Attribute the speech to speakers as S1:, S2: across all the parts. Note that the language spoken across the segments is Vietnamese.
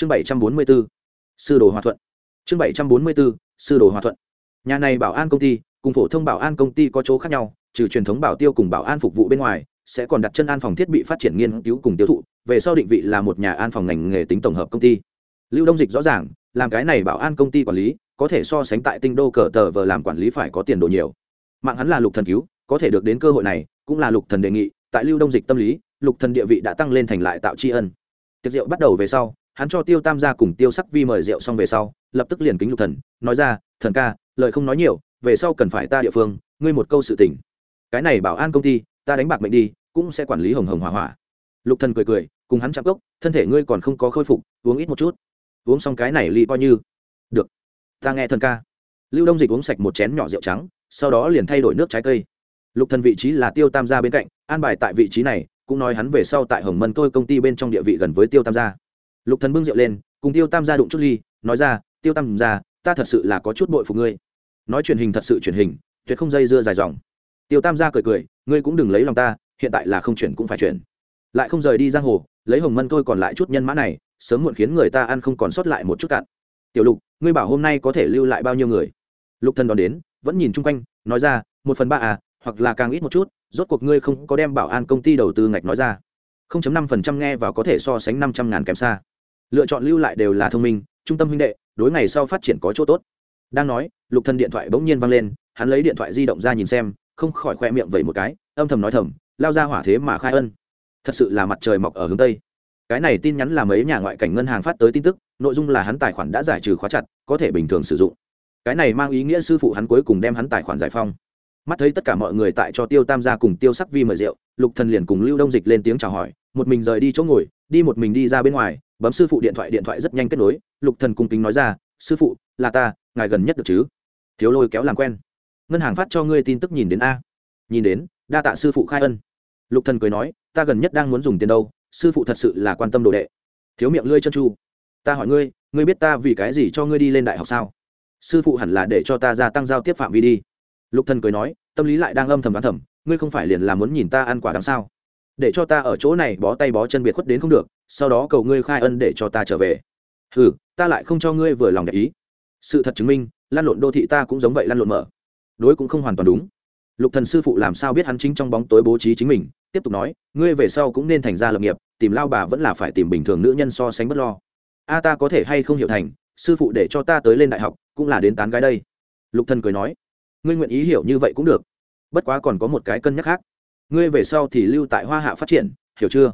S1: chương bảy trăm bốn mươi b ố sư đồ hòa thuận. Chương bảy trăm bốn mươi b ố sư đồ hòa thuận. Nhà này bảo an công ty, cùng phổ thông bảo an công ty có chỗ khác nhau, trừ truyền thống bảo tiêu cùng bảo an phục vụ bên ngoài, sẽ còn đặt chân an phòng thiết bị phát triển nghiên cứu cùng tiêu thụ, về sau định vị là một nhà an phòng ngành nghề tính tổng hợp công ty. Lưu đông dịch rõ ràng, làm cái này bảo an công ty quản lý, có thể so sánh tại tinh đô cờ tờ vờ làm quản lý phải có tiền đồ nhiều. Mạng hắn là lục thần cứu, có thể được đến cơ hội này, cũng là lục thần đề nghị, tại lưu đông dịch tâm lý, lục thần địa vị đã tăng lên thành lại tạo tri ân. Tiệc rượu bắt đầu về sau hắn cho tiêu tam gia cùng tiêu sắc vi mời rượu xong về sau, lập tức liền kính lục thần, nói ra, thần ca, lời không nói nhiều, về sau cần phải ta địa phương, ngươi một câu sự tình. Cái này bảo an công ty, ta đánh bạc mệnh đi, cũng sẽ quản lý hồng hồng hỏa hỏa. Lục thần cười cười, cùng hắn chạm cốc, thân thể ngươi còn không có khôi phục, uống ít một chút. Uống xong cái này ly coi như. Được, ta nghe thần ca. Lưu đông dịch uống sạch một chén nhỏ rượu trắng, sau đó liền thay đổi nước trái cây. Lục thần vị trí là tiêu tam gia bên cạnh, an bài tại vị trí này, cũng nói hắn về sau tại hồng mân tôi công ty bên trong địa vị gần với tiêu tam gia lục thần bưng rượu lên, cùng tiêu tam gia đụng chút ly, nói ra, tiêu tam gia ta thật sự là có chút bội phục ngươi. Nói truyền hình thật sự truyền hình, tuyệt không dây dưa dài dòng. Tiêu tam gia cười cười, ngươi cũng đừng lấy lòng ta, hiện tại là không chuyển cũng phải chuyển. Lại không rời đi giang hồ, lấy hồng mân tôi còn lại chút nhân mã này, sớm muộn khiến người ta ăn không còn sót lại một chút cạn. Tiểu lục, ngươi bảo hôm nay có thể lưu lại bao nhiêu người? Lục thần đón đến, vẫn nhìn chung quanh, nói ra, một phần ba à hoặc là càng ít một chút, rốt cuộc ngươi không có đem bảo an công ty đầu tư ngạch nói ra. 0.5% nghe vào có thể so sánh 500 ngàn kém xa lựa chọn lưu lại đều là thông minh, trung tâm huynh đệ, đối ngày sau phát triển có chỗ tốt. Đang nói, lục thần điện thoại bỗng nhiên vang lên, hắn lấy điện thoại di động ra nhìn xem, không khỏi khoe miệng vẩy một cái, âm thầm nói thầm, lao ra hỏa thế mà khai ân. Thật sự là mặt trời mọc ở hướng tây. Cái này tin nhắn là mấy nhà ngoại cảnh ngân hàng phát tới tin tức, nội dung là hắn tài khoản đã giải trừ khóa chặt, có thể bình thường sử dụng. Cái này mang ý nghĩa sư phụ hắn cuối cùng đem hắn tài khoản giải phong. Mắt thấy tất cả mọi người tại cho tiêu tam gia cùng tiêu sắc vi mời rượu, lục thần liền cùng lưu đông dịch lên tiếng chào hỏi, một mình rời đi chỗ ngồi đi một mình đi ra bên ngoài, bấm sư phụ điện thoại điện thoại rất nhanh kết nối, lục thần cung kính nói ra, sư phụ, là ta, ngài gần nhất được chứ? Thiếu lôi kéo làm quen. Ngân hàng phát cho ngươi tin tức nhìn đến a. Nhìn đến, đa tạ sư phụ khai ân. Lục thần cười nói, ta gần nhất đang muốn dùng tiền đâu, sư phụ thật sự là quan tâm đồ đệ. Thiếu miệng lưỡi chân chu. Ta hỏi ngươi ngươi biết ta vì cái gì cho ngươi đi lên đại học sao? Sư phụ hẳn là để cho ta gia tăng giao tiếp phạm vi đi. Lục thần cười nói, tâm lý lại đang âm thầm đoán thầm, ngươi không phải liền là muốn nhìn ta ăn quả đằng sao? Để cho ta ở chỗ này bó tay bó chân biệt khuất đến không được, sau đó cầu ngươi khai ân để cho ta trở về. Ừ ta lại không cho ngươi vừa lòng để ý. Sự thật chứng minh, lan lộn đô thị ta cũng giống vậy lan lộn mở. Đối cũng không hoàn toàn đúng. Lục thần sư phụ làm sao biết hắn chính trong bóng tối bố trí chính mình, tiếp tục nói, ngươi về sau cũng nên thành ra lập nghiệp, tìm lao bà vẫn là phải tìm bình thường nữ nhân so sánh bất lo. A ta có thể hay không hiểu thành, sư phụ để cho ta tới lên đại học, cũng là đến tán gái đây. Lục thần cười nói, ngươi nguyện ý hiểu như vậy cũng được. Bất quá còn có một cái cân nhắc khác ngươi về sau thì lưu tại hoa hạ phát triển, hiểu chưa?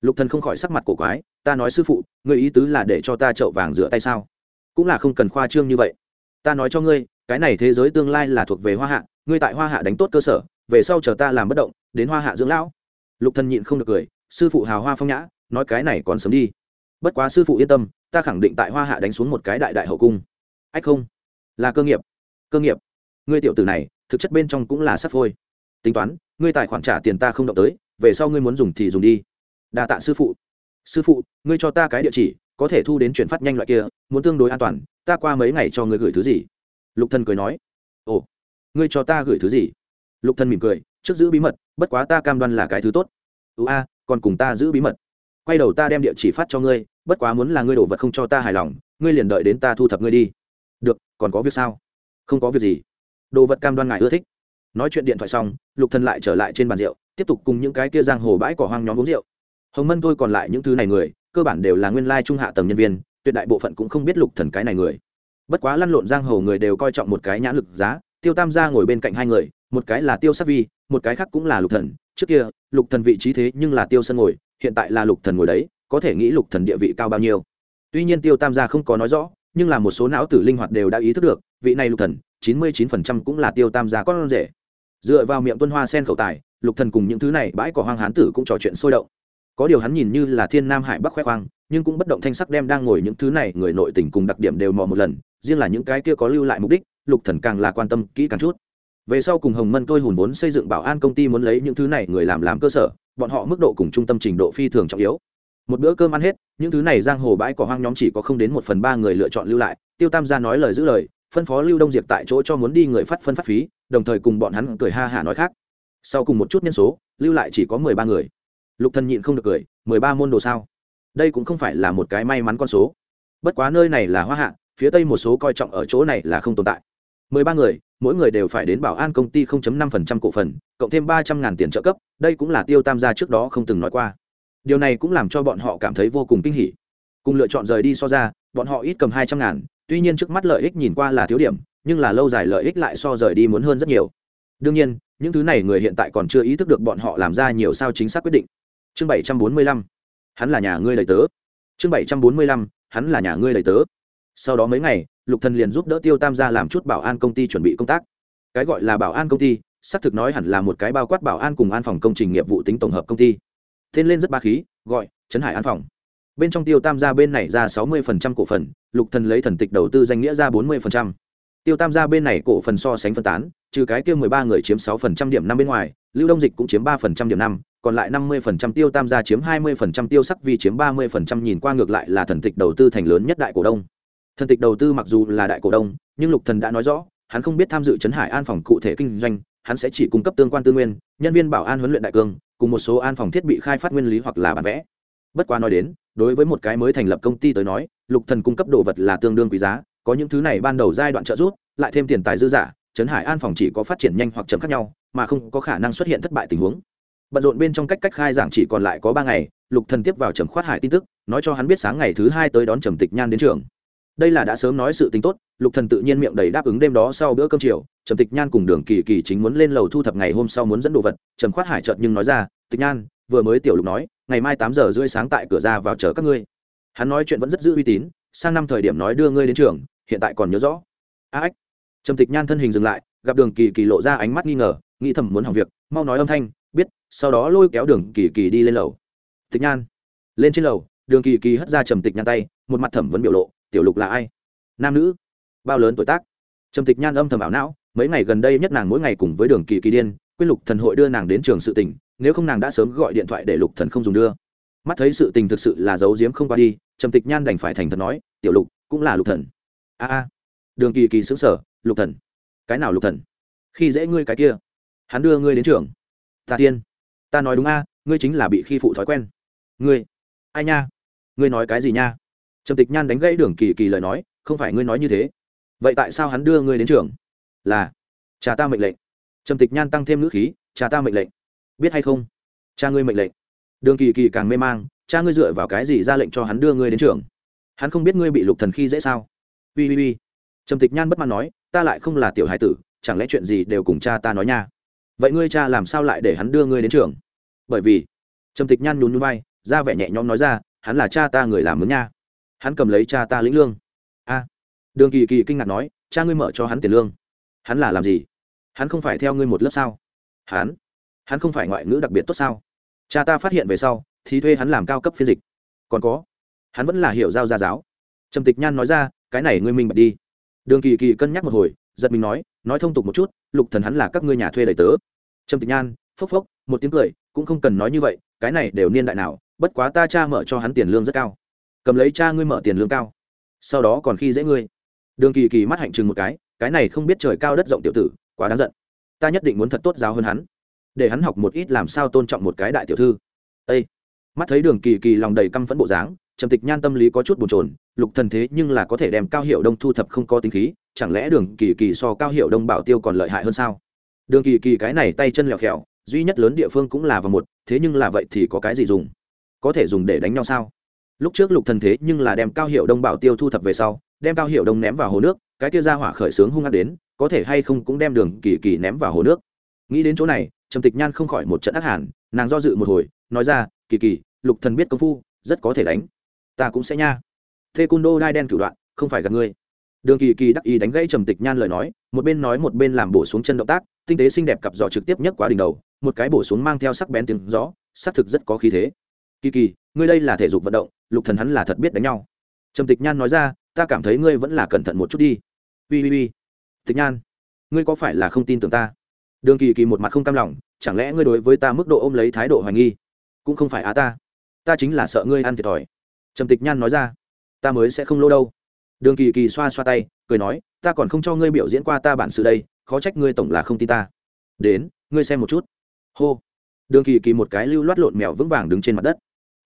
S1: Lục thần không khỏi sắc mặt cổ quái, ta nói sư phụ, ngươi ý tứ là để cho ta chậu vàng rửa tay sao? Cũng là không cần khoa trương như vậy. Ta nói cho ngươi, cái này thế giới tương lai là thuộc về hoa hạ, ngươi tại hoa hạ đánh tốt cơ sở, về sau chờ ta làm bất động, đến hoa hạ dưỡng lão. Lục thần nhịn không được cười, sư phụ hào hoa phong nhã, nói cái này còn sớm đi. Bất quá sư phụ yên tâm, ta khẳng định tại hoa hạ đánh xuống một cái đại đại hậu cung. Ách không, là cơ nghiệp. Cơ nghiệp. Ngươi tiểu tử này, thực chất bên trong cũng là sắp phôi. Tính toán ngươi tài khoản trả tiền ta không động tới, về sau ngươi muốn dùng thì dùng đi. Đa tạ sư phụ. Sư phụ, ngươi cho ta cái địa chỉ, có thể thu đến chuyển phát nhanh loại kia, muốn tương đối an toàn, ta qua mấy ngày cho ngươi gửi thứ gì? Lục thần cười nói. Ồ, ngươi cho ta gửi thứ gì? Lục thần mỉm cười, trước giữ bí mật, bất quá ta cam đoan là cái thứ tốt. Ưu a, còn cùng ta giữ bí mật. Quay đầu ta đem địa chỉ phát cho ngươi, bất quá muốn là ngươi đổ vật không cho ta hài lòng, ngươi liền đợi đến ta thu thập ngươi đi. Được, còn có việc sao? Không có việc gì. Đồ vật cam đoan ngài ưa thích nói chuyện điện thoại xong, lục thần lại trở lại trên bàn rượu, tiếp tục cùng những cái kia giang hồ bãi cỏ hoang nhóm uống rượu. Hồng mân tôi còn lại những thứ này người, cơ bản đều là nguyên lai trung hạ tầng nhân viên, tuyệt đại bộ phận cũng không biết lục thần cái này người. Bất quá lăn lộn giang hồ người đều coi trọng một cái nhãn lực giá, tiêu tam gia ngồi bên cạnh hai người, một cái là tiêu sắc vi, một cái khác cũng là lục thần. Trước kia, lục thần vị trí thế nhưng là tiêu sân ngồi, hiện tại là lục thần ngồi đấy, có thể nghĩ lục thần địa vị cao bao nhiêu. Tuy nhiên tiêu tam gia không có nói rõ, nhưng là một số não tử linh hoạt đều đã ý thức được, vị này lục thần, chín mươi chín phần trăm cũng là tiêu tam gia con rể dựa vào miệng tuân hoa sen khẩu tài, lục thần cùng những thứ này bãi cỏ hoang hán tử cũng trò chuyện sôi động. Có điều hắn nhìn như là thiên nam hải bắc khoe khoang, nhưng cũng bất động thanh sắc đem đang ngồi những thứ này người nội tình cùng đặc điểm đều mò một lần, riêng là những cái kia có lưu lại mục đích, lục thần càng là quan tâm kỹ càng chút. Về sau cùng hồng mân tôi hùn vốn xây dựng bảo an công ty muốn lấy những thứ này người làm làm cơ sở, bọn họ mức độ cùng trung tâm trình độ phi thường trọng yếu. Một bữa cơm ăn hết, những thứ này giang hồ bãi cỏ hoang nhóm chỉ có không đến một phần ba người lựa chọn lưu lại, tiêu tam gia nói lời giữ lời, phân phó lưu đông diệp tại chỗ cho muốn đi người phát phân phát phí đồng thời cùng bọn hắn cười ha hả nói khác. Sau cùng một chút nhân số, lưu lại chỉ có mười ba người. Lục thần nhịn không được cười, mười ba môn đồ sao? Đây cũng không phải là một cái may mắn con số. Bất quá nơi này là hoa hạ, phía tây một số coi trọng ở chỗ này là không tồn tại. Mười ba người, mỗi người đều phải đến bảo an công ty 0.5% cổ phần, cộng thêm ba trăm ngàn tiền trợ cấp, đây cũng là tiêu tam gia trước đó không từng nói qua. Điều này cũng làm cho bọn họ cảm thấy vô cùng kinh hỉ. Cùng lựa chọn rời đi so ra, bọn họ ít cầm hai trăm ngàn, tuy nhiên trước mắt lợi ích nhìn qua là thiếu điểm nhưng là lâu dài lợi ích lại so rời đi muốn hơn rất nhiều. Đương nhiên, những thứ này người hiện tại còn chưa ý thức được bọn họ làm ra nhiều sao chính xác quyết định. Chương bảy trăm bốn mươi lăm, hắn là nhà ngươi đầy tớ. Chương bảy trăm bốn mươi lăm, hắn là nhà ngươi đầy tớ. Sau đó mấy ngày, lục thần liền giúp đỡ tiêu tam gia làm chút bảo an công ty chuẩn bị công tác. Cái gọi là bảo an công ty, xác thực nói hẳn là một cái bao quát bảo an cùng an phòng công trình nghiệp vụ tính tổng hợp công ty. Tên lên rất ba khí, gọi, trấn hải an phòng. Bên trong tiêu tam gia bên này ra sáu mươi cổ phần, lục thần lấy thần tịch đầu tư danh nghĩa ra bốn mươi tiêu tam gia bên này cổ phần so sánh phân tán trừ cái kia mười ba người chiếm sáu phần trăm điểm năm bên ngoài lưu đông dịch cũng chiếm ba phần trăm điểm năm còn lại năm mươi phần trăm tiêu tam gia chiếm hai mươi phần trăm, tiêu sắc vi chiếm ba mươi phần trăm nhìn qua ngược lại là thần tịch đầu tư thành lớn nhất đại cổ đông. Thần tịch đầu tư mặc dù là đại cổ đông nhưng lục thần đã nói rõ hắn không biết tham dự chấn hải an phòng cụ thể kinh doanh hắn sẽ chỉ cung cấp tương quan tư nguyên nhân viên bảo an huấn luyện đại cương cùng một số an phòng thiết bị khai phát nguyên lý hoặc là bản vẽ. Bất quá nói đến đối với một cái mới thành lập công ty tới nói lục thần cung cấp đồ vật là tương đương quý giá có những thứ này ban đầu giai đoạn trợ giúp, lại thêm tiền tài dư giả, trấn hải an phòng chỉ có phát triển nhanh hoặc chậm khác nhau, mà không có khả năng xuất hiện thất bại tình huống. Bận rộn bên trong cách cách khai giảng chỉ còn lại có ba ngày, lục thần tiếp vào trầm khoát hải tin tức, nói cho hắn biết sáng ngày thứ hai tới đón trầm tịch nhan đến trường. Đây là đã sớm nói sự tính tốt, lục thần tự nhiên miệng đầy đáp ứng đêm đó sau bữa cơm chiều, trầm tịch nhan cùng đường kỳ kỳ chính muốn lên lầu thu thập ngày hôm sau muốn dẫn đồ vật, trầm khoát hải chợt nhưng nói ra, tịch nhan, vừa mới tiểu lục nói, ngày mai tám giờ rưỡi sáng tại cửa ra vào chờ các ngươi. Hắn nói chuyện vẫn rất giữ uy tín, sang năm thời điểm nói đưa ngươi đến trường hiện tại còn nhớ rõ. A ếch trầm tịch nhan thân hình dừng lại, gặp đường kỳ kỳ lộ ra ánh mắt nghi ngờ, nghĩ thầm muốn hỏng việc, mau nói âm thanh, biết, sau đó lôi kéo đường kỳ kỳ đi lên lầu. Tịch nhan. Lên trên lầu, đường kỳ kỳ hất ra trầm tịch nhan tay, một mặt thẩm vấn biểu lộ, tiểu lục là ai? Nam nữ? Bao lớn tuổi tác? Trầm tịch nhan âm thầm ảo não, mấy ngày gần đây nhất nàng mỗi ngày cùng với đường kỳ kỳ điên quyết lục thần hội đưa nàng đến trường sự tình, nếu không nàng đã sớm gọi điện thoại để lục thần không dùng đưa. Mắt thấy sự tình thực sự là giấu giếm không qua đi, trầm tịch nhan đành phải thành thật nói, tiểu lục, cũng là lục thần a a. Đường kỳ kỳ xứng sở lục thần, cái nào lục thần? Khi dễ ngươi cái kia, hắn đưa ngươi đến trường. Ta tiên, ta nói đúng a, ngươi chính là bị khi phụ thói quen. Ngươi, ai nha? Ngươi nói cái gì nha? Trầm tịch nhan đánh gãy đường kỳ kỳ lời nói, không phải ngươi nói như thế. Vậy tại sao hắn đưa ngươi đến trường? Là, cha ta mệnh lệnh. Trầm tịch nhan tăng thêm ngữ khí, cha ta mệnh lệnh. Biết hay không? Cha ngươi mệnh lệnh. Đường kỳ kỳ càng mê mang, cha ngươi dựa vào cái gì ra lệnh cho hắn đưa ngươi đến trường? Hắn không biết ngươi bị lục thần khi dễ sao? Ui ui ui trầm tịch nhan bất mãn nói, ta lại không là tiểu hải tử, chẳng lẽ chuyện gì đều cùng cha ta nói nha? Vậy ngươi cha làm sao lại để hắn đưa ngươi đến trường? Bởi vì, trầm tịch nhan nhún nhún vai, ra vẻ nhẹ nhõm nói ra, hắn là cha ta người làm mướn nha. Hắn cầm lấy cha ta lĩnh lương. A. Đường kỳ kỳ kinh ngạc nói, cha ngươi mở cho hắn tiền lương. Hắn là làm gì? Hắn không phải theo ngươi một lớp sao? Hắn? Hắn không phải ngoại ngữ đặc biệt tốt sao? Cha ta phát hiện về sau, thì thuê hắn làm cao cấp phiên dịch. Còn có, hắn vẫn là hiểu giao gia giáo. Trầm tịch nhan nói ra cái này ngươi minh bạch đi. Đường kỳ kỳ cân nhắc một hồi, giật mình nói nói thông tục một chút, lục thần hắn là các ngươi nhà thuê đầy tớ. Trầm tịch nhan, phốc phốc, một tiếng cười, cũng không cần nói như vậy, cái này đều niên đại nào, bất quá ta cha mở cho hắn tiền lương rất cao. Cầm lấy cha ngươi mở tiền lương cao. Sau đó còn khi dễ ngươi. Đường kỳ kỳ mắt hạnh chừng một cái cái này không biết trời cao đất rộng tiểu tử, quá đáng giận. Ta nhất định muốn thật tốt giáo hơn hắn. Để hắn học một ít làm sao tôn trọng một cái đại tiểu thư. Ê! mắt thấy đường kỳ kỳ lòng đầy căm phẫn bộ dáng trầm tịch nhan tâm lý có chút bồn chồn, lục thần thế nhưng là có thể đem cao hiệu đông thu thập không có tính khí, chẳng lẽ đường kỳ kỳ so cao hiệu đông bảo tiêu còn lợi hại hơn sao? Đường kỳ kỳ cái này tay chân lẹo khẹo, duy nhất lớn địa phương cũng là vào một, thế nhưng là vậy thì có cái gì dùng? Có thể dùng để đánh nhau sao? Lúc trước lục thần thế nhưng là đem cao hiệu đông bảo tiêu thu thập về sau, đem cao hiệu đông ném vào hồ nước, cái kia ra hỏa khởi sướng hung hăng đến, có thể hay không cũng đem đường kỳ kỳ ném vào hồ nước. Nghĩ đến chỗ này, trầm tịch nhan không khỏi một trận ác hàn, nàng do dự một hồi, nói ra, kỳ kỳ, lục thần biết công phu, rất có thể đánh ta cũng sẽ nha. Thê cun đô đai đen cửu đoạn, không phải gặp ngươi. Đường kỳ kỳ đắc ý đánh gãy trầm tịch nhan lời nói, một bên nói một bên làm bổ xuống chân động tác, tinh tế xinh đẹp cặp giỏ trực tiếp nhất quá đỉnh đầu, một cái bổ xuống mang theo sắc bén tiếng gió, xác thực rất có khí thế. Kỳ kỳ, ngươi đây là thể dục vận động, lục thần hắn là thật biết đánh nhau. Trầm tịch nhan nói ra, ta cảm thấy ngươi vẫn là cẩn thận một chút đi. Ui ui ui. Tịch nhan, ngươi có phải là không tin tưởng ta? Đường kỳ kỳ một mặt không cam lòng, chẳng lẽ ngươi đối với ta mức độ ôm lấy thái độ hoài nghi? Cũng không phải á ta. Ta chính là sợ ngươi ăn thiệt thòi trầm tịch nhan nói ra, ta mới sẽ không lô đâu. Đường kỳ kỳ xoa xoa tay, cười nói, ta còn không cho ngươi biểu diễn qua ta bản sự đây, khó trách ngươi tổng là không tin ta. Đến, ngươi xem một chút. Hô. Đường kỳ kỳ một cái lưu loát lộn mèo vững vàng đứng trên mặt đất.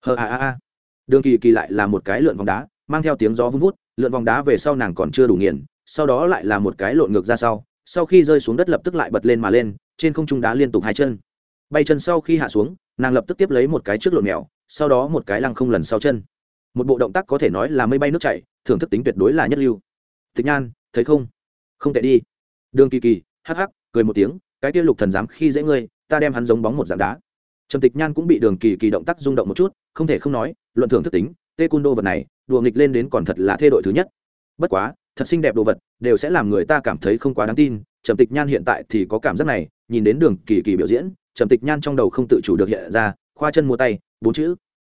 S1: Hờ a a a. Đường kỳ kỳ lại là một cái lượn vòng đá, mang theo tiếng gió vun vút, lượn vòng đá về sau nàng còn chưa đủ nghiền, sau đó lại là một cái lộn ngược ra sau sau khi rơi xuống đất lập tức lại bật lên mà lên, trên không trung đá liên tục hai chân. Bay chân sau khi hạ xuống, nàng lập tức tiếp lấy một cái trước lộn mèo, sau đó một cái lăng không lần sau chân một bộ động tác có thể nói là mây bay nước chảy, thưởng thức tính tuyệt đối là nhất lưu. Tịch nhan, thấy không? Không tệ đi. Đường kỳ kỳ, hắc hắc, cười một tiếng, cái kia lục thần dám khi dễ ngươi, ta đem hắn giống bóng một dạng đá. Trầm tịch nhan cũng bị đường kỳ kỳ động tác rung động một chút, không thể không nói, luận thưởng thức tính tê cung đô vật này, đùa nghịch lên đến còn thật là thê đội thứ nhất. Bất quá, thật xinh đẹp đồ vật, đều sẽ làm người ta cảm thấy không quá đáng tin, trầm tịch nhan hiện tại thì có cảm giác này, nhìn đến đường kỳ kỳ biểu diễn, trầm tịch nhan trong đầu không tự chủ được hiện ra, khoa chân mua tay, bốn chữ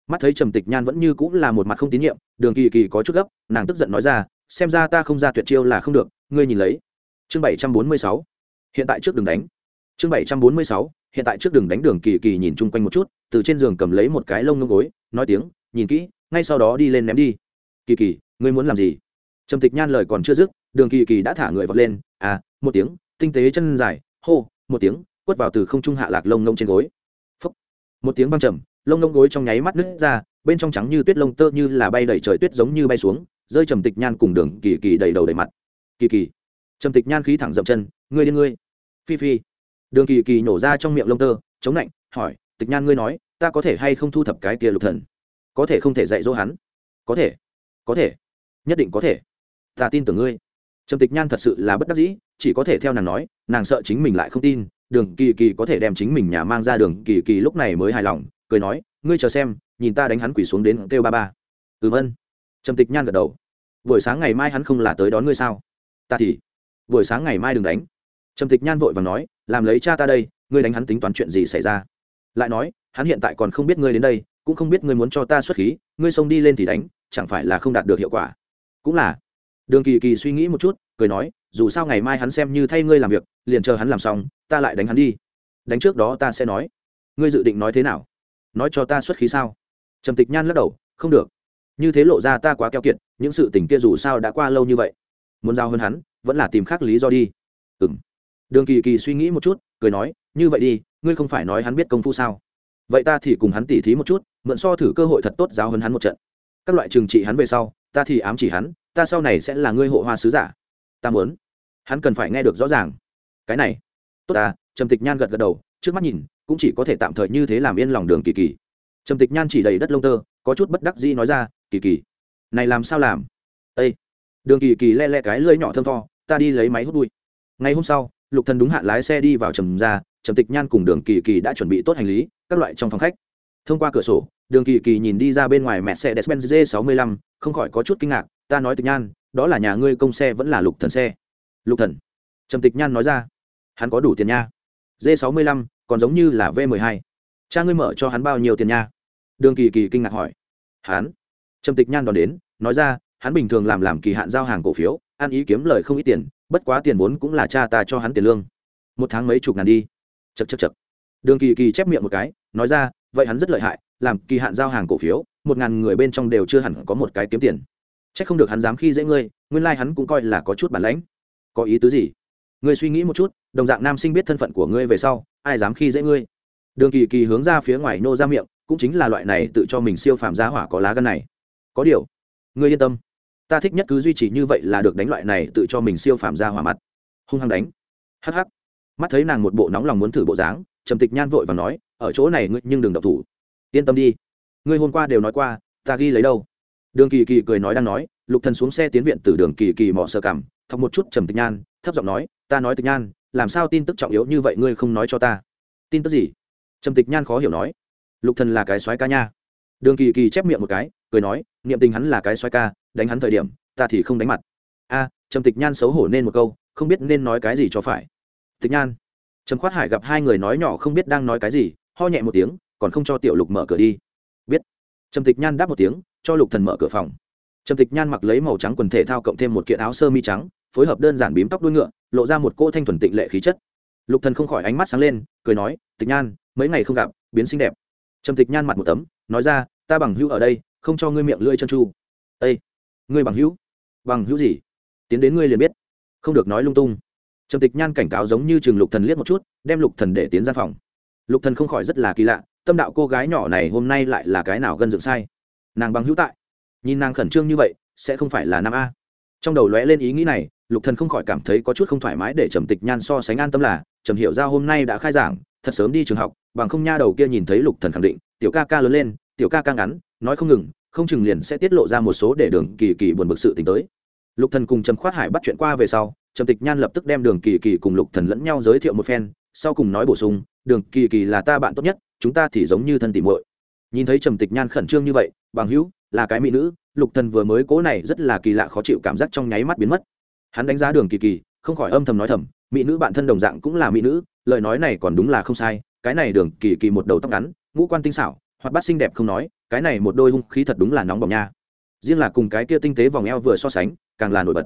S1: mắt thấy trầm tịch nhan vẫn như cũng là một mặt không tín nhiệm, đường kỳ kỳ có chút gấp, nàng tức giận nói ra, xem ra ta không ra tuyệt chiêu là không được, ngươi nhìn lấy. Chương bảy trăm bốn mươi sáu. Hiện tại trước đường đánh. Chương bảy trăm bốn mươi sáu, hiện tại trước đường đánh đường kỳ kỳ nhìn chung quanh một chút, từ trên giường cầm lấy một cái lông ngông gối, nói tiếng, nhìn kỹ, ngay sau đó đi lên ném đi. Kỳ kỳ, ngươi muốn làm gì? Trầm tịch nhan lời còn chưa dứt, đường kỳ kỳ đã thả người vọt lên à một tiếng, tinh tế chân dài, hô, một tiếng, quất vào từ không trung hạ lạc lông ngông trên gối. Phúc. một tiếng văng trầm lông lông gối trong nháy mắt nứt ra, bên trong trắng như tuyết lông tơ như là bay đầy trời tuyết giống như bay xuống, rơi trầm tịch nhan cùng đường kỳ kỳ đầy đầu đầy mặt. Kỳ kỳ. Trầm tịch nhan khí thẳng dậm chân, ngươi đi ngươi. Phi phi. Đường kỳ kỳ nổ ra trong miệng lông tơ, chống lạnh, hỏi, tịch nhan ngươi nói, ta có thể hay không thu thập cái kia lục thần? Có thể không thể dạy dỗ hắn. Có thể. Có thể. Nhất định có thể. Ta tin tưởng ngươi. Trầm tịch nhan thật sự là bất đắc dĩ, chỉ có thể theo nàng nói, nàng sợ chính mình lại không tin, đường kỳ kỳ có thể đem chính mình nhà mang ra đường kỳ kỳ lúc này mới hài lòng cười nói, ngươi chờ xem, nhìn ta đánh hắn quỷ xuống đến kêu ba ba. Ừm ân. Trầm tịch nhan gật đầu. Buổi sáng ngày mai hắn không là tới đón ngươi sao? Ta thì. Buổi sáng ngày mai đừng đánh. Trầm tịch nhan vội và nói, làm lấy cha ta đây, ngươi đánh hắn tính toán chuyện gì xảy ra? Lại nói, hắn hiện tại còn không biết ngươi đến đây, cũng không biết ngươi muốn cho ta xuất khí, ngươi xông đi lên thì đánh, chẳng phải là không đạt được hiệu quả? Cũng là. Đường kỳ kỳ suy nghĩ một chút, cười nói, dù sao ngày mai hắn xem như thay ngươi làm việc, liền chờ hắn làm xong, ta lại đánh hắn đi. Đánh trước đó ta sẽ nói. Ngươi dự định nói thế nào? Nói cho ta xuất khí sao? Trầm tịch nhan lắc đầu, không được. Như thế lộ ra ta quá keo kiệt, những sự tình kia dù sao đã qua lâu như vậy. Muốn giao hơn hắn, vẫn là tìm khác lý do đi. Ừ m đường kỳ kỳ suy nghĩ một chút, cười nói, như vậy đi, ngươi không phải nói hắn biết công phu sao? Vậy ta thì cùng hắn tỉ thí một chút, mượn so thử cơ hội thật tốt giáo hơn hắn một trận. Các loại trừng trị hắn về sau, ta thì ám chỉ hắn, ta sau này sẽ là ngươi hộ hoa sứ giả. Ta muốn. Hắn cần phải nghe được rõ ràng. Cái này. Tốt ta. Trầm tịch nhan gật gật đầu, trước mắt nhìn cũng chỉ có thể tạm thời như thế làm yên lòng đường kỳ kỳ. Trầm tịch nhan chỉ đầy đất lông tơ, có chút bất đắc dĩ nói ra, kỳ kỳ, này làm sao làm? Â đường kỳ kỳ le le cái lưỡi nhỏ thơm tho, ta đi lấy máy hút bụi. Ngày hôm sau, lục thần đúng hạn lái xe đi vào trầm ra trầm tịch nhan cùng đường kỳ kỳ đã chuẩn bị tốt hành lý, các loại trong phòng khách. Thông qua cửa sổ, đường kỳ kỳ nhìn đi ra bên ngoài mẹ xe despen g 65 không khỏi có chút kinh ngạc, ta nói tịch nhan, đó là nhà ngươi công xe vẫn là lục thần xe? Lục thần, trầm tịch nhan nói ra. Hắn có đủ tiền nha. D 65 còn giống như là v 12 cha ngươi mở cho hắn bao nhiêu tiền nha? Đường kỳ kỳ kinh ngạc hỏi. Hắn? Trầm tịch nhan đón đến, nói ra, hắn bình thường làm làm kỳ hạn giao hàng cổ phiếu, ăn ý kiếm lời không ít tiền, bất quá tiền vốn cũng là cha ta cho hắn tiền lương. Một tháng mấy chục ngàn đi. Chật chật chật đường kỳ kỳ chép miệng một cái, nói ra, vậy hắn rất lợi hại, làm kỳ hạn giao hàng cổ phiếu, một ngàn người bên trong đều chưa hẳn có một cái kiếm tiền. C h ắ c không được hắn dám khi dễ ngươi, nguyên lai hắn cũng coi là có chút bản lãnh. Có ý tứ gì? Ngươi suy nghĩ một chút đồng dạng nam sinh biết thân phận của ngươi về sau, ai dám khi dễ ngươi? Đường kỳ kỳ hướng ra phía ngoài nô ra miệng, cũng chính là loại này tự cho mình siêu phàm giá hỏa có lá gân này. Có điều, ngươi yên tâm, ta thích nhất cứ duy trì như vậy là được đánh loại này tự cho mình siêu phàm ra hỏa mặt. Hung hăng đánh. Hắc hắc. Mắt thấy nàng một bộ nóng lòng muốn thử bộ dáng, trầm tịch nhan vội và nói, ở chỗ này ngươi nhưng đừng độc thủ. Yên tâm đi. Ngươi hôm qua đều nói qua, ta ghi lấy đâu? Đường kỳ kỳ cười nói đang nói, lục thần xuống xe tiến viện từ đường kỳ kỳ mỏ sơ cảm, thọc một chút trầm tịch nhan, thấp giọng nói, ta nói tịch nhan làm sao tin tức trọng yếu như vậy ngươi không nói cho ta? Tin tức gì? Trầm tịch nhan khó hiểu nói. Lục thần là cái soái ca nha. Đường kỳ kỳ chép miệng một cái, cười nói, niệm tình hắn là cái soái ca, đánh hắn thời điểm, ta thì không đánh mặt. A, trầm tịch nhan xấu hổ nên một câu, không biết nên nói cái gì cho phải. Tịch nhan. Trầm khoát hải gặp hai người nói nhỏ không biết đang nói cái gì, ho nhẹ một tiếng, còn không cho tiểu lục mở cửa đi. Biết. Trầm tịch nhan đáp một tiếng, cho lục thần mở cửa phòng. Trầm tịch nhan mặc lấy màu trắng quần thể thao cộng thêm một kiện áo sơ mi trắng phối hợp đơn giản bím tóc đuôi ngựa, lộ ra một cô thanh thuần tịnh lệ khí chất. Lục thần không khỏi ánh mắt sáng lên, cười nói, tịch nhan, mấy ngày không gặp, biến xinh đẹp. Trầm tịch nhan mặt một tấm, nói ra, ta bằng hữu ở đây, không cho ngươi miệng lưỡi chân chu ây ngươi bằng hữu? Bằng hữu gì? Tiến đến ngươi liền biết. Không được nói lung tung. Trầm tịch nhan cảnh cáo giống như trường lục thần liếc một chút, đem lục thần để tiến ra phòng. Lục thần không khỏi rất là kỳ lạ, tâm đạo cô gái nhỏ này hôm nay lại là cái nào gân dựng sai? Nàng bằng hữu tại. Nhìn nàng khẩn trương như vậy, sẽ không phải là nam a trong đầu lóe lên ý nghĩ này, lục thần không khỏi cảm thấy có chút không thoải mái để trầm tịch nhan so sánh an tâm là, trầm hiểu ra hôm nay đã khai giảng, thật sớm đi trường học, bằng không nha đầu kia nhìn thấy lục thần khẳng định, tiểu ca ca lớn lên, tiểu ca ca ngắn, nói không ngừng, không chừng liền sẽ tiết lộ ra một số để đường kỳ kỳ buồn bực sự tình tới. Lục thần cùng trầm khoát hải bắt chuyện qua về sau, trầm tịch nhan lập tức đem đường kỳ kỳ cùng lục thần lẫn nhau giới thiệu một phen, sau cùng nói bổ sung, đường kỳ kỳ là ta bạn tốt nhất, chúng ta thì giống như thân tỉ muội. Nhìn thấy trầm tịch nhan khẩn trương như vậy, bằng hữu, là cái mỹ nữ lục thần vừa mới cố này rất là kỳ lạ khó chịu cảm giác trong nháy mắt biến mất. Hắn đánh giá đường kỳ kỳ, không khỏi âm thầm nói thầm, mỹ nữ bạn thân đồng dạng cũng là mỹ nữ, lời nói này còn đúng là không sai, cái này đường kỳ kỳ một đầu tóc ngắn, ngũ quan tinh xảo hoặc bát xinh đẹp không nói, cái này một đôi hung khí thật đúng là nóng bỏng nha. Riêng là cùng cái kia tinh tế vòng eo vừa so sánh, càng là nổi bật.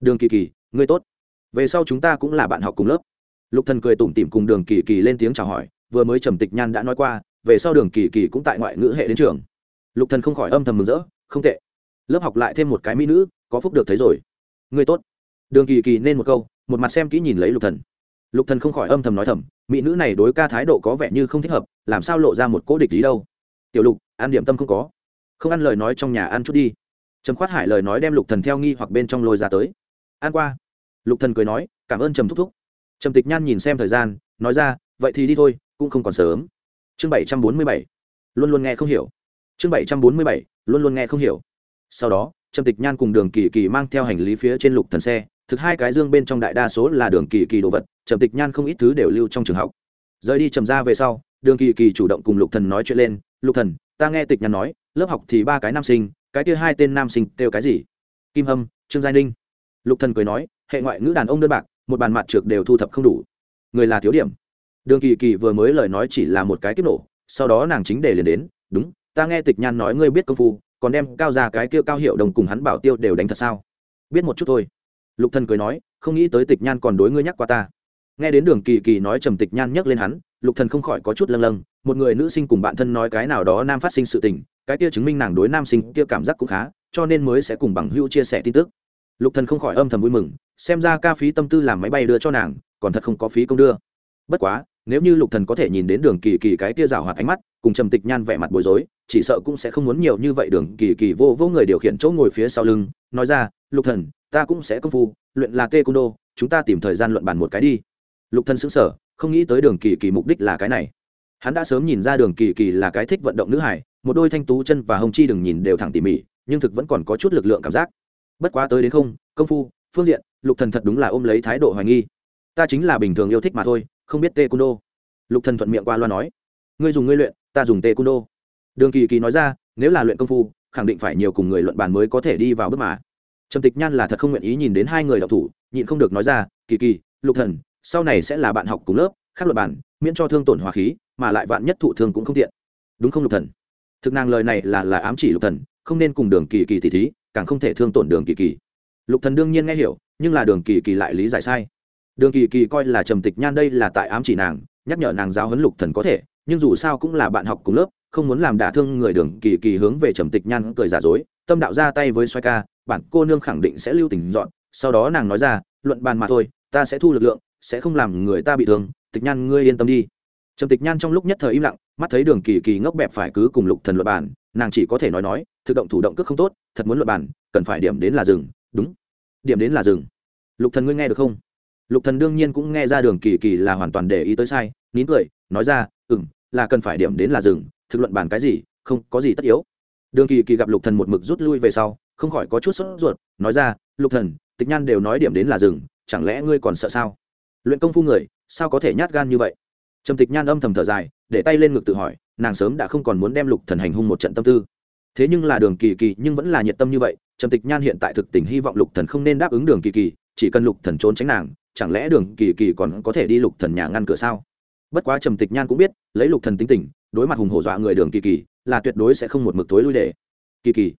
S1: Đường kỳ kỳ, ngươi tốt. Về sau chúng ta cũng là bạn học cùng lớp. Lục thần cười tủm tỉm cùng đường kỳ kỳ lên tiếng chào hỏi, vừa mới trầm tịch nhan đã nói qua, về sau đường kỳ kỳ cũng tại ngoại ngữ hệ đến trường. Lục thần không khỏi âm thầm mừng rỡ không tệ. Lớp học lại thêm một cái mỹ nữ, có phúc được thấy rồi. Người tốt. Đường kỳ kỳ nên một câu, một mặt xem kỹ nhìn lấy lục thần. Lục thần không khỏi âm thầm nói thầm, mỹ nữ này đối ca thái độ có vẻ như không thích hợp, làm sao lộ ra một cố địch ý đâu. Tiểu lục ăn điểm tâm không có. Không ăn lời nói trong nhà ăn chút đi. Trầm khoát hải lời nói đem lục thần theo nghi hoặc bên trong lôi ra tới. Ăn qua. Lục thần cười nói, cảm ơn trầm thúc thúc. Trầm tịch nhan nhìn xem thời gian, nói ra, vậy thì đi thôi, cũng không còn sớm. Chương bảy trăm bốn mươi bảy. Luôn luôn nghe không hiểu chương bảy trăm bốn mươi bảy, luôn luôn nghe không hiểu. Sau đó, trầm tịch nhan cùng đường kỳ kỳ mang theo hành lý phía trên lục thần xe, thực hai cái dương bên trong đại đa số là đường kỳ kỳ đồ vật, trầm tịch nhan không ít thứ đều lưu trong trường học. Rời đi trầm ra về sau, đường kỳ kỳ chủ động cùng lục thần nói chuyện lên, lục thần, ta nghe tịch nhan nói, lớp học thì ba cái nam sinh, cái kia hai tên nam sinh đều cái gì? Kim hâm, trương giai ninh. Lục thần cười nói, hệ ngoại ngữ đàn ông đơn bạc, một bàn mặt trượt đều thu thập không đủ. Người là thiếu điểm. Đường kỳ kỳ vừa mới lời nói chỉ là một cái kiếp nổ, sau đó nàng chính để liền đến, đúng ta nghe tịch nhan nói ngươi biết công phu, còn đem cao ra cái kia cao hiệu đồng cùng hắn bảo tiêu đều đánh thật sao? Biết một chút thôi. Lục thần cười nói, không nghĩ tới tịch nhan còn đối ngươi nhắc qua ta. Nghe đến đường kỳ kỳ nói trầm tịch nhan nhắc lên hắn, lục thần không khỏi có chút lâng lâng, một người nữ sinh cùng bạn thân nói cái nào đó nam phát sinh sự tình, cái kia chứng minh nàng đối nam sinh kia cảm giác cũng khá, cho nên mới sẽ cùng bằng hữu chia sẻ tin tức. Lục thần không khỏi âm thầm vui mừng, xem ra ca phí tâm tư làm máy bay đưa cho nàng, còn thật không có phí công đưa. Bất quá nếu như lục thần có thể nhìn đến đường kỳ kỳ cái kia rào hoạt ánh mắt, cùng trầm tịch nhan vẻ mặt bối rối, chỉ sợ cũng sẽ không muốn nhiều như vậy đường kỳ kỳ vô vô người điều khiển chỗ ngồi phía sau lưng, nói ra, lục thần, ta cũng sẽ công phu, luyện là tê cung đô, chúng ta tìm thời gian luận bàn một cái đi. Lục thần sững sờ, không nghĩ tới đường kỳ kỳ mục đích là cái này. Hắn đã sớm nhìn ra đường kỳ kỳ là cái thích vận động nữ hải một đôi thanh tú chân và hồng chi đừng nhìn đều thẳng tỉ mỉ, nhưng thực vẫn còn có chút lực lượng cảm giác. Bất quá tới đến không, công phu, phương diện, lục thần thật đúng là ôm lấy thái độ hoài nghi. Ta chính là bình thường yêu thích mà thôi không biết tê cung đô lục thần thuận miệng qua loa nói, ngươi dùng ngươi luyện, ta dùng tê cung đô đường kỳ kỳ nói ra, nếu là luyện công phu, khẳng định phải nhiều cùng người luận bàn mới có thể đi vào bước mà. Trầm tịch nhan là thật không nguyện ý nhìn đến hai người đọc thủ, nhịn không được nói ra, kỳ kỳ, lục thần, sau này sẽ là bạn học cùng lớp, khác luật bản miễn cho thương tổn hòa khí, mà lại vạn nhất thụ thương cũng không tiện. Đúng không, lục thần? Thực nàng lời này là là ám chỉ lục thần, không nên cùng đường kỳ kỳ tỷ thí, càng không thể thương tổn đường kỳ kỳ. Lục thần đương nhiên nghe hiểu, nhưng là đường kỳ kỳ lại lý giải sai đường kỳ kỳ coi là trầm tịch nhan đây là tại ám chỉ nàng, nhắc nhở nàng giáo huấn lục thần có thể, nhưng dù sao cũng là bạn học cùng lớp, không muốn làm đả thương người đường kỳ kỳ hướng về trầm tịch nhan cười giả dối, tâm đạo ra tay với xoay ca, bản cô nương khẳng định sẽ lưu tình dọn, sau đó nàng nói ra, luận bàn mà thôi, ta sẽ thu lực lượng, sẽ không làm người ta bị thương, tịch nhan ngươi yên tâm đi. Trầm tịch nhan trong lúc nhất thời im lặng, mắt thấy đường kỳ kỳ ngốc bẹp phải cứ cùng lục thần luật bàn, nàng chỉ có thể nói nói, thực động thủ động cước không tốt, thật muốn luật bàn, cần phải điểm đến là rừng đúng, điểm đến là rừng lục thần ngươi nghe được không? Lục thần đương nhiên cũng nghe ra đường kỳ kỳ là hoàn toàn để ý tới sai nín cười nói ra ừm là cần phải điểm đến là dừng. thực luận bàn cái gì không có gì tất yếu. Đường kỳ kỳ gặp lục thần một mực rút lui về sau không khỏi có chút sốt ruột nói ra lục thần tịch nhan đều nói điểm đến là dừng, chẳng lẽ ngươi còn sợ sao? Luyện công phu người sao có thể nhát gan như vậy? Trầm tịch nhan âm thầm thở dài để tay lên ngực tự hỏi nàng sớm đã không còn muốn đem lục thần hành hung một trận tâm tư. Thế nhưng là đường kỳ kỳ nhưng vẫn là nhiệt tâm như vậy trầm tịch nhan hiện tại thực tình hy vọng lục thần không nên đáp ứng đường kỳ kỳ chỉ cần lục thần trốn tránh nàng chẳng lẽ đường kỳ kỳ còn có thể đi lục thần nhà ngăn cửa sao? Bất quá trầm tịch nhan cũng biết, lấy lục thần tính tình, đối mặt hùng hổ dọa người đường kỳ kỳ, là tuyệt đối sẽ không một mực tối lui để. Kỳ kỳ.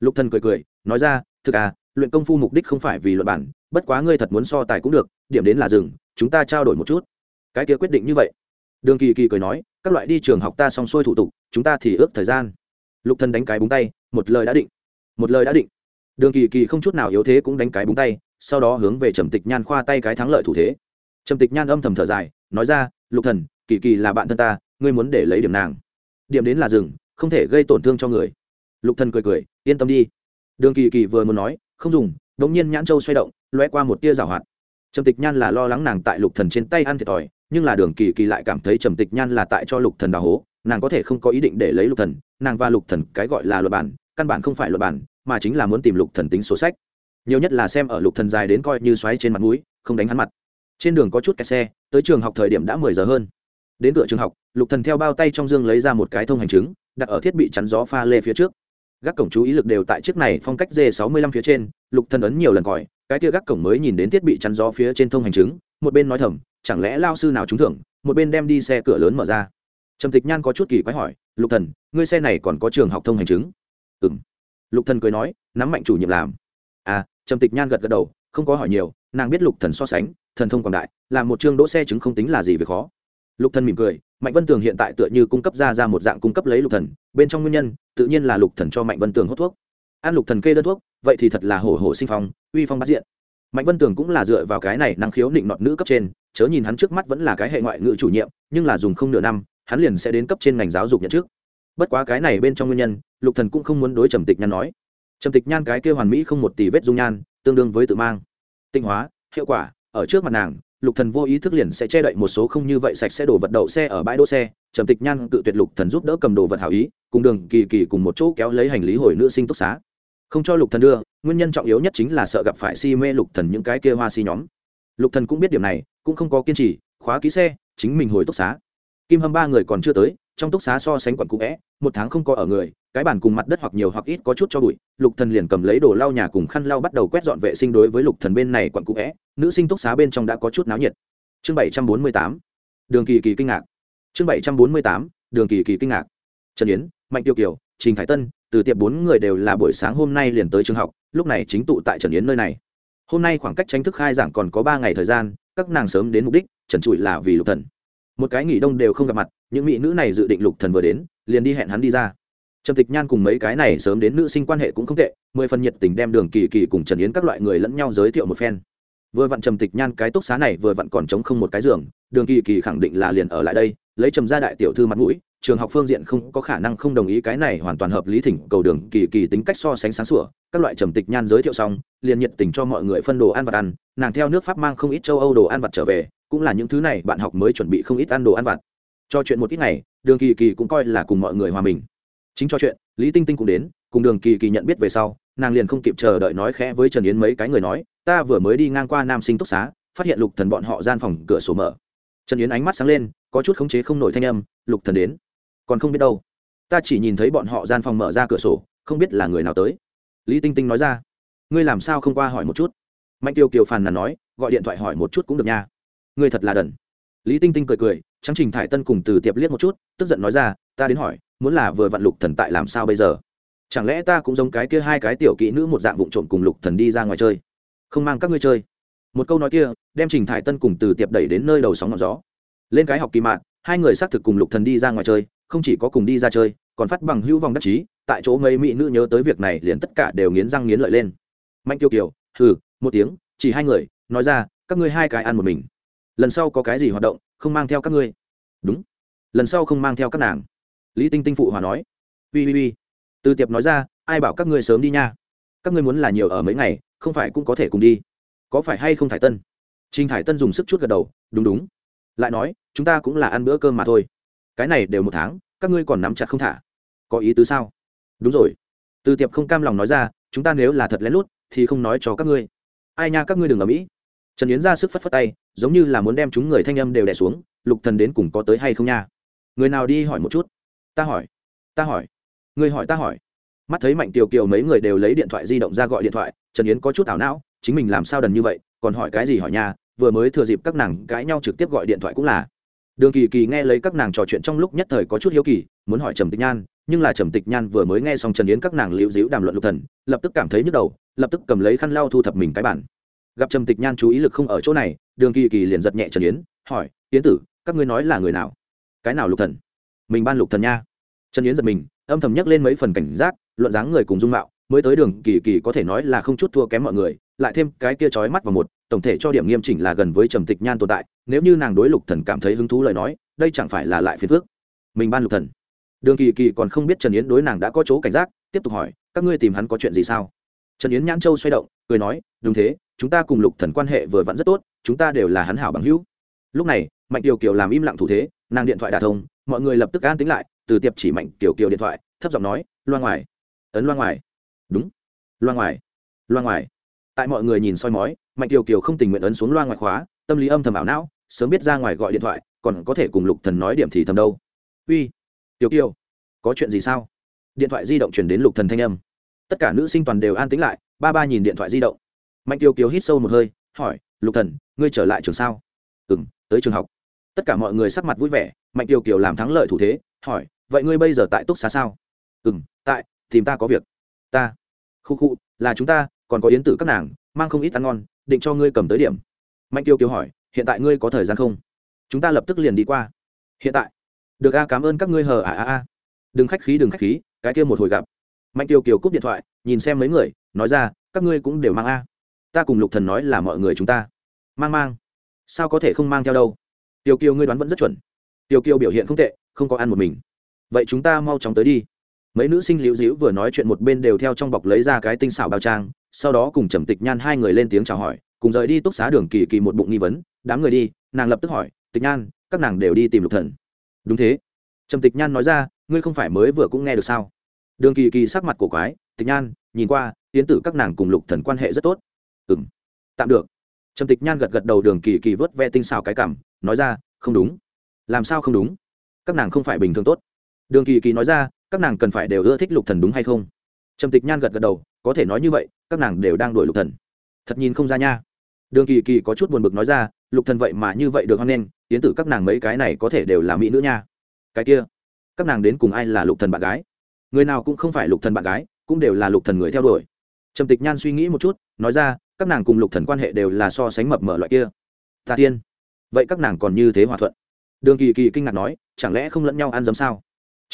S1: Lục thần cười cười, nói ra, thực à luyện công phu mục đích không phải vì luật bản, bất quá ngươi thật muốn so tài cũng được, điểm đến là rừng chúng ta trao đổi một chút. Cái kia quyết định như vậy. Đường kỳ kỳ cười nói, các loại đi trường học ta xong xuôi thủ tục, chúng ta thì ước thời gian. Lục thần đánh cái búng tay, một lời đã định. Một lời đã định. Đường kỳ kỳ không chút nào yếu thế cũng đánh cái búng tay sau đó hướng về trầm tịch nhan khoa tay cái thắng lợi thủ thế. Trầm tịch nhan âm thầm thở dài, nói ra, lục thần, kỳ kỳ là bạn thân ta, ngươi muốn để lấy điểm nàng. Điểm đến là dừng, không thể gây tổn thương cho người. Lục thần cười cười, yên tâm đi. Đường kỳ kỳ vừa muốn nói, không dùng, đống nhiên nhãn châu xoay động, lóe qua một tia rào hoạt. Trầm tịch nhan là lo lắng nàng tại lục thần trên tay ăn thiệt thòi, nhưng là đường kỳ kỳ lại cảm thấy trầm tịch nhan là tại cho lục thần đào hố, nàng có thể không có ý định để lấy lục thần, nàng và lục thần cái gọi là luật bản, căn bản không phải luật bản, mà chính là muốn tìm lục thần tính sổ sách nhiều nhất là xem ở lục thần dài đến coi như xoáy trên mặt mũi, không đánh hắn mặt. Trên đường có chút kẹt xe, tới trường học thời điểm đã mười giờ hơn. Đến cửa trường học, lục thần theo bao tay trong dương lấy ra một cái thông hành chứng đặt ở thiết bị chắn gió pha lê phía trước. Gác cổng chú ý lực đều tại chiếc này phong cách d 65 phía trên, lục thần ấn nhiều lần còi cái kia gác cổng mới nhìn đến thiết bị chắn gió phía trên thông hành chứng một bên nói thầm, chẳng lẽ lao sư nào trúng thưởng? Một bên đem đi xe cửa lớn mở ra. Trầm tịch nhan có chút kỳ quái hỏi, lục thần, ngươi xe này còn có trường học thông hành chứng ừm. Lục thần cười nói, nắm mạnh chủ nhiệm làm trầm tịch nhan gật gật đầu, không có hỏi nhiều, nàng biết lục thần so sánh, thần thông quảng đại làm một chương đỗ xe chứng không tính là gì về khó. Lục thần mỉm cười, mạnh vân tường hiện tại tựa như cung cấp ra ra một dạng cung cấp lấy lục thần, bên trong nguyên nhân, tự nhiên là lục thần cho mạnh vân tường hút thuốc. Ăn lục thần kê đơn thuốc, vậy thì thật là hổ hổ sinh phong, uy phong bắt diện. Mạnh vân tường cũng là dựa vào cái này năng khiếu định nọt nữ cấp trên, chớ nhìn hắn trước mắt vẫn là cái hệ ngoại ngữ chủ nhiệm, nhưng là dùng không nửa năm, hắn liền sẽ đến cấp trên ngành giáo dục nhận trước bất quá cái này bên trong nguyên nhân, lục thần cũng không muốn đối trầm tịch nhan nói trầm tịch nhan cái kia hoàn mỹ không một tỷ vết dung nhan, tương đương với tự mang. Tinh hóa, hiệu quả, ở trước mặt nàng, lục thần vô ý thức liền sẽ che đậy một số không như vậy sạch sẽ đổ vật đậu xe ở bãi đỗ xe. Trầm tịch nhan tự tuyệt lục thần giúp đỡ cầm đồ vật hảo ý, cùng đường kỳ kỳ cùng một chỗ kéo lấy hành lý hồi nữ sinh túc xá. Không cho lục thần đưa, nguyên nhân trọng yếu nhất chính là sợ gặp phải si mê lục thần những cái kia hoa si nhóm. Lục thần cũng biết điểm này, cũng không có kiên trì, khóa ký xe, chính mình hồi túc xá. Kim hâm ba người còn chưa tới, trong túc xá so sánh quận cũ vẽ một tháng không có ở người cái bàn cùng mặt đất hoặc nhiều hoặc ít có chút cho bụi, lục thần liền cầm lấy đồ lau nhà cùng khăn lau bắt đầu quét dọn vệ sinh đối với lục thần bên này quận cũ vẽ nữ sinh túc xá bên trong đã có chút náo nhiệt. Chương bảy trăm bốn mươi tám, đường kỳ kỳ kinh ngạc. Chương bảy trăm bốn mươi tám, đường kỳ kỳ kinh ngạc. Trần yến, mạnh tiêu kiều, trình thái tân, từ tiệp bốn người đều là buổi sáng hôm nay liền tới trường học, lúc này chính tụ tại trần yến nơi này. Hôm nay khoảng cách tranh thức khai giảng còn có ba ngày thời gian, các nàng sớm đến mục đích, trần trụi là vì lục thần. Một cái nghỉ đông đều không gặp mặt, những mỹ nữ này dự định lục thần vừa đến, liền đi hẹn hắn đi ra trầm tịch nhan cùng mấy cái này sớm đến nữ sinh quan hệ cũng không tệ, mười phần nhiệt tình đem đường kỳ kỳ cùng trần yến các loại người lẫn nhau giới thiệu một phen. Vừa vặn trầm tịch nhan cái túc xá này vừa vặn còn trống không một cái giường, đường kỳ kỳ khẳng định là liền ở lại đây, lấy trầm ra đại tiểu thư mặt mũi, trường học phương diện không có khả năng không đồng ý cái này hoàn toàn hợp lý thỉnh cầu đường kỳ kỳ tính cách so sánh sáng sủa, các loại trầm tịch nhan giới thiệu xong, liền nhiệt tình cho mọi người phân đồ ăn vặt ăn, nàng theo nước pháp mang không ít châu âu đồ ăn vặt trở về, cũng là những thứ này bạn học mới chuẩn bị không ít ăn đồ ăn vặt. Cho chuyện một ít ngày, đường kỳ kỳ cũng coi là cùng mọi người hòa mình chính cho chuyện, lý tinh tinh cũng đến, cùng đường kỳ kỳ nhận biết về sau, nàng liền không kịp chờ đợi nói khẽ với trần yến mấy cái người nói, ta vừa mới đi ngang qua nam sinh túc xá, phát hiện lục thần bọn họ gian phòng cửa sổ mở. Trần yến ánh mắt sáng lên, có chút khống chế không nổi thanh âm, lục thần đến. Còn không biết đâu. Ta chỉ nhìn thấy bọn họ gian phòng mở ra cửa sổ, không biết là người nào tới. Lý tinh tinh nói ra. Ngươi làm sao không qua hỏi một chút? Mạnh tiêu kiều phàn nàn nói, gọi điện thoại hỏi một chút cũng được nha. Ngươi thật là đần. Lý tinh tinh cười cười trắng trình thải tân cùng từ tiệp liếc một chút, tức giận nói ra ta đến hỏi, muốn là vừa vặn lục thần tại làm sao bây giờ? Chẳng lẽ ta cũng giống cái kia hai cái tiểu kỹ nữ một dạng vụng trộm cùng lục thần đi ra ngoài chơi? Không mang các ngươi chơi. Một câu nói kia, đem trình thải tân cùng từ tiệp đẩy đến nơi đầu sóng ngọn gió. Lên cái học kỳ mạng hai người xác thực cùng lục thần đi ra ngoài chơi, không chỉ có cùng đi ra chơi, còn phát bằng hữu vòng đắc chí, tại chỗ mấy mỹ nữ nhớ tới việc này liền tất cả đều nghiến răng nghiến lợi lên. Mạnh tiêu kiều, hừ, một tiếng, chỉ hai người, nói ra, các ngươi hai cái ăn một mình. Lần sau có cái gì hoạt động, không mang theo các ngươi. Đúng. Lần sau không mang theo các nàng lý tinh tinh phụ hòa nói ui ui ui từ tiệp nói ra, ai bảo các ngươi sớm đi nha. Các ngươi muốn là nhiều ở mấy ngày, không phải cũng có thể cùng đi. Có phải hay không thải tân? Trinh thải tân dùng sức chút gật đầu, đúng đúng. Lại nói, chúng ta cũng là ăn bữa cơm mà thôi. Cái này đều một tháng, các ngươi còn nắm chặt không thả. Có ý tứ sao? Đúng rồi. Từ tiệp không cam lòng nói ra, chúng ta nếu là thật lén lút, thì không nói cho các ngươi. Ai nha, các ngươi đừng ở mỹ. Trần yến ra sức phất phất tay, giống như là muốn đem chúng người thanh âm đều đẻ xuống, lục thần đến cùng có tới hay không nha? Người nào đi hỏi một chút ta hỏi ta hỏi, người hỏi ta hỏi. Mắt thấy mạnh kiều kiều mấy người đều lấy điện thoại di động ra gọi điện thoại, trần yến có chút ảo não, chính mình làm sao đần như vậy, còn hỏi cái gì hỏi nha vừa mới thừa dịp các nàng cãi nhau trực tiếp gọi điện thoại cũng là. Đường kỳ kỳ nghe lấy các nàng trò chuyện trong lúc nhất thời có chút hiếu kỳ, muốn hỏi trầm tịch nhan, nhưng là trầm tịch nhan vừa mới nghe xong trần yến các nàng liễu díu đàm luận lục thần, lập tức cảm thấy nhức đầu, lập tức cầm lấy khăn lau thu thập mình cái bản gặp trầm tịch nhan chú ý lực không ở chỗ này, đường kỳ kỳ liền giật nhẹ trần yến, hỏi, yến tử, các ngươi nói là người nào? Cái nào lục thần? Mình ban lục thần nha trần yến giật mình, âm thầm nhắc lên mấy phần cảnh giác, luận dáng người cùng dung mạo, mới tới đường kỳ kỳ có thể nói là không chút thua kém mọi người, lại thêm cái kia trói mắt vào một, tổng thể cho điểm nghiêm chỉnh là gần với trầm tịch nhan tồn tại, nếu như nàng đối lục thần cảm thấy hứng thú lời nói, đây chẳng phải là lại phiền phước mình ban lục thần. Đường kỳ kỳ còn không biết trần yến đối nàng đã có chỗ cảnh giác, tiếp tục hỏi, các ngươi tìm hắn có chuyện gì sao? Trần yến nhãn châu xoay động, cười nói, đúng thế, chúng ta cùng lục thần quan hệ vừa vặn rất tốt, chúng ta đều là hắn hảo bằng hữu. Lúc này, mạnh kiều kiều làm im lặng thủ thế, nàng điện thoại đả thông, mọi người lập tức an tính lại từ tiệp chỉ mạnh kiểu kiểu điện thoại, thấp giọng nói loa ngoài ấn loa ngoài đúng. Loa ngoài loa ngoài tại mọi người nhìn soi mói, mạnh kiều kiều không tình nguyện ấn xuống loa ngoài khóa, tâm lý âm thầm ảo não, sớm biết ra ngoài gọi điện thoại, còn có thể cùng lục thần nói điểm thì thầm đâu. Uy, tiểu kiều, có chuyện gì sao? Điện thoại di động chuyển đến lục thần thanh âm. Tất cả nữ sinh toàn đều an tĩnh lại, ba ba nhìn điện thoại di động. Mạnh kiều kiều hít sâu một hơi, hỏi, lục thần, ngươi trở lại trường sao? Ừm, tới trường học. Tất cả mọi người sắc mặt vui vẻ, mạnh kiều kiều làm thắng lợi thủ thế, hỏi vậy ngươi bây giờ tại túc xá sao? Ừ m tại, tìm ta có việc. Ta. Khu khu, là chúng ta, còn có yến tử các nàng, mang không ít ăn ngon, định cho ngươi cầm tới điểm. Mạnh tiêu kiều hỏi, hiện tại ngươi có thời gian không? Chúng ta lập tức liền đi qua. Hiện tại. Được a, cảm ơn các ngươi hờ à à à đừng khách khí, đừng khách khí, cái kia một hồi gặp. Mạnh tiêu kiều cúp điện thoại, nhìn xem mấy người, nói ra, các ngươi cũng đều mang a. Ta cùng lục thần nói là mọi người chúng ta. Mang mang. Sao có thể không mang theo đâu? Tiêu kiều, ngươi đoán vẫn rất chuẩn. Tiêu kiều biểu hiện không tệ, không có ăn một mình vậy chúng ta mau chóng tới đi. Mấy nữ sinh liễu dĩu vừa nói chuyện một bên đều theo trong bọc lấy ra cái tinh xảo bao trang, sau đó cùng trầm tịch nhan hai người lên tiếng chào hỏi, cùng rời đi túc xá đường kỳ kỳ một bụng nghi vấn, đám người đi. Nàng lập tức hỏi, tịch nhan, các nàng đều đi tìm lục thần. Đúng thế. Trầm tịch nhan nói ra, ngươi không phải mới vừa cũng nghe được sao? Đường kỳ kỳ sắc mặt cổ quái, tịch nhan, nhìn qua tiến tử các nàng cùng lục thần quan hệ rất tốt. Ừ tạm được. Trầm tịch nhan gật gật đầu đường kỳ kỳ vớt ve tinh xào cái cảm nói ra, không đúng. Làm sao không đúng? Các nàng không phải bình thường tốt đường kỳ kỳ nói ra, các nàng cần phải đều ưa thích lục thần đúng hay không? Trầm tịch nhan gật gật đầu, có thể nói như vậy, các nàng đều đang đuổi lục thần. Thật nhìn không ra nha. Đường kỳ kỳ có chút buồn bực nói ra, lục thần vậy mà như vậy được hoan nghênh tiến tử các nàng mấy cái này có thể đều là mỹ nữ nha. Cái kia, các nàng đến cùng ai là lục thần bạn gái? Người nào cũng không phải lục thần bạn gái, cũng đều là lục thần người theo đuổi. Trầm tịch nhan suy nghĩ một chút, nói ra, các nàng cùng lục thần quan hệ đều là so sánh mập mở loại kia. Ta tiên, vậy các nàng còn như thế hòa thuận? Đường kỳ kỳ kinh ngạc nói, chẳng lẽ không lẫn nhau ăn dấm sao?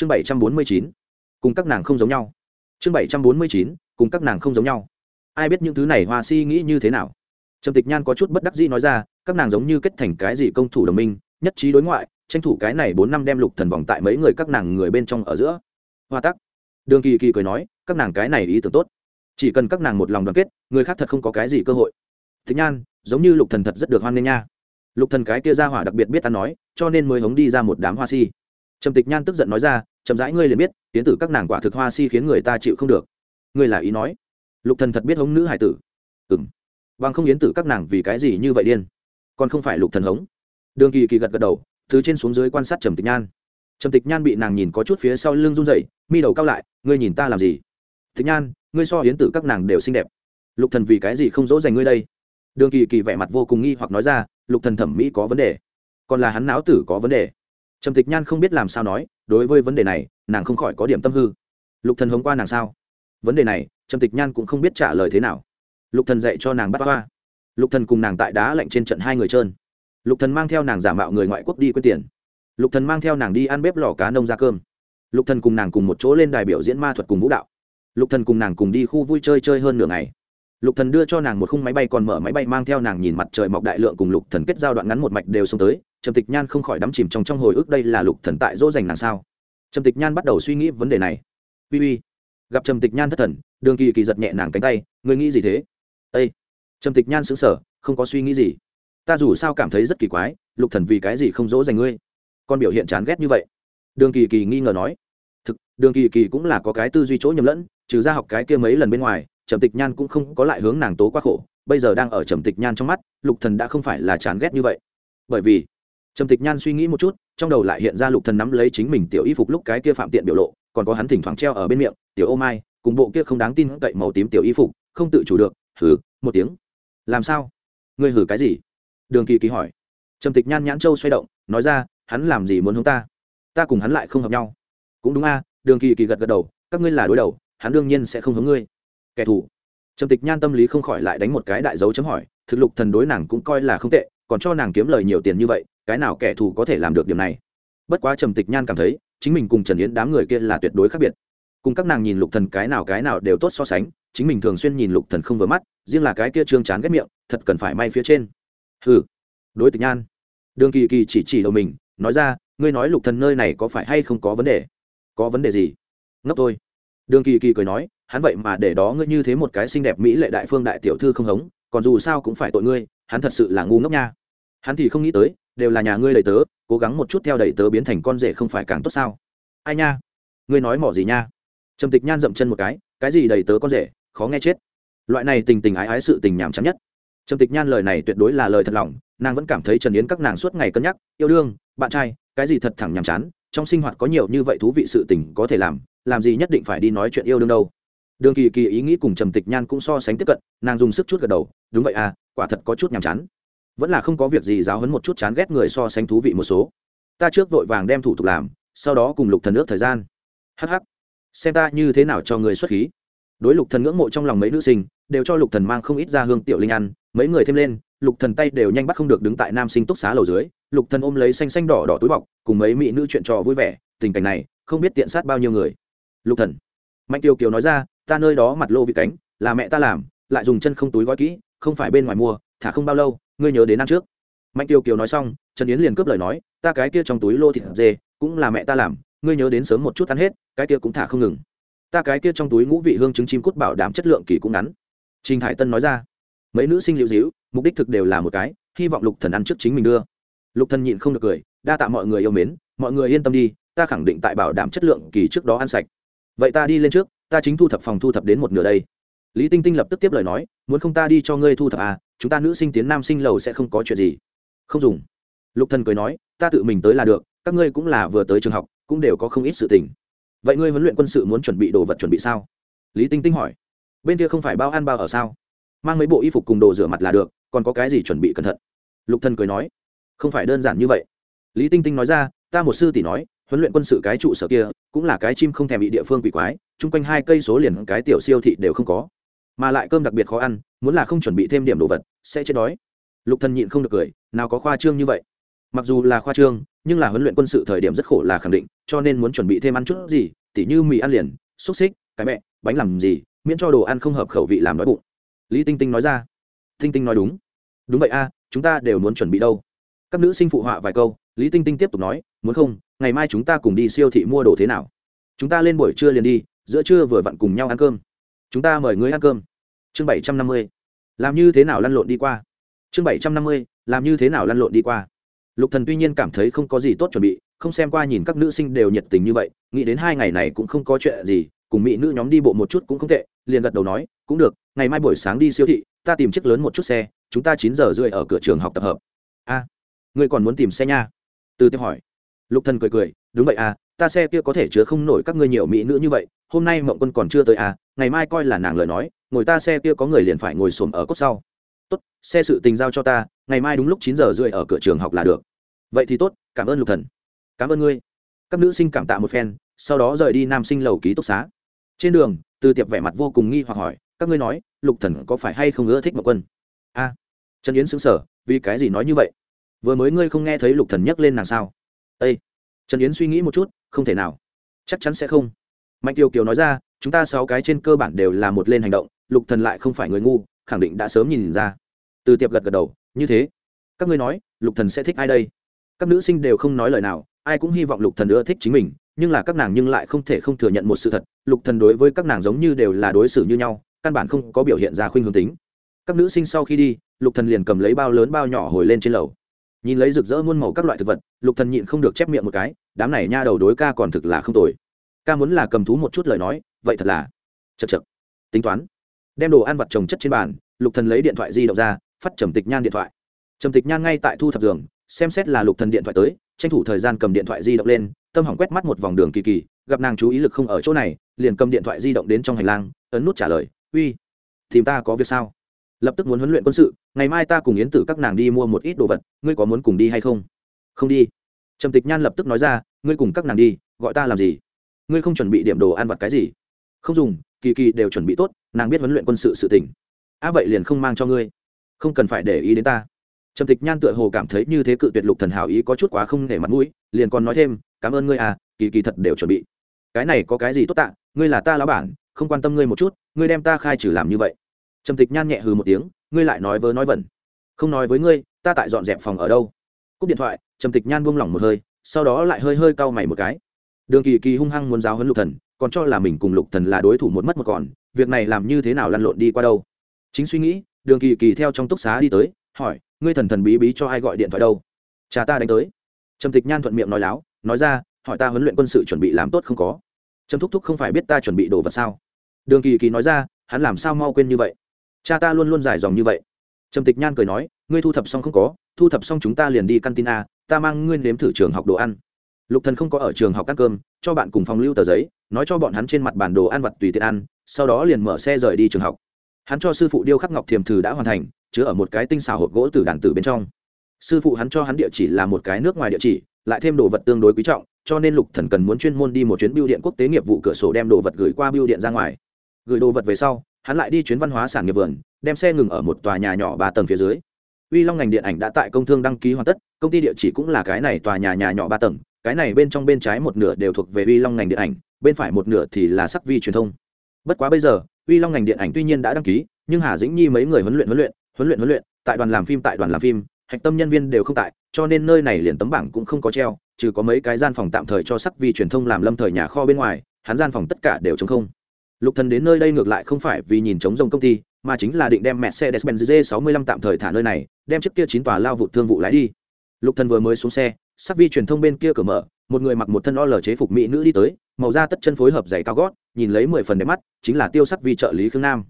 S1: Chương bảy trăm bốn mươi chín, cùng các nàng không giống nhau. Chương bảy trăm bốn mươi chín, cùng các nàng không giống nhau. Ai biết những thứ này hoa si nghĩ như thế nào? Trầm tịch nhan có chút bất đắc dĩ nói ra, các nàng giống như kết thành cái gì công thủ đồng minh, nhất trí đối ngoại, tranh thủ cái này bốn năm đem lục thần vòng tại mấy người các nàng người bên trong ở giữa. Hoa tắc. Đường kỳ kỳ cười nói, các nàng cái này ý tưởng tốt. Chỉ cần các nàng một lòng đoàn kết, người khác thật không có cái gì cơ hội. Tịch nhan, giống như lục thần thật rất được hoan nghênh nha. Lục thần cái kia ra hỏa đặc biệt biết ta nói, cho nên mới hống đi ra một đám hoa si trầm tịch nhan tức giận nói ra, chậm rãi ngươi liền biết, tiến tử các nàng quả thực hoa si khiến người ta chịu không được. Ngươi là ý nói? Lục thần thật biết hống nữ hải tử. Ừm, bằng không yến tử các nàng vì cái gì như vậy điên? Còn không phải lục thần hống. Đường kỳ kỳ gật gật đầu thứ trên xuống dưới quan sát trầm tịch nhan. Trầm tịch nhan bị nàng nhìn có chút phía sau lưng run rẩy, mi đầu cao lại, ngươi nhìn ta làm gì? Tịch nhan, ngươi so hiến tử các nàng đều xinh đẹp. Lục thần vì cái gì không dỗ dành ngươi đây? Đường kỳ kỳ vẻ mặt vô cùng nghi hoặc nói ra, lục thần thẩm mỹ có vấn đề, còn là hắn não tử có vấn đề trầm tịch nhan không biết làm sao nói, đối với vấn đề này, nàng không khỏi có điểm tâm hư. Lục thần hống qua nàng sao? Vấn đề này, trầm tịch nhan cũng không biết trả lời thế nào. Lục thần dạy cho nàng bắt hoa. Lục thần cùng nàng tại đá lạnh trên trận hai người trơn. Lục thần mang theo nàng giả mạo người ngoại quốc đi quyết tiền. Lục thần mang theo nàng đi ăn bếp lò cá nông ra cơm. Lục thần cùng nàng cùng một chỗ lên đài biểu diễn ma thuật cùng vũ đạo. Lục thần cùng nàng cùng đi khu vui chơi chơi hơn nửa ngày. Lục thần đưa cho nàng một khung máy bay còn mở máy bay mang theo nàng nhìn mặt trời mọc đại lượng cùng lục thần kết giao đoạn ngắn một mạch đều xuống tới trầm tịch nhan không khỏi đắm chìm trong trong hồi ức đây là lục thần tại dỗ dành nàng sao? Trầm tịch nhan bắt đầu suy nghĩ vấn đề này. Uy uy. Gặp trầm tịch nhan thất thần, đường kỳ kỳ giật nhẹ nàng cánh tay Người nghĩ gì thế? Ây trầm tịch nhan sững sờ, không có suy nghĩ gì. Ta dù sao cảm thấy rất kỳ quái, lục thần vì cái gì không dỗ dành ngươi? Con biểu hiện chán ghét như vậy. Đường kỳ kỳ nghi ngờ nói. Thực, đường kỳ kỳ cũng là có cái tư duy chỗ nhầm lẫn, trừ ra học cái kia mấy lần bên ngoài, trầm tịch nhan cũng không có lại hướng nàng tố quá khổ. Bây giờ đang ở trầm tịch nhan trong mắt, lục thần đã không phải là chán ghét như vậy. Bởi vì trầm tịch nhan suy nghĩ một chút, trong đầu lại hiện ra lục thần nắm lấy chính mình tiểu y phục lúc cái kia phạm tiện biểu lộ, còn có hắn thỉnh thoảng treo ở bên miệng, tiểu ô mai, cùng bộ kia không đáng tin cậy màu tím tiểu y phục, không tự chủ được, hừ, một tiếng. Làm sao? Ngươi hử cái gì? Đường kỳ kỳ hỏi. Trầm tịch nhan nhãn châu xoay động, nói ra, hắn làm gì muốn hướng ta? Ta cùng hắn lại không hợp nhau. Cũng đúng a. Đường kỳ kỳ gật gật đầu, các ngươi là đối đầu, hắn đương nhiên sẽ không hướng ngươi. Kẻ thù. Trầm tịch nhan tâm lý không khỏi lại đánh một cái đại dấu chấm hỏi, thực lục thần đối nàng cũng coi là không tệ, còn cho nàng kiếm lời nhiều tiền như vậy cái nào kẻ thù có thể làm được điểm này? Bất quá trầm tịch nhan cảm thấy, chính mình cùng trần yến đám người kia là tuyệt đối khác biệt. Cùng các nàng nhìn lục thần cái nào cái nào đều tốt so sánh, chính mình thường xuyên nhìn lục thần không vừa mắt, riêng là cái kia trương chán ghét miệng, thật cần phải may phía trên. Hừ. Đối tịch nhan. Đường kỳ kỳ chỉ chỉ đầu mình, nói ra, ngươi nói lục thần nơi này có phải hay không có vấn đề? Có vấn đề gì? Ngốc thôi. Đường kỳ kỳ cười nói, hắn vậy mà để đó ngươi như thế một cái xinh đẹp mỹ lệ đại phương đại tiểu thư không hống, còn dù sao cũng phải tội ngươi, hắn thật sự là ngu ngốc nha. Hắn thì không nghĩ tới đều là nhà ngươi đầy tớ, cố gắng một chút theo đầy tớ biến thành con rể không phải càng tốt sao? Ai nha? Ngươi nói mỏ gì nha? Trầm tịch nhan dậm chân một cái cái gì đầy tớ con rể, khó nghe chết. Loại này tình tình ái ái sự tình nhảm chán nhất. Trầm tịch nhan lời này tuyệt đối là lời thật lòng, nàng vẫn cảm thấy trần yến các nàng suốt ngày cân nhắc, yêu đương, bạn trai, cái gì thật thẳng nhàm chán, trong sinh hoạt có nhiều như vậy thú vị sự tình có thể làm làm gì nhất định phải đi nói chuyện yêu đương đâu. Đường kỳ kỳ ý nghĩ cùng trầm tịch nhan cũng so sánh tiếp cận, nàng dùng sức chút gật đầu, đúng vậy à quả thật có chút nhàm chán vẫn là không có việc gì giáo hấn một chút chán ghét người so sánh thú vị một số. Ta trước vội vàng đem thủ tục làm, sau đó cùng lục thần ước thời gian. Hh xem ta như thế nào cho người xuất khí. Đối lục thần ngưỡng mộ trong lòng mấy nữ sinh, đều cho lục thần mang không ít ra hương tiểu linh ăn, mấy người thêm lên, lục thần tay đều nhanh bắt không được đứng tại nam sinh túc xá lầu dưới, lục thần ôm lấy xanh xanh đỏ đỏ túi bọc, cùng mấy mỹ nữ chuyện trò vui vẻ, tình cảnh này, không biết tiện sát bao nhiêu người. Lục thần. Mạnh kiều kiều nói ra, ta nơi đó mặt lô vị cánh, là mẹ ta làm, lại dùng chân không túi gói kỹ, không phải bên ngoài mua, thả không bao lâu ngươi nhớ đến ăn trước. Mạnh kiều kiều nói xong, trần yến liền cướp lời nói, ta cái kia trong túi lô thịt dê, cũng là mẹ ta làm, ngươi nhớ đến sớm một chút ăn hết, cái kia cũng thả không ngừng. Ta cái kia trong túi ngũ vị hương trứng chim cút bảo đảm chất lượng kỳ cũng ngắn. Trình hải tân nói ra, mấy nữ sinh liệu dĩu mục đích thực đều là một cái, hy vọng lục thần ăn trước chính mình đưa. Lục thần nhịn không được cười, đa tạ mọi người yêu mến, mọi người yên tâm đi, ta khẳng định tại bảo đảm chất lượng kỳ trước đó ăn sạch. Vậy ta đi lên trước, ta chính thu thập phòng thu thập đến một nửa đây. Lý tinh tinh lập tức tiếp lời nói, muốn không ta đi cho ngươi thu thập à chúng ta nữ sinh tiến nam sinh lầu sẽ không có chuyện gì. Không dùng. Lục thần cười nói, ta tự mình tới là được, các ngươi cũng là vừa tới trường học, cũng đều có không ít sự tình. Vậy ngươi huấn luyện quân sự muốn chuẩn bị đồ vật chuẩn bị sao? Lý tinh tinh hỏi. Bên kia không phải bao ăn bao ở sao? Mang mấy bộ y phục cùng đồ rửa mặt là được, còn có cái gì chuẩn bị cẩn thận? Lục thần cười nói. Không phải đơn giản như vậy. Lý tinh tinh nói ra, ta một sư tỷ nói, huấn luyện quân sự cái trụ sở kia, cũng là cái chim không thèm bị địa phương quỷ quái, chung quanh hai cây số liền cái tiểu siêu thị đều không có. Mà lại cơm đặc biệt khó ăn muốn là không chuẩn bị thêm điểm đồ vật, sẽ chết đói. Lục thần nhịn không được cười, nào có khoa trương như vậy. Mặc dù là khoa trương, nhưng là huấn luyện quân sự thời điểm rất khổ là khẳng định, cho nên muốn chuẩn bị thêm ăn chút gì, tỉ như mì ăn liền, xúc xích, cái mẹ bánh làm gì, miễn cho đồ ăn không hợp khẩu vị làm đói bụng. Lý tinh tinh nói ra. Tinh tinh nói đúng. Đúng vậy a, chúng ta đều muốn chuẩn bị đâu. Các nữ sinh phụ họa vài câu, lý tinh tinh tiếp tục nói, muốn không, ngày mai chúng ta cùng đi siêu thị mua đồ thế nào? Chúng ta lên buổi trưa liền đi, giữa trưa vừa vặn cùng nhau ăn cơm. Chúng ta mời ngươi ăn cơm chương bảy trăm năm mươi. Làm như thế nào lăn lộn đi qua? Chương bảy trăm năm mươi, làm như thế nào lăn lộn đi qua? Lục thần tuy nhiên cảm thấy không có gì tốt chuẩn bị, không xem qua nhìn các nữ sinh đều nhiệt tình như vậy, nghĩ đến hai ngày này cũng không có chuyện gì, cùng mỹ nữ nhóm đi bộ một chút cũng không tệ, liền gật đầu nói, cũng được, ngày mai buổi sáng đi siêu thị, ta tìm chiếc lớn một chút xe, chúng ta chín giờ rưỡi ở cửa trường học tập hợp. A, ngươi còn muốn tìm xe nha? Từ tiếp hỏi. Lục thần cười cười, đúng vậy à ta xe kia có thể chứa không nổi các ngươi nhiều mỹ nữ như vậy, hôm nay mộng quân còn chưa tới à ngày mai coi là nàng lời nói ngồi ta xe kia có người liền phải ngồi xổm ở cốt sau. Tốt, xe sự tình giao cho ta, ngày mai đúng lúc chín giờ rưỡi ở cửa trường học là được. Vậy thì tốt, cảm ơn lục thần. Cảm ơn ngươi. Các nữ sinh cảm tạ một phen, sau đó rời đi nam sinh lầu ký túc xá. Trên đường, từ tiệp vẻ mặt vô cùng nghi hoặc hỏi, các ngươi nói, lục thần có phải hay không ưa thích mậu quân? A. Trần yến sững sờ, vì cái gì nói như vậy? Vừa mới ngươi không nghe thấy lục thần nhắc lên nàng sao? Ây trần yến suy nghĩ một chút, không thể nào. Chắc chắn sẽ không. Mạnh kiều kiều nói ra, chúng ta sáu cái trên cơ bản đều là một lên hành động lục thần lại không phải người ngu, khẳng định đã sớm nhìn ra. Từ tiệp gật gật đầu, như thế, các ngươi nói, lục thần sẽ thích ai đây? Các nữ sinh đều không nói lời nào, ai cũng hy vọng lục thần ưa thích chính mình, nhưng là các nàng nhưng lại không thể không thừa nhận một sự thật, lục thần đối với các nàng giống như đều là đối xử như nhau, căn bản không có biểu hiện ra khuynh hướng tính. Các nữ sinh sau khi đi, lục thần liền cầm lấy bao lớn bao nhỏ hồi lên trên lầu. Nhìn lấy rực rỡ muôn màu các loại thực vật, lục thần nhịn không được chép miệng một cái, đám này nha đầu đối ca còn thực là không tồi. Ca muốn là cầm thú một chút lời nói, vậy thật là chật chật. Tính toán đem đồ ăn vặt trồng chất trên bàn, lục thần lấy điện thoại di động ra, phát trầm tịch nhan điện thoại. Trầm tịch nhan ngay tại thu thập giường, xem xét là lục thần điện thoại tới, tranh thủ thời gian cầm điện thoại di động lên, tâm hỏng quét mắt một vòng đường kỳ kỳ, gặp nàng chú ý lực không ở chỗ này, liền cầm điện thoại di động đến trong hành lang, ấn nút trả lời, uy, tìm ta có việc sao? Lập tức muốn huấn luyện quân sự, ngày mai ta cùng yến tử các nàng đi mua một ít đồ vật, ngươi có muốn cùng đi hay không? Không đi. Trầm tịch nhan lập tức nói ra, ngươi cùng các nàng đi, gọi ta làm gì? Ngươi không chuẩn bị điểm đồ ăn vặt cái gì? Không dùng kỳ kỳ đều chuẩn bị tốt, nàng biết huấn luyện quân sự sự tỉnh á vậy liền không mang cho ngươi. Không cần phải để ý đến ta. Trầm tịch nhan tựa hồ cảm thấy như thế cự tuyệt lục thần hảo ý có chút quá không để mặt mũi, liền còn nói thêm, cảm ơn ngươi à kỳ kỳ thật đều chuẩn bị. Cái này có cái gì tốt tạ, ngươi là ta lão bản, không quan tâm ngươi một chút, ngươi đem ta khai trừ làm như vậy. Trầm tịch nhan nhẹ hừ một tiếng, ngươi lại nói vớ nói vẩn. Không nói với ngươi, ta tại dọn dẹp phòng ở đâu? Cúp điện thoại, trầm tịch nhan buông lỏng một hơi, sau đó lại hơi hơi cau mày một cái. Đường kỳ kỳ hung hăng muốn giáo huấn lục thần còn cho là mình cùng lục thần là đối thủ một mất một còn, việc này làm như thế nào lăn lộn đi qua đâu? Chính suy nghĩ, đường kỳ kỳ theo trong túc xá đi tới, hỏi, ngươi thần thần bí bí cho ai gọi điện thoại đâu? Cha ta đánh tới. Trầm tịch nhan thuận miệng nói láo, nói ra, hỏi ta huấn luyện quân sự chuẩn bị làm tốt không có. Trầm thúc thúc, không phải biết ta chuẩn bị đồ vật sao? Đường kỳ kỳ nói ra, hắn làm sao mau quên như vậy? Cha ta luôn luôn dài dòng như vậy. Trầm tịch nhan cười nói, ngươi thu thập xong không có, thu thập xong chúng ta liền đi căn tin a, ta mang ngươi nếm thử trường học đồ ăn lục thần không có ở trường học ăn cơm, cho bạn cùng phòng lưu tờ giấy, nói cho bọn hắn trên mặt bản đồ ăn vặt tùy tiện ăn, sau đó liền mở xe rời đi trường học. Hắn cho sư phụ điêu khắc ngọc thiềm thử đã hoàn thành, chứa ở một cái tinh xảo hộp gỗ từ đàn tử bên trong. Sư phụ hắn cho hắn địa chỉ là một cái nước ngoài địa chỉ, lại thêm đồ vật tương đối quý trọng, cho nên lục thần cần muốn chuyên môn đi một chuyến bưu điện quốc tế nghiệp vụ cửa sổ đem đồ vật gửi qua bưu điện ra ngoài. Gửi đồ vật về sau, hắn lại đi chuyến văn hóa sản nghiệp vườn, đem xe ngừng ở một tòa nhà nhỏ ba tầng phía dưới. Uy long ngành điện ảnh đã tại công thương đăng ký hoàn tất, công ty địa chỉ cũng là cái này tòa nhà nhà nhỏ ba tầng cái này bên trong bên trái một nửa đều thuộc về uy long ngành điện ảnh, bên phải một nửa thì là sắc vi truyền thông. Bất quá bây giờ, uy long ngành điện ảnh tuy nhiên đã đăng ký, nhưng hà dĩnh nhi mấy người huấn luyện huấn luyện huấn luyện huấn luyện, tại đoàn làm phim, tại đoàn làm phim, hạch tâm nhân viên đều không tại, cho nên nơi này liền tấm bảng cũng không có treo, trừ có mấy cái gian phòng tạm thời cho sắc vi truyền thông làm lâm thời nhà kho bên ngoài, hắn gian phòng tất cả đều chống không. Lục thần đến nơi đây ngược lại không phải vì nhìn chống rồng công ty, mà chính là định đem mercedes benz g 65 tạm thời thả nơi này, đem chiếc kia chín tòa lao vụ thương vụ lái đi. Lục thần vừa mới xuống xe sắc vi truyền thông bên kia cửa mở, một người mặc một thân o lờ chế phục mỹ nữ đi tới, màu da tất chân phối hợp giày cao gót, nhìn lấy mười phần đẹp mắt, chính là tiêu sắc vi trợ lý khương nam.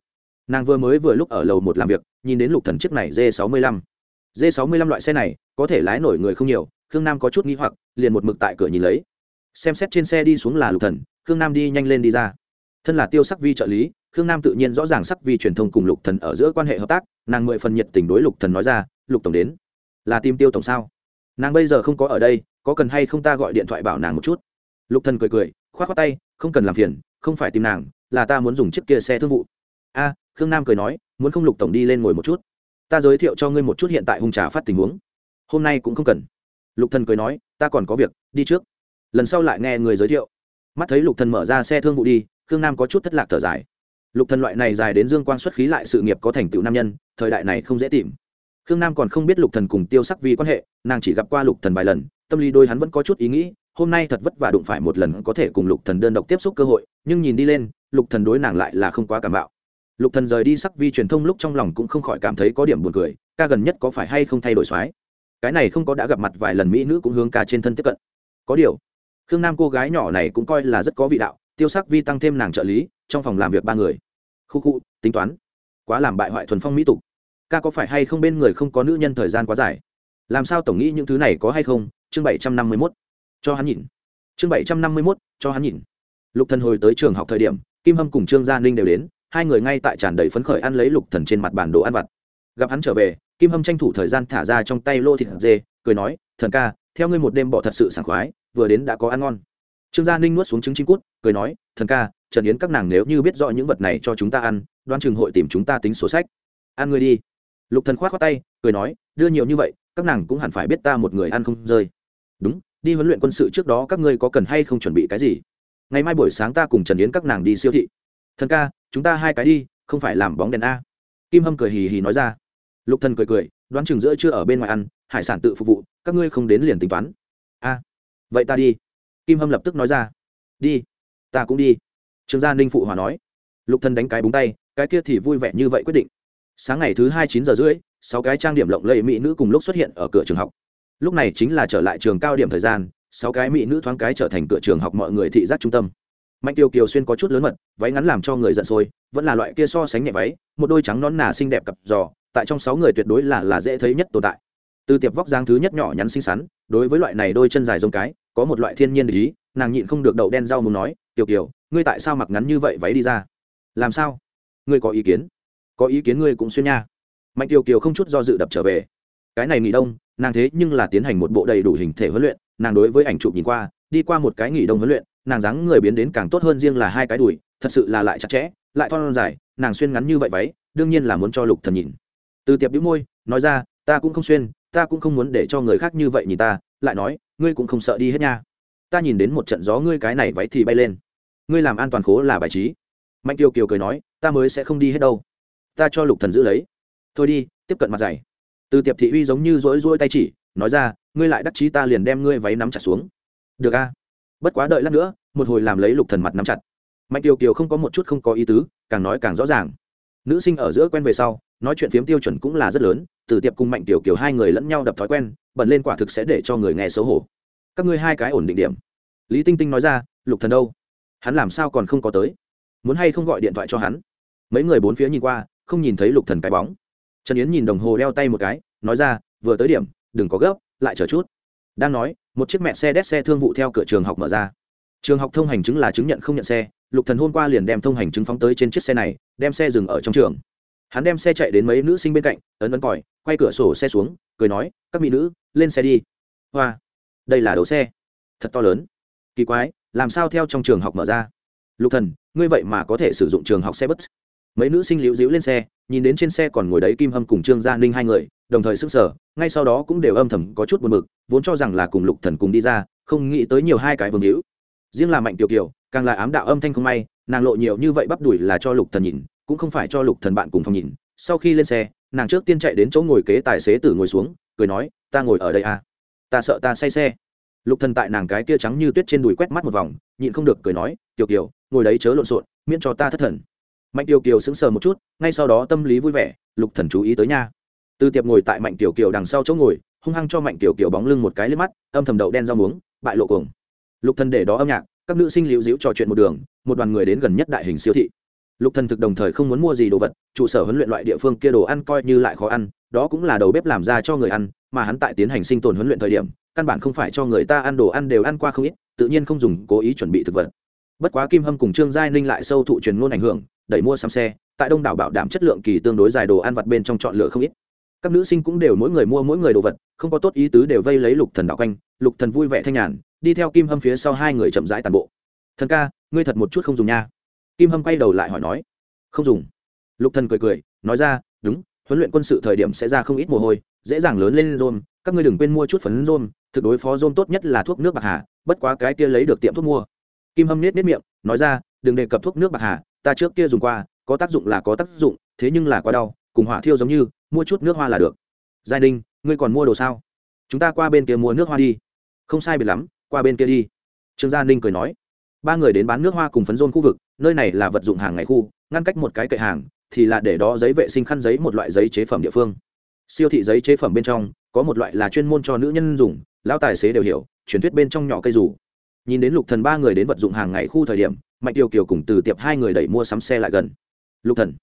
S1: Nàng vừa mới vừa lúc ở lầu một làm việc, nhìn đến lục thần chiếc này d 65 d 65 loại xe này, có thể lái nổi người không nhiều, khương nam có chút nghi hoặc, liền một mực tại cửa nhìn lấy. Xem xét trên xe đi xuống là lục thần, khương nam đi nhanh lên đi ra. Thân là tiêu sắc vi trợ lý, khương nam tự nhiên rõ ràng sắc vi truyền thông cùng lục thần ở giữa quan hệ hợp tác, nàng mười phần nhiệt tình đối lục thần nói ra, lục tổng đến. Là tìm tiêu tổng sao? Nàng bây giờ không có ở đây, có cần hay không ta gọi điện thoại bảo nàng một chút? Lục thần cười cười, khoát khoát tay, không cần làm phiền, không phải tìm nàng, là ta muốn dùng chiếc kia xe thương vụ. A, khương nam cười nói, muốn không lục tổng đi lên ngồi một chút? Ta giới thiệu cho ngươi một chút hiện tại hung trà phát tình huống. Hôm nay cũng không cần. Lục thần cười nói, ta còn có việc, đi trước. Lần sau lại nghe người giới thiệu. Mắt thấy lục thần mở ra xe thương vụ đi, khương nam có chút thất lạc thở dài. Lục thần loại này dài đến dương quang xuất khí lại sự nghiệp có thành tựu nam nhân, thời đại này không dễ tìm khương nam còn không biết lục thần cùng tiêu sắc vi quan hệ, nàng chỉ gặp qua lục thần vài lần, tâm lý đôi hắn vẫn có chút ý nghĩ, hôm nay thật vất vả đụng phải một lần có thể cùng lục thần đơn độc tiếp xúc cơ hội, nhưng nhìn đi lên, lục thần đối nàng lại là không quá cảm bạo. Lục thần rời đi sắc vi truyền thông lúc trong lòng cũng không khỏi cảm thấy có điểm buồn cười, ca gần nhất có phải hay không thay đổi soái? Cái này không có đã gặp mặt vài lần mỹ nữ cũng hướng ca trên thân tiếp cận. Có điều, khương nam cô gái nhỏ này cũng coi là rất có vị đạo, tiêu sắc vi tăng thêm nàng trợ lý, trong phòng làm việc ba người. Khu khu, tính toán. Quá làm bại hoại thuần phong mỹ tục ca có phải hay không bên người không có nữ nhân thời gian quá dài? Làm sao tổng nghĩ những thứ này có hay không? Chương bảy trăm năm mươi mốt. Cho hắn nhìn. Chương bảy trăm năm mươi mốt, cho hắn nhìn. Lục thần hồi tới trường học thời điểm, kim hâm cùng trương gia ninh đều đến, hai người ngay tại tràn đầy phấn khởi ăn lấy lục thần trên mặt bản đồ ăn vặt. Gặp hắn trở về, kim hâm tranh thủ thời gian thả ra trong tay lô thịt dê, cười nói, thần ca, theo ngươi một đêm bỏ thật sự sảng khoái, vừa đến đã có ăn ngon. Trương gia ninh nuốt xuống trứng chim cút, cười nói, thần ca, trần yến các nàng nếu như biết rõ những vật này cho chúng ta ăn, đoan trường hội tìm chúng ta tính sổ sách. Ăn ngươi đi lục thần khoát khoát tay, cười nói, đưa nhiều như vậy, các nàng cũng hẳn phải biết ta một người ăn không rơi. Đúng, đi huấn luyện quân sự trước đó các ngươi có cần hay không chuẩn bị cái gì? Ngày mai buổi sáng ta cùng trần yến các nàng đi siêu thị. Thần ca, chúng ta hai cái đi, không phải làm bóng đèn a. Kim hâm cười hì hì nói ra. Lục thần cười cười, đoán chừng giữa chưa ở bên ngoài ăn, hải sản tự phục vụ, các ngươi không đến liền tính toán. A, vậy ta đi. Kim hâm lập tức nói ra. Đi, ta cũng đi. Trương gia ninh phụ hòa nói. Lục thần đánh cái búng tay, cái kia thì vui vẻ như vậy quyết định sáng ngày thứ hai chín giờ rưỡi sáu cái trang điểm lộng lẫy mỹ nữ cùng lúc xuất hiện ở cửa trường học. Lúc này chính là trở lại trường cao điểm thời gian sáu cái mỹ nữ thoáng cái trở thành cửa trường học mọi người thị giác trung tâm. Mạnh tiêu kiều xuyên có chút lớn mật váy ngắn làm cho người giận sôi vẫn là loại kia so sánh nhẹ váy một đôi trắng nón nà xinh đẹp cặp giò tại trong sáu người tuyệt đối là là dễ thấy nhất tồn tại. Từ tiệp vóc dáng thứ nhất nhỏ nhắn xinh xắn đối với loại này đôi chân dài giống cái có một loại thiên nhiên lý, nàng nhịn không được đậu đen rau muốn nói tiểu kiều ngươi tại sao mặc ngắn như vậy váy đi ra? Làm sao? Ngươi có ý kiến? Có ý kiến ngươi cũng xuyên nha. Mạnh tiêu kiều không chút do dự đập trở về. Cái này nghỉ đông, nàng thế nhưng là tiến hành một bộ đầy đủ hình thể huấn luyện, nàng đối với ảnh chụp nhìn qua, đi qua một cái nghỉ đông huấn luyện, nàng dáng người biến đến càng tốt hơn riêng là hai cái đùi, thật sự là lại chặt chẽ, lại thon dài, nàng xuyên ngắn như vậy váy, đương nhiên là muốn cho lục thần nhìn. Từ tiệp đĩu môi, nói ra, ta cũng không xuyên, ta cũng không muốn để cho người khác như vậy nhìn ta, lại nói, ngươi cũng không sợ đi hết nha. Ta nhìn đến một trận gió ngươi cái này váy thì bay lên. Ngươi làm an toàn khố là bài trí. Mạnh tiêu kiều cười nói, ta mới sẽ không đi hết đâu ta cho lục thần giữ lấy. Thôi đi, tiếp cận mặt dày từ tiệp thị uy giống như rối rối tay chỉ, nói ra, ngươi lại đắc chí ta liền đem ngươi váy nắm chặt xuống. Được a. Bất quá đợi lát nữa, một hồi làm lấy lục thần mặt nắm chặt. Mạnh kiều kiều không có một chút không có ý tứ, càng nói càng rõ ràng. Nữ sinh ở giữa quen về sau, nói chuyện phiếm tiêu chuẩn cũng là rất lớn, từ tiệp cùng mạnh kiều kiều hai người lẫn nhau đập thói quen bẩn lên quả thực sẽ để cho người nghe xấu hổ. Các ngươi hai cái ổn định điểm. Lý tinh tinh nói ra, lục thần đâu? Hắn làm sao còn không có tới? Muốn hay không gọi điện thoại cho hắn? Mấy người bốn phía nhìn qua không nhìn thấy lục thần cái bóng. Trần yến nhìn đồng hồ đeo tay một cái, nói ra, vừa tới điểm, đừng có gấp, lại chờ chút. Đang nói, một chiếc mẹ xe đét xe thương vụ theo cửa trường học mở ra. Trường học thông hành chứng là chứng nhận không nhận xe, lục thần hôm qua liền đem thông hành chứng phóng tới trên chiếc xe này, đem xe dừng ở trong trường. Hắn đem xe chạy đến mấy nữ sinh bên cạnh, ấn ấn còi, quay cửa sổ xe xuống, cười nói, các mỹ nữ, lên xe đi. Hoa, đây là đầu xe. Thật to lớn. Kỳ quái, làm sao theo trong trường học mở ra? Lục thần, ngươi vậy mà có thể sử dụng trường học xe bus? Mấy nữ sinh liễu díu lên xe, nhìn đến trên xe còn ngồi đấy kim hâm cùng trương gia ninh hai người, đồng thời sức sở ngay sau đó cũng đều âm thầm có chút buồn mực vốn cho rằng là cùng lục thần cùng đi ra, không nghĩ tới nhiều hai cái vương hữu. Riêng là mạnh tiểu kiều, càng là ám đạo âm thanh không may, nàng lộ nhiều như vậy bắp đuổi là cho lục thần nhìn, cũng không phải cho lục thần bạn cùng phòng nhìn. Sau khi lên xe, nàng trước tiên chạy đến chỗ ngồi kế tài xế tử ngồi xuống, cười nói, ta ngồi ở đây à? Ta sợ ta say xe. Lục thần tại nàng cái kia trắng như tuyết trên đùi quét mắt một vòng, nhịn không được cười nói, tiểu kiều, ngồi đấy chớ lộn xộn, miễn cho ta thất thần mạnh tiểu kiều sững sờ một chút, ngay sau đó tâm lý vui vẻ, lục thần chú ý tới nha. Từ tiệp ngồi tại mạnh tiểu kiều đằng sau chỗ ngồi, hung hăng cho mạnh tiểu kiều bóng lưng một cái lên mắt, âm thầm đậu đen rau muống, bại lộ cuồng. Lục thần để đó âm nhạc, các nữ sinh liễu diễu trò chuyện một đường, một đoàn người đến gần nhất đại hình siêu thị. Lục thần thực đồng thời không muốn mua gì đồ vật, trụ sở huấn luyện loại địa phương kia đồ ăn coi như lại khó ăn, đó cũng là đầu bếp làm ra cho người ăn, mà hắn tại tiến hành sinh tồn huấn luyện thời điểm, căn bản không phải cho người ta ăn đồ ăn đều ăn qua không ít, tự nhiên không dùng cố ý chuẩn bị thực vật. Bất quá kim hâm cùng trương giai ninh lại sâu thụ truyền ngôn ảnh hưởng đẩy mua xăm xe, tại đông đảo bảo đảm chất lượng kỳ tương đối dài đồ ăn vặt bên trong chọn lựa không ít. Các nữ sinh cũng đều mỗi người mua mỗi người đồ vật, không có tốt ý tứ đều vây lấy lục thần đạo quanh, lục thần vui vẻ thanh nhàn, đi theo kim hâm phía sau hai người chậm rãi tàn bộ. Thần ca, ngươi thật một chút không dùng nha. Kim hâm quay đầu lại hỏi nói. Không dùng. Lục thần cười cười, nói ra, đúng, huấn luyện quân sự thời điểm sẽ ra không ít mồ hôi, dễ dàng lớn lên rôm, các ngươi đừng quên mua chút phấn rôm, thực đối phó rôm tốt nhất là thuốc nước bạc hà, bất quá cái kia lấy được tiệm thuốc mua. Kim hâm nết nết miệng, nói ra, đừng đề cập thuốc nước bạc hà ta trước kia dùng qua, có tác dụng là có tác dụng, thế nhưng là quá đau, cùng hỏa thiêu giống như, mua chút nước hoa là được. Giai ninh, ngươi còn mua đồ sao? Chúng ta qua bên kia mua nước hoa đi. Không sai biệt lắm, qua bên kia đi. Trương gia ninh cười nói. Ba người đến bán nước hoa cùng phấn rôn khu vực, nơi này là vật dụng hàng ngày khu, ngăn cách một cái kệ hàng, thì là để đó giấy vệ sinh khăn giấy một loại giấy chế phẩm địa phương. Siêu thị giấy chế phẩm bên trong, có một loại là chuyên môn cho nữ nhân dùng, lão tài xế đều hiểu, truyền thuyết bên trong nhỏ cây rủ nhìn đến lục thần ba người đến vật dụng hàng ngày khu thời điểm mạnh tiêu kiều cùng từ tiệp hai người đẩy mua sắm xe lại gần. Lục thần.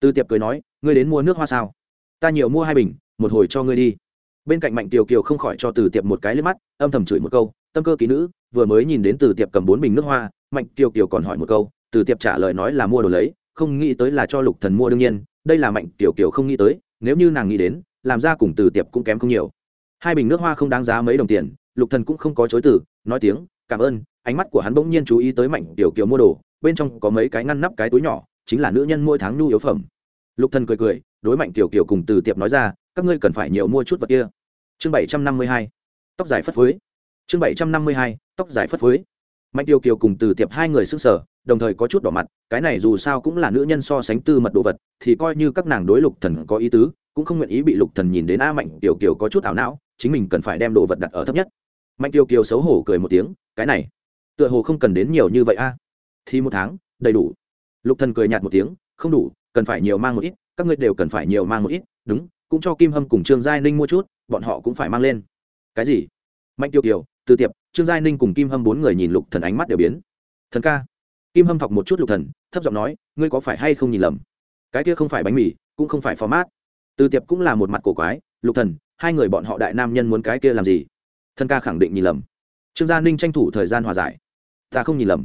S1: Từ tiệp cười nói, ngươi đến mua nước hoa sao? Ta nhiều mua hai bình, một hồi cho ngươi đi. Bên cạnh mạnh tiêu kiều không khỏi cho từ tiệp một cái lên mắt, âm thầm chửi một câu, tâm cơ ký nữ, vừa mới nhìn đến từ tiệp cầm bốn bình nước hoa, mạnh tiêu kiều còn hỏi một câu, từ tiệp trả lời nói là mua đồ lấy, không nghĩ tới là cho lục thần mua đương nhiên, đây là mạnh tiểu kiều không nghĩ tới, nếu như nàng nghĩ đến, làm ra cùng từ tiệp cũng kém không nhiều. Hai bình nước hoa không đáng giá mấy đồng tiền, lục thần cũng không có chối từ, nói tiếng, cảm ơn ánh mắt của hắn bỗng nhiên chú ý tới mạnh tiểu kiều mua đồ, bên trong có mấy cái ngăn nắp cái túi nhỏ, chính là nữ nhân mỗi tháng nhu yếu phẩm. Lục thần cười cười, đối mạnh tiểu kiều cùng từ tiệp nói ra, các ngươi cần phải nhiều mua chút vật kia. Chương bảy trăm năm mươi hai, tóc dài phất phới. Chương bảy trăm năm mươi hai, tóc dài phất phới. Mạnh tiêu kiều cùng từ tiệp hai người s ư n g sở đồng thời có chút đỏ mặt, cái này dù sao cũng là nữ nhân so sánh tư mật đồ vật, thì coi như các nàng đối lục thần có ý tứ, cũng không nguyện ý bị lục thần nhìn đến a mạnh tiêu kiều có chút ảo não, chính mình cần phải đem đồ vật đặt ở thấp nhất. Mạnh tiêu kiều xấu hổ cười một tiếng, cái này tựa hồ không cần đến nhiều như vậy a. Thì một tháng, đầy đủ. Lục thần cười nhạt một tiếng, không đủ, cần phải nhiều mang một ít, các ngươi đều cần phải nhiều mang một ít, đúng, cũng cho kim hâm cùng trương giai ninh mua chút, bọn họ cũng phải mang lên. Cái gì? Mạnh tiêu kiều, từ tiệp, trương giai ninh cùng kim hâm bốn người nhìn lục thần ánh mắt đều biến. Thần ca. Kim hâm thọc một chút lục thần, thấp giọng nói, ngươi có phải hay không nhìn lầm? Cái kia không phải bánh mì, cũng không phải format. Từ tiệp cũng là một mặt cổ quái, lục thần, hai người bọn họ đại nam nhân muốn cái kia làm gì? Thần ca khẳng định nhìn lầm trương gia ninh tranh thủ thời gian hòa giải. Ta không nhìn lầm.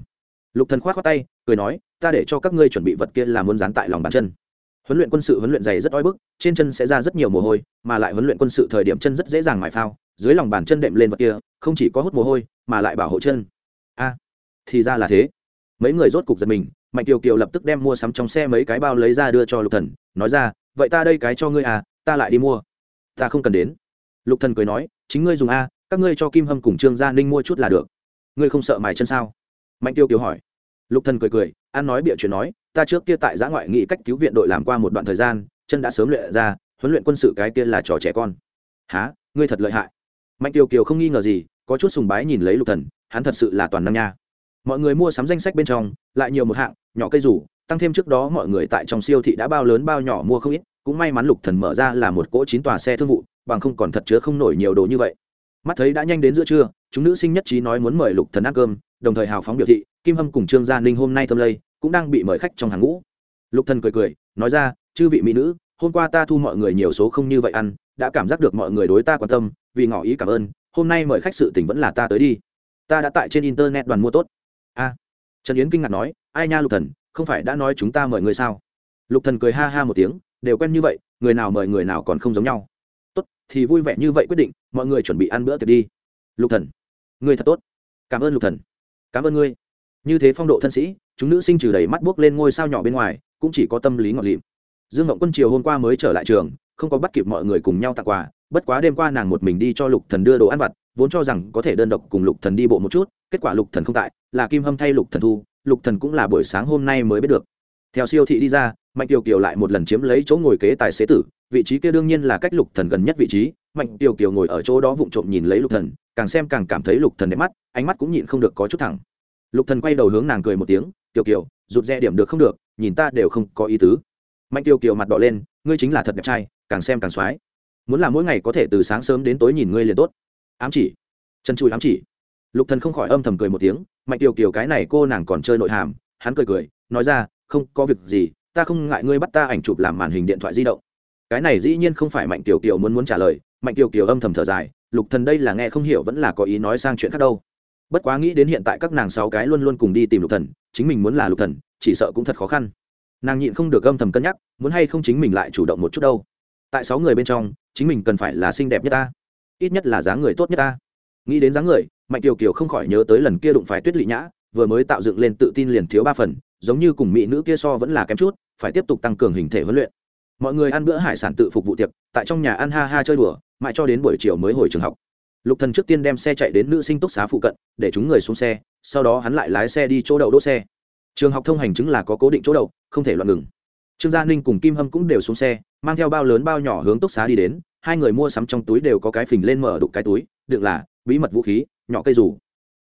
S1: Lục thần khoát khoát tay, cười nói, ta để cho các ngươi chuẩn bị vật kia là muốn dán tại lòng bàn chân. Huấn luyện quân sự huấn luyện dày rất oi bức, trên chân sẽ ra rất nhiều mồ hôi, mà lại huấn luyện quân sự thời điểm chân rất dễ dàng mài phao, dưới lòng bàn chân đệm lên vật kia, không chỉ có hút mồ hôi, mà lại bảo hộ chân. A, thì ra là thế. Mấy người rốt cục giật mình, mạnh kiều kiều lập tức đem mua sắm trong xe mấy cái bao lấy ra đưa cho lục thần, nói ra, vậy ta đây cái cho ngươi à ta lại đi mua. Ta không cần đến. Lục thần cười nói, chính ngươi dùng a các ngươi cho kim hâm cùng trương gia ninh mua chút là được. Ngươi không sợ mài chân sao? Mạnh Tiêu kiều hỏi. Lục thần cười cười an nói bịa chuyện nói, ta trước kia tại giã ngoại nghị cách cứu viện đội làm qua một đoạn thời gian, chân đã sớm luyện ra, huấn luyện quân sự cái kia là trò trẻ con. Há ngươi thật lợi hại. Mạnh Tiêu kiều không nghi ngờ gì, có chút sùng bái nhìn lấy lục thần, hắn thật sự là toàn năng nha. Mọi người mua sắm danh sách bên trong, lại nhiều một hạng, nhỏ cây rủ, tăng thêm trước đó mọi người tại trong siêu thị đã bao lớn bao nhỏ mua không ít, cũng may mắn lục thần mở ra là một cỗ chín tòa xe thương vụ, bằng không còn thật chứa không nổi nhiều đồ như vậy mắt thấy đã nhanh đến giữa trưa, chúng nữ sinh nhất trí nói muốn mời lục thần ăn cơm, đồng thời hào phóng biểu thị, kim hâm cùng trương gia ninh hôm nay thâm lây, cũng đang bị mời khách trong hàng ngũ. Lục thần cười cười, nói ra, chư vị mỹ nữ, hôm qua ta thu mọi người nhiều số không như vậy ăn, đã cảm giác được mọi người đối ta quan tâm, vì ngỏ ý cảm ơn, hôm nay mời khách sự tình vẫn là ta tới đi. Ta đã tại trên internet đoàn mua tốt. A. Trần yến kinh ngạc nói, ai nha lục thần, không phải đã nói chúng ta mời người sao? Lục thần cười ha ha một tiếng, đều quen như vậy, người nào mời người nào còn không giống nhau thì vui vẻ như vậy quyết định, mọi người chuẩn bị ăn bữa tiệc đi. Lục thần, ngươi thật tốt. Cảm ơn lục thần. Cảm ơn ngươi. Như thế phong độ thân sĩ, chúng nữ sinh trừ đầy mắt buốc lên ngôi sao nhỏ bên ngoài, cũng chỉ có tâm lý ngọt lịm. Dương ngọc quân chiều hôm qua mới trở lại trường, không có bắt kịp mọi người cùng nhau tặng quà, bất quá đêm qua nàng một mình đi cho lục thần đưa đồ ăn vặt, vốn cho rằng có thể đơn độc cùng lục thần đi bộ một chút, kết quả lục thần không tại, là kim hâm thay lục thần thu, lục thần cũng là buổi sáng hôm nay mới biết được. Theo siêu thị đi ra mạnh kiều kiều lại một lần chiếm lấy chỗ ngồi kế tài xế tử, vị trí kia đương nhiên là cách lục thần gần nhất vị trí. Mạnh kiều kiều ngồi ở chỗ đó vụng trộm nhìn lấy lục thần, càng xem càng cảm thấy lục thần đẹp mắt, ánh mắt cũng nhịn không được có chút thẳng. Lục thần quay đầu hướng nàng cười một tiếng kiều kiều, rụt rè điểm được không được, nhìn ta đều không có ý tứ. Mạnh kiều kiều mặt đỏ lên, ngươi chính là thật đẹp trai, càng xem càng xoái. Muốn là mỗi ngày có thể từ sáng sớm đến tối nhìn ngươi liền tốt. Ám chỉ. Chân chui ám chỉ. Lục thần không khỏi âm thầm cười một tiếng, mạnh kiều kiều cái này cô nàng còn chơi nội hàm. Hắn cười cười, nói ra, không có việc gì ta không ngại ngươi bắt ta ảnh chụp làm màn hình điện thoại di động. Cái này dĩ nhiên không phải mạnh kiều kiều muốn muốn trả lời. Mạnh kiều kiều âm thầm thở dài, lục thần đây là nghe không hiểu vẫn là có ý nói sang chuyện khác đâu. Bất quá nghĩ đến hiện tại các nàng sáu cái luôn luôn cùng đi tìm lục thần, chính mình muốn là lục thần, chỉ sợ cũng thật khó khăn. Nàng nhịn không được âm thầm cân nhắc, muốn hay không chính mình lại chủ động một chút đâu? Tại sáu người bên trong, chính mình cần phải là xinh đẹp nhất ta, ít nhất là dáng người tốt nhất ta. Nghĩ đến dáng người, mạnh kiều kiều không khỏi nhớ tới lần kia đụng phải tuyết lị nhã, vừa mới tạo dựng lên tự tin liền thiếu ba phần giống như cùng mỹ nữ kia so vẫn là kém chút, phải tiếp tục tăng cường hình thể huấn luyện. Mọi người ăn bữa hải sản tự phục vụ tiệc, tại trong nhà ăn ha ha chơi đùa, mãi cho đến buổi chiều mới hồi trường học. Lục thần trước tiên đem xe chạy đến nữ sinh túc xá phụ cận, để chúng người xuống xe, sau đó hắn lại lái xe đi chỗ đậu đỗ xe. Trường học thông hành chứng là có cố định chỗ đậu, không thể loạn ngừng. Trương gia ninh cùng kim hâm cũng đều xuống xe, mang theo bao lớn bao nhỏ hướng túc xá đi đến, hai người mua sắm trong túi đều có cái phình lên mở đục cái túi, đựng là bí mật vũ khí, nhỏ cây rủ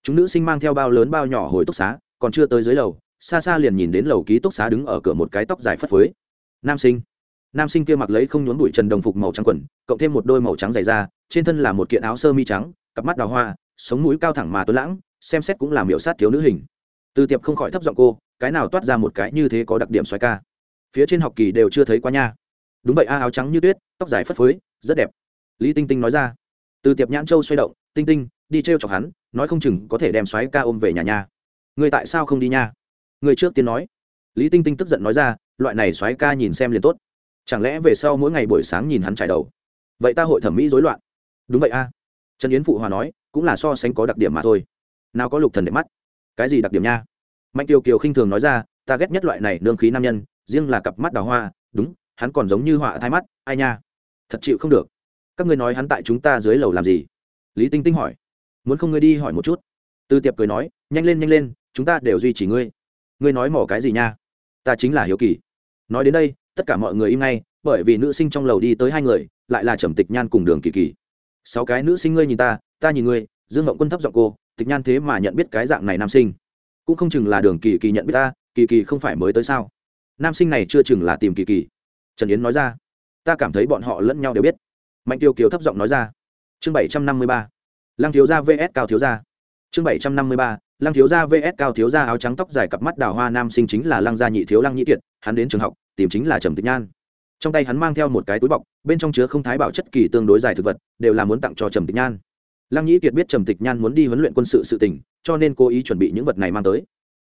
S1: chúng nữ sinh mang theo bao lớn bao nhỏ hồi túc xá, còn chưa tới dưới lầu xa xa liền nhìn đến lầu ký túc xá đứng ở cửa một cái tóc dài phất phới. Nam sinh. Nam sinh kia mặc lấy không nhốn bụi trần đồng phục màu trắng quần, cộng thêm một đôi màu trắng dày da, trên thân là một kiện áo sơ mi trắng, cặp mắt đào hoa, sống mũi cao thẳng mà tuấn lãng, xem xét cũng là miểu sát thiếu nữ hình. Từ tiệp không khỏi thấp giọng cô, cái nào toát ra một cái như thế có đặc điểm xoài ca. Phía trên học kỳ đều chưa thấy qua nha. Đúng vậy, a, áo trắng như tuyết, tóc dài phất phới, rất đẹp. Lý tinh tinh nói ra. Từ tiệp nhãn châu xoay động, tinh tinh, đi t r e o chọc hắn, nói không chừng có thể đem xoáy ca ôm về nhà nha. Người tại sao không đi nha? Người trước tiên nói. Lý tinh tinh tức giận nói ra, loại này xoáy ca nhìn xem liền tốt. Chẳng lẽ về sau mỗi ngày buổi sáng nhìn hắn trải đầu? Vậy ta hội thẩm mỹ rối loạn. Đúng vậy a. Trần yến phụ hòa nói, cũng là so sánh có đặc điểm mà thôi. Nào có lục thần để mắt. Cái gì đặc điểm nha? Mạnh kiều kiều khinh thường nói ra, ta ghét nhất loại này nương khí nam nhân, riêng là cặp mắt đào hoa. Đúng, hắn còn giống như họa thai mắt, ai nha? Thật chịu không được. Các ngươi nói hắn tại chúng ta dưới lầu làm gì? Lý tinh tinh hỏi. Muốn không ngươi đi hỏi một chút? Tư tiệp cười nói, nhanh lên nhanh lên, chúng ta đều duy trì ngươi ngươi nói mỏ cái gì nha? Ta chính là hiếu kỳ. Nói đến đây, tất cả mọi người im ngay, bởi vì nữ sinh trong lầu đi tới hai người, lại là trầm tịch nhan cùng đường kỳ kỳ. Sáu cái nữ sinh ngươi nhìn ta ta nhìn ngươi, dương ngộng quân thấp giọng cô, tịch nhan thế mà nhận biết cái dạng này nam sinh. Cũng không chừng là đường kỳ kỳ nhận biết ta, kỳ kỳ không phải mới tới sao? Nam sinh này chưa chừng là tìm kỳ kỳ. Trần yến nói ra. Ta cảm thấy bọn họ lẫn nhau đều biết. Mạnh tiêu kiều thấp giọng nói ra. Chương bảy trăm năm mươi ba. Lăng thiếu gia vs. Cao thiếu gia. Chương bảy trăm năm mươi ba lăng thiếu gia vs cao thiếu gia áo trắng tóc dài cặp mắt đào hoa nam sinh chính là lăng gia nhị thiếu lăng nhị kiệt, hắn đến trường học, tìm chính là trầm tịch nhan. Trong tay hắn mang theo một cái túi bọc, bên trong chứa không thái bảo chất kỳ tương đối dài thực vật, đều là muốn tặng cho trầm tịch nhan. Lăng nhị kiệt biết trầm tịch nhan muốn đi huấn luyện quân sự sự tình, cho nên cố ý chuẩn bị những vật này mang tới.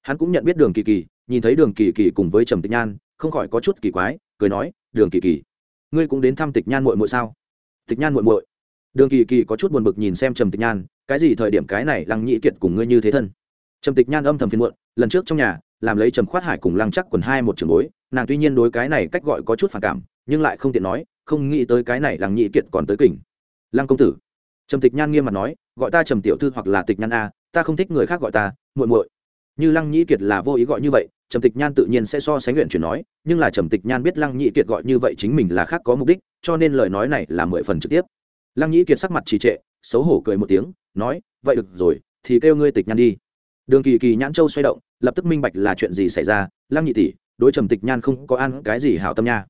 S1: Hắn cũng nhận biết đường kỳ kỳ, nhìn thấy đường kỳ kỳ cùng với trầm tịch nhan, không khỏi có chút kỳ quái, cười nói, đường kỳ kỳ, ngươi cũng đến thăm tịch nhan muội muội sao? Tịch nhan muội muội. Đường kỳ kỳ có chút buồn bực nhìn xem trầm tịch nhan, cái gì thời điểm cái này, lăng nhị kiệt cùng ngươi như thế thân? Trầm tịch nhan âm thầm phiền muộn, lần trước trong nhà, làm lấy trầm khoát hải cùng lăng chắc quần hai một trường bối, nàng tuy nhiên đối cái này cách gọi có chút phản cảm, nhưng lại không tiện nói, không nghĩ tới cái này làng nhĩ kiệt còn tới kỉnh. Lăng công tử. Trầm tịch nhan nghiêm mặt nói, gọi ta trầm tiểu thư hoặc là tịch nhan a, ta không thích người khác gọi ta, muội muội. Như lăng nhĩ kiệt là vô ý gọi như vậy, trầm tịch nhan tự nhiên sẽ so sánh luyện chuyển nói, nhưng là trầm tịch nhan biết lăng nhĩ kiệt gọi như vậy chính mình là khác có mục đích, cho nên lời nói này là mười phần trực tiếp. Lăng nhĩ kiệt sắc mặt trì trệ, xấu hổ cười một tiếng, nói, vậy được rồi, thì kêu ngươi tịch nhan đi đường kỳ kỳ nhãn châu xoay động, lập tức minh bạch là chuyện gì xảy ra. Lăng nhị tỷ, đối trầm tịch nhan không có ăn cái gì hảo tâm nha.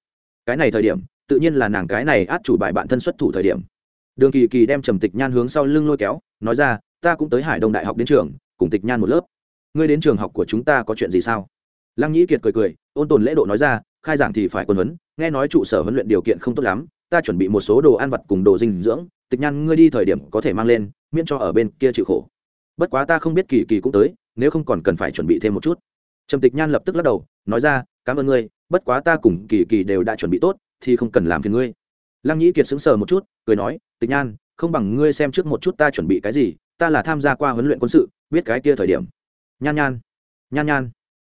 S1: Cái này thời điểm, tự nhiên là nàng cái này át chủ bài bạn thân xuất thủ thời điểm. Đường kỳ kỳ đem trầm tịch nhan hướng sau lưng lôi kéo, nói ra, ta cũng tới hải đông đại học đến trường, cùng tịch nhan một lớp. Ngươi đến trường học của chúng ta có chuyện gì sao? Lăng nhĩ kiệt cười cười, ôn tồn lễ độ nói ra, khai giảng thì phải quân huấn, nghe nói trụ sở huấn luyện điều kiện không tốt lắm, ta chuẩn bị một số đồ ăn vặt cùng đồ dinh dưỡng. Tịch nhan, ngươi đi thời điểm có thể mang lên, miễn cho ở bên kia chịu khổ bất quá ta không biết kỳ kỳ cũng tới, nếu không còn cần phải chuẩn bị thêm một chút. Trầm tịch nhan lập tức lắc đầu, nói ra, cảm ơn ngươi, bất quá ta cùng kỳ kỳ đều đã chuẩn bị tốt, thì không cần làm phiền ngươi. Lăng nhĩ kiệt sững sờ một chút, cười nói, tịch nhan, không bằng ngươi xem trước một chút ta chuẩn bị cái gì, ta là tham gia qua huấn luyện quân sự, biết cái kia thời điểm. Nhan nhan nhan nhan.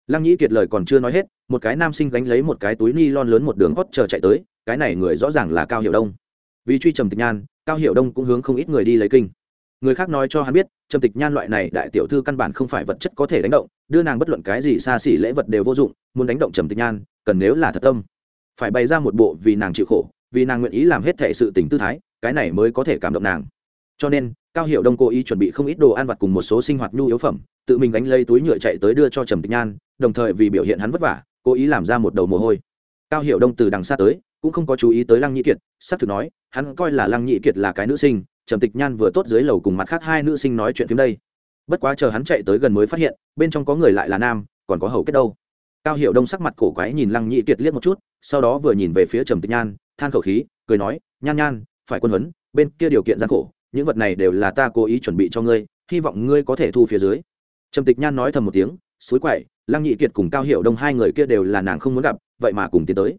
S1: Lăng nhĩ kiệt lời còn chưa nói hết, một cái nam sinh gánh lấy một cái túi ni lon lớn một đường hót chờ chạy tới, cái này người rõ ràng là cao hiệu đông. Vì truy trầm tịch nhan, cao hiệu đông cũng hướng không ít người đi lấy kinh người khác nói cho hắn biết trầm tịch nhan loại này đại tiểu thư căn bản không phải vật chất có thể đánh động, đưa nàng bất luận cái gì xa xỉ lễ vật đều vô dụng, muốn đánh động trầm tịch nhan, cần nếu là thật tâm. Phải bày ra một bộ vì nàng chịu khổ, vì nàng nguyện ý làm hết thệ sự tình tư thái, cái này mới có thể cảm động nàng. Cho nên, cao hiệu đông cố ý chuẩn bị không ít đồ ăn vặt cùng một số sinh hoạt nhu yếu phẩm, tự mình gánh lấy túi nhựa chạy tới đưa cho trầm tịch nhan, đồng thời vì biểu hiện hắn vất vả, cố ý làm ra một đầu mồ hôi. Cao hiệu đông từ đằng xa tới, cũng không có chú ý tới lăng nhị kiệt sắp thực nói, hắn coi là lăng nhị kiệt là cái nữ sinh trầm tịch nhan vừa tốt dưới lầu cùng mặt khác hai nữ sinh nói chuyện phim đây. Bất quá chờ hắn chạy tới gần mới phát hiện, bên trong có người lại là nam, còn có hầu kết đâu. Cao hiệu đông sắc mặt cổ quái nhìn lăng Nhị kiệt liếc một chút, sau đó vừa nhìn về phía trầm tịch nhan, than khẩu khí, cười nói, nhan nhan, phải quân huấn, bên kia điều kiện gian khổ, những vật này đều là ta cố ý chuẩn bị cho ngươi, hy vọng ngươi có thể thu phía dưới. Trầm tịch nhan nói thầm một tiếng, suối quậy, lăng nhị kiệt cùng cao hiệu đông hai người kia đều là nàng không muốn gặp, vậy mà cùng tiến tới.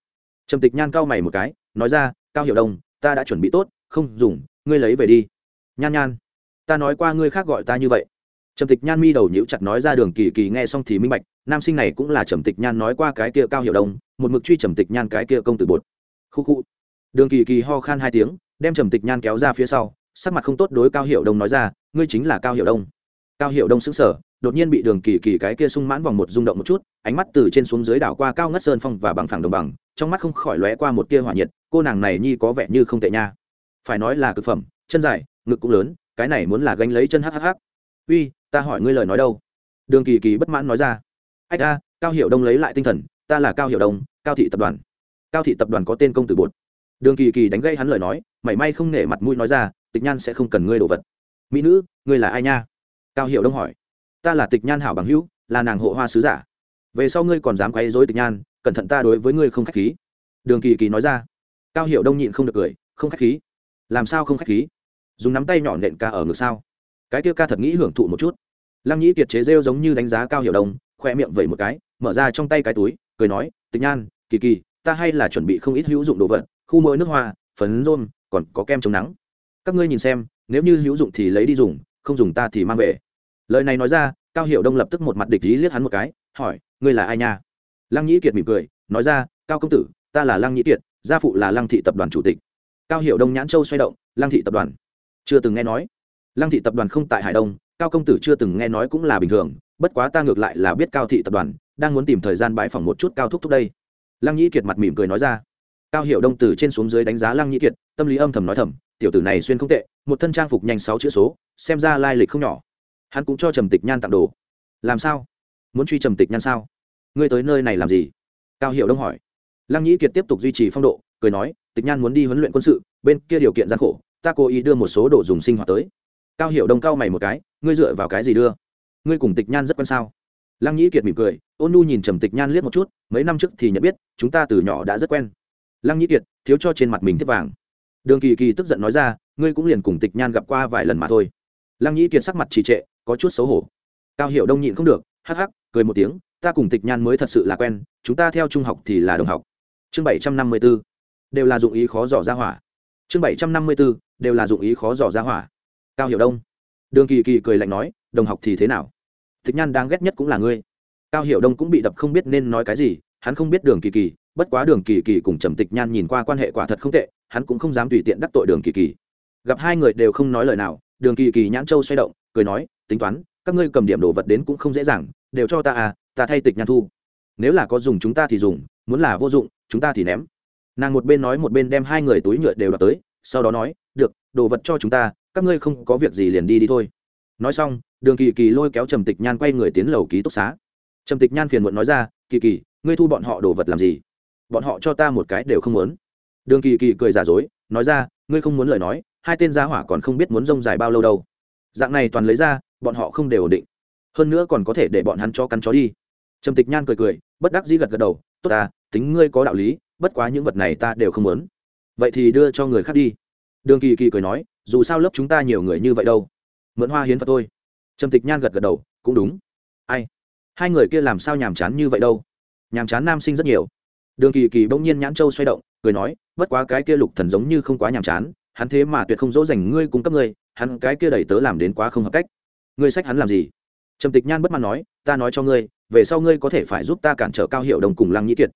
S1: Trầm tịch nhan cao mày một cái, nói ra, cao hiệu đông, ta đã chuẩn bị tốt, không dùng ngươi lấy về đi. Nhan nhan, ta nói qua ngươi khác gọi ta như vậy. Trầm tịch nhan mi đầu nhíu chặt nói ra đường kỳ kỳ nghe xong thì minh bạch, nam sinh này cũng là trầm tịch nhan nói qua cái kia cao hiệu đông, một mực truy trầm tịch nhan cái kia công tử bột. Khu khu. Đường kỳ kỳ ho khan hai tiếng, đem trầm tịch nhan kéo ra phía sau, sắc mặt không tốt đối cao hiệu đông nói ra, ngươi chính là cao hiệu đông. Cao hiệu đông xứng sở đột nhiên bị đường kỳ kỳ cái kia sung mãn vòng một rung động một chút, ánh mắt từ trên xuống dưới đảo qua cao ngất sơn phong và bằng phẳng đồng bằng, trong mắt không khỏi lóe qua một tia hỏa nhiệt, cô nàng này nhi có vẻ như không tệ nha phải nói là cực phẩm, chân dài, ngực cũng lớn, cái này muốn là gánh lấy chân hhh uy, ta hỏi ngươi lời nói đâu? Đường kỳ kỳ bất mãn nói ra. Ách a, cao hiệu đông lấy lại tinh thần, ta là cao hiệu đông, cao thị tập đoàn. Cao thị tập đoàn có tên công tử bột. Đường kỳ kỳ đánh gây hắn lời nói, mảy may không nể mặt mũi nói ra, tịch nhan sẽ không cần ngươi đồ vật. Mỹ nữ, ngươi là ai nha? Cao hiệu đông hỏi. Ta là tịch nhan hảo bằng hữu, là nàng hộ hoa sứ giả. Về sau ngươi còn dám quấy dối tịch nhan, cẩn thận ta đối với ngươi không k h á c h khí. Đường kỳ kỳ nói ra. Cao hiệu đông nhịn không được cười, không k h á c h khí làm sao không k h á c h khí? Dùng nắm tay nhỏ nện ca ở ngực sao? Cái kia ca thật nghĩ hưởng thụ một chút. Lăng nhĩ kiệt chế rêu giống như đánh giá cao Hiểu đông khoe miệng vẩy một cái, mở ra trong tay cái túi, cười nói, tịch nhan, kỳ kỳ, ta hay là chuẩn bị không ít hữu dụng đồ vật, khu mỡ nước hoa, phấn rôm, còn có kem chống nắng. Các ngươi nhìn xem, nếu như hữu dụng thì lấy đi dùng, không dùng ta thì mang về. Lời này nói ra, cao hiệu đông lập tức một mặt địch ý liếc hắn một cái, hỏi, ngươi là ai nha? Lăng nhĩ kiệt mỉm cười, nói ra, cao công tử, ta là lăng nhĩ kiệt, gia phụ là lăng thị tập đoàn chủ tịch cao hiệu đông nhãn châu xoay động, lăng thị tập đoàn. Chưa từng nghe nói. Lăng thị tập đoàn không tại hải đông, cao công tử chưa từng nghe nói cũng là bình thường, bất quá ta ngược lại là biết cao thị tập đoàn đang muốn tìm thời gian bãi phỏng một chút cao thúc thúc đây. Lăng nhĩ kiệt mặt mỉm cười nói ra. Cao hiệu đông từ trên xuống dưới đánh giá lăng nhĩ kiệt, tâm lý âm thầm nói thầm, tiểu tử này xuyên không tệ, một thân trang phục nhanh sáu chữ số, xem ra lai lịch không nhỏ. Hắn cũng cho trầm tịch nhan tặng đồ. Làm sao? Muốn truy trầm tịch nhan sao? Ngươi tới nơi này làm gì? Cao hiệu đông hỏi. Lăng nhĩ kiệt tiếp tục duy trì phong độ, cười nói tịch nhan muốn đi huấn luyện quân sự, bên kia điều kiện gian khổ, ta cố ý đưa một số đồ dùng sinh hoạt tới. Cao Hiểu đông cao mày một cái, ngươi dựa vào cái gì đưa? Ngươi cùng tịch nhan rất quan sao? Lăng nhĩ kiệt mỉm cười, ôn nu nhìn trầm tịch nhan liếc một chút, mấy năm trước thì nhận biết, chúng ta từ nhỏ đã rất quen. Lăng nhĩ kiệt, thiếu cho trên mặt mình thiếp vàng. Đường kỳ kỳ tức giận nói ra, ngươi cũng liền cùng tịch nhan gặp qua vài lần mà thôi. Lăng nhĩ kiệt sắc mặt trì trệ, có chút xấu hổ. Cao Hiểu đông nhịn không được, hắc hắc, cười một tiếng, ta cùng tịch nhan mới thật sự là quen, chúng ta theo trung học thì là đồng học. Chương bảy trăm năm mươi b ố đều là dụng ý khó dò ra hỏa. Chương bảy trăm năm mươi b ố đều là dụng ý khó dò ra hỏa. Cao hiệu đông. Đường kỳ kỳ cười lạnh nói, đồng học thì thế nào? Tịch nhan đang ghét nhất cũng là ngươi. Cao hiệu đông cũng bị đập không biết nên nói cái gì, hắn không biết đường kỳ kỳ, bất quá đường kỳ kỳ cùng trầm tịch nhan nhìn qua quan hệ quả thật không tệ, hắn cũng không dám tùy tiện đắc tội đường kỳ kỳ. Gặp hai người đều không nói lời nào, đường kỳ kỳ nhãn châu xoay động, cười nói, tính toán, các ngươi cầm điểm đồ vật đến cũng không dễ dàng, đều cho ta à ta thay tịch nhan thu. Nếu là có dùng chúng ta thì dùng, muốn là vô dụng, chúng ta thì ném nàng một bên nói một bên đem hai người túi nhựa đều đặt tới, sau đó nói, được, đồ vật cho chúng ta, các ngươi không có việc gì liền đi đi thôi. Nói xong, đường kỳ kỳ lôi kéo trầm tịch nhan quay người tiến lầu ký túc xá. Trầm tịch nhan phiền muộn nói ra, kỳ kỳ, ngươi thu bọn họ đồ vật làm gì? Bọn họ cho ta một cái đều không muốn. Đường kỳ kỳ cười giả dối, nói ra, ngươi không muốn lời nói, hai tên gia hỏa còn không biết muốn rông dài bao lâu đâu. Dạng này toàn lấy ra, bọn họ không đều ổn định. Hơn nữa còn có thể để bọn hắn cho cắn chó đi. Trầm tịch nhan cười cười, bất đắc dĩ gật gật đầu, tốt ta, tính ngươi có đạo lý bất quá những vật này ta đều không muốn. Vậy thì đưa cho người khác đi. Đường kỳ kỳ cười nói, dù sao lớp chúng ta nhiều người như vậy đâu. Mượn hoa hiến phật thôi. Trầm tịch nhan gật gật đầu, cũng đúng. Ai? Hai người kia làm sao nhàm chán như vậy đâu? Nhàm chán nam sinh rất nhiều. Đường kỳ kỳ bỗng nhiên nhãn châu xoay động, cười nói, bất quá cái kia lục thần giống như không quá nhàm chán, hắn thế mà tuyệt không dỗ dành ngươi cung cấp ngươi, hắn cái kia đẩy tớ làm đến quá không hợp cách. Ngươi sách hắn làm gì? Trầm tịch nhan bất mãn nói, ta nói cho ngươi, về sau ngươi có thể phải giúp ta cản trở cao hiệu đồng cùng lăng nhĩ kiệt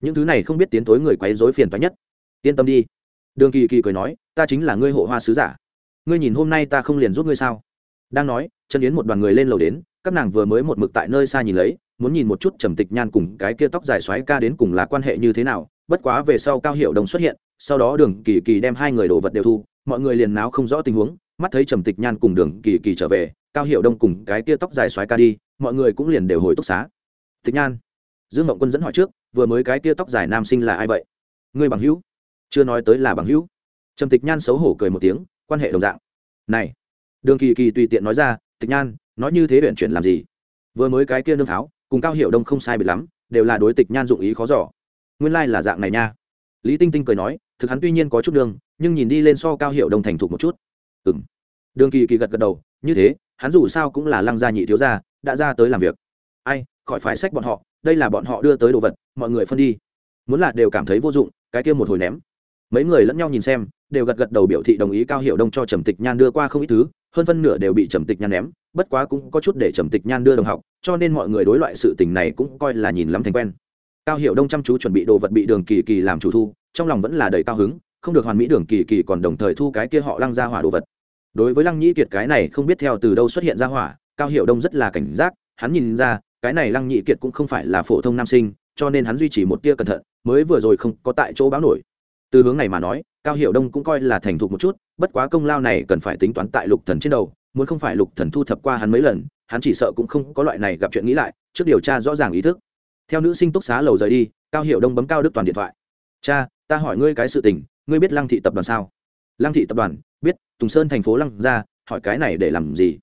S1: những thứ này không biết tiến tối người quấy rối phiền toái nhất. Yên tâm đi. Đường kỳ kỳ cười nói, ta chính là ngươi hộ hoa sứ giả. Ngươi nhìn hôm nay ta không liền giúp ngươi sao? Đang nói, trần yến một đoàn người lên lầu đến, các nàng vừa mới một mực tại nơi xa nhìn lấy, muốn nhìn một chút trầm tịch nhan cùng cái kia tóc dài xoáy ca đến cùng là quan hệ như thế nào, bất quá về sau cao hiệu đồng xuất hiện, sau đó đường kỳ kỳ đem hai người đồ vật đều thu, mọi người liền náo không rõ tình huống, mắt thấy trầm tịch nhan cùng đường kỳ kỳ trở về, cao hiệu đông cùng cái kia tóc dài xoáy ca đi, mọi người cũng liền đều hồi túc xá. Tịch nhan, dương mộng quân dẫn hỏi trước vừa mới cái kia tóc dài nam sinh là ai vậy? Ngươi bằng hữu? Chưa nói tới là bằng hữu. Trầm tịch nhan xấu hổ cười một tiếng, quan hệ đồng dạng. Này, đường kỳ kỳ tùy tiện nói ra, tịch nhan, nói như thế huyện chuyển làm gì? Vừa mới cái kia nương tháo, cùng cao hiệu đông không sai bị lắm, đều là đối tịch nhan dụng ý khó giỏ nguyên lai、like、là dạng này nha. Lý tinh tinh cười nói, thực hắn tuy nhiên có chút đường, nhưng nhìn đi lên so cao hiệu đông thành thục một chút. Ừ m đường kỳ kỳ gật gật đầu, như thế, hắn dù sao cũng là lăng gia nhị thiếu gia, đã ra tới làm việc. Ai, khỏi phải sách bọn họ đây là bọn họ đưa tới đồ vật, mọi người phân đi. Muốn là đều cảm thấy vô dụng, cái kia một hồi ném. Mấy người lẫn nhau nhìn xem, đều gật gật đầu biểu thị đồng ý cao hiệu đông cho trầm tịch nhan đưa qua không ít thứ, hơn phân nửa đều bị trầm tịch nhan ném, bất quá cũng có chút để trầm tịch nhan đưa đồng học, cho nên mọi người đối loại sự tình này cũng coi là nhìn lắm thành quen. Cao hiệu đông chăm chú chuẩn bị đồ vật bị đường kỳ kỳ làm chủ thu, trong lòng vẫn là đầy cao hứng, không được hoàn mỹ đường kỳ kỳ còn đồng thời thu cái kia họ lăng ra hỏa đồ vật. Đối với lăng nhĩ kiệt cái này không biết theo từ đâu xuất hiện ra hỏa, cao hiệu đông rất là cảnh giác, hắn nhìn ra cái này lăng nhị kiệt cũng không phải là phổ thông nam sinh, cho nên hắn duy trì một tia cẩn thận, mới vừa rồi không có tại chỗ báo nổi. Từ hướng này mà nói, cao hiệu đông cũng coi là thành thục một chút, bất quá công lao này cần phải tính toán tại lục thần trên đầu, muốn không phải lục thần thu thập qua hắn mấy lần, hắn chỉ sợ cũng không có loại này gặp chuyện nghĩ lại, trước điều tra rõ ràng ý thức. Theo nữ sinh túc xá lầu rời đi, cao hiệu đông bấm cao đức toàn điện thoại. Cha, ta hỏi ngươi cái sự tình, ngươi biết lăng thị tập đoàn sao? Lăng thị tập đoàn, biết, tùng sơn thành phố lăng gia, hỏi cái này để làm gì?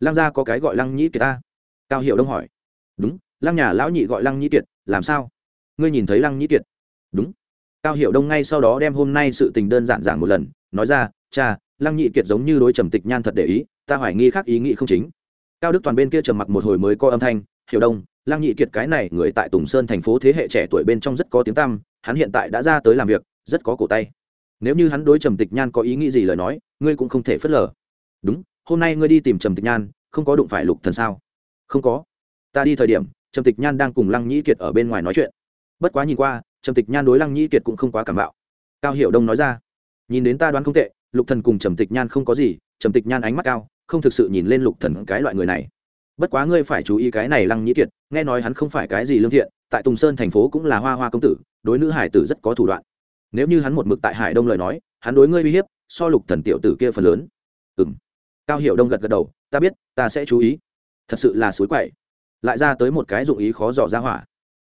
S1: Lăng gia có cái gọi lăng nhĩ kiệt ta. Cao hiệu đông hỏi đúng, lăng nhà lão nhị gọi lăng nhĩ kiệt, làm sao? Ngươi nhìn thấy lăng nhĩ kiệt? Đúng. Cao hiệu đông ngay sau đó đem hôm nay sự tình đơn giản giảng một lần, nói ra, cha, lăng nhị kiệt giống như đối trầm tịch nhan thật để ý, ta hoài nghi khác ý nghĩ không chính. Cao đức toàn bên kia trầm mặc một hồi mới có âm thanh, hiểu đông, lăng nhị kiệt cái này người tại tùng sơn thành phố thế hệ trẻ tuổi bên trong rất có tiếng tăm, hắn hiện tại đã ra tới làm việc, rất có cổ tay. Nếu như hắn đối trầm tịch nhan có ý nghĩ gì lời nói, ngươi cũng không thể phớt lờ. Đúng, hôm nay ngươi đi tìm trầm tịch nhan, không có đụng phải lục thần sao? Không có ta đi thời điểm, trầm tịch nhan đang cùng lăng nhĩ kiệt ở bên ngoài nói chuyện. Bất quá nhìn qua, trầm tịch nhan đối lăng nhĩ kiệt cũng không quá cảm bạo. Cao hiểu đông nói ra, nhìn đến ta đoán không tệ, lục thần cùng trầm tịch nhan không có gì, trầm tịch nhan ánh mắt cao, không thực sự nhìn lên lục thần cái loại người này. Bất quá ngươi phải chú ý cái này lăng nhĩ kiệt, nghe nói hắn không phải cái gì lương thiện, tại tùng sơn thành phố cũng là hoa hoa công tử, đối nữ hải tử rất có thủ đoạn. Nếu như hắn một mực tại hải đông lời nói, hắn đối ngươi uy hiếp, so lục thần tiểu tử kia phần lớn. Ừm. Cao hiểu đông gật gật đầu, ta biết, ta sẽ chú ý. Thật sự là suối quậy lại ra tới một cái dụng ý khó dò ra hỏa.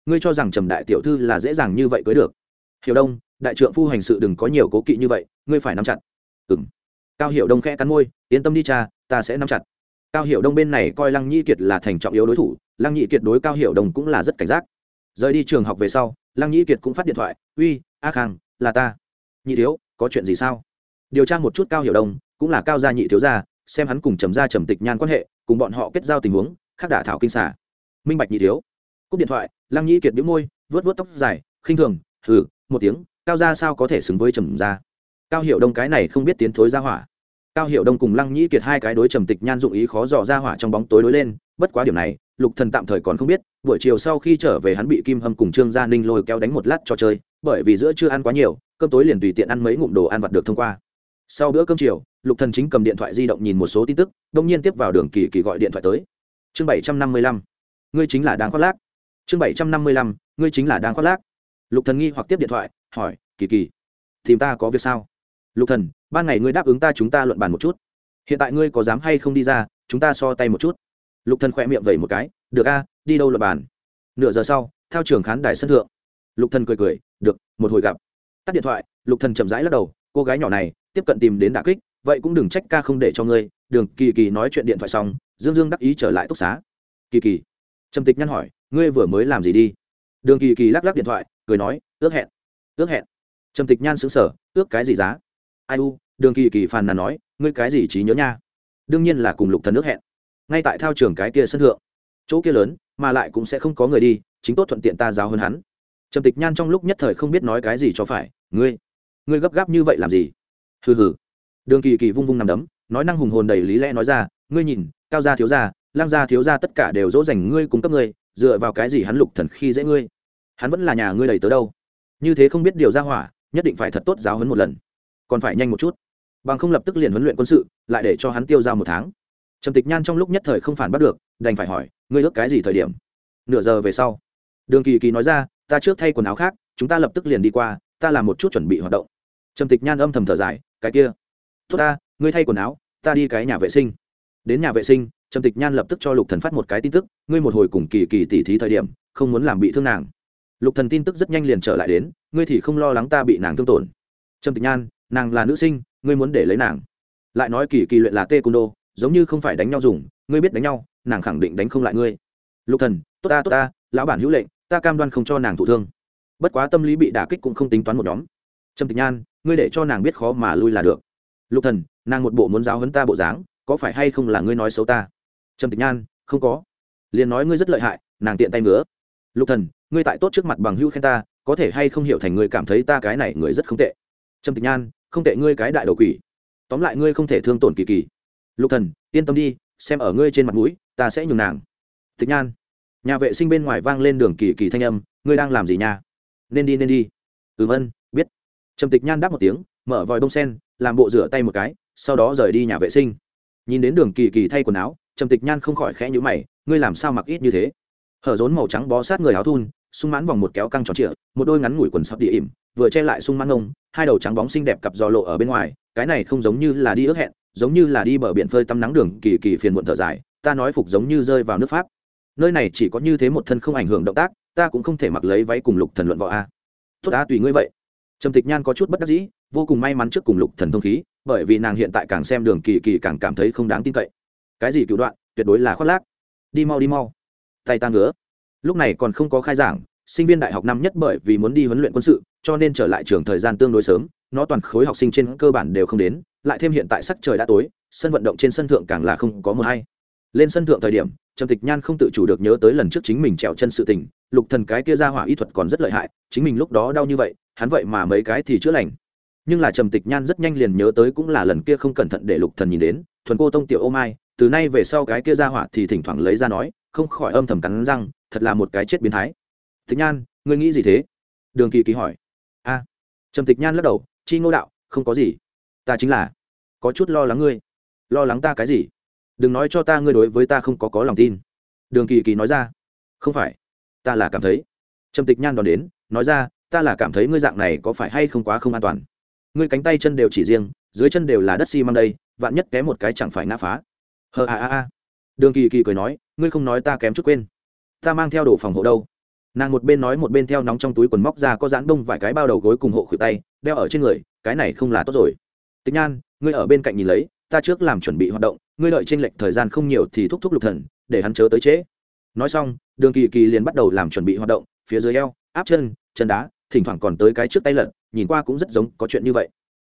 S1: Ngươi cho rằng trầm đại tiểu thư là dễ dàng như vậy cưới được. Hiểu đông, đại trượng phu hành sự đừng có nhiều cố kỵ như vậy, ngươi phải nắm chặt. Ừm. Cao hiểu đông khẽ cắn môi, yên tâm đi cha, ta sẽ nắm chặt. Cao hiểu đông bên này coi lăng nhi kiệt là thành trọng yếu đối thủ, lăng Nhị kiệt đối cao hiểu đông cũng là rất cảnh giác. Rời đi trường học về sau, lăng Nhị kiệt cũng phát điện thoại, uy, a khang, là ta. Nhị thiếu, có chuyện gì sao? Điều tra một chút cao hiểu đông, cũng là cao gia nhị thiếu gia, xem hắn cùng trầm gia trầm tịch nhan quan hệ, cùng bọn họ kết giao tình huống, khác đả thảo kinh xả minh bạch nhị thiếu. Cúp điện thoại, lăng nhĩ kiệt biếu môi vớt vớt tóc dài, khinh thường, hừ, một tiếng, cao gia sao có thể xứng với trầm gia? Cao hiểu đông cái này không biết tiến thối ra hỏa. Cao hiệu đông cùng lăng nhĩ kiệt hai cái đối trầm tịch nhan dụng ý khó dò ra hỏa trong bóng tối đối lên, bất quá điểm này, lục thần tạm thời còn không biết, buổi chiều sau khi trở về hắn bị kim hâm cùng trương gia ninh lôi kéo đánh một lát cho chơi, bởi vì giữa chưa ăn quá nhiều, cơm tối liền tùy tiện ăn mấy ngụm đồ ăn vặt được thông qua. Sau bữa cơm chiều, lục thần chính cầm điện thoại di động nhìn một số tin tức đông nhiên tiếp vào đường kỳ kỳ gọi điện thoại tới. Chương bảy trăm năm mươi lăm ngươi chính là đang khoác lác. Chương bảy trăm năm mươi lăm, ngươi chính là đang khoác lác. Lục thần nghi hoặc tiếp điện thoại, hỏi, kỳ kỳ, tìm ta có việc sao? Lục thần, ban ngày ngươi đáp ứng ta chúng ta luận bàn một chút. Hiện tại ngươi có dám hay không đi ra, chúng ta so tay một chút. Lục thần khỏe miệng vẩy một cái, được a, đi đâu luận bàn? Nửa giờ sau, theo trường khán đài sân thượng, lục thần cười cười, được, một hồi gặp. Tắt điện thoại, lục thần chậm rãi lắc đầu, cô gái nhỏ này, tiếp cận tìm đến đả kích, vậy cũng đừng trách ca không để cho ngươi. Đường kỳ kỳ nói chuyện điện thoại xong, dương dương đắc ý trở lại túc xá. Kỳ kỳ trầm tịch nhăn hỏi, ngươi vừa mới làm gì đi? Đường kỳ kỳ lắc lắc điện thoại, cười nói, ước hẹn ước hẹn. Trầm tịch nhan xứng sở ước cái gì giá? Ai u? Đường kỳ kỳ phàn nàn nói, ngươi cái gì trí nhớ nha? Đương nhiên là cùng lục thần ước hẹn, ngay tại thao trường cái kia sân thượng, chỗ kia lớn, mà lại cũng sẽ không có người đi, chính tốt thuận tiện ta giáo hơn hắn. Trầm tịch nhan trong lúc nhất thời không biết nói cái gì cho phải, ngươi ngươi gấp gáp như vậy làm gì? Hừ hừ. Đường kỳ kỳ vung vung nằm đấm, nói năng hùng hồn đầy lý lẽ nói ra, ngươi nhìn, cao gia thiếu gia lang gia thiếu gia tất cả đều dỗ dành ngươi cung cấp ngươi, dựa vào cái gì hắn lục thần khi dễ ngươi? Hắn vẫn là nhà ngươi đầy tớ đâu? Như thế không biết điều ra hỏa, nhất định phải thật tốt giáo huấn một lần. Còn phải nhanh một chút. Bằng không lập tức liền huấn luyện quân sự, lại để cho hắn tiêu giao một tháng. Trầm tịch nhan trong lúc nhất thời không phản bắt được, đành phải hỏi, ngươi ước cái gì thời điểm? Nửa giờ về sau, đường kỳ kỳ nói ra, ta trước thay quần áo khác, chúng ta lập tức liền đi qua, ta làm một chút chuẩn bị hoạt động. Trầm tịch nhan âm thầm thở dài, cái kia, tốt ta, ngươi thay quần áo, ta đi cái nhà vệ sinh đến nhà vệ sinh, trầm tịch nhan lập tức cho lục thần phát một cái tin tức, ngươi một hồi cùng kỳ kỳ tỉ thí thời điểm, không muốn làm bị thương nàng. Lục thần tin tức rất nhanh liền trở lại đến, ngươi thì không lo lắng ta bị nàng thương tổn. Trầm tịch nhan, nàng là nữ sinh, ngươi muốn để lấy nàng. Lại nói kỳ kỳ luyện là tê cung đô giống như không phải đánh nhau dùng, ngươi biết đánh nhau, nàng khẳng định đánh không lại ngươi. Lục thần, tốt ta tốt ta, lão bản hữu lệnh, ta cam đoan không cho nàng thụ thương. Bất quá tâm lý bị đả kích cũng không tính toán một nhóm. Trầm tịch nhan, ngươi để cho nàng biết khó mà lui là được. Lục thần, nàng một bộ muốn giáo huấn ta bộ dáng có phải hay không là ngươi nói xấu ta? Trầm tịch nhan, không có. Liền nói ngươi rất lợi hại, nàng tiện tay ngứa. Lục thần, ngươi tại tốt trước mặt bằng hữu khen ta, có thể hay không hiểu thành ngươi cảm thấy ta cái này người rất không tệ? Trầm tịch nhan, không tệ ngươi cái đại đầu quỷ. Tóm lại ngươi không thể thương tổn kỳ kỳ. Lục thần, yên tâm đi, xem ở ngươi trên mặt mũi, ta sẽ nhường nàng. Tịch nhan, nhà vệ sinh bên ngoài vang lên đường kỳ kỳ thanh âm, ngươi đang làm gì nha? Nên đi nên đi. Ừm ân, biết. Trầm tịch nhan đáp một tiếng, mở vòi bông sen, làm bộ rửa tay một cái, sau đó rời đi nhà vệ sinh nhìn đến đường kỳ kỳ thay quần áo, trầm tịch nhan không khỏi khẽ nhữ mày, ngươi làm sao mặc ít như thế? Hở rốn màu trắng bó sát người áo thun, sung mãn vòng một kéo căng tròn trịa, một đôi ngắn ngủi quần sọc địa ỉm, vừa che lại sung mãn ngông hai đầu trắng bóng xinh đẹp cặp giò lộ ở bên ngoài, cái này không giống như là đi ước hẹn, giống như là đi bờ biển phơi tắm nắng đường kỳ kỳ phiền muộn thở dài, ta nói phục giống như rơi vào nước pháp. Nơi này chỉ có như thế một thân không ảnh hưởng động tác, ta cũng không thể mặc lấy váy cùng lục thần luận võ a. Tốt ta tùy ngươi vậy. Trầm tịch nhan có chút bất đắc dĩ, vô cùng may mắn trước cùng lục thần thông khí bởi vì nàng hiện tại càng xem đường kỳ kỳ càng cảm thấy không đáng tin cậy. Cái gì cựu đoạn, tuyệt đối là khoác lác. Đi mau đi mau. Tay ta ngứa. Lúc này còn không có khai giảng, sinh viên đại học năm nhất bởi vì muốn đi huấn luyện quân sự, cho nên trở lại trường thời gian tương đối sớm, nó toàn khối học sinh trên cơ bản đều không đến, lại thêm hiện tại sắc trời đã tối, sân vận động trên sân thượng càng là không có mưa hay. Lên sân thượng thời điểm, trầm tịch nhan không tự chủ được nhớ tới lần trước chính mình trèo chân sự tình, lục thần cái kia ra hỏa y thuật còn rất lợi hại, chính mình lúc đó đau như vậy, hắn vậy mà mấy cái thì chữa lành nhưng là trầm tịch nhan rất nhanh liền nhớ tới cũng là lần kia không cẩn thận để lục thần nhìn đến, thuần cô tông tiểu ô mai, từ nay về sau cái kia ra hỏa thì thỉnh thoảng lấy ra nói, không khỏi âm thầm cắn răng, thật là một cái chết biến thái. Tịch nhan, ngươi nghĩ gì thế? Đường kỳ kỳ hỏi. A. Trầm tịch nhan lắc đầu, chi ngô đạo, không có gì. Ta chính là, có chút lo lắng ngươi. Lo lắng ta cái gì? Đừng nói cho ta ngươi đối với ta không có có lòng tin. Đường kỳ kỳ nói ra. Không phải, ta là cảm thấy. Trầm tịch nhan đón đến, nói ra, ta là cảm thấy ngươi dạng này có phải hay không quá không an toàn ngươi cánh tay chân đều chỉ riêng, dưới chân đều là đất xi măng đây, vạn nhất kém một cái chẳng phải ngã phá. Hờ, a a a. Đường kỳ kỳ cười nói, ngươi không nói ta kém chút quên. Ta mang theo đồ phòng hộ đâu? Nàng một bên nói một bên theo nóng trong túi quần móc ra có dán đông vài cái bao đầu gối cùng hộ khử tay, đeo ở trên người, cái này không là tốt rồi. Tịch nhan, ngươi ở bên cạnh nhìn lấy, ta trước làm chuẩn bị hoạt động, ngươi lợi tranh lệch thời gian không nhiều thì thúc thúc lục thần, để hắn chớ tới trễ. Nói xong, đường kỳ kỳ liền bắt đầu làm chuẩn bị hoạt động, phía dưới eo, áp chân chân đá, thỉnh thoảng còn tới cái trước tay lật nhìn qua cũng rất giống, có chuyện như vậy.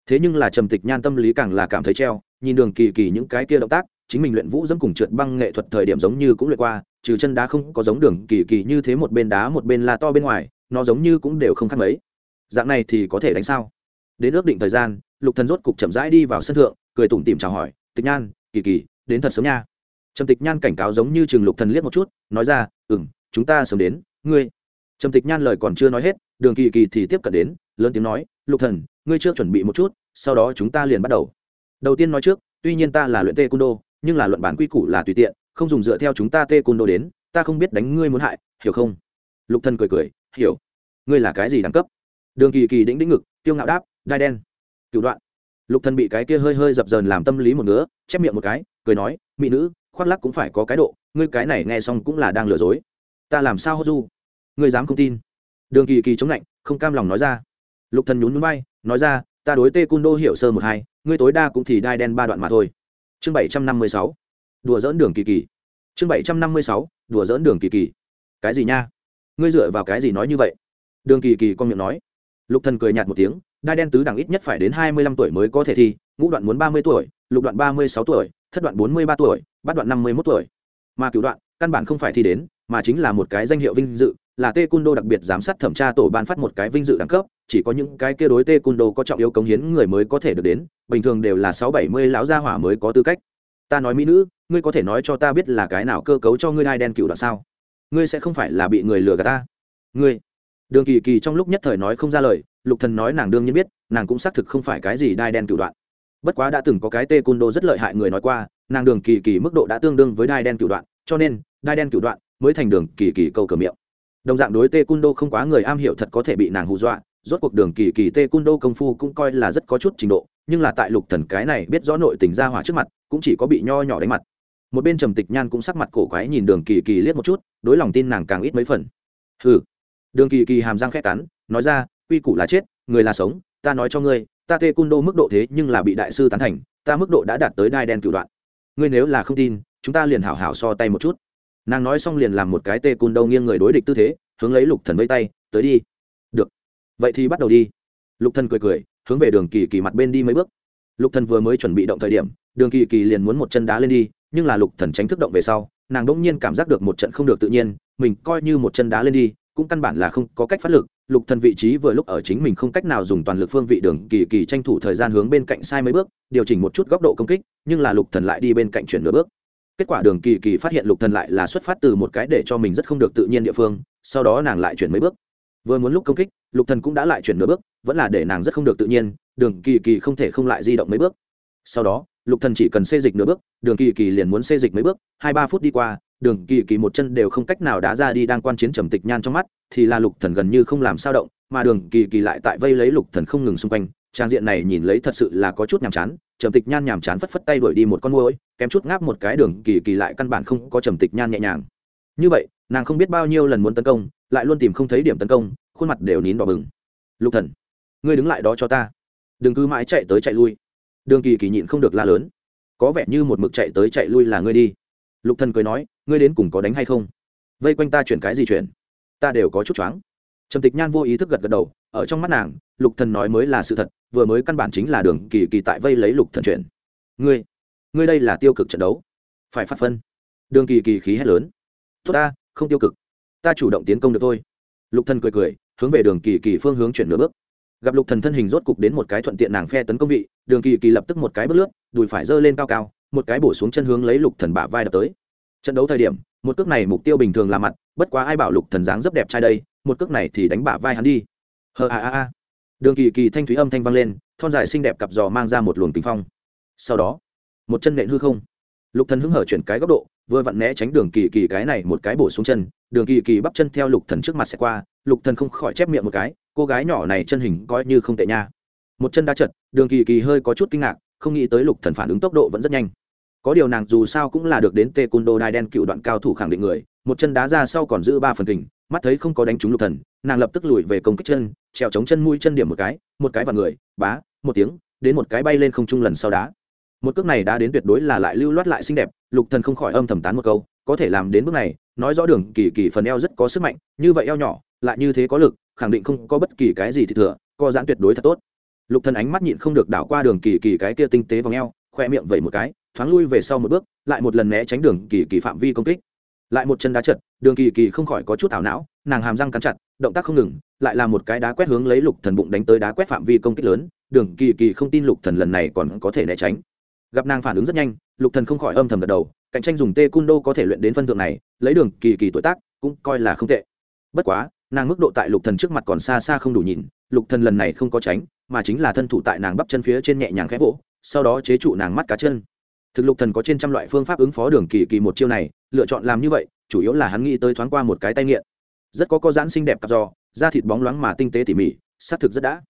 S1: Thế nhưng là trầm tịch nhan tâm lý càng là cảm thấy treo, nhìn đường kỳ kỳ những cái kia động tác, chính mình luyện vũ dẫm cùng trượt băng nghệ thuật thời điểm giống như cũng luyện qua, trừ chân đá không có giống đường kỳ kỳ như thế một bên đá một bên là to bên ngoài, nó giống như cũng đều không khác mấy. Dạng này thì có thể đánh sao? Đến ước định thời gian, lục thần rốt cục chậm rãi đi vào sân thượng, cười tủm tỉm chào hỏi, tịch nhan, kỳ kỳ, đến thật sớm nha. Trầm tịch nhan cảnh cáo giống như trường lục thần liếc một chút, nói ra, ừm, chúng ta sớm đến, ngươi. Trầm tịch nhan lời còn chưa nói hết, đường kỳ kỳ thì tiếp cận đến lớn tiếng nói, lục thần, ngươi chưa chuẩn bị một chút, sau đó chúng ta liền bắt đầu. Đầu tiên nói trước, tuy nhiên ta là luyện tê cung đô nhưng là luận bản quy củ là tùy tiện, không dùng dựa theo chúng ta tê cung đô đến, ta không biết đánh ngươi muốn hại, hiểu không? Lục thần cười cười, hiểu. Ngươi là cái gì đẳng cấp? Đường kỳ kỳ đĩnh đĩnh ngực tiêu ngạo đáp, đai đen. Cựu đoạn. Lục thần bị cái kia hơi hơi dập dờn làm tâm lý một nữa chép miệng một cái, cười nói, mỹ nữ, khoác lắc cũng phải có cái độ, ngươi cái này nghe xong cũng là đang lừa dối. Ta làm sao hốt du? Ngươi dám không tin? Đường kỳ kỳ chống lạnh, không cam lòng nói ra lục thần nhún nhún bay nói ra, ta đối tê cung đô hiểu sơ một hai, ngươi tối đa cũng thì đai đen ba đoạn mà thôi. Chương bảy trăm năm mươi sáu. Đùa dỡn đường kỳ kỳ. Chương bảy trăm năm mươi sáu, đùa dỡn đường kỳ kỳ. Cái gì nha? Ngươi dựa vào cái gì nói như vậy? Đường kỳ kỳ con miệng nói. Lục thần cười nhạt một tiếng, đai đen tứ đẳng ít nhất phải đến hai mươi lăm tuổi mới có thể thi, ngũ đoạn muốn ba mươi tuổi, lục đoạn ba mươi sáu tuổi, thất đoạn bốn mươi ba tuổi, bát đoạn năm mươi mốt tuổi. Mà cửu đoạn, căn bản không phải thi đến, mà chính là một cái danh hiệu vinh dự, là tê cung đô đặc biệt giám sát thẩm tra tổ ban phát một cái vinh dự đẳng cấp chỉ có những cái kia đối tê cung đô có trọng yếu cống hiến người mới có thể được đến, bình thường đều là sáu bảy mươi lão gia hỏa mới có tư cách. Ta nói mỹ nữ, ngươi có thể nói cho ta biết là cái nào cơ cấu cho ngươi đai đen cựu đoạn sao? Ngươi sẽ không phải là bị người lừa gạt ta. Ngươi. Đường kỳ kỳ trong lúc nhất thời nói không ra lời, lục thần nói nàng đương nhiên biết, nàng cũng xác thực không phải cái gì đai đen cựu đoạn. Bất quá đã từng có cái tê cung đô rất lợi hại người nói qua, nàng đường kỳ kỳ mức độ đã tương đương với đai đen cựu đoạn, cho nên, đai đen cựu đoạn mới thành đường kỳ kỳ câu cờ miệng. Đồng dạng đối tê cung đô không quá người am hiểu thật có thể bị nàng hù dọa rốt cuộc đường kỳ kỳ tê cung đô công phu cũng coi là rất có chút trình độ, nhưng là tại lục thần cái này biết rõ nội tình ra hỏa trước mặt, cũng chỉ có bị nho nhỏ đánh mặt. Một bên trầm tịch nhan cũng sắc mặt cổ quái nhìn đường kỳ kỳ liếc một chút, đối lòng tin nàng càng ít mấy phần. Hừ. Đường kỳ kỳ hàm răng khẽ cắn, nói ra, quy củ là chết, người là sống, ta nói cho ngươi, ta tê cung đô mức độ thế nhưng là bị đại sư tán thành, ta mức độ đã đạt tới đai đen cửu đoạn. Ngươi nếu là không tin, chúng ta liền hảo hảo so tay một chút. Nàng nói xong liền làm một cái tê cung đô nghiêng người đối địch tư thế, hướng lấy lục thần vây tay, tới đi vậy thì bắt đầu đi. Lục thần cười cười, hướng về đường kỳ kỳ mặt bên đi mấy bước. Lục thần vừa mới chuẩn bị động thời điểm, đường kỳ kỳ liền muốn một chân đá lên đi, nhưng là lục thần tránh thức động về sau, nàng đỗng nhiên cảm giác được một trận không được tự nhiên, mình coi như một chân đá lên đi, cũng căn bản là không có cách phát lực. Lục thần vị trí vừa lúc ở chính mình không cách nào dùng toàn lực phương vị đường kỳ kỳ tranh thủ thời gian hướng bên cạnh sai mấy bước, điều chỉnh một chút góc độ công kích, nhưng là lục thần lại đi bên cạnh chuyển nửa bước. Kết quả đường kỳ kỳ phát hiện lục thần lại là xuất phát từ một cái để cho mình rất không được tự nhiên địa phương, sau đó nàng lại chuyển mấy bước vừa muốn lúc công kích, lục thần cũng đã lại chuyển nửa bước, vẫn là để nàng rất không được tự nhiên, đường kỳ kỳ không thể không lại di động mấy bước. Sau đó, lục thần chỉ cần xê dịch nửa bước, đường kỳ kỳ liền muốn xê dịch mấy bước, hai ba phút đi qua, đường kỳ kỳ một chân đều không cách nào đá ra đi đang quan chiến trầm tịch nhan trong mắt, thì là lục thần gần như không làm sao động, mà đường kỳ kỳ lại tại vây lấy lục thần không ngừng xung quanh, trang diện này nhìn lấy thật sự là có chút nhàm chán, trầm tịch nhan nhàm chán phất phất tay đuổi đi một con môi kém chút ngáp một cái đường kỳ kỳ lại căn bản không có trầm tịch nhan nhẹ nhàng như vậy, nàng không biết bao nhiêu lần muốn tấn công, lại luôn tìm không thấy điểm tấn công, khuôn mặt đều nín đỏ bừng. Lục thần, ngươi đứng lại đó cho ta. Đừng cứ mãi chạy tới chạy lui. Đường kỳ kỳ nhịn không được la lớn. Có vẻ như một mực chạy tới chạy lui là ngươi đi. Lục thần cười nói, ngươi đến cùng có đánh hay không? Vây quanh ta chuyển cái gì chuyển? Ta đều có chút choáng. Trầm tịch nhan vô ý thức gật gật đầu, ở trong mắt nàng, lục thần nói mới là sự thật, vừa mới căn bản chính là đường kỳ kỳ tại vây lấy lục thần chuyển. Ngươi ngươi đây là tiêu cực trận đấu. Phải phát phân. Đường kỳ kỳ khí hét lớn tốt ta, không tiêu cực. Ta chủ động tiến công được thôi. Lục thần cười cười, hướng về đường kỳ kỳ phương hướng chuyển nửa bước. Gặp lục thần thân hình rốt cục đến một cái thuận tiện nàng phe tấn công vị, đường kỳ kỳ lập tức một cái bước lướt, đùi phải giơ lên cao cao, một cái bổ xuống chân hướng lấy lục thần bả vai đập tới. Trận đấu thời điểm, một cước này mục tiêu bình thường là mặt, bất quá ai bảo lục thần dáng rất đẹp trai đây, một cước này thì đánh bả vai hắn đi. Hờ a a a. Đường kỳ kỳ thanh thúy âm thanh vang lên, thon dài xinh đẹp cặp giò mang ra một luồng tình phong. Sau đó, một chân nện hư không lục thần hứng hở chuyển cái góc độ, vừa vặn né tránh đường kỳ kỳ cái này một cái bổ xuống chân. Đường kỳ kỳ bắp chân theo lục thần trước mặt sẽ qua, lục thần không khỏi chép miệng một cái, cô gái nhỏ này chân hình coi như không tệ nha. Một chân đá chật, đường kỳ kỳ hơi có chút kinh ngạc, không nghĩ tới lục thần phản ứng tốc độ vẫn rất nhanh. Có điều nàng dù sao cũng là được đến tê cung đô đai đen cựu đoạn cao thủ khẳng định người, một chân đá ra sau còn giữ ba phần kình, mắt thấy không có đánh trúng lục thần, nàng lập tức lùi về công kích chân trèo chống chân mũi chân điểm một cái một cái vào người, bá, một tiếng, đến một cái bay lên không trung lần sau đá một cước này đã đến tuyệt đối là lại lưu loát lại xinh đẹp, lục thần không khỏi âm thầm tán một câu, có thể làm đến bước này, nói rõ đường kỳ kỳ phần eo rất có sức mạnh, như vậy eo nhỏ, lại như thế có lực, khẳng định không có bất kỳ cái gì thì thừa, co giãn tuyệt đối thật tốt. Lục thần ánh mắt nhịn không được đảo qua đường kỳ kỳ cái kia tinh tế vòng eo, khoe miệng vẩy một cái, thoáng lui về sau một bước, lại một lần né tránh đường kỳ kỳ phạm vi công kích. Lại một chân đá chật, đường kỳ kỳ không khỏi có chút ảo não, nàng hàm răng cắn chặt, động tác không ngừng, lại là một cái đá quét hướng lấy lục thần bụng đánh tới đá quét phạm vi công kích lớn, đường kỳ kỳ không tin lục thần lần này còn có thể né tránh gặp nàng phản ứng rất nhanh, lục thần không khỏi âm thầm gật đầu, cạnh tranh dùng tê cung đô có thể luyện đến phân thượng này, lấy đường kỳ kỳ tuổi tác, cũng coi là không tệ. Bất quá, nàng mức độ tại lục thần trước mặt còn xa xa không đủ nhìn, lục thần lần này không có tránh, mà chính là thân thủ tại nàng bắp chân phía trên nhẹ nhàng khẽ vỗ, sau đó chế trụ nàng mắt cá chân. Thực lục thần có trên trăm loại phương pháp ứng phó đường kỳ kỳ một chiêu này, lựa chọn làm như vậy, chủ yếu là hắn nghĩ tới thoáng qua một cái tay nghiện. Rất có có giãn xinh đẹp cặp giò, da thịt bóng loáng mà tinh tế tỉ mỉ xác thực rất đã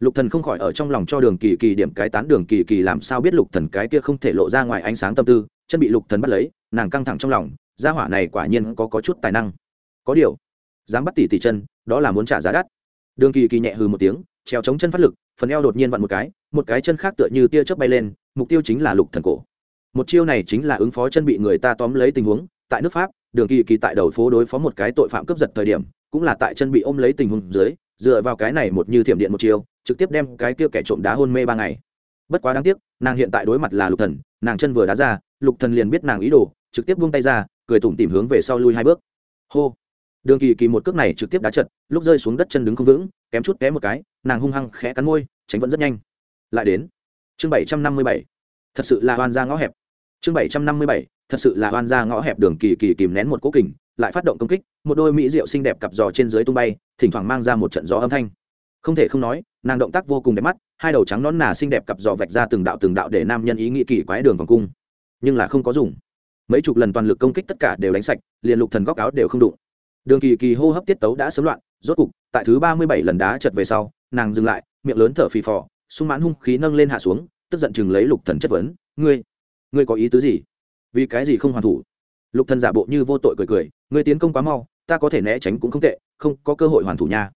S1: lục thần không khỏi ở trong lòng cho đường kỳ kỳ điểm cái tán đường kỳ kỳ làm sao biết lục thần cái kia không thể lộ ra ngoài ánh sáng tâm tư chân bị lục thần bắt lấy nàng căng thẳng trong lòng gia hỏa này quả nhiên có, có chút tài năng. Có điều dám bắt tỷ tỷ chân đó là muốn trả giá đắt. Đường kỳ kỳ nhẹ hừ một tiếng treo chống chân phát lực phần eo đột nhiên vặn một cái một cái chân khác tựa như tia chớp bay lên mục tiêu chính là lục thần cổ. Một chiêu này chính là ứng phó chân bị người ta tóm lấy tình huống tại nước pháp đường kỳ kỳ tại đầu phố đối phó một cái tội phạm cướp giật thời điểm cũng là tại chân bị ôm lấy tình huống dưới dựa vào cái này một như thiểm điện một chiêu trực tiếp đem cái kia kẻ trộm đá hôn mê ba ngày. Bất quá đáng tiếc, nàng hiện tại đối mặt là lục thần, nàng chân vừa đá ra, lục thần liền biết nàng ý đồ, trực tiếp buông tay ra, cười tủm tỉm hướng về sau lui hai bước. Hô! Đường kỳ kỳ một cước này trực tiếp đá chật, lúc rơi xuống đất chân đứng không vững, kém chút té một cái, nàng hung hăng khẽ cắn môi, tránh vẫn rất nhanh. Lại đến, chương bảy trăm năm mươi bảy, thật sự là oan ra ngõ hẹp. Chương bảy trăm năm mươi bảy, thật sự là oan ra ngõ hẹp, đường kỳ kỳ kìm nén một cố kình, lại phát động công kích, một đôi mỹ rượu xinh đẹp cặp giò trên dưới tung bay, thỉnh thoảng mang ra một trận gió âm thanh không thể không nói, nàng động tác vô cùng đẹp mắt, hai đầu trắng nón nà xinh đẹp cặp giò vạch ra từng đạo từng đạo để nam nhân ý nghĩ kỳ quái đường vòng cung. Nhưng là không có dùng. Mấy chục lần toàn lực công kích tất cả đều đánh sạch, liền lục thần góc áo đều không đụng. Đường kỳ kỳ hô hấp tiết tấu đã sớm loạn, rốt cục, tại thứ ba mươi bảy lần đá chật về sau, nàng dừng lại, miệng lớn thở phì phò, sung mãn hung khí nâng lên hạ xuống, tức giận chừng lấy lục thần chất vấn, ngươi ngươi có ý tứ gì? Vì cái gì không hoàn thủ? Lục thần giả bộ như vô tội cười cười, ngươi tiến công quá mau, ta có thể né tránh cũng không tệ, không có cơ hội hoàn thủ nha.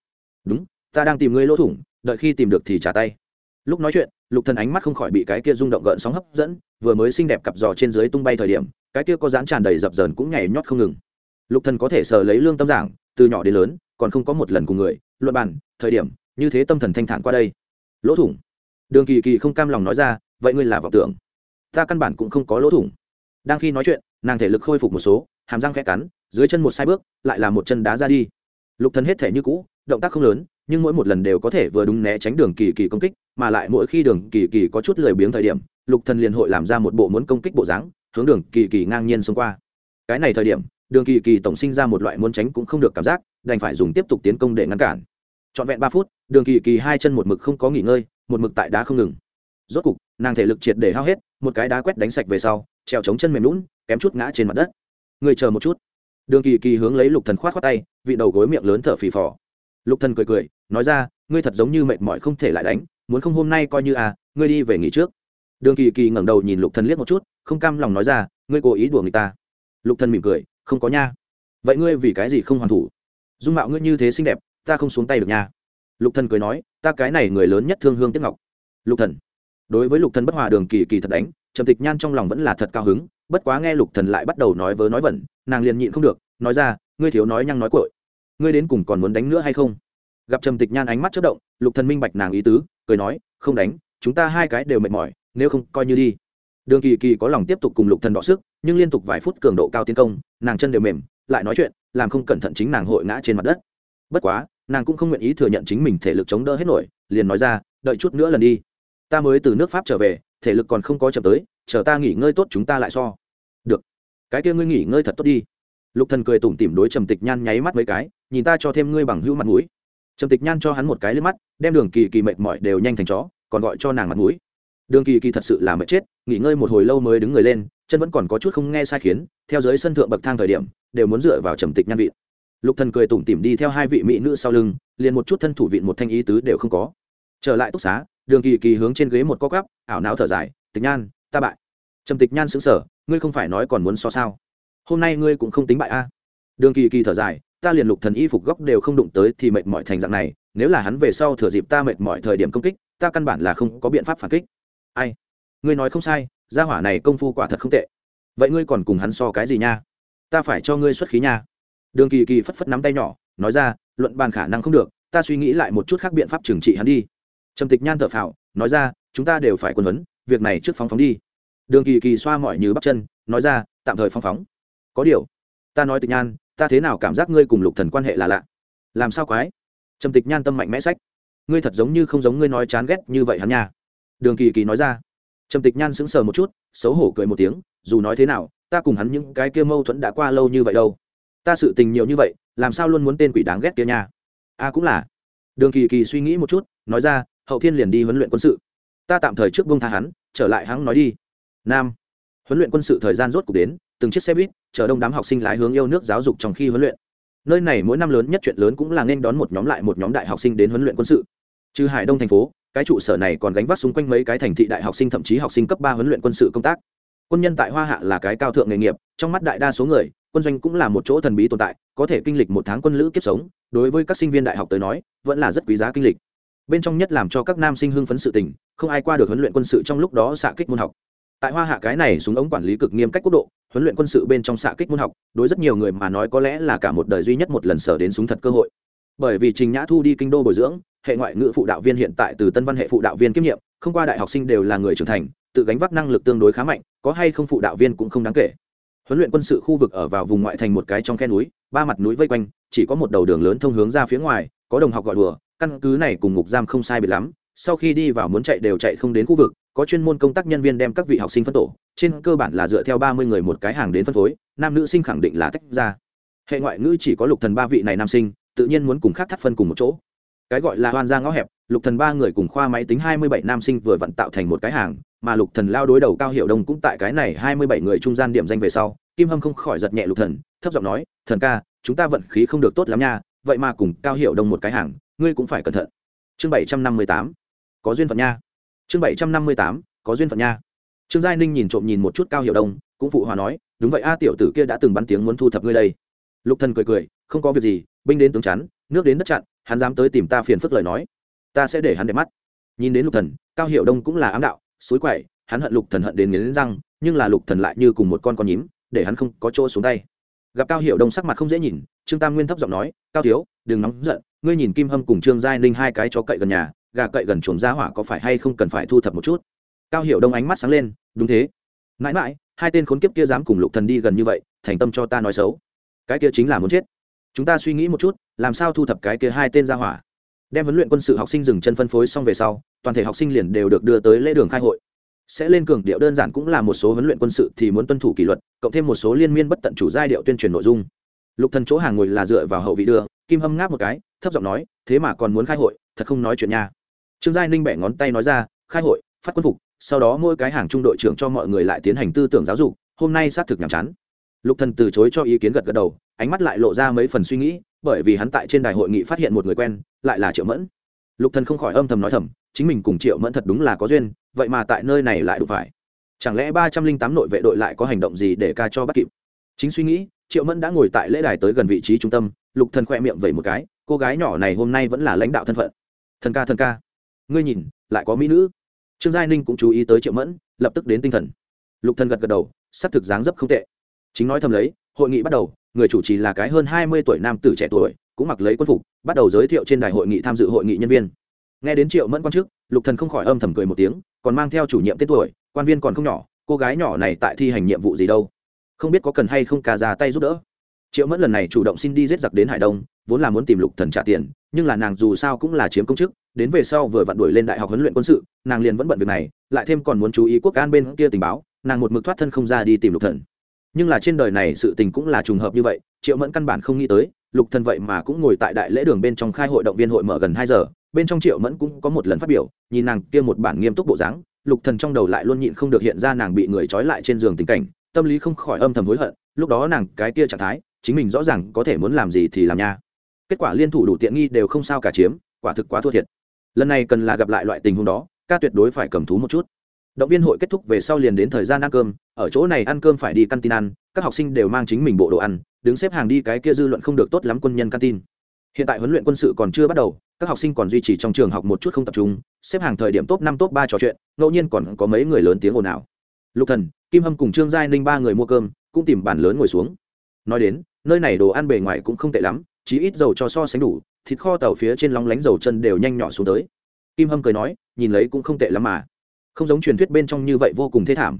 S1: Đúng ta đang tìm ngươi lỗ thủng, đợi khi tìm được thì trả tay. Lúc nói chuyện, lục thần ánh mắt không khỏi bị cái kia rung động gợn sóng hấp dẫn, vừa mới xinh đẹp cặp giò trên dưới tung bay thời điểm, cái kia có dán tràn đầy dập dờn cũng nhảy nhót không ngừng. Lục thần có thể sờ lấy lương tâm giảng, từ nhỏ đến lớn, còn không có một lần cùng người, luận bàn, thời điểm, như thế tâm thần thanh thản qua đây. Lỗ thủng. Đường kỳ kỳ không cam lòng nói ra, vậy ngươi là vọng tưởng. Ta căn bản cũng không có lỗ thủng. Đang khi nói chuyện, nàng thể lực khôi phục một số, hàm răng khẽ cắn, dưới chân một sai bước, lại là một chân đá ra đi. Lục thần hết thể như cũ, động tác không lớn nhưng mỗi một lần đều có thể vừa đúng né tránh đường kỳ kỳ công kích, mà lại mỗi khi đường kỳ kỳ có chút lười biếng thời điểm, lục thần liền hội làm ra một bộ muốn công kích bộ dáng, hướng đường kỳ kỳ ngang nhiên xông qua. Cái này thời điểm, đường kỳ kỳ tổng sinh ra một loại muốn tránh cũng không được cảm giác, đành phải dùng tiếp tục tiến công để ngăn cản. Trọn vẹn ba phút, đường kỳ kỳ hai chân một mực không có nghỉ ngơi, một mực tại đá không ngừng. Rốt cục, nàng thể lực triệt để hao hết, một cái đá quét đánh sạch về sau trèo chống chân mềm lún kém chút ngã trên mặt đất. Người chờ một chút. Đường kỳ kỳ hướng lấy lục thần khoát khoát tay, vị đầu gối miệng lớn thở phì phò lục thần cười cười, nói ra, ngươi thật giống như mệt mỏi không thể lại đánh, muốn không hôm nay coi như à ngươi đi về nghỉ trước. Đường kỳ kỳ ngẩng đầu nhìn lục thần liếc một chút, không cam lòng nói ra, ngươi cố ý đùa người ta. Lục thần mỉm cười, không có nha. Vậy ngươi vì cái gì không hoàn thủ? Dung mạo ngươi như thế xinh đẹp, ta không xuống tay được nha. Lục thần cười nói, ta cái này người lớn nhất thương hương tiếc ngọc. Lục thần, đối với lục thần bất hòa đường kỳ kỳ thật đánh, trầm tịch nhan trong lòng vẫn là thật cao hứng, bất quá nghe lục thần lại bắt đầu nói vớ nói vẩn, nàng liền nhịn không được, nói ra, ngươi thiếu nói nhăng nói cội ngươi đến cùng còn muốn đánh nữa hay không? Gặp trầm tịch nhan ánh mắt chớp động, lục thần minh bạch nàng ý tứ, cười nói, không đánh, chúng ta hai cái đều mệt mỏi, nếu không coi như đi. Đường kỳ kỳ có lòng tiếp tục cùng lục thần đọ sức, nhưng liên tục vài phút cường độ cao tiến công, nàng chân đều mềm, lại nói chuyện, làm không cẩn thận chính nàng hội ngã trên mặt đất. Bất quá, nàng cũng không nguyện ý thừa nhận chính mình thể lực chống đỡ hết nổi, liền nói ra, đợi chút nữa lần đi. Ta mới từ nước pháp trở về, thể lực còn không có chậm tới, chờ ta nghỉ ngơi tốt chúng ta lại so. Được. Cái kia ngươi nghỉ ngơi thật tốt đi. Lục thần cười tủm tỉm đối trầm tịch nhan nháy mắt mấy cái nhìn ta cho thêm ngươi bằng hữu mặt mũi. Trầm tịch nhan cho hắn một cái lên mắt, đem đường kỳ kỳ mệt mỏi đều nhanh thành chó, còn gọi cho nàng mặt mũi. Đường kỳ kỳ thật sự là mệt chết, nghỉ ngơi một hồi lâu mới đứng người lên, chân vẫn còn có chút không nghe sai khiến, theo dưới sân thượng bậc thang thời điểm, đều muốn dựa vào trầm tịch nhan vị. Lục thần cười tủm tỉm đi theo hai vị mỹ nữ sau lưng, liền một chút thân thủ vịn một thanh ý tứ đều không có. Trở lại túc xá, đường kỳ kỳ hướng trên ghế một co gắp, ảo não thở dài, tịch nhan, ta bại. Trầm tịch nhan sững sờ, ngươi không phải nói còn muốn so sao? Hôm nay ngươi cũng không tính bại a. Đường kỳ kỳ thở dài ta liền lục thần y phục góc đều không đụng tới thì mệt mỏi thành dạng này, nếu là hắn về sau thừa dịp ta mệt mỏi thời điểm công kích, ta căn bản là không có biện pháp phản kích. Ai? Ngươi nói không sai, gia hỏa này công phu quả thật không tệ. Vậy ngươi còn cùng hắn so cái gì nha? Ta phải cho ngươi xuất khí nha. Đường kỳ kỳ phất phất nắm tay nhỏ, nói ra, luận bàn khả năng không được, ta suy nghĩ lại một chút khác biện pháp trừng trị hắn đi. Trầm tịch nhan thở phào, nói ra, chúng ta đều phải quân huấn, việc này trước phóng phóng đi. Đường kỳ kỳ xoa mỏi như bắp chân, nói ra, tạm thời phóng phóng. Có điều, ta nói tịch nhan ta thế nào cảm giác ngươi cùng lục thần quan hệ là lạ? Làm sao quái? Trầm tịch nhan tâm mạnh mẽ sách. Ngươi thật giống như không giống ngươi nói chán ghét như vậy hắn nha. Đường kỳ kỳ nói ra. Trầm tịch nhan sững sờ một chút, xấu hổ cười một tiếng, dù nói thế nào, ta cùng hắn những cái kia mâu thuẫn đã qua lâu như vậy đâu. Ta sự tình nhiều như vậy, làm sao luôn muốn tên quỷ đáng ghét kia nha? A cũng là. Đường kỳ kỳ suy nghĩ một chút, nói ra, hậu thiên liền đi huấn luyện quân sự. Ta tạm thời trước bông tha hắn, trở lại hắn nói đi. Nam. Huấn luyện quân sự thời gian rốt cuộc đến từng chiếc xe buýt, chở đông đám học sinh lái hướng yêu nước giáo dục trong khi huấn luyện. Nơi này mỗi năm lớn nhất chuyện lớn cũng là nên đón một nhóm lại một nhóm đại học sinh đến huấn luyện quân sự. Trừ hải đông thành phố, cái trụ sở này còn gánh vác xung quanh mấy cái thành thị đại học sinh thậm chí học sinh cấp ba huấn luyện quân sự công tác. Quân nhân tại hoa hạ là cái cao thượng nghề nghiệp, trong mắt đại đa số người, quân doanh cũng là một chỗ thần bí tồn tại, có thể kinh lịch một tháng quân lữ kiếp sống, đối với các sinh viên đại học tới nói, vẫn là rất quý giá kinh lịch. Bên trong nhất làm cho các nam sinh hưng phấn sự tình, không ai qua được huấn luyện quân sự trong lúc đó xạ kích môn học. Tại hoa hạ cái này súng ống quản lý cực nghiêm cách quốc độ huấn luyện quân sự bên trong xạ kích môn học, đối rất nhiều người mà nói có lẽ là cả một đời duy nhất một lần sở đến súng thật cơ hội. Bởi vì trình nhã thu đi kinh đô bồi dưỡng, hệ ngoại ngữ phụ đạo viên hiện tại từ tân văn hệ phụ đạo viên kiêm nhiệm, không qua đại học sinh đều là người trưởng thành, tự gánh vác năng lực tương đối khá mạnh, có hay không phụ đạo viên cũng không đáng kể. Huấn luyện quân sự khu vực ở vào vùng ngoại thành một cái trong khe núi, ba mặt núi vây quanh, chỉ có một đầu đường lớn thông hướng ra phía ngoài, có đồng học gọi đùa, căn cứ này cùng ngục giam không sai biệt lắm, sau khi đi vào muốn chạy đều chạy không đến khu vực có chuyên môn công tác nhân viên đem các vị học sinh phân tổ, trên cơ bản là dựa theo ba mươi người một cái hàng đến phân phối, nam nữ sinh khẳng định là tách ra. Hệ ngoại ngữ chỉ có lục thần ba vị này nam sinh, tự nhiên muốn cùng khác thắt phân cùng một chỗ. Cái gọi là hoan ra ngõ hẹp, lục thần ba người cùng khoa máy tính hai mươi bảy nam sinh vừa vặn tạo thành một cái hàng, mà lục thần lao đối đầu cao hiệu đông cũng tại cái này hai mươi bảy người trung gian điểm danh về sau, kim hâm không khỏi giật nhẹ lục thần, thấp giọng nói, thần ca, chúng ta vận khí không được tốt lắm nha, vậy mà cùng cao hiệu đông một cái hàng, ngươi cũng phải cẩn thận. Chương bảy trăm năm mươi tám, có duyên phận nha chương bảy trăm năm mươi tám, có duyên phận nha. Trương giai ninh nhìn trộm nhìn một chút cao hiệu đông, cũng phụ hòa nói, đúng vậy a, tiểu tử kia đã từng bắn tiếng muốn thu thập ngươi đây. Lục thần cười cười, không có việc gì, binh đến tướng chắn, nước đến đất chặn, hắn dám tới tìm ta phiền phức lời nói, ta sẽ để hắn đẹp mắt. Nhìn đến lục thần, cao hiệu đông cũng là ám đạo, suối quậy, hắn hận lục thần hận đến nghiến răng, nhưng là lục thần lại như cùng một con con nhím, để hắn không có chỗ xuống tay. Gặp cao hiệu đông sắc mặt không dễ nhìn, trương tam nguyên thấp giọng nói, cao thiếu, đừng nóng giận, ngươi nhìn kim hâm cùng trương giai ninh hai cái chó cậy gần nhà gà cậy gần chuồng ra hỏa có phải hay không cần phải thu thập một chút? Cao hiệu đông ánh mắt sáng lên, đúng thế. Mãi mãi, hai tên khốn kiếp kia dám cùng lục thần đi gần như vậy, thành tâm cho ta nói xấu. Cái kia chính là muốn chết. Chúng ta suy nghĩ một chút, làm sao thu thập cái kia hai tên ra hỏa. Đem huấn luyện quân sự học sinh dừng chân phân phối xong về sau, toàn thể học sinh liền đều được đưa tới lễ đường khai hội. Sẽ lên cường điệu đơn giản cũng là một số huấn luyện quân sự thì muốn tuân thủ kỷ luật, cộng thêm một số liên miên bất tận chủ giai điệu tuyên truyền nội dung. Lục thần chỗ hàng ngồi là dựa vào hậu vị đưa, kim hâm ngáp một cái, thấp giọng nói, thế mà còn muốn khai hội, thật không nói chuyện nha trương giai ninh bẻ ngón tay nói ra, khai hội, phát quân phục, sau đó mỗi cái hàng trung đội trưởng cho mọi người lại tiến hành tư tưởng giáo dục, hôm nay xác thực nhàm chán. Lục thần từ chối cho ý kiến gật gật đầu, ánh mắt lại lộ ra mấy phần suy nghĩ, bởi vì hắn tại trên đài hội nghị phát hiện một người quen, lại là triệu mẫn. Lục thần không khỏi âm thầm nói thầm, chính mình cùng triệu mẫn thật đúng là có duyên, vậy mà tại nơi này lại đủ phải. Chẳng lẽ ba trăm linh tám nội vệ đội lại có hành động gì để ca cho bắt kịp? Chính suy nghĩ, triệu mẫn đã ngồi tại lễ đài tới gần vị trí trung tâm, lục thần khoe miệng vẩy một cái, cô gái nhỏ này hôm nay vẫn là lãnh đạo thân phận. Thần ca thần ca ngươi nhìn, lại có mỹ nữ. Trương giai ninh cũng chú ý tới triệu mẫn, lập tức đến tinh thần. Lục thần gật gật đầu sắp thực dáng dấp không tệ. Chính nói thầm lấy, hội nghị bắt đầu, người chủ trì là cái hơn hai mươi tuổi nam tử trẻ tuổi, cũng mặc lấy quân phục, bắt đầu giới thiệu trên đài hội nghị tham dự hội nghị nhân viên. Nghe đến triệu mẫn quan chức, lục thần không khỏi âm thầm cười một tiếng, còn mang theo chủ nhiệm tên tuổi, quan viên còn không nhỏ, cô gái nhỏ này tại thi hành nhiệm vụ gì đâu. Không biết có cần hay không cà ra tay giúp đỡ. Triệu mẫn lần này chủ động xin đi giết giặc đến hải đông, vốn là muốn tìm lục thần trả tiền, nhưng là nàng dù sao cũng là chiếm công chức đến về sau vừa vặn đuổi lên đại học huấn luyện quân sự, nàng liền vẫn bận việc này, lại thêm còn muốn chú ý quốc an bên kia tình báo, nàng một mực thoát thân không ra đi tìm lục thần. Nhưng là trên đời này sự tình cũng là trùng hợp như vậy, triệu mẫn căn bản không nghĩ tới, lục thần vậy mà cũng ngồi tại đại lễ đường bên trong khai hội động viên hội mở gần hai giờ, bên trong triệu mẫn cũng có một lần phát biểu, nhìn nàng kia một bản nghiêm túc bộ dáng, lục thần trong đầu lại luôn nhịn không được hiện ra nàng bị người trói lại trên giường tình cảnh, tâm lý không khỏi âm thầm hối hận, lúc đó nàng cái kia trạng thái, chính mình rõ ràng có thể muốn làm gì thì làm nha. Kết quả liên thủ đủ tiện nghi đều không sao cả chiếm, quả thực quá thua thiệt lần này cần là gặp lại loại tình huống đó, ca tuyệt đối phải cầm thú một chút. Động viên hội kết thúc về sau liền đến thời gian ăn cơm, ở chỗ này ăn cơm phải đi căn tin ăn, các học sinh đều mang chính mình bộ đồ ăn, đứng xếp hàng đi cái kia dư luận không được tốt lắm quân nhân căn tin hiện tại huấn luyện quân sự còn chưa bắt đầu, các học sinh còn duy trì trong trường học một chút không tập trung, xếp hàng thời điểm top năm, top ba trò chuyện, ngẫu nhiên còn có mấy người lớn tiếng ồn ào. Lục thần, kim hâm cùng trương giai ninh ba người mua cơm, cũng tìm bàn lớn ngồi xuống. Nói đến, nơi này đồ ăn bề ngoài cũng không tệ lắm chỉ ít dầu cho so sánh đủ thịt kho tàu phía trên lóng lánh dầu chân đều nhanh nhỏ xuống tới. Kim hâm cười nói, nhìn lấy cũng không tệ lắm mà. Không giống truyền thuyết bên trong như vậy vô cùng thê thảm.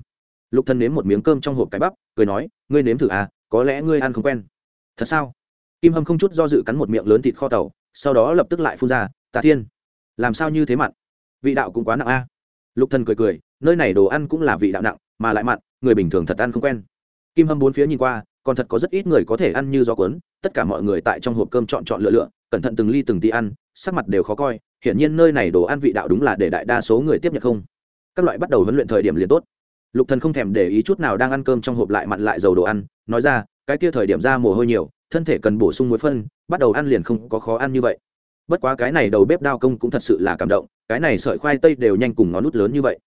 S1: Lục thần nếm một miếng cơm trong hộp cái bắp, cười nói, ngươi nếm thử à có lẽ ngươi ăn không quen. Thật sao? Kim hâm không chút do dự cắn một miệng lớn thịt kho tàu, sau đó lập tức lại phun ra Tạ thiên, làm sao như thế mặn? Vị đạo cũng quá nặng a. Lục thần cười cười, nơi này đồ ăn cũng là vị đạo nặng, mà lại mặn, người bình thường thật ăn không quen. Kim hâm bốn phía nhìn qua còn thật có rất ít người có thể ăn như gió cuốn, tất cả mọi người tại trong hộp cơm chọn chọn lựa lựa, cẩn thận từng ly từng tí ăn, sắc mặt đều khó coi, hiển nhiên nơi này đồ ăn vị đạo đúng là để đại đa số người tiếp nhận không. Các loại bắt đầu huấn luyện thời điểm liền tốt. Lục thần không thèm để ý chút nào đang ăn cơm trong hộp lại mặn lại dầu đồ ăn, nói ra, cái kia thời điểm ra mồ hôi nhiều, thân thể cần bổ sung muối phân, bắt đầu ăn liền không có khó ăn như vậy. Bất quá cái này đầu bếp đao công cũng thật sự là cảm động, cái này sợi khoai tây đều nhanh cùng ngón nút lớn như vậy.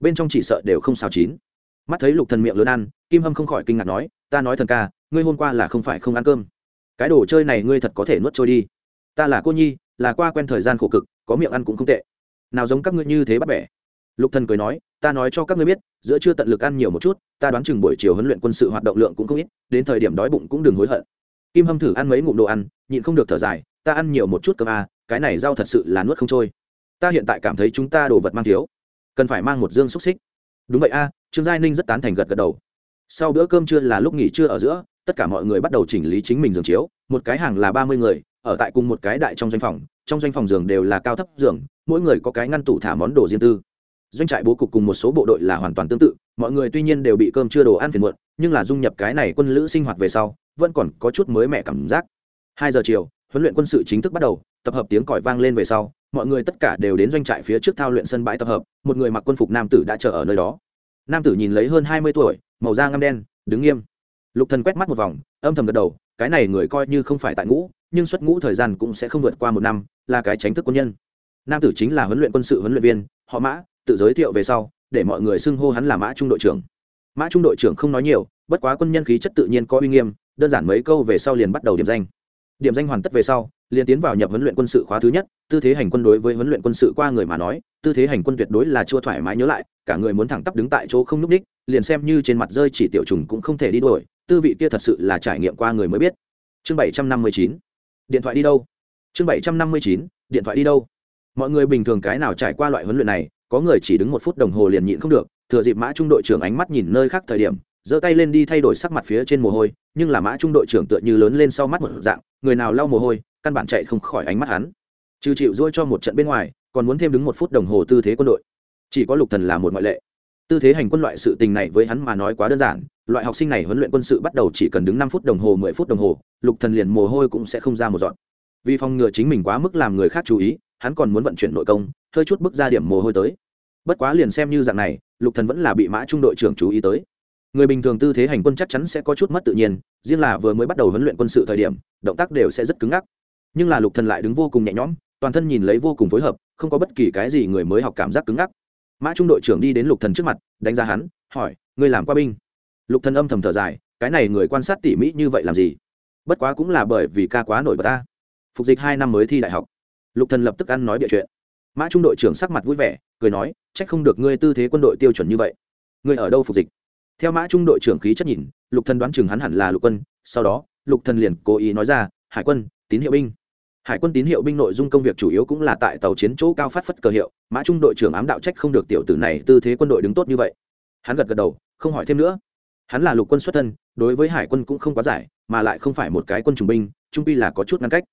S1: Bên trong chỉ sợ đều không xào chín mắt thấy lục thần miệng lớn ăn, kim hâm không khỏi kinh ngạc nói, ta nói thần ca, ngươi hôm qua là không phải không ăn cơm. Cái đồ chơi này ngươi thật có thể nuốt trôi đi. Ta là cô nhi, là qua quen thời gian khổ cực, có miệng ăn cũng không tệ. Nào giống các ngươi như thế bắt bẻ. Lục thần cười nói, ta nói cho các ngươi biết, giữa chưa tận lực ăn nhiều một chút, ta đoán chừng buổi chiều huấn luyện quân sự hoạt động lượng cũng không ít, đến thời điểm đói bụng cũng đừng hối hận. Kim hâm thử ăn mấy ngụm đồ ăn, nhịn không được thở dài, ta ăn nhiều một chút cơm à cái này rau thật sự là nuốt không trôi. Ta hiện tại cảm thấy chúng ta đồ vật mang thiếu, cần phải mang một dương xúc xích đúng vậy a, trương giai ninh rất tán thành gật gật đầu. Sau bữa cơm trưa là lúc nghỉ trưa ở giữa, tất cả mọi người bắt đầu chỉnh lý chính mình giường chiếu. Một cái hàng là ba mươi người, ở tại cùng một cái đại trong doanh phòng. Trong doanh phòng giường đều là cao thấp giường, mỗi người có cái ngăn tủ thả món đồ riêng tư. Doanh trại bố cục cùng một số bộ đội là hoàn toàn tương tự, mọi người tuy nhiên đều bị cơm chưa đồ ăn phiền muộn, nhưng là dung nhập cái này quân lữ sinh hoạt về sau, vẫn còn có chút mới mẻ cảm giác. Hai giờ chiều, huấn luyện quân sự chính thức bắt đầu tập hợp tiếng còi vang lên về sau, mọi người tất cả đều đến doanh trại phía trước thao luyện sân bãi tập hợp, một người mặc quân phục nam tử đã chờ ở nơi đó. Nam tử nhìn lấy hơn hai mươi tuổi, màu da ngăm đen, đứng nghiêm. Lục thần quét mắt một vòng, âm thầm gật đầu, cái này người coi như không phải tại ngũ, nhưng xuất ngũ thời gian cũng sẽ không vượt qua một năm, là cái tránh thức quân nhân. Nam tử chính là huấn luyện quân sự huấn luyện viên, họ mã, tự giới thiệu về sau, để mọi người xưng hô hắn là mã trung đội trưởng. Mã trung đội trưởng không nói nhiều, bất quá quân nhân khí chất tự nhiên có uy nghiêm, đơn giản mấy câu về sau liền bắt đầu điểm danh điểm danh hoàn tất về sau, liền tiến vào nhập huấn luyện quân sự khóa thứ nhất, tư thế hành quân đối với huấn luyện quân sự qua người mà nói, tư thế hành quân tuyệt đối là chưa thoải mái nhớ lại, cả người muốn thẳng tắp đứng tại chỗ không n ú c ních liền xem như trên mặt rơi chỉ tiểu trùng cũng không thể đi đuổi, tư vị kia thật sự là trải nghiệm qua người mới biết. Chương bảy trăm năm mươi chín, điện thoại đi đâu? Chương bảy trăm năm mươi chín, điện thoại đi đâu? Mọi người bình thường cái nào trải qua loại huấn luyện này, có người chỉ đứng một phút đồng hồ liền nhịn không được, thừa dịp mã trung đội trưởng ánh mắt nhìn nơi khác thời điểm, giơ tay lên đi thay đổi sắc mặt phía trên mồ hôi, nhưng là mã trung đội trưởng tựa như lớn lên sau mắt một dạng người nào lau mồ hôi, căn bản chạy không khỏi ánh mắt hắn. Trừ chịu dôi cho một trận bên ngoài, còn muốn thêm đứng một phút đồng hồ tư thế quân đội. Chỉ có lục thần là một ngoại lệ. Tư thế hành quân loại sự tình này với hắn mà nói quá đơn giản, loại học sinh này huấn luyện quân sự bắt đầu chỉ cần đứng năm phút đồng hồ, mười phút đồng hồ, lục thần liền mồ hôi cũng sẽ không ra một dọn vì phòng ngừa chính mình quá mức làm người khác chú ý, hắn còn muốn vận chuyển nội công, hơi chút bước ra điểm mồ hôi tới. Bất quá liền xem như dạng này, lục thần vẫn là bị mã trung đội trưởng chú ý tới. Người bình thường tư thế hành quân chắc chắn sẽ có chút mất tự nhiên, riêng là vừa mới bắt đầu huấn luyện quân sự thời điểm động tác đều sẽ rất cứng ngắc. Nhưng là lục thần lại đứng vô cùng nhẹ nhõm, toàn thân nhìn lấy vô cùng phối hợp, không có bất kỳ cái gì người mới học cảm giác cứng ngắc. Mã trung đội trưởng đi đến lục thần trước mặt, đánh giá hắn, hỏi, ngươi làm qua binh? Lục thần âm thầm thở dài, cái này người quan sát tỉ mỉ như vậy làm gì? Bất quá cũng là bởi vì ca quá nổi bật ta. Phục dịch hai năm mới thi đại học. Lục thần lập tức ăn nói bịa chuyện. Mã trung đội trưởng sắc mặt vui vẻ, cười nói, trách không được ngươi tư thế quân đội tiêu chuẩn như vậy. Ngươi ở đâu phục dịch? Theo mã trung đội trưởng khí chất nhìn, lục thần đoán chừng hắn hẳn là lục quân, sau đó lục thần liền cố ý nói ra, hải quân, tín hiệu binh. Hải quân tín hiệu binh nội dung công việc chủ yếu cũng là tại tàu chiến chỗ cao phát phất cờ hiệu, mã trung đội trưởng ám đạo trách không được tiểu tử này, tư thế quân đội đứng tốt như vậy. Hắn gật gật đầu, không hỏi thêm nữa. Hắn là lục quân xuất thân, đối với hải quân cũng không quá giải, mà lại không phải một cái quân trùng binh, trung pi là có chút ngăn cách.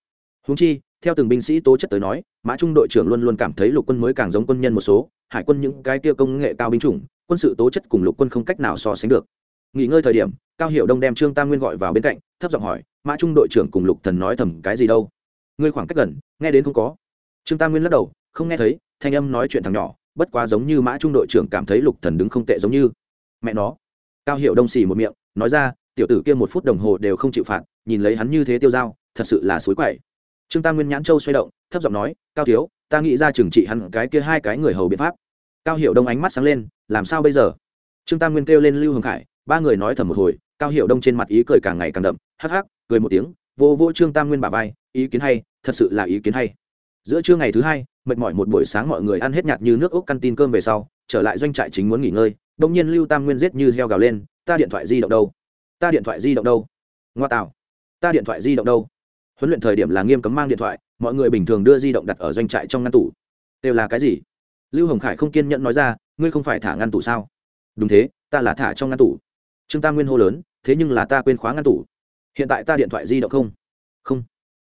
S1: Húng chi, theo từng binh sĩ tố chất tới nói, mã trung đội trưởng luôn luôn cảm thấy lục quân mới càng giống quân nhân một số, hải quân những cái tiêu công nghệ cao binh chủng, quân sự tố chất cùng lục quân không cách nào so sánh được nghỉ ngơi thời điểm, cao hiệu đông đem trương tam nguyên gọi vào bên cạnh, thấp giọng hỏi, mã trung đội trưởng cùng lục thần nói thầm cái gì đâu? Ngươi khoảng cách gần, nghe đến không có. Trương tam nguyên lắc đầu, không nghe thấy, thanh âm nói chuyện thằng nhỏ, bất quá giống như mã trung đội trưởng cảm thấy lục thần đứng không tệ giống như. Mẹ nó. Cao hiệu đông xì một miệng, nói ra, tiểu tử kia một phút đồng hồ đều không chịu phạt, nhìn lấy hắn như thế tiêu dao, thật sự là suối quậy. Trương tam nguyên nhãn châu xoay động, thấp giọng nói, cao thiếu, ta nghĩ ra trừng trị hắn cái kia hai cái người hầu biện pháp. Cao hiệu đông ánh mắt sáng lên, làm sao bây giờ? Trương tam nguyên kêu lên lưu hồng khải ba người nói thầm một hồi, cao hiệu đông trên mặt ý cười càng ngày càng đậm, hắc hắc, cười một tiếng, vô vô trương tam nguyên bà vai, ý kiến hay, thật sự là ý kiến hay. Giữa trưa ngày thứ hai, mệt mỏi một buổi sáng mọi người ăn hết nhạt như nước ốc căn tin cơm về sau, trở lại doanh trại chính muốn nghỉ ngơi, đông nhiên lưu tam nguyên giết như heo gào lên, ta điện thoại di động đâu? Ta điện thoại di động đâu? Ngoa tạo ta điện thoại di động đâu? Huấn luyện thời điểm là nghiêm cấm mang điện thoại, mọi người bình thường đưa di động đặt ở doanh trại trong ngăn tủ. Đều là cái gì? Lưu hồng khải không kiên nhẫn nói ra, ngươi không phải thả ngăn tủ sao? Đúng thế, ta là thả trong ngăn tủ trương tam nguyên hô lớn, thế nhưng là ta quên khóa ngăn tủ. Hiện tại ta điện thoại di động không? Không.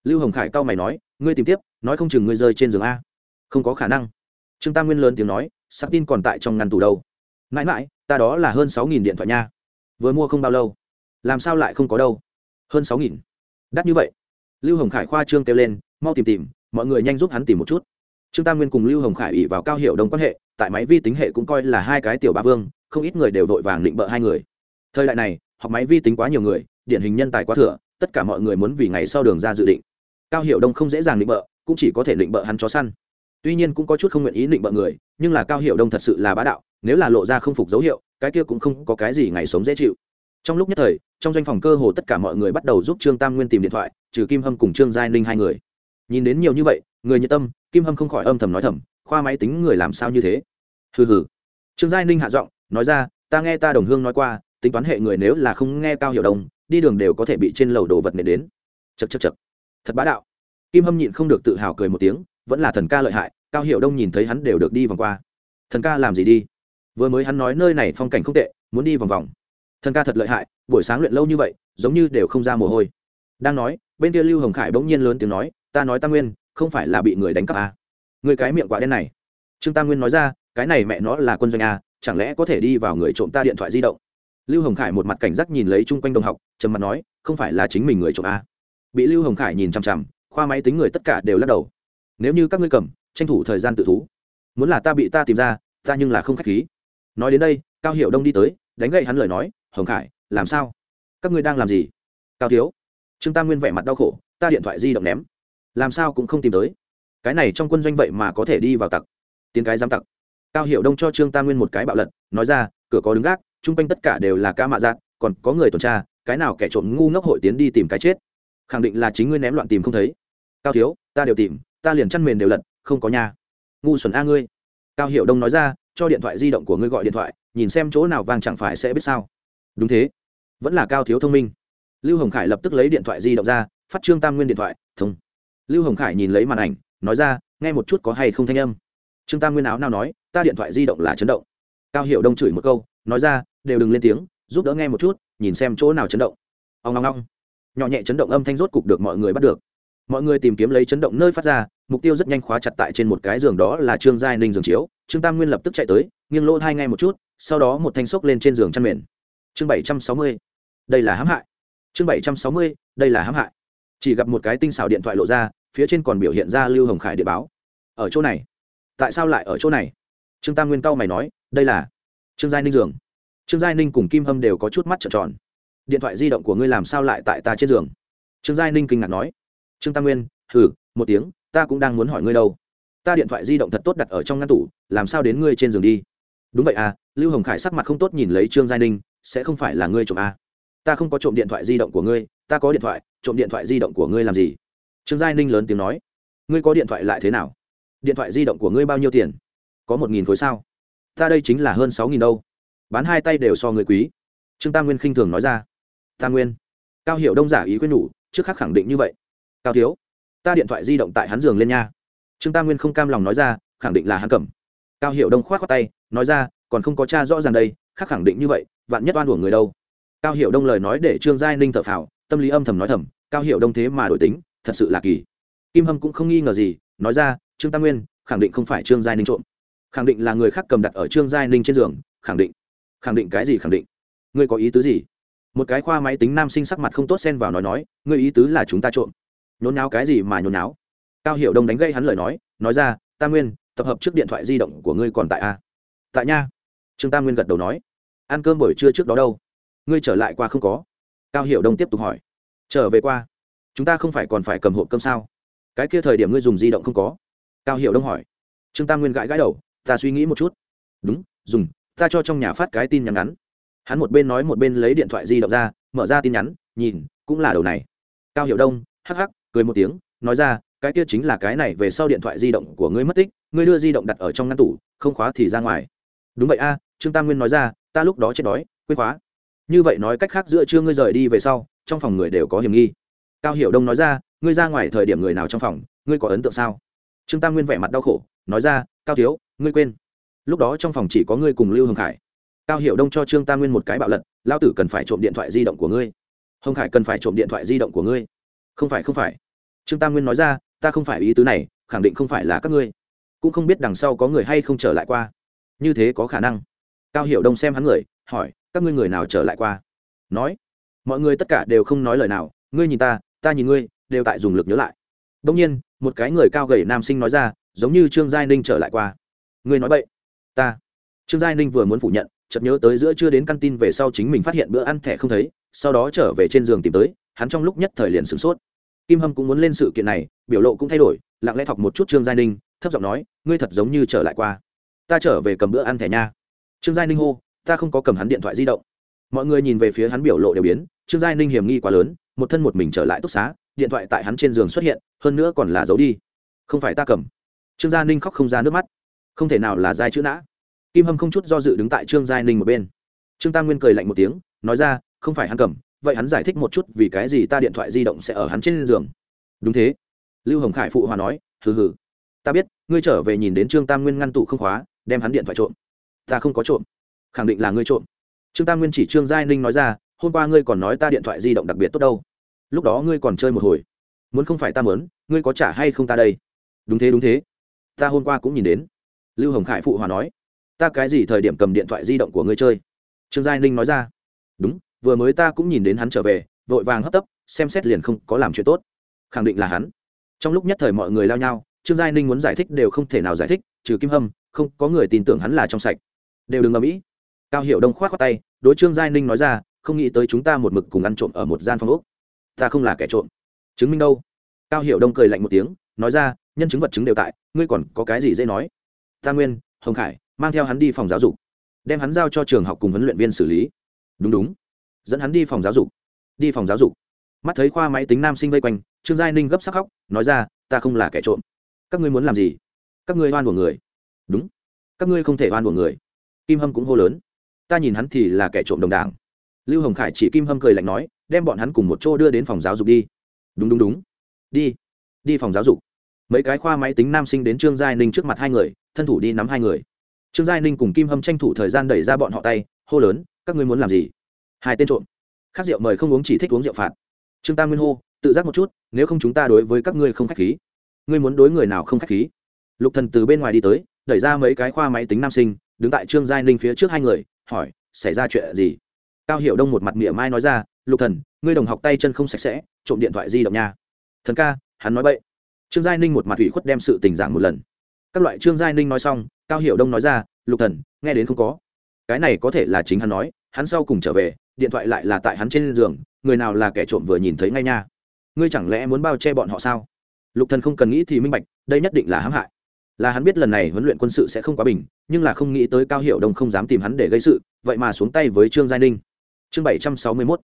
S1: Lưu hồng khải cau mày nói, ngươi tìm tiếp, nói không chừng ngươi rơi trên giường a. Không có khả năng. Trương tam nguyên lớn tiếng nói, sắp tin còn tại trong ngăn tủ đâu. Mãi mãi, ta đó là hơn sáu nghìn điện thoại nha. Vừa mua không bao lâu. Làm sao lại không có đâu? Hơn sáu nghìn. Đắt như vậy. Lưu hồng khải khoa trương kêu lên, mau tìm tìm, mọi người nhanh giúp hắn tìm một chút. Trương tam nguyên cùng lưu hồng khải ủy vào cao hiệu đồng quan hệ, tại máy vi tính hệ cũng coi là hai cái tiểu ba vương, không ít người đều vội vàng định bợ hai người thời đại này, học máy vi tính quá nhiều người, điển hình nhân tài quá thừa, tất cả mọi người muốn vì ngày sau đường ra dự định. Cao hiệu đông không dễ dàng định bợ, cũng chỉ có thể định bợ hắn chó săn. Tuy nhiên cũng có chút không nguyện ý định bợ người, nhưng là cao hiệu đông thật sự là bá đạo, nếu là lộ ra không phục dấu hiệu, cái kia cũng không có cái gì ngày sống dễ chịu. Trong lúc nhất thời, trong doanh phòng cơ hồ tất cả mọi người bắt đầu giúp trương tam nguyên tìm điện thoại, trừ kim hâm cùng trương giai ninh hai người. Nhìn đến nhiều như vậy, người nhiệt tâm, kim hâm không khỏi âm thầm nói thầm, khoa máy tính người làm sao như thế? Hừ hừ. Trương giai ninh hạ giọng, nói ra, ta nghe ta đồng hương nói qua tính toán hệ người nếu là không nghe cao hiểu đông đi đường đều có thể bị trên lầu đồ vật nệ đến. Chật chật chật thật bá đạo. Kim hâm nhịn không được tự hào cười một tiếng vẫn là thần ca lợi hại cao hiểu đông nhìn thấy hắn đều được đi vòng qua. Thần ca làm gì đi? Vừa mới hắn nói nơi này phong cảnh không tệ muốn đi vòng vòng. Thần ca thật lợi hại buổi sáng luyện lâu như vậy giống như đều không ra mồ hôi. Đang nói bên kia lưu hồng khải bỗng nhiên lớn tiếng nói ta nói tam nguyên không phải là bị người đánh cắp à. người cái miệng quả đen này. Trương tam nguyên nói ra cái này mẹ nó là quân doanh à, chẳng lẽ có thể đi vào người trộm ta điện thoại di động? Lưu hồng khải một mặt cảnh giác nhìn lấy chung quanh đồng học, trầm mặt nói, không phải là chính mình người trộm à. bị lưu hồng khải nhìn chằm chằm, khoa máy tính người tất cả đều lắc đầu. Nếu như các ngươi cầm, tranh thủ thời gian tự thú. Muốn là ta bị ta tìm ra, ta nhưng là không k h á c h khí. Nói đến đây, cao hiệu đông đi tới, đánh gậy hắn lời nói, hồng khải, làm sao? Các ngươi đang làm gì? Cao thiếu, trương tam nguyên vẻ mặt đau khổ, ta điện thoại di động ném. Làm sao cũng không tìm tới. Cái này trong quân doanh vậy mà có thể đi vào tặc. Tiến cái giám tặc. Cao hiệu đông cho trương tam nguyên một cái bạo lật, nói ra, cửa có đứng gác chung quanh tất cả đều là ca mạ giác còn có người tuần tra, cái nào kẻ trộm ngu ngốc hội tiến đi tìm cái chết. Khẳng định là chính ngươi ném loạn tìm không thấy. Cao thiếu, ta đều tìm, ta liền chăn mền đều lật, không có nhà ngu xuẩn a ngươi. Cao hiệu đông nói ra, cho điện thoại di động của ngươi gọi điện thoại, nhìn xem chỗ nào vàng chẳng phải sẽ biết sao. Đúng thế. Vẫn là cao thiếu thông minh. Lưu hồng khải lập tức lấy điện thoại di động ra, phát trương tam nguyên điện thoại, thông. Lưu hồng khải nhìn lấy màn ảnh, nói ra, nghe một chút có hay không thanh âm. Trương tam nguyên áo nào nói, ta điện thoại di động là chấn động. Cao hiệu đông chửi một câu, nói ra đều đừng lên tiếng, giúp đỡ nghe một chút, nhìn xem chỗ nào chấn động. Ông ngong ngong nhỏ nhẹ chấn động âm thanh rốt cục được mọi người bắt được. Mọi người tìm kiếm lấy chấn động nơi phát ra, mục tiêu rất nhanh khóa chặt tại trên một cái giường đó là trương giai ninh giường chiếu. Trương tam nguyên lập tức chạy tới, nghiêng lỗ hai ngay một chút, sau đó một thanh xốc lên trên giường chăn mền. Chương bảy trăm sáu mươi. Đây là hãm hại. Chương bảy trăm sáu mươi, đây là hãm hại. Chỉ gặp một cái tinh xảo điện thoại lộ ra, phía trên còn biểu hiện ra lưu hồng khải địa báo. Ở chỗ này. Tại sao lại ở chỗ này? Trương tam nguyên cao mày nói, đây là trương giai ninh giường trương giai ninh cùng kim hâm đều có chút mắt trợn tròn. Điện thoại di động của ngươi làm sao lại tại ta trên giường? Trương giai ninh kinh ngạc nói. Trương tam nguyên, hừ, một tiếng, ta cũng đang muốn hỏi ngươi đâu. Ta điện thoại di động thật tốt đặt ở trong ngăn tủ, làm sao đến ngươi trên giường đi? Đúng vậy à lưu hồng khải sắc mặt không tốt nhìn lấy trương giai ninh, sẽ không phải là ngươi trộm à. ta không có trộm điện thoại di động của ngươi, ta có điện thoại, trộm điện thoại di động của ngươi làm gì? Trương giai ninh lớn tiếng nói. Ngươi có điện thoại lại thế nào? Điện thoại di động của ngươi bao nhiêu tiền? Có một nghìn khối sao? Ta đây chính là hơn sáu nghìn đâu bán hai tay đều so người quý. Trương tam nguyên khinh thường nói ra. Tam nguyên, cao hiệu đông giả ý quyết nhủ, trước khắc khẳng định như vậy. Cao thiếu, ta điện thoại di động tại hắn giường lên nha. Trương tam nguyên không cam lòng nói ra, khẳng định là hắn cầm. Cao hiệu đông k h o á t tay, nói ra, còn không có cha rõ ràng đây, khắc khẳng định như vậy, vạn nhất oan của người đâu. Cao hiệu đông lời nói để trương giai ninh thợ phào, tâm lý âm thầm nói thầm, cao hiệu đông thế mà đổi tính, thật sự là kỳ. Kim hâm cũng không nghi ngờ gì, nói ra, trương tam nguyên, khẳng định không phải trương giai ninh trộm. Khẳng định là người khác cầm đặt ở trương giai ninh trên giường, khẳng định khẳng định cái gì khẳng định? Ngươi có ý tứ gì? Một cái khoa máy tính nam sinh sắc mặt không tốt xen vào nói nói, ngươi ý tứ là chúng ta trộm. Nhốn náo cái gì mà nhốn náo cao Hiểu đông đánh gây hắn lời nói nói ra tam nguyên, tập hợp trước điện thoại di động của ngươi còn tại a? Tại nha. Trương tam nguyên gật đầu nói, ăn cơm buổi trưa trước đó đâu? Ngươi trở lại qua không có? Cao Hiểu đông tiếp tục hỏi, trở về qua. Chúng ta không phải còn phải cầm hộp cơm sao? Cái kia thời điểm ngươi dùng di động không có? Cao Hiểu đông hỏi, trương tam nguyên gãi gãi đầu, ta suy nghĩ một chút. Đúng, dùng ta cho trong nhà phát cái tin nhắn ngắn. Hắn một bên nói một bên lấy điện thoại di động ra, mở ra tin nhắn, nhìn, cũng là đầu này. Cao hiệu đông, hắc hắc, cười một tiếng, nói ra, cái kia chính là cái này về sau điện thoại di động của ngươi mất tích, ngươi đưa di động đặt ở trong ngăn tủ, không khóa thì ra ngoài. Đúng vậy a, trương tam nguyên nói ra, ta lúc đó chết đói, quên khóa. Như vậy nói cách khác giữa trưa ngươi rời đi về sau, trong phòng người đều có hiểm nghi. Cao hiểu đông nói ra, ngươi ra ngoài thời điểm người nào trong phòng, ngươi có ấn tượng sao? Trương tam nguyên vẻ mặt đau khổ, nói ra, cao thiếu, ngươi quên lúc đó trong phòng chỉ có ngươi cùng lưu hồng khải. Cao hiểu đông cho trương tam nguyên một cái bạo lật lao tử cần phải trộm điện thoại di động của ngươi. Hồng khải cần phải trộm điện thoại di động của ngươi. Không phải không phải. Trương tam nguyên nói ra, ta không phải ý tứ này, khẳng định không phải là các ngươi. Cũng không biết đằng sau có người hay không trở lại qua. Như thế có khả năng. Cao hiểu đông xem hắn người, hỏi, các ngươi người nào trở lại qua? Nói, mọi người tất cả đều không nói lời nào, ngươi nhìn ta ta nhìn ngươi, đều tại dùng lực nhớ lại. Đông nhiên, một cái người cao gầy nam sinh nói ra, giống như trương giai ninh trở lại qua. Ngươi nói vậy ta. Trương giai ninh vừa muốn phủ nhận, chợt nhớ tới giữa chưa đến căn tin về sau chính mình phát hiện bữa ăn thẻ không thấy, sau đó trở về trên giường tìm tới, hắn trong lúc nhất thời liền sửng sốt. Kim hâm cũng muốn lên sự kiện này, biểu lộ cũng thay đổi, lặng lẽ thọc một chút trương giai ninh, thấp giọng nói, ngươi thật giống như trở lại qua. Ta trở về cầm bữa ăn thẻ nha. Trương giai ninh hô, ta không có cầm hắn điện thoại di động. Mọi người nhìn về phía hắn biểu lộ đều biến, trương giai ninh hiểm nghi quá lớn, một thân một mình trở lại túc xá, điện thoại tại hắn trên giường xuất hiện, hơn nữa còn là giấu đi. Không phải ta cầm. Trương gia ninh khóc không ra nước mắt. Không thể nào là giai chữ nã kim hâm không chút do dự đứng tại trương giai ninh một bên. Trương tam nguyên cười lạnh một tiếng, nói ra, không phải hắn cầm, vậy hắn giải thích một chút vì cái gì ta điện thoại di động sẽ ở hắn trên giường. Đúng thế. Lưu hồng khải phụ hòa nói, hừ hừ. Ta biết, ngươi trở về nhìn đến trương tam nguyên ngăn tủ không khóa, đem hắn điện thoại trộm. Ta không có trộm. Khẳng định là ngươi trộm. Trương tam nguyên chỉ trương giai ninh nói ra, hôm qua ngươi còn nói ta điện thoại di động đặc biệt tốt đâu. Lúc đó ngươi còn chơi một hồi. Muốn không phải ta mớn ngươi có trả hay không ta đây? Đúng thế đúng thế. Ta hôm qua cũng nhìn đến. Lưu hồng khải phụ hòa nói ta cái gì thời điểm cầm điện thoại di động của ngươi chơi? Trương giai ninh nói ra. Đúng, vừa mới ta cũng nhìn đến hắn trở về, vội vàng hấp tấp, xem xét liền không có làm chuyện tốt. Khẳng định là hắn. Trong lúc nhất thời mọi người lao nhau, trương giai ninh muốn giải thích đều không thể nào giải thích, trừ kim hâm, không, có người tin tưởng hắn là trong sạch. Đều đừng ngầm ĩ cao hiệu đông k h o á t khoác tay, đối trương giai ninh nói ra, không nghĩ tới chúng ta một mực cùng ăn trộm ở một gian phòng úc ta không là kẻ trộm. Chứng minh đâu? Cao hiệu đông cười lạnh một tiếng, nói ra, nhân chứng vật chứng đều tại, ngươi còn có cái gì dễ nói? Ta nguyên, hồng khải mang theo hắn đi phòng giáo dục, đem hắn giao cho trường học cùng huấn luyện viên xử lý. Đúng đúng. Dẫn hắn đi phòng giáo dục. Đi phòng giáo dục. Mắt thấy khoa máy tính nam sinh vây quanh, trương giai ninh gấp sắc khóc, nói ra, ta không là kẻ trộm. Các ngươi muốn làm gì? Các ngươi oan của người. Đúng. Các ngươi không thể oan của người. Kim hâm cũng hô lớn. Ta nhìn hắn thì là kẻ trộm đồng đảng. Lưu hồng khải chỉ kim hâm cười lạnh nói, đem bọn hắn cùng một chỗ đưa đến phòng giáo dục đi. Đúng đúng đúng. Đi. Đi phòng giáo dục. Mấy cái khoa máy tính nam sinh đến trương giai ninh trước mặt hai người, thân thủ đi nắm hai người trương giai ninh cùng kim hâm tranh thủ thời gian đẩy ra bọn họ tay, hô lớn, các ngươi muốn làm gì? Hai tên trộm. Khác rượu mời không uống chỉ thích uống rượu phạt. Trương tam nguyên hô, tự giác một chút, nếu không chúng ta đối với các ngươi không k h á c h khí. Ngươi muốn đối người nào không k h á c h khí? Lục thần từ bên ngoài đi tới, đẩy ra mấy cái khoa máy tính nam sinh, đứng tại trương giai ninh phía trước hai người, hỏi, xảy ra chuyện gì? Cao hiệu đông một mặt mỉa mai nói ra, lục thần, ngươi đồng học tay chân không sạch sẽ, trộm điện thoại di động nha. Thần ca, hắn nói bậy. Trương giai ninh một mặt ủy khuất đem sự tình giảng một lần. Các loại trương giai ninh nói xong cao hiệu đông nói ra, lục thần, nghe đến không có. Cái này có thể là chính hắn nói, hắn sau cùng trở về, điện thoại lại là tại hắn trên giường, người nào là kẻ trộm vừa nhìn thấy ngay nha. Ngươi chẳng lẽ muốn bao che bọn họ sao? Lục thần không cần nghĩ thì minh bạch, đây nhất định là hãm hại. Là hắn biết lần này huấn luyện quân sự sẽ không quá bình, nhưng là không nghĩ tới cao hiệu đông không dám tìm hắn để gây sự, vậy mà xuống tay với trương giai ninh. Chương bảy trăm sáu mươi 761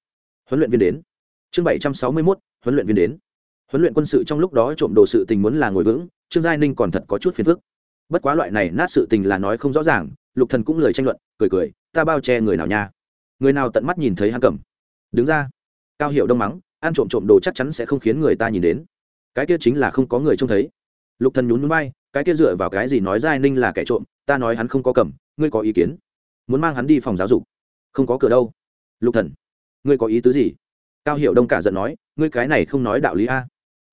S1: huấn luyện viên đến. Chương bảy trăm sáu mươi 761 huấn luyện viên đến. Huấn luyện quân sự trong lúc đó trộm đồ sự tình muốn là ngồi vững, trương giai ninh còn thật có chút phiền phức bất quá loại này nát sự tình là nói không rõ ràng, lục thần cũng lời tranh luận, cười cười, ta bao che người nào nha? Người nào tận mắt nhìn thấy hắn cầm. Đứng ra, cao hiệu đông mắng, ăn trộm trộm đồ chắc chắn sẽ không khiến người ta nhìn đến. Cái kia chính là không có người trông thấy. Lục thần nhún nhún bay cái kia dựa vào cái gì nói giai ninh là kẻ trộm, ta nói hắn không có cầm, ngươi có ý kiến? Muốn mang hắn đi phòng giáo dục, không có cửa đâu. Lục thần, ngươi có ý tứ gì? Cao hiệu đông cả giận nói, ngươi cái này không nói đạo lý a.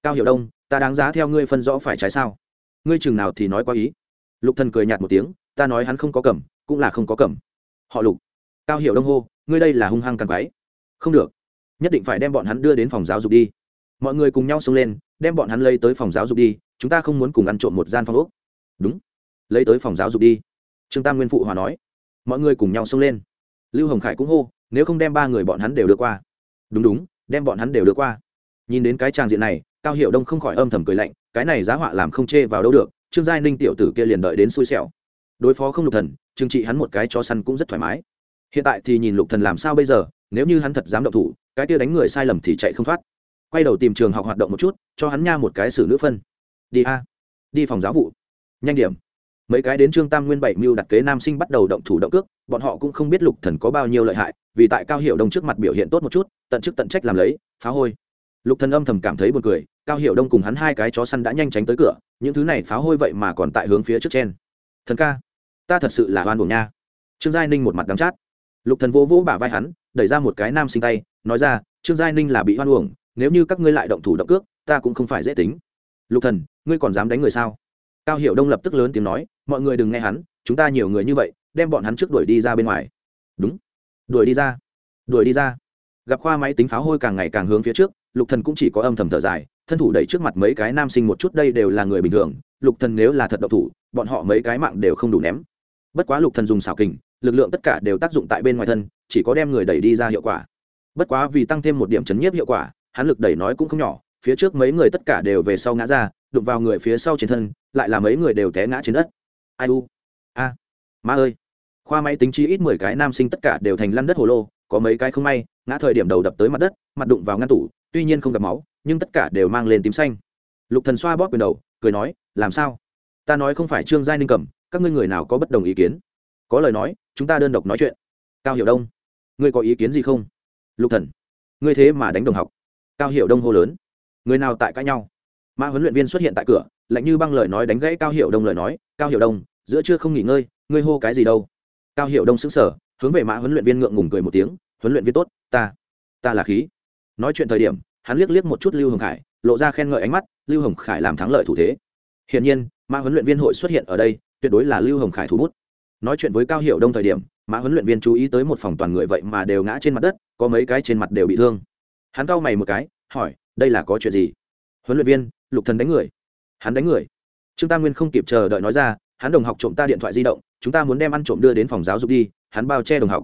S1: Cao hiệu đông, ta đáng giá theo ngươi phân rõ phải trái sao? Ngươi chừng nào thì nói quá ý lục thần cười nhạt một tiếng, ta nói hắn không có cầm, cũng là không có cầm. Họ lục, cao hiệu đông hô, ngươi đây là hung hăng càng quái. Không được, nhất định phải đem bọn hắn đưa đến phòng giáo dục đi. Mọi người cùng nhau xông lên, đem bọn hắn lấy tới phòng giáo dục đi, chúng ta không muốn cùng ăn trộm một gian phòng ốc. đúng, lấy tới phòng giáo dục đi. Trương tam nguyên phụ hòa nói. Mọi người cùng nhau xông lên. Lưu hồng khải cũng hô, nếu không đem ba người bọn hắn đều đưa qua. Đúng đúng, đem bọn hắn đều đưa qua. Nhìn đến cái tràng diện này, cao hiệu đông không khỏi âm thầm cười lạnh, cái này giá họa làm không chê vào đâu được trương giai ninh tiểu tử kia liền đợi đến xui xẻo. Đối phó không lục thần, trừng trị hắn một cái cho săn cũng rất thoải mái. Hiện tại thì nhìn lục thần làm sao bây giờ, nếu như hắn thật dám động thủ, cái kia đánh người sai lầm thì chạy không thoát. Quay đầu tìm trường học hoạt động một chút, cho hắn nha một cái xử nữ phân. Đi a. Đi phòng giáo vụ. Nhanh điểm. Mấy cái đến trương tam nguyên bảy mưu đặt kế nam sinh bắt đầu động thủ động cước, bọn họ cũng không biết lục thần có bao nhiêu lợi hại, vì tại cao hiệu đông trước mặt biểu hiện tốt một chút, tận chức tận trách làm lấy, phá hôi. Lục thần âm thầm cảm thấy buồn cười cao hiệu đông cùng hắn hai cái chó săn đã nhanh tránh tới cửa, những thứ này phá hôi vậy mà còn tại hướng phía trước trên. Thần ca, ta thật sự là oan buồn nha. Trương giai ninh một mặt đắng chát. Lục thần vỗ vỗ bả vai hắn, đẩy ra một cái nam sinh tay, nói ra, trương giai ninh là bị hoan uổng, nếu như các ngươi lại động thủ động cước, ta cũng không phải dễ tính. Lục thần, ngươi còn dám đánh người sao? Cao hiệu đông lập tức lớn tiếng nói, mọi người đừng nghe hắn, chúng ta nhiều người như vậy, đem bọn hắn trước đuổi đi ra bên ngoài. Đúng. Đuổi đi ra. Đuổi đi ra. Gặp khoa máy tính pháo hôi càng ngày càng hướng phía trước, lục thần cũng chỉ có âm thầm thở dài thân thủ đẩy trước mặt mấy cái nam sinh một chút, đây đều là người bình thường, lục thần nếu là thật độc thủ, bọn họ mấy cái mạng đều không đủ ném. Bất quá lục thần dùng xảo kình, lực lượng tất cả đều tác dụng tại bên ngoài thân, chỉ có đem người đẩy đi ra hiệu quả. Bất quá vì tăng thêm một điểm chấn nhiếp hiệu quả, hắn lực đẩy nói cũng không nhỏ, phía trước mấy người tất cả đều về sau ngã ra, đụng vào người phía sau trên thân, lại là mấy người đều té ngã trên đất. Ai u? A. Ma ơi. Khoa máy tính chi ít mười cái nam sinh tất cả đều thành lăn đất hồ lô, có mấy cái không may, ngã thời điểm đầu đập tới mặt đất, mặt đụng vào ngăn tủ, tuy nhiên không gặp máu nhưng tất cả đều mang lên tím xanh. Lục thần xoa bóp quyền đầu, cười nói, làm sao? Ta nói không phải trương giai ninh cầm, các ngươi người nào có bất đồng ý kiến? Có lời nói, chúng ta đơn độc nói chuyện. Cao hiểu đông, ngươi có ý kiến gì không? Lục thần, ngươi thế mà đánh đồng học. Cao hiểu đông hô lớn, người nào tại cãi nhau? Mã huấn luyện viên xuất hiện tại cửa, lạnh như băng lời nói đánh gãy cao hiểu đông lời nói, cao hiểu đông, giữa trưa không nghỉ ngơi, ngươi hô cái gì đâu? Cao hiểu đông sững sờ, hướng về mã huấn luyện viên ngượng ngùng cười một tiếng, huấn luyện viên tốt, ta ta là khí. Nói chuyện thời điểm hắn liếc liếc một chút lưu hồng khải, lộ ra khen ngợi ánh mắt, lưu hồng khải làm thắng lợi thủ thế. Hiển nhiên, mã huấn luyện viên hội xuất hiện ở đây, tuyệt đối là lưu hồng khải thủ bút. Nói chuyện với cao hiệu đông thời điểm, mã huấn luyện viên chú ý tới một phòng toàn người vậy mà đều ngã trên mặt đất, có mấy cái trên mặt đều bị thương. Hắn cau mày một cái, hỏi, đây là có chuyện gì? Huấn luyện viên, lục thần đánh người. Hắn đánh người? Trương ta nguyên không kịp chờ đợi nói ra, hắn đồng học trộm ta điện thoại di động, chúng ta muốn đem ăn trộm đưa đến phòng giáo dục đi, hắn bao che đồng học.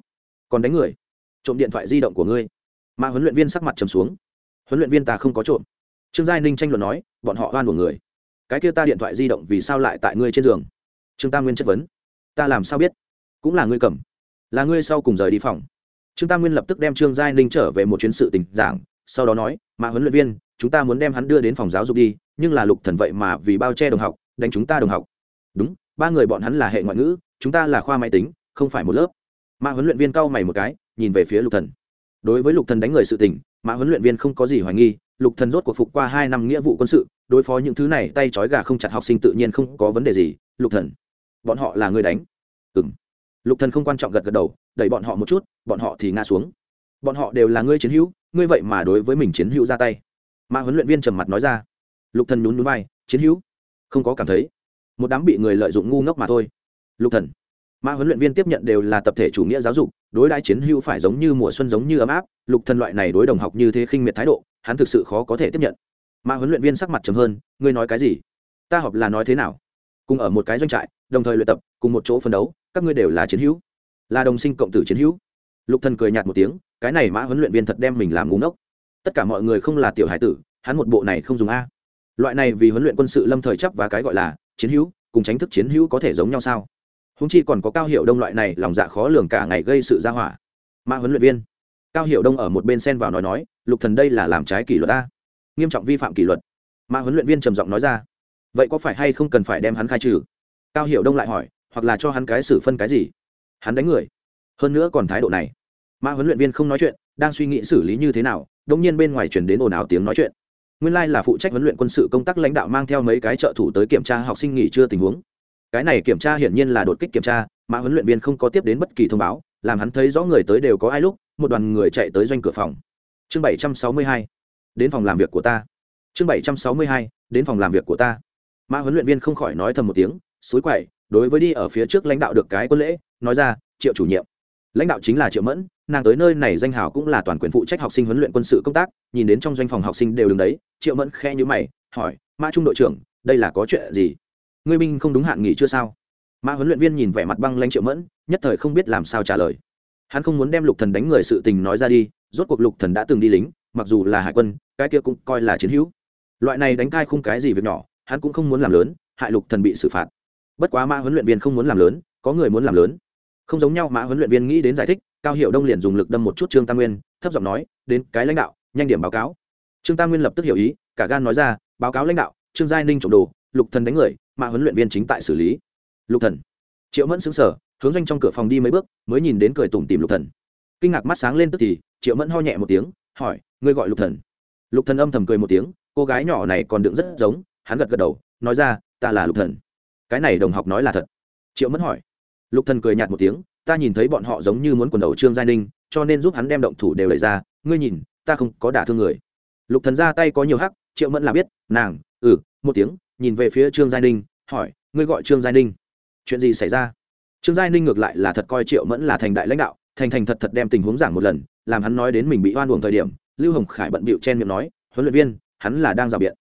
S1: Còn đánh người? Trộm điện thoại di động của ngươi. Mà huấn luyện viên sắc mặt trầm xuống huấn luyện viên ta không có trộm. Trương giai ninh tranh luận nói, bọn họ oan của người. Cái kia ta điện thoại di động vì sao lại tại ngươi trên giường? Trương tam nguyên chất vấn. Ta làm sao biết? Cũng là ngươi cầm. Là ngươi sau cùng rời đi phòng. Trương tam nguyên lập tức đem trương giai ninh trở về một chuyến sự tình giảng, sau đó nói mà huấn luyện viên, chúng ta muốn đem hắn đưa đến phòng giáo dục đi, nhưng là lục thần vậy mà vì bao che đồng học, đánh chúng ta đồng học. Đúng, ba người bọn hắn là hệ ngoại ngữ, chúng ta là khoa máy tính, không phải một lớp. Mà huấn luyện viên cau mày một cái, nhìn về phía lục thần đối với lục thần đánh người sự tình, mã huấn luyện viên không có gì hoài nghi, lục thần rốt cuộc phục qua hai năm nghĩa vụ quân sự, đối phó những thứ này tay trói gà không chặt học sinh tự nhiên không có vấn đề gì, lục thần. Bọn họ là người đánh. Ừm. Lục thần không quan trọng gật gật đầu, đẩy bọn họ một chút, bọn họ thì ngã xuống. Bọn họ đều là ngươi chiến hữu, ngươi vậy mà đối với mình chiến hữu ra tay. Mã huấn luyện viên trầm mặt nói ra. Lục thần nhún nhún vai, chiến hữu? Không có cảm thấy. Một đám bị người lợi dụng ngu ngốc mà thôi. Lục thần mã huấn luyện viên tiếp nhận đều là tập thể chủ nghĩa giáo dục, đối đãi chiến hữu phải giống như mùa xuân giống như ấm áp, lục thần loại này đối đồng học như thế khinh miệt thái độ, hắn thực sự khó có thể tiếp nhận. Mã huấn luyện viên sắc mặt trầm hơn, ngươi nói cái gì? Ta họp là nói thế nào? Cùng ở một cái doanh trại, đồng thời luyện tập, cùng một chỗ phân đấu, các ngươi đều là chiến hữu, là đồng sinh cộng tử chiến hữu. Lục thần cười nhạt một tiếng, cái này mã huấn luyện viên thật đem mình làm ngu ngốc. Tất cả mọi người không là tiểu hải tử, hắn một bộ này không dùng a. Loại này vì huấn luyện quân sự lâm thời chấp và cái gọi là chiến hữu, cùng tránh thức chiến hữu có thể giống nhau sao? Húng chi còn có cao hiệu đông loại này, lòng dạ khó lường cả ngày gây sự ra hỏa. Mã huấn luyện viên. Cao hiệu đông ở một bên xen vào nói nói, lục thần đây là làm trái kỷ luật ta. Nghiêm trọng vi phạm kỷ luật. Mã huấn luyện viên trầm giọng nói ra, vậy có phải hay không cần phải đem hắn khai trừ? Cao hiệu đông lại hỏi, hoặc là cho hắn cái xử phân cái gì? Hắn đánh người. Hơn nữa còn thái độ này. Mã huấn luyện viên không nói chuyện, đang suy nghĩ xử lý như thế nào đông nhiên bên ngoài chuyển đến ồn ào tiếng nói chuyện. Nguyên lai là phụ trách huấn luyện quân sự công tác lãnh đạo mang theo mấy cái trợ thủ tới kiểm tra học sinh nghỉ trưa tình huống cái này kiểm tra hiển nhiên là đột kích kiểm tra, mà huấn luyện viên không có tiếp đến bất kỳ thông báo, làm hắn thấy rõ người tới đều có ai lúc, một đoàn người chạy tới doanh cửa phòng. Chương bảy trăm sáu mươi hai, đến phòng làm việc của ta. Chương bảy trăm sáu mươi hai, đến phòng làm việc của ta. Mà huấn luyện viên không khỏi nói thầm một tiếng xối quậy, đối với đi ở phía trước lãnh đạo được cái quân lễ, nói ra, triệu chủ nhiệm. Lãnh đạo chính là triệu mẫn, nàng tới nơi này danh hào cũng là toàn quyền phụ trách học sinh huấn luyện quân sự công tác, nhìn đến trong doanh phòng học sinh đều đứng đấy, triệu mẫn khe như mày, hỏi, mã trung đội trưởng, đây là có chuyện gì? Ngươi binh không đúng hạn nghỉ chưa sao? Mã huấn luyện viên nhìn vẻ mặt băng lanh triệu mẫn, nhất thời không biết làm sao trả lời. Hắn không muốn đem lục thần đánh người sự tình nói ra đi, rốt cuộc lục thần đã từng đi lính, mặc dù là hải quân, cái kia cũng coi là chiến hữu. Loại này đánh cai không cái gì việc nhỏ, hắn cũng không muốn làm lớn, hại lục thần bị xử phạt. Bất quá mã huấn luyện viên không muốn làm lớn, có người muốn làm lớn. Không giống nhau, mã huấn luyện viên nghĩ đến giải thích, cao hiệu đông liền dùng lực đâm một chút trương tam nguyên, thấp giọng nói, đến cái lãnh đạo, nhanh điểm báo cáo. Trương tam nguyên lập tức hiểu ý, cả gan nói ra, báo cáo lãnh đạo, trương giai ninh trộm đồ, lục thần đánh người mà huấn luyện viên chính tại xử lý. Lục thần. Triệu mẫn sững sờ, hướng doanh trong cửa phòng đi mấy bước mới nhìn đến cười tủm tìm lục thần. Kinh ngạc mắt sáng lên tức thì triệu mẫn ho nhẹ một tiếng hỏi ngươi gọi lục thần? Lục thần âm thầm cười một tiếng cô gái nhỏ này còn đựng rất giống. Hắn gật gật đầu nói ra ta là lục thần. Cái này đồng học nói là thật. Triệu mẫn hỏi. Lục thần cười nhạt một tiếng ta nhìn thấy bọn họ giống như muốn quần đầu trương giai ninh cho nên giúp hắn đem động thủ đều lấy ra. Ngươi nhìn ta không có đả thương người. Lục thần ra tay có nhiều hắc triệu mẫn là biết nàng ừ một tiếng nhìn về phía trương giai ninh, hỏi, ngươi gọi trương giai ninh? Chuyện gì xảy ra? Trương giai ninh ngược lại là thật coi triệu mẫn là thành đại lãnh đạo, thành thành thật thật đem tình huống giảng một lần, làm hắn nói đến mình bị oan uổng thời điểm, lưu hồng khải bận bịu chen miệng nói, huấn luyện viên, hắn là đang rào biện.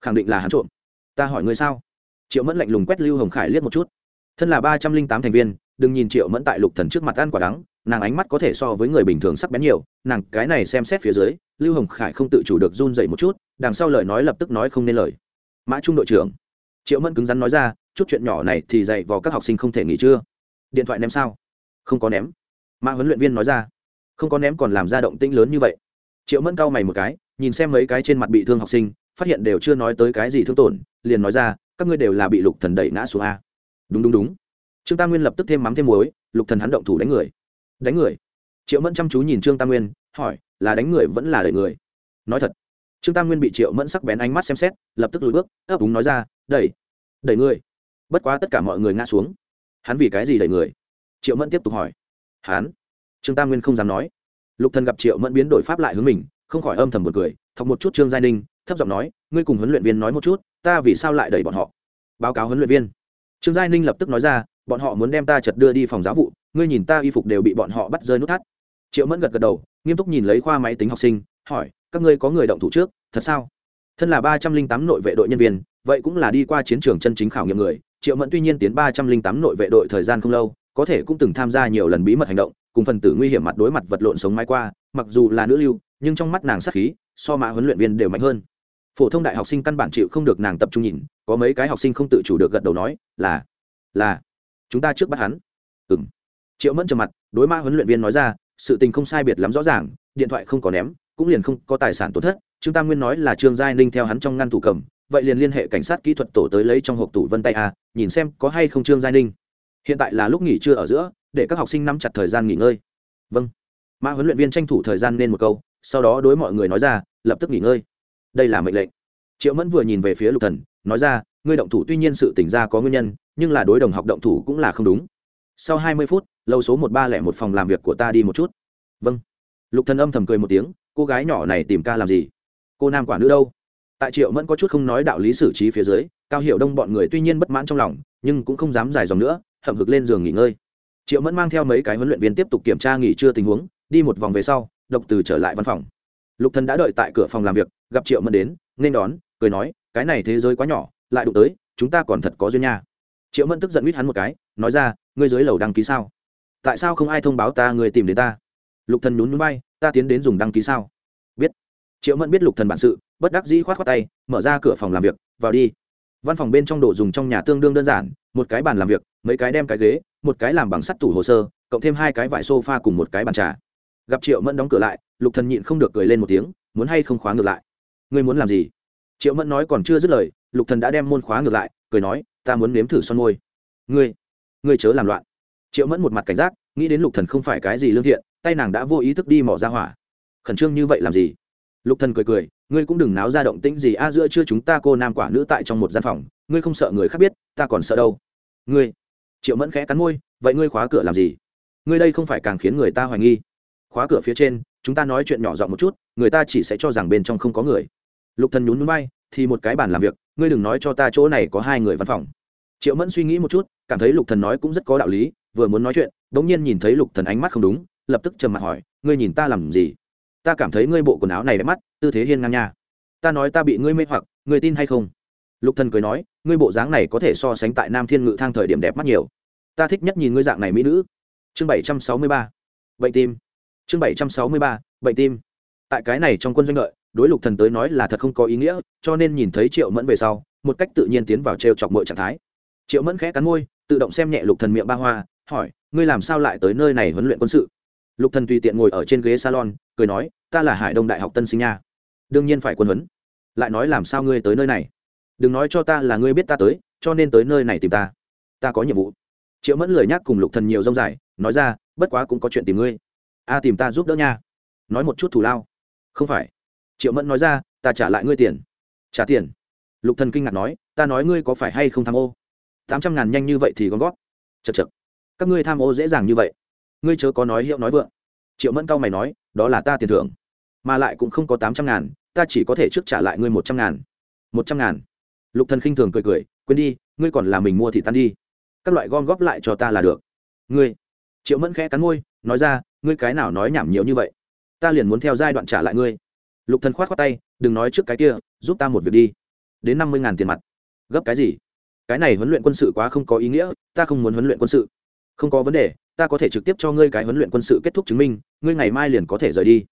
S1: Khẳng định là hắn trộm. Ta hỏi ngươi sao? Triệu mẫn lạnh lùng quét lưu hồng khải liếc một chút. Thân là ba trăm linh tám thành viên, đừng nhìn triệu mẫn tại lục thần trước mặt ăn quả đắng, nàng ánh mắt có thể so với người bình thường sắc bén nhiều, nàng cái này xem xét phía dưới, lưu hồng khải không tự chủ được run dậy một chút, đằng sau lời nói lập tức nói không nên lời mã trung đội trưởng. Triệu mẫn cứng rắn nói ra, chút chuyện nhỏ này thì dạy vào các học sinh không thể nghỉ chưa điện thoại ném sao? Không có ném. Mã huấn luyện viên nói ra, không có ném còn làm ra động tĩnh lớn như vậy. Triệu mẫn cau mày một cái, nhìn xem mấy cái trên mặt bị thương học sinh, phát hiện đều chưa nói tới cái gì thương tổn, liền nói ra, các ngươi đều là bị lục thần đẩy ngã xuống a. Đúng đúng đúng. Trương tam nguyên lập tức thêm mắm thêm muối, lục thần hắn động thủ đánh người. Đánh người? Triệu mẫn chăm chú nhìn trương tam nguyên, hỏi, là đánh người vẫn là đẩy người? Nói thật trương tam nguyên bị triệu mẫn sắc bén ánh mắt xem xét, lập tức lùi bước, ấp úng nói ra, đẩy đẩy người. Bất quá tất cả mọi người ngã xuống. Hắn vì cái gì đẩy người? Triệu mẫn tiếp tục hỏi. Hắn? Trương tam nguyên không dám nói. Lục thần gặp triệu mẫn biến đổi pháp lại hướng mình, không khỏi âm thầm một cười, thọc một chút trương giai ninh, thấp giọng nói, ngươi cùng huấn luyện viên nói một chút, ta vì sao lại đẩy bọn họ? Báo cáo huấn luyện viên. Trương giai ninh lập tức nói ra, bọn họ muốn đem ta chật đưa đi phòng giáo vụ, ngươi nhìn ta y phục đều bị bọn họ bắt rơi nút thắt. Triệu mẫn gật gật đầu, nghiêm túc nhìn lấy khoa máy tính học sinh, hỏi các ngươi có người động thủ trước, thật sao? Thân là ba trăm linh tám nội vệ đội nhân viên, vậy cũng là đi qua chiến trường chân chính khảo nghiệm người. Triệu mẫn tuy nhiên tiến ba trăm linh tám nội vệ đội thời gian không lâu, có thể cũng từng tham gia nhiều lần bí mật hành động, cùng phần tử nguy hiểm mặt đối mặt vật lộn sống mái qua, mặc dù là nữ lưu, nhưng trong mắt nàng sắc khí, so mã huấn luyện viên đều mạnh hơn. Phổ thông đại học sinh căn bản chịu không được nàng tập trung nhìn, có mấy cái học sinh không tự chủ được gật đầu nói, là là, chúng ta trước bắt hắn. Ừ m triệu mẫn trầm mặt, đối mã huấn luyện viên nói ra, sự tình không sai biệt lắm rõ ràng, điện thoại không có ném cũng liền không có tài sản tổn thất, trương tam nguyên nói là trương giai ninh theo hắn trong ngăn thủ cầm, vậy liền liên hệ cảnh sát kỹ thuật tổ tới lấy trong hộp tủ vân tay a, nhìn xem có hay không trương giai ninh. Hiện tại là lúc nghỉ trưa ở giữa, để các học sinh nắm chặt thời gian nghỉ ngơi. Vâng. Mã huấn luyện viên tranh thủ thời gian nên một câu, sau đó đối mọi người nói ra, lập tức nghỉ ngơi. Đây là mệnh lệnh. Triệu mẫn vừa nhìn về phía lục thần, nói ra, ngươi động thủ tuy nhiên sự tỉnh ra có nguyên nhân, nhưng là đối đồng học động thủ cũng là không đúng. Sau hai mươi phút lâu số một ba lẻ một phòng làm việc của ta đi một chút. Vâng. Lục thần âm thầm cười một tiếng cô gái nhỏ này tìm ca làm gì? Cô nam quả nữ đâu? Tại triệu mẫn có chút không nói đạo lý xử trí phía dưới, cao hiệu đông bọn người tuy nhiên bất mãn trong lòng, nhưng cũng không dám dài dòng nữa, hậm hực lên giường nghỉ ngơi. Triệu mẫn mang theo mấy cái huấn luyện viên tiếp tục kiểm tra nghỉ trưa tình huống, đi một vòng về sau, độc từ trở lại văn phòng. Lục thần đã đợi tại cửa phòng làm việc, gặp triệu mẫn đến, nên đón, cười nói, cái này thế giới quá nhỏ, lại đụng tới, chúng ta còn thật có duyên nha. Triệu mẫn tức giận huýt hắn một cái, nói ra, ngươi dưới lầu đăng ký sao? Tại sao không ai thông báo ta người tìm đến ta? Lục thần nhún nhún bay ta tiến đến dùng đăng ký sao? Biết. Triệu mẫn biết lục thần bản sự, bất đắc dĩ khoát khoát tay, mở ra cửa phòng làm việc, vào đi. Văn phòng bên trong đồ dùng trong nhà tương đương đơn giản, một cái bàn làm việc, mấy cái đem cái ghế, một cái làm bằng sắt tủ hồ sơ, cộng thêm hai cái vải sofa cùng một cái bàn trà. Gặp triệu mẫn đóng cửa lại, lục thần nhịn không được cười lên một tiếng, muốn hay không khóa ngược lại? Ngươi muốn làm gì? Triệu mẫn nói còn chưa dứt lời, lục thần đã đem môn khóa ngược lại, cười nói, ta muốn nếm thử son môi. Ngươi ngươi chớ làm loạn. Triệu mẫn một mặt cảnh giác nghĩ đến lục thần không phải cái gì lương thiện, tay nàng đã vô ý thức đi mỏ ra hỏa. Khẩn trương như vậy làm gì? Lục thần cười cười, ngươi cũng đừng náo ra động tĩnh gì, a, giữa chưa chúng ta cô nam quả nữ tại trong một gian phòng, ngươi không sợ người khác biết, ta còn sợ đâu. Ngươi, triệu mẫn khẽ cắn môi, vậy ngươi khóa cửa làm gì? Ngươi đây không phải càng khiến người ta hoài nghi. Khóa cửa phía trên, chúng ta nói chuyện nhỏ giọng một chút, người ta chỉ sẽ cho rằng bên trong không có người. Lục thần nhún nhún bay thì một cái bàn làm việc, ngươi đừng nói cho ta chỗ này có hai người văn phòng. Triệu mẫn suy nghĩ một chút, cảm thấy lục thần nói cũng rất có đạo lý vừa muốn nói chuyện, bỗng nhiên nhìn thấy lục thần ánh mắt không đúng, lập tức trầm mặt hỏi, ngươi nhìn ta làm gì? Ta cảm thấy ngươi bộ quần áo này đẹp mắt, tư thế hiên ngang nha. Ta nói ta bị ngươi mê hoặc, ngươi tin hay không? Lục thần cười nói, ngươi bộ dáng này có thể so sánh tại nam thiên ngự thang thời điểm đẹp mắt nhiều. Ta thích nhất nhìn ngươi dạng này mỹ nữ. Chương bảy trăm sáu mươi ba, bệnh tim. Chương bảy trăm sáu mươi ba, bệnh tim. Tại cái này trong quân doanh lợi đối lục thần tới nói là thật không có ý nghĩa, cho nên nhìn thấy triệu mẫn về sau, một cách tự nhiên tiến vào trêu chọc mọi trạng thái. Triệu mẫn khẽ cắn môi, tự động xem nhẹ lục thần miệng ba hoa hỏi, ngươi làm sao lại tới nơi này huấn luyện quân sự? Lục thần tùy tiện ngồi ở trên ghế salon, cười nói, ta là hải đông đại học tân sinh nha. Đương nhiên phải quân huấn. Lại nói làm sao ngươi tới nơi này? Đừng nói cho ta là ngươi biết ta tới, cho nên tới nơi này tìm ta. Ta có nhiệm vụ. Triệu mẫn lười nhắc cùng lục thần nhiều rông dài, nói ra, bất quá cũng có chuyện tìm ngươi. A, tìm ta giúp đỡ nha. Nói một chút thù lao. Không phải. Triệu mẫn nói ra, ta trả lại ngươi tiền. Trả tiền? Lục thần kinh ngạc nói, ta nói ngươi có phải hay không tham ô? Tám trăm ngàn nhanh như vậy thì gom góp. chật chật các ngươi tham ô dễ dàng như vậy. Ngươi chớ có nói hiệu nói vượng. Triệu mẫn cao mày nói, đó là ta tiền thưởng, mà lại cũng không có tám trăm ngàn, ta chỉ có thể trước trả lại ngươi một trăm ngàn. Một trăm ngàn. Lục thần khinh thường cười cười, quên đi, ngươi còn là mình mua thì tan đi. Các loại gom góp lại cho ta là được. Ngươi. Triệu mẫn khẽ cắn môi, nói ra, ngươi cái nào nói nhảm nhiều như vậy? Ta liền muốn theo giai đoạn trả lại ngươi. Lục thần khoát khoát tay, đừng nói trước cái kia, giúp ta một việc đi. Đến năm mươi ngàn tiền mặt. Gấp cái gì? Cái này huấn luyện quân sự quá không có ý nghĩa, ta không muốn huấn luyện quân sự không có vấn đề, ta có thể trực tiếp cho ngươi cái huấn luyện quân sự kết thúc chứng minh, ngươi ngày mai liền có thể rời đi.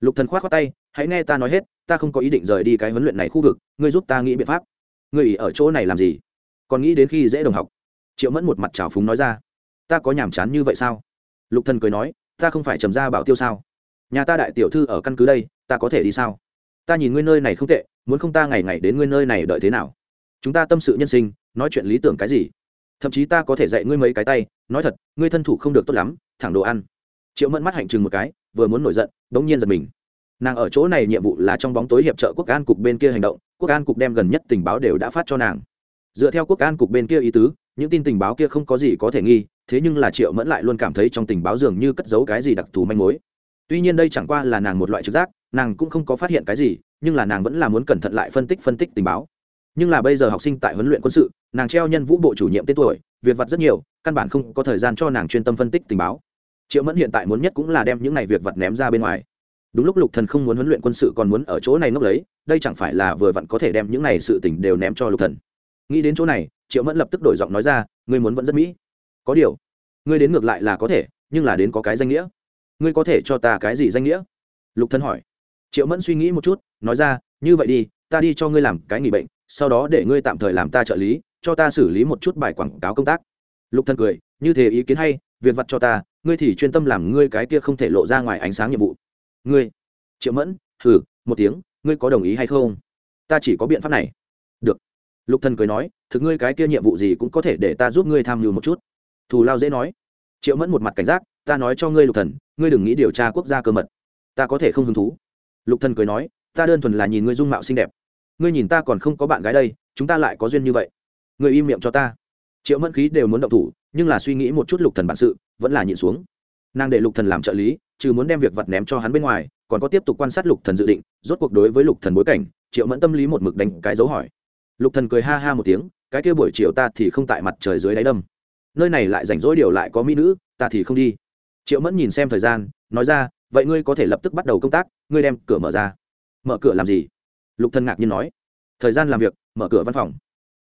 S1: Lục thần khoát khoát tay, hãy nghe ta nói hết, ta không có ý định rời đi cái huấn luyện này khu vực, ngươi giúp ta nghĩ biện pháp. Ngươi ý ở chỗ này làm gì? Còn nghĩ đến khi dễ đồng học. Triệu mẫn một mặt trào phúng nói ra. Ta có nhàm chán như vậy sao? Lục thần cười nói, ta không phải trầm ra bảo tiêu sao? Nhà ta đại tiểu thư ở căn cứ đây, ta có thể đi sao? Ta nhìn ngươi nơi này không tệ, muốn không ta ngày ngày đến ngươi nơi này đợi thế nào? Chúng ta tâm sự nhân sinh, nói chuyện lý tưởng cái gì? Thậm chí ta có thể dạy ngươi mấy cái tay, nói thật, ngươi thân thủ không được tốt lắm, thẳng đồ ăn. Triệu mẫn mắt hạnh chừng một cái, vừa muốn nổi giận đ ỗ n g nhiên giật mình. Nàng ở chỗ này nhiệm vụ là trong bóng tối hiệp trợ quốc an cục bên kia hành động, quốc an cục đem gần nhất tình báo đều đã phát cho nàng. Dựa theo quốc an cục bên kia ý tứ, những tin tình báo kia không có gì có thể nghi, thế nhưng là triệu mẫn lại luôn cảm thấy trong tình báo dường như cất giấu cái gì đặc thù manh mối. Tuy nhiên đây chẳng qua là nàng một loại trực giác, nàng cũng không có phát hiện cái gì, nhưng là nàng vẫn là muốn cẩn thận lại phân tích phân tích tình báo. Nhưng là bây giờ học sinh tại huấn luyện quân sự nàng treo nhân vũ bộ chủ nhiệm tên tuổi, việc vặt rất nhiều, căn bản không có thời gian cho nàng chuyên tâm phân tích tình báo. Triệu mẫn hiện tại muốn nhất cũng là đem những này việc vặt ném ra bên ngoài. Đúng lúc lục thần không muốn huấn luyện quân sự còn muốn ở chỗ này nốc lấy, đây chẳng phải là vừa vặn có thể đem những này sự tình đều ném cho lục thần. Nghĩ đến chỗ này, triệu mẫn lập tức đổi giọng nói ra, ngươi muốn vẫn rất mỹ. Có điều, ngươi đến ngược lại là có thể, nhưng là đến có cái danh nghĩa. Ngươi có thể cho ta cái gì danh nghĩa? Lục thần hỏi. Triệu mẫn suy nghĩ một chút, nói ra, như vậy đi, ta đi cho ngươi làm cái nghỉ bệnh, sau đó để ngươi tạm thời làm ta trợ lý cho ta xử lý một chút bài quảng cáo công tác. Lục thần cười, như thế ý kiến hay, việc vặt cho ta, ngươi thì chuyên tâm làm ngươi cái kia không thể lộ ra ngoài ánh sáng nhiệm vụ. Ngươi, triệu mẫn, hừ, một tiếng, ngươi có đồng ý hay không? Ta chỉ có biện pháp này. Được. Lục thần cười nói, thực ngươi cái kia nhiệm vụ gì cũng có thể để ta giúp ngươi tham mưu một chút. Thù lao dễ nói. Triệu mẫn một mặt cảnh giác, ta nói cho ngươi lục thần, ngươi đừng nghĩ điều tra quốc gia cơ mật. Ta có thể không hứng thú. Lục thần cười nói, ta đơn thuần là nhìn ngươi dung mạo xinh đẹp. Ngươi nhìn ta còn không có bạn gái đây, chúng ta lại có duyên như vậy người im miệng cho ta. Triệu mẫn khí đều muốn động thủ, nhưng là suy nghĩ một chút lục thần bản sự, vẫn là nhịn xuống. Nàng để lục thần làm trợ lý, trừ muốn đem việc vật ném cho hắn bên ngoài, còn có tiếp tục quan sát lục thần dự định, rốt cuộc đối với lục thần bối cảnh, triệu mẫn tâm lý một mực đánh cái dấu hỏi. Lục thần cười ha ha một tiếng, cái kia buổi chiều ta thì không tại mặt trời dưới đáy đâm. Nơi này lại rảnh rỗi điều lại có mỹ nữ, ta thì không đi. Triệu mẫn nhìn xem thời gian, nói ra, vậy ngươi có thể lập tức bắt đầu công tác, ngươi đem cửa mở ra. Mở cửa làm gì? Lục thần ngạc nhiên nói. Thời gian làm việc, mở cửa văn phòng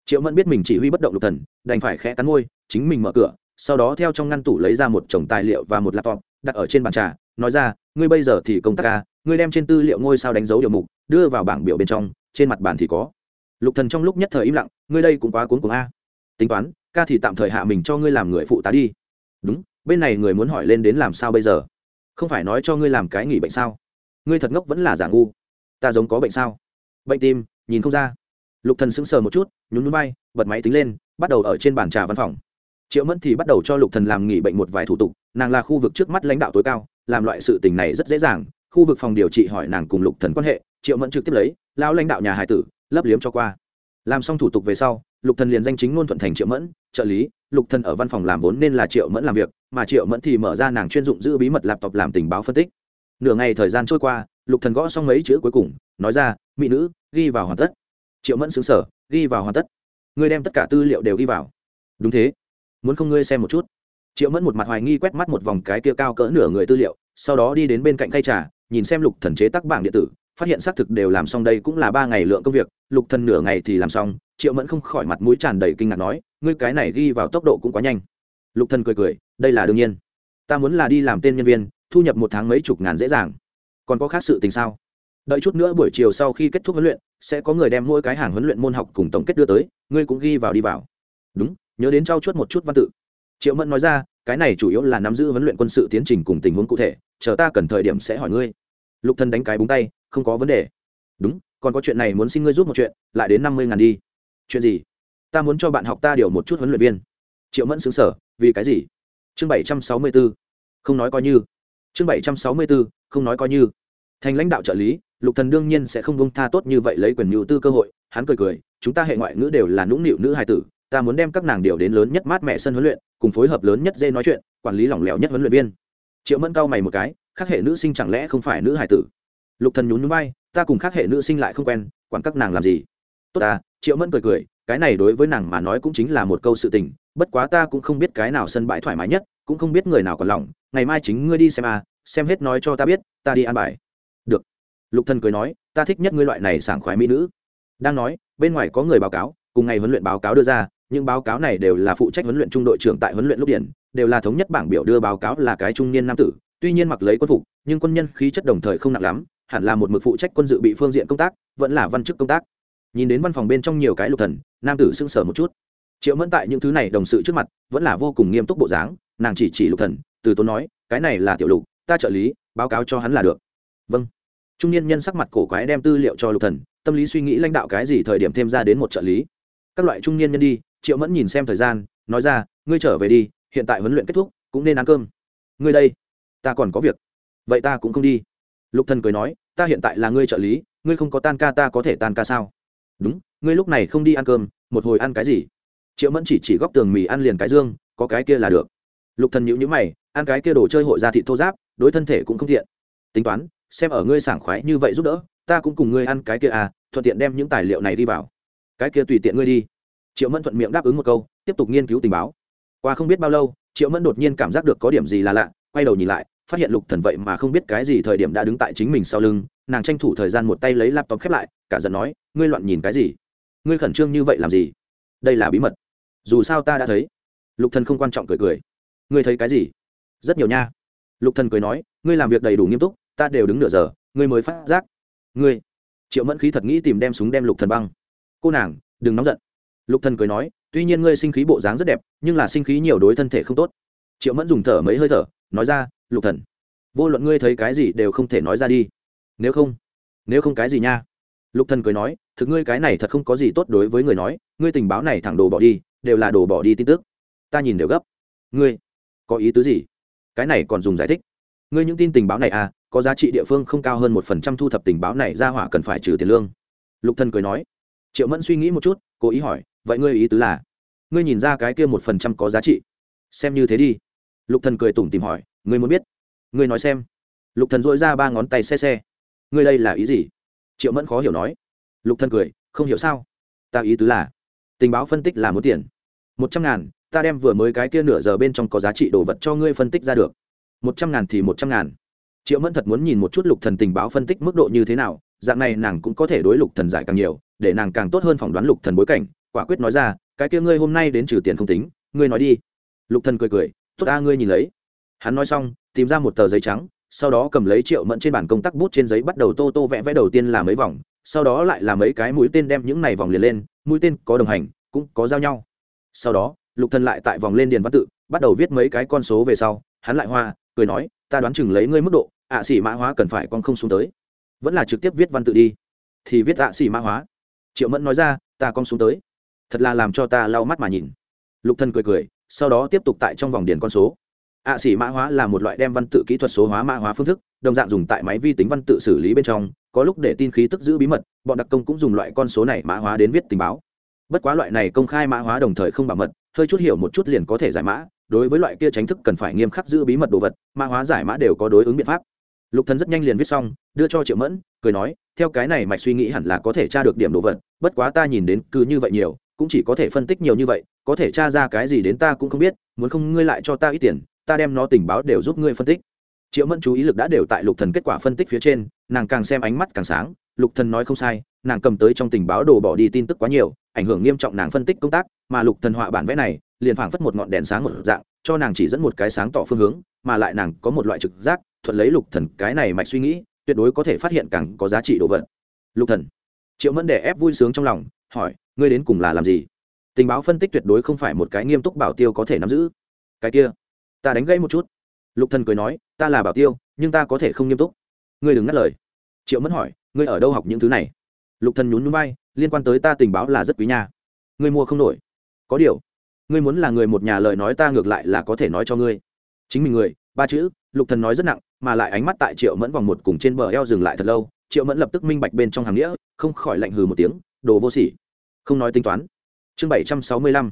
S1: triệu mẫn biết mình chỉ huy bất động lục thần, đành phải khẽ cắn môi, chính mình mở cửa, sau đó theo trong ngăn tủ lấy ra một chồng tài liệu và một laptop, đặt ở trên bàn trà, nói ra, ngươi bây giờ thì công tác ca ngươi đem trên tư liệu ngôi sao đánh dấu điều mục, đưa vào bảng biểu bên trong, trên mặt bàn thì có. Lục thần trong lúc nhất thời im lặng, ngươi đây cũng quá cuốn cuồng a. Tính toán, ca thì tạm thời hạ mình cho ngươi làm người phụ tá đi. Đúng, bên này người muốn hỏi lên đến làm sao bây giờ? Không phải nói cho ngươi làm cái nghỉ bệnh sao? Ngươi thật ngốc vẫn là giả ngu. Ta giống có bệnh sao? Bệnh tim, nhìn không ra lục thần sững sờ một chút, nhún nhún bay bật máy tính lên, bắt đầu ở trên bàn trà văn phòng. Triệu mẫn thì bắt đầu cho lục thần làm nghỉ bệnh một vài thủ tục, nàng là khu vực trước mắt lãnh đạo tối cao, làm loại sự tình này rất dễ dàng, khu vực phòng điều trị hỏi nàng cùng lục thần quan hệ, triệu mẫn trực tiếp lấy lao lãnh đạo nhà hải tử, lấp liếm cho qua. Làm xong thủ tục về sau, lục thần liền danh chính ngôn thuận thành triệu mẫn, trợ lý, lục thần ở văn phòng làm vốn nên là triệu mẫn làm việc, mà triệu mẫn thì mở ra nàng chuyên dụng giữ bí mật laptop làm tình báo phân tích. Nửa ngày thời gian trôi qua, lục thần gõ xong mấy chữ cuối cùng, nói ra, mỹ nữ, ghi vào hoàn tất triệu mẫn xứng sở ghi vào hoàn tất. Ngươi đem tất cả tư liệu đều ghi vào. Đúng thế. Muốn không ngươi xem một chút? Triệu mẫn một mặt hoài nghi quét mắt một vòng cái kia cao cỡ nửa người tư liệu, sau đó đi đến bên cạnh khay trà, nhìn xem lục thần chế tác bảng điện tử, phát hiện xác thực đều làm xong đây cũng là ba ngày lượng công việc, lục thần nửa ngày thì làm xong, triệu mẫn không khỏi mặt mũi tràn đầy kinh ngạc nói, ngươi cái này ghi vào tốc độ cũng quá nhanh. Lục thần cười cười, đây là đương nhiên. Ta muốn là đi làm tên nhân viên, thu nhập một tháng mấy chục ngàn dễ dàng. Còn có khác sự tình sao? Đợi chút nữa buổi chiều sau khi kết thúc huấn luyện sẽ có người đem mỗi cái hàng huấn luyện môn học cùng tổng kết đưa tới, ngươi cũng ghi vào đi vào. Đúng, nhớ đến trao chuốt một chút văn tự. Triệu mẫn nói ra, cái này chủ yếu là nắm giữ huấn luyện quân sự tiến trình cùng tình huống cụ thể, chờ ta cần thời điểm sẽ hỏi ngươi. Lục thân đánh cái búng tay, không có vấn đề. Đúng, còn có chuyện này muốn xin ngươi giúp một chuyện, lại đến năm mươi ngàn đi. Chuyện gì? Ta muốn cho bạn học ta điều một chút huấn luyện viên. Triệu mẫn xứng sở vì cái gì? Chương bảy trăm sáu mươi b ố không nói coi như. Chương bảy trăm sáu mươi b ố không nói coi như. Thành lãnh đạo trợ lý lục thần đương nhiên sẽ không bông tha tốt như vậy lấy quyền nhu tư cơ hội, hắn cười cười, chúng ta hệ ngoại ngữ đều là nũng nịu nữ hài tử, ta muốn đem các nàng điều đến lớn nhất mát mẹ sân huấn luyện, cùng phối hợp lớn nhất dê nói chuyện, quản lý lỏng lẻo nhất huấn luyện viên. Triệu mẫn cau mày một cái, khác hệ nữ sinh chẳng lẽ không phải nữ hài tử? Lục thần nhún nhún vai, ta cùng khác hệ nữ sinh lại không quen, quản các nàng làm gì? Tốt ta triệu mẫn cười cười, cái này đối với nàng mà nói cũng chính là một câu sự tình, bất quá ta cũng không biết cái nào sân bãi thoải mái nhất, cũng không biết người nào còn lòng ngày mai chính ngươi đi xem à xem hết nói cho ta biết, ta đi ăn bài lục thần cười nói, ta thích nhất ngươi loại này sảng khoái mỹ nữ. Đang nói, bên ngoài có người báo cáo, cùng ngày huấn luyện báo cáo đưa ra, những báo cáo này đều là phụ trách huấn luyện trung đội trưởng tại huấn luyện lúc điển, đều là thống nhất bảng biểu đưa báo cáo là cái trung niên nam tử, tuy nhiên mặc lấy quân phục, nhưng quân nhân khí chất đồng thời không nặng lắm, hẳn là một mực phụ trách quân dự bị phương diện công tác, vẫn là văn chức công tác. Nhìn đến văn phòng bên trong nhiều cái lục thần, nam tử sưng sờ một chút. Triệu mẫn tại những thứ này đồng sự trước mặt, vẫn là vô cùng nghiêm túc bộ dáng, nàng chỉ chỉ lục thần, từ tốn nói, cái này là tiểu lục, ta trợ lý, báo cáo cho hắn là được. Vâng trung niên nhân sắc mặt cổ quái đem tư liệu cho lục thần, tâm lý suy nghĩ lãnh đạo cái gì thời điểm thêm ra đến một trợ lý. Các loại trung niên nhân đi, triệu mẫn nhìn xem thời gian, nói ra, ngươi trở về đi, hiện tại huấn luyện kết thúc, cũng nên ăn cơm. Ngươi đây, ta còn có việc. Vậy ta cũng không đi. Lục thần cười nói, ta hiện tại là ngươi trợ lý, ngươi không có tan ca ta có thể tan ca sao? Đúng, ngươi lúc này không đi ăn cơm, một hồi ăn cái gì? Triệu mẫn chỉ chỉ góc tường mì ăn liền cái dương, có cái kia là được. Lục thần nhíu nhíu mày, ăn cái kia đồ chơi hội ra thị thô giáp, đối thân thể cũng không thiện. Tính toán xem ở ngươi sảng khoái như vậy giúp đỡ, ta cũng cùng ngươi ăn cái kia à thuận tiện đem những tài liệu này đi vào. Cái kia tùy tiện ngươi đi. Triệu mẫn thuận miệng đáp ứng một câu, tiếp tục nghiên cứu tình báo. Qua không biết bao lâu, triệu mẫn đột nhiên cảm giác được có điểm gì là lạ, quay đầu nhìn lại, phát hiện lục thần vậy mà không biết cái gì thời điểm đã đứng tại chính mình sau lưng, nàng tranh thủ thời gian một tay lấy laptop khép lại, cả giận nói, ngươi loạn nhìn cái gì? Ngươi khẩn trương như vậy làm gì? Đây là bí mật. Dù sao ta đã thấy. Lục thần không quan trọng cười cười. Ngươi thấy cái gì? Rất nhiều nha. Lục thần cười nói, ngươi làm việc đầy đủ nghiêm túc ta đều đứng nửa giờ, ngươi mới phát giác. Ngươi, triệu mẫn khí thật nghĩ tìm đem súng đem lục thần băng. Cô nàng, đừng nóng giận. Lục thần cười nói, tuy nhiên ngươi sinh khí bộ dáng rất đẹp, nhưng là sinh khí nhiều đối thân thể không tốt. Triệu mẫn dùng thở mấy hơi thở, nói ra, lục thần, vô luận ngươi thấy cái gì đều không thể nói ra đi. Nếu không nếu không cái gì nha? Lục thần cười nói, thực ngươi cái này thật không có gì tốt đối với người nói, ngươi tình báo này thẳng đồ bỏ đi, đều là đồ bỏ đi tin tức. Ta nhìn đều gấp. Ngươi, có ý tứ gì? Cái này còn dùng giải thích. Ngươi những tin tình báo này à có giá trị địa phương không cao hơn một phần trăm thu thập tình báo này ra hỏa cần phải trừ tiền lương. Lục thần cười nói. Triệu mẫn suy nghĩ một chút, cố ý hỏi, vậy ngươi ý tứ là, ngươi nhìn ra cái kia một phần trăm có giá trị? Xem như thế đi. Lục thần cười tủm tìm hỏi, ngươi muốn biết? Ngươi nói xem. Lục thần dội ra ba ngón tay xe xe. Ngươi đây là ý gì? Triệu mẫn khó hiểu nói. Lục thần cười, không hiểu sao? Ta ý tứ là, tình báo phân tích là muốn tiền. Một trăm ngàn, ta đem vừa mới cái kia nửa giờ bên trong có giá trị đồ vật cho ngươi phân tích ra được. Một trăm ngàn thì một trăm ngàn triệu mẫn thật muốn nhìn một chút lục thần tình báo phân tích mức độ như thế nào, dạng này nàng cũng có thể đối lục thần giải càng nhiều, để nàng càng tốt hơn phỏng đoán lục thần bối cảnh. Quả quyết nói ra, cái kia ngươi hôm nay đến trừ tiền không tính, ngươi nói đi. Lục thần cười cười, tốt ta, ngươi nhìn lấy. Hắn nói xong, tìm ra một tờ giấy trắng, sau đó cầm lấy triệu mẫn trên bản công tác bút trên giấy bắt đầu tô tô vẽ vẽ đầu tiên là mấy vòng, sau đó lại là mấy cái mũi tên đem những này vòng liền lên, mũi tên có đồng hành, cũng có giao nhau. Sau đó, lục thần lại tại vòng lên điền văn tự, bắt đầu viết mấy cái con số về sau, hắn lại hoa cười nói, ta đoán chừng lấy ngươi mức độ, ạ xỉ mã hóa cần phải con không xuống tới. Vẫn là trực tiếp viết văn tự đi. Thì viết ạ xỉ mã hóa. Triệu mẫn nói ra, ta con xuống tới. Thật là làm cho ta lau mắt mà nhìn. Lục thân cười cười, sau đó tiếp tục tại trong vòng điền con số. Ạ xỉ mã hóa là một loại đem văn tự kỹ thuật số hóa mã hóa phương thức, đồng dạng dùng tại máy vi tính văn tự xử lý bên trong, có lúc để tin khí tức giữ bí mật, bọn đặc công cũng dùng loại con số này mã hóa đến viết tình báo. Bất quá loại này công khai mã hóa đồng thời không bảo mật, hơi chút hiểu một chút liền có thể giải mã đối với loại kia tránh thức cần phải nghiêm khắc giữ bí mật đồ vật, mã hóa giải mã đều có đối ứng biện pháp. Lục thần rất nhanh liền viết xong, đưa cho triệu mẫn, cười nói, theo cái này mạch suy nghĩ hẳn là có thể tra được điểm đồ vật, bất quá ta nhìn đến cứ như vậy nhiều, cũng chỉ có thể phân tích nhiều như vậy, có thể tra ra cái gì đến ta cũng không biết, muốn không ngươi lại cho ta ít tiền, ta đem nó tình báo đều giúp ngươi phân tích. Triệu mẫn chú ý lực đã đều tại lục thần kết quả phân tích phía trên, nàng càng xem ánh mắt càng sáng, lục thần nói không sai, nàng cầm tới trong tình báo đồ bỏ đi tin tức quá nhiều, ảnh hưởng nghiêm trọng nàng phân tích công tác, mà lục thần họa bản vẽ này liền phảng phất một ngọn đèn sáng một dạng, cho nàng chỉ dẫn một cái sáng tỏ phương hướng, mà lại nàng có một loại trực giác, thuận lấy lục thần cái này mạch suy nghĩ, tuyệt đối có thể phát hiện càng có giá trị đồ vật. Lục thần. Triệu mẫn đè ép vui sướng trong lòng, hỏi, ngươi đến cùng là làm gì? Tình báo phân tích tuyệt đối không phải một cái nghiêm túc bảo tiêu có thể nắm giữ. Cái kia, ta đánh gãy một chút. Lục thần cười nói, ta là bảo tiêu, nhưng ta có thể không nghiêm túc. Ngươi đừng ngắt lời. Triệu mẫn hỏi, ngươi ở đâu học những thứ này? Lục thần nhún nhún vai, liên quan tới ta tình báo là rất quý nha. Ngươi mua không nổi. Có điều ngươi muốn là người một nhà lời nói ta ngược lại là có thể nói cho ngươi. Chính mình người, ba chữ, lục thần nói rất nặng, mà lại ánh mắt tại triệu mẫn vòng một cùng trên bờ eo dừng lại thật lâu, triệu mẫn lập tức minh bạch bên trong hàng nghĩa, không khỏi lạnh hừ một tiếng, đồ vô sỉ. Không nói tính toán. Chương bảy trăm sáu mươi lăm.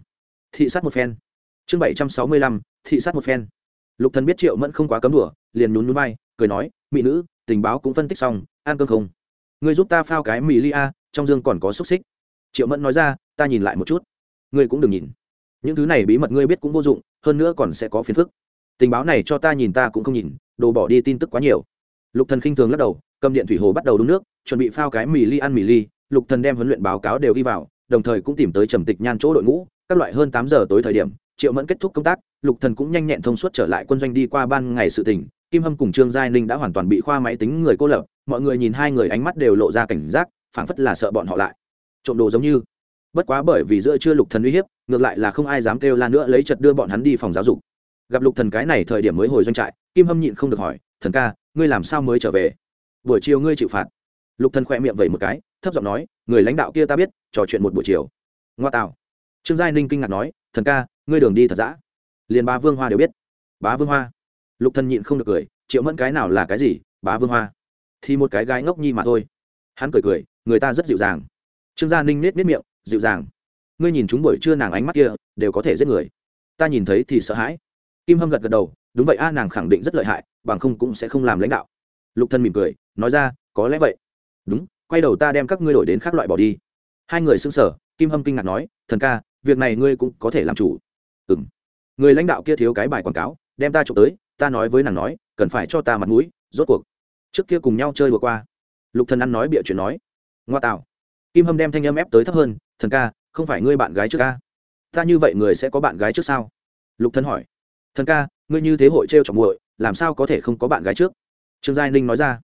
S1: Thị sát một phen. Chương bảy trăm sáu mươi lăm. Thị sát một phen. Lục thần biết triệu mẫn không quá cấm đùa, liền nhún nhún vai, cười nói, mỹ nữ, tình báo cũng phân tích xong, ăn cơm không? Ngươi giúp ta phao cái mì lia trong dương còn có xúc xích. Triệu mẫn nói ra, ta nhìn lại một chút. Ngươi cũng đừng nhìn những thứ này bí mật ngươi biết cũng vô dụng, hơn nữa còn sẽ có phiền phức. Tình báo này cho ta nhìn ta cũng không nhìn, đồ bỏ đi tin tức quá nhiều. Lục thần khinh thường lắc đầu, cầm điện thủy hồ bắt đầu đun nước, chuẩn bị phao cái mì ly ăn mì ly, lục thần đem huấn luyện báo cáo đều ghi vào, đồng thời cũng tìm tới trầm tịch nhan chỗ đội ngũ, các loại hơn tám giờ tối thời điểm, triệu mẫn kết thúc công tác, lục thần cũng nhanh nhẹn thông suốt trở lại quân doanh đi qua ban ngày sự tình, kim hâm cùng trương giai ninh đã hoàn toàn bị khoa máy tính người cô lập, mọi người nhìn hai người ánh mắt đều lộ ra cảnh giác, phảng phất là sợ bọn họ lại. Trộm đồ giống như. Bất quá bởi vì giữa chưa lục thần uy hiếp ngược lại là không ai dám kêu la nữa lấy chật đưa bọn hắn đi phòng giáo dục. Gặp lục thần cái này thời điểm mới hồi doanh trại, kim hâm nhịn không được hỏi, thần ca, ngươi làm sao mới trở về? Buổi chiều ngươi chịu phạt. Lục thần khoe miệng vẩy một cái, thấp giọng nói, người lãnh đạo kia ta biết, trò chuyện một buổi chiều. Ngoa tạo. Trương giai ninh kinh ngạc nói, thần ca, ngươi đường đi thật dã. Liền Bá vương hoa đều biết. Bá vương hoa. Lục thần nhịn không được cười, triệu mẫn cái nào là cái gì, bá vương hoa? Thì một cái gái ngốc nhi mà thôi. Hắn cười cười, người ta rất dịu dàng. Trương gia ninh nết nết miệng, dịu dàng ngươi nhìn chúng buổi trưa nàng ánh mắt kia, đều có thể giết người. Ta nhìn thấy thì sợ hãi. Kim hâm gật gật đầu, đúng vậy a, nàng khẳng định rất lợi hại, bằng không cũng sẽ không làm lãnh đạo. Lục thân mỉm cười, nói ra, có lẽ vậy. Đúng, quay đầu ta đem các ngươi đổi đến khác loại bỏ đi. Hai người xưng sở kim hâm kinh ngạc nói, thần ca, việc này ngươi cũng có thể làm chủ. Ừ m người lãnh đạo kia thiếu cái bài quảng cáo, đem ta trộm tới, ta nói với nàng nói, cần phải cho ta mặt mũi, rốt cuộc. Trước kia cùng nhau chơi vừa qua. Lục thần ăn nói bịa chuyện nói. Ngoa tạo. Kim hâm đem thanh âm ép tới thấp hơn, thần ca không phải ngươi bạn gái trước ca. Ta như vậy người sẽ có bạn gái trước sao? Lục thân hỏi. Thần ca, ngươi như thế hội trêu trọng muội, làm sao có thể không có bạn gái trước? Trương giai ninh nói ra.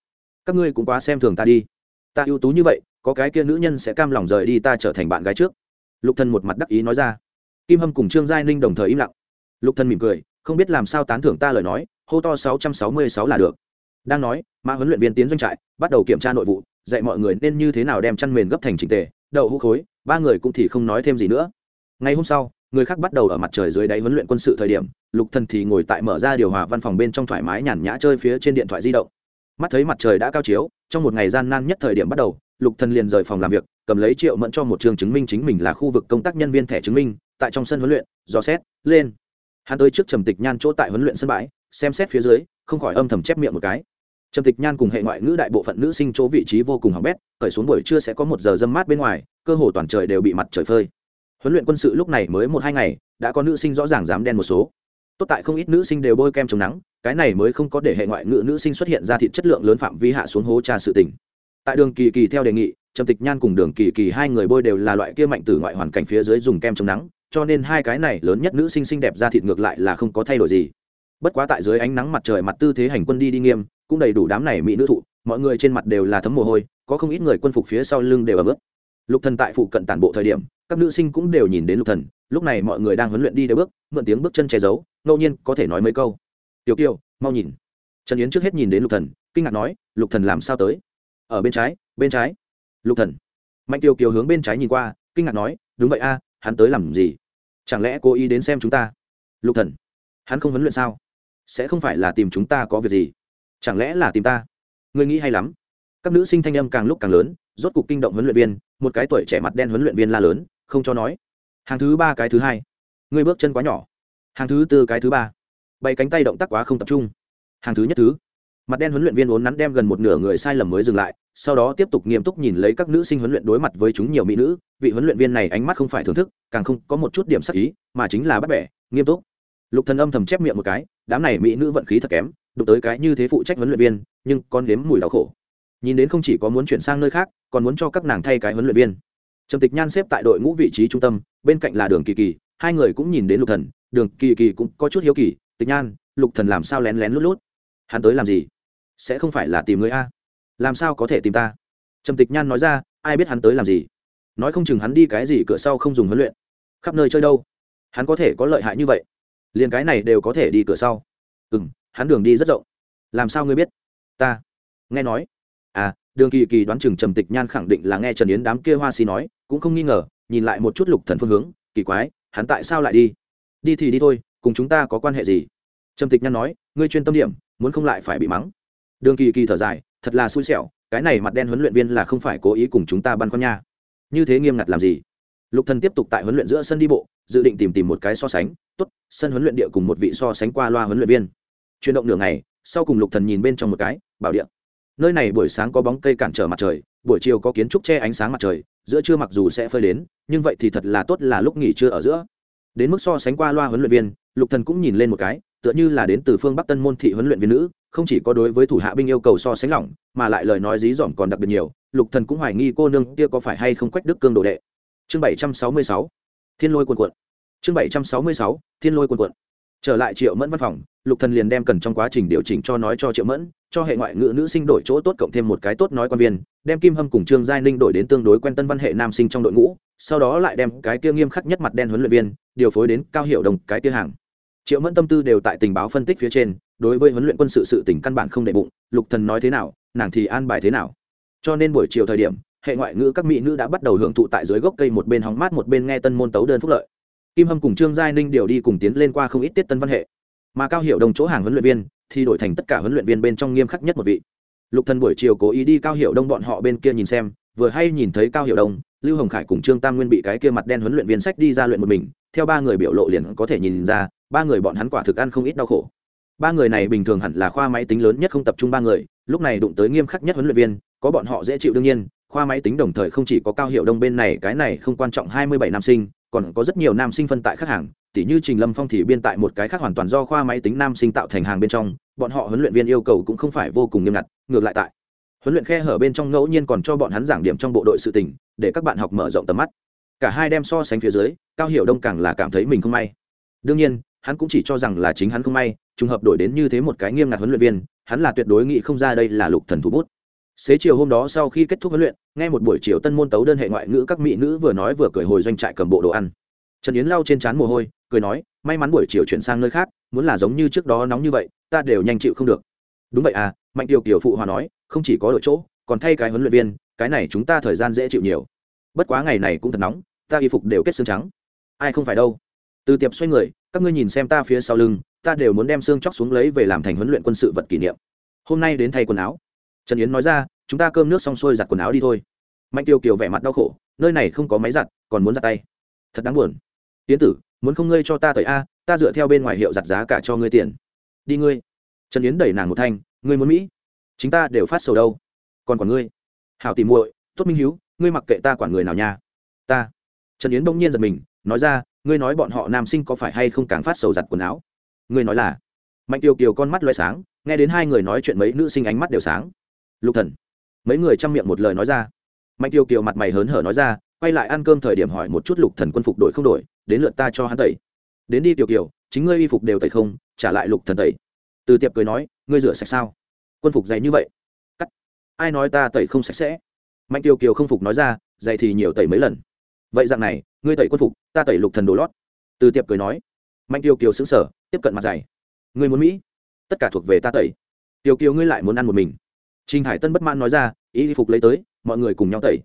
S1: Các ngươi cũng quá xem thường ta đi. Ta ưu tú như vậy, có cái kia nữ nhân sẽ cam lòng rời đi ta trở thành bạn gái trước. Lục thân một mặt đắc ý nói ra. Kim hâm cùng trương giai ninh đồng thời im lặng. Lục thân mỉm cười, không biết làm sao tán thưởng ta lời nói, hô to sáu trăm sáu mươi sáu là được. Đang nói, mã huấn luyện viên tiến doanh trại, bắt đầu kiểm tra nội vụ, dạy mọi người nên như thế nào đem chăn mền gấp thành trình tề, đậu hũ khối ba người cũng thì không nói thêm gì nữa. Ngày hôm sau, người khác bắt đầu ở mặt trời dưới đáy huấn luyện quân sự thời điểm, lục thần thì ngồi tại mở ra điều hòa văn phòng bên trong thoải mái nhàn nhã chơi phía trên điện thoại di động. Mắt thấy mặt trời đã cao chiếu, trong một ngày gian nan nhất thời điểm bắt đầu, lục thần liền rời phòng làm việc, cầm lấy triệu mẫn cho một trường chứng minh chính mình là khu vực công tác nhân viên thẻ chứng minh, tại trong sân huấn luyện, dò xét, lên. Hắn tới trước trầm tịch nhan chỗ tại huấn luyện sân bãi, xem xét phía dưới, không khỏi âm thầm chép miệng một cái trầm tịch nhan cùng hệ ngoại ngữ đại bộ phận nữ sinh chỗ vị trí vô cùng hỏng bét khởi xuống buổi trưa sẽ có một giờ dâm mát bên ngoài, cơ hồ toàn trời đều bị mặt trời phơi. Huấn luyện quân sự lúc này mới một hai ngày, đã có nữ sinh rõ ràng dám đen một số. Tốt tại không ít nữ sinh đều bôi kem chống nắng, cái này mới không có để hệ ngoại ngữ nữ sinh xuất hiện ra thịt chất lượng lớn phạm vi hạ xuống hố trà sự tình. tại đường kỳ kỳ theo đề nghị, trầm tịch nhan cùng đường kỳ kỳ hai người bôi đều là loại kia mạnh từ ngoại hoàn cảnh phía dưới dùng kem chống nắng, cho nên hai cái này lớn nhất nữ sinh xinh đẹp ra thịt ngược lại là không có thay đổi gì. Bất quá tại dưới ánh nắng mặt trời mặt tư thế hành quân đi đi nghiêm cũng đầy đủ đám này mỹ nữ thụ, mọi người trên mặt đều là thấm mồ hôi, có không ít người quân phục phía sau lưng đều ở bước lục thần tại phụ cận tản bộ thời điểm, các nữ sinh cũng đều nhìn đến lục thần, lúc này mọi người đang huấn luyện đi đều bước, mượn tiếng bước chân che giấu, ngẫu nhiên có thể nói mấy câu. Tiểu kiều, mau nhìn. Trần yến trước hết nhìn đến lục thần, kinh ngạc nói, lục thần làm sao tới? Ở bên trái bên trái. Lục thần. Mạnh tiêu kiều hướng bên trái nhìn qua, kinh ngạc nói, đúng vậy a, hắn tới làm gì? Chẳng lẽ cố ý đến xem chúng ta? Lục thần. Hắn không huấn luyện sao? Sẽ không phải là tìm chúng ta có việc gì? Chẳng lẽ là tìm ta? Ngươi nghĩ hay lắm. Các nữ sinh thanh âm càng lúc càng lớn, rốt cục kinh động huấn luyện viên, một cái tuổi trẻ mặt đen huấn luyện viên la lớn, không cho nói. Hàng thứ ba cái thứ hai. Ngươi bước chân quá nhỏ. Hàng thứ tư cái thứ ba. Bày cánh tay động tác quá không tập trung. Hàng thứ nhất thứ. Mặt đen huấn luyện viên uốn nắn đem gần một nửa người sai lầm mới dừng lại, sau đó tiếp tục nghiêm túc nhìn lấy các nữ sinh huấn luyện đối mặt với chúng nhiều mỹ nữ. Vị huấn luyện viên này ánh mắt không phải thưởng thức, càng không có một chút điểm sắc ý, mà chính là bắt bẻ, nghiêm túc. Lục thần âm thầm chép miệng một cái, đám này mỹ nữ vận khí thật kém đụng tới cái như thế phụ trách huấn luyện viên, nhưng con nếm mùi đau khổ. Nhìn đến không chỉ có muốn chuyển sang nơi khác, còn muốn cho các nàng thay cái huấn luyện viên. Trầm tịch nhan xếp tại đội ngũ vị trí trung tâm, bên cạnh là đường kỳ kỳ, hai người cũng nhìn đến lục thần, đường kỳ kỳ cũng có chút hiếu kỳ, tịch nhan, lục thần làm sao lén lén lút lút? Hắn tới làm gì? Sẽ không phải là tìm người a? Làm sao có thể tìm ta? Trầm tịch nhan nói ra, ai biết hắn tới làm gì? Nói không chừng hắn đi cái gì cửa sau không dùng huấn luyện. Khắp nơi chơi đâu? Hắn có thể có lợi hại như vậy? Liền cái này đều có thể đi cửa sau. Ừ m hắn đường đi rất rộng. Làm sao ngươi biết? Ta. Nghe nói. À đường kỳ kỳ đoán chừng trầm tịch nhan khẳng định là nghe trần yến đám kia hoa xì nói, cũng không nghi ngờ, nhìn lại một chút lục thần phương hướng, kỳ quái, hắn tại sao lại đi? Đi thì đi thôi, cùng chúng ta có quan hệ gì? Trầm tịch nhan nói, ngươi chuyên tâm điểm, muốn không lại phải bị mắng. Đường kỳ kỳ thở dài, thật là xui xẻo, cái này mặt đen huấn luyện viên là không phải cố ý cùng chúng ta băn khoăn nha. Như thế nghiêm ngặt làm gì? Lục thần tiếp tục tại huấn luyện giữa sân đi bộ, dự định tìm tìm một cái so sánh, tốt, sân huấn luyện địa cùng một vị so sánh qua loa huấn luyện viên chuyển động nửa ngày, sau cùng lục thần nhìn bên trong một cái, bảo điện. nơi này buổi sáng có bóng cây cản trở mặt trời, buổi chiều có kiến trúc che ánh sáng mặt trời, giữa trưa mặc dù sẽ phơi đến, nhưng vậy thì thật là tốt là lúc nghỉ trưa ở giữa. Đến mức so sánh qua loa huấn luyện viên, lục thần cũng nhìn lên một cái, tựa như là đến từ phương bắc tân môn thị huấn luyện viên nữ, không chỉ có đối với thủ hạ binh yêu cầu so sánh lỏng, mà lại lời nói dí dỏm còn đặc biệt nhiều, lục thần cũng hoài nghi cô nương kia có phải hay không quách đức cương đồ đệ. Chương bảy trăm sáu mươi sáu, thiên lôi cuồn cuộn chương bảy trăm sáu mươi sáu, thiên lôi cuồn cuộn trở lại triệu mẫn văn phòng lục thần liền đem cần trong quá trình điều chỉnh cho nói cho triệu mẫn, cho hệ ngoại ngữ nữ sinh đổi chỗ tốt cộng thêm một cái tốt nói quan viên, đem kim hâm cùng trương giai ninh đổi đến tương đối quen tân văn hệ nam sinh trong đội ngũ, sau đó lại đem cái kia nghiêm khắc nhất mặt đen huấn luyện viên, điều phối đến cao hiệu đồng cái kia hàng. Triệu mẫn tâm tư đều tại tình báo phân tích phía trên, đối với huấn luyện quân sự sự tỉnh căn bản không đệ bụng, lục thần nói thế nào, nàng thì an bài thế nào. Cho nên buổi chiều thời điểm, hệ ngoại ngữ các mỹ nữ đã bắt đầu hưởng thụ tại dưới gốc cây một bên hóng mát một bên nghe tân môn tấu đơn phúc lợi. Kim hâm cùng trương giai ninh đều đi cùng tiến lên qua không ít tiết tân văn hệ mà cao hiệu Đông chỗ hàng huấn luyện viên thì đổi thành tất cả huấn luyện viên bên trong nghiêm khắc nhất một vị. Lục thần buổi chiều cố ý đi cao hiệu đông bọn họ bên kia nhìn xem, vừa hay nhìn thấy cao hiệu đông, lưu hồng khải cùng trương tam nguyên bị cái kia mặt đen huấn luyện viên sách đi ra luyện một mình, theo ba người biểu lộ liền có thể nhìn ra, ba người bọn hắn quả thực ăn không ít đau khổ. Ba người này bình thường hẳn là khoa máy tính lớn nhất không tập trung ba người, lúc này đụng tới nghiêm khắc nhất huấn luyện viên, có bọn họ dễ chịu đương nhiên, khoa máy tính đồng thời không chỉ có cao hiệu đông bên này, cái này không quan trọng hai mươi bảy nam sinh, còn có rất nhiều nam sinh phân tại khách hàng tỷ như trình lâm phong thì biên tại một cái khác hoàn toàn do khoa máy tính nam sinh tạo thành hàng bên trong, bọn họ huấn luyện viên yêu cầu cũng không phải vô cùng nghiêm ngặt, ngược lại tại huấn luyện khe hở bên trong ngẫu nhiên còn cho bọn hắn giảng điểm trong bộ đội sự tình, để các bạn học mở rộng tầm mắt. Cả hai đem so sánh phía dưới, cao hiểu đông càng là cảm thấy mình không may. Đương nhiên, hắn cũng chỉ cho rằng là chính hắn không may, trùng hợp đổi đến như thế một cái nghiêm ngặt huấn luyện viên, hắn là tuyệt đối nghĩ không ra đây là lục thần thủ bút. Xế chiều hôm đó sau khi kết thúc huấn luyện nghe một buổi chiều tân môn tấu đơn hệ ngoại ngữ các mỹ nữ vừa nói vừa cười hồi doanh trại cầm bộ đồ ăn trần yến lau trên trán mồ hôi, cười nói, may mắn buổi chiều chuyển sang nơi khác, muốn là giống như trước đó nóng như vậy, ta đều nhanh chịu không được. Đúng vậy à mạnh tiểu kiểu phụ hòa nói, không chỉ có đội chỗ, còn thay cái huấn luyện viên, cái này chúng ta thời gian dễ chịu nhiều. Bất quá ngày này cũng thật nóng, ta y phục đều kết xương trắng. Ai không phải đâu. Từ tiệp xoay người, các ngươi nhìn xem ta phía sau lưng, ta đều muốn đem xương chóc xuống lấy về làm thành huấn luyện quân sự vật kỷ niệm. Hôm nay đến thay quần áo. Trần yến nói ra, chúng ta cơm nước xong xuôi giặt quần áo đi thôi. Mạnh tiêu kiều vẻ mặt đau khổ, nơi này không có máy giặt, còn muốn giặt tay. Thật đáng buồn tiến tử, muốn không ngươi cho ta tới a, ta dựa theo bên ngoài hiệu giặt giá cả cho ngươi tiền. Đi ngươi. Trần yến đẩy nàng một thanh, ngươi muốn mỹ? Chính ta đều phát sầu đâu. Còn còn ngươi. Hảo tìm muội, tốt minh hiếu, ngươi mặc kệ ta quản người nào nha. Ta. Trần yến bỗng nhiên giật mình, nói ra, ngươi nói bọn họ nam sinh có phải hay không càng phát sầu giặt quần áo? Ngươi nói là. Mạnh tiêu kiều con mắt loay sáng, nghe đến hai người nói chuyện mấy nữ sinh ánh mắt đều sáng. Lục thần. Mấy người chăm miệng một lời nói ra. Mạnh tiêu kiều mặt mày hớn hở nói ra, quay lại ăn cơm thời điểm hỏi một chút lục thần quân phục đổi không đổi đến lượt ta cho hắn tẩy. Đến đi tiểu kiều chính ngươi y phục đều tẩy không trả lại lục thần tẩy. Từ tiệp cười nói ngươi rửa sạch sao? Quân phục dày như vậy. Cắt. Ai nói ta tẩy không sạch sẽ? Mạnh tiêu kiều không phục nói ra dày thì nhiều tẩy mấy lần. Vậy dạng này ngươi tẩy quân phục ta tẩy lục thần đồ lót. Từ tiệp cười nói. Mạnh tiêu kiều xứng sở tiếp cận mặt dày. Ngươi muốn mỹ? Tất cả thuộc về ta tẩy. Tiêu kiều ngươi lại muốn ăn một mình. Trình Hải Tân bất mãn nói ra, y phục lấy tới, mọi người cùng nhau tẩy.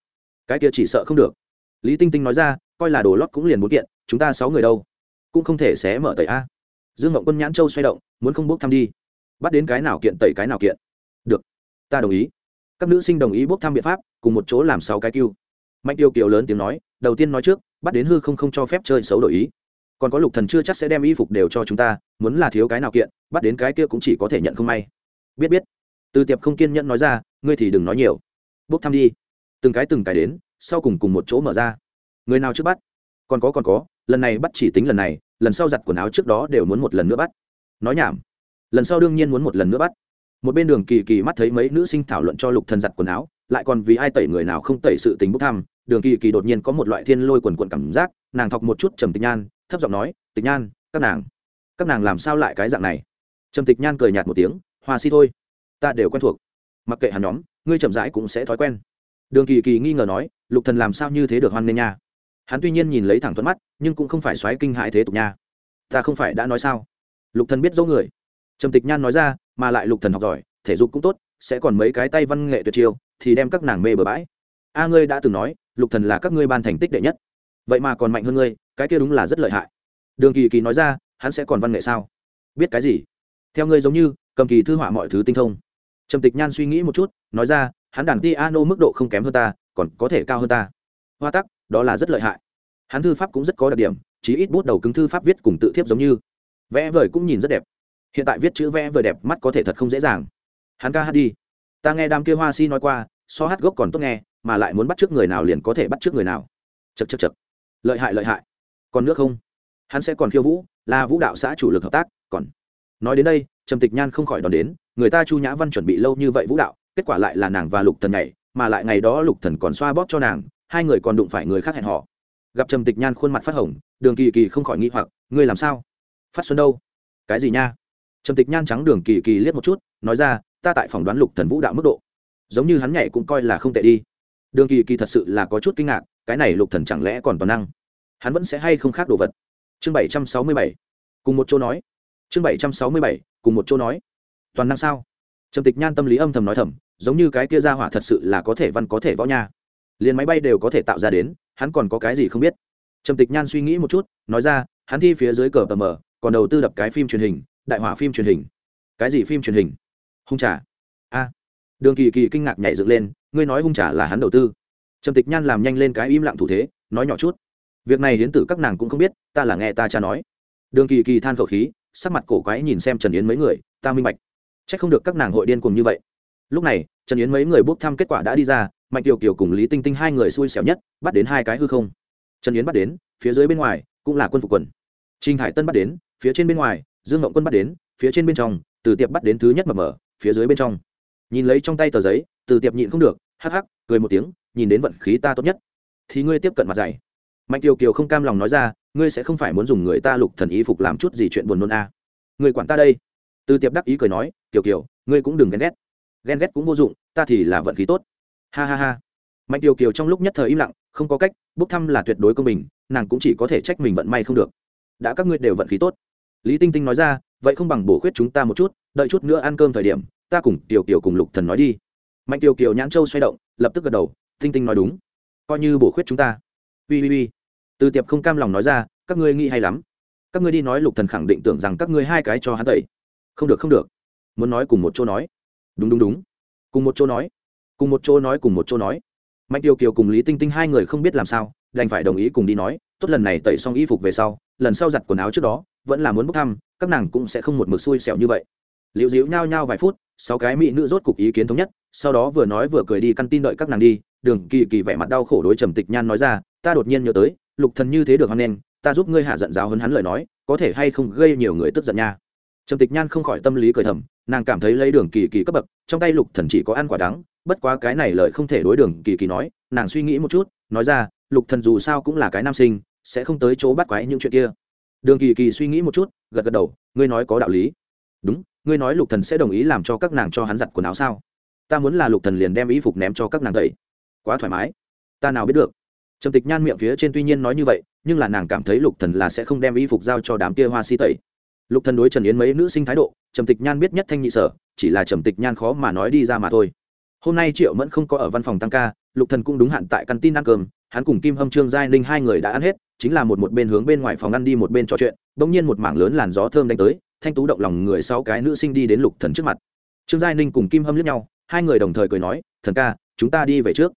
S1: Cái kia chỉ sợ không được. Lý Tinh Tinh nói ra, coi là đồ lót cũng liền bốn kiện, chúng ta sáu người đâu, cũng không thể xé mở tẩy a. Dương mộng Quân nhãn châu xoay động, muốn không bốc thăm đi. Bắt đến cái nào kiện tẩy cái nào kiện. Được, ta đồng ý. Các nữ sinh đồng ý bốc thăm biện pháp, cùng một chỗ làm sáu cái kêu. Mạnh Tiêu Kiều lớn tiếng nói, đầu tiên nói trước, bắt đến hư không không cho phép chơi xấu đổi ý. Còn có Lục Thần chưa chắc sẽ đem y phục đều cho chúng ta, muốn là thiếu cái nào kiện, bắt đến cái kia cũng chỉ có thể nhận không may. Biết biết từ tiệp không kiên nhẫn nói ra ngươi thì đừng nói nhiều bốc thăm đi từng cái từng cái đến sau cùng cùng một chỗ mở ra người nào trước bắt còn có còn có lần này bắt chỉ tính lần này, lần sau giặt quần áo trước đó đều muốn một lần nữa bắt. Nói nhảm. Lần sau đương nhiên muốn một lần nữa bắt. Một bên đường kỳ kỳ mắt thấy mấy nữ sinh thảo luận cho lục thần giặt quần áo, lại còn vì ai tẩy người nào không tẩy sự tình bốc thăm, đường kỳ kỳ đột nhiên có một loại thiên lôi quần quần cảm giác, nàng thọc một chút trầm tịch nhan, thấp giọng nói, tịch nhan, các nàng các nàng làm sao lại cái dạng này? Trầm tịch nhan cười nhạt một tiếng, hoa si thôi, ta đều quen thuộc. Mặc kệ hắn nhóm, ngươi chậm rãi cũng sẽ thói quen. Đường kỳ kỳ nghi ngờ nói, lục thần làm sao như thế được hoan nghênh nha? Hắn tuy nhiên nhìn lấy thẳng thuận mắt, nhưng cũng không phải xoáy kinh hại thế tục nha. Ta không phải đã nói sao? Lục thần biết dấu người. Trầm tịch nhan nói ra, mà lại lục thần học giỏi, thể dục cũng tốt, sẽ còn mấy cái tay văn nghệ tuyệt chiêu, thì đem các nàng mê bờ bãi. A ngươi đã từng nói, lục thần là các ngươi ban thành tích đệ nhất. Vậy mà còn mạnh hơn ngươi, cái kia đúng là rất lợi hại. Đường kỳ kỳ nói ra, hắn sẽ còn văn nghệ sao? Biết cái gì? Theo ngươi giống như, cầm kỳ thư họa mọi thứ tinh thông. Trầm tịch nhan suy nghĩ một chút, nói ra, hắn đàn ti ano mức độ không kém hơn ta, còn có thể cao hơn ta. Hoa tắc đó là rất lợi hại. Hắn thư pháp cũng rất có đặc điểm, chí ít bút đầu cứng thư pháp viết cùng tự thiếp giống như. Vẽ vời cũng nhìn rất đẹp. Hiện tại viết chữ vẽ vời đẹp mắt có thể thật không dễ dàng. Hắn ca hát đi. Ta nghe đám kia hoa si nói qua, so hát gốc còn tốt nghe, mà lại muốn bắt t r ư ớ c người nào liền có thể bắt t r ư ớ c người nào. Chật chật chật lợi hại lợi hại. Còn nước không? Hắn sẽ còn khiêu vũ, là vũ đạo xã chủ lực hợp tác, còn. Nói đến đây, trầm tịch nhan không khỏi đón đến, người ta chu nhã văn chuẩn bị lâu như vậy vũ đạo, kết quả lại là nàng và lục thần nhảy, mà lại ngày đó lục thần còn xoa bóp cho nàng hai người còn đụng phải người khác hẹn họ gặp trầm tịch nhan khuôn mặt phát hồng, đường kỳ kỳ không khỏi nghĩ hoặc, ngươi làm sao? Phát xuân đâu? Cái gì nha? Trầm tịch nhan trắng đường kỳ kỳ liếc một chút, nói ra, ta tại phòng đoán lục thần vũ đạo mức độ. Giống như hắn nhảy cũng coi là không tệ đi. Đường kỳ kỳ thật sự là có chút kinh ngạc, cái này lục thần chẳng lẽ còn toàn năng? Hắn vẫn sẽ hay không khác đồ vật? Chương bảy trăm sáu mươi bảy. Cùng một chỗ nói. Chương bảy trăm sáu mươi bảy, cùng một chỗ nói. Toàn năng sao? Trầm tịch nhan tâm lý âm thầm nói thầm, giống như cái kia ra hỏa thật sự là có thể văn có thể võ nha liền máy bay đều có thể tạo ra đến, hắn còn có cái gì không biết. Trầm tịch nhan suy nghĩ một chút, nói ra, hắn thi phía dưới cờ tờ mờ, còn đầu tư đập cái phim truyền hình, đại hỏa phim truyền hình. Cái gì phim truyền hình? Hung trà. A. Đường kỳ kỳ kinh ngạc nhảy dựng lên, ngươi nói hung trà là hắn đầu tư. Trầm tịch nhan làm nhanh lên cái im lặng thủ thế, nói nhỏ chút. Việc này hiến tử các nàng cũng không biết, ta là nghe ta cha nói. Đường kỳ kỳ than khẩu khí, sắc mặt cổ quái nhìn xem trần yến mấy người, ta minh bạch. C h ắ c không được các nàng hội điên cùng như vậy. Lúc này, trần yến mấy người bốc thăm kết quả đã đi ra mạnh kiều kiều cùng lý tinh tinh hai người xui xẻo nhất, bắt đến hai cái hư không. Trần yến bắt đến, phía dưới bên ngoài cũng là quân phục quần. Trinh hải tân bắt đến, phía trên bên ngoài, dương ngộng quân bắt đến, phía trên bên trong, từ tiệp bắt đến thứ nhất mập mở phía dưới bên trong. Nhìn lấy trong tay tờ giấy, từ tiệp nhịn không được, hắc hắc, cười một tiếng, nhìn đến vận khí ta tốt nhất. Thì ngươi tiếp cận mặt dày mạnh kiều kiều không cam lòng nói ra, ngươi sẽ không phải muốn dùng người ta lục thần ý phục làm chút gì chuyện buồn nôn a à. người quản ta đây. Từ tiệp đắc ý cười nói kiều kiều, ngươi cũng đừng ghen ghét. Ghen ghét cũng vô dụng, ta thì là vận khí tốt ha ha ha. Mạnh Tiêu kiều trong lúc nhất thời im lặng, không có cách, bốc thăm là tuyệt đối công bình, nàng cũng chỉ có thể trách mình vận may không được. Đã các ngươi đều vận khí tốt. Lý tinh tinh nói ra, vậy không bằng bổ khuyết chúng ta một chút, đợi chút nữa ăn cơm thời điểm, ta cùng tiểu kiều cùng lục thần nói đi. Mạnh Tiêu kiều nhãn châu xoay động, lập tức gật đầu, tinh tinh nói đúng. Coi như bổ khuyết chúng ta. Ui ui ui từ tiệp không cam lòng nói ra, các ngươi nghĩ hay lắm. Các ngươi đi nói lục thần khẳng định tưởng rằng các ngươi hai cái cho hắn tẩy. Không được không được. Muốn nói cùng một chỗ nói. Đúng đúng đúng. Cùng một chỗ nói cùng một chỗ nói cùng một chỗ nói. Mạnh tiêu kiều cùng lý tinh tinh hai người không biết làm sao, đành phải đồng ý cùng đi nói, tốt lần này tẩy xong y phục về sau, lần sau giặt quần áo trước đó, vẫn là muốn bốc thăm, các nàng cũng sẽ không một mực xui xẻo như vậy. Liễu diễu nhao nhao vài phút, sáu cái mỹ nữ rốt cục ý kiến thống nhất, sau đó vừa nói vừa cười đi căn tin đợi các nàng đi, đường kỳ kỳ vẻ mặt đau khổ đối trầm tịch nhan nói ra, ta đột nhiên nhớ tới, lục thần như thế được hoan nên ta giúp ngươi hạ giận giáo hấn hắn lời nói, có thể hay không gây nhiều người tức giận nha. Trầm tịch nhan không khỏi tâm lý cười thầm nàng cảm thấy lấy đường kỳ kỳ cấp bậc, trong tay lục thần chỉ có ăn quả đắng, bất quá cái này lời không thể đối đường kỳ kỳ nói, nàng suy nghĩ một chút, nói ra, lục thần dù sao cũng là cái nam sinh, sẽ không tới chỗ bắt quái những chuyện kia. Đường kỳ kỳ suy nghĩ một chút, gật gật đầu, ngươi nói có đạo lý. Đúng, ngươi nói lục thần sẽ đồng ý làm cho các nàng cho hắn giặt quần áo sao? Ta muốn là lục thần liền đem y phục ném cho các nàng tẩy. Quá thoải mái. Ta nào biết được. Trầm tịch nhan miệng phía trên tuy nhiên nói như vậy, nhưng là nàng cảm thấy lục thần là sẽ không đem y phục giao cho đám kia hoa si tẩy lục thần đối trần yến mấy nữ sinh thái độ, trầm tịch nhan biết nhất thanh nhị sở, chỉ là trầm tịch nhan khó mà nói đi ra mà thôi. Hôm nay triệu mẫn không có ở văn phòng tăng ca, lục thần cũng đúng hạn tại căn tin ăn cơm, hắn cùng kim hâm, trương giai ninh hai người đã ăn hết, chính là một một bên hướng bên ngoài phòng ăn đi một bên trò chuyện, bỗng nhiên một mảng lớn làn gió thơm đánh tới, thanh tú động lòng người sáu cái nữ sinh đi đến lục thần trước mặt. Trương giai ninh cùng kim hâm liếc nhau, hai người đồng thời cười nói, thần ca, chúng ta đi về trước.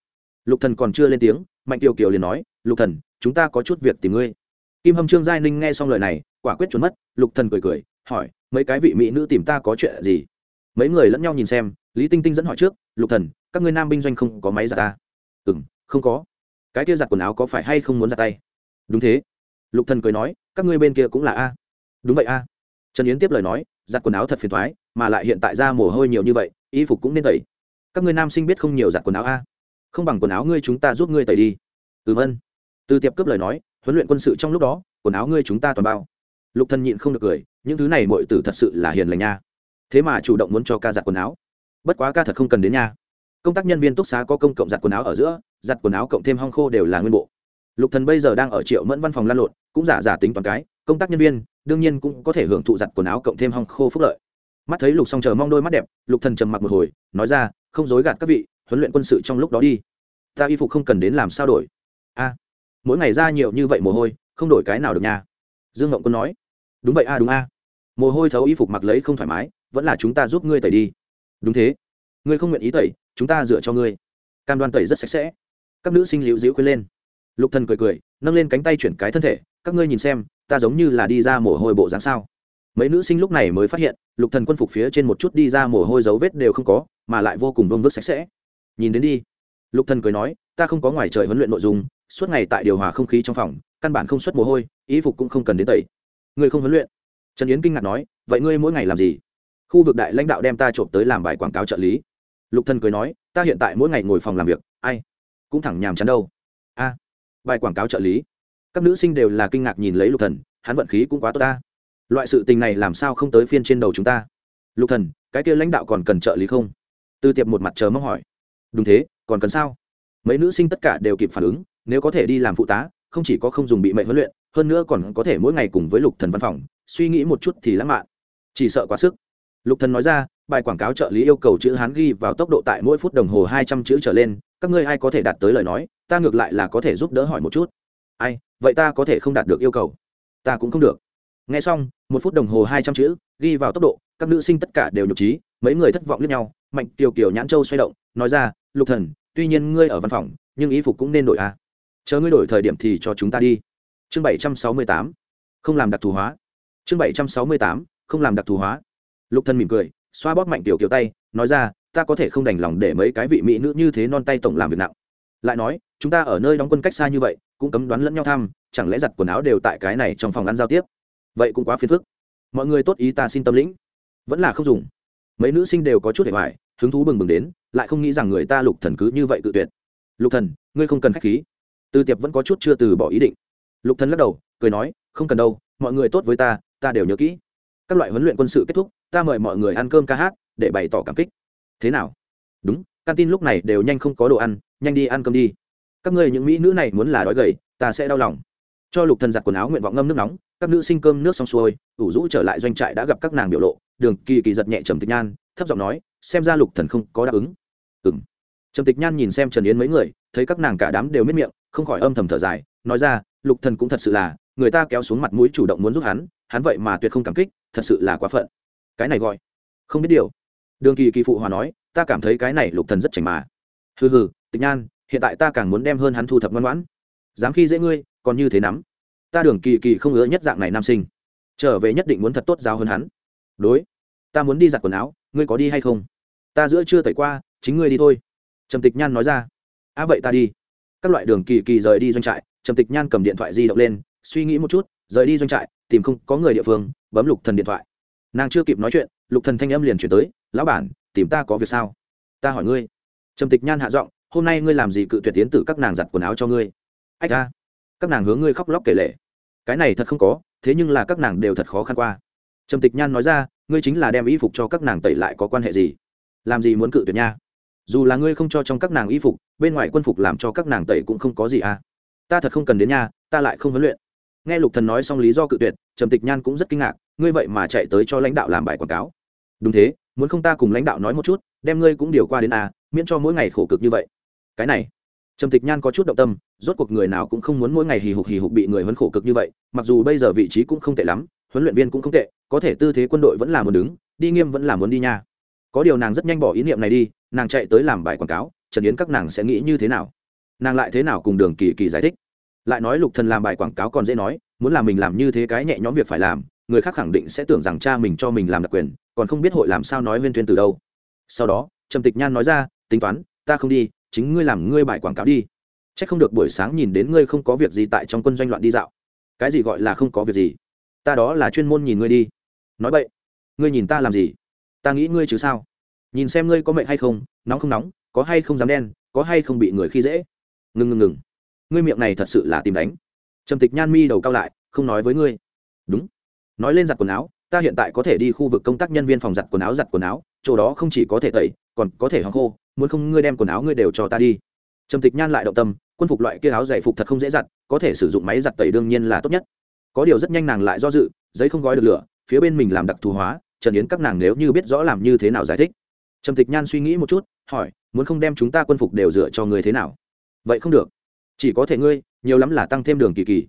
S1: Lục thần còn chưa lên tiếng, mạnh kiều kiều liền nói, lục thần, chúng ta có chút việc tìm ngươi. Kim hâm, trương giai ninh nghe xong lời này quả quyết trốn mất lục thần cười cười hỏi mấy cái vị mỹ nữ tìm ta có chuyện gì? Mấy người lẫn nhau nhìn xem lý tinh tinh dẫn hỏi trước lục thần các ngươi nam binh doanh không có máy giặt ta? Ừm, không có. Cái kia giặt quần áo có phải hay không muốn ra tay? Đúng thế. Lục thần cười nói các ngươi bên kia cũng là a. Đúng vậy a. Trần yến tiếp lời nói giặt quần áo thật phiền toái mà lại hiện tại ra mồ hôi nhiều như vậy y phục cũng nên tẩy. Các ngươi nam sinh biết không nhiều giặt quần áo a? Không bằng quần áo ngươi chúng ta giúp ngươi tẩy đi. Ừm ân. Từ tiệp cướp lời nói huấn luyện quân sự trong lúc đó quần áo ngươi chúng ta toàn bao lục thần nhịn không được cười, những thứ này mọi tử thật sự là hiền lành nha. Thế mà chủ động muốn cho ca giặt quần áo. Bất quá ca thật không cần đến nha. Công tác nhân viên túc xá có công cộng giặt quần áo ở giữa, giặt quần áo cộng thêm hong khô đều là nguyên bộ. Lục thần bây giờ đang ở triệu mẫn văn phòng lan lộn, cũng giả giả tính toàn cái, công tác nhân viên, đương nhiên cũng có thể hưởng thụ giặt quần áo cộng thêm hong khô phúc lợi. Mắt thấy lục song chờ mong đôi mắt đẹp, lục thần trầm mặc một hồi, nói ra, không dối gạt các vị, huấn luyện quân sự trong lúc đó đi. Ta y phục không cần đến làm sao đổi. A, mỗi ngày ra nhiều như vậy mồ hôi, không đổi cái nào được nha. Dương ngộng quân nói đúng vậy a, đúng a. Mồ hôi thấu y phục mặc lấy không thoải mái, vẫn là chúng ta giúp ngươi tẩy đi. Đúng thế. Ngươi không nguyện ý tẩy, chúng ta dựa cho ngươi. Cam đoan tẩy rất sạch sẽ. Các nữ sinh liễu dĩu quên lên. Lục thần cười cười, nâng lên cánh tay chuyển cái thân thể, các ngươi nhìn xem, ta giống như là đi ra mồ hôi bộ dáng sao? Mấy nữ sinh lúc này mới phát hiện, lục thần quân phục phía trên một chút đi ra mồ hôi dấu vết đều không có, mà lại vô cùng vương vức sạch sẽ. Nhìn đến đi. Lục thần cười nói, ta không có ngoài trời huấn luyện nội dung, suốt ngày tại điều hòa không khí trong phòng, căn bản không xuất mồ hôi ý phục cũng không cần đến tẩy ngươi không huấn luyện. Trần yến kinh ngạc nói, vậy ngươi mỗi ngày làm gì? Khu vực đại lãnh đạo đem ta trộm tới làm bài quảng cáo trợ lý. Lục thần cười nói, ta hiện tại mỗi ngày ngồi phòng làm việc, ai? Cũng thẳng nhàm chán đâu. A, bài quảng cáo trợ lý. Các nữ sinh đều là kinh ngạc nhìn lấy lục thần, hắn vận khí cũng quá tốt ta. Loại sự tình này làm sao không tới phiên trên đầu chúng ta? Lục thần, cái kia lãnh đạo còn cần trợ lý không? Tư tiệp một mặt chờ mong hỏi. Đúng thế, còn cần sao? Mấy nữ sinh tất cả đều kịp phản ứng, nếu có thể đi làm phụ tá, không chỉ có không dùng bị mệnh huấn luyện hơn nữa còn có thể mỗi ngày cùng với lục thần văn phòng, suy nghĩ một chút thì lãng mạn. Chỉ sợ quá sức. Lục thần nói ra, bài quảng cáo trợ lý yêu cầu chữ hán ghi vào tốc độ tại mỗi phút đồng hồ hai trăm chữ trở lên, các ngươi ai có thể đạt tới lời nói, ta ngược lại là có thể giúp đỡ hỏi một chút. Ai, vậy ta có thể không đạt được yêu cầu? Ta cũng không được. Nghe xong, một phút đồng hồ hai trăm chữ, ghi vào tốc độ, các nữ sinh tất cả đều nhục trí, mấy người thất vọng lẫn nhau, mạnh kiều kiều nhãn châu xoay động, nói ra, lục thần, tuy nhiên ngươi ở văn phòng, nhưng ý phục cũng nên đổi à. Chờ ngươi đổi thời điểm thì cho chúng ta đi chương bảy trăm sáu mươi tám, không làm đặc thù hóa. Chương bảy trăm sáu mươi tám, không làm đặc thù hóa. Lục thần mỉm cười, xoa bóp mạnh tiểu kiều tay, nói ra, ta có thể không đành lòng để mấy cái vị mỹ nữ như thế non tay tổng làm việc nặng. Lại nói, chúng ta ở nơi đóng quân cách xa như vậy, cũng cấm đoán lẫn nhau thăm, chẳng lẽ giặt quần áo đều tại cái này trong phòng ăn giao tiếp? Vậy cũng quá phiền phức. Mọi người tốt ý ta xin tâm lĩnh. Vẫn là không dùng. Mấy nữ sinh đều có chút hệ hoài hứng thú bừng bừng đến, lại không nghĩ rằng người ta lục thần cứ như vậy tự tuyệt. Lục thần, ngươi không cần khách khí. Từ tiệp vẫn có chút chưa từ bỏ ý định lục thần lắc đầu, cười nói, không cần đâu, mọi người tốt với ta ta đều nhớ kỹ. Các loại huấn luyện quân sự kết thúc, ta mời mọi người ăn cơm ca hát để bày tỏ cảm kích. Thế nào? Đúng căn tin lúc này đều nhanh không có đồ ăn, nhanh đi ăn cơm đi. Các ngươi những mỹ nữ này muốn là đói gầy, ta sẽ đau lòng. Cho lục thần giặt quần áo nguyện vọng ngâm nước nóng, các nữ sinh cơm nước xong xuôi, ủ rũ trở lại doanh trại đã gặp các nàng biểu lộ, đường kỳ kỳ giật nhẹ trầm tịch nhan, thấp giọng nói, xem ra lục thần không có đáp ứng. Ừm. Trầm tịch nhan nhìn xem trần yến mấy người, thấy các nàng cả đám đều miết miệng, không khỏi âm thầm thở dài, nói ra lục thần cũng thật sự là, người ta kéo xuống mặt mũi chủ động muốn giúp hắn hắn vậy mà tuyệt không cảm kích, thật sự là quá phận. Cái này gọi, không biết điều. Đường kỳ kỳ phụ hòa nói, ta cảm thấy cái này lục thần rất chảnh mà. Hừ hừ, tịch nhan, hiện tại ta càng muốn đem hơn hắn thu thập ngoan ngoãn. Dám khi dễ ngươi, còn như thế nắm. Ta đường kỳ kỳ không ngứa nhất dạng này nam sinh. Trở về nhất định muốn thật tốt giáo hơn hắn. Đối, ta muốn đi giặt quần áo, ngươi có đi hay không? Ta giữa chưa tẩy qua, chính ngươi đi thôi. Trầm tịch nhan nói ra. À vậy ta đi các loại đường kỳ kỳ rời đi doanh trại, trầm tịch nhan cầm điện thoại di động lên, suy nghĩ một chút, rời đi doanh trại, tìm không, có người địa phương, bấm lục thần điện thoại. Nàng chưa kịp nói chuyện, lục thần thanh âm liền chuyển tới, lão bản, tìm ta có việc sao? Ta hỏi ngươi. Trầm tịch nhan hạ giọng, hôm nay ngươi làm gì cự tuyệt tiến tử các nàng giặt quần áo cho ngươi? Ách ra các nàng hướng ngươi khóc lóc kể lể. Cái này thật không có, thế nhưng là các nàng đều thật khó khăn qua. Trầm tịch nhan nói ra, ngươi chính là đem y phục cho các nàng tẩy lại có quan hệ gì? Làm gì muốn cự tuyệt nha? Dù là ngươi không cho trong các nàng y phục, bên ngoài quân phục làm cho các nàng tẩy cũng không có gì à. Ta thật không cần đến nha, ta lại không huấn luyện. Nghe lục thần nói xong lý do cự tuyệt, trầm tịch nhan cũng rất kinh ngạc, ngươi vậy mà chạy tới cho lãnh đạo làm bài quảng cáo. Đúng thế, muốn không ta cùng lãnh đạo nói một chút, đem ngươi cũng điều qua đến à miễn cho mỗi ngày khổ cực như vậy. Cái này, trầm tịch nhan có chút động tâm, rốt cuộc người nào cũng không muốn mỗi ngày hì hục hì hục bị người huấn khổ cực như vậy, mặc dù bây giờ vị trí cũng không tệ lắm, huấn luyện viên cũng không tệ, có thể tư thế quân đội vẫn là muốn đứng, đi nghiêm vẫn là muốn đi nha. Có điều nàng rất nhanh bỏ ý niệm này đi nàng chạy tới làm bài quảng cáo, trần yến các nàng sẽ nghĩ như thế nào? Nàng lại thế nào cùng đường kỳ kỳ giải thích? Lại nói lục thần làm bài quảng cáo còn dễ nói, muốn làm mình làm như thế cái nhẹ nhõm việc phải làm, người khác khẳng định sẽ tưởng rằng cha mình cho mình làm đặc quyền, còn không biết hội làm sao nói viên tuyên từ đâu. Sau đó, trầm tịch nhan nói ra, tính toán, ta không đi, chính ngươi làm ngươi bài quảng cáo đi. Chắc không được buổi sáng nhìn đến ngươi không có việc gì tại trong quân doanh loạn đi dạo. Cái gì gọi là không có việc gì? Ta đó là chuyên môn nhìn ngươi đi. Nói vậy ngươi nhìn ta làm gì? Ta nghĩ ngươi chứ sao? Nhìn xem ngươi có mệnh hay không, nóng không nóng, có hay không dám đen, có hay không bị người khi dễ. Ngừng ngừng ngừng. Ngươi miệng này thật sự là tìm đánh. Trầm tịch nhan mi đầu cao lại, không nói với ngươi. Đúng. Nói lên giặt quần áo, ta hiện tại có thể đi khu vực công tác nhân viên phòng giặt quần áo, giặt quần áo, chỗ đó không chỉ có thể tẩy, còn có thể hong khô, muốn không ngươi đem quần áo ngươi đều cho ta đi. Trầm tịch nhan lại động tâm, quân phục loại kia áo dày phục thật không dễ giặt, có thể sử dụng máy giặt tẩy đương nhiên là tốt nhất. Có điều rất nhanh nàng lại do dự, giấy không gói được lửa, phía bên mình làm đặc thù hóa, trần yến các nàng nếu như biết rõ làm như thế nào giải thích trầm tịch nhan suy nghĩ một chút hỏi muốn không đem chúng ta quân phục đều dựa cho người thế nào? Vậy không được. Chỉ có thể ngươi nhiều lắm là tăng thêm đường kỳ kỳ.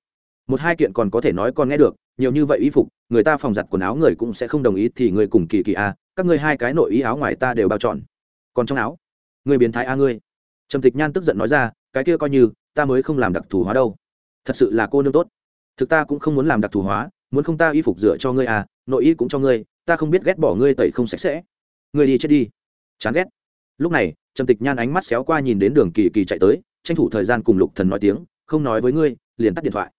S1: Một hai kiện còn có thể nói còn nghe được nhiều như vậy y phục người ta phòng giặt quần áo người cũng sẽ không đồng ý thì người cùng kỳ kỳ a à, các ngươi hai cái nội ý áo ngoài ta đều bao trọn. Còn trong áo người biến thái a ngươi. Trầm tịch nhan tức giận nói ra cái kia coi như ta mới không làm đặc thù hóa đâu. Thật sự là cô nương tốt. Thực ta cũng không muốn làm đặc thù hóa muốn không ta y phục dựa cho ngươi à nội y cũng cho ngươi ta không biết ghét bỏ ngươi tẩy không sạch sẽ. Ngươi đi chết đi chán ghét. Lúc này, trầm tịch nhan ánh mắt xéo qua nhìn đến đường kỳ kỳ chạy tới, tranh thủ thời gian cùng lục thần nói tiếng, không nói với ngươi, liền tắt điện thoại.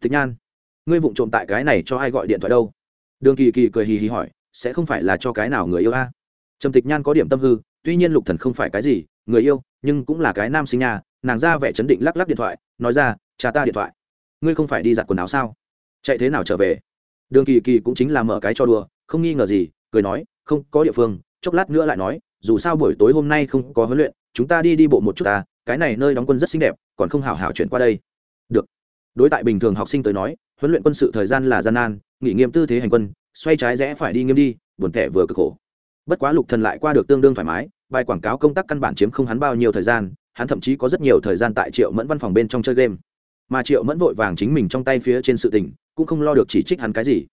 S1: Tịch nhan, ngươi vụng trộm tại cái này cho ai gọi điện thoại đâu? Đường kỳ kỳ cười hì hì hỏi, sẽ không phải là cho cái nào người yêu a? Trầm tịch nhan có điểm tâm hư, tuy nhiên lục thần không phải cái gì, người yêu, nhưng cũng là cái nam sinh nhà nàng ra vẻ chấn định lắc lắc điện thoại, nói ra, cha ta điện thoại, ngươi không phải đi giặt quần áo sao? Chạy thế nào trở về? Đường kỳ kỳ cũng chính là mở cái cho đùa, không nghi ngờ gì, cười nói, không, có địa phương, chốc lát nữa lại nói dù sao buổi tối hôm nay không có huấn luyện, chúng ta đi đi bộ một chút ta, cái này nơi đóng quân rất xinh đẹp, còn không hảo hảo chuyển qua đây. Được. Đối tại bình thường học sinh tới nói, huấn luyện quân sự thời gian là gian nan, nghỉ nghiêm tư thế hành quân, xoay trái rẽ phải đi nghiêm đi, buồn tẻ vừa cực khổ. Bất quá lục thần lại qua được tương đương thoải mái, bài quảng cáo công tác căn bản chiếm không hắn bao nhiêu thời gian, hắn thậm chí có rất nhiều thời gian tại triệu mẫn văn phòng bên trong chơi game. Mà triệu mẫn vội vàng chính mình trong tay phía trên sự tình, cũng không lo được chỉ trích hắn cái gì.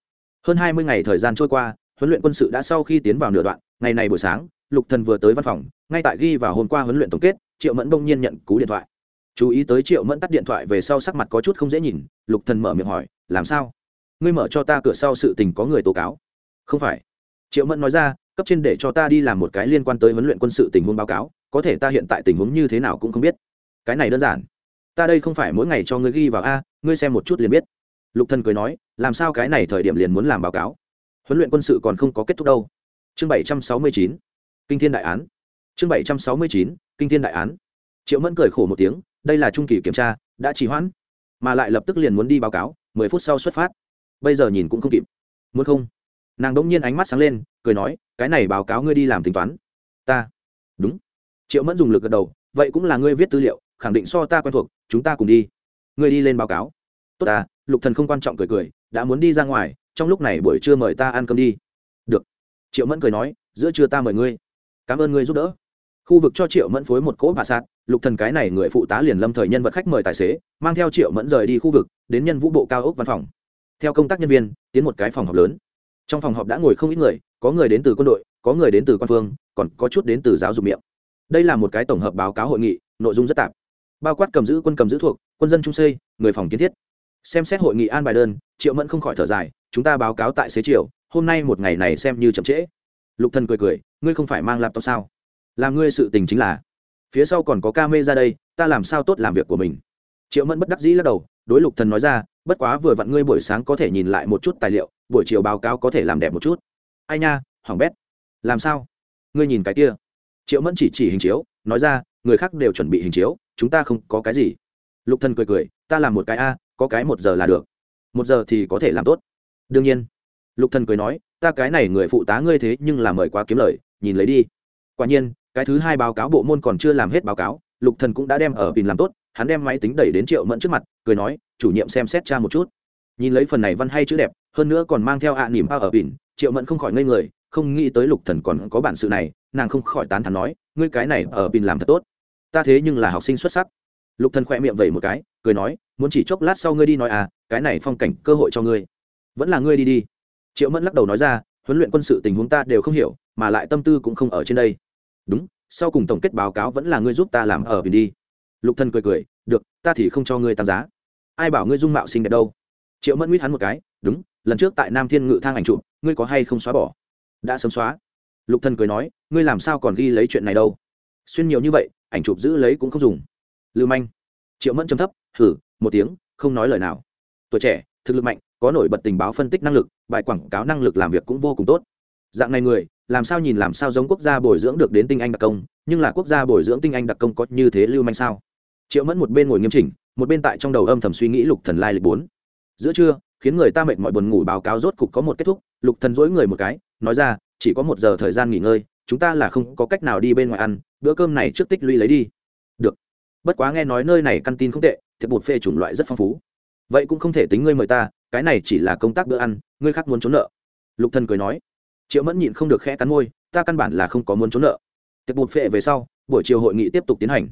S1: Hơn hai mươi ngày thời gian trôi qua, huấn luyện quân sự đã sau khi tiến vào nửa đoạn, ngày này buổi sáng lục thần vừa tới văn phòng, ngay tại ghi vào hôm qua huấn luyện tổng kết, triệu mẫn Đông nhiên nhận cú điện thoại. Chú ý tới triệu mẫn tắt điện thoại về sau sắc mặt có chút không dễ nhìn, lục thần mở miệng hỏi, làm sao? Ngươi mở cho ta cửa sau sự tình có người tố cáo. Không phải. Triệu mẫn nói ra, cấp trên để cho ta đi làm một cái liên quan tới huấn luyện quân sự tình huống báo cáo, có thể ta hiện tại tình huống như thế nào cũng không biết. Cái này đơn giản. Ta đây không phải mỗi ngày cho ngươi ghi vào a, ngươi xem một chút liền biết. Lục thần cười nói, làm sao cái này thời điểm liền muốn làm báo cáo? Huấn luyện quân sự còn không có kết thúc đâu. Chương bảy trăm sáu mươi chín kinh thiên đại án. Chương bảy trăm sáu mươi chín, kinh thiên đại án. Triệu mẫn cười khổ một tiếng, đây là trung kỳ kiểm tra, đã trì hoãn. Mà lại lập tức liền muốn đi báo cáo, mười phút sau xuất phát. Bây giờ nhìn cũng không kịp. Muốn không? Nàng đ ỗ n g nhiên ánh mắt sáng lên, cười nói, cái này báo cáo ngươi đi làm tính toán. Ta. Đúng. Triệu mẫn dùng lực gật đầu, vậy cũng là ngươi viết tư liệu, khẳng định so ta quen thuộc, chúng ta cùng đi. Ngươi đi lên báo cáo. Tốt ta lục thần không quan trọng cười cười, đã muốn đi ra ngoài, trong lúc này buổi trưa mời ta ăn cơm đi. Được. Triệu mẫn cười nói, giữa trưa ta mời ngươi cảm ơn ngươi giúp đỡ. Khu vực cho triệu mẫn phối một cỗ bà sạt, lục thần cái này người phụ tá liền lâm thời nhân vật khách mời tài xế, mang theo triệu mẫn rời đi khu vực, đến nhân vũ bộ cao ốc văn phòng. Theo công tác nhân viên, tiến một cái phòng họp lớn. Trong phòng họp đã ngồi không ít người, có người đến từ quân đội, có người đến từ quan phương, còn có chút đến từ giáo dục miệng. Đây là một cái tổng hợp báo cáo hội nghị, nội dung rất tạp. Bao quát cầm giữ quân cầm giữ thuộc, quân dân trung xây, người phòng kiến thiết. Xem xét hội nghị an bài đơn, triệu mẫn không khỏi thở dài, chúng ta báo cáo tại xế chiều, hôm nay một ngày này xem như chậm trễ lục thần cười cười, ngươi không phải mang laptop sao? Làm ngươi sự tình chính là, phía sau còn có ca mê ra đây, ta làm sao tốt làm việc của mình? Triệu mẫn bất đắc dĩ lắc đầu, đối lục thần nói ra, bất quá vừa vặn ngươi buổi sáng có thể nhìn lại một chút tài liệu, buổi chiều báo cáo có thể làm đẹp một chút. Ai nha hỏng bét, làm sao? Ngươi nhìn cái kia. Triệu mẫn chỉ chỉ hình chiếu, nói ra, người khác đều chuẩn bị hình chiếu, chúng ta không có cái gì. Lục thần cười cười, ta làm một cái a, có cái một giờ là được. Một giờ thì có thể làm tốt. Đương nhiên lục thần cười nói, ta cái này người phụ tá ngươi thế nhưng là mời quá kiếm lời, nhìn lấy đi. Quả nhiên, cái thứ hai báo cáo bộ môn còn chưa làm hết báo cáo, lục thần cũng đã đem ở pin làm tốt, hắn đem máy tính đẩy đến triệu mẫn trước mặt, cười nói, chủ nhiệm xem xét cha một chút. Nhìn lấy phần này văn hay chữ đẹp, hơn nữa còn mang theo ạ à nỉm bao ở pin triệu mẫn không khỏi ngây người, không nghĩ tới lục thần còn có bản sự này, nàng không khỏi tán thán nói, ngươi cái này ở pin làm thật tốt. Ta thế nhưng là học sinh xuất sắc. Lục thần khỏe miệng vẩy một cái, cười nói, muốn chỉ chốc lát sau ngươi đi nói à cái này phong cảnh cơ hội cho ngươi. Vẫn là ngươi đi đi triệu mẫn lắc đầu nói ra, huấn luyện quân sự tình huống ta đều không hiểu, mà lại tâm tư cũng không ở trên đây. Đúng, sau cùng tổng kết báo cáo vẫn là ngươi giúp ta làm ở bình đi. Lục thần cười cười, được, ta thì không cho ngươi tăng giá. Ai bảo ngươi dung mạo xinh đẹp đâu? Triệu mẫn nguyết hắn một cái, đúng, lần trước tại nam thiên ngự thang ảnh chụp, ngươi có hay không xóa bỏ? Đã sớm xóa. Lục thần cười nói, ngươi làm sao còn ghi lấy chuyện này đâu? Xuyên nhiều như vậy, ảnh chụp giữ lấy cũng không dùng. Lưu manh. Triệu mẫn trầm thấp, hử, một tiếng, không nói lời nào. Tuổi trẻ, thực lực mạnh có nổi bật tình báo phân tích năng lực, bài quảng cáo năng lực làm việc cũng vô cùng tốt. Dạng này người, làm sao nhìn làm sao giống quốc gia bồi dưỡng được đến tinh anh đặc công, nhưng là quốc gia bồi dưỡng tinh anh đặc công có như thế lưu manh sao? Triệu mẫn một bên ngồi nghiêm chỉnh, một bên tại trong đầu âm thầm suy nghĩ lục thần lai lịch bốn. Giữa trưa, khiến người ta mệt mọi buồn ngủ báo cáo rốt cục có một kết thúc, lục thần dỗi người một cái, nói ra, chỉ có một giờ thời gian nghỉ ngơi, chúng ta là không có cách nào đi bên ngoài ăn, bữa cơm này trước tích lũy lấy đi. Được. Bất quá nghe nói nơi này căn tin không tệ thiệt bột phê chủng loại rất phong phú. Vậy cũng không thể tính ngươi mời ta cái này chỉ là công tác bữa ăn, ngươi khác muốn trốn nợ. Lục thần cười nói. Triệu mẫn nhịn không được khẽ cắn môi, ta căn bản là không có muốn trốn nợ. Tiệc bột phệ về sau, buổi chiều hội nghị tiếp tục tiến hành.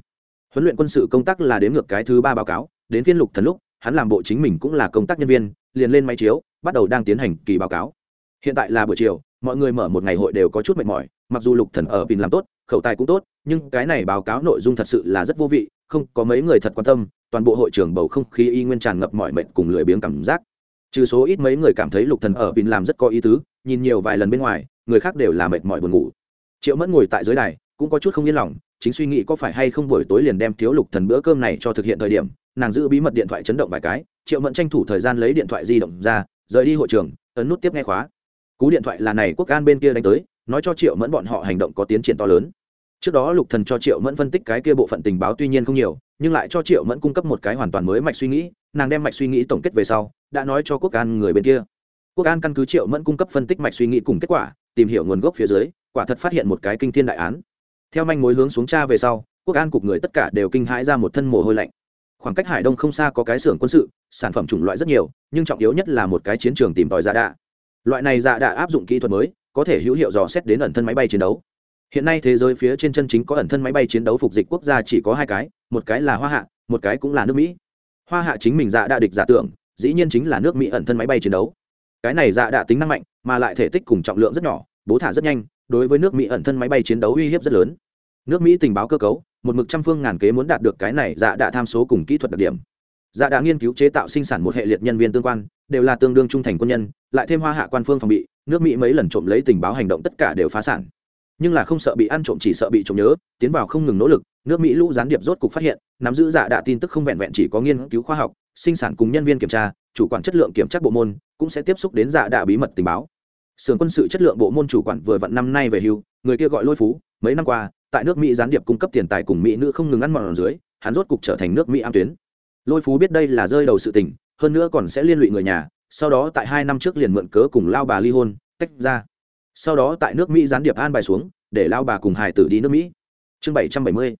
S1: Huấn luyện quân sự công tác là đến ngược cái thứ ba báo cáo, đến phiên lục thần lúc, hắn làm bộ chính mình cũng là công tác nhân viên, liền lên máy chiếu, bắt đầu đang tiến hành kỳ báo cáo. Hiện tại là buổi chiều, mọi người mở một ngày hội đều có chút mệt mỏi, mặc dù lục thần ở pin làm tốt, khẩu tài cũng tốt, nhưng cái này báo cáo nội dung thật sự là rất vô vị, không có mấy người thật quan tâm, toàn bộ hội trường bầu không khí y nguyên tràn ngập mọi mệt cùng lười biếng cảm giác trừ số ít mấy người cảm thấy lục thần ở pin làm rất có ý tứ, nhìn nhiều vài lần bên ngoài, người khác đều là mệt mỏi buồn ngủ. Triệu mẫn ngồi tại dưới đài, cũng có chút không yên lòng, chính suy nghĩ có phải hay không buổi tối liền đem thiếu lục thần bữa cơm này cho thực hiện thời điểm, nàng giữ bí mật điện thoại chấn động vài cái, triệu mẫn tranh thủ thời gian lấy điện thoại di động ra, rời đi hội trường, ấn nút tiếp nghe khóa. Cú điện thoại là này quốc an bên kia đánh tới, nói cho triệu mẫn bọn họ hành động có tiến triển to lớn trước đó lục thần cho triệu mẫn phân tích cái kia bộ phận tình báo tuy nhiên không nhiều, nhưng lại cho triệu mẫn cung cấp một cái hoàn toàn mới mạch suy nghĩ, nàng đem mạch suy nghĩ tổng kết về sau, đã nói cho quốc an người bên kia. Quốc an căn cứ triệu mẫn cung cấp phân tích mạch suy nghĩ cùng kết quả, tìm hiểu nguồn gốc phía dưới, quả thật phát hiện một cái kinh thiên đại án. Theo manh mối hướng xuống cha về sau, quốc an cục người tất cả đều kinh hãi ra một thân mồ hôi lạnh. Khoảng cách hải đông không xa có cái xưởng quân sự, sản phẩm chủng loại rất nhiều, nhưng trọng yếu nhất là một cái chiến trường tìm tòi giả đạ. Loại này giả đạ áp dụng kỹ thuật mới, có thể hữu hiệu dò xét đến ẩn thân máy bay chiến đấu hiện nay thế giới phía trên chân chính có ẩn thân máy bay chiến đấu phục dịch quốc gia chỉ có hai cái, một cái là hoa hạ, một cái cũng là nước mỹ. Hoa hạ chính mình dạ đa địch giả tưởng, dĩ nhiên chính là nước mỹ ẩn thân máy bay chiến đấu. Cái này dạ đa tính năng mạnh, mà lại thể tích cùng trọng lượng rất nhỏ, bố thả rất nhanh, đối với nước mỹ ẩn thân máy bay chiến đấu uy hiếp rất lớn. Nước mỹ tình báo cơ cấu, một mực trăm phương ngàn kế muốn đạt được cái này dạ đa tham số cùng kỹ thuật đặc điểm. Dạ đã nghiên cứu chế tạo sinh sản một hệ liệt nhân viên tương quan, đều là tương đương trung thành quân nhân, lại thêm hoa hạ quan phương phòng bị, nước mỹ mấy lần trộm lấy tình báo hành động tất cả đều phá sản nhưng là không sợ bị ăn trộm, chỉ sợ bị trộm nhớ, tiến vào không ngừng nỗ lực, nước mỹ lũ gián điệp rốt cục phát hiện, nắm giữ dạ đạ tin tức không vẹn vẹn chỉ có nghiên cứu khoa học, sinh sản cùng nhân viên kiểm tra, chủ quản chất lượng kiểm tra bộ môn cũng sẽ tiếp xúc đến dạ đạ bí mật tình báo. Sưởng quân sự chất lượng bộ môn chủ quản vừa vặn năm nay về hưu, người kia gọi lôi phú, mấy năm qua, tại nước mỹ gián điệp cung cấp tiền tài cùng mỹ nữ không ngừng ăn mòn dưới, hắn rốt cục trở thành nước mỹ am tuyến. Lôi phú biết đây là rơi đầu sự tình, hơn nữa còn sẽ liên lụy người nhà, sau đó tại hai năm trước liền mượn cớ cùng lao bà ly hôn, tách ra sau đó tại nước mỹ gián điệp an bài xuống, để lao bà cùng hải tử đi nước mỹ. Chương bảy trăm bảy mươi,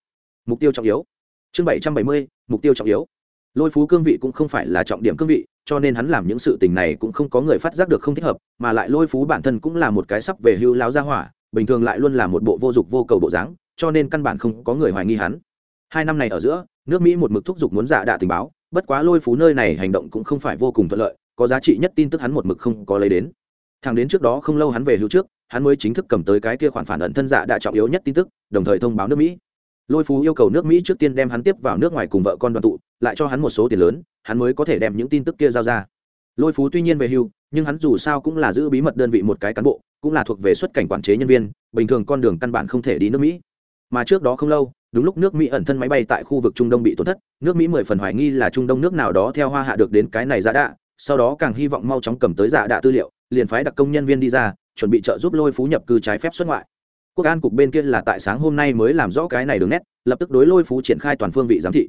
S1: mục tiêu trọng yếu. Chương bảy trăm bảy mươi, mục tiêu trọng yếu. Lôi phú cương vị cũng không phải là trọng điểm cương vị, cho nên hắn làm những sự tình này cũng không có người phát giác được không thích hợp, mà lại lôi phú bản thân cũng là một cái sắp về hưu láo gia hỏa, bình thường lại luôn là một bộ vô dụng vô cầu bộ dáng, cho nên căn bản không có người hoài nghi hắn. Hai năm này ở giữa, nước mỹ một mực thúc giục muốn giả đạ tình báo, bất quá lôi phú nơi này hành động cũng không phải vô cùng thuận lợi, có giá trị nhất tin tức hắn một mực không có lấy đến thằng đến trước đó không lâu hắn về hưu trước, hắn mới chính thức cầm tới cái kia khoản phản ẩn thân giả đã trọng yếu nhất tin tức, đồng thời thông báo nước mỹ. Lôi phú yêu cầu nước mỹ trước tiên đem hắn tiếp vào nước ngoài cùng vợ con đoàn tụ, lại cho hắn một số tiền lớn, hắn mới có thể đem những tin tức kia giao ra. Lôi phú tuy nhiên về hưu, nhưng hắn dù sao cũng là giữ bí mật đơn vị một cái cán bộ, cũng là thuộc về xuất cảnh quản chế nhân viên, bình thường con đường căn bản không thể đi nước mỹ. Mà trước đó không lâu, đúng lúc nước mỹ ẩn thân máy bay tại khu vực trung đông bị tổn thất, nước mỹ mười phần hoài nghi là trung đông nước nào đó theo hoa hạ được đến cái này dạ giả đạ sau đó càng hy vọng mau chóng cầm tới dạ giả đạ tư liệu liền phái đặc công nhân viên đi ra, chuẩn bị trợ giúp lôi phú nhập cư trái phép xuất ngoại. Quốc an cục bên kia là tại sáng hôm nay mới làm rõ cái này đường nét, lập tức đối lôi phú triển khai toàn phương vị giám thị.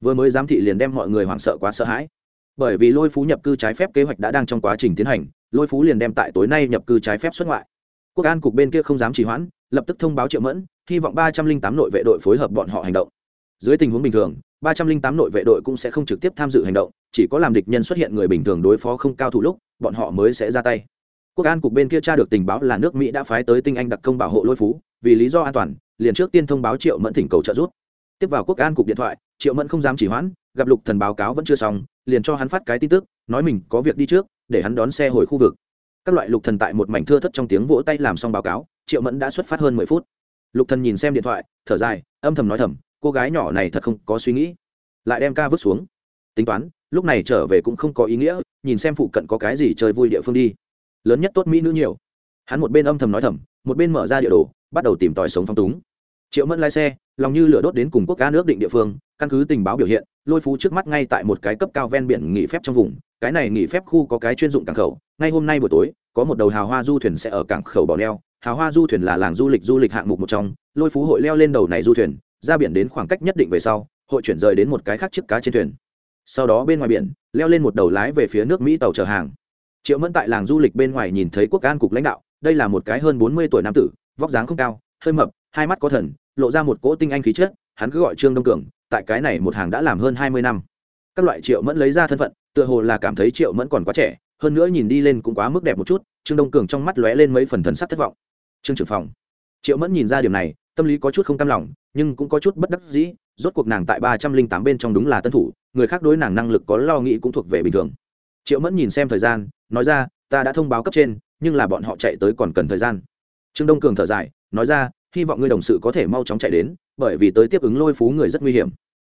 S1: Vừa mới giám thị liền đem mọi người hoảng sợ quá sợ hãi. Bởi vì lôi phú nhập cư trái phép kế hoạch đã đang trong quá trình tiến hành, lôi phú liền đem tại tối nay nhập cư trái phép xuất ngoại. Quốc an cục bên kia không dám trì hoãn, lập tức thông báo triệu mẫn, hy vọng ba trăm linh tám nội vệ đội phối hợp bọn họ hành động. Dưới tình huống bình thường, ba trăm linh tám nội vệ đội cũng sẽ không trực tiếp tham dự hành động, chỉ có làm địch nhân xuất hiện người bình thường đối phó không cao thủ lúc bọn họ mới sẽ ra tay. Quốc an cục bên kia tra được tình báo là nước mỹ đã phái tới tinh anh đặc công bảo hộ lôi phú, vì lý do an toàn, liền trước tiên thông báo triệu mẫn thỉnh cầu trợ giúp. Tiếp vào quốc an cục điện thoại, triệu mẫn không dám chỉ hoãn, gặp lục thần báo cáo vẫn chưa xong, liền cho hắn phát cái tin tức, nói mình có việc đi trước, để hắn đón xe hồi khu vực. Các loại lục thần tại một mảnh thưa thất trong tiếng vỗ tay làm xong báo cáo, triệu mẫn đã xuất phát hơn mười phút. Lục thần nhìn xem điện thoại, thở dài, âm thầm nói thầm, cô gái nhỏ này thật không có suy nghĩ. Lại đem ca vứt xuống. Tính toán lúc này trở về cũng không có ý nghĩa, nhìn xem phụ cận có cái gì chơi vui địa phương đi. Lớn nhất tốt mỹ nữ nhiều. Hắn một bên âm thầm nói thầm, một bên mở ra địa đồ, bắt đầu tìm tòi sống phong túng. Triệu mẫn lái xe, lòng như lửa đốt đến cùng quốc ca nước định địa phương, căn cứ tình báo biểu hiện, lôi phú trước mắt ngay tại một cái cấp cao ven biển nghỉ phép trong vùng. Cái này nghỉ phép khu có cái chuyên dụng cảng khẩu, ngay hôm nay buổi tối, có một đầu hào hoa du thuyền sẽ ở cảng khẩu bỏ neo. Hào hoa du thuyền là làng du lịch du lịch hạng mục một trong. Lôi phú hội leo lên đầu này du thuyền, ra biển đến khoảng cách nhất định về sau, hội chuyển rời đến một cái khác chiếc cá trên thuyền sau đó bên ngoài biển, leo lên một đầu lái về phía nước mỹ tàu chở hàng. Triệu mẫn tại làng du lịch bên ngoài nhìn thấy quốc an cục lãnh đạo, đây là một cái hơn bốn mươi tuổi nam tử, vóc dáng không cao, hơi mập, hai mắt có thần, lộ ra một cỗ tinh anh khí chất, hắn cứ gọi trương đông cường, tại cái này một hàng đã làm hơn hai mươi năm. Các loại triệu mẫn lấy ra thân phận, tựa hồ là cảm thấy triệu mẫn còn quá trẻ, hơn nữa nhìn đi lên cũng quá mức đẹp một chút, trương đông cường trong mắt lóe lên mấy phần thần sắc thất vọng. Trương trưởng phòng. Triệu mẫn nhìn ra điểm này, tâm lý có chút không cam lòng, nhưng cũng có chút bất đắc dĩ, rốt cuộc nàng tại ba trăm linh tám bên trong đúng là tân thủ người khác đối nàng năng lực có lo nghĩ cũng thuộc về bình thường. Triệu mẫn nhìn xem thời gian, nói ra, ta đã thông báo cấp trên, nhưng là bọn họ chạy tới còn cần thời gian. Trương đông cường thở dài, nói ra, hy vọng ngươi đồng sự có thể mau chóng chạy đến, bởi vì tới tiếp ứng lôi phú người rất nguy hiểm.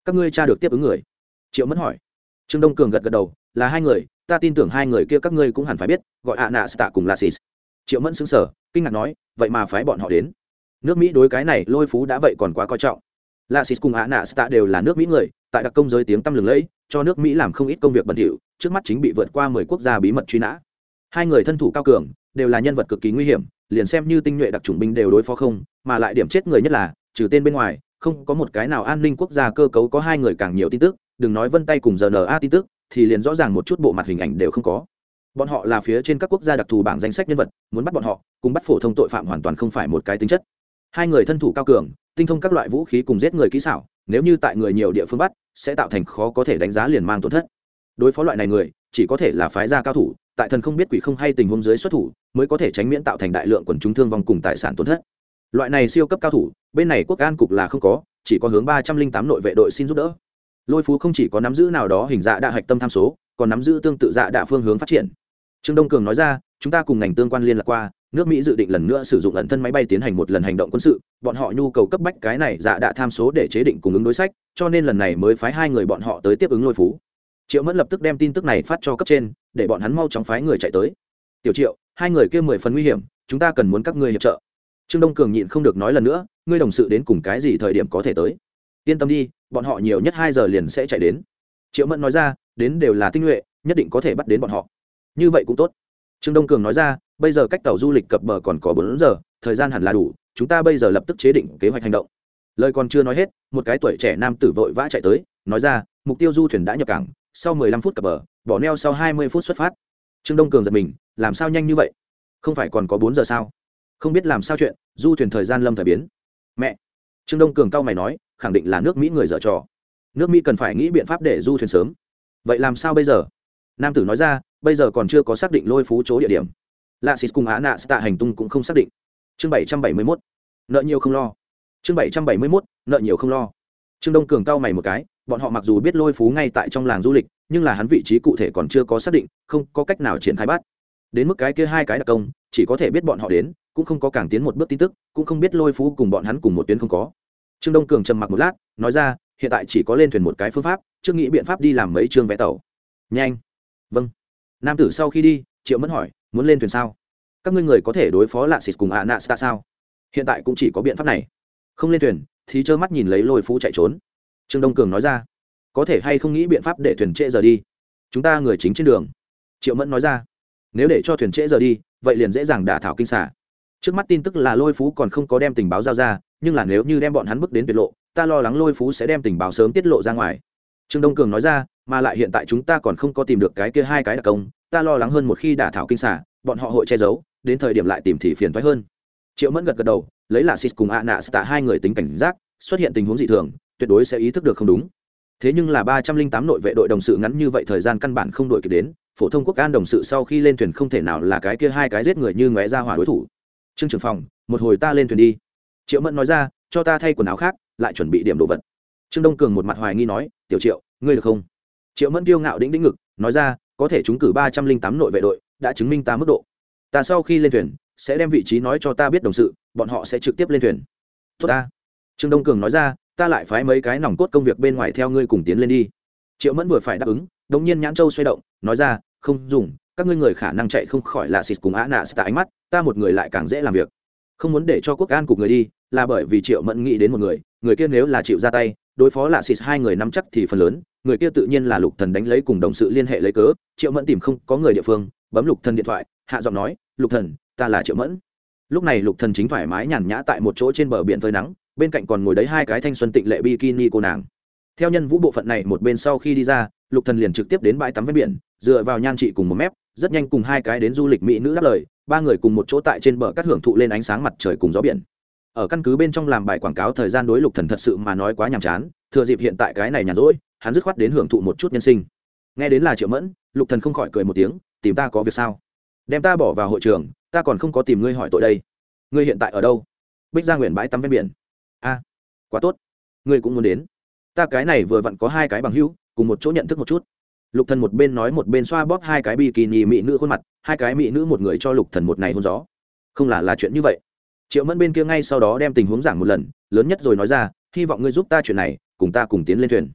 S1: Các ngươi tra được tiếp ứng người? Triệu mẫn hỏi. Trương đông cường gật gật đầu, là hai người, ta tin tưởng hai người kia các ngươi cũng hẳn phải biết, gọi ạ nạ stạ cùng là xì triệu mẫn xứng sở kinh ngạc nói, vậy mà phái bọn họ đến. Nước mỹ đối cái này lôi phú đã vậy còn quá coi trọng. La xì cùng ạ nạ stạ đều là nước mỹ người tại đặc công giới tiếng tăm lừng lẫy, cho nước mỹ làm không ít công việc bẩn thỉu, trước mắt chính bị vượt qua mười quốc gia bí mật truy nã. Hai người thân thủ cao cường, đều là nhân vật cực kỳ nguy hiểm, liền xem như tinh nhuệ đặc chủng binh đều đối phó không, mà lại điểm chết người nhất là, trừ tên bên ngoài, không có một cái nào an ninh quốc gia cơ cấu có hai người càng nhiều tin tức, đừng nói vân tay cùng rna tin tức, thì liền rõ ràng một chút bộ mặt hình ảnh đều không có. Bọn họ là phía trên các quốc gia đặc thù bảng danh sách nhân vật, muốn bắt bọn họ, cùng bắt phổ thông tội phạm hoàn toàn không phải một cái tính chất. Hai người thân thủ cao cường, tinh thông các loại vũ khí cùng giết người kỹ xảo nếu như tại người nhiều địa phương bắt, sẽ tạo thành khó có thể đánh giá liền mang tổn thất. Đối phó loại này người, chỉ có thể là phái gia cao thủ, tại thần không biết quỷ không hay tình huống dưới xuất thủ, mới có thể tránh miễn tạo thành đại lượng quần chúng thương vong cùng tài sản tổn thất. Loại này siêu cấp cao thủ, bên này quốc an cục là không có, chỉ có hướng ba trăm linh tám nội vệ đội xin giúp đỡ. Lôi phú không chỉ có nắm giữ nào đó hình dạ đạ hạch tâm tham số, còn nắm giữ tương tự dạ đạ phương hướng phát triển. Trương đông cường nói ra chúng ta cùng ngành tương quan liên lạc qua, nước mỹ dự định lần nữa sử dụng ẩn thân máy bay tiến hành một lần hành động quân sự, bọn họ nhu cầu cấp bách cái này dạ đã tham số để chế định cung ứng đối sách, cho nên lần này mới phái hai người bọn họ tới tiếp ứng lôi phú. Triệu mẫn lập tức đem tin tức này phát cho cấp trên, để bọn hắn mau chóng phái người chạy tới. Tiểu triệu, hai người kia mười phần nguy hiểm, chúng ta cần muốn các ngươi hiệp trợ. Trương đông cường nhịn không được nói lần nữa, ngươi đồng sự đến cùng cái gì thời điểm có thể tới? Yên tâm đi, bọn họ nhiều nhất hai giờ liền sẽ chạy đến. Triệu mẫn nói ra, đến đều là tinh nhuệ, nhất định có thể bắt đến bọn họ. Như vậy cũng tốt trương đông cường nói ra, bây giờ cách tàu du lịch cập bờ còn có bốn giờ, thời gian hẳn là đủ, chúng ta bây giờ lập tức chế định kế hoạch hành động. Lời còn chưa nói hết, một cái tuổi trẻ nam tử vội vã chạy tới, nói ra, mục tiêu du thuyền đã nhập cảng, sau mười lăm phút cập bờ, bỏ neo sau hai mươi phút xuất phát. Trương đông cường giật mình, làm sao nhanh như vậy? Không phải còn có bốn giờ sao? Không biết làm sao chuyện, du thuyền thời gian lâm thời biến. Mẹ! Trương đông cường cao mày nói, khẳng định là nước mỹ người dở trò. Nước mỹ cần phải nghĩ biện pháp để du thuyền sớm. Vậy làm sao bây giờ? Nam tử nói ra bây giờ còn chưa có xác định lôi phú chỗ địa điểm. Lạ xịt cùng á nạ tạ hành tung cũng không xác định. Chương bảy trăm bảy mươi mốt, nợ nhiều không lo. Chương bảy trăm bảy mươi mốt, nợ nhiều không lo. Trương đông cường cao mày một cái, bọn họ mặc dù biết lôi phú ngay tại trong làng du lịch, nhưng là hắn vị trí cụ thể còn chưa có xác định, không có cách nào triển khai bắt. Đến mức cái kia hai cái đặc công, chỉ có thể biết bọn họ đến, cũng không có càng tiến một bước tin tức, cũng không biết lôi phú cùng bọn hắn cùng một tuyến không có. Trương đông cường trầm mặc một lát, nói ra, hiện tại chỉ có lên thuyền một cái phương pháp, trước nghĩ biện pháp đi làm mấy chương vé tàu. Nhanh. Vâng nam tử sau khi đi, triệu mẫn hỏi, muốn lên thuyền sao? Các ngươi người có thể đối phó lạ xịt cùng ạ nạ xa sao? Hiện tại cũng chỉ có biện pháp này. Không lên thuyền, thì trơ mắt nhìn lấy lôi phú chạy trốn. Trương đông cường nói ra. Có thể hay không nghĩ biện pháp để thuyền trễ giờ đi? Chúng ta người chính trên đường. Triệu mẫn nói ra. Nếu để cho thuyền trễ giờ đi, vậy liền dễ dàng đả thảo kinh xả trước mắt tin tức là lôi phú còn không có đem tình báo giao ra, nhưng là nếu như đem bọn hắn bước đến tuyệt lộ, ta lo lắng lôi phú sẽ đem tình báo sớm tiết lộ ra ngoài. Trương đông cường nói ra mà lại hiện tại chúng ta còn không có tìm được cái kia hai cái đặc công, ta lo lắng hơn một khi đả thảo kinh xả bọn họ hội che giấu, đến thời điểm lại tìm thì phiền thoái hơn. Triệu mẫn gật gật đầu, lấy là xịt cùng ạ nạ tạ hai người tính cảnh giác, xuất hiện tình huống dị thường, tuyệt đối sẽ ý thức được không đúng. Thế nhưng là ba trăm linh tám nội vệ đội đồng sự ngắn như vậy thời gian căn bản không đội kịp đến, phổ thông quốc an đồng sự sau khi lên thuyền không thể nào là cái kia hai cái giết người như ngóe ra hỏa đối thủ. Trương trưởng phòng, một hồi ta lên thuyền đi. Triệu mẫn nói ra, cho ta thay quần áo khác, lại chuẩn bị điểm đồ vật. Trương đông cường một mặt hoài nghi nói, tiểu triệu, ngươi được không? Triệu mẫn kiêu ngạo đĩnh đĩnh ngực, nói ra, có thể chúng cử ba trăm linh tám nội vệ đội, đã chứng minh ta mức độ. Ta sau khi lên thuyền, sẽ đem vị trí nói cho ta biết đồng sự, bọn họ sẽ trực tiếp lên thuyền. Tốt ta. Trương đông cường nói ra, ta lại phái mấy cái nòng cốt công việc bên ngoài theo ngươi cùng tiến lên đi. Triệu mẫn vừa phải đáp ứng đống nhiên nhãn châu xoay động, nói ra, không dùng, các ngươi người khả năng chạy không khỏi là xịt cùng á nạ tạ ánh mắt, ta một người lại càng dễ làm việc. Không muốn để cho quốc an cục người đi, là bởi vì triệu mẫn nghĩ đến một người người kia nếu là chịu ra tay, đối phó là xịt hai người nắm chắc thì phần lớn người kia tự nhiên là lục thần đánh lấy cùng đồng sự liên hệ lấy cớ, triệu mẫn tìm không có người địa phương, bấm lục thần điện thoại, hạ giọng nói, lục thần, ta là triệu mẫn. Lúc này lục thần chính thoải mái nhàn nhã tại một chỗ trên bờ biển phơi nắng, bên cạnh còn ngồi đấy hai cái thanh xuân tịnh lệ bikini cô nàng. Theo nhân vũ bộ phận này một bên sau khi đi ra, lục thần liền trực tiếp đến bãi tắm ven biển, dựa vào nhan trị cùng một mép, rất nhanh cùng hai cái đến du lịch mỹ nữ đáp lời, ba người cùng một chỗ tại trên bờ cát hưởng thụ lên ánh sáng mặt trời cùng gió biển. Ở căn cứ bên trong làm bài quảng cáo thời gian đối lục thần thật sự mà nói quá nhàm chán, thừa dịp hiện tại cái này nhàn rỗi hắn dứt khoát đến hưởng thụ một chút nhân sinh. Nghe đến là triệu mẫn, lục thần không khỏi cười một tiếng, tìm ta có việc sao? Đem ta bỏ vào hội trường, ta còn không có tìm ngươi hỏi tội đây. Ngươi hiện tại ở đâu? Bích ra nguyện bãi tắm ven biển. A, quá tốt. Ngươi cũng muốn đến. Ta cái này vừa vặn có hai cái bằng hữu, cùng một chỗ nhận thức một chút. Lục thần một bên nói một bên xoa bóp hai cái bikini mỹ nữ khuôn mặt, hai cái mỹ nữ một người cho lục thần một này hôn gió. Không là là chuyện như vậy. Triệu mẫn bên kia ngay sau đó đem tình huống giảng một lần, lớn nhất rồi nói ra, hy vọng ngươi giúp ta chuyện này, cùng ta cùng tiến lên thuyền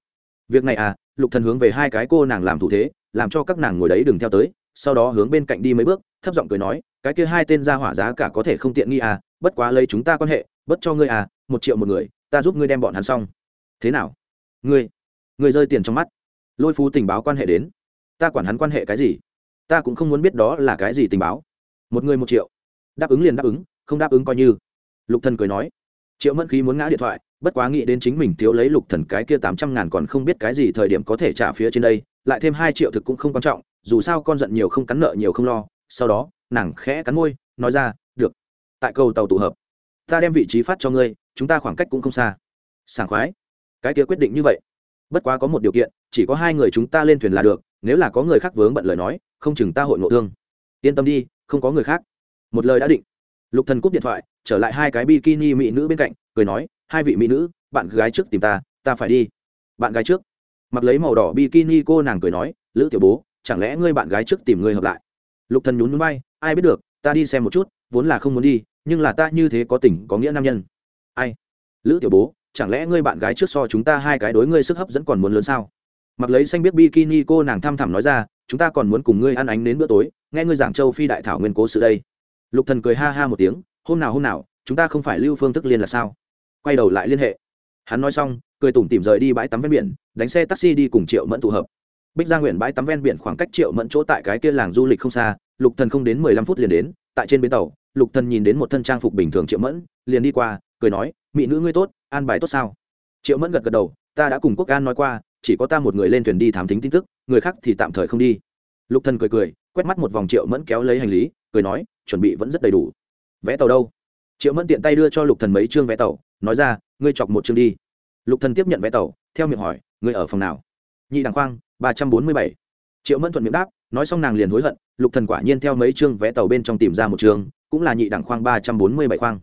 S1: việc này à lục thần hướng về hai cái cô nàng làm thủ thế, làm cho các nàng ngồi đấy đừng theo tới, sau đó hướng bên cạnh đi mấy bước, thấp giọng cười nói, cái kia hai tên ra hỏa giá cả có thể không tiện nghi à bất quá lấy chúng ta quan hệ, bất cho ngươi à một triệu một người, ta giúp ngươi đem bọn hắn xong. Thế nào? Ngươi ngươi rơi tiền trong mắt. Lôi phú tình báo quan hệ đến. Ta quản hắn quan hệ cái gì? Ta cũng không muốn biết đó là cái gì tình báo. Một người một triệu. Đáp ứng liền đáp ứng, không đáp ứng coi như. Lục thần cười nói. Triệu mẫn khí muốn ngã điện thoại bất quá nghĩ đến chính mình thiếu lấy lục thần cái kia tám trăm ngàn còn không biết cái gì thời điểm có thể trả phía trên đây, lại thêm hai triệu thực cũng không quan trọng, dù sao con giận nhiều không cắn nợ nhiều không lo. Sau đó, nàng khẽ cắn môi, nói ra, được, tại cầu tàu tụ hợp, ta đem vị trí phát cho ngươi, chúng ta khoảng cách cũng không xa. Sảng khoái. Cái kia quyết định như vậy. Bất quá có một điều kiện, chỉ có hai người chúng ta lên thuyền là được, nếu là có người khác vướng bận lời nói, không chừng ta hội ngộ thương. Yên tâm đi, không có người khác. Một lời đã định. Lục thần cúp điện thoại, trở lại hai cái bikini mỹ nữ bên cạnh, cười nói hai vị mỹ nữ, bạn gái trước tìm ta ta phải đi. Bạn gái trước. Mặc lấy màu đỏ bikini cô nàng cười nói, lữ tiểu bố, chẳng lẽ ngươi bạn gái trước tìm ngươi hợp lại? Lục thần nhún nhún bay ai biết được, ta đi xem một chút, vốn là không muốn đi, nhưng là ta như thế có tình, có nghĩa nam nhân. Ai? Lữ tiểu bố, chẳng lẽ ngươi bạn gái trước so chúng ta hai cái đối ngươi sức hấp dẫn còn muốn lớn sao? Mặc lấy xanh biết bikini cô nàng thăm thẳm nói ra, chúng ta còn muốn cùng ngươi ăn ánh đến bữa tối, nghe ngươi giảng châu phi đại thảo nguyên cố sự đây. Lục thần cười ha ha một tiếng, hôm nào hôm nào, chúng ta không phải lưu phương thức liên là sao? Quay đầu lại liên hệ. Hắn nói xong, cười tủm tỉm rời đi bãi tắm ven biển, đánh xe taxi đi cùng triệu mẫn tụ hợp. Bích gia nguyện bãi tắm ven biển khoảng cách triệu mẫn chỗ tại cái kia làng du lịch không xa, lục thần không đến mười lăm phút liền đến, tại trên bến tàu, lục thần nhìn đến một thân trang phục bình thường triệu mẫn, liền đi qua, cười nói, mỹ nữ ngươi tốt, an bài tốt sao? Triệu mẫn gật gật đầu, ta đã cùng quốc an nói qua, chỉ có ta một người lên thuyền đi thám thính tin tức, người khác thì tạm thời không đi. Lục thần cười cười, quét mắt một vòng triệu mẫn kéo lấy hành lý, cười nói, chuẩn bị vẫn rất đầy đủ. Vé tàu đâu? Triệu mẫn tiện tay đưa cho lục thần mấy chương vé tàu nói ra, ngươi chọc một chương đi. Lục thần tiếp nhận vé tàu theo miệng hỏi, ngươi ở phòng nào? Nhị đàng khoang, ba trăm bốn mươi bảy. Triệu mẫn thuận miệng đáp, nói xong nàng liền hối hận, lục thần quả nhiên theo mấy chương vé tàu bên trong tìm ra một chương, cũng là nhị đẳng khoang ba trăm bốn mươi bảy khoang.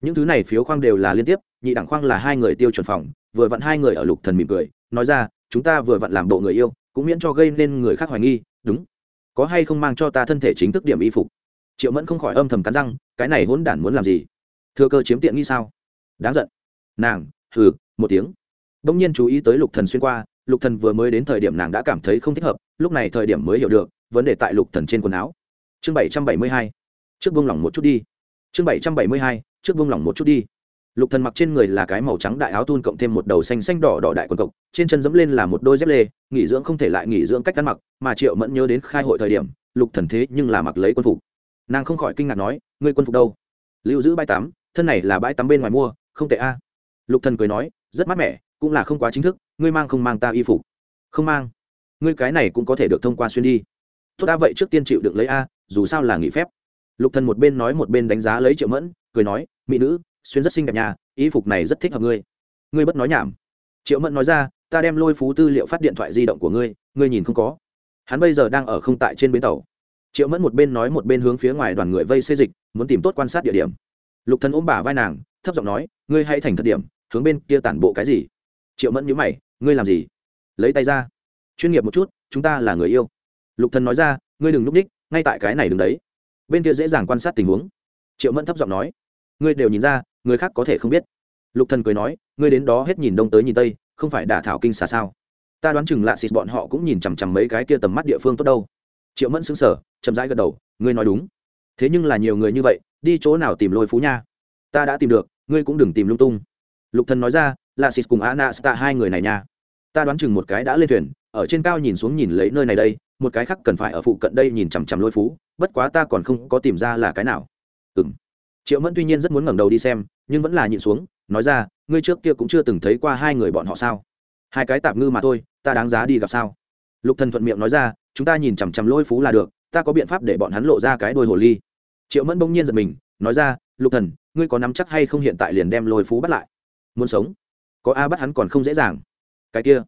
S1: Những thứ này phiếu khoang đều là liên tiếp, nhị đẳng khoang là hai người tiêu chuẩn phòng, vừa vặn hai người ở lục thần mỉm cười, nói ra, chúng ta vừa vặn làm bộ người yêu, cũng miễn cho gây nên người khác hoài nghi, đúng. Có hay không mang cho ta thân thể chính thức điểm y phục? Triệu mẫn không khỏi âm thầm cắn răng, cái này hỗn đản muốn làm gì? Thừa cơ chiếm tiện nghi sao? Đáng giận. Nàng, hừ, một tiếng. Bỗng nhiên chú ý tới lục thần xuyên qua, lục thần vừa mới đến thời điểm nàng đã cảm thấy không thích hợp, lúc này thời điểm mới hiểu được, vấn đề tại lục thần trên quần áo. Chương bảy trăm bảy mươi hai, trước buông lỏng một chút đi. Chương bảy trăm bảy mươi hai, trước buông lỏng một chút đi. Lục thần mặc trên người là cái màu trắng đại áo thun cộng thêm một đầu xanh xanh đỏ đỏ đại quần cộc, trên chân dẫm lên là một đôi dép lê, nghỉ dưỡng không thể lại nghỉ dưỡng cách ăn mặc, mà triệu mẫn nhớ đến khai hội thời điểm, lục thần thế nhưng là mặc lấy quân phục. Nàng không khỏi kinh ngạc nói, ngươi quân phục đâu? Lưu giữ bãi tắm, thân này là bãi tắm bên ngoài mua không tệ a. Lục thần cười nói, rất mát mẻ, cũng là không quá chính thức, ngươi mang không mang ta y phục? Không mang. Ngươi cái này cũng có thể được thông qua xuyên đi. Tốt đã vậy trước tiên chịu được lấy a, dù sao là nghỉ phép. Lục thần một bên nói một bên đánh giá lấy triệu mẫn, cười nói, mỹ nữ, xuyên rất xinh đẹp nhà y phục này rất thích hợp ngươi. Ngươi bất nói nhảm. Triệu mẫn nói ra, ta đem lôi phú tư liệu phát điện thoại di động của ngươi ngươi nhìn không có. Hắn bây giờ đang ở không tại trên bến tàu. Triệu mẫn một bên nói một bên hướng phía ngoài đoàn người vây xây dịch, muốn tìm tốt quan sát địa điểm. Lục thần ôm bả vai nàng thấp giọng nói, ngươi hãy thành thật điểm, hướng bên kia tản bộ cái gì? Triệu mẫn nhíu mày, ngươi làm gì? Lấy tay ra. Chuyên nghiệp một chút, chúng ta là người yêu. Lục thần nói ra, ngươi đừng núp ních ngay tại cái này đừng đấy. Bên kia dễ dàng quan sát tình huống. Triệu mẫn thấp giọng nói, ngươi đều nhìn ra, người khác có thể không biết. Lục thần cười nói, ngươi đến đó hết nhìn đông tới nhìn tây, không phải đả thảo kinh xà sao? Ta đoán chừng lạ xịt bọn họ cũng nhìn chằm chằm mấy cái kia tầm mắt địa phương tốt đâu. Triệu mẫn sững sờ, chậm rãi gật đầu, ngươi nói đúng. Thế nhưng là nhiều người như vậy, đi chỗ nào tìm lôi phú nha? Ta đã tìm được, ngươi cũng đừng tìm lung tung. Lục thần nói ra, là xịt cùng anasta hai người này nha. Ta đoán chừng một cái đã lên thuyền, ở trên cao nhìn xuống nhìn lấy nơi này đây, một cái khác cần phải ở phụ cận đây nhìn chằm chằm lôi phú, bất quá ta còn không có tìm ra là cái nào. Ừ triệu mẫn tuy nhiên rất muốn ngẩng đầu đi xem, nhưng vẫn là nhịn xuống, nói ra, ngươi trước kia cũng chưa từng thấy qua hai người bọn họ sao? Hai cái tạp ngư mà thôi, ta đáng giá đi gặp sao? Lục thần thuận miệng nói ra, chúng ta nhìn chằm chằm lôi phú là được, ta có biện pháp để bọn hắn lộ ra cái đôi hồ ly. Triệu mẫn bỗng nhiên giật mình, nói ra, lục thần ngươi có nắm chắc hay không hiện tại liền đem lôi phú bắt lại? Muốn sống, có a bắt hắn còn không dễ dàng. Cái kia,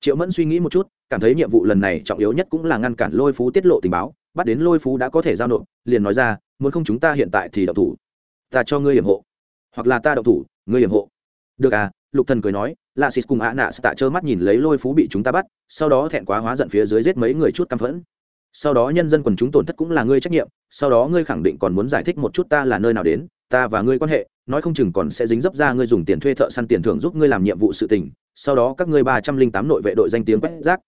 S1: triệu mẫn suy nghĩ một chút, cảm thấy nhiệm vụ lần này trọng yếu nhất cũng là ngăn cản lôi phú tiết lộ tình báo, bắt đến lôi phú đã có thể giao nộp, liền nói ra, muốn không chúng ta hiện tại thì đậu thủ. Ta cho ngươi hiểm hộ. Hoặc là ta đậu thủ, ngươi hiểm hộ. Được à lục thần cười nói lạ xịt cùng ạ nạ tạ trơ mắt nhìn lấy lôi phú bị chúng ta bắt, sau đó thẹn quá hóa giận phía dưới giết mấy người chút căm phẫn. Sau đó nhân dân quần chúng tổn thất cũng là ngươi trách nhiệm, sau đó ngươi khẳng định còn muốn giải thích một chút ta là nơi nào đến ta và ngươi quan hệ, nói không chừng còn sẽ dính dấp ra ngươi dùng tiền thuê thợ săn tiền thưởng giúp ngươi làm nhiệm vụ sự tình, sau đó các ngươi ba trăm linh tám nội vệ đội danh tiếng quét rác.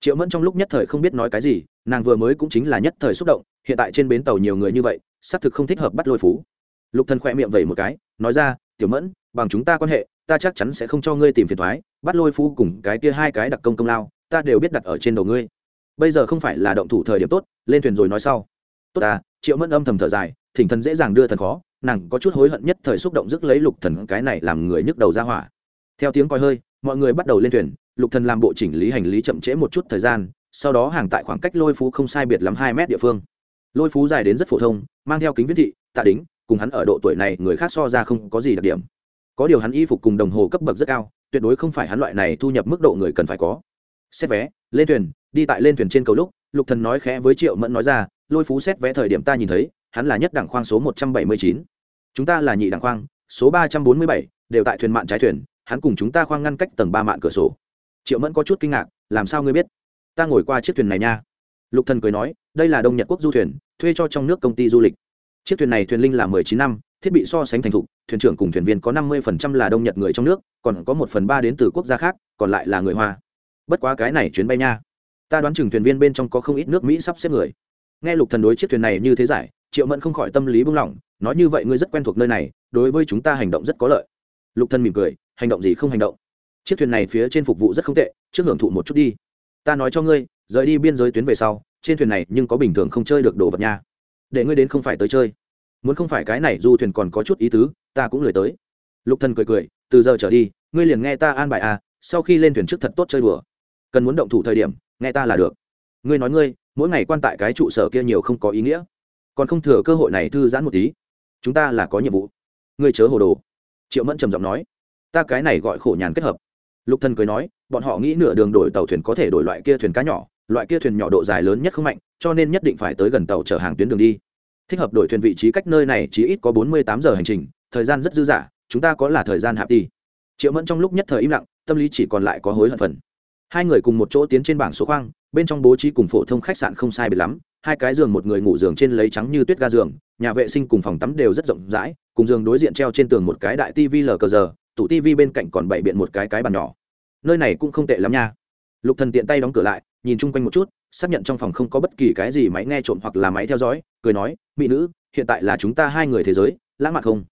S1: Triệu mẫn trong lúc nhất thời không biết nói cái gì, nàng vừa mới cũng chính là nhất thời xúc động, hiện tại trên bến tàu nhiều người như vậy, xác thực không thích hợp bắt lôi phú. Lục thần khỏe miệng vẩy một cái, nói ra, tiểu mẫn, bằng chúng ta quan hệ, ta chắc chắn sẽ không cho ngươi tìm phiền thoái bắt lôi phú cùng cái kia hai cái đặc công công lao, ta đều biết đặt ở trên đầu ngươi. Bây giờ không phải là động thủ thời điểm tốt, lên thuyền rồi nói sau. Tốt ta. Triệu mẫn âm thầm thở dài, thỉnh thần dễ dàng đưa thần khó nàng có chút hối hận nhất thời xúc động dứt lấy lục thần cái này làm người nhức đầu ra hỏa. Theo tiếng coi hơi, mọi người bắt đầu lên thuyền, lục thần làm bộ chỉnh lý hành lý chậm trễ một chút thời gian, sau đó hàng tại khoảng cách lôi phú không sai biệt lắm hai mét địa phương. Lôi phú dài đến rất phổ thông, mang theo kính viễn thị, tạ đính, cùng hắn ở độ tuổi này người khác so ra không có gì đặc điểm. Có điều hắn y phục cùng đồng hồ cấp bậc rất cao, tuyệt đối không phải hắn loại này thu nhập mức độ người cần phải có. Xét vé, lên thuyền, đi tại lên thuyền trên cầu lúc, lục thần nói khẽ với triệu mẫn nói ra, lôi phú xét vé thời điểm ta nhìn thấy hắn là nhất đẳng khoang số một trăm bảy mươi chín. Chúng ta là nhị đẳng khoang, số ba trăm bốn mươi bảy, đều tại thuyền mạn trái thuyền, hắn cùng chúng ta khoang ngăn cách tầng ba mạn cửa sổ. Triệu mẫn có chút kinh ngạc, làm sao ngươi biết? Ta ngồi qua chiếc thuyền này nha. Lục thần cười nói, đây là đông nhật quốc du thuyền, thuê cho trong nước công ty du lịch. Chiếc thuyền này thuyền linh là mười chín năm, thiết bị so sánh thành thục, thuyền trưởng cùng thuyền viên có năm mươi phần trăm là đông nhật người trong nước, còn có một phần ba đến từ quốc gia khác, còn lại là người hoa. Bất quá cái này chuyến bay nha. Ta đoán chừng thuyền viên bên trong có không ít nước mỹ sắp xếp người. Nghe lục thần đối chiếc thuyền này như thế giải triệu mẫn không khỏi tâm lý buông lỏng, nói như vậy ngươi rất quen thuộc nơi này, đối với chúng ta hành động rất có lợi. Lục thần mỉm cười, hành động gì không hành động? Chiếc thuyền này phía trên phục vụ rất không tệ, trước hưởng thụ một chút đi. Ta nói cho ngươi, rời đi biên giới tuyến về sau, trên thuyền này nhưng có bình thường không chơi được đồ vật nha. Để ngươi đến không phải tới chơi. Muốn không phải cái này, du thuyền còn có chút ý tứ, ta cũng lười tới. Lục thần cười cười, từ giờ trở đi, ngươi liền nghe ta an bài à sau khi lên thuyền trước thật tốt chơi đùa. Cần muốn động thủ thời điểm, nghe ta là được. Ngươi nói ngươi, mỗi ngày quan tại cái trụ sở kia nhiều không có ý nghĩa còn không thừa cơ hội này thư giãn một tí. Chúng ta là có nhiệm vụ. Ngươi chớ hồ đồ. Triệu mẫn trầm giọng nói. Ta cái này gọi khổ nhàn kết hợp. Lục thần cười nói, bọn họ nghĩ nửa đường đổi tàu thuyền có thể đổi loại kia thuyền cá nhỏ, loại kia thuyền nhỏ độ dài lớn nhất không mạnh, cho nên nhất định phải tới gần tàu chở hàng tuyến đường đi. Thích hợp đổi thuyền vị trí cách nơi này chỉ ít có bốn mươi tám giờ hành trình, thời gian rất dư dả, chúng ta có là thời gian hạp đi. Triệu mẫn trong lúc nhất thời im lặng, tâm lý chỉ còn lại có hối hận phần. Hai người cùng một chỗ tiến trên bảng số khoang, bên trong bố trí cùng phổ thông khách sạn không sai biệt lắm hai cái giường một người ngủ giường trên lấy trắng như tuyết ga giường, nhà vệ sinh cùng phòng tắm đều rất rộng rãi, cùng giường đối diện treo trên tường một cái đại tv lờ cờ giờ, tủ tv bên cạnh còn bày biện một cái cái bàn nhỏ. Nơi này cũng không tệ lắm nha. Lục thần tiện tay đóng cửa lại, nhìn chung quanh một chút, xác nhận trong phòng không có bất kỳ cái gì máy nghe trộm hoặc là máy theo dõi, cười nói, mỹ nữ, hiện tại là chúng ta hai người thế giới, lãng mạn không?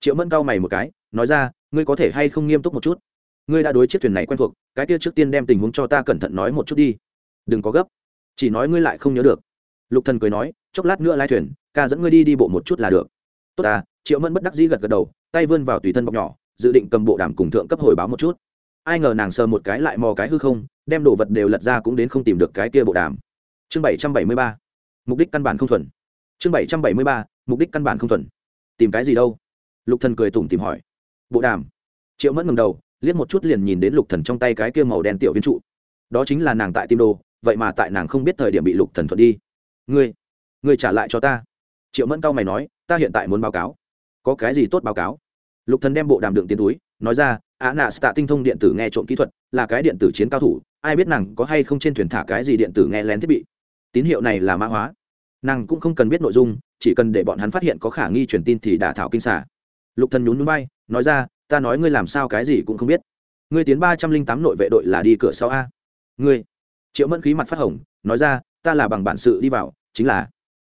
S1: Triệu mẫn cau mày một cái, nói ra, ngươi có thể hay không nghiêm túc một chút? Ngươi đã đối chiếc thuyền này quen thuộc, cái kia trước tiên đem tình huống cho ta cẩn thận nói một chút đi. Đừng có gấp. Chỉ nói ngươi lại không nhớ được lục thần cười nói, chốc lát nữa lái thuyền, ca dẫn ngươi đi đi bộ một chút là được. Tốt à triệu mẫn bất đắc dĩ gật gật đầu, tay vươn vào tùy thân bọc nhỏ, dự định cầm bộ đàm cùng thượng cấp hồi báo một chút. Ai ngờ nàng sờ một cái lại mò cái hư không, đem đồ vật đều lật ra cũng đến không tìm được cái kia bộ đàm. Chương bảy trăm bảy mươi ba. Mục đích căn bản không thuần. Chương bảy trăm bảy mươi ba. Mục đích căn bản không thuần. Tìm cái gì đâu? Lục thần cười tủm tìm hỏi. Bộ đàm. Triệu mẫn ngầm đầu, liếc một chút liền nhìn đến lục thần trong tay cái kia màu đen tiểu viên trụ. Đó chính là nàng tại tim đồ, vậy mà tại nàng không biết thời điểm bị lục thần thuận đi ngươi ngươi trả lại cho ta. Triệu mẫn cao mày nói, ta hiện tại muốn báo cáo. Có cái gì tốt báo cáo? Lục thần đem bộ đàm đựng tiến túi, nói ra á nạ Tạ tinh thông điện tử nghe trộm kỹ thuật, là cái điện tử chiến cao thủ, ai biết nàng có hay không trên thuyền thả cái gì điện tử nghe lén thiết bị. Tín hiệu này là mã hóa. Nàng cũng không cần biết nội dung, chỉ cần để bọn hắn phát hiện có khả nghi truyền tin thì đả thảo kinh xả lục thần nhún núi bay nói ra, ta nói ngươi làm sao cái gì cũng không biết. Ngươi tiến ba trăm linh tám nội vệ đội là đi cửa sau a. Ngươi? Triệu mẫn khí mặt phát hồng, nói ra, ta là bằng bản sự đi vào chính là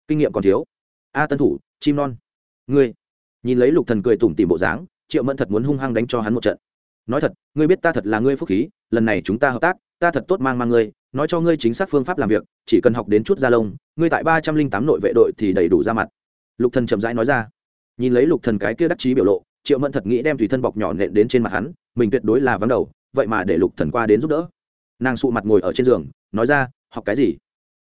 S1: kinh nghiệm còn thiếu. A tân thủ, chim non. Ngươi, nhìn lấy lục thần cười tủm tỉm bộ dáng, triệu mẫn thật muốn hung hăng đánh cho hắn một trận. Nói thật, ngươi biết ta thật là ngươi phúc khí, lần này chúng ta hợp tác, ta thật tốt mang mang ngươi, nói cho ngươi chính xác phương pháp làm việc, chỉ cần học đến chút gia lông, ngươi tại ba trăm linh tám nội vệ đội thì đầy đủ ra mặt. Lục thần chậm rãi nói ra. Nhìn lấy lục thần cái kia đắc chí biểu lộ, triệu mẫn thật nghĩ đem tùy thân bọc nhỏ nện đến trên mặt hắn, mình tuyệt đối là vắng đầu, vậy mà để lục thần qua đến giúp đỡ. Nàng sụ mặt ngồi ở trên giường, nói ra, học cái gì?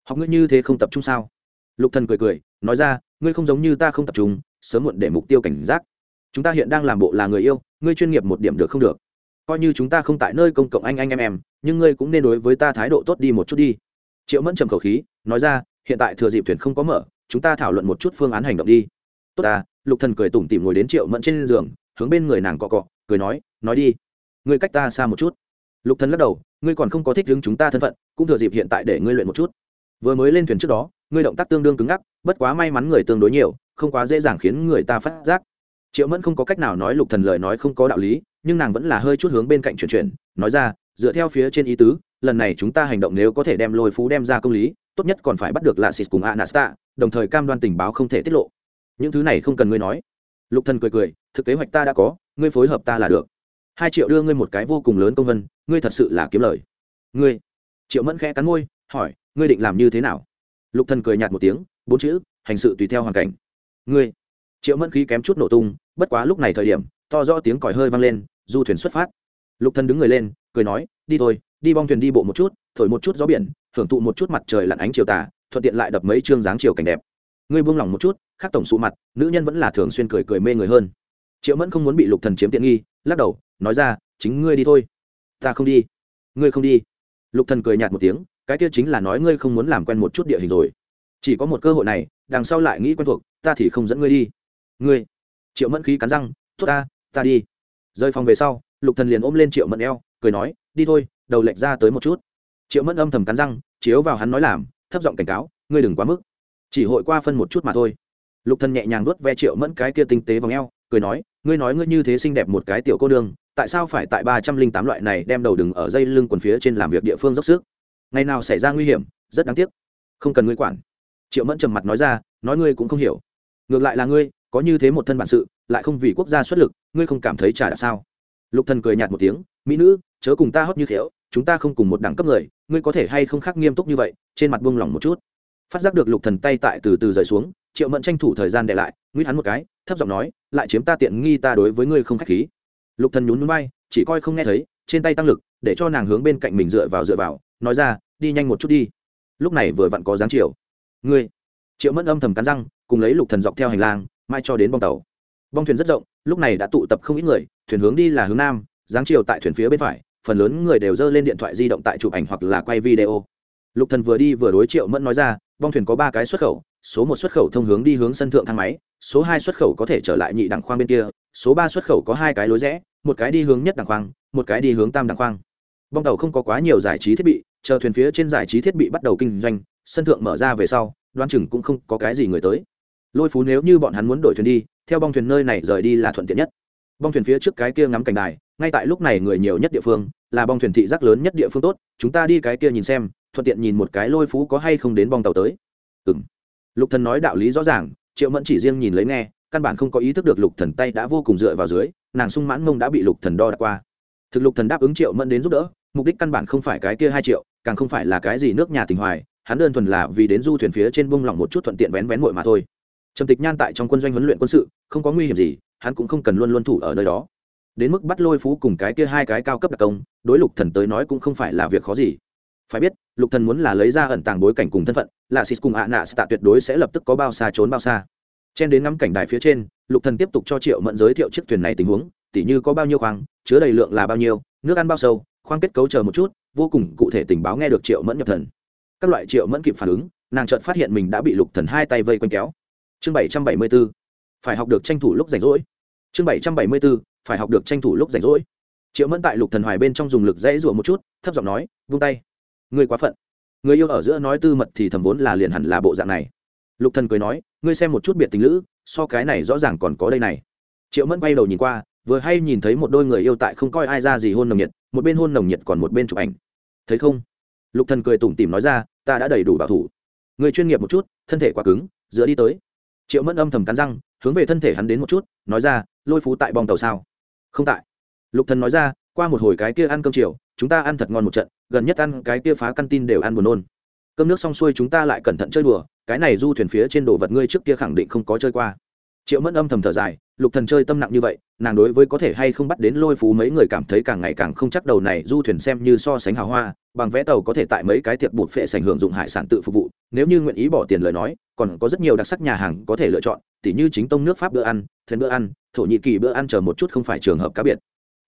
S1: Học ngươi như thế không tập trung sao? Lục thần cười cười, nói ra, ngươi không giống như ta không tập trung, sớm muộn để mục tiêu cảnh giác. Chúng ta hiện đang làm bộ là người yêu, ngươi chuyên nghiệp một điểm được không được. Coi như chúng ta không tại nơi công cộng anh anh em em, nhưng ngươi cũng nên đối với ta thái độ tốt đi một chút đi. Triệu mẫn trầm khẩu khí, nói ra, hiện tại thừa dịp thuyền không có mở, chúng ta thảo luận một chút phương án hành động đi. Tốt ta, lục thần cười tủm tỉm ngồi đến triệu mẫn trên giường, hướng bên người nàng cọ cọ, cười nói nói đi. Ngươi cách ta xa một chút. Lục thần lắc đầu, ngươi còn không có thích đứng chúng ta thân phận, cũng thừa dịp hiện tại để ngươi luyện một chút vừa mới lên thuyền trước đó, ngươi động tác tương đương cứng ngắc, bất quá may mắn người tương đối nhiều, không quá dễ dàng khiến người ta phát giác. Triệu mẫn không có cách nào nói lục thần lời nói không có đạo lý, nhưng nàng vẫn là hơi chút hướng bên cạnh chuyển chuyển, nói ra, dựa theo phía trên ý tứ, lần này chúng ta hành động nếu có thể đem lôi phú đem ra công lý, tốt nhất còn phải bắt được lạ xịt cùng anasta, đồng thời cam đoan tình báo không thể tiết lộ. Những thứ này không cần ngươi nói. Lục thần cười cười, thực kế hoạch ta đã có, ngươi phối hợp ta là được. Hai triệu đưa ngươi một cái vô cùng lớn công vân, ngươi thật sự là kiếm lời. Ngươi. Triệu mẫn khẽ cắn môi hỏi, ngươi định làm như thế nào? Lục thần cười nhạt một tiếng, bốn chữ, hành sự tùy theo hoàn cảnh. Ngươi? Triệu mẫn khí kém chút nổ tung, bất quá lúc này thời điểm, to rõ tiếng còi hơi vang lên, du thuyền xuất phát. Lục thần đứng người lên, cười nói, đi thôi, đi bong thuyền đi bộ một chút, thổi một chút gió biển hưởng thụ một chút mặt trời lặn ánh chiều tà, thuận tiện lại đập mấy chương dáng chiều cảnh đẹp. Ngươi buông lỏng một chút, khác tổng sụ mặt, nữ nhân vẫn là thường xuyên cười cười mê người hơn. Triệu mẫn không muốn bị lục thần chiếm tiện nghi, lắc đầu, nói ra, chính ngươi đi thôi. Ta không đi. Ngươi không đi. Lục thần cười nhạt một tiếng cái kia chính là nói ngươi không muốn làm quen một chút địa hình rồi. Chỉ có một cơ hội này đằng sau lại nghĩ quen thuộc ta thì không dẫn ngươi đi. Ngươi triệu mẫn khí cắn răng thốt ta ta đi. Rơi phòng về sau lục thần liền ôm lên triệu mẫn eo cười nói đi thôi đầu lệch ra tới một chút. Triệu mẫn âm thầm cắn răng chiếu vào hắn nói làm thấp giọng cảnh cáo ngươi đừng quá mức. Chỉ hội qua phân một chút mà thôi. Lục thần nhẹ nhàng vuốt ve triệu mẫn cái kia tinh tế vòng eo cười nói ngươi nói ngươi như thế xinh đẹp một cái tiểu cô đường, tại sao phải tại ba trăm linh tám loại này đem đầu đừng ở dây lưng quần phía trên làm việc địa phương dốc sức? Ngày nào xảy ra nguy hiểm, rất đáng tiếc. Không cần ngươi quản. Triệu mẫn trầm mặt nói ra, nói ngươi cũng không hiểu. Ngược lại là ngươi, có như thế một thân bản sự, lại không vì quốc gia xuất lực, ngươi không cảm thấy trả đạp sao? Lục thần cười nhạt một tiếng, mỹ nữ, chớ cùng ta hót như khéo chúng ta không cùng một đẳng cấp người, ngươi có thể hay không khác nghiêm túc như vậy? Trên mặt buông lỏng một chút. Phát giác được lục thần tay tại từ từ rời xuống, triệu mẫn tranh thủ thời gian để lại nguyễn hắn một cái, thấp giọng nói, lại chiếm ta tiện nghi ta đối với ngươi không khách khí. Lục thần nhún nhún bay chỉ coi không nghe thấy, trên tay tăng lực, để cho nàng hướng bên cạnh mình dựa vào dựa vào nói ra, đi nhanh một chút đi. Lúc này vừa vặn có dáng chiều. Ngươi. Triệu mẫn âm thầm cắn răng, cùng lấy lục thần dọc theo hành lang mai cho đến bong tàu. Bong thuyền rất rộng, lúc này đã tụ tập không ít người, thuyền hướng đi là hướng nam, dáng chiều tại thuyền phía bên phải, phần lớn người đều dơ lên điện thoại di động tại chụp ảnh hoặc là quay video. Lục thần vừa đi vừa đối triệu mẫn nói ra, bong thuyền có ba cái xuất khẩu, số một xuất khẩu thông hướng đi hướng sân thượng thang máy, số hai xuất khẩu có thể trở lại nhị đẳng khoang bên kia, số ba xuất khẩu có hai cái lối rẽ, một cái đi hướng nhất đẳng khoang, một cái đi hướng tam đẳng khoang bong tàu không có quá nhiều giải trí thiết bị, chờ thuyền phía trên giải trí thiết bị bắt đầu kinh doanh, sân thượng mở ra về sau, đoán chừng cũng không có cái gì người tới. Lôi phú nếu như bọn hắn muốn đổi thuyền đi, theo bong thuyền nơi này rời đi là thuận tiện nhất. Bong thuyền phía trước cái kia ngắm cảnh đài, ngay tại lúc này người nhiều nhất địa phương, là bong thuyền thị giác lớn nhất địa phương tốt, chúng ta đi cái kia nhìn xem, thuận tiện nhìn một cái lôi phú có hay không đến bong tàu tới. Ừ m lục thần nói đạo lý rõ ràng, triệu mẫn chỉ riêng nhìn lấy nghe, căn bản không có ý thức được lục thần tay đã vô cùng dựa vào dưới, nàng sung mãn mông đã bị lục thần đo đạc qua thực lục thần đáp ứng triệu mẫn đến giúp đỡ, mục đích căn bản không phải cái kia hai triệu, càng không phải là cái gì nước nhà tình hoài, hắn đơn thuần là vì đến du thuyền phía trên bông lỏng một chút thuận tiện vén vén muội mà thôi. Trầm tịch nhan tại trong quân doanh huấn luyện quân sự, không có nguy hiểm gì, hắn cũng không cần luôn luôn thủ ở nơi đó. Đến mức bắt lôi phú cùng cái kia hai cái cao cấp đặc công, đối lục thần tới nói cũng không phải là việc khó gì. Phải biết, lục thần muốn là lấy ra ẩn tàng bối cảnh cùng thân phận, là xịt cùng ạ nạ tạ tuyệt đối sẽ lập tức có bao xa trốn bao xa. Chen đến ngắm cảnh đài phía trên, lục thần tiếp tục cho triệu mẫn giới thiệu chiếc thuyền này tình huống tỉ như có bao nhiêu khoang, chứa đầy lượng là bao nhiêu, nước ăn bao sâu, khoang kết cấu chờ một chút, vô cùng cụ thể tình báo nghe được triệu mẫn nhập thần. Các loại triệu mẫn kịp phản ứng, nàng chợt phát hiện mình đã bị lục thần hai tay vây quanh kéo. Chương bảy trăm bảy mươi 774 phải học được tranh thủ lúc rảnh rỗi. Chương bảy trăm bảy mươi 774 phải học được tranh thủ lúc rảnh rỗi. Triệu mẫn tại lục thần hoài bên trong dùng lực dãy rủa một chút, thấp giọng nói, vung tay. Ngươi quá phận. Người yêu ở giữa nói tư mật thì thầm vốn là liền hẳn là bộ dạng này. Lục thần cười nói, ngươi xem một chút biệt tình lữ, so cái này rõ ràng còn có đây này. Triệu mẫn bay đầu nhìn qua vừa hay nhìn thấy một đôi người yêu tại không coi ai ra gì hôn nồng nhiệt, một bên hôn nồng nhiệt còn một bên chụp ảnh. Thấy không? Lục thần cười tủm tỉm nói ra, ta đã đầy đủ bảo thủ. Người chuyên nghiệp một chút, thân thể quá cứng, dựa đi tới. Triệu mẫn âm thầm cắn răng, hướng về thân thể hắn đến một chút, nói ra, lôi phú tại bong tàu sao? Không tại. Lục thần nói ra, qua một hồi cái kia ăn cơm chiều, chúng ta ăn thật ngon một trận, gần nhất ăn cái kia phá căn tin đều ăn buồn nôn. Cơm nước xong xuôi chúng ta lại cẩn thận chơi đùa, cái này du thuyền phía trên đồ vật ngươi trước kia khẳng định không có chơi qua. Triệu mẫn âm thầm thở dài lục thần chơi tâm nặng như vậy, nàng đối với có thể hay không bắt đến lôi phú mấy người cảm thấy càng ngày càng không chắc đầu này, du thuyền xem như so sánh hào hoa, bằng vé tàu có thể tại mấy cái tiệc bột phệ sành hưởng dụng hải sản tự phục vụ, nếu như nguyện ý bỏ tiền lời nói, còn có rất nhiều đặc sắc nhà hàng có thể lựa chọn, tỉ như chính tông nước pháp bữa ăn, thuyền bữa ăn, thổ nhĩ kỳ bữa ăn chờ một chút không phải trường hợp cá biệt.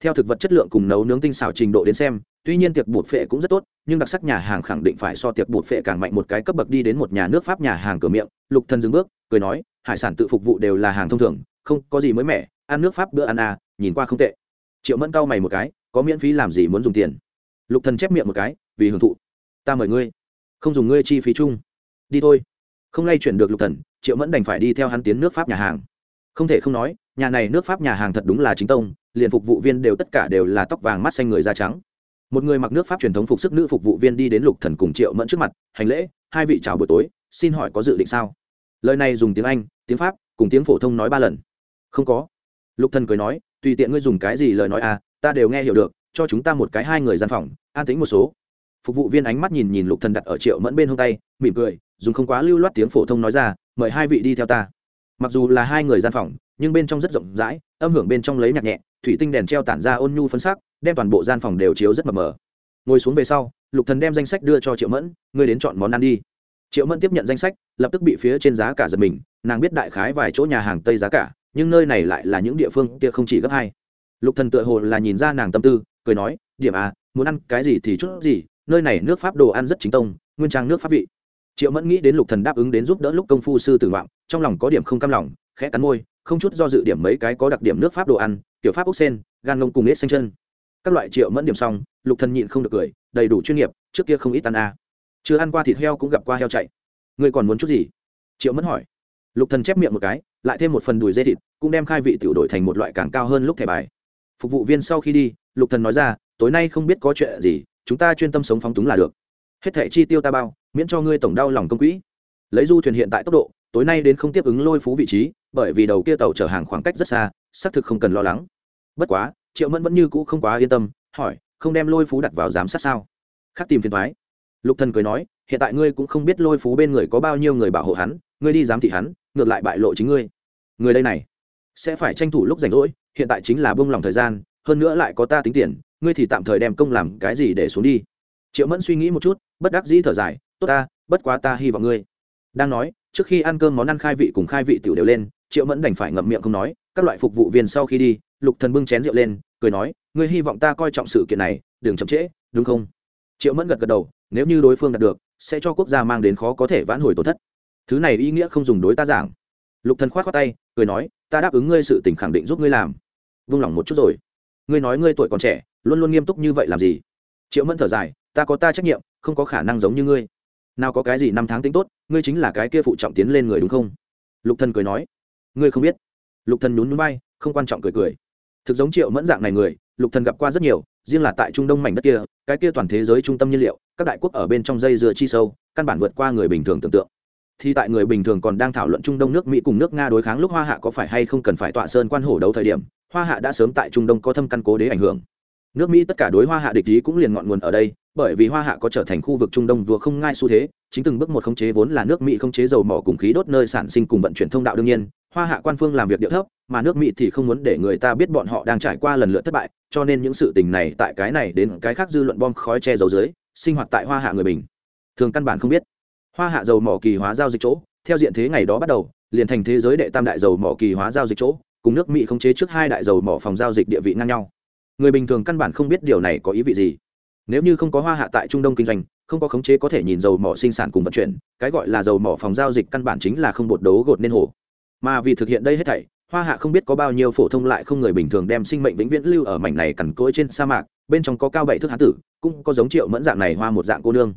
S1: Theo thực vật chất lượng cùng nấu nướng tinh xảo trình độ đến xem, tuy nhiên tiệc bột phệ cũng rất tốt, nhưng đặc sắc nhà hàng khẳng định phải so tiệc bột phệ càng mạnh một cái cấp bậc đi đến một nhà nước pháp nhà hàng cửa miệng, lục thần dừng bước, cười nói, hải sản tự phục vụ đều là hàng thông thường không có gì mới mẻ, ăn nước pháp bữa ăn à nhìn qua không tệ. Triệu mẫn cau mày một cái, có miễn phí làm gì muốn dùng tiền? Lục thần chép miệng một cái, vì hưởng thụ. Ta mời ngươi. Không dùng ngươi chi phí chung. Đi thôi. Không lay chuyển được lục thần, triệu mẫn đành phải đi theo hắn tiến nước pháp nhà hàng. Không thể không nói, nhà này nước pháp nhà hàng thật đúng là chính tông, liền phục vụ viên đều tất cả đều là tóc vàng mắt xanh người da trắng. Một người mặc nước pháp truyền thống phục sức nữ phục vụ viên đi đến lục thần cùng triệu mẫn trước mặt, hành lễ, hai vị chào buổi tối, xin hỏi có dự định sao? Lời này dùng tiếng anh, tiếng pháp, cùng tiếng phổ thông nói ba lần không có. Lục thần cười nói, tùy tiện ngươi dùng cái gì lời nói à ta đều nghe hiểu được, cho chúng ta một cái hai người gian phòng, an tính một số. Phục vụ viên ánh mắt nhìn nhìn lục thần đặt ở triệu mẫn bên hông tay, mỉm cười, dùng không quá lưu loát tiếng phổ thông nói ra, mời hai vị đi theo ta. Mặc dù là hai người gian phòng, nhưng bên trong rất rộng rãi, âm hưởng bên trong lấy nhạc nhẹ, thủy tinh đèn treo tản ra ôn nhu phấn sắc, đem toàn bộ gian phòng đều chiếu rất mờ mờ. Ngồi xuống về sau, lục thần đem danh sách đưa cho triệu mẫn, ngươi đến chọn món ăn đi. Triệu mẫn tiếp nhận danh sách, lập tức bị phía trên giá cả giật mình, nàng biết đại khái vài chỗ nhà hàng tây giá cả nhưng nơi này lại là những địa phương kia không chỉ gấp hai. Lục thần tựa hồ là nhìn ra nàng tâm tư, cười nói, điểm à muốn ăn cái gì thì chút gì, nơi này nước pháp đồ ăn rất chính tông, nguyên trang nước pháp vị. Triệu mẫn nghĩ đến lục thần đáp ứng đến giúp đỡ lúc công phu sư tử ngoạm, trong lòng có điểm không cam lòng, khẽ cắn môi, không chút do dự điểm mấy cái có đặc điểm nước pháp đồ ăn, kiểu pháp ốc sen, gan ngông cùng nết xanh chân. Các loại triệu mẫn điểm xong, lục thần nhịn không được cười, đầy đủ chuyên nghiệp, trước kia không ít ăn a à. chưa ăn qua thịt heo cũng gặp qua heo chạy. Ngươi còn muốn chút gì? Triệu mẫn hỏi. Lục thần chép miệng một cái lại thêm một phần đùi dê thịt, cũng đem khai vị tiểu đổi thành một loại càng cao hơn lúc thẻ bài. Phục vụ viên sau khi đi, lục thần nói ra, tối nay không biết có chuyện gì, chúng ta chuyên tâm sống phóng túng là được. Hết thẻ chi tiêu ta bao, miễn cho ngươi tổng đau lòng công quỹ. Lấy du thuyền hiện tại tốc độ, tối nay đến không tiếp ứng lôi phú vị trí, bởi vì đầu kia tàu chở hàng khoảng cách rất xa, xác thực không cần lo lắng. Bất quá, triệu mẫn vẫn như cũ không quá yên tâm, hỏi, không đem lôi phú đặt vào giám sát sao? Khác tìm phiền thoái. Lục thần cười nói, hiện tại ngươi cũng không biết lôi phú bên người có bao nhiêu người bảo hộ hắn ngươi đi giám thị hắn, ngược lại bại lộ chính ngươi. Người đây này, sẽ phải tranh thủ lúc rảnh rỗi, hiện tại chính là bông lòng thời gian, hơn nữa lại có ta tính tiền, ngươi thì tạm thời đem công làm cái gì để xuống đi. Triệu mẫn suy nghĩ một chút, bất đắc dĩ thở dài, tốt ta, bất quá ta hy vọng ngươi. Đang nói, trước khi ăn cơm món ăn khai vị cùng khai vị tiểu đều lên, triệu mẫn đành phải ngậm miệng không nói, các loại phục vụ viên sau khi đi, lục thần bưng chén rượu lên, cười nói, ngươi hy vọng ta coi trọng sự kiện này, đừng chậm trễ, đúng không? Triệu mẫn gật gật đầu, nếu như đối phương đạt được, sẽ cho quốc gia mang đến khó có thể vãn hồi tổn thất thứ này ý nghĩa không dùng đối ta giảng. Lục thần khoát khoát tay, cười nói, ta đáp ứng ngươi sự tình khẳng định giúp ngươi làm. Vung lòng một chút rồi. Ngươi nói ngươi tuổi còn trẻ, luôn luôn nghiêm túc như vậy làm gì? Triệu mẫn thở dài, ta có ta trách nhiệm, không có khả năng giống như ngươi. Nào có cái gì năm tháng tính tốt, ngươi chính là cái kia phụ trọng tiến lên người đúng không? Lục thần cười nói, ngươi không biết. Lục thần nhún nhún vai, không quan trọng cười cười. Thực giống triệu mẫn dạng này người, lục thần gặp qua rất nhiều, riêng là tại trung đông mảnh đất kia, cái kia toàn thế giới trung tâm nhiên liệu, các đại quốc ở bên trong dây dừa chi sâu, căn bản vượt qua người bình thường tưởng tượng thì tại người bình thường còn đang thảo luận trung đông nước mỹ cùng nước nga đối kháng lúc hoa hạ có phải hay không cần phải tọa sơn quan hổ đấu thời điểm, hoa hạ đã sớm tại trung đông có thâm căn cố đế ảnh hưởng. Nước mỹ tất cả đối hoa hạ địch ý cũng liền ngọn nguồn ở đây, bởi vì hoa hạ có trở thành khu vực trung đông vừa không ngai xu thế, chính từng bước một khống chế vốn là nước mỹ khống chế dầu mỏ cùng khí đốt nơi sản sinh cùng vận chuyển thông đạo đương nhiên, hoa hạ quan phương làm việc địa thấp, mà nước mỹ thì không muốn để người ta biết bọn họ đang trải qua lần lượt thất bại, cho nên những sự tình này tại cái này đến cái khác dư luận bom khói che dầu dưới, sinh hoạt tại hoa hạ người bình. Thường căn bản không biết hoa hạ dầu mỏ kỳ hóa giao dịch chỗ, theo diện thế ngày đó bắt đầu, liền thành thế giới đệ tam đại dầu mỏ kỳ hóa giao dịch chỗ, cùng nước mỹ khống chế trước hai đại dầu mỏ phòng giao dịch địa vị ngang nhau. Người bình thường căn bản không biết điều này có ý vị gì. Nếu như không có hoa hạ tại trung đông kinh doanh, không có khống chế có thể nhìn dầu mỏ sinh sản cùng vận chuyển, cái gọi là dầu mỏ phòng giao dịch căn bản chính là không bột đấu gột nên hồ. Mà vì thực hiện đây hết thảy, hoa hạ không biết có bao nhiêu phổ thông lại không người bình thường đem sinh mệnh vĩnh viễn lưu ở mảnh này cằn cỗi trên sa mạc, bên trong có cao bảy thước hán tử, cũng có giống triệu mẫn dạng này hoa một dạng cô nương.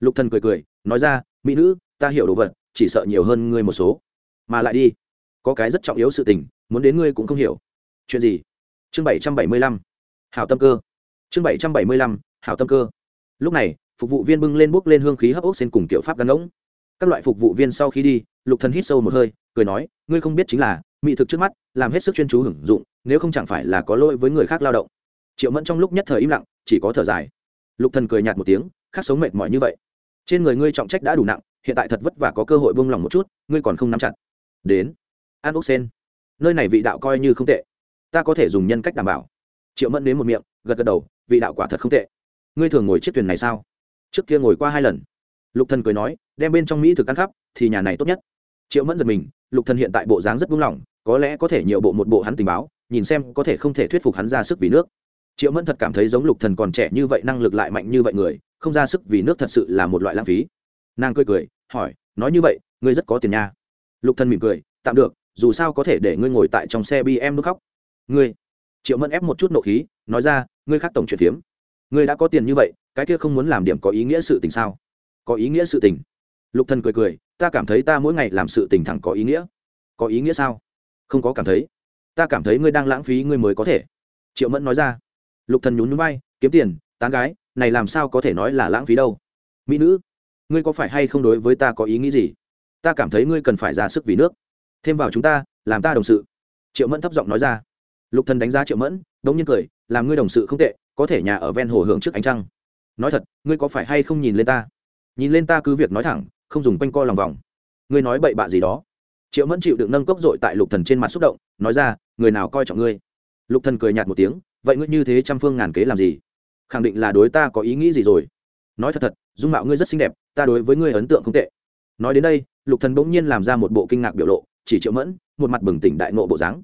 S1: Lục thần cười cười, nói ra mỹ nữ, ta hiểu đồ vật, chỉ sợ nhiều hơn ngươi một số. Mà lại đi, có cái rất trọng yếu sự tình, muốn đến ngươi cũng không hiểu. Chuyện gì? Chương bảy trăm bảy mươi lăm, hảo tâm cơ. Chương bảy trăm bảy mươi lăm, hảo tâm cơ. Lúc này, phục vụ viên bưng lên bốc lên hương khí hấp ốc xen cùng kiểu pháp gắn ngỗng các loại phục vụ viên sau khi đi, lục thần hít sâu một hơi, cười nói, ngươi không biết chính là, mỹ thực trước mắt, làm hết sức chuyên chú hưởng dụng, nếu không chẳng phải là có lỗi với người khác lao động. Triệu mẫn trong lúc nhất thời im lặng, chỉ có thở dài. Lục thần cười nhạt một tiếng, khác sống mệt mỏi như vậy trên người ngươi trọng trách đã đủ nặng, hiện tại thật vất vả có cơ hội buông lòng một chút, ngươi còn không nắm chặt. Đến an ốc sen. Nơi này vị đạo coi như không tệ. Ta có thể dùng nhân cách đảm bảo. Triệu mẫn đến một miệng, gật gật đầu, vị đạo quả thật không tệ. Ngươi thường ngồi chiếc thuyền này sao? Trước kia ngồi qua hai lần. Lục thần cười nói, đem bên trong mỹ thực ăn khắp, thì nhà này tốt nhất. Triệu mẫn giật mình, lục thần hiện tại bộ dáng rất buông lỏng, có lẽ có thể nhiều bộ một bộ hắn tình báo, nhìn xem có thể không thể thuyết phục hắn ra sức vì nước. Triệu mẫn thật cảm thấy giống lục thần còn trẻ như vậy, năng lực lại mạnh như vậy người không ra sức vì nước thật sự là một loại lãng phí. Nàng cười cười, hỏi, nói như vậy, ngươi rất có tiền nha. Lục thần mỉm cười, tạm được, dù sao có thể để ngươi ngồi tại trong xe bm nước khóc. Ngươi, triệu mẫn ép một chút nộ khí, nói ra, ngươi khác tổng chuyện phiếm. Ngươi đã có tiền như vậy, cái kia không muốn làm điểm có ý nghĩa sự tình sao? Có ý nghĩa sự tình. Lục thần cười cười, ta cảm thấy ta mỗi ngày làm sự tình thẳng có ý nghĩa. Có ý nghĩa sao? Không có cảm thấy. Ta cảm thấy ngươi đang lãng phí ngươi mới có thể. Triệu mẫn nói ra. Lục thần nhún nhún vai, kiếm tiền, tán gái này làm sao có thể nói là lãng phí đâu? Mỹ nữ, ngươi có phải hay không đối với ta có ý nghĩ gì? Ta cảm thấy ngươi cần phải ra sức vì nước. Thêm vào chúng ta, làm ta đồng sự. Triệu mẫn thấp giọng nói ra. Lục thần đánh giá triệu mẫn, đống nhiên cười, làm ngươi đồng sự không tệ, có thể nhà ở ven hồ hưởng trước ánh trăng. Nói thật, ngươi có phải hay không nhìn lên ta? Nhìn lên ta cứ việc nói thẳng, không dùng quanh co lòng vòng. Ngươi nói bậy bạ gì đó? Triệu mẫn chịu đựng nâng cốc dội tại lục thần trên mặt xúc động, nói ra, người nào coi trọng ngươi? Lục thần cười nhạt một tiếng, vậy ngươi như thế trăm phương ngàn kế làm gì? Khẳng định là đối ta có ý nghĩ gì rồi. Nói thật thật, dung mạo ngươi rất xinh đẹp, ta đối với ngươi ấn tượng không tệ. Nói đến đây, lục thần bỗng nhiên làm ra một bộ kinh ngạc biểu lộ, chỉ triệu mẫn, một mặt bừng tỉnh đại nộ bộ dáng.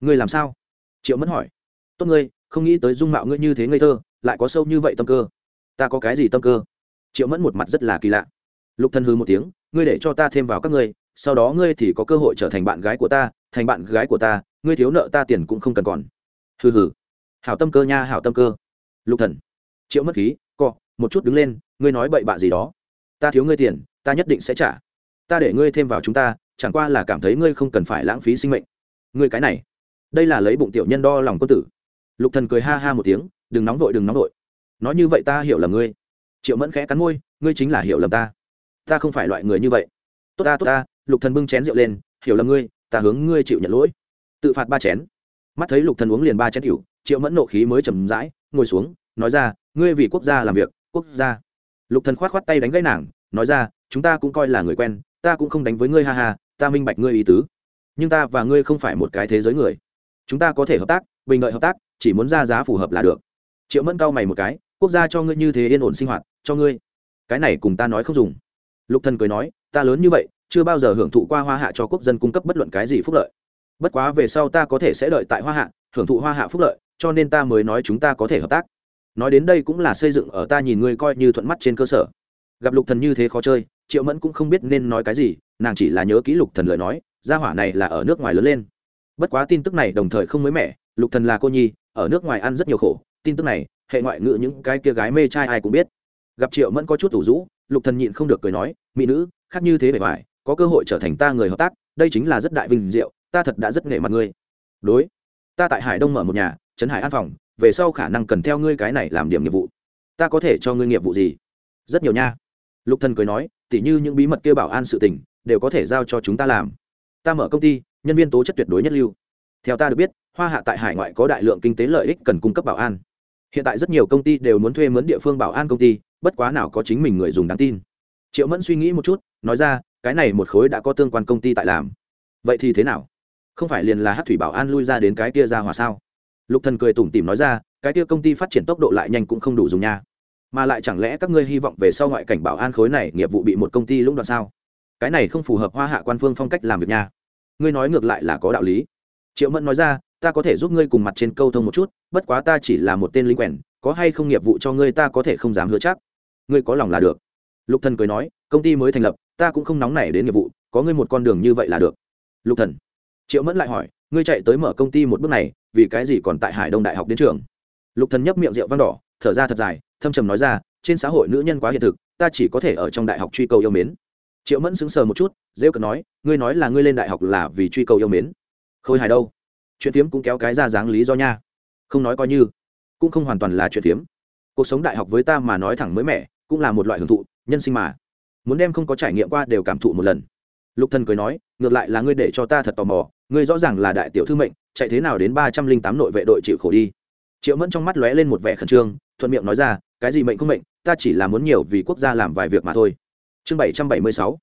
S1: Ngươi làm sao? Triệu mẫn hỏi. Tốt ngươi, không nghĩ tới dung mạo ngươi như thế ngây thơ, lại có sâu như vậy tâm cơ. Ta có cái gì tâm cơ? Triệu mẫn một mặt rất là kỳ lạ. Lục thần hư một tiếng, ngươi để cho ta thêm vào các ngươi, sau đó ngươi thì có cơ hội trở thành bạn gái của ta, thành bạn gái của ta, ngươi thiếu nợ ta tiền cũng không cần còn. Hừ hừ. Hảo tâm cơ nha, hảo tâm cơ. Lục thần triệu mất khí cọ một chút đứng lên, ngươi nói bậy bạ gì đó. Ta thiếu ngươi tiền, ta nhất định sẽ trả. Ta để ngươi thêm vào chúng ta, chẳng qua là cảm thấy ngươi không cần phải lãng phí sinh mệnh. Ngươi cái này. Đây là lấy bụng tiểu nhân đo lòng quân tử. Lục thần cười ha ha một tiếng, đừng nóng vội, đừng nóng vội. Nói như vậy ta hiểu là ngươi. Triệu mẫn khẽ cắn môi, ngươi chính là hiểu lầm ta. Ta không phải loại người như vậy. Tốt ta tốt ta, lục thần bưng chén rượu lên, hiểu lầm ngươi, ta hướng ngươi chịu nhận lỗi. Tự phạt ba chén. Mắt thấy lục thần uống liền ba chén rượu triệu mẫn nộ khí mới chầm rãi, ngồi xuống, nói ra ngươi vì quốc gia làm việc, quốc gia. Lục thần khoát khoát tay đánh gãy nàng, nói ra, chúng ta cũng coi là người quen, ta cũng không đánh với ngươi ha ha, ta minh bạch ngươi ý tứ. Nhưng ta và ngươi không phải một cái thế giới người. Chúng ta có thể hợp tác, bình đợi hợp tác, chỉ muốn ra giá phù hợp là được. Triệu mẫn cao mày một cái, quốc gia cho ngươi như thế yên ổn sinh hoạt, cho ngươi. Cái này cùng ta nói không dùng. Lục thần cười nói, ta lớn như vậy, chưa bao giờ hưởng thụ qua hoa hạ cho quốc dân cung cấp bất luận cái gì phúc lợi. Bất quá về sau ta có thể sẽ đợi tại hoa hạ, hưởng thụ hoa hạ phúc lợi, cho nên ta mới nói chúng ta có thể hợp tác nói đến đây cũng là xây dựng ở ta nhìn ngươi coi như thuận mắt trên cơ sở. Gặp lục thần như thế khó chơi, triệu mẫn cũng không biết nên nói cái gì, nàng chỉ là nhớ kỹ lục thần lời nói, gia hỏa này là ở nước ngoài lớn lên. Bất quá tin tức này đồng thời không mới mẻ, lục thần là cô nhi, ở nước ngoài ăn rất nhiều khổ, tin tức này, hệ ngoại ngữ những cái kia gái mê trai ai cũng biết. Gặp triệu mẫn có chút ủ rũ, lục thần nhịn không được cười nói, mỹ nữ, khác như thế bề ngoài, có cơ hội trở thành ta người hợp tác, đây chính là rất đại vinh diệu, ta thật đã rất nể mặt ngươi. Đối, ta tại hải đông mở một nhà, trấn hải an phòng về sau khả năng cần theo ngươi cái này làm điểm nghiệp vụ. Ta có thể cho ngươi nghiệp vụ gì? Rất nhiều nha. Lục thần cười nói, tỉ như những bí mật kia bảo an sự tình, đều có thể giao cho chúng ta làm. Ta mở công ty, nhân viên tố chất tuyệt đối nhất lưu. Theo ta được biết, hoa hạ tại hải ngoại có đại lượng kinh tế lợi ích cần cung cấp bảo an. Hiện tại rất nhiều công ty đều muốn thuê mướn địa phương bảo an công ty, bất quá nào có chính mình người dùng đáng tin. Triệu mẫn suy nghĩ một chút, nói ra, cái này một khối đã có tương quan công ty tại làm. Vậy thì thế nào? Không phải liền là hát thủy bảo an lui ra đến cái kia ra hòa sao? Lục thần cười tủm tỉm nói ra, cái kia công ty phát triển tốc độ lại nhanh cũng không đủ dùng nha. Mà lại chẳng lẽ các ngươi hy vọng về sau ngoại cảnh bảo an khối này nghiệp vụ bị một công ty lũng đoạn sao? Cái này không phù hợp hoa hạ quan phương phong cách làm việc nha. Ngươi nói ngược lại là có đạo lý. Triệu mẫn nói ra, ta có thể giúp ngươi cùng mặt trên câu thông một chút, bất quá ta chỉ là một tên linh quèn, có hay không nghiệp vụ cho ngươi ta có thể không dám hứa chắc. Ngươi có lòng là được. Lục thần cười nói, công ty mới thành lập, ta cũng không nóng nảy đến nghiệp vụ, có ngươi một con đường như vậy là được. Lục thần. Triệu mẫn lại hỏi, ngươi chạy tới mở công ty một bước này vì cái gì còn tại hải đông đại học đến trường? Lục thần nhấp miệng rượu vang đỏ, thở ra thật dài, thâm trầm nói ra, trên xã hội nữ nhân quá hiện thực, ta chỉ có thể ở trong đại học truy cầu yêu mến. Triệu mẫn sững sờ một chút, rêu cần nói, ngươi nói là ngươi lên đại học là vì truy cầu yêu mến. Khôi hài đâu? Chuyện phiếm cũng kéo cái ra dáng lý do nha. Không nói coi như, cũng không hoàn toàn là chuyện phiếm. Cuộc sống đại học với ta mà nói thẳng mới mẻ, cũng là một loại hưởng thụ, nhân sinh mà. Muốn đem không có trải nghiệm qua đều cảm thụ một lần. Lục thần cười nói, ngược lại là ngươi để cho ta thật tò mò, ngươi rõ ràng là đại tiểu thư mệnh chạy thế nào đến ba trăm linh tám nội vệ đội chịu khổ đi. Triệu mẫn trong mắt lóe lên một vẻ khẩn trương, thuận miệng nói ra, cái gì mệnh không mệnh, ta chỉ là muốn nhiều vì quốc gia làm vài việc mà thôi. Chương bảy trăm bảy mươi sáu.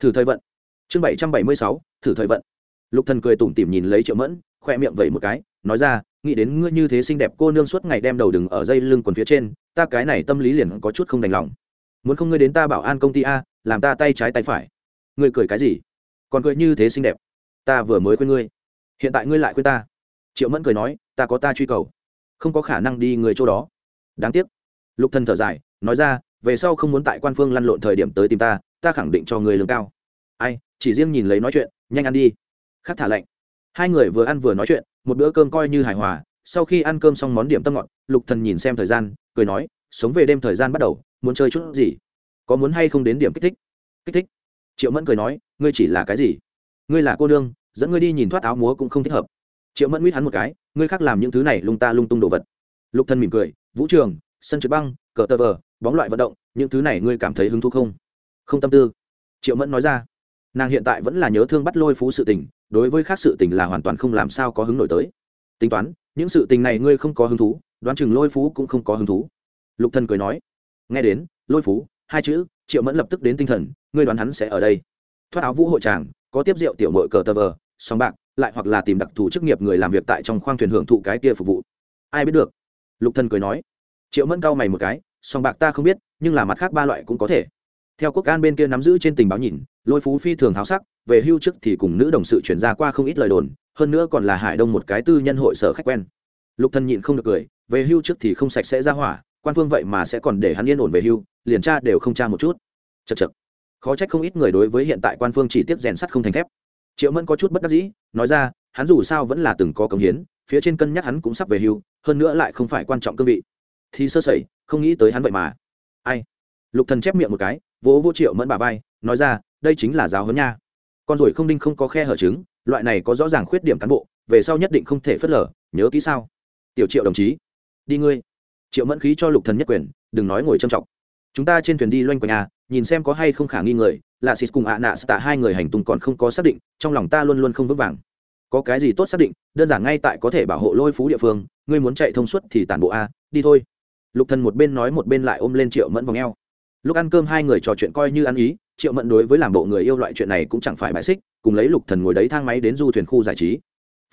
S1: Thử thời vận. Chương bảy trăm bảy mươi sáu, thử thời vận. Lục thần cười tủm tỉm nhìn lấy triệu mẫn, khoe miệng vẩy một cái, nói ra, nghĩ đến ngươi như thế xinh đẹp cô nương suốt ngày đem đầu đừng ở dây lưng quần phía trên, ta cái này tâm lý liền có chút không đành lòng. Muốn không ngươi đến ta bảo an công ty a, làm ta tay trái tay phải. Ngươi cười cái gì? Còn cười như thế xinh đẹp. Ta vừa mới khuyên ngươi hiện tại ngươi lại khuyên ta. Triệu mẫn cười nói, ta có ta truy cầu. Không có khả năng đi người chỗ đó. Đáng tiếc. Lục thần thở dài, nói ra, về sau không muốn tại quan phương lăn lộn thời điểm tới tìm ta ta khẳng định cho người lương cao. Ai, chỉ riêng nhìn lấy nói chuyện, nhanh ăn đi. Khắc thả lệnh. Hai người vừa ăn vừa nói chuyện, một bữa cơm coi như hài hòa, sau khi ăn cơm xong món điểm tâm ngọt, lục thần nhìn xem thời gian, cười nói, sống về đêm thời gian bắt đầu, muốn chơi chút gì? Có muốn hay không đến điểm kích thích? Kích thích? Triệu mẫn cười nói, ngươi chỉ là cái gì? Ngươi là cô nương dẫn ngươi đi nhìn thoát áo múa cũng không thích hợp. Triệu mẫn mít hắn một cái, ngươi khác làm những thứ này lung ta lung tung đồ vật. Lục thần mỉm cười, vũ trường, sân trượt băng, cờ tờ vờ, bóng loại vận động, những thứ này ngươi cảm thấy hứng thú không? Không tâm tư. Triệu mẫn nói ra, nàng hiện tại vẫn là nhớ thương bắt lôi phú sự tình, đối với khác sự tình là hoàn toàn không làm sao có hứng nổi tới. Tính toán, những sự tình này ngươi không có hứng thú, đoán chừng lôi phú cũng không có hứng thú. Lục thần cười nói, nghe đến, lôi phú, hai chữ, triệu mẫn lập tức đến tinh thần, ngươi đoán hắn sẽ ở đây. Thoát áo vũ hội tràng có tiếp rượu tiểu mội cờ tờ vờ song bạc, lại hoặc là tìm đặc thù chức nghiệp người làm việc tại trong khoang thuyền hưởng thụ cái kia phục vụ. Ai biết được? Lục thần cười nói. Triệu mẫn cao mày một cái, song bạc ta không biết, nhưng là mặt khác ba loại cũng có thể. Theo quốc an bên kia nắm giữ trên tình báo nhìn, lôi phú phi thường háo sắc, về hưu chức thì cùng nữ đồng sự chuyển ra qua không ít lời đồn, hơn nữa còn là hải đông một cái tư nhân hội sở khách quen. Lục thần nhịn không được cười, về hưu chức thì không sạch sẽ ra hỏa, quan phương vậy mà sẽ còn để hắn yên ổn về hưu, liền tra đều không tra một chút. Chật chật khó trách không ít người đối với hiện tại quan phương chỉ tiếp rèn sắt không thành thép triệu mẫn có chút bất đắc dĩ, nói ra, hắn dù sao vẫn là từng có công hiến, phía trên cân nhắc hắn cũng sắp về hưu, hơn nữa lại không phải quan trọng cương vị. Thì sơ sẩy, không nghĩ tới hắn vậy mà. Ai? Lục thần chép miệng một cái, vỗ vô triệu mẫn bà vai, nói ra, đây chính là giáo huấn nha. Con rồi không đinh không có khe hở trứng, loại này có rõ ràng khuyết điểm cán bộ, về sau nhất định không thể phớt lờ, nhớ kỹ sao? Tiểu triệu đồng chí, đi ngươi. Triệu mẫn khí cho lục thần nhất quyền, đừng nói ngồi trầm trọng. Chúng ta trên thuyền đi loanh quanh nhà nhìn xem có hay không khả nghi người, là xịt cùng ạ nạ tạ hai người hành tung còn không có xác định, trong lòng ta luôn luôn không vững vàng. Có cái gì tốt xác định, đơn giản ngay tại có thể bảo hộ lôi phú địa phương, ngươi muốn chạy thông suốt thì tản bộ a, đi thôi. Lục thần một bên nói một bên lại ôm lên triệu mẫn vòng eo. Lúc ăn cơm hai người trò chuyện coi như ăn ý, triệu mẫn đối với làm bộ người yêu loại chuyện này cũng chẳng phải bài xích, cùng lấy lục thần ngồi đấy thang máy đến du thuyền khu giải trí.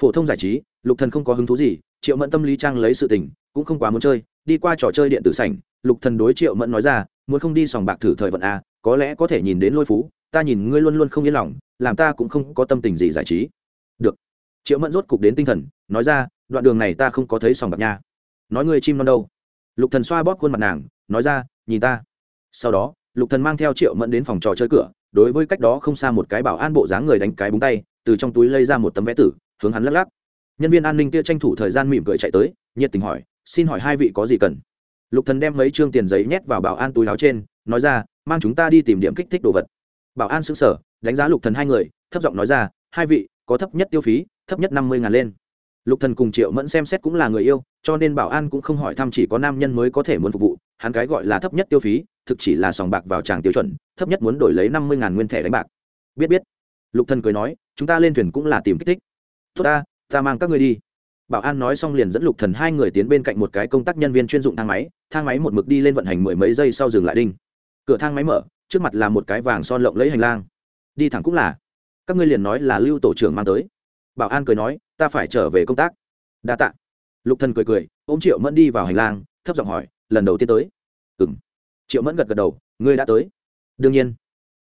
S1: Phổ thông giải trí, lục thần không có hứng thú gì, triệu mẫn tâm lý trang lấy sự tình, cũng không quá muốn chơi, đi qua trò chơi điện tử sảnh, lục thần đối triệu mẫn nói ra muốn không đi sòng bạc thử thời vận a, có lẽ có thể nhìn đến lôi phú, ta nhìn ngươi luôn luôn không yên lòng, làm ta cũng không có tâm tình gì giải trí. Được. Triệu mẫn rốt cục đến tinh thần, nói ra, đoạn đường này ta không có thấy sòng bạc nha. Nói ngươi chim non đâu? Lục thần xoa bóp khuôn mặt nàng, nói ra, nhìn ta. Sau đó, lục thần mang theo triệu mẫn đến phòng trò chơi cửa, đối với cách đó không xa một cái bảo an bộ dáng người đánh cái búng tay, từ trong túi lấy ra một tấm vé tử, hướng hắn lắc lắc. Nhân viên an ninh kia tranh thủ thời gian mỉm cười chạy tới, nhiệt tình hỏi, xin hỏi hai vị có gì cần? Lục thần đem mấy trương tiền giấy nhét vào bảo an túi áo trên, nói ra, mang chúng ta đi tìm điểm kích thích đồ vật. Bảo an sững sờ, đánh giá lục thần hai người, thấp giọng nói ra, hai vị, có thấp nhất tiêu phí, thấp nhất năm mươi ngàn lên. Lục thần cùng triệu mẫn xem xét cũng là người yêu, cho nên bảo an cũng không hỏi thăm chỉ có nam nhân mới có thể muốn phục vụ, hắn cái gọi là thấp nhất tiêu phí, thực chỉ là sòng bạc vào tràng tiêu chuẩn, thấp nhất muốn đổi lấy năm mươi ngàn nguyên thẻ đánh bạc. Biết biết. Lục thần cười nói, chúng ta lên thuyền cũng là tìm kích thích. Tốt ta ta mang các ngươi đi bảo an nói xong liền dẫn lục thần hai người tiến bên cạnh một cái công tác nhân viên chuyên dụng thang máy thang máy một mực đi lên vận hành mười mấy giây sau dừng lại đinh. Cửa thang máy mở, trước mặt là một cái vàng son lộng lấy hành lang. Đi thẳng cũng là. Các ngươi liền nói là lưu tổ trưởng mang tới. Bảo an cười nói, ta phải trở về công tác. Đa tạ. Lục thần cười cười, ôm triệu mẫn đi vào hành lang, thấp giọng hỏi, lần đầu tiên tới. Ừm. Triệu mẫn gật gật đầu, ngươi đã tới. Đương nhiên.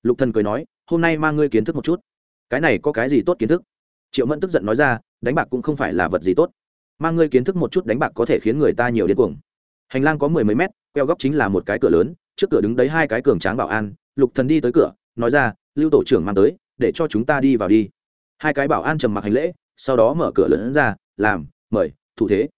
S1: Lục thần cười nói, hôm nay mang ngươi kiến thức một chút. Cái này có cái gì tốt kiến thức? Triệu mẫn tức giận nói ra, đánh bạc cũng không phải là vật gì tốt. Mang ngươi kiến thức một chút đánh bạc có thể khiến người ta nhiều điên cuồng. Hành lang có mười mấy mét, queo góc chính là một cái cửa lớn, trước cửa đứng đấy hai cái cường tráng bảo an, lục thần đi tới cửa, nói ra, lưu tổ trưởng mang tới, để cho chúng ta đi vào đi. Hai cái bảo an trầm mặc hành lễ, sau đó mở cửa lớn ra, làm, mời, thủ thế.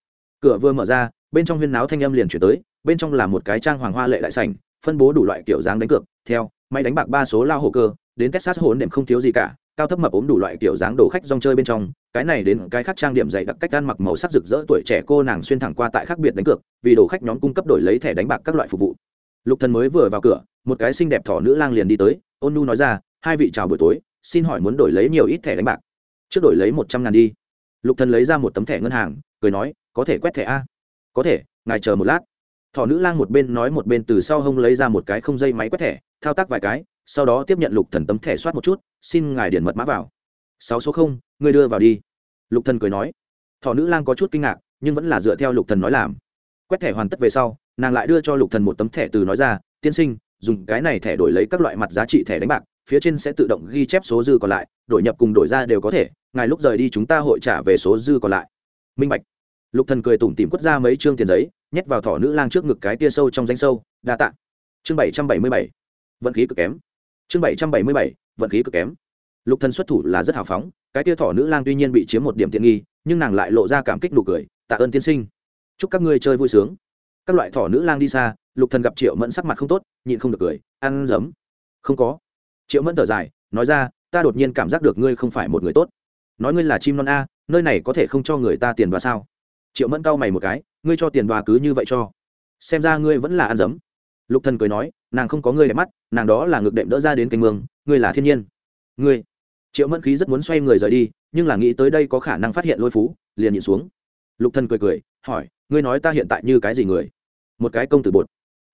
S1: Cửa vừa mở ra, bên trong huyên náo thanh âm liền chuyển tới, bên trong là một cái trang hoàng hoa lệ đại sảnh, phân bố đủ loại kiểu dáng đánh cược, theo, máy đánh bạc ba số lao hồ cơ, đến texas hồn đệm không thiếu gì cả cao thấp mập ốm đủ loại kiểu dáng đồ khách rong chơi bên trong, cái này đến cái khác trang điểm dày đặc cách ăn mặc màu sắc rực rỡ tuổi trẻ cô nàng xuyên thẳng qua tại khác biệt đánh cược, vì đồ khách nhóm cung cấp đổi lấy thẻ đánh bạc các loại phục vụ. Lục thần mới vừa vào cửa, một cái xinh đẹp thỏ nữ lang liền đi tới, ôn nu nói ra, hai vị chào buổi tối, xin hỏi muốn đổi lấy nhiều ít thẻ đánh bạc? Trước đổi lấy một trăm ngàn đi. Lục thần lấy ra một tấm thẻ ngân hàng, cười nói, có thể quét thẻ a. Có thể, ngài chờ một lát. Thỏ nữ lang một bên nói một bên từ sau hông lấy ra một cái không dây máy quét thẻ, thao tác vài cái sau đó tiếp nhận lục thần tấm thẻ soát một chút, xin ngài điền mật mã vào. Sáu số không, ngươi đưa vào đi. Lục thần cười nói. Thỏ nữ lang có chút kinh ngạc, nhưng vẫn là dựa theo lục thần nói làm. Quét thẻ hoàn tất về sau, nàng lại đưa cho lục thần một tấm thẻ từ nói ra, tiên sinh, dùng cái này thẻ đổi lấy các loại mặt giá trị thẻ đánh bạc, phía trên sẽ tự động ghi chép số dư còn lại, đổi nhập cùng đổi ra đều có thể, ngài lúc rời đi chúng ta hội trả về số dư còn lại. Minh bạch. Lục thần cười tủm tỉm quất ra mấy trương tiền giấy, nhét vào thỏ nữ lang trước ngực cái tia sâu trong danh sâu, đa tạ. Chương bảy trăm bảy mươi bảy. Vận khí cực kém chương bảy trăm bảy mươi bảy, vận khí cực kém. Lục thần xuất thủ là rất hào phóng, cái tia thỏ nữ lang tuy nhiên bị chiếm một điểm tiện nghi, nhưng nàng lại lộ ra cảm kích nụ cười, tạ ơn tiên sinh. Chúc các ngươi chơi vui sướng. Các loại thỏ nữ lang đi xa, lục thần gặp triệu mẫn sắc mặt không tốt, nhịn không được cười, ăn giấm. Không có. Triệu mẫn thở dài, nói ra, ta đột nhiên cảm giác được ngươi không phải một người tốt. Nói ngươi là chim non a, nơi này có thể không cho người ta tiền đoà sao? Triệu mẫn cau mày một cái, ngươi cho tiền đoà cứ như vậy cho. Xem ra ngươi vẫn là ăn dấm lục thần cười nói, nàng không có ngươi đẹp mắt, nàng đó là ngực đệm đỡ ra đến kênh mương, ngươi là thiên nhiên. Ngươi. Triệu mẫn khí rất muốn xoay người rời đi, nhưng là nghĩ tới đây có khả năng phát hiện lôi phú, liền nhịn xuống. Lục thần cười cười, hỏi, ngươi nói ta hiện tại như cái gì người? Một cái công tử bột.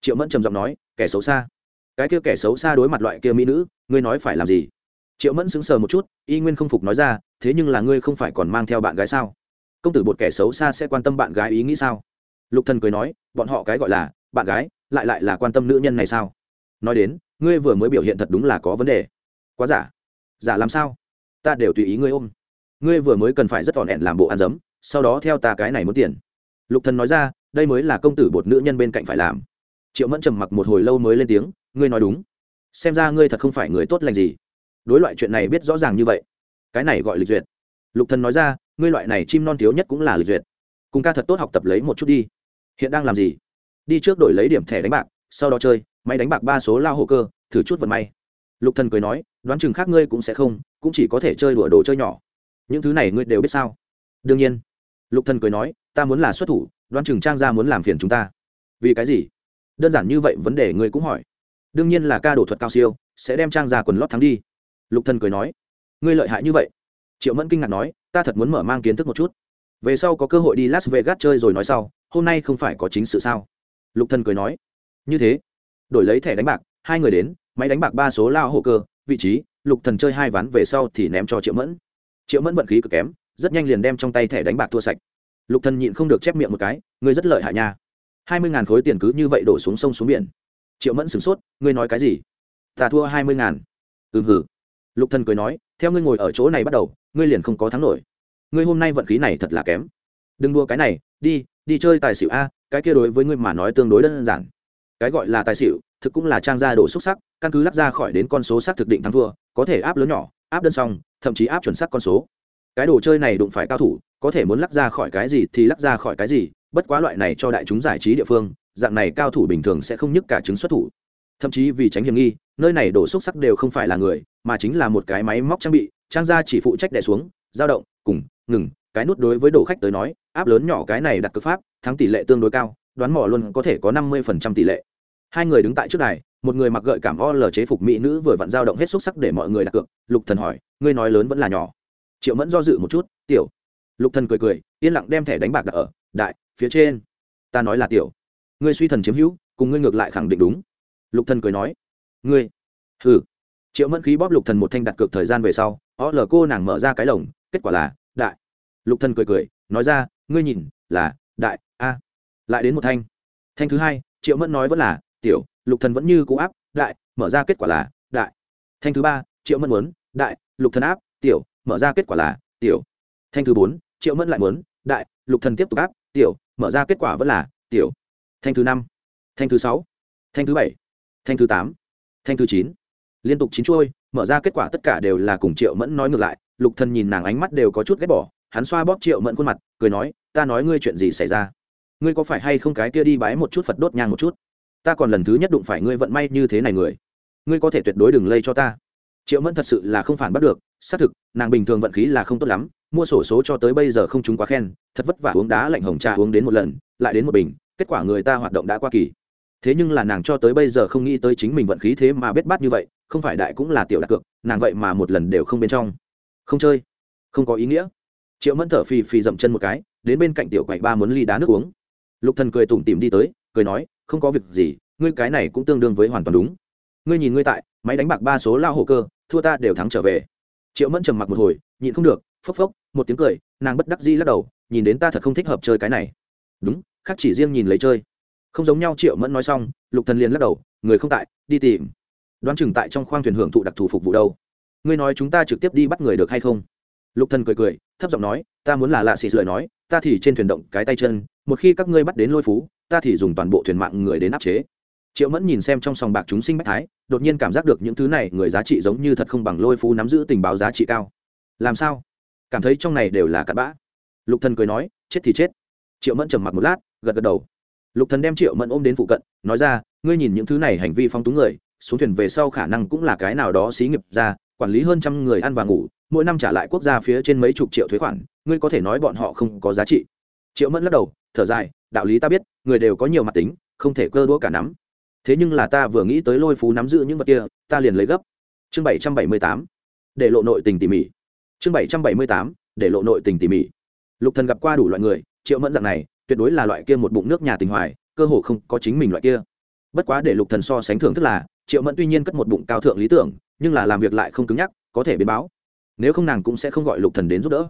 S1: Triệu mẫn trầm giọng nói, kẻ xấu xa. Cái kia kẻ xấu xa đối mặt loại kia mỹ nữ, ngươi nói phải làm gì? Triệu mẫn sững sờ một chút, y nguyên không phục nói ra, thế nhưng là ngươi không phải còn mang theo bạn gái sao? Công tử bột kẻ xấu xa sẽ quan tâm bạn gái ý nghĩ sao? Lục thần cười nói, bọn họ cái gọi là bạn gái lại lại là quan tâm nữ nhân này sao? Nói đến, ngươi vừa mới biểu hiện thật đúng là có vấn đề. Quá giả. Giả làm sao? Ta đều tùy ý ngươi ôm. Ngươi vừa mới cần phải rất ỏn ẻn làm bộ ăn dấm, sau đó theo ta cái này muốn tiền. Lục thần nói ra, đây mới là công tử bột nữ nhân bên cạnh phải làm. Triệu mẫn trầm mặc một hồi lâu mới lên tiếng, ngươi nói đúng. Xem ra ngươi thật không phải người tốt lành gì. Đối loại chuyện này biết rõ ràng như vậy. Cái này gọi lịch duyệt. Lục thần nói ra, ngươi loại này chim non thiếu nhất cũng là lịch duyệt. Cùng ca thật tốt học tập lấy một chút đi. Hiện đang làm gì? Đi trước đổi lấy điểm thẻ đánh bạc, sau đó chơi, máy đánh bạc ba số lao hồ cơ, thử chút vận may. Lục thần cười nói, đoán chừng khác ngươi cũng sẽ không, cũng chỉ có thể chơi đùa đồ chơi nhỏ. Những thứ này ngươi đều biết sao? Đương nhiên. Lục thần cười nói, ta muốn là xuất thủ, đoán chừng trang gia muốn làm phiền chúng ta. Vì cái gì? Đơn giản như vậy vấn đề ngươi cũng hỏi. Đương nhiên là ca đổ thuật cao siêu, sẽ đem trang gia quần lót thắng đi. Lục thần cười nói, ngươi lợi hại như vậy. Triệu mẫn kinh ngạc nói, ta thật muốn mở mang kiến thức một chút. Về sau có cơ hội đi las vegas chơi rồi nói sau, hôm nay không phải có chính sự sao? Lục thần cười nói, như thế, đổi lấy thẻ đánh bạc, hai người đến, máy đánh bạc ba số lao hộ cơ, vị trí, lục thần chơi hai ván về sau thì ném cho triệu mẫn. Triệu mẫn vận khí cực kém, rất nhanh liền đem trong tay thẻ đánh bạc thua sạch. Lục thần nhịn không được chép miệng một cái, ngươi rất lợi hại nha. Hai mươi ngàn khối tiền cứ như vậy đổ xuống sông xuống biển. Triệu mẫn sửng sốt, ngươi nói cái gì? Ta thua hai mươi ngàn. Ừm hử lục thần cười nói, theo ngươi ngồi ở chỗ này bắt đầu, ngươi liền không có thắng nổi. Ngươi hôm nay vận khí này thật là kém. Đừng đua cái này, đi đi chơi tài xỉu a cái kia đối với ngươi mà nói tương đối đơn giản. Cái gọi là tài xỉu, thực cũng là trang gia đổ xúc sắc, căn cứ lắc ra khỏi đến con số xác thực định thắng thua, có thể áp lớn nhỏ, áp đơn xong thậm chí áp chuẩn xác con số. Cái đồ chơi này đụng phải cao thủ, có thể muốn lắc ra khỏi cái gì thì lắc ra khỏi cái gì, bất quá loại này cho đại chúng giải trí địa phương, dạng này cao thủ bình thường sẽ không nhức cả chứng xuất thủ. Thậm chí vì tránh hiểm nghi, nơi này đổ xúc sắc đều không phải là người, mà chính là một cái máy móc trang bị, trang gia chỉ phụ trách đè xuống, dao động, cùng, ngừng cái nút đối với đồ khách tới nói, áp lớn nhỏ cái này đặt cực pháp, thắng tỷ lệ tương đối cao, đoán mỏ luôn có thể có năm mươi phần trăm tỷ lệ. Hai người đứng tại trước đài, một người mặc gợi cảm o lờ chế phục mỹ nữ vừa vặn dao động hết xúc sắc để mọi người đặt cược, lục thần hỏi, ngươi nói lớn vẫn là nhỏ. Triệu mẫn do dự một chút, tiểu. Lục thần cười cười, yên lặng đem thẻ đánh bạc đặt ở, đại, phía trên. Ta nói là tiểu. Ngươi suy thần chiếm hữu, cùng ngươi ngược lại khẳng định đúng. Lục thần cười nói, ngươi. Hừ. Triệu mẫn khí bóp lục thần một thanh đặt cược thời gian về sau, o lờ cô nàng mở ra cái lồng, kết quả là lục thần cười cười, nói ra, ngươi nhìn, là, đại, a. Lại đến một thanh. Thanh thứ hai, triệu mẫn nói vẫn là, tiểu, lục thần vẫn như cũ áp, đại, mở ra kết quả là, đại. Thanh thứ ba, triệu mẫn muốn, đại, lục thần áp, tiểu, mở ra kết quả là, tiểu. Thanh thứ bốn, triệu mẫn lại muốn, đại, lục thần tiếp tục áp, tiểu, mở ra kết quả vẫn là, tiểu. Thanh thứ năm, thanh thứ sáu, thanh thứ bảy, thanh thứ tám, thanh thứ chín. Liên tục chín chuôi, mở ra kết quả tất cả đều là cùng triệu mẫn nói ngược lại, lục thần nhìn nàng ánh mắt đều có chút ghét bỏ hắn xoa bóp triệu mẫn khuôn mặt, cười nói, ta nói ngươi chuyện gì xảy ra? Ngươi có phải hay không cái kia đi bái một chút phật đốt nhang một chút? Ta còn lần thứ nhất đụng phải ngươi vận may như thế này người. Ngươi có thể tuyệt đối đừng lây cho ta. Triệu mẫn thật sự là không phản bắt được, xác thực, nàng bình thường vận khí là không tốt lắm, mua sổ số cho tới bây giờ không chúng quá khen, thật vất vả uống đá lạnh hồng trà uống đến một lần, lại đến một bình, kết quả người ta hoạt động đã qua kỳ. Thế nhưng là nàng cho tới bây giờ không nghĩ tới chính mình vận khí thế mà biết bắt như vậy, không phải đại cũng là tiểu đặc cược, nàng vậy mà một lần đều không bên trong. Không chơi, không có ý nghĩa triệu mẫn thở phì phì dậm chân một cái, đến bên cạnh tiểu quậy ba muốn ly đá nước uống. Lục thần cười tủm tỉm đi tới, cười nói, không có việc gì, ngươi cái này cũng tương đương với hoàn toàn đúng. Ngươi nhìn ngươi tại, máy đánh bạc ba số lao hồ cơ, thua ta đều thắng trở về. Triệu mẫn trầm mặc một hồi, nhịn không được, phốc phốc, một tiếng cười, nàng bất đắc dĩ lắc đầu, nhìn đến ta thật không thích hợp chơi cái này. Đúng, khác chỉ riêng nhìn lấy chơi. Không giống nhau, triệu mẫn nói xong, lục thần liền lắc đầu, người không tại, đi tìm. Đoán chừng tại trong khoang thuyền hưởng thụ đặc thù phục vụ đâu. Ngươi nói chúng ta trực tiếp đi bắt người được hay không? Lục thần cười cười thấp giọng nói, ta muốn là lạ xì lời nói, ta thì trên thuyền động cái tay chân, một khi các ngươi bắt đến lôi phú, ta thì dùng toàn bộ thuyền mạng người đến áp chế. Triệu mẫn nhìn xem trong sòng bạc chúng sinh bách thái, đột nhiên cảm giác được những thứ này người giá trị giống như thật không bằng lôi phú nắm giữ tình báo giá trị cao. Làm sao? Cảm thấy trong này đều là cặn bã. Lục thần cười nói, chết thì chết. Triệu mẫn trầm mặc một lát, gật gật đầu. Lục thần đem triệu mẫn ôm đến phụ cận, nói ra, ngươi nhìn những thứ này hành vi phong túng người, xuống thuyền về sau khả năng cũng là cái nào đó xí nghiệp ra quản lý hơn trăm người ăn và ngủ, mỗi năm trả lại quốc gia phía trên mấy chục triệu thuế khoản, ngươi có thể nói bọn họ không có giá trị. Triệu mẫn lắc đầu, thở dài, đạo lý ta biết, người đều có nhiều mặt tính, không thể cơ đũa cả nắm. Thế nhưng là ta vừa nghĩ tới lôi phú nắm giữ những vật kia, ta liền lấy gấp. Chương bảy trăm bảy mươi tám, để lộ nội tình tỉ mỉ. Chương bảy trăm bảy mươi tám, để lộ nội tình tỉ mỉ. Lục thần gặp qua đủ loại người, triệu mẫn dạng này, tuyệt đối là loại kia một bụng nước nhà tình hoài, cơ hồ không có chính mình loại kia. Bất quá để lục thần so sánh thưởng thức là, triệu mẫn tuy nhiên cất một bụng cao thượng lý tưởng nhưng là làm việc lại không cứng nhắc, có thể biến báo. Nếu không nàng cũng sẽ không gọi lục thần đến giúp đỡ.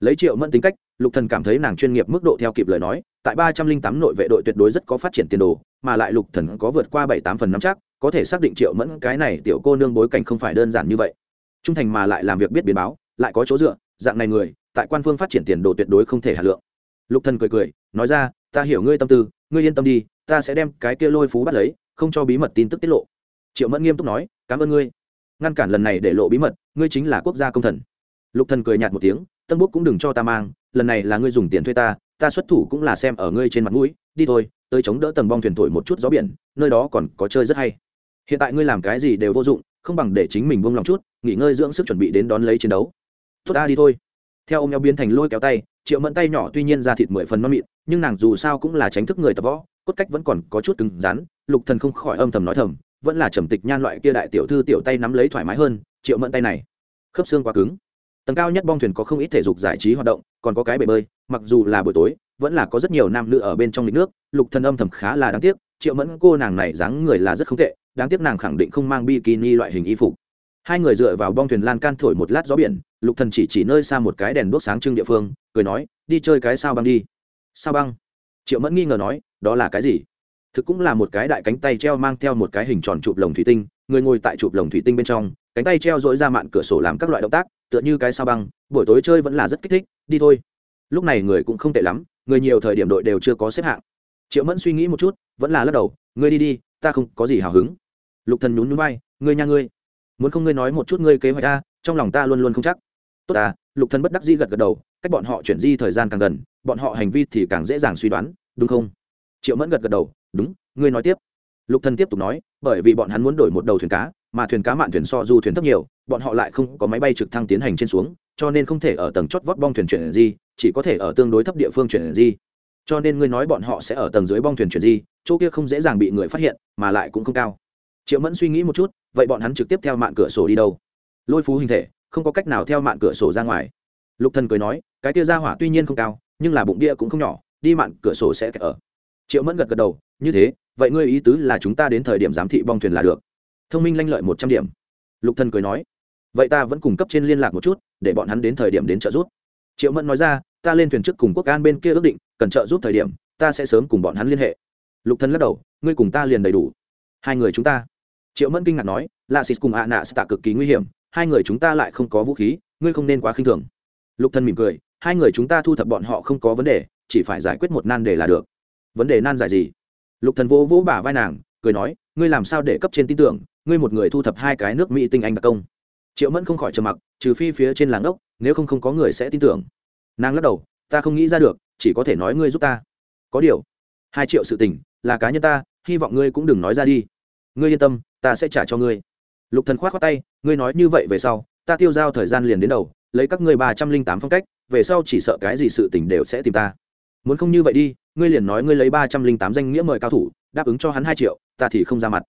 S1: Lấy triệu mẫn tính cách, lục thần cảm thấy nàng chuyên nghiệp mức độ theo kịp lời nói, tại ba trăm linh tám nội vệ đội tuyệt đối rất có phát triển tiền đồ, mà lại lục thần có vượt qua bảy tám phần năm chắc, có thể xác định triệu mẫn cái này tiểu cô nương bối cảnh không phải đơn giản như vậy. Trung thành mà lại làm việc biết biến báo, lại có chỗ dựa, dạng này người, tại quan phương phát triển tiền đồ tuyệt đối không thể hà lượng. Lục thần cười cười, nói ra, ta hiểu ngươi tâm tư, ngươi yên tâm đi, ta sẽ đem cái kia lôi phú bắt lấy, không cho bí mật tin tức tiết lộ. Triệu mẫn nghiêm túc nói, cảm ơn ngươi ngăn cản lần này để lộ bí mật, ngươi chính là quốc gia công thần. Lục thần cười nhạt một tiếng, tân bút cũng đừng cho ta mang, lần này là ngươi dùng tiền thuê ta ta xuất thủ cũng là xem ở ngươi trên mặt mũi, đi thôi, tới chống đỡ tầng bong thuyền thổi một chút gió biển, nơi đó còn có chơi rất hay. Hiện tại ngươi làm cái gì đều vô dụng, không bằng để chính mình buông lòng chút, nghỉ ngơi dưỡng sức chuẩn bị đến đón lấy chiến đấu. Tốt ta đi thôi. Theo ông nhau biến thành lôi kéo tay, triệu mẫn tay nhỏ tuy nhiên ra thịt mười phần non mịn, nhưng nàng dù sao cũng là tránh thức người tập võ, cốt cách vẫn còn có chút cứng rắn, lục thần không khỏi âm thầm nói thầm vẫn là trầm tịch nhan loại kia đại tiểu thư tiểu tay nắm lấy thoải mái hơn, triệu mẫn tay này, khớp xương quá cứng. Tầng cao nhất bong thuyền có không ít thể dục giải trí hoạt động, còn có cái bể bơi, mặc dù là buổi tối, vẫn là có rất nhiều nam nữ ở bên trong lịch nước, lục thần âm thầm khá là đáng tiếc, triệu mẫn cô nàng này dáng người là rất không tệ, đáng tiếc nàng khẳng định không mang bikini loại hình y phục. Hai người dựa vào bong thuyền lan can thổi một lát gió biển, lục thần chỉ chỉ nơi xa một cái đèn đuốc sáng trưng địa phương, cười nói, đi chơi cái sao băng đi. Sao băng? Triệu mẫn nghi ngờ nói, đó là cái gì? Thực cũng là một cái đại cánh tay treo mang theo một cái hình tròn chụp lồng thủy tinh, người ngồi tại chụp lồng thủy tinh bên trong, cánh tay treo dỗi ra mạn cửa sổ làm các loại động tác, tựa như cái sao băng, buổi tối chơi vẫn là rất kích thích, đi thôi. Lúc này người cũng không tệ lắm, người nhiều thời điểm đội đều chưa có xếp hạng. Triệu mẫn suy nghĩ một chút, vẫn là lắc đầu, ngươi đi đi, ta không có gì hào hứng. Lục thần nhún nhún vai, ngươi nha ngươi, muốn không ngươi nói một chút ngươi kế hoạch ta trong lòng ta luôn luôn không chắc. Tốt à lục thần bất đắc dĩ gật gật đầu, cách bọn họ chuyển di thời gian càng gần, bọn họ hành vi thì càng dễ dàng suy đoán, đúng không? Triệu mẫn gật gật đầu, đúng, ngươi nói tiếp. Lục thần tiếp tục nói, bởi vì bọn hắn muốn đổi một đầu thuyền cá, mà thuyền cá mạn thuyền so du thuyền thấp nhiều, bọn họ lại không có máy bay trực thăng tiến hành trên xuống, cho nên không thể ở tầng chót vót bong thuyền chuyển di, chỉ có thể ở tương đối thấp địa phương chuyển di. Cho nên ngươi nói bọn họ sẽ ở tầng dưới bong thuyền chuyển di, chỗ kia không dễ dàng bị người phát hiện, mà lại cũng không cao. Triệu mẫn suy nghĩ một chút, vậy bọn hắn trực tiếp theo mạn cửa sổ đi đâu? Lôi phú hình thể, không có cách nào theo mạn cửa sổ ra ngoài. Lục thần cười nói, cái kia ra hỏa tuy nhiên không cao, nhưng là bụng bia cũng không nhỏ, đi mạn cửa sổ sẽ ở triệu mẫn gật gật đầu, như thế, vậy ngươi ý tứ là chúng ta đến thời điểm giám thị bong thuyền là được. Thông minh lanh lợi một trăm điểm. Lục thần cười nói, vậy ta vẫn cung cấp trên liên lạc một chút, để bọn hắn đến thời điểm đến trợ giúp. Triệu mẫn nói ra, ta lên thuyền trước cùng quốc an bên kia ước định, cần trợ giúp thời điểm, ta sẽ sớm cùng bọn hắn liên hệ. Lục thần lắc đầu, ngươi cùng ta liền đầy đủ. Hai người chúng ta. Triệu mẫn kinh ngạc nói là xịt cùng ạ nạ sẽ tạ cực kỳ nguy hiểm, hai người chúng ta lại không có vũ khí, ngươi không nên quá khinh thường. Lục thần mỉm cười, hai người chúng ta thu thập bọn họ không có vấn đề, chỉ phải giải quyết một nan đề là được vấn đề nan giải gì? Lục thần vỗ vỗ bả vai nàng, cười nói, ngươi làm sao để cấp trên tin tưởng, ngươi một người thu thập hai cái nước mỹ tinh anh đặc công? Triệu mẫn không khỏi trầm mặc, trừ phi phía trên làng ốc, nếu không không có người sẽ tin tưởng. Nàng lắc đầu, ta không nghĩ ra được, chỉ có thể nói ngươi giúp ta. Có điều, hai triệu sự tình, là cá nhân ta, hy vọng ngươi cũng đừng nói ra đi. Ngươi yên tâm, ta sẽ trả cho ngươi. Lục thần khoát khoát tay, ngươi nói như vậy về sau, ta tiêu giao thời gian liền đến đầu, lấy các ngươi ba trăm linh tám phong cách, về sau chỉ sợ cái gì sự tình đều sẽ tìm ta. Muốn không như vậy đi ngươi liền nói ngươi lấy ba trăm linh tám danh nghĩa mời cao thủ, đáp ứng cho hắn hai triệu, ta thì không ra mặt.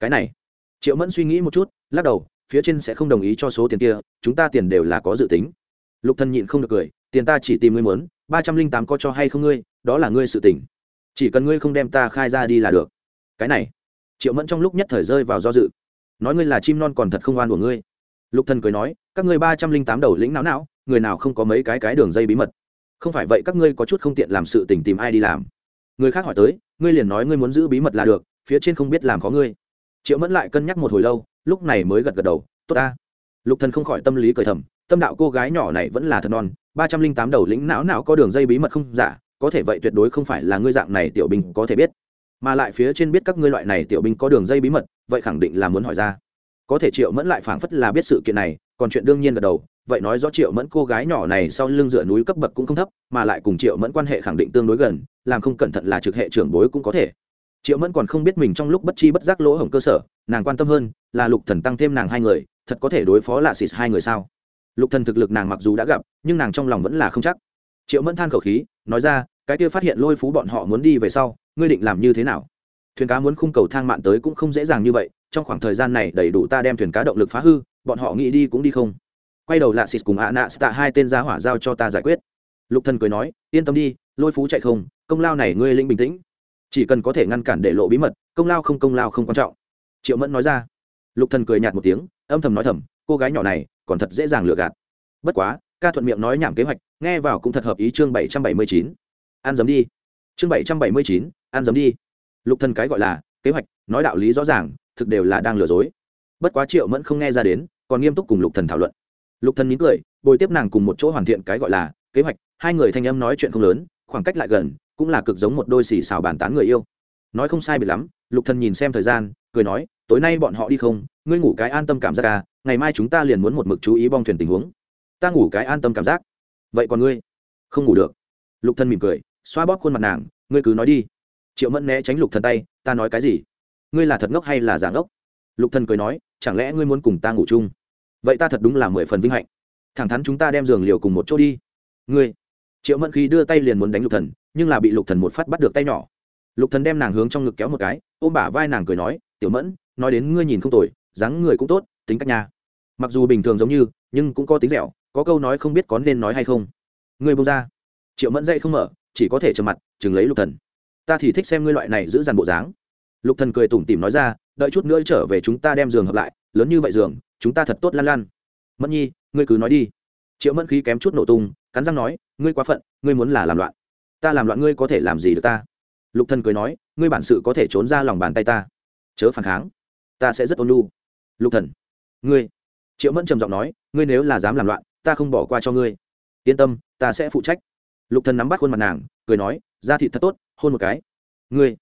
S1: Cái này, triệu mẫn suy nghĩ một chút, lắc đầu, phía trên sẽ không đồng ý cho số tiền kia, chúng ta tiền đều là có dự tính. Lục thần nhịn không được cười, tiền ta chỉ tìm ngươi muốn, ba trăm linh tám có cho hay không ngươi, đó là ngươi sự tỉnh chỉ cần ngươi không đem ta khai ra đi là được. Cái này, triệu mẫn trong lúc nhất thời rơi vào do dự. Nói ngươi là chim non còn thật không oan của ngươi. Lục thần cười nói, các ngươi ba trăm linh tám đầu lĩnh não não, người nào không có mấy cái cái đường dây bí mật không phải vậy các ngươi có chút không tiện làm sự tình tìm ai đi làm. Người khác hỏi tới, ngươi liền nói ngươi muốn giữ bí mật là được, phía trên không biết làm có ngươi. Triệu mẫn lại cân nhắc một hồi lâu, lúc này mới gật gật đầu, tốt ta. Lục thần không khỏi tâm lý cởi thầm, tâm đạo cô gái nhỏ này vẫn là thật non, ba trăm linh tám đầu lĩnh não não có đường dây bí mật không giả, có thể vậy tuyệt đối không phải là ngươi dạng này tiểu binh có thể biết. Mà lại phía trên biết các ngươi loại này tiểu binh có đường dây bí mật, vậy khẳng định là muốn hỏi ra. Có thể triệu mẫn lại phảng phất là biết sự kiện này còn chuyện đương nhiên gật đầu, vậy nói rõ triệu mẫn cô gái nhỏ này sau lưng dựa núi cấp bậc cũng không thấp, mà lại cùng triệu mẫn quan hệ khẳng định tương đối gần, làm không cẩn thận là trực hệ trưởng bối cũng có thể. Triệu mẫn còn không biết mình trong lúc bất chi bất giác lỗ hổng cơ sở, nàng quan tâm hơn là lục thần tăng thêm nàng hai người, thật có thể đối phó lạ xịt hai người sao? Lục thần thực lực nàng mặc dù đã gặp, nhưng nàng trong lòng vẫn là không chắc. Triệu mẫn than khẩu khí, nói ra, cái kia phát hiện lôi phú bọn họ muốn đi về sau, ngươi định làm như thế nào? Thuyền cá muốn khung cầu thang mạn tới cũng không dễ dàng như vậy, trong khoảng thời gian này đầy đủ ta đem thuyền cá động lực phá hư bọn họ nghĩ đi cũng đi không. Quay đầu lạ xịt cùng ạ nạ tạ hai tên giá hỏa giao cho ta giải quyết. Lục thần cười nói, yên tâm đi, lôi phú chạy không, công lao này ngươi linh bình tĩnh. Chỉ cần có thể ngăn cản để lộ bí mật, công lao không công lao không quan trọng. Triệu mẫn nói ra. Lục thần cười nhạt một tiếng, âm thầm nói thầm, cô gái nhỏ này còn thật dễ dàng lừa gạt. Bất quá, ca thuận miệng nói nhảm kế hoạch, nghe vào cũng thật hợp ý chương bảy trăm bảy mươi chín. Ăn dấm đi. Chương bảy trăm bảy mươi chín, ăn dấm đi. Lục thần cái gọi là kế hoạch, nói đạo lý rõ ràng, thực đều là đang lừa dối bất quá triệu mẫn không nghe ra đến, còn nghiêm túc cùng lục thần thảo luận. Lục thần mỉm cười, bồi tiếp nàng cùng một chỗ hoàn thiện cái gọi là kế hoạch, hai người thanh âm nói chuyện không lớn, khoảng cách lại gần, cũng là cực giống một đôi xì xào bàn tán người yêu. Nói không sai biệt lắm, lục thần nhìn xem thời gian, cười nói, tối nay bọn họ đi không, ngươi ngủ cái an tâm cảm giác à ngày mai chúng ta liền muốn một mực chú ý bong thuyền tình huống. Ta ngủ cái an tâm cảm giác. Vậy còn ngươi? Không ngủ được. Lục thần mỉm cười, xoa bóp khuôn mặt nàng, ngươi cứ nói đi. Triệu mẫn né tránh lục thần tay, ta nói cái gì? Ngươi là thật ngốc hay là giả ngốc? Lục thần cười nói chẳng lẽ ngươi muốn cùng ta ngủ chung? Vậy ta thật đúng là mười phần vinh hạnh. Thẳng thắn chúng ta đem giường liều cùng một chỗ đi. Ngươi. Triệu mẫn khi đưa tay liền muốn đánh lục thần, nhưng là bị lục thần một phát bắt được tay nhỏ. Lục thần đem nàng hướng trong ngực kéo một cái, ôm bả vai nàng cười nói, tiểu mẫn, nói đến ngươi nhìn không tồi, dáng người cũng tốt, tính cách nhà mặc dù bình thường giống như, nhưng cũng có tính dẻo, có câu nói không biết có nên nói hay không. Ngươi buông ra. Triệu mẫn dậy không mở, chỉ có thể trầm mặt, chừng lấy lục thần. Ta thì thích xem ngươi loại này giữ dàn bộ dáng. Lục thần cười tủm tỉm nói ra đợi chút nữa trở về chúng ta đem giường hợp lại, lớn như vậy giường, chúng ta thật tốt lan lan mẫn nhi, ngươi cứ nói đi. Triệu mẫn khí kém chút nổ tung, cắn răng nói, ngươi quá phận, ngươi muốn là làm loạn. Ta làm loạn ngươi có thể làm gì được ta? Lục thần cười nói, ngươi bản sự có thể trốn ra lòng bàn tay ta. Chớ phản kháng. Ta sẽ rất ôn nhu. Lục thần, ngươi. Triệu mẫn trầm giọng nói, ngươi nếu là dám làm loạn, ta không bỏ qua cho ngươi. Yên tâm, ta sẽ phụ trách. Lục thần nắm bắt khuôn mặt nàng, cười nói ra thị thật tốt, hôn một cái. Ngươi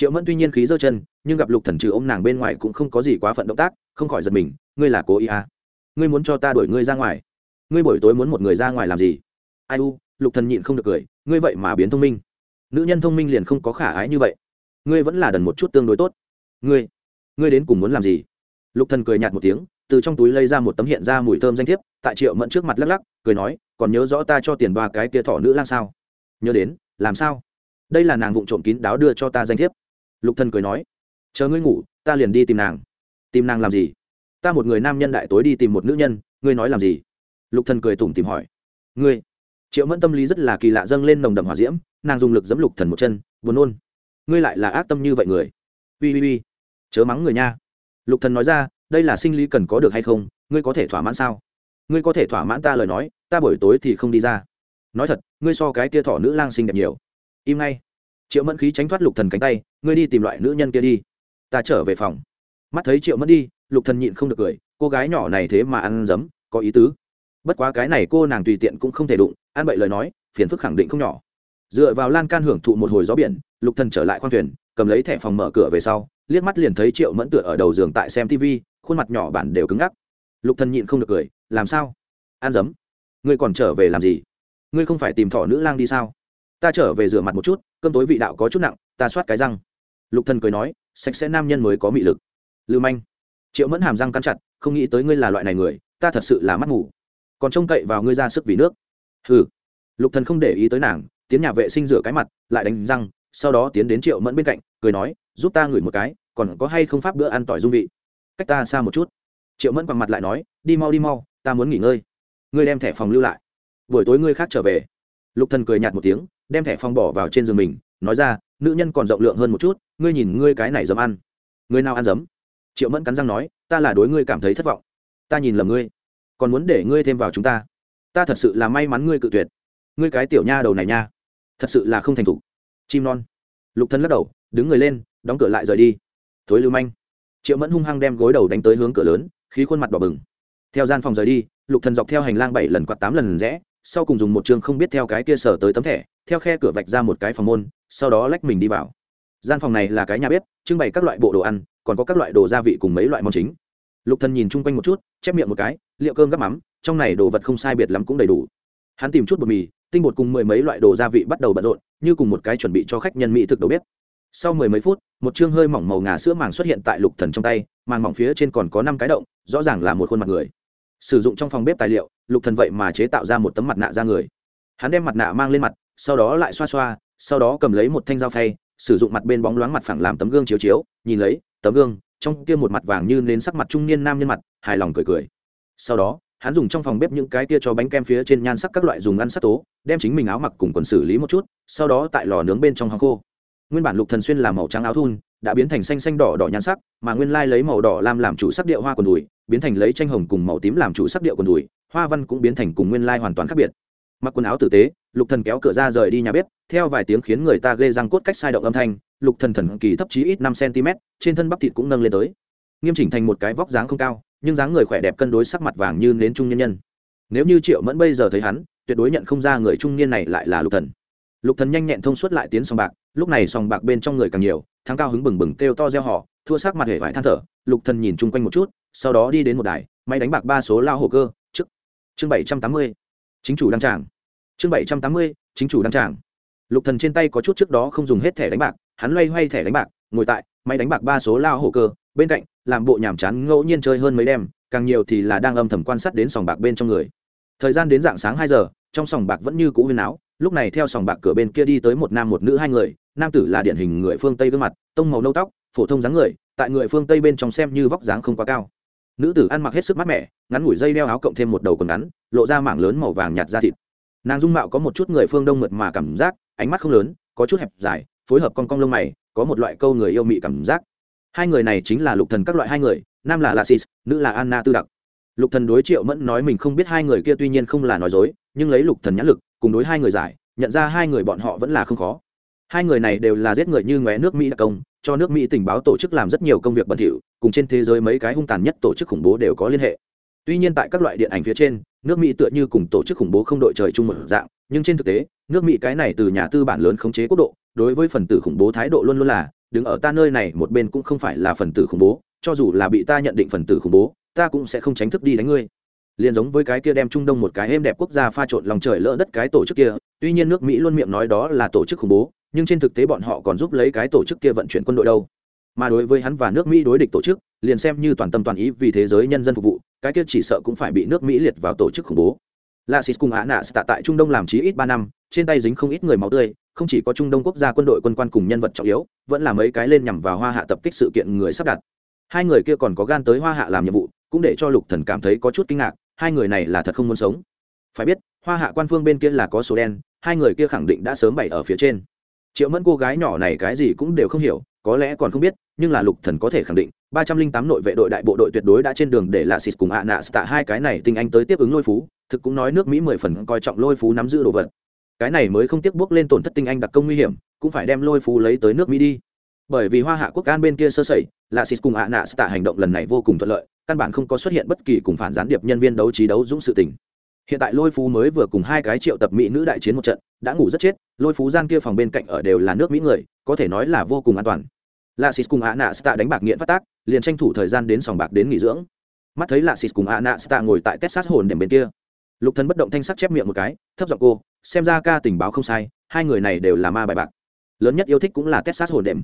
S1: triệu mẫn tuy nhiên khí dơ chân, nhưng gặp lục thần trừ ôm nàng bên ngoài cũng không có gì quá phận động tác, không khỏi giật mình, ngươi là cố ý à? Ngươi muốn cho ta đuổi ngươi ra ngoài? Ngươi buổi tối muốn một người ra ngoài làm gì? Ai u, lục thần nhịn không được cười, ngươi vậy mà biến thông minh. Nữ nhân thông minh liền không có khả ái như vậy. Ngươi vẫn là đần một chút tương đối tốt. Ngươi ngươi đến cùng muốn làm gì? Lục thần cười nhạt một tiếng, từ trong túi lấy ra một tấm hiện ra mùi thơm danh thiếp, tại triệu mẫn trước mặt lắc lắc, cười nói, còn nhớ rõ ta cho tiền ba cái kia thỏ nữ lang sao? Nhớ đến, làm sao? Đây là nàng vụng trộm kín đáo đưa cho ta danh thiếp lục thần cười nói, chờ ngươi ngủ, ta liền đi tìm nàng. Tìm nàng làm gì? Ta một người nam nhân đại tối đi tìm một nữ nhân, ngươi nói làm gì? Lục thần cười tủm tìm hỏi, ngươi? Triệu mẫn tâm lý rất là kỳ lạ dâng lên nồng đậm hỏa diễm, nàng dùng lực giẫm lục thần một chân, buồn nôn, ngươi lại là ác tâm như vậy người. Ui ui ui chớ mắng người nha. Lục thần nói ra, đây là sinh lý cần có được hay không? Ngươi có thể thỏa mãn sao? Ngươi có thể thỏa mãn ta lời nói, ta buổi tối thì không đi ra. Nói thật, ngươi so cái tia thỏ nữ lang xinh đẹp nhiều. Im ngay triệu mẫn khí tránh thoát lục thần cánh tay, ngươi đi tìm loại nữ nhân kia đi. Ta trở về phòng. Mắt thấy triệu mẫn đi, lục thần nhịn không được cười, cô gái nhỏ này thế mà ăn dấm, có ý tứ. Bất quá cái này cô nàng tùy tiện cũng không thể đụng, ăn bậy lời nói, phiền phức khẳng định không nhỏ. Dựa vào lan can hưởng thụ một hồi gió biển, lục thần trở lại khoang thuyền, cầm lấy thẻ phòng mở cửa về sau, liếc mắt liền thấy triệu mẫn tựa ở đầu giường tại xem tv khuôn mặt nhỏ bản đều cứng ngắc. Lục thần nhịn không được cười, làm sao? Ăn dấm? Ngươi còn trở về làm gì? Ngươi không phải tìm thỏ nữ lang đi sao? Ta trở về rửa mặt một chút, cơm tối vị đạo có chút nặng, ta soát cái răng. Lục thần cười nói, sạch sẽ nam nhân mới có mị lực. Lưu manh, triệu mẫn hàm răng cắn chặt, không nghĩ tới ngươi là loại này người, ta thật sự là mắt ngủ còn trông cậy vào ngươi ra sức vì nước. Hừ. Lục thần không để ý tới nàng, tiến nhà vệ sinh rửa cái mặt, lại đánh răng, sau đó tiến đến triệu mẫn bên cạnh, cười nói, giúp ta ngửi một cái, còn có hay không pháp bữa ăn tỏi dung vị? Cách ta xa một chút. Triệu mẫn bằng mặt lại nói, đi mau đi mau, ta muốn nghỉ ngơi. Ngươi đem thẻ phòng lưu lại. Buổi tối ngươi khác trở về. Lục thần cười nhạt một tiếng đem thẻ phòng bỏ vào trên giường mình, nói ra, nữ nhân còn rộng lượng hơn một chút, ngươi nhìn ngươi cái này dấm ăn. Ngươi nào ăn dấm? Triệu mẫn cắn răng nói, ta là đối ngươi cảm thấy thất vọng. Ta nhìn lầm ngươi. Còn muốn để ngươi thêm vào chúng ta. Ta thật sự là may mắn ngươi cự tuyệt. Ngươi cái tiểu nha đầu này nha. Thật sự là không thành thục. Chim non. Lục thân lắc đầu, đứng người lên, đóng cửa lại rời đi. Thối lưu manh. Triệu mẫn hung hăng đem gối đầu đánh tới hướng cửa lớn, khí khuôn mặt đỏ bừng. Theo gian phòng rời đi, lục thần dọc theo hành lang bảy lần quạt tám lần rẽ sau cùng dùng một chương không biết theo cái kia sở tới tấm thẻ, theo khe cửa vạch ra một cái phòng môn, sau đó lách mình đi vào. Gian phòng này là cái nhà bếp, trưng bày các loại bộ đồ ăn, còn có các loại đồ gia vị cùng mấy loại món chính. Lục thần nhìn chung quanh một chút, chép miệng một cái, liệu cơm gắp mắm, trong này đồ vật không sai biệt lắm cũng đầy đủ. Hắn tìm chút bột mì, tinh bột cùng mười mấy loại đồ gia vị bắt đầu bận rộn, như cùng một cái chuẩn bị cho khách nhân mỹ thực đầu bếp. Sau mười mấy phút, một chương hơi mỏng màu ngà sữa màng xuất hiện tại lục thần trong tay, màng mỏng phía trên còn có năm cái động, rõ ràng là một khuôn mặt người sử dụng trong phòng bếp tài liệu, lục thần vậy mà chế tạo ra một tấm mặt nạ ra người. Hắn đem mặt nạ mang lên mặt, sau đó lại xoa xoa, sau đó cầm lấy một thanh dao phay, sử dụng mặt bên bóng loáng mặt phẳng làm tấm gương chiếu chiếu, nhìn lấy, tấm gương, trong kia một mặt vàng như nến sắc mặt trung niên nam nhân mặt, hài lòng cười cười. Sau đó, hắn dùng trong phòng bếp những cái kia cho bánh kem phía trên nhan sắc các loại dùng ăn sắc tố, đem chính mình áo mặc cùng quần xử lý một chút, sau đó tại lò nướng bên trong hòng khô. Nguyên bản lục thần xuyên làm màu trắng áo thun đã biến thành xanh xanh đỏ đỏ nhan sắc, mà nguyên lai lấy màu đỏ lam làm chủ sắc điệu hoa quần đùi, biến thành lấy tranh hồng cùng màu tím làm chủ sắc điệu quần đùi, hoa văn cũng biến thành cùng nguyên lai hoàn toàn khác biệt. Mặc quần áo tử tế, lục thần kéo cửa ra rời đi nhà bếp, theo vài tiếng khiến người ta ghê răng cốt cách sai động âm thanh, lục thần thần kỳ thấp chí ít năm cm, trên thân bắp thịt cũng nâng lên tới. Nghiêm chỉnh thành một cái vóc dáng không cao, nhưng dáng người khỏe đẹp cân đối sắc mặt vàng như nến trung nhân nhân. Nếu như triệu mẫn bây giờ thấy hắn, tuyệt đối nhận không ra người trung niên này lại là lục thần. Lục thần nhanh nhẹn thông suốt lại tiến sòng bạc lúc này sòng bạc bên trong người càng nhiều, thắng cao hứng bừng bừng kêu to reo họ thua sắc mặt hệ vải than thở, lục thần nhìn chung quanh một chút, sau đó đi đến một đài, máy đánh bạc ba số lao hồ cơ, trước. Chương bảy trăm tám mươi, chính chủ đăng tràng. Chương bảy trăm tám mươi, chính chủ đăng tràng. Lục thần trên tay có chút trước đó không dùng hết thẻ đánh bạc, hắn loay hoay thẻ đánh bạc, ngồi tại, máy đánh bạc ba số lao hồ cơ, bên cạnh, làm bộ nhàm chán ngẫu nhiên chơi hơn mấy đêm, càng nhiều thì là đang âm thầm quan sát đến sòng bạc bên trong người. Thời gian đến dạng sáng hai giờ, trong sòng bạc vẫn như cũ huyên áo lúc này theo sòng bạc cửa bên kia đi tới một nam một nữ hai người nam tử là điển hình người phương tây gương mặt tông màu nâu tóc phổ thông dáng người tại người phương tây bên trong xem như vóc dáng không quá cao nữ tử ăn mặc hết sức mát mẻ ngắn ngủi dây đeo áo cộng thêm một đầu quần ngắn lộ ra mảng lớn màu vàng nhạt da thịt nàng dung mạo có một chút người phương đông mượt mà cảm giác ánh mắt không lớn có chút hẹp dài phối hợp con cong lông mày có một loại câu người yêu mị cảm giác hai người này chính là lục thần các loại hai người nam là Lasis, nữ là Anna Tư Đặc. Lục Thần đối Triệu Mẫn nói mình không biết hai người kia tuy nhiên không là nói dối, nhưng lấy Lục Thần nhãn lực, cùng đối hai người giải, nhận ra hai người bọn họ vẫn là không khó. Hai người này đều là giết người như ngóe nước Mỹ đặc công, cho nước Mỹ tình báo tổ chức làm rất nhiều công việc bẩn thỉu, cùng trên thế giới mấy cái hung tàn nhất tổ chức khủng bố đều có liên hệ. Tuy nhiên tại các loại điện ảnh phía trên, nước Mỹ tựa như cùng tổ chức khủng bố không đội trời chung một dạng, nhưng trên thực tế, nước Mỹ cái này từ nhà tư bản lớn khống chế quốc độ, đối với phần tử khủng bố thái độ luôn luôn là, đứng ở ta nơi này một bên cũng không phải là phần tử khủng bố, cho dù là bị ta nhận định phần tử khủng bố ta cũng sẽ không tránh thức đi đánh ngươi liền giống với cái kia đem trung đông một cái êm đẹp quốc gia pha trộn lòng trời lỡ đất cái tổ chức kia tuy nhiên nước mỹ luôn miệng nói đó là tổ chức khủng bố nhưng trên thực tế bọn họ còn giúp lấy cái tổ chức kia vận chuyển quân đội đâu. Mà đối với hắn và nước mỹ đối địch tổ chức, liền xem như toàn tâm toàn ý vì thế giới nhân dân phục vụ, cái kia chỉ sợ cũng phải bị nước mỹ liệt vào tổ chức khủng bố. Lạ sis cùng ả nạ tạ tại trung đông làm chí ít ba năm, trên tay dính không ít người máu tươi, không chỉ có trung đông quốc gia quân đội quân quan cùng nhân vật trọng yếu, vẫn là mấy cái lên nhằm vào hoa hạ tập kích sự kiện người sắp đặt. Hai người kia còn có gan tới hoa hạ làm nhiệm vụ, cũng để cho lục thần cảm thấy có chút kinh ngạc, hai người này là thật không muốn sống. Phải biết, hoa hạ quan phương bên kia là có số đen, hai người kia khẳng định đã sớm bày ở phía trên triệu mẫn cô gái nhỏ này cái gì cũng đều không hiểu, có lẽ còn không biết, nhưng là lục thần có thể khẳng định, ba trăm linh tám nội vệ đội đại bộ đội tuyệt đối đã trên đường để lạ xịt cùng ạ nạ tạ hai cái này tinh anh tới tiếp ứng lôi phú, thực cũng nói nước mỹ mười phần coi trọng lôi phú nắm giữ đồ vật. Cái này mới không tiếc bước lên tổn thất tinh anh đặc công nguy hiểm, cũng phải đem lôi phú lấy tới nước mỹ đi. Bởi vì hoa hạ quốc an bên kia sơ sẩy lạ xịt cùng ạ nạ tạ hành động lần này vô cùng thuận lợi, căn bản không có xuất hiện bất kỳ cùng phản gián điệp nhân viên đấu trí đấu dũng sự tình hiện tại lôi phú mới vừa cùng hai cái triệu tập mỹ nữ đại chiến một trận, đã ngủ rất chết, lôi phú gian kia phòng bên cạnh ở đều là nước mỹ người, có thể nói là vô cùng an toàn. Lạ xịt cùng ạ nạ tạ đánh bạc nghiện phát tác, liền tranh thủ thời gian đến sòng bạc đến nghỉ dưỡng. Mắt thấy lạ xịt cùng ạ nạ tạ ngồi tại texas hồn đệm bên kia. Lục thần bất động thanh sắc chép miệng một cái, thấp giọng cô, xem ra ca tình báo không sai, hai người này đều là ma bài bạc. Lớn nhất yêu thích cũng là texas hồn đệm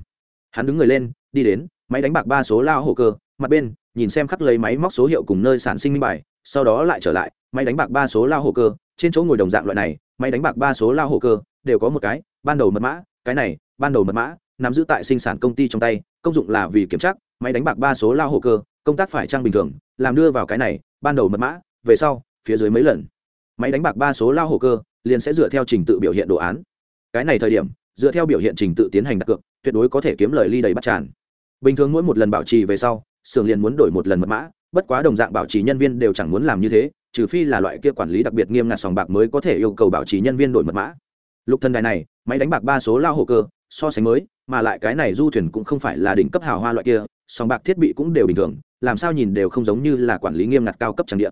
S1: hắn đứng người lên, đi đến, máy đánh bạc ba số lao hồ cơ, mặt bên, nhìn xem khắc lấy máy móc số hiệu cùng nơi sản sinh minh bài sau đó lại trở lại, máy đánh bạc ba số lao hồ cơ, trên chỗ ngồi đồng dạng loại này, máy đánh bạc ba số lao hồ cơ, đều có một cái, ban đầu mật mã, cái này, ban đầu mật mã, nắm giữ tại sinh sản công ty trong tay, công dụng là vì kiểm tra, máy đánh bạc ba số lao hồ cơ, công tác phải trang bình thường, làm đưa vào cái này, ban đầu mật mã, về sau, phía dưới mấy lần. Máy đánh bạc ba số lao hồ cơ, liền sẽ dựa theo trình tự biểu hiện đồ án. Cái này thời điểm, dựa theo biểu hiện trình tự tiến hành đặt cược, tuyệt đối có thể kiếm lời ly đầy bắt tràn bình thường mỗi một lần bảo trì về sau, xưởng liền muốn đổi một lần mật mã bất quá đồng dạng bảo trì nhân viên đều chẳng muốn làm như thế, trừ phi là loại kia quản lý đặc biệt nghiêm ngặt sòng bạc mới có thể yêu cầu bảo trì nhân viên đổi mật mã. Lục thần đài này, máy đánh bạc ba số lao hồ cơ, so sánh mới, mà lại cái này du thuyền cũng không phải là đỉnh cấp hào hoa loại kia, sòng bạc thiết bị cũng đều bình thường, làm sao nhìn đều không giống như là quản lý nghiêm ngặt cao cấp trang địa.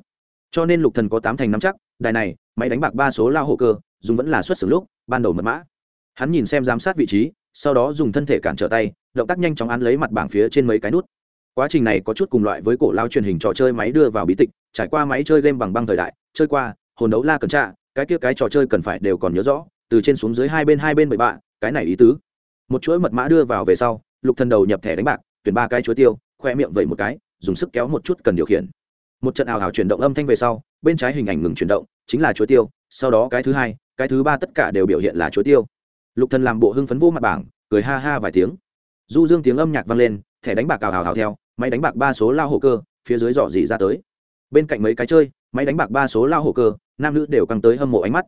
S1: cho nên lục thần có tám thành nắm chắc, đài này, máy đánh bạc ba số lao hồ cơ, dùng vẫn là xuất xưởng lúc, ban đầu mật mã. Hắn nhìn xem giám sát vị trí, sau đó dùng thân thể cản trở tay, động tác nhanh chóng án lấy mặt bảng phía trên mấy cái nút quá trình này có chút cùng loại với cổ lao truyền hình trò chơi máy đưa vào bí tịch, trải qua máy chơi game bằng băng thời đại, chơi qua, hồn đấu la cần trạ, cái kia cái trò chơi cần phải đều còn nhớ rõ, từ trên xuống dưới hai bên hai bên bảy bạ, cái này ý tứ. Một chuỗi mật mã đưa vào về sau, lục thần đầu nhập thẻ đánh bạc, tuyển ba cái chuối tiêu, khoe miệng vẩy một cái, dùng sức kéo một chút cần điều khiển. Một trận ảo ảo chuyển động âm thanh về sau, bên trái hình ảnh ngừng chuyển động, chính là chuối tiêu, sau đó cái thứ hai, cái thứ ba tất cả đều biểu hiện là chuối tiêu. Lục thần làm bộ hưng phấn vô mặt bảng, cười ha ha vài tiếng. Du dương tiếng âm nhạc vang lên, thẻ đánh bạc cào hào hào theo máy đánh bạc ba số lao hổ cơ, phía dưới dọ dỉ ra tới. Bên cạnh mấy cái chơi, máy đánh bạc ba số lao hổ cơ, nam nữ đều căng tới hâm mộ ánh mắt.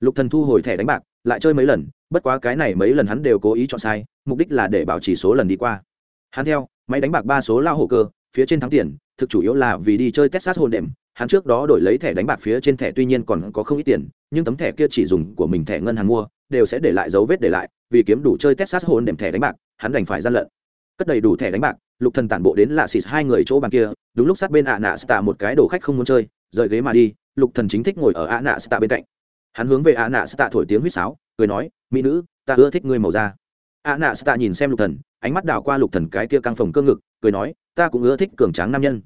S1: Lục thần thu hồi thẻ đánh bạc, lại chơi mấy lần, bất quá cái này mấy lần hắn đều cố ý chọn sai, mục đích là để bảo trì số lần đi qua. Hắn theo, máy đánh bạc ba số lao hổ cơ, phía trên thắng tiền, thực chủ yếu là vì đi chơi texas hồn đệm. Hắn trước đó đổi lấy thẻ đánh bạc phía trên thẻ tuy nhiên còn có không ít tiền, nhưng tấm thẻ kia chỉ dùng của mình thẻ ngân hàng mua, đều sẽ để lại dấu vết để lại, vì kiếm đủ chơi texas hồn đệm thẻ đánh bạc, hắn đành phải gian lận cất đầy đủ thẻ đánh bạc, lục thần tản bộ đến lạ xịt hai người chỗ bàn kia, đúng lúc sát bên ạ nạ stạ một cái đồ khách không muốn chơi, rời ghế mà đi, lục thần chính thích ngồi ở ạ nạ stạ bên cạnh. Hắn hướng về ạ nạ stạ thổi tiếng huýt sáo, cười nói, mỹ nữ, ta ưa thích ngươi màu da. Ạ nạ tạ nhìn xem lục thần, ánh mắt đảo qua lục thần cái kia căng phồng cơ ngực, cười nói, ta cũng ưa thích cường tráng nam nhân.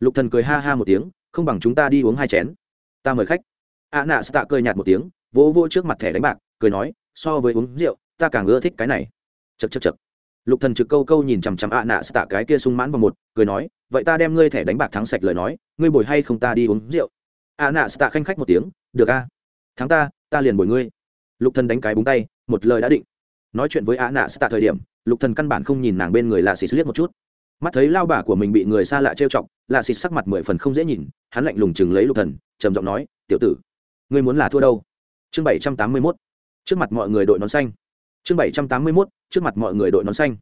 S1: Lục thần cười ha ha một tiếng, không bằng chúng ta đi uống hai chén. Ta mời khách. Ạ nạ tạ cười nhạt một tiếng, vỗ vỗ trước mặt thẻ đánh bạc, cười nói, so với uống rượu, ta càng ưa thích cái này. Chật chật chật lục thần trực câu câu nhìn chằm chằm ạ nạ tạ cái kia sung mãn vào một, cười nói, vậy ta đem ngươi thẻ đánh bạc thắng sạch lời nói, ngươi bồi hay không ta đi uống rượu? Ạ nạ tạ khanh khách một tiếng, được a, thắng ta ta liền bồi ngươi. Lục thần đánh cái búng tay, một lời đã định. Nói chuyện với ạ nạ tạ thời điểm, lục thần căn bản không nhìn nàng bên người là xì liếc một chút. Mắt thấy lao bà của mình bị người xa lạ trêu chọc là xịt sắc mặt mười phần không dễ nhìn, hắn lạnh lùng chừng lấy lục thần, trầm giọng nói, tiểu tử, ngươi muốn là thua đâu? Chương bảy trăm tám mươi mốt. Trước mặt mọi người đội nón xanh chương bảy trăm tám mươi mốt, trước mặt mọi người đội nón xanh.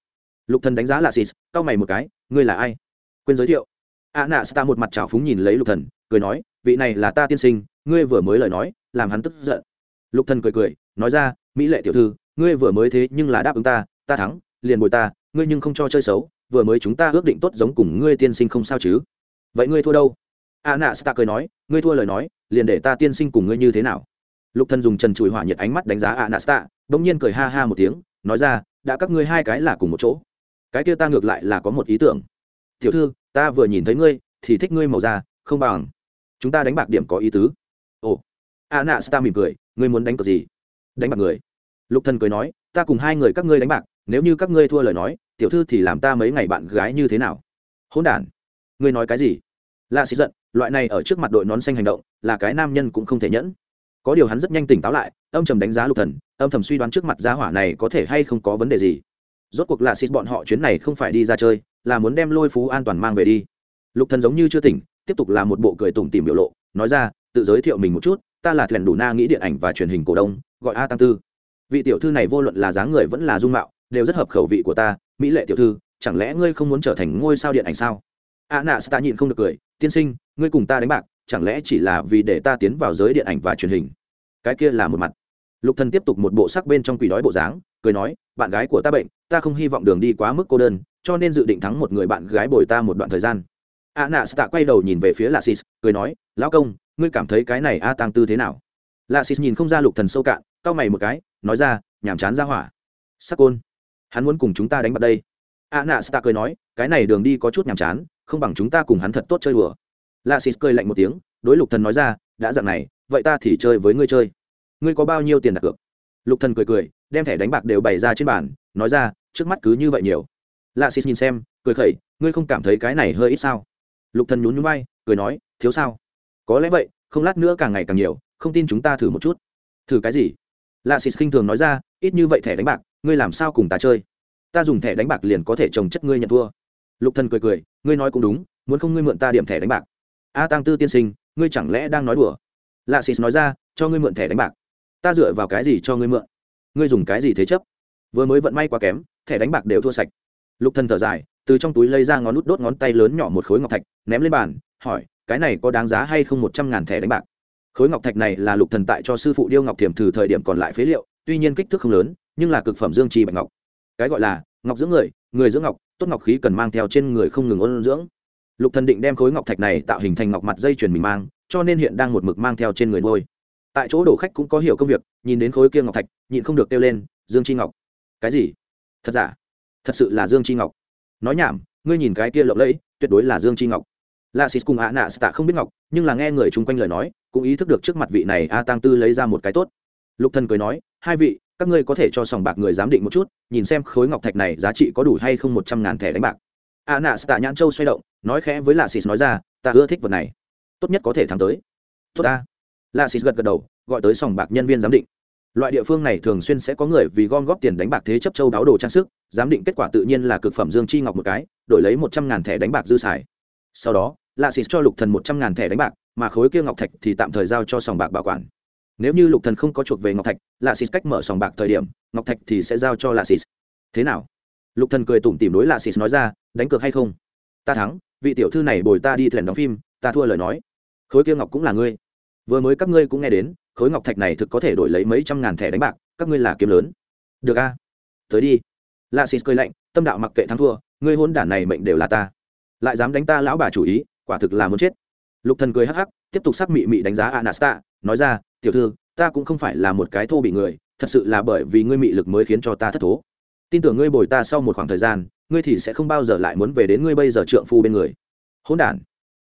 S1: Lục thần đánh giá là xịt cau mày một cái, ngươi là ai? Quên giới thiệu. A nạ sta một mặt trào phúng nhìn lấy lục thần, cười nói, vị này là ta tiên sinh, ngươi vừa mới lời nói, làm hắn tức giận. Lục thần cười cười, nói ra, mỹ lệ tiểu thư, ngươi vừa mới thế nhưng là đáp ứng ta ta thắng, liền bồi ta, ngươi nhưng không cho chơi xấu, vừa mới chúng ta ước định tốt giống cùng ngươi tiên sinh không sao chứ. Vậy ngươi thua đâu? A nạ sta cười nói, ngươi thua lời nói, liền để ta tiên sinh cùng ngươi như thế nào? Lục thần dùng trần chùi hỏa nhiệt ánh mắt đánh giá anasta, bỗng nhiên cười ha ha một tiếng, nói ra, đã các ngươi hai cái là cùng một chỗ. Cái kia ta ngược lại là có một ý tưởng. Tiểu thư, ta vừa nhìn thấy ngươi, thì thích ngươi màu da, không bằng. Chúng ta đánh bạc điểm có ý tứ. Ồ. Anasta mỉm cười, ngươi muốn đánh cược gì? Đánh bạc người. Lục thần cười nói, ta cùng hai người các ngươi đánh bạc, nếu như các ngươi thua lời nói, tiểu thư thì làm ta mấy ngày bạn gái như thế nào? Hỗn đản. Ngươi nói cái gì? Lạ xịt giận, loại này ở trước mặt đội nón xanh hành động, là cái nam nhân cũng không thể nhẫn có điều hắn rất nhanh tỉnh táo lại, âm trầm đánh giá lục thần, âm thầm suy đoán trước mặt giá hỏa này có thể hay không có vấn đề gì. Rốt cuộc là xịt bọn họ chuyến này không phải đi ra chơi, là muốn đem lôi phú an toàn mang về đi. Lục thần giống như chưa tỉnh, tiếp tục là một bộ cười tủm tỉm biểu lộ, nói ra, tự giới thiệu mình một chút, ta là thuyền đủ na nghĩ điện ảnh và truyền hình cổ đông, gọi a tăng tư. Vị tiểu thư này vô luận là dáng người vẫn là dung mạo, đều rất hợp khẩu vị của ta, mỹ lệ tiểu thư, chẳng lẽ ngươi không muốn trở thành ngôi sao điện ảnh sao? A nạ ta nhịn không được cười, tiên sinh, ngươi cùng ta đánh bạc chẳng lẽ chỉ là vì để ta tiến vào giới điện ảnh và truyền hình? Cái kia là một mặt. Lục thần tiếp tục một bộ sắc bên trong quỷ đói bộ dáng, cười nói, bạn gái của ta bệnh, ta không hy vọng đường đi quá mức cô đơn, cho nên dự định thắng một người bạn gái bồi ta một đoạn thời gian. A nạ tạ quay đầu nhìn về phía lạ xịt cười nói, lão công, ngươi cảm thấy cái này a tăng tư thế nào? Lạ xịt nhìn không ra lục thần sâu cạn, cau mày một cái, nói ra nhảm chán ra hỏa. Sắc côn, hắn muốn cùng chúng ta đánh bắt đây. A nạ Tạ cười nói, cái này đường đi có chút nhàm chán, không bằng chúng ta cùng hắn thật tốt chơi đùa la sis cười lạnh một tiếng, đối lục thần nói ra, đã dạng này, vậy ta thì chơi với ngươi chơi. Ngươi có bao nhiêu tiền đặt cược? Lục thần cười cười, đem thẻ đánh bạc đều bày ra trên bàn, nói ra, trước mắt cứ như vậy nhiều. La sis nhìn xem, cười khẩy, ngươi không cảm thấy cái này hơi ít sao? Lục thần nhún nhún vai, cười nói, thiếu sao? Có lẽ vậy, không lát nữa càng ngày càng nhiều, không tin chúng ta thử một chút. Thử cái gì? La sis khinh thường nói ra, ít như vậy thẻ đánh bạc, ngươi làm sao cùng ta chơi? Ta dùng thẻ đánh bạc liền có thể trồng chất ngươi nhận thua. Lục thần cười cười, ngươi nói cũng đúng, muốn không ngươi mượn ta điểm thẻ đánh bạc a tăng tư tiên sinh, ngươi chẳng lẽ đang nói đùa? Lạ xịt nói ra, cho ngươi mượn thẻ đánh bạc. Ta dựa vào cái gì cho ngươi mượn? Ngươi dùng cái gì thế chấp? Vừa mới vận may quá kém, thẻ đánh bạc đều thua sạch. Lục thần thở dài, từ trong túi lấy ra ngón nút đốt ngón tay lớn nhỏ một khối ngọc thạch, ném lên bàn, hỏi, cái này có đáng giá hay không một trăm ngàn thẻ đánh bạc? Khối ngọc thạch này là lục thần tại cho sư phụ điêu ngọc thiểm thử thời điểm còn lại phế liệu, tuy nhiên kích thước không lớn, nhưng là cực phẩm dương trì bạch ngọc. Cái gọi là, ngọc dưỡng người người dưỡng ngọc, tốt ngọc khí cần mang theo trên người không ngừng ôn dưỡng lục thần định đem khối ngọc thạch này tạo hình thành ngọc mặt dây chuyền mình mang, cho nên hiện đang một mực mang theo trên người nuôi. Tại chỗ đổ khách cũng có hiểu công việc, nhìn đến khối kia ngọc thạch, nhịn không được kêu lên, dương chi ngọc. Cái gì? Thật giả? Thật sự là dương chi ngọc. Nói nhảm, ngươi nhìn cái kia lộng lẫy, tuyệt đối là dương chi ngọc. La xịt cùng ạ nạ tạ không biết ngọc, nhưng là nghe người chung quanh lời nói, cũng ý thức được trước mặt vị này a tăng tư lấy ra một cái tốt. Lục thần cười nói, hai vị, các ngươi có thể cho sòng bạc người giám định một chút, nhìn xem khối ngọc thạch này giá trị có đủ hay không một trăm ngàn thẻ đánh bạc a nạ tạ nhãn châu xoay động, nói khẽ với lạ xịt nói ra, ta ưa thích vật này. Tốt nhất có thể thắng tới. Tốt ta. Lạ xịt gật gật đầu, gọi tới sòng bạc nhân viên giám định. Loại địa phương này thường xuyên sẽ có người vì gom góp tiền đánh bạc thế chấp châu đáo đồ trang sức, giám định kết quả tự nhiên là cực phẩm dương chi ngọc một cái, đổi lấy một trăm ngàn thẻ đánh bạc dư xài. Sau đó, lạ xịt cho lục thần một trăm ngàn thẻ đánh bạc, mà khối kia ngọc thạch thì tạm thời giao cho sòng bạc bảo quản. Nếu như lục thần không có chuộc về ngọc thạch, lạ xịt cách mở sòng bạc thời điểm, ngọc thạch thì sẽ giao cho lạ xịt. Thế nào? Lục thần cười tủm tỉm đối lạ xịt nói ra, đánh cược hay không? Ta thắng, vị tiểu thư này bồi ta đi thuyền đóng phim, ta thua lời nói. Khối kia ngọc cũng là ngươi. Vừa mới các ngươi cũng nghe đến, khối ngọc thạch này thực có thể đổi lấy mấy trăm ngàn thẻ đánh bạc, các ngươi là kiếm lớn. Được a. Tới đi. Lạ xịt cười lạnh, tâm đạo mặc kệ thắng thua, ngươi hôn đản này mệnh đều là ta. Lại dám đánh ta lão bà chủ ý, quả thực là muốn chết. Lục thần cười hắc hắc, tiếp tục sắc mị mị đánh giá anasta, nói ra, tiểu thư, ta cũng không phải là một cái thô bị người, thật sự là bởi vì ngươi mị lực mới khiến cho ta thất thố tin tưởng ngươi bồi ta sau một khoảng thời gian, ngươi thì sẽ không bao giờ lại muốn về đến ngươi bây giờ trượng phu bên người. Hỗn đản.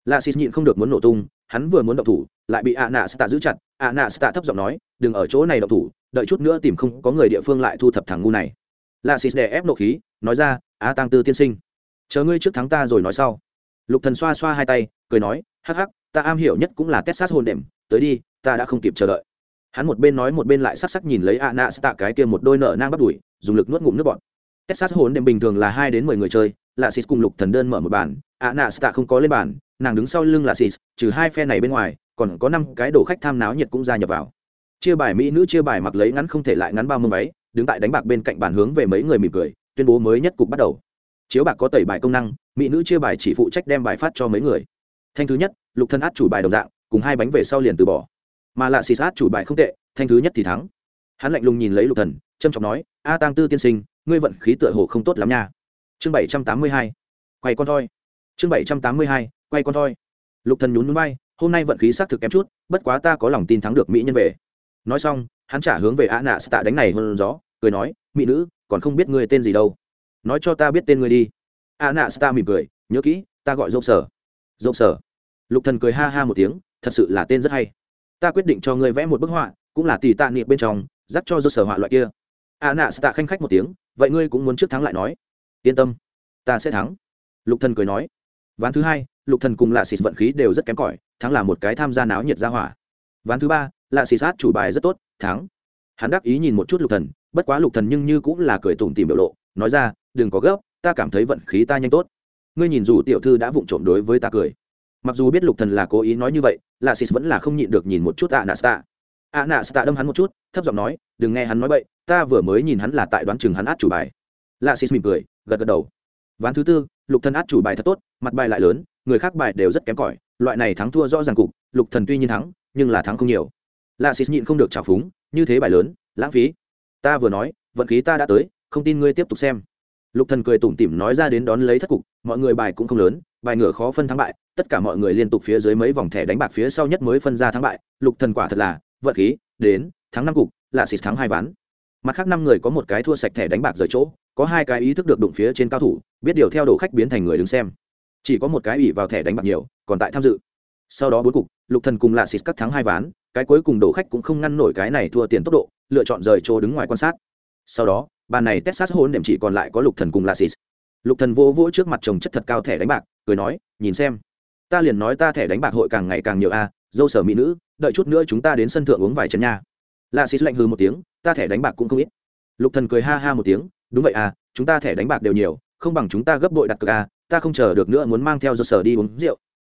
S1: La xịt nhịn không được muốn nổ tung, hắn vừa muốn động thủ, lại bị a nạ stạ giữ chặt. A nạ stạ thấp giọng nói, đừng ở chỗ này động thủ, đợi chút nữa tìm không có người địa phương lại thu thập thằng ngu này. La xịt đè ép nộ khí, nói ra a tăng tư tiên sinh, chờ ngươi trước tháng ta rồi nói sau. Lục thần xoa xoa hai tay, cười nói, hắc hắc, ta am hiểu nhất cũng là texas hồn đệm, tới đi, ta đã không kịp chờ đợi hắn một bên nói một bên lại sắc sắc nhìn lấy a nạ stạ cái kia một đôi nợ nang bắt đuổi dùng lực nuốt ngụm nước bọt. Texas hồn đêm bình thường là hai đến mười người chơi lạ xịt cùng lục thần đơn mở một bàn a nạ stạ không có lên bàn, nàng đứng sau lưng lạ xịt trừ hai phe này bên ngoài, còn có năm cái đồ khách tham náo nhiệt cũng gia nhập vào. Chia bài mỹ nữ chia bài mặc lấy ngắn không thể lại ngắn bao mông váy, đứng tại đánh bạc bên cạnh bàn hướng về mấy người mỉm cười, tuyên bố mới nhất cục bắt đầu. Chiếu bạc có tẩy bài công năng, mỹ nữ chia bài chỉ phụ trách đem bài phát cho mấy người. Thanh thứ nhất, lục thân át chủ bài đồng dạng, cùng hai bánh về sau liền từ bỏ mà lạ xì sát chủ bài không tệ, thanh thứ nhất thì thắng. Hắn lạnh lùng nhìn lấy lục thần trâm trọng nói, a tăng tư tiên sinh, ngươi vận khí tựa hồ không tốt lắm nha. Chương bảy trăm tám mươi hai, quay con thoi. Chương bảy trăm tám mươi hai, quay con thoi. Lục thần nhún núi bay hôm nay vận khí xác thực kém chút, bất quá ta có lòng tin thắng được mỹ nhân về. Nói xong, hắn trả hướng về a nạ tạ đánh này hơn gió, cười nói, mỹ nữ, còn không biết ngươi tên gì đâu. Nói cho ta biết tên ngươi đi. A nạ tạ mỉm cười, nhớ kỹ, ta gọi dâu sở. Dâu sở. Lục thần cười ha ha một tiếng, thật sự là tên rất hay ta quyết định cho ngươi vẽ một bức họa, cũng là tỷ tạ niệm bên trong, dắt cho do sở họa loại kia. A nạ tạ khanh khách một tiếng, vậy ngươi cũng muốn trước thắng lại nói. Yên tâm, ta sẽ thắng. Lục thần cười nói. Ván thứ hai, lục thần cùng lạ xịt vận khí đều rất kém cỏi, thắng là một cái tham gia náo nhiệt ra hỏa. Ván thứ ba, lạ xịt sát chủ bài rất tốt, thắng. Hắn đắc ý nhìn một chút lục thần, bất quá lục thần nhưng như cũng là cười tủm tỉm biểu lộ, nói ra, đừng có gấp, ta cảm thấy vận khí ta nhanh tốt. Ngươi nhìn dù tiểu thư đã vụng trộm đối với ta cười mặc dù biết lục thần là cố ý nói như vậy là xịt vẫn là không nhịn được nhìn một chút ạ nạ sta ạ nạ sta đâm hắn một chút, thấp giọng nói, đừng nghe hắn nói bậy, ta vừa mới nhìn hắn là tại đoán chừng hắn át chủ bài. Là xịt mỉm cười, gật gật đầu. Ván thứ tư, lục thần át chủ bài thật tốt, mặt bài lại lớn, người khác bài đều rất kém cỏi, loại này thắng thua rõ ràng cục, lục thần tuy nhiên thắng, nhưng là thắng không nhiều. Là xịt nhịn không được trào phúng, như thế bài lớn, lãng phí. Ta vừa nói, vận khí ta đã tới, không tin ngươi tiếp tục xem. Lục thần cười tủm tỉm nói ra đến đón lấy thất cục, mọi người bài cũng không lớn, bài ngửa khó phân thắng bại tất cả mọi người liên tục phía dưới mấy vòng thẻ đánh bạc phía sau nhất mới phân ra thắng bại, lục thần quả thật là, vận khí, đến, thắng năm cục, là xịt thắng hai ván. Mặt khác năm người có một cái thua sạch thẻ đánh bạc rời chỗ, có hai cái ý thức được đụng phía trên cao thủ, biết điều theo đồ khách biến thành người đứng xem. Chỉ có một cái ủy vào thẻ đánh bạc nhiều, còn tại tham dự. Sau đó bốn cục, lục thần cùng lạ xịt cắt thắng hai ván, cái cuối cùng đồ khách cũng không ngăn nổi cái này thua tiền tốc độ, lựa chọn rời chỗ đứng ngoài quan sát. Sau đó, bàn này texas hôn điểm chỉ còn lại có lục thần cùng lạ xịt. Lục thần vô vỗ trước mặt chồng chất thật cao thẻ đánh bạc, cười nói, nhìn xem ta liền nói ta thẻ đánh bạc hội càng ngày càng nhiều a, dâu sở mỹ nữ, đợi chút nữa chúng ta đến sân thượng uống vài chén nha. Lạ xịt lạnh hừ một tiếng, ta thẻ đánh bạc cũng không ít. Lục thần cười ha ha một tiếng, đúng vậy à chúng ta thẻ đánh bạc đều nhiều, không bằng chúng ta gấp bội đặt cược à ta không chờ được nữa muốn mang theo dâu sở đi uống rượu.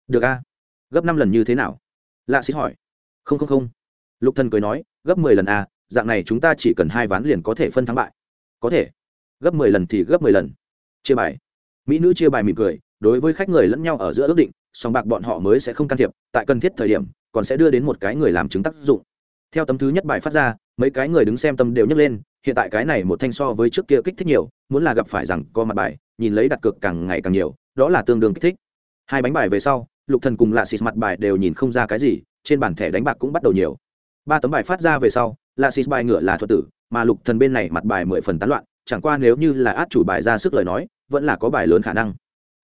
S1: Được à? Gấp năm lần như thế nào? Lạ xịt hỏi. Không không không. Lục thần cười nói, gấp mười lần à dạng này chúng ta chỉ cần hai ván liền có thể phân thắng bại. Có thể. Gấp mười lần thì gấp mười lần. Chia bài. Mỹ nữ chia bài mỉm cười, đối với khách người lẫn nhau ở giữa ước định song bạc bọn họ mới sẽ không can thiệp, tại cần thiết thời điểm, còn sẽ đưa đến một cái người làm chứng tác dụng. Theo tấm thứ nhất bài phát ra, mấy cái người đứng xem tâm đều nhấc lên, hiện tại cái này một thanh so với trước kia kích thích nhiều, muốn là gặp phải rằng co mặt bài, nhìn lấy đặt cược càng ngày càng nhiều, đó là tương đương kích thích. Hai bánh bài về sau, lục thần cùng lạ xịt mặt bài đều nhìn không ra cái gì, trên bàn thẻ đánh bạc cũng bắt đầu nhiều. Ba tấm bài phát ra về sau, lạ xịt bài ngựa là thuật tử, mà lục thần bên này mặt bài mười phần tán loạn, chẳng qua nếu như là át chủ bài ra sức lời nói, vẫn là có bài lớn khả năng.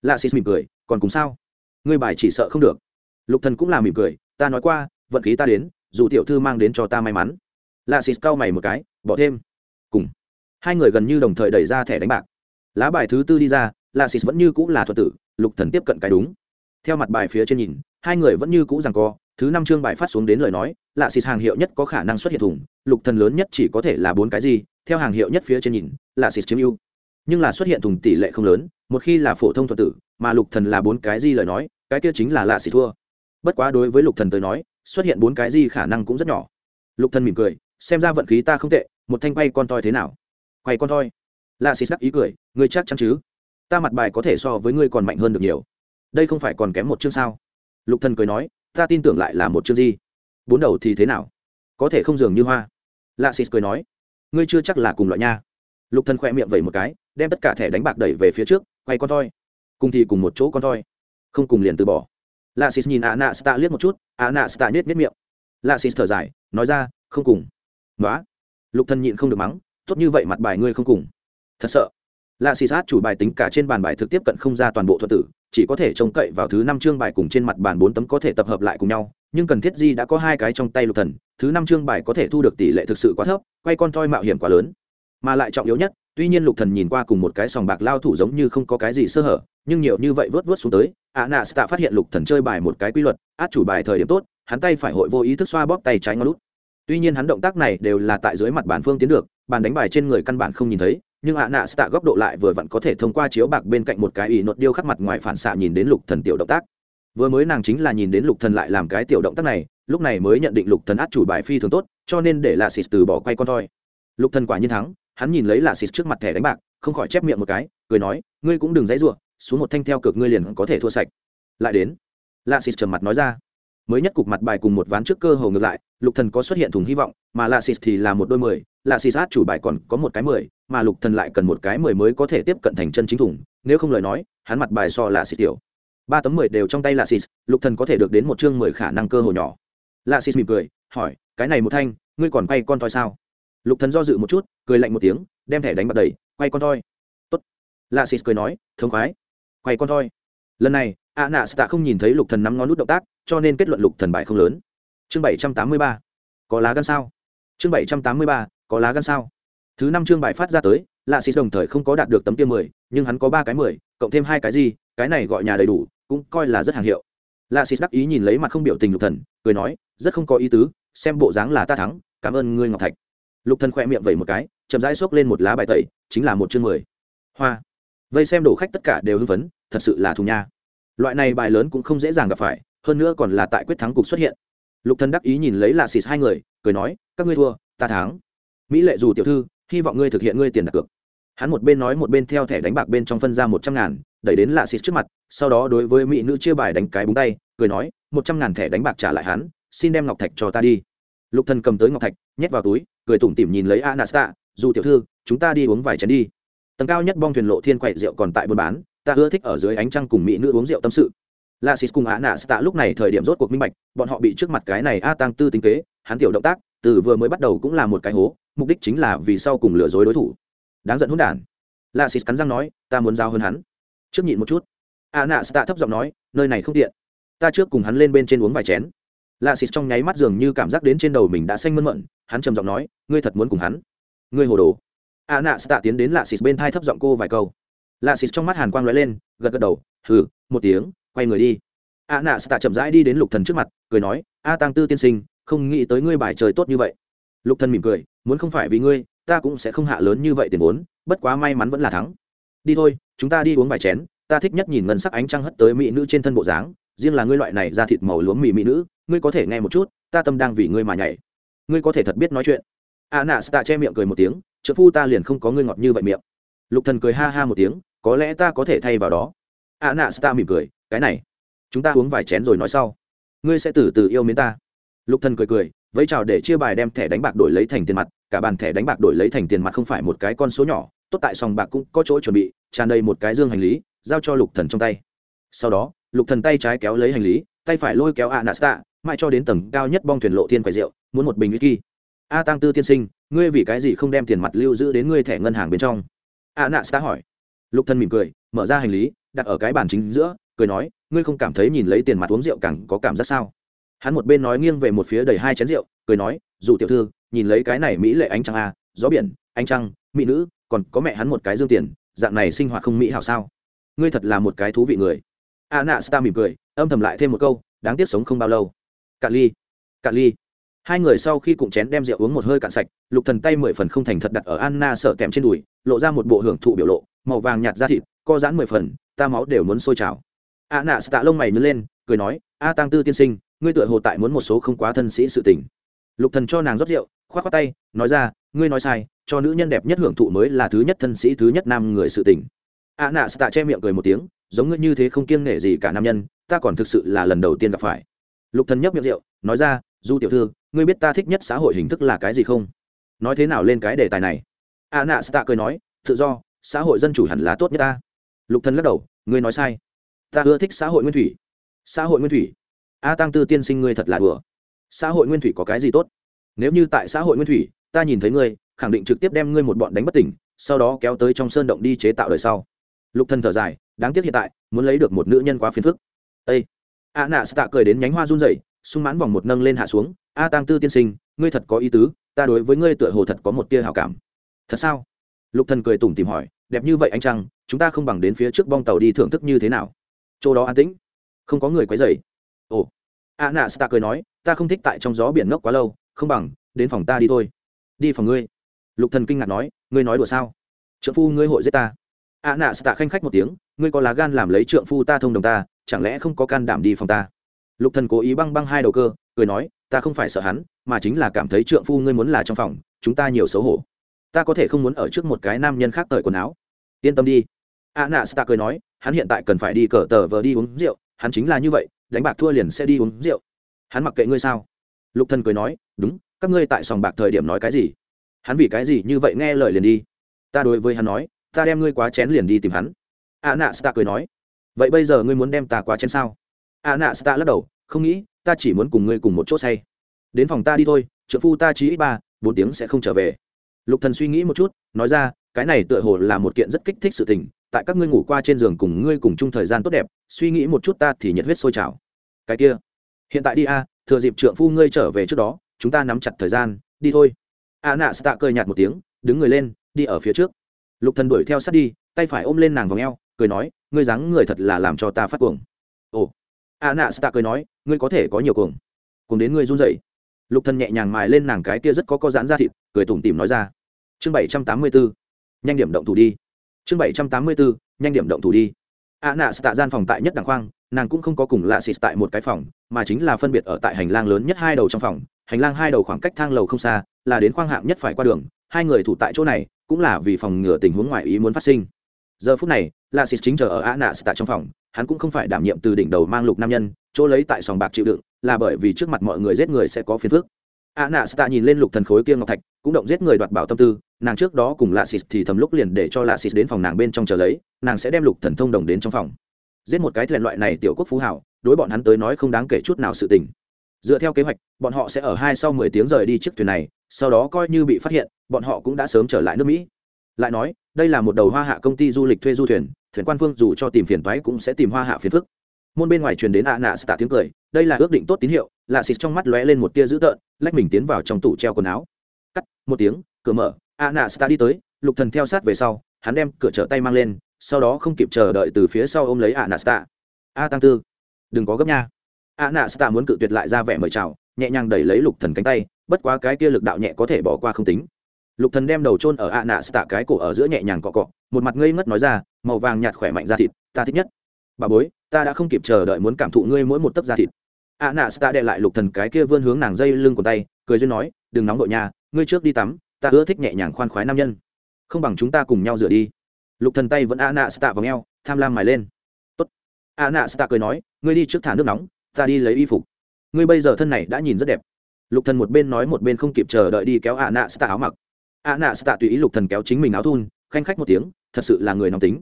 S1: Lạ xịt mỉm cười, còn cùng sao? Ngươi bài chỉ sợ không được. Lục thần cũng là mỉm cười, ta nói qua, vận khí ta đến, dù tiểu thư mang đến cho ta may mắn. Lạ xịt cau mày một cái, bỏ thêm. Cùng. Hai người gần như đồng thời đẩy ra thẻ đánh bạc. Lá bài thứ tư đi ra lạ xịt vẫn như cũng là thuật tử, lục thần tiếp cận cái đúng. Theo mặt bài phía trên nhìn, hai người vẫn như cũ rằng co, thứ năm chương bài phát xuống đến lời nói lạ xịt hàng hiệu nhất có khả năng xuất hiện thủng, lục thần lớn nhất chỉ có thể là bốn cái gì, theo hàng hiệu nhất phía trên nhìn lạ xịt chiếm ưu. Nhưng là xuất hiện thùng tỷ lệ không lớn một khi là phổ thông thuật tử, mà lục thần là bốn cái gì lời nói, cái kia chính là lạ xì thua. Bất quá đối với lục thần tới nói, xuất hiện bốn cái gì khả năng cũng rất nhỏ. Lục thần mỉm cười, xem ra vận khí ta không tệ, một thanh quay con toi thế nào? Quay con toi. Lạ xì đắc ý cười, ngươi chắc chắn chứ? Ta mặt bài có thể so với ngươi còn mạnh hơn được nhiều. Đây không phải còn kém một chương sao? Lục thần cười nói, ta tin tưởng lại là một chương gì bốn đầu thì thế nào? Có thể không dường như hoa. Lạ xịt cười nói, ngươi chưa chắc là cùng loại nha. Lục thần khoe miệng vẩy một cái, đem tất cả thẻ đánh bạc đẩy về phía trước quay con thoi. Cùng thì cùng một chỗ con thoi. Không cùng liền từ bỏ. Lạ xịt nhìn ạ nạ stạ liếc một chút ạ nạ stạ nhét nhét miệng. Lạ xịt thở dài, nói ra, không cùng. Nói lục thần nhịn không được mắng, tốt như vậy mặt bài ngươi không cùng. Thật sợ. Lạ xì sát chủ bài tính cả trên bàn bài thực tiếp cận không ra toàn bộ thuật tử, chỉ có thể trông cậy vào thứ năm chương bài cùng trên mặt bàn bốn tấm có thể tập hợp lại cùng nhau, nhưng cần thiết di đã có hai cái trong tay lục thần, thứ năm chương bài có thể thu được tỷ lệ thực sự quá thấp, quay con toi mạo hiểm quá lớn. Mà lại trọng yếu nhất tuy nhiên lục thần nhìn qua cùng một cái sòng bạc lao thủ giống như không có cái gì sơ hở, nhưng nhiều như vậy vớt vớt xuống tới ạ nạ tạ phát hiện lục thần chơi bài một cái quy luật, át chủ bài thời điểm tốt, hắn tay phải hội vô ý thức xoa bóp tay trái ngón lút tuy nhiên hắn động tác này đều là tại dưới mặt bàn phương tiến được, bàn đánh bài trên người căn bản không nhìn thấy, nhưng ạ nạ tạ góc độ lại vừa vặn có thể thông qua chiếu bạc bên cạnh một cái ỷ nốt điêu khắc mặt ngoài phản xạ nhìn đến lục thần tiểu động tác. Vừa mới nàng chính là nhìn đến lục thần lại làm cái tiểu động tác này, lúc này mới nhận định lục thần át chủ bài phi thường tốt, cho nên để là xịt từ bỏ quay con thôi lục thần quả nhiên thắng hắn nhìn lấy lạ xịt trước mặt thẻ đánh bạc, không khỏi chép miệng một cái, cười nói, ngươi cũng đừng dãy ruộng xuống một thanh theo cực ngươi liền có thể thua sạch. Lại đến, lạ xịt trầm mặt nói ra, mới nhất cục mặt bài cùng một ván trước cơ hồ ngược lại, lục thần có xuất hiện thùng hy vọng, mà lạ xịt thì là một đôi mười, lạ xịt át chủ bài còn có một cái mười, mà lục thần lại cần một cái mười mới có thể tiếp cận thành chân chính thùng, nếu không lời nói, hắn mặt bài so lạ xịt tiểu. Ba tấm mười đều trong tay lạ xịt, lục thần có thể được đến một chương mười khả năng cơ hồ nhỏ. Lạ xịt mỉm cười, hỏi, cái này một thanh, ngươi còn quay con toi sao? Lục thần do dự một chút, cười lạnh một tiếng, đem thẻ đánh bạc đầy quay con thoi tốt. Lạ xịt cười nói thống khoái. Quay con thoi lần này, a nạ tạ không nhìn thấy lục thần nắm ngón nút động tác, cho nên kết luận lục thần bại không lớn. Chương bảy trăm tám mươi ba. Có lá gan sao? Chương bảy trăm tám mươi ba, có lá gan sao? Thứ năm chương bài phát ra tới, lạ xịt đồng thời không có đạt được tấm tiêu mười, nhưng hắn có ba cái mười, cộng thêm hai cái gì, cái này gọi nhà đầy đủ, cũng coi là rất hàng hiệu. Lạ xịt đắc ý nhìn lấy mặt không biểu tình lục thần, cười nói, rất không có ý tứ, xem bộ dáng là ta thắng, cảm ơn ngươi ngọc thạch lục thần khoe miệng vẩy một cái, chậm rãi xốc lên một lá bài tẩy, chính là một chương mười. Hoa. Vây xem đổ khách tất cả đều hưng phấn, thật sự là thù nha. Loại này bài lớn cũng không dễ dàng gặp phải, hơn nữa còn là tại quyết thắng cục xuất hiện. Lục thần đắc ý nhìn lấy lạ xịt hai người, cười nói, các ngươi thua, ta thắng. Mỹ lệ dù tiểu thư, hy vọng ngươi thực hiện ngươi tiền đặt cược. Hắn một bên nói một bên theo thẻ đánh bạc bên trong phân ra một trăm ngàn, đẩy đến lạ xịt trước mặt, sau đó đối với mỹ nữ chia bài đánh cái búng tay, cười nói, một trăm ngàn thẻ đánh bạc trả lại hắn, xin đem ngọc thạch cho ta đi lục thần cầm tới ngọc thạch, nhét vào túi, cười tủm tỉm nhìn lấy anasta, dù tiểu thư, chúng ta đi uống vài chén đi. Tầng cao nhất bong thuyền lộ thiên quậy rượu còn tại buôn bán, ta ưa thích ở dưới ánh trăng cùng mỹ nữ uống rượu tâm sự. Lasis cùng anasta lúc này thời điểm rốt cuộc minh bạch, bọn họ bị trước mặt cái này a tăng tư tính kế, hắn tiểu động tác, từ vừa mới bắt đầu cũng là một cái hố, mục đích chính là vì sau cùng lừa dối đối thủ. Đáng giận hỗn đản. Lasis cắn răng nói, ta muốn giao hơn hắn. Trước nhịn một chút, anasta thấp giọng nói, nơi này không tiện. Ta trước cùng hắn lên bên trên uống vài chén lạ xịt trong nháy mắt dường như cảm giác đến trên đầu mình đã xanh mơn mận, hắn trầm giọng nói, ngươi thật muốn cùng hắn? Ngươi hồ đồ. A nạ tạ tiến đến lạ xịt bên thai thấp giọng cô vài câu. Lạ xịt trong mắt hàn quang lóe lên, gật gật đầu, hừ, một tiếng, quay người đi. A nạ tạ chậm rãi đi đến lục thần trước mặt, cười nói, a tăng tư tiên sinh, không nghĩ tới ngươi bài trời tốt như vậy. Lục thần mỉm cười, muốn không phải vì ngươi, ta cũng sẽ không hạ lớn như vậy tiền vốn, bất quá may mắn vẫn là thắng. Đi thôi, chúng ta đi uống vài chén, ta thích nhất nhìn ngân sắc ánh trăng hất tới mỹ nữ trên thân bộ dáng, riêng là ngươi loại này ra thịt màu lúa mì mỹ nữ ngươi có thể nghe một chút, ta tâm đang vì ngươi mà nhảy. Ngươi có thể thật biết nói chuyện. A nạ stạ che miệng cười một tiếng, trợ phu ta liền không có ngươi ngọt như vậy miệng. Lục thần cười ha ha một tiếng, có lẽ ta có thể thay vào đó. A nạ stạ mỉm cười, cái này, chúng ta uống vài chén rồi nói sau. Ngươi sẽ từ từ yêu mến ta. Lục thần cười cười, vẫy chào để chia bài đem thẻ đánh bạc đổi lấy thành tiền mặt, cả bàn thẻ đánh bạc đổi lấy thành tiền mặt không phải một cái con số nhỏ, tốt tại sòng bạc cũng có chỗ chuẩn bị, tràn đầy một cái dương hành lý, giao cho lục thần trong tay. Sau đó, lục thần tay trái kéo lấy hành lý, tay phải lôi kéo anasta mãi cho đến tầng cao nhất bong thuyền lộ thiên quầy rượu, muốn một bình whisky. A tăng tư tiên sinh, ngươi vì cái gì không đem tiền mặt lưu giữ đến ngươi thẻ ngân hàng bên trong? Anasta hỏi. Lục thân mỉm cười, mở ra hành lý, đặt ở cái bàn chính giữa, cười nói, ngươi không cảm thấy nhìn lấy tiền mặt uống rượu càng có cảm giác sao? Hắn một bên nói nghiêng về một phía đầy hai chén rượu, cười nói, dù tiểu thư, nhìn lấy cái này mỹ lệ ánh trăng a gió biển, ánh trăng, mỹ nữ, còn có mẹ hắn một cái dương tiền, dạng này sinh hoạt không mỹ hảo sao? Ngươi thật là một cái thú vị người. A nạ mỉm cười, âm thầm lại thêm một câu, đáng tiếc sống không bao lâu cạn ly. Cạn ly. Hai người sau khi cùng chén đem rượu uống một hơi cạn sạch, lục thần tay mười phần không thành thật đặt ở anna sợ kèm trên đùi, lộ ra một bộ hưởng thụ biểu lộ, màu vàng nhạt da thịt, co giãn mười phần, ta máu đều muốn sôi trào. A nạ tạ lông mày nhớ lên, cười nói, a tăng tư tiên sinh, ngươi tựa hồ tại muốn một số không quá thân sĩ sự tình. Lục thần cho nàng rót rượu, khoát khoát tay, nói ra, ngươi nói sai, cho nữ nhân đẹp nhất hưởng thụ mới là thứ nhất thân sĩ, thứ nhất nam người sự tình. A nạ tạ che miệng cười một tiếng, giống ngươi như thế không kiêng nể gì cả nam nhân, ta còn thực sự là lần đầu tiên gặp phải lục thần nhấp miệng rượu, nói ra, du tiểu thư, ngươi biết ta thích nhất xã hội hình thức là cái gì không? Nói thế nào lên cái đề tài này? A nạ stạ cười nói, tự do, xã hội dân chủ hẳn là tốt nhất ta. Lục thần lắc đầu, ngươi nói sai. Ta ưa thích xã hội nguyên thủy. Xã hội nguyên thủy? A tăng tư tiên sinh ngươi thật là đùa. Xã hội nguyên thủy có cái gì tốt? Nếu như tại xã hội nguyên thủy, ta nhìn thấy ngươi, khẳng định trực tiếp đem ngươi một bọn đánh bất tỉnh, sau đó kéo tới trong sơn động đi chế tạo đời sau. Lục thần thở dài, đáng tiếc hiện tại, muốn lấy được một nữ nhân quá phiền phức. Ây a nạ tạ cười đến nhánh hoa run rẩy sung mãn vòng một nâng lên hạ xuống. A tăng tư tiên sinh ngươi thật có ý tứ ta đối với ngươi tựa hồ thật có một tia hảo cảm. Thật sao? Lục thần cười tủm tìm hỏi đẹp như vậy anh trăng, chúng ta không bằng đến phía trước bong tàu đi thưởng thức như thế nào? Chỗ đó an tĩnh không có người quấy rầy. Ồ. A nạ tạ cười nói ta không thích tại trong gió biển ngốc quá lâu không bằng đến phòng ta đi thôi. Đi phòng ngươi. Lục thần kinh ngạc nói ngươi nói đùa sao? Trượng phu ngươi hội giết ta. A nạ tạ khanh khách một tiếng ngươi có lá gan làm lấy trượng phu ta thông đồng ta chẳng lẽ không có can đảm đi phòng ta? Lục thần cố ý băng băng hai đầu cơ, cười nói, ta không phải sợ hắn, mà chính là cảm thấy trượng phu ngươi muốn là trong phòng, chúng ta nhiều xấu hổ. Ta có thể không muốn ở trước một cái nam nhân khác tởi quần áo. Yên tâm đi. A nạ ta cười nói, hắn hiện tại cần phải đi cờ tờ vờ đi uống rượu, hắn chính là như vậy, đánh bạc thua liền sẽ đi uống rượu. Hắn mặc kệ ngươi sao? Lục thần cười nói, đúng, các ngươi tại sòng bạc thời điểm nói cái gì? Hắn vì cái gì như vậy nghe lời liền đi? Ta đối với hắn nói, ta đem ngươi quá chén liền đi tìm hắn. A nạ ta cười nói vậy bây giờ ngươi muốn đem ta quá chén sao? A nạ sta lắc đầu, không nghĩ, ta chỉ muốn cùng ngươi cùng một chỗ say. Đến phòng ta đi thôi trợ phu ta chỉ ít ba, bốn tiếng sẽ không trở về. Lục thần suy nghĩ một chút, nói ra, cái này tựa hồ là một kiện rất kích thích sự tình, tại các ngươi ngủ qua trên giường cùng ngươi cùng chung thời gian tốt đẹp, suy nghĩ một chút ta thì nhiệt huyết sôi trào. Cái kia, hiện tại đi a, thừa dịp trượng phu ngươi trở về trước đó, chúng ta nắm chặt thời gian, đi thôi. A nạ tạ cười nhạt một tiếng, đứng người lên, đi ở phía trước. Lục thần đuổi theo sát đi, tay phải ôm lên nàng vòng eo, cười nói ngươi dáng người thật là làm cho ta phát cuồng. Ồ a nạ cười nói, ngươi có thể có nhiều cuồng. Cùng đến ngươi run rẩy. Lục thần nhẹ nhàng mài lên nàng cái kia rất có co giãn ra thịt, cười tủm tỉm nói ra. Chương bảy trăm tám mươi bốn nhanh điểm động thủ đi. Chương bảy trăm tám mươi bốn nhanh điểm động thủ đi. A nạ stạ gian phòng tại nhất đẳng khoang, nàng cũng không có cùng lạ xịt tại một cái phòng, mà chính là phân biệt ở tại hành lang lớn nhất hai đầu trong phòng. Hành lang hai đầu khoảng cách thang lầu không xa, là đến khoang hạng nhất phải qua đường. Hai người thủ tại chỗ này, cũng là vì phòng ngừa tình huống ngoại ý muốn phát sinh. Giờ phút này là xịt chính chờ ở a nạ tại trong phòng, hắn cũng không phải đảm nhiệm từ đỉnh đầu mang lục nam nhân, chỗ lấy tại sòng bạc chịu đựng, là bởi vì trước mặt mọi người giết người sẽ có phiền phước a nạ stạ nhìn lên lục thần khối kia ngọc thạch, cũng động giết người đoạt bảo tâm tư, nàng trước đó cùng lạ xịt thì thầm lúc liền để cho lạ xịt đến phòng nàng bên trong chờ lấy, nàng sẽ đem lục thần thông đồng đến trong phòng. Giết một cái thuyền loại này tiểu quốc phú hảo, đối bọn hắn tới nói không đáng kể chút nào sự tình. Dựa theo kế hoạch, bọn họ sẽ ở hai sau mười tiếng rời đi chiếc thuyền này, sau đó coi như bị phát hiện, bọn họ cũng đã sớm trở lại nước mỹ. Lại nói, đây là một đầu hoa hạ công ty du lịch thuê du thuyền thuyền quan phương dù cho tìm phiền toái cũng sẽ tìm hoa hạ phiền phức. Môn bên ngoài truyền đến ạ nạ tạ tiếng cười, đây là ước định tốt tín hiệu lạ xịt trong mắt lóe lên một tia dữ tợn, lách mình tiến vào trong tủ treo quần áo. Cắt, một tiếng, cửa mở, ạ nạ tạ đi tới, lục thần theo sát về sau, hắn đem cửa trở tay mang lên, sau đó không kịp chờ đợi từ phía sau ôm lấy ạ nạ tạ. A tăng tư, đừng có gấp nha. A nạ tạ muốn cự tuyệt lại ra vẻ mời chào, nhẹ nhàng đẩy lấy lục thần cánh tay, bất quá cái kia lực đạo nhẹ có thể bỏ qua không tính lục thần đem đầu chôn ở ạ nạ tạ cái cổ ở giữa nhẹ nhàng cọ cọ, một mặt ngây ngất nói ra, màu vàng nhạt khỏe mạnh da thịt, ta thích nhất. Bà bối, ta đã không kịp chờ đợi muốn cảm thụ ngươi mỗi một tấc da thịt. ạ nạ tạ đệ lại lục thần cái kia vươn hướng nàng dây lưng của tay, cười duyên nói, đừng nóng đội nhà ngươi trước đi tắm, ta ưa thích nhẹ nhàng khoan khoái nam nhân. Không bằng chúng ta cùng nhau rửa đi. Lục thần tay vẫn ạ nạ tạ vào ngheo tham lam mài lên. Tốt. ạ nạ tạ cười nói, ngươi đi trước thả nước nóng, ta đi lấy y phục. Ngươi bây giờ thân này đã nhìn rất đẹp. Lục thần một bên nói một bên không kịp chờ đợi đi kéo ạ nạ tạ áo mặc a nạ tạ tùy ý lục thần kéo chính mình áo thun, khanh khách một tiếng, thật sự là người nóng tính.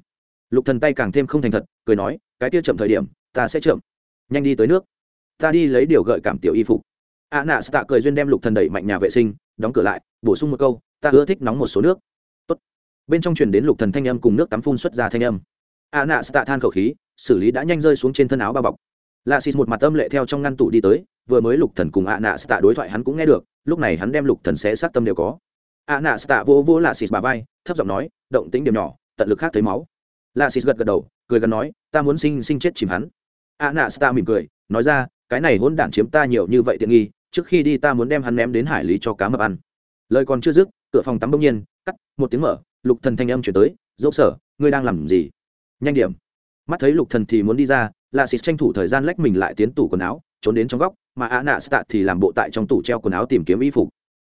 S1: Lục thần tay càng thêm không thành thật, cười nói, cái kia chậm thời điểm, ta sẽ chậm. Nhanh đi tới nước. Ta đi lấy điều gợi cảm tiểu y phục. A nạ tạ cười duyên đem lục thần đẩy mạnh nhà vệ sinh, đóng cửa lại, bổ sung một câu, ta ưa thích nóng một số nước. Tốt. bên trong truyền đến lục thần thanh âm cùng nước tắm phun xuất ra thanh âm. A nạ tạ than khẩu khí, xử lý đã nhanh rơi xuống trên thân áo bao bọc. Lạ xịt một mặt âm lệ theo trong ngăn tủ đi tới, vừa mới lục thần cùng a nạ tạ đối thoại hắn cũng nghe được, lúc này hắn đem lục thần sẽ sát tâm đều có a nạ stạ vô vô lạ xịt bà vai, thấp giọng nói, động tĩnh điểm nhỏ, tận lực khác thấy máu. Lạ xịt gật gật đầu, cười gần nói, ta muốn sinh sinh chết chìm hắn. A nạ stạ mỉm cười, nói ra, cái này hôn đản chiếm ta nhiều như vậy tiện nghi, trước khi đi ta muốn đem hắn ném đến hải lý cho cá mập ăn. Lời còn chưa dứt, cửa phòng tắm bỗng nhiên, cắt, một tiếng mở, lục thần thanh âm chuyển tới, dỗ sở, ngươi đang làm gì? Nhanh điểm. Mắt thấy lục thần thì muốn đi ra lạ xịt tranh thủ thời gian lách mình lại tiến tủ quần áo, trốn đến trong góc, mà a nạ stạ thì làm bộ tại trong tủ treo quần áo tìm kiếm y phục.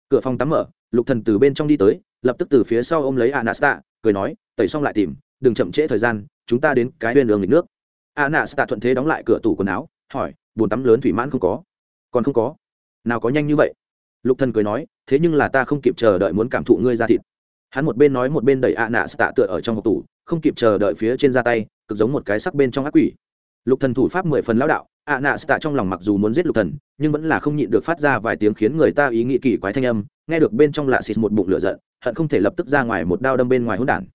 S1: Cửa phòng tắm mở lục thần từ bên trong đi tới, lập tức từ phía sau ôm lấy anasta, cười nói, tẩy xong lại tìm, đừng chậm trễ thời gian, chúng ta đến cái bên đường nghịch nước. Anasta thuận thế đóng lại cửa tủ quần áo, hỏi bồn tắm lớn thủy mãn không có? Còn không có. Nào có nhanh như vậy? Lục thần cười nói, thế nhưng là ta không kịp chờ đợi muốn cảm thụ ngươi ra thịt. Hắn một bên nói một bên đẩy a nạ tựa ở trong hộp tủ, không kịp chờ đợi phía trên ra tay, cực giống một cái sắc bên trong ác quỷ lục thần thủ pháp mười phần lão đạo, ạ nạ tạ trong lòng mặc dù muốn giết lục thần, nhưng vẫn là không nhịn được phát ra vài tiếng khiến người ta ý nghĩ kỳ quái thanh âm, nghe được bên trong lạ xịt một bụng lửa giận, hận không thể lập tức ra ngoài một đao đâm bên ngoài hỗn đản.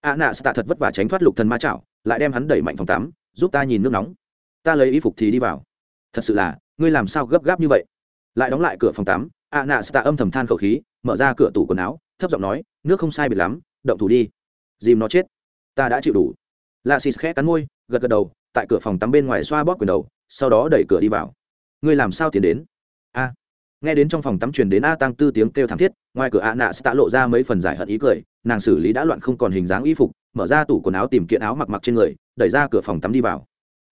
S1: Ạ nạ tạ thật vất vả tránh thoát lục thần ma chảo, lại đem hắn đẩy mạnh phòng tắm, giúp ta nhìn nước nóng. Ta lấy y phục thì đi vào. Thật sự là, ngươi làm sao gấp gáp như vậy? Lại đóng lại cửa phòng tắm, ạ nạ tạ âm thầm than khẩu khí, mở ra cửa tủ quần áo, thấp giọng nói, nước không sai biệt lắm, động thủ đi. Dìm nó chết. Ta đã chịu đủ. Lạ xịt khẽ cắn môi, gật gật đầu tại cửa phòng tắm bên ngoài xoa bóp quyền đầu, sau đó đẩy cửa đi vào. Ngươi làm sao tiến đến? A. Nghe đến trong phòng tắm truyền đến a tăng tư tiếng kêu thảm thiết, ngoài cửa a nạ sẽ lộ ra mấy phần giải hận ý cười, nàng xử lý đã loạn không còn hình dáng y phục, mở ra tủ quần áo tìm kiện áo mặc mặc trên người, đẩy ra cửa phòng tắm đi vào.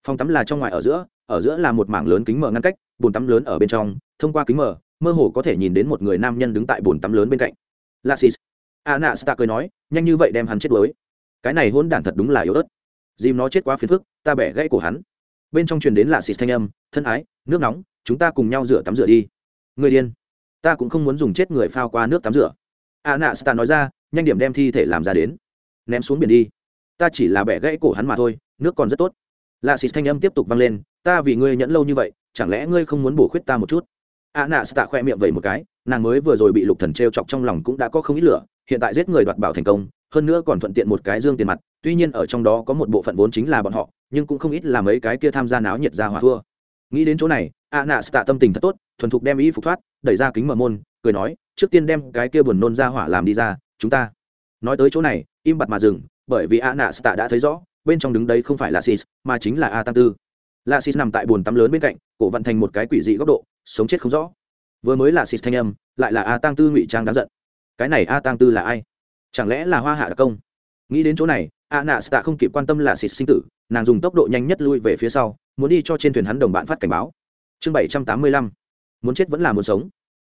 S1: Phòng tắm là trong ngoài ở giữa ở giữa là một mảng lớn kính mở ngăn cách, bồn tắm lớn ở bên trong, thông qua kính mở, mơ hồ có thể nhìn đến một người nam nhân đứng tại bồn tắm lớn bên cạnh. Lasis a nạ sẽ cười nói, nhanh như vậy đem hắn chết đuối. Cái này hôn đản thật đúng là yếu ớt dìm nó chết quá phiền phức, ta bẻ gãy cổ hắn. Bên trong truyền đến lạ xịt thanh âm, thân ái, nước nóng, chúng ta cùng nhau rửa tắm rửa đi. Người điên. Ta cũng không muốn dùng chết người phao qua nước tắm rửa. A nạ stạ nói ra, nhanh điểm đem thi thể làm ra đến. Ném xuống biển đi. Ta chỉ là bẻ gãy cổ hắn mà thôi, nước còn rất tốt. Lạ xịt thanh âm tiếp tục vang lên, ta vì ngươi nhẫn lâu như vậy, chẳng lẽ ngươi không muốn bổ khuyết ta một chút? A nạ stạ khoe miệng vẩy một cái, nàng mới vừa rồi bị lục thần t r e o chọc trong lòng cũng đã có không ít lửa, hiện tại giết người đoạt bảo thành công, hơn nữa còn thuận tiện một cái dương tiền mặt tuy nhiên ở trong đó có một bộ phận vốn chính là bọn họ, nhưng cũng không ít là mấy cái kia tham gia náo nhiệt ra hỏa thua. Nghĩ đến chỗ này a nạ tạ tâm tình thật tốt, thuần thục đem ý phục thoát, đẩy ra kính mở môn, cười nói, trước tiên đem cái kia buồn nôn ra hỏa làm đi ra, chúng ta. Nói tới chỗ này, im bặt mà dừng, bởi vì a nạ tạ đã thấy rõ, bên trong đứng đấy không phải là sis mà chính là a tăng tư. Là sis nằm tại bồn tắm lớn bên cạnh, cổ vận thành một cái quỷ dị góc độ, sống chết không rõ. Vừa mới là sis thanh âm, lại là a tăng tư ngụy trang đáng giận. Cái này a tăng tư là ai? Chẳng lẽ là hoa hạ đặc công? Nghĩ đến chỗ này a nạ stạ không kịp quan tâm là xịt sinh tử, nàng dùng tốc độ nhanh nhất lui về phía sau, muốn đi cho trên thuyền hắn đồng bạn phát cảnh báo. Chương bảy trăm tám mươi lăm. Muốn chết vẫn là muốn sống.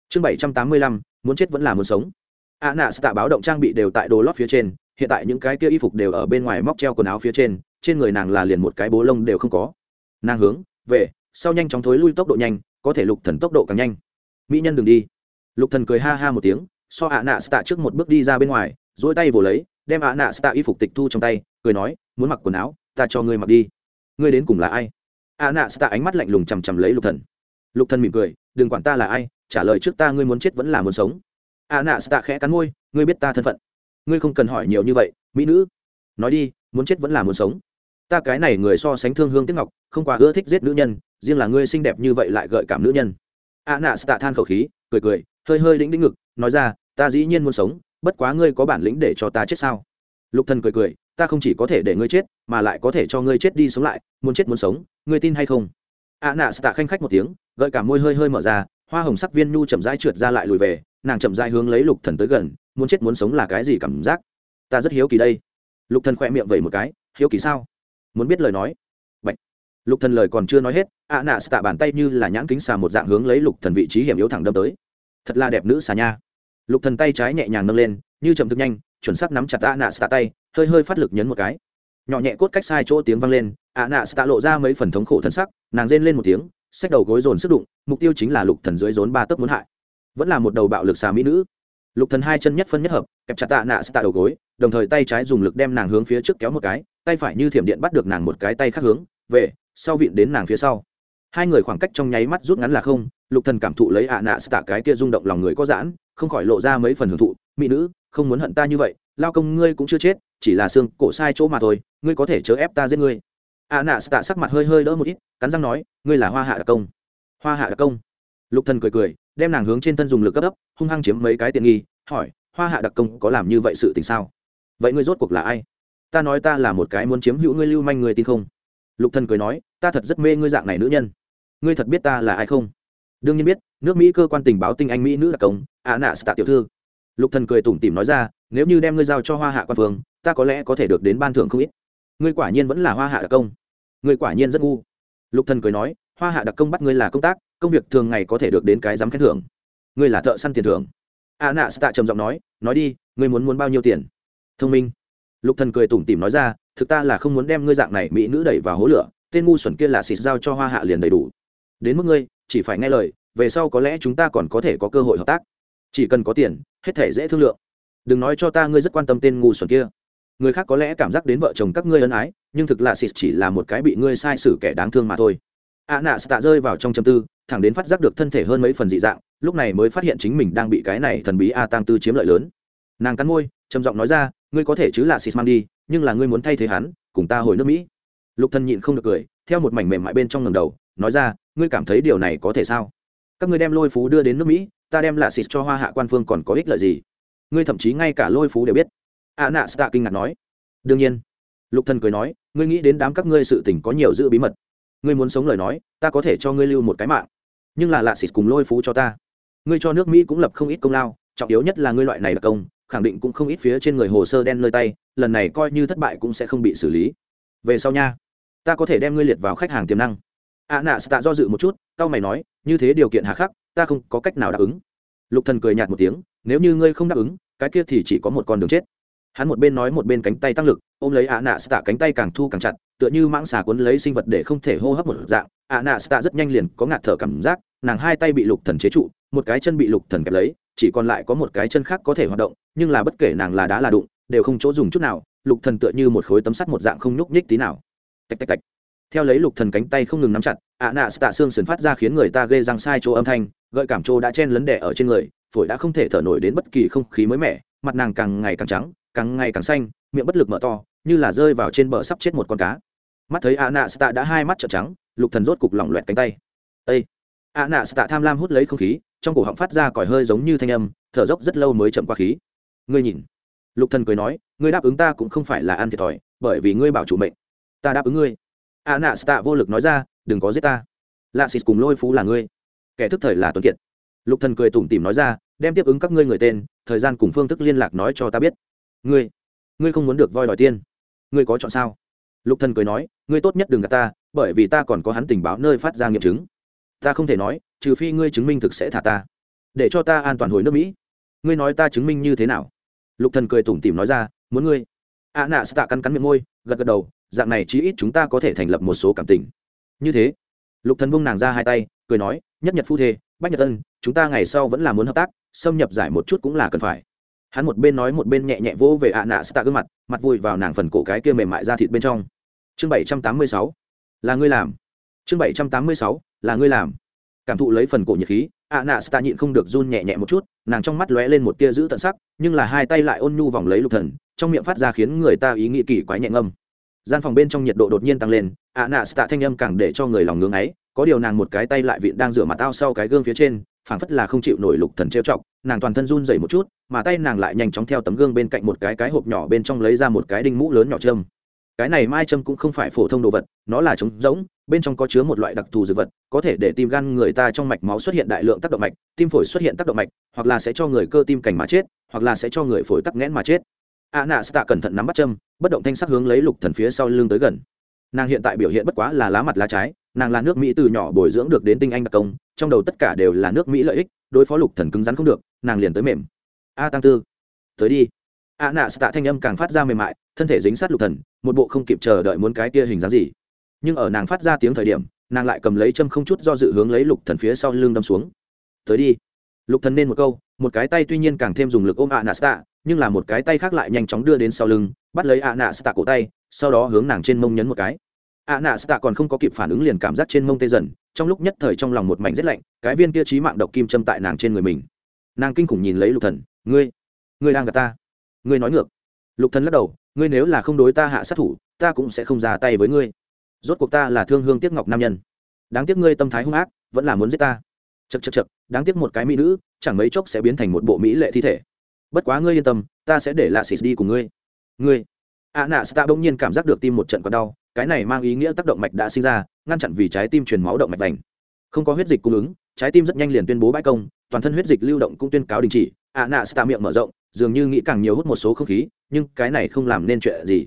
S1: Chương bảy trăm tám mươi lăm. Muốn chết vẫn là muốn sống. A nạ stạ báo động trang bị đều tại đồ lót phía trên, hiện tại những cái kia y phục đều ở bên ngoài móc treo quần áo phía trên trên người nàng là liền một cái bố lông đều không có. Nàng hướng, về, sau nhanh chóng thối lui tốc độ nhanh, có thể lục thần tốc độ càng nhanh. Mỹ nhân đừng đi. Lục thần cười ha ha một tiếng, so ạ nạ stạ trước một bước đi ra bên ngoài dỗi tay vồ lấy đem ạ nạ stạ y phục tịch thu trong tay, cười nói, muốn mặc quần áo, ta cho ngươi mặc đi. Ngươi đến cùng là ai? ạ nạ stạ ánh mắt lạnh lùng chằm chằm lấy lục thần. Lục thần mỉm cười, đừng quản ta là ai, trả lời trước ta ngươi muốn chết vẫn là muốn sống. ạ nạ stạ khẽ cắn môi, ngươi biết ta thân phận. Ngươi không cần hỏi nhiều như vậy, mỹ nữ. Nói đi, muốn chết vẫn là muốn sống. Ta cái này người so sánh thương hương tiếc ngọc, không quá ưa thích giết nữ nhân, riêng là ngươi xinh đẹp như vậy lại gợi cảm nữ nhân. a nạ stạ than khẩu khí, cười cười, hơi hơi đĩnh đĩnh ngực, nói ra, ta dĩ nhiên muốn sống bất quá ngươi có bản lĩnh để cho ta chết sao? Lục thần cười cười, ta không chỉ có thể để ngươi chết, mà lại có thể cho ngươi chết đi sống lại, muốn chết muốn sống, ngươi tin hay không? A nạ tạ khanh khách một tiếng, gợi cả môi hơi hơi mở ra, hoa hồng sắc viên nhu chậm rãi trượt ra lại lùi về, nàng chậm rãi hướng lấy lục thần tới gần, muốn chết muốn sống là cái gì cảm giác? Ta rất hiếu kỳ đây. Lục thần khỏe miệng vẩy một cái, hiếu kỳ sao? Muốn biết lời nói. Bạch. lục thần lời còn chưa nói hết, a nạ tạ bàn tay như là nhãn kính xà một dạng hướng lấy lục thần vị trí hiểm yếu thẳng đâm tới. Thật là đẹp nữ xà nha lục thần tay trái nhẹ nhàng nâng lên, như chậm thực nhanh, chuẩn xác nắm chặt a nạ tay, hơi hơi phát lực nhấn một cái. Nhỏ nhẹ cốt cách sai chỗ tiếng vang lên a nạ lộ ra mấy phần thống khổ thân sắc, nàng rên lên một tiếng, xách đầu gối dồn sức đụng, mục tiêu chính là lục thần dưới rốn ba tấc muốn hại. Vẫn là một đầu bạo lực xà mỹ nữ. Lục thần hai chân nhất phân nhất hợp, kẹp chặt tạ nạ đầu gối, đồng thời tay trái dùng lực đem nàng hướng phía trước kéo một cái, tay phải như thiểm điện bắt được nàng một cái tay khác hướng, về, sau vịn đến nàng phía sau. Hai người khoảng cách trong nháy mắt rút ngắn là không, lục thần cảm thụ lấy ạ nạ cái kia rung động lòng người có giãn không khỏi lộ ra mấy phần hưởng thụ, mỹ nữ, không muốn hận ta như vậy, lao công ngươi cũng chưa chết, chỉ là xương cổ sai chỗ mà thôi, ngươi có thể chớ ép ta giết ngươi. A nạ tạ sắc mặt hơi hơi đỡ một ít, cắn răng nói, ngươi là hoa hạ đặc công. Hoa hạ đặc công? Lục thần cười cười, đem nàng hướng trên thân dùng lực cấp ấp hung hăng chiếm mấy cái tiện nghi, hỏi, hoa hạ đặc công có làm như vậy sự tình sao? Vậy ngươi rốt cuộc là ai? Ta nói ta là một cái muốn chiếm hữu ngươi lưu manh người tin không? Lục thần cười nói, ta thật rất mê ngươi dạng này nữ nhân. Ngươi thật biết ta là ai không? Đương nhiên biết, nước mỹ cơ quan tình báo tinh anh mỹ nữ đặc công ạ nạ tạ tiểu thư. Lục thần cười tủm tỉm nói ra, nếu như đem ngươi giao cho hoa hạ quan phương, ta có lẽ có thể được đến ban thưởng không ít. Ngươi quả nhiên vẫn là hoa hạ đặc công. Ngươi quả nhiên rất ngu. Lục thần cười nói, hoa hạ đặc công bắt ngươi là công tác, công việc thường ngày có thể được đến cái dám khen thưởng. Ngươi là thợ săn tiền thưởng. A nạ tạ trầm giọng nói nói đi, ngươi muốn muốn bao nhiêu tiền? Thông minh. Lục thần cười tủm tỉm nói ra, thực ta là không muốn đem ngươi dạng này mỹ nữ đẩy vào hố lửa, tên ngu xuẩn kia là xịt giao cho hoa hạ liền đầy đủ. Đến mức ngươi chỉ phải nghe lời, về sau có lẽ chúng ta còn có thể có cơ hội hợp tác. Chỉ cần có tiền, hết thể dễ thương lượng. Đừng nói cho ta ngươi rất quan tâm tên ngu xuẩn kia. Người khác có lẽ cảm giác đến vợ chồng các ngươi ân ái, nhưng thực là xịt chỉ là một cái bị ngươi sai xử kẻ đáng thương mà thôi. A nạ tạ rơi vào trong châm tư, thẳng đến phát giác được thân thể hơn mấy phần dị dạng, lúc này mới phát hiện chính mình đang bị cái này thần bí a tăng tư chiếm lợi lớn. Nàng cắn môi, trầm giọng nói ra, ngươi có thể chứ là xịt mang đi, nhưng là ngươi muốn thay thế hắn, cùng ta hồi nước mỹ. Lục thân nhịn không được cười, theo một mảnh mềm mại bên trong ngầm đầu nói ra, ngươi cảm thấy điều này có thể sao? Các ngươi đem lôi phú đưa đến nước mỹ, ta đem lạ xịt cho hoa hạ quan phương còn có ích lợi gì? Ngươi thậm chí ngay cả lôi phú đều biết. A nạ stạ kinh ngạc nói. Đương nhiên. Lục thần cười nói, ngươi nghĩ đến đám các ngươi sự tình có nhiều giữ bí mật. Ngươi muốn sống lời nói, ta có thể cho ngươi lưu một cái mạng. Nhưng là lạ xịt cùng lôi phú cho ta. Ngươi cho nước mỹ cũng lập không ít công lao, trọng yếu nhất là ngươi loại này là công, khẳng định cũng không ít phía trên người hồ sơ đen nơi tay, lần này coi như thất bại cũng sẽ không bị xử lý. Về sau nha, ta có thể đem ngươi liệt vào khách hàng tiềm năng a nạ tạ do dự một chút tao mày nói, như thế điều kiện hà khắc, ta không có cách nào đáp ứng. Lục thần cười nhạt một tiếng, nếu như ngươi không đáp ứng, cái kia thì chỉ có một con đường chết. Hắn một bên nói một bên cánh tay tăng lực, ôm lấy a nạ tạ cánh tay càng thu càng chặt, tựa như mãng xà cuốn lấy sinh vật để không thể hô hấp một dạng. a nạ tạ rất nhanh liền có ngạt thở cảm giác, nàng hai tay bị lục thần chế trụ, một cái chân bị lục thần kẹp lấy, chỉ còn lại có một cái chân khác có thể hoạt động, nhưng là bất kể nàng là đá là đụng, đều không chỗ dùng chút nào, lục thần tựa như một khối tấm sắt một dạng không nhúc nhích tí nào. Tạch tạch tạch theo lấy lục thần cánh tay không ngừng nắm chặt, ạ nạ tạ xương sườn phát ra khiến người ta ghê răng sai chỗ âm thanh, gợi cảm chỗ đã chen lấn đẻ ở trên người, phổi đã không thể thở nổi đến bất kỳ không khí mới mẻ, mặt nàng càng ngày càng trắng, càng ngày càng xanh, miệng bất lực mở to, như là rơi vào trên bờ sắp chết một con cá. Mắt thấy ạ nạ tạ đã hai mắt trợn trắng, lục thần rốt cục lỏng loẹt cánh tay. Ây ạ nạ tạ tham lam hút lấy không khí, trong cổ họng phát ra còi hơi giống như thanh âm, thở dốc rất lâu mới chậm qua khí. Ngươi nhìn. Lục thần cười nói, ngươi đáp ứng ta cũng không phải là ăn thiệt thòi, bởi vì ngươi bảo chủ mệnh. Ta đáp ứng ngươi a nạ stạ vô lực nói ra, đừng có giết ta. Lạ xịt cùng lôi phú là ngươi. Kẻ thức thời là tuấn kiệt. Lục thần cười tủm tỉm nói ra, đem tiếp ứng các ngươi người tên, thời gian cùng phương thức liên lạc nói cho ta biết. Ngươi ngươi không muốn được voi đòi tiên. Ngươi có chọn sao? Lục thần cười nói, ngươi tốt nhất đừng gạt ta, bởi vì ta còn có hắn tình báo nơi phát ra nghiệm chứng. Ta không thể nói, trừ phi ngươi chứng minh thực sẽ thả ta. Để cho ta an toàn hồi nước mỹ. Ngươi nói ta chứng minh như thế nào? Lục thần cười tủm tỉm nói ra, muốn ngươi. A nạ tạ cắn cắn miệng môi, gật gật đầu dạng này chí ít chúng ta có thể thành lập một số cảm tình. Như thế, lục thần buông nàng ra hai tay, cười nói, nhất nhật phu thê, bách nhật tân, chúng ta ngày sau vẫn là muốn hợp tác, xâm nhập giải một chút cũng là cần phải. Hắn một bên nói một bên nhẹ nhẹ vỗ về ạ nạ stạ gương mặt mặt vui vào nàng phần cổ cái kia mềm mại ra thịt bên trong. Chương bảy trăm tám mươi sáu, là ngươi làm. Chương bảy trăm tám mươi sáu, là ngươi làm. Cảm thụ lấy phần cổ nhiệt khí, ạ nạ stạ nhịn không được run nhẹ nhẹ một chút, nàng trong mắt lóe lên một tia giữ tận sắc, nhưng là hai tay lại ôn nhu vòng lấy lục thần, trong miệng phát ra khiến người ta ý nghĩ kỳ quái nhẹ ngâm gian phòng bên trong nhiệt độ đột nhiên tăng lên, ạ nạ tạ thanh âm càng để cho người lòng ngưỡng ấy, có điều nàng một cái tay lại vịn đang rửa mặt ao sau cái gương phía trên, phảng phất là không chịu nổi lục thần trêu chọc, nàng toàn thân run rẩy một chút, mà tay nàng lại nhanh chóng theo tấm gương bên cạnh một cái cái hộp nhỏ bên trong lấy ra một cái đinh mũ lớn nhỏ châm. Cái này mai châm cũng không phải phổ thông đồ vật, nó là trống rỗng, bên trong có chứa một loại đặc thù dược vật, có thể để tim gan người ta trong mạch máu xuất hiện đại lượng tác động mạch, tim phổi xuất hiện tác động mạch, hoặc là sẽ cho người cơ tim cảnh mà chết, hoặc là sẽ cho người phổi tắc nghẽn mà chết. a nạ stạ cẩn thận nắm bắt châm bất động thanh sắc hướng lấy lục thần phía sau lưng tới gần. Nàng hiện tại biểu hiện bất quá là lá mặt lá trái, nàng là nước mỹ từ nhỏ bồi dưỡng được đến tinh anh đặc công, trong đầu tất cả đều là nước mỹ lợi ích, đối phó lục thần cứng rắn không được, nàng liền tới mềm. A tăng tư, tới đi. A nạ tạ thanh âm càng phát ra mềm mại, thân thể dính sát lục thần, một bộ không kịp chờ đợi muốn cái kia hình dáng gì. Nhưng ở nàng phát ra tiếng thời điểm, nàng lại cầm lấy châm không chút do dự hướng lấy lục thần phía sau lưng đâm xuống. Tới đi. Lục thần nên một câu một cái tay tuy nhiên càng thêm dùng lực ôm ạ nạ tạ nhưng là một cái tay khác lại nhanh chóng đưa đến sau lưng, bắt lấy ạ nạ tạ cổ tay, sau đó hướng nàng trên mông nhấn một cái. Ạ nạ tạ còn không có kịp phản ứng liền cảm giác trên mông tê dần, trong lúc nhất thời trong lòng một mảnh rét lạnh, cái viên kia trí mạng độc kim châm tại nàng trên người mình. Nàng kinh khủng nhìn lấy lục thần, ngươi ngươi đang gặp ta? Ngươi nói ngược. Lục thần lắc đầu, ngươi nếu là không đối ta hạ sát thủ, ta cũng sẽ không ra tay với ngươi. Rốt cuộc ta là thương hương tiếc ngọc nam nhân. Đáng tiếc ngươi tâm thái hung ác, vẫn là muốn giết ta chật chật chật, đáng tiếc một cái mỹ nữ, chẳng mấy chốc sẽ biến thành một bộ mỹ lệ thi thể. Bất quá ngươi yên tâm, ta sẽ để lạ xịt đi cùng ngươi. Ngươi. A nạ ta bỗng nhiên cảm giác được tim một trận còn đau, cái này mang ý nghĩa tác động mạch đã sinh ra, ngăn chặn vì trái tim truyền máu động mạch vành. Không có huyết dịch cung ứng, trái tim rất nhanh liền tuyên bố bãi công, toàn thân huyết dịch lưu động cũng tuyên cáo đình chỉ. A nạ ta miệng mở rộng, dường như nghĩ càng nhiều hút một số không khí, nhưng cái này không làm nên chuyện gì.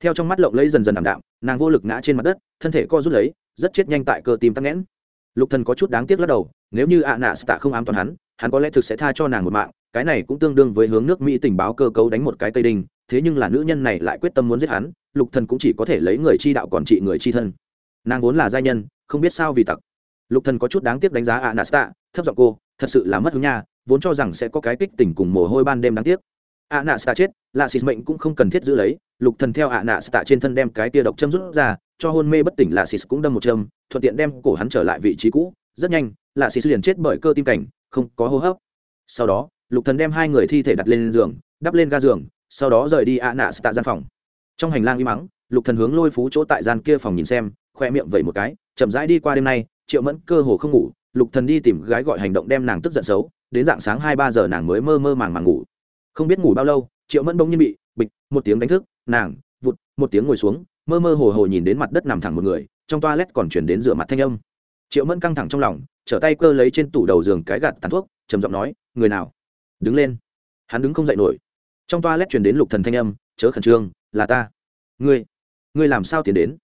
S1: Theo trong mắt lộng lấy dần dần ảm đạm, nàng vô lực ngã trên mặt đất, thân thể co rút lấy, rất chết nhanh tại cơ tim tắc nghẽn. Lục thần có chút đáng tiếc lắc đầu nếu như a nạ stạ không ám toàn hắn hắn có lẽ thực sẽ tha cho nàng một mạng, cái này cũng tương đương với hướng nước mỹ tình báo cơ cấu đánh một cái cây đinh, thế nhưng là nữ nhân này lại quyết tâm muốn giết hắn, lục thần cũng chỉ có thể lấy người chi đạo còn trị người chi thân. Nàng vốn là giai nhân, không biết sao vì tặc. Lục thần có chút đáng tiếc đánh giá anasta, thấp giọng cô, thật sự là mất hứng nha, vốn cho rằng sẽ có cái kích tỉnh cùng mồ hôi ban đêm đáng tiếc. Anasta chết, là xịt mệnh cũng không cần thiết giữ lấy, lục thần theo ạ nạ tạ trên thân đem cái tia độc châm rút ra, cho hôn mê bất tỉnh lạ xịt cũng đâm một châm, thuận tiện đem cổ hắn trở lại vị trí cũ, rất nhanh lạ xì liền chết bởi cơ tim cảnh, không có hô hấp. Sau đó, lục thần đem hai người thi thể đặt lên giường, đắp lên ga giường, sau đó rời đi ạ nạ tạ gian phòng. Trong hành lang im mắng, lục thần hướng lôi phú chỗ tại gian kia phòng nhìn xem, khoe miệng vẩy một cái, chậm rãi đi qua đêm nay, triệu mẫn cơ hồ không ngủ, lục thần đi tìm gái gọi hành động đem nàng tức giận xấu, đến dạng sáng hai ba giờ nàng mới mơ mơ màng màng ngủ. Không biết ngủ bao lâu, triệu mẫn bỗng nhiên bị, bịch, một tiếng đánh thức, nàng, vụt, một tiếng ngồi xuống, mơ mơ hồ hồ nhìn đến mặt đất nằm thẳng một người, trong toilet còn chuyển đến rửa mặt thanh âm triệu mẫn căng thẳng trong lòng, trở tay cơ lấy trên tủ đầu giường cái gạt tàn thuốc, trầm giọng nói, người nào? Đứng lên. Hắn đứng không dậy nổi. Trong toa lét chuyển đến lục thần thanh âm, chớ khẩn trương, là ta. Ngươi ngươi làm sao tiến đến?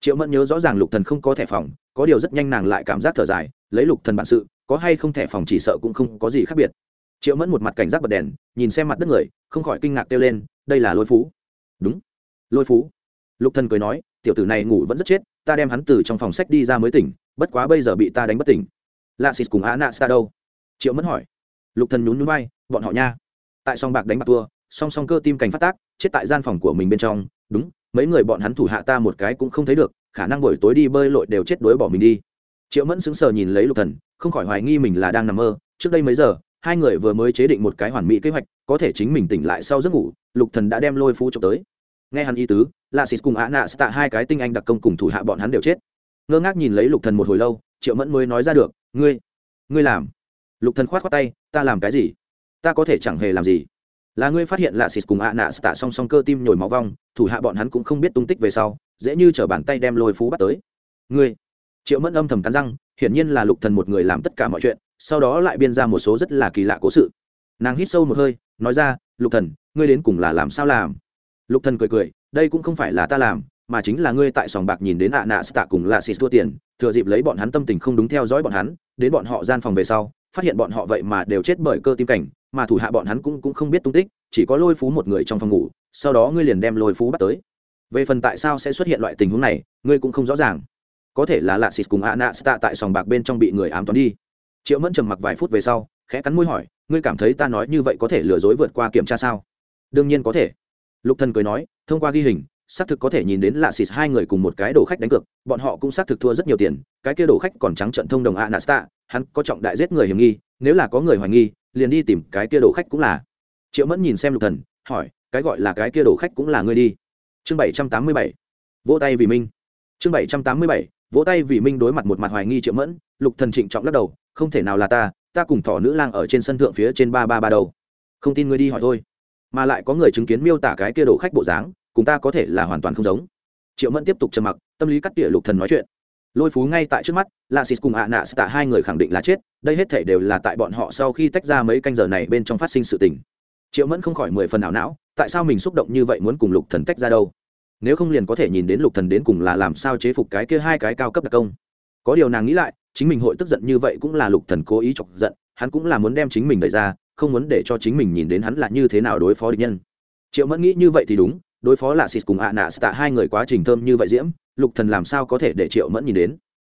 S1: Triệu mẫn nhớ rõ ràng lục thần không có thẻ phòng, có điều rất nhanh nàng lại cảm giác thở dài, lấy lục thần bản sự, có hay không thẻ phòng chỉ sợ cũng không có gì khác biệt. Triệu mẫn một mặt cảnh giác bật đèn, nhìn xem mặt đất người, không khỏi kinh ngạc kêu lên, đây là lôi phú. Đúng, lôi phú. Lục thần cười nói, tiểu tử này ngủ vẫn rất chết, ta đem hắn từ trong phòng sách đi ra mới tỉnh bất quá bây giờ bị ta đánh bất tỉnh. Lạ xịt cùng á nạ xa đâu? Triệu mẫn hỏi. Lục thần nhún nhún vai, bọn họ nha. Tại song bạc đánh bạc tua song song cơ tim cảnh phát tác, chết tại gian phòng của mình bên trong. Đúng, mấy người bọn hắn thủ hạ ta một cái cũng không thấy được, khả năng buổi tối đi bơi lội đều chết đuối bỏ mình đi. Triệu mẫn sững sờ nhìn lấy lục thần, không khỏi hoài nghi mình là đang nằm mơ. Trước đây mấy giờ, hai người vừa mới chế định một cái hoàn mỹ kế hoạch, có thể chính mình tỉnh lại sau giấc ngủ, lục thần đã đem lôi phú trộm tới. Nghe hắn y tứ là xịt cùng ạ nạ tạ hai cái tinh anh đặc công cùng thủ hạ bọn hắn đều chết ngơ ngác nhìn lấy lục thần một hồi lâu, triệu mẫn mới nói ra được, ngươi ngươi làm. Lục thần khoát khoát tay, ta làm cái gì? Ta có thể chẳng hề làm gì. Là ngươi phát hiện lạ xịt cùng ạ nạ tạ song song cơ tim nhồi máu vong, thủ hạ bọn hắn cũng không biết tung tích về sau, dễ như trở bàn tay đem lôi phú bắt tới. Ngươi? Triệu mẫn âm thầm cắn răng, hiển nhiên là lục thần một người làm tất cả mọi chuyện, sau đó lại biên ra một số rất là kỳ lạ cố sự. Nàng hít sâu một hơi, nói ra, lục thần, ngươi đến cùng là làm sao làm? Lục thần cười cười, đây cũng không phải là ta làm mà chính là ngươi tại sòng bạc nhìn đến ạ nạ tạ cùng lạ xịt thua tiền, thừa dịp lấy bọn hắn tâm tình không đúng theo dõi bọn hắn, đến bọn họ gian phòng về sau, phát hiện bọn họ vậy mà đều chết bởi cơ tim cảnh, mà thủ hạ bọn hắn cũng cũng không biết tung tích, chỉ có lôi phú một người trong phòng ngủ, sau đó ngươi liền đem lôi phú bắt tới. Về phần tại sao sẽ xuất hiện loại tình huống này, ngươi cũng không rõ ràng. Có thể là lạ xịt cùng a nạ tạ tại sòng bạc bên trong bị người ám toán đi. Triệu mẫn trầm mặc vài phút về sau, khẽ cắn môi hỏi, ngươi cảm thấy ta nói như vậy có thể lừa dối vượt qua kiểm tra sao? Đương nhiên có thể. Lục thần cười nói, thông qua ghi hình xác thực có thể nhìn đến lạ xịt hai người cùng một cái đồ khách đánh cược, bọn họ cũng xác thực thua rất nhiều tiền, cái kia đồ khách còn trắng trận thông đồng anasta, hắn có trọng đại giết người hiểm nghi, nếu là có người hoài nghi, liền đi tìm cái kia đồ khách cũng là. Triệu mẫn nhìn xem lục thần, hỏi, cái gọi là cái kia đồ khách cũng là ngươi đi. Chương bảy trăm tám mươi bảy, vỗ tay vì minh. Chương bảy trăm tám mươi bảy, vỗ tay vì minh đối mặt một mặt hoài nghi triệu mẫn, lục thần trịnh trọng lắc đầu, không thể nào là ta ta cùng thỏ nữ lang ở trên sân thượng phía trên ba ba ba đầu không tin ngươi đi hỏi thôi. Mà lại có người chứng kiến miêu tả cái kia đồ khách bộ dáng cùng ta có thể là hoàn toàn không giống. Triệu mẫn tiếp tục trầm mặc, tâm lý cắt tỉa lục thần nói chuyện. Lôi phú ngay tại trước mắt là xịt cùng ạ nạ tạ hai người khẳng định là chết, đây hết thể đều là tại bọn họ sau khi tách ra mấy canh giờ này bên trong phát sinh sự tình. Triệu mẫn không khỏi mười phần ảo não, tại sao mình xúc động như vậy muốn cùng lục thần tách ra đâu? Nếu không liền có thể nhìn đến lục thần đến cùng là làm sao chế phục cái kia hai cái cao cấp đặc công. Có điều nàng nghĩ lại, chính mình hội tức giận như vậy cũng là lục thần cố ý chọc giận, hắn cũng là muốn đem chính mình đẩy ra, không muốn để cho chính mình nhìn đến hắn là như thế nào đối phó địch nhân. Triệu mẫn nghĩ như vậy thì đúng đối phó là xịt cùng ạ nạ tạ hai người quá trình thơm như vậy diễm, lục thần làm sao có thể để triệu mẫn nhìn đến?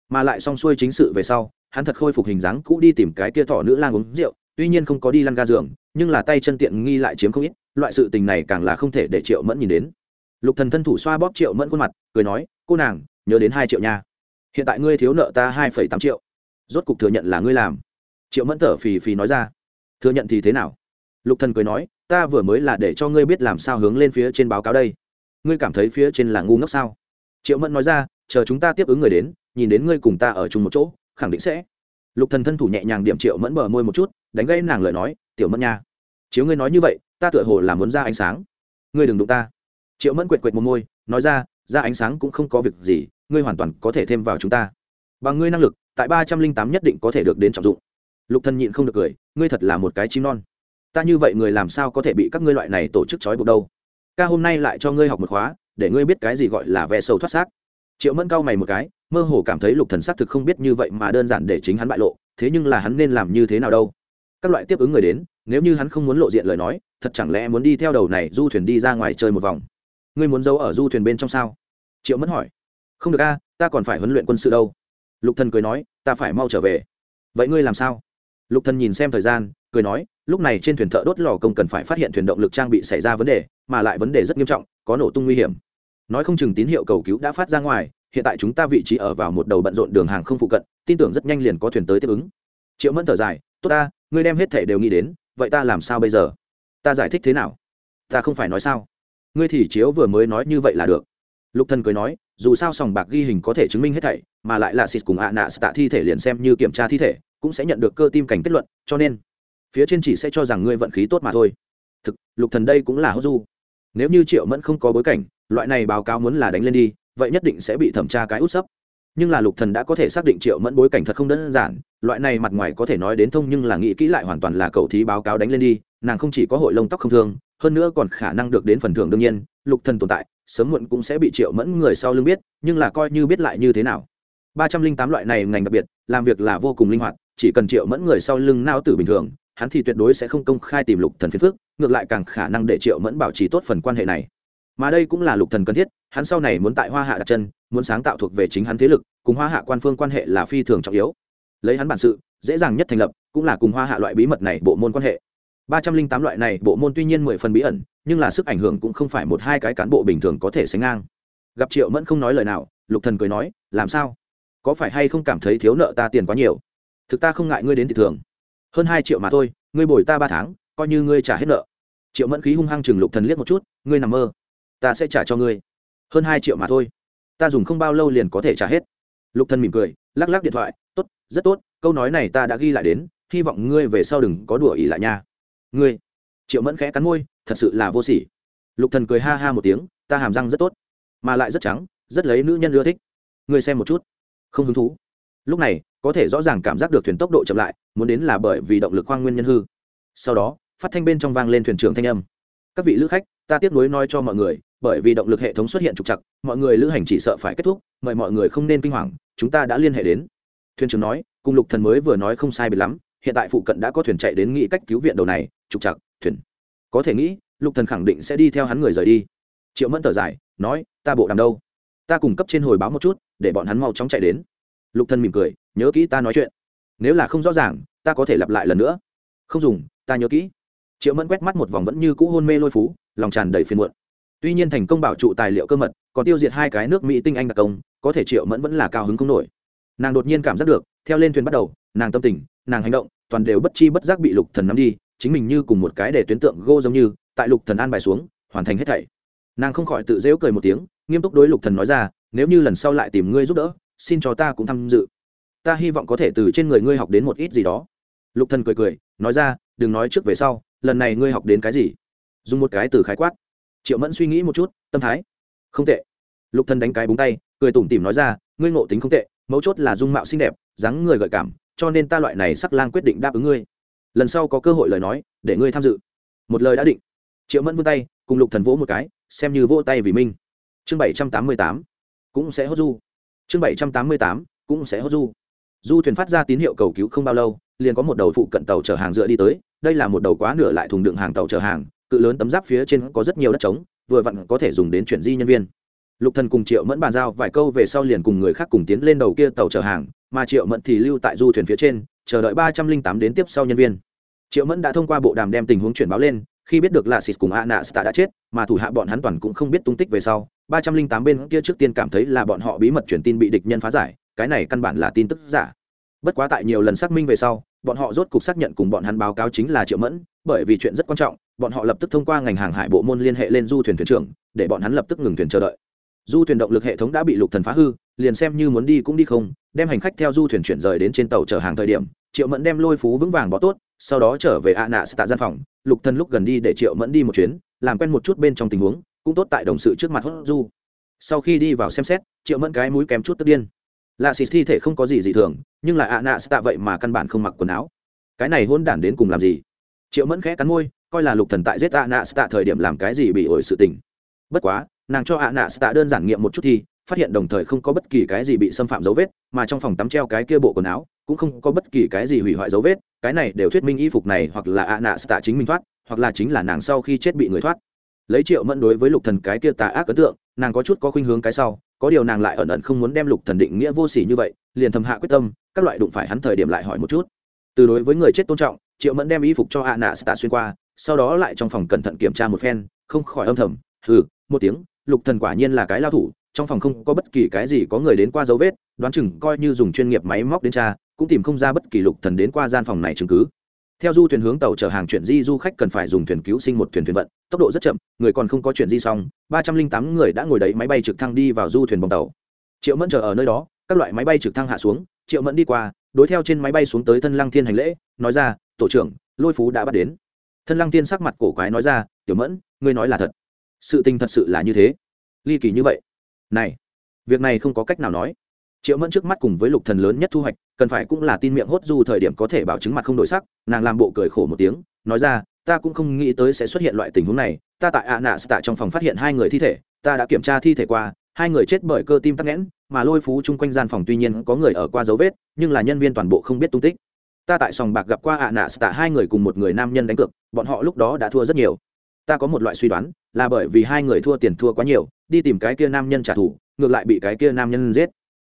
S1: Mà lại xong xuôi chính sự về sau, hắn thật khôi phục hình dáng cũ đi tìm cái kia thỏ nữ lang uống rượu, tuy nhiên không có đi lăn ga giường, nhưng là tay chân tiện nghi lại chiếm không ít, loại sự tình này càng là không thể để triệu mẫn nhìn đến. Lục thần thân thủ xoa bóp triệu mẫn khuôn mặt, cười nói, cô nàng, nhớ đến hai triệu nha. Hiện tại ngươi thiếu nợ ta hai phẩy tám triệu. Rốt cục thừa nhận là ngươi làm. Triệu mẫn thở phì phì nói ra. Thừa nhận thì thế nào? Lục thần cười nói ta vừa mới là để cho ngươi biết làm sao hướng lên phía trên báo cáo đây. Ngươi cảm thấy phía trên là ngu ngốc sao? Triệu mẫn nói ra, chờ chúng ta tiếp ứng người đến, nhìn đến ngươi cùng ta ở chung một chỗ, khẳng định sẽ. Lục thần thân thủ nhẹ nhàng điểm triệu mẫn bờ môi một chút, đánh gây nàng lời nói, tiểu mẫn nha, chiếu ngươi nói như vậy, ta tựa hồ là muốn ra ánh sáng. Ngươi đừng đụng ta. Triệu mẫn quệt quệt một môi, nói ra ra ánh sáng cũng không có việc gì, ngươi hoàn toàn có thể thêm vào chúng ta. Bằng ngươi năng lực, tại ba trăm linh tám nhất định có thể được đến trọng dụng. Lục thần nhịn không được cười, ngươi thật là một cái chim non ta như vậy người làm sao có thể bị các ngươi loại này tổ chức trói buộc đâu? Ca hôm nay lại cho ngươi học một khóa, để ngươi biết cái gì gọi là ve sầu thoát xác. Triệu mẫn cau mày một cái, mơ hồ cảm thấy lục thần xác thực không biết như vậy mà đơn giản để chính hắn bại lộ, thế nhưng là hắn nên làm như thế nào đâu? Các loại tiếp ứng người đến, nếu như hắn không muốn lộ diện lời nói, thật chẳng lẽ muốn đi theo đầu này du thuyền đi ra ngoài chơi một vòng? Ngươi muốn giấu ở du thuyền bên trong sao? Triệu mẫn hỏi. Không được a, ta còn phải huấn luyện quân sự đâu. Lục thần cười nói, ta phải mau trở về. Vậy ngươi làm sao? Lục thần nhìn xem thời gian, cười nói, lúc này trên thuyền thợ đốt lò công cần phải phát hiện thuyền động lực trang bị xảy ra vấn đề, mà lại vấn đề rất nghiêm trọng, có nổ tung nguy hiểm. Nói không chừng tín hiệu cầu cứu đã phát ra ngoài, hiện tại chúng ta vị trí ở vào một đầu bận rộn đường hàng không phụ cận, tin tưởng rất nhanh liền có thuyền tới tiếp ứng. Triệu mẫn thở dài, tốt ta, ngươi đem hết thể đều nghĩ đến, vậy ta làm sao bây giờ? Ta giải thích thế nào? Ta không phải nói sao? Ngươi thì chiếu vừa mới nói như vậy là được. Lục thần cười nói, dù sao sòng bạc ghi hình có thể chứng minh hết thảy, mà lại là xịt cùng ạ nạ tạ thi thể liền xem như kiểm tra thi thể cũng sẽ nhận được cơ tim cảnh kết luận, cho nên phía trên chỉ sẽ cho rằng ngươi vận khí tốt mà thôi. Thực, lục thần đây cũng là hốt du. Nếu như triệu mẫn không có bối cảnh, loại này báo cáo muốn là đánh lên đi, vậy nhất định sẽ bị thẩm tra cái út sấp. Nhưng là lục thần đã có thể xác định triệu mẫn bối cảnh thật không đơn giản, loại này mặt ngoài có thể nói đến thông nhưng là nghĩ kỹ lại hoàn toàn là cầu thí báo cáo đánh lên đi, nàng không chỉ có hội lông tóc không thương, hơn nữa còn khả năng được đến phần thưởng đương nhiên, lục thần tồn tại, sớm muộn cũng sẽ bị triệu mẫn người sau lưng biết, nhưng là coi như biết lại như thế nào. Ba trăm linh tám loại này ngành đặc biệt, làm việc là vô cùng linh hoạt chỉ cần triệu mẫn người sau lưng nao tử bình thường, hắn thì tuyệt đối sẽ không công khai tìm lục thần phiền phức, ngược lại càng khả năng để triệu mẫn bảo trì tốt phần quan hệ này. Mà đây cũng là lục thần cần thiết, hắn sau này muốn tại hoa hạ đặt chân, muốn sáng tạo thuộc về chính hắn thế lực, cùng hoa hạ quan phương quan hệ là phi thường trọng yếu. Lấy hắn bản sự, dễ dàng nhất thành lập, cũng là cùng hoa hạ loại bí mật này bộ môn quan hệ. Ba trăm linh tám loại này bộ môn tuy nhiên mười phần bí ẩn, nhưng là sức ảnh hưởng cũng không phải một hai cái cán bộ bình thường có thể sánh ngang. Gặp triệu mẫn không nói lời nào, lục thần cười nói, làm sao? Có phải hay không cảm thấy thiếu nợ ta tiền quá nhiều? Thực ta không ngại ngươi đến thị thường. Hơn hai triệu mà thôi, ngươi bồi ta ba tháng, coi như ngươi trả hết nợ. Triệu mẫn khí hung hăng chừng lục thần liếc một chút, ngươi nằm mơ. Ta sẽ trả cho ngươi. Hơn hai triệu mà thôi. Ta dùng không bao lâu liền có thể trả hết. Lục thần mỉm cười, lắc lắc điện thoại, tốt, rất tốt, câu nói này ta đã ghi lại đến, hy vọng ngươi về sau đừng có đùa ỉ lại nha. Ngươi? Triệu mẫn khẽ cắn môi, thật sự là vô sỉ. Lục thần cười ha ha một tiếng, ta hàm răng rất tốt, mà lại rất trắng, rất lấy nữ nhân ưa thích. Ngươi xem một chút. Không hứng thú. Lúc này có thể rõ ràng cảm giác được thuyền tốc độ chậm lại, muốn đến là bởi vì động lực khoang nguyên nhân hư. Sau đó, phát thanh bên trong vang lên thuyền trưởng thanh âm. Các vị lữ khách, ta tiếp nối nói cho mọi người, bởi vì động lực hệ thống xuất hiện trục chặt mọi người lữ hành chỉ sợ phải kết thúc, mời mọi người không nên kinh hoàng, chúng ta đã liên hệ đến. Thuyền trưởng nói, cùng lục thần mới vừa nói không sai biệt lắm, hiện tại phụ cận đã có thuyền chạy đến nghĩ cách cứu viện đầu này, trục chặt thuyền. Có thể nghĩ, lục thần khẳng định sẽ đi theo hắn người rời đi. Triệu mẫn thở dài, nói, ta bộ đàm đâu? Ta cùng cấp trên hồi báo một chút, để bọn hắn mau chóng chạy đến lục thần mỉm cười, nhớ kỹ ta nói chuyện. Nếu là không rõ ràng, ta có thể lặp lại lần nữa. Không dùng, ta nhớ kỹ. Triệu mẫn quét mắt một vòng vẫn như cũ hôn mê lôi phú, lòng tràn đầy phiền muộn. Tuy nhiên thành công bảo trụ tài liệu cơ mật, còn tiêu diệt hai cái nước mỹ tinh anh đặc công, có thể triệu mẫn vẫn là cao hứng không nổi. Nàng đột nhiên cảm giác được, theo lên thuyền bắt đầu, nàng tâm tình, nàng hành động, toàn đều bất chi bất giác bị lục thần nắm đi, chính mình như cùng một cái để tuyến tượng gô giống như, tại lục thần an bài xuống, hoàn thành hết thảy. Nàng không khỏi tự dễu cười một tiếng, nghiêm túc đối lục thần nói ra, nếu như lần sau lại tìm ngươi giúp đỡ xin cho ta cũng tham dự. Ta hy vọng có thể từ trên người ngươi học đến một ít gì đó. Lục thần cười cười, nói ra, đừng nói trước về sau, lần này ngươi học đến cái gì? Dùng một cái từ khái quát. Triệu mẫn suy nghĩ một chút, tâm thái. Không tệ. Lục thần đánh cái búng tay, cười tủm tỉm nói ra, ngươi ngộ tính không tệ, mấu chốt là dung mạo xinh đẹp, dáng người gợi cảm, cho nên ta loại này sắc lang quyết định đáp ứng ngươi. Lần sau có cơ hội lời nói, để ngươi tham dự. Một lời đã định. Triệu mẫn vươn tay, cùng lục thần vỗ một cái, xem như vỗ tay vì minh chương bảy trăm tám mươi tám, cũng sẽ hốt du chương bảy trăm tám mươi tám, cũng sẽ hốt du. Du thuyền phát ra tín hiệu cầu cứu không bao lâu, liền có một đầu phụ cận tàu chở hàng dựa đi tới. Đây là một đầu quá nửa lại thùng đựng hàng tàu chở hàng, cự lớn tấm giáp phía trên có rất nhiều đất trống, vừa vặn có thể dùng đến chuyển di nhân viên. Lục thần cùng triệu mẫn bàn giao vài câu về sau liền cùng người khác cùng tiến lên đầu kia tàu chở hàng, mà triệu mẫn thì lưu tại du thuyền phía trên, chờ đợi ba trăm linh tám đến tiếp sau nhân viên. Triệu mẫn đã thông qua bộ đàm đem tình huống chuyển báo lên, khi biết được là xịt cùng a nạ đã chết, mà thủ hạ bọn hắn toàn cũng không biết tung tích về sau ba trăm linh tám bên kia trước tiên cảm thấy là bọn họ bí mật truyền tin bị địch nhân phá giải, cái này căn bản là tin tức giả. Bất quá tại nhiều lần xác minh về sau, bọn họ rốt cục xác nhận cùng bọn hắn báo cáo chính là triệu mẫn, bởi vì chuyện rất quan trọng, bọn họ lập tức thông qua ngành hàng hải bộ môn liên hệ lên du thuyền thuyền trưởng, để bọn hắn lập tức ngừng thuyền chờ đợi. Du thuyền động lực hệ thống đã bị lục thần phá hư, liền xem như muốn đi cũng đi không, đem hành khách theo du thuyền chuyển rời đến trên tàu chở hàng thời điểm, triệu mẫn đem lôi phú vững vàng bỏ tốt, sau đó trở về a nạ tạ gian phòng, lục thần lúc gần đi để triệu mẫn đi một chuyến, làm quen một chút bên trong tình huống cũng tốt tại đồng sự trước mặt hốt du. Sau khi đi vào xem xét, triệu mẫn cái mũi kém chút tức điên. Lạ xịt thi thể không có gì dị thường, nhưng là ạ nạ tạ vậy mà căn bản không mặc quần áo. Cái này hôn đản đến cùng làm gì? Triệu mẫn khẽ cắn môi, coi là lục thần tại giết ạ nạ tạ thời điểm làm cái gì bị ổi sự tình. Bất quá, nàng cho ạ nạ tạ đơn giản nghiệm một chút thì, phát hiện đồng thời không có bất kỳ cái gì bị xâm phạm dấu vết, mà trong phòng tắm treo cái kia bộ quần áo, cũng không có bất kỳ cái gì hủy hoại dấu vết. Cái này đều thuyết minh y phục này hoặc là ạ nạ tạ chính mình thoát, hoặc là chính là nàng sau khi chết bị người thoát lấy triệu mẫn đối với lục thần cái kia tà ác ấn tượng, nàng có chút có khuynh hướng cái sau, có điều nàng lại ẩn ẩn không muốn đem lục thần định nghĩa vô sỉ như vậy, liền thầm hạ quyết tâm, các loại đụng phải hắn thời điểm lại hỏi một chút. Từ đối với người chết tôn trọng, triệu mẫn đem y phục cho hạ nạ tạ xuyên qua, sau đó lại trong phòng cẩn thận kiểm tra một phen, không khỏi âm thầm, hừ, một tiếng, lục thần quả nhiên là cái lao thủ, trong phòng không có bất kỳ cái gì có người đến qua dấu vết, đoán chừng coi như dùng chuyên nghiệp máy móc đến tra, cũng tìm không ra bất kỳ lục thần đến qua gian phòng này chứng cứ theo du thuyền hướng tàu chở hàng chuyển di, du khách cần phải dùng thuyền cứu sinh một thuyền thuyền vận. Tốc độ rất chậm, người còn không có chuyển di xong. Ba trăm linh tám người đã ngồi đấy, máy bay trực thăng đi vào du thuyền bồng tàu. Triệu mẫn chờ ở nơi đó, các loại máy bay trực thăng hạ xuống. Triệu mẫn đi qua, đối theo trên máy bay xuống tới thân lăng thiên hành lễ, nói ra, tổ trưởng, lôi phú đã bắt đến. Thân lăng thiên sắc mặt cổ quái nói ra, tiểu mẫn, ngươi nói là thật. Sự tình thật sự là như thế. Ly kỳ như vậy. Này, việc này không có cách nào nói triệu mẫn trước mắt cùng với lục thần lớn nhất thu hoạch, cần phải cũng là tin miệng hốt du thời điểm có thể bảo chứng mặt không đổi sắc, nàng làm bộ cười khổ một tiếng, nói ra, ta cũng không nghĩ tới sẽ xuất hiện loại tình huống này, ta tại ạ nạ tạ trong phòng phát hiện hai người thi thể, ta đã kiểm tra thi thể qua, hai người chết bởi cơ tim tắc nghẽn, mà lôi phú chung quanh gian phòng tuy nhiên có người ở qua dấu vết, nhưng là nhân viên toàn bộ không biết tung tích. Ta tại sòng bạc gặp qua ạ nạ tạ hai người cùng một người nam nhân đánh cược, bọn họ lúc đó đã thua rất nhiều. Ta có một loại suy đoán, là bởi vì hai người thua tiền thua quá nhiều, đi tìm cái kia nam nhân trả thù, ngược lại bị cái kia nam nhân giết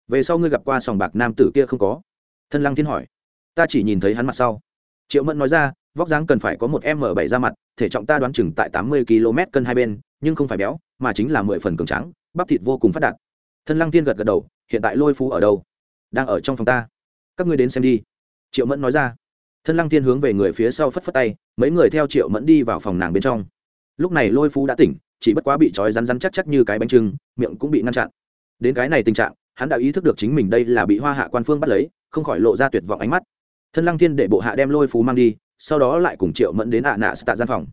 S1: về sau ngươi gặp qua sòng bạc nam tử kia không có? Thân lăng thiên hỏi. Ta chỉ nhìn thấy hắn mặt sau. Triệu mẫn nói ra, vóc dáng cần phải có một m bảy ra mặt, thể trọng ta đoán chừng tại tám mươi km cân hai bên, nhưng không phải béo, mà chính là mười phần cường trắng bắp thịt vô cùng phát đạt. Thân lăng thiên gật gật đầu, hiện tại lôi phú ở đâu? Đang ở trong phòng ta. Các ngươi đến xem đi. Triệu mẫn nói ra. Thân lăng thiên hướng về người phía sau phất phất tay, mấy người theo triệu mẫn đi vào phòng nàng bên trong. Lúc này lôi phú đã tỉnh, chỉ bất quá bị trói rắn rắn chắc chắc như cái bánh trưng, miệng cũng bị ngăn chặn. Đến cái này tình trạng hắn đã ý thức được chính mình đây là bị hoa hạ quan phương bắt lấy, không khỏi lộ ra tuyệt vọng ánh mắt. Thân lăng thiên để bộ hạ đem lôi phú mang đi, sau đó lại cùng triệu mẫn đến ạ nạ tạ gian phòng.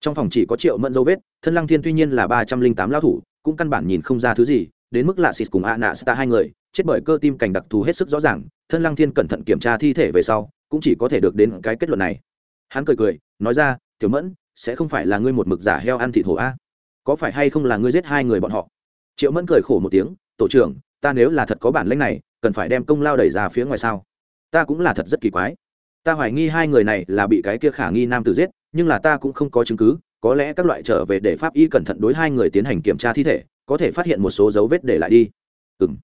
S1: Trong phòng chỉ có triệu mẫn dấu vết, thân lăng thiên tuy nhiên là ba trăm linh tám lao thủ, cũng căn bản nhìn không ra thứ gì, đến mức lạ xịt cùng ạ nạ tạ hai người, chết bởi cơ tim cảnh đặc thù hết sức rõ ràng, thân lăng thiên cẩn thận kiểm tra thi thể về sau, cũng chỉ có thể được đến cái kết luận này. Hắn cười cười, nói ra, tiểu mẫn, sẽ không phải là ngươi một mực giả heo ăn thịt hổ a? Có phải hay không là ngươi giết hai người bọn họ? Triệu mẫn cười khổ một tiếng, tổ trưởng ta nếu là thật có bản lĩnh này, cần phải đem công lao đẩy ra phía ngoài sao? Ta cũng là thật rất kỳ quái. Ta hoài nghi hai người này là bị cái kia khả nghi nam tử giết, nhưng là ta cũng không có chứng cứ, có lẽ các loại trở về để pháp y cẩn thận đối hai người tiến hành kiểm tra thi thể, có thể phát hiện một số dấu vết để lại đi. Ừ m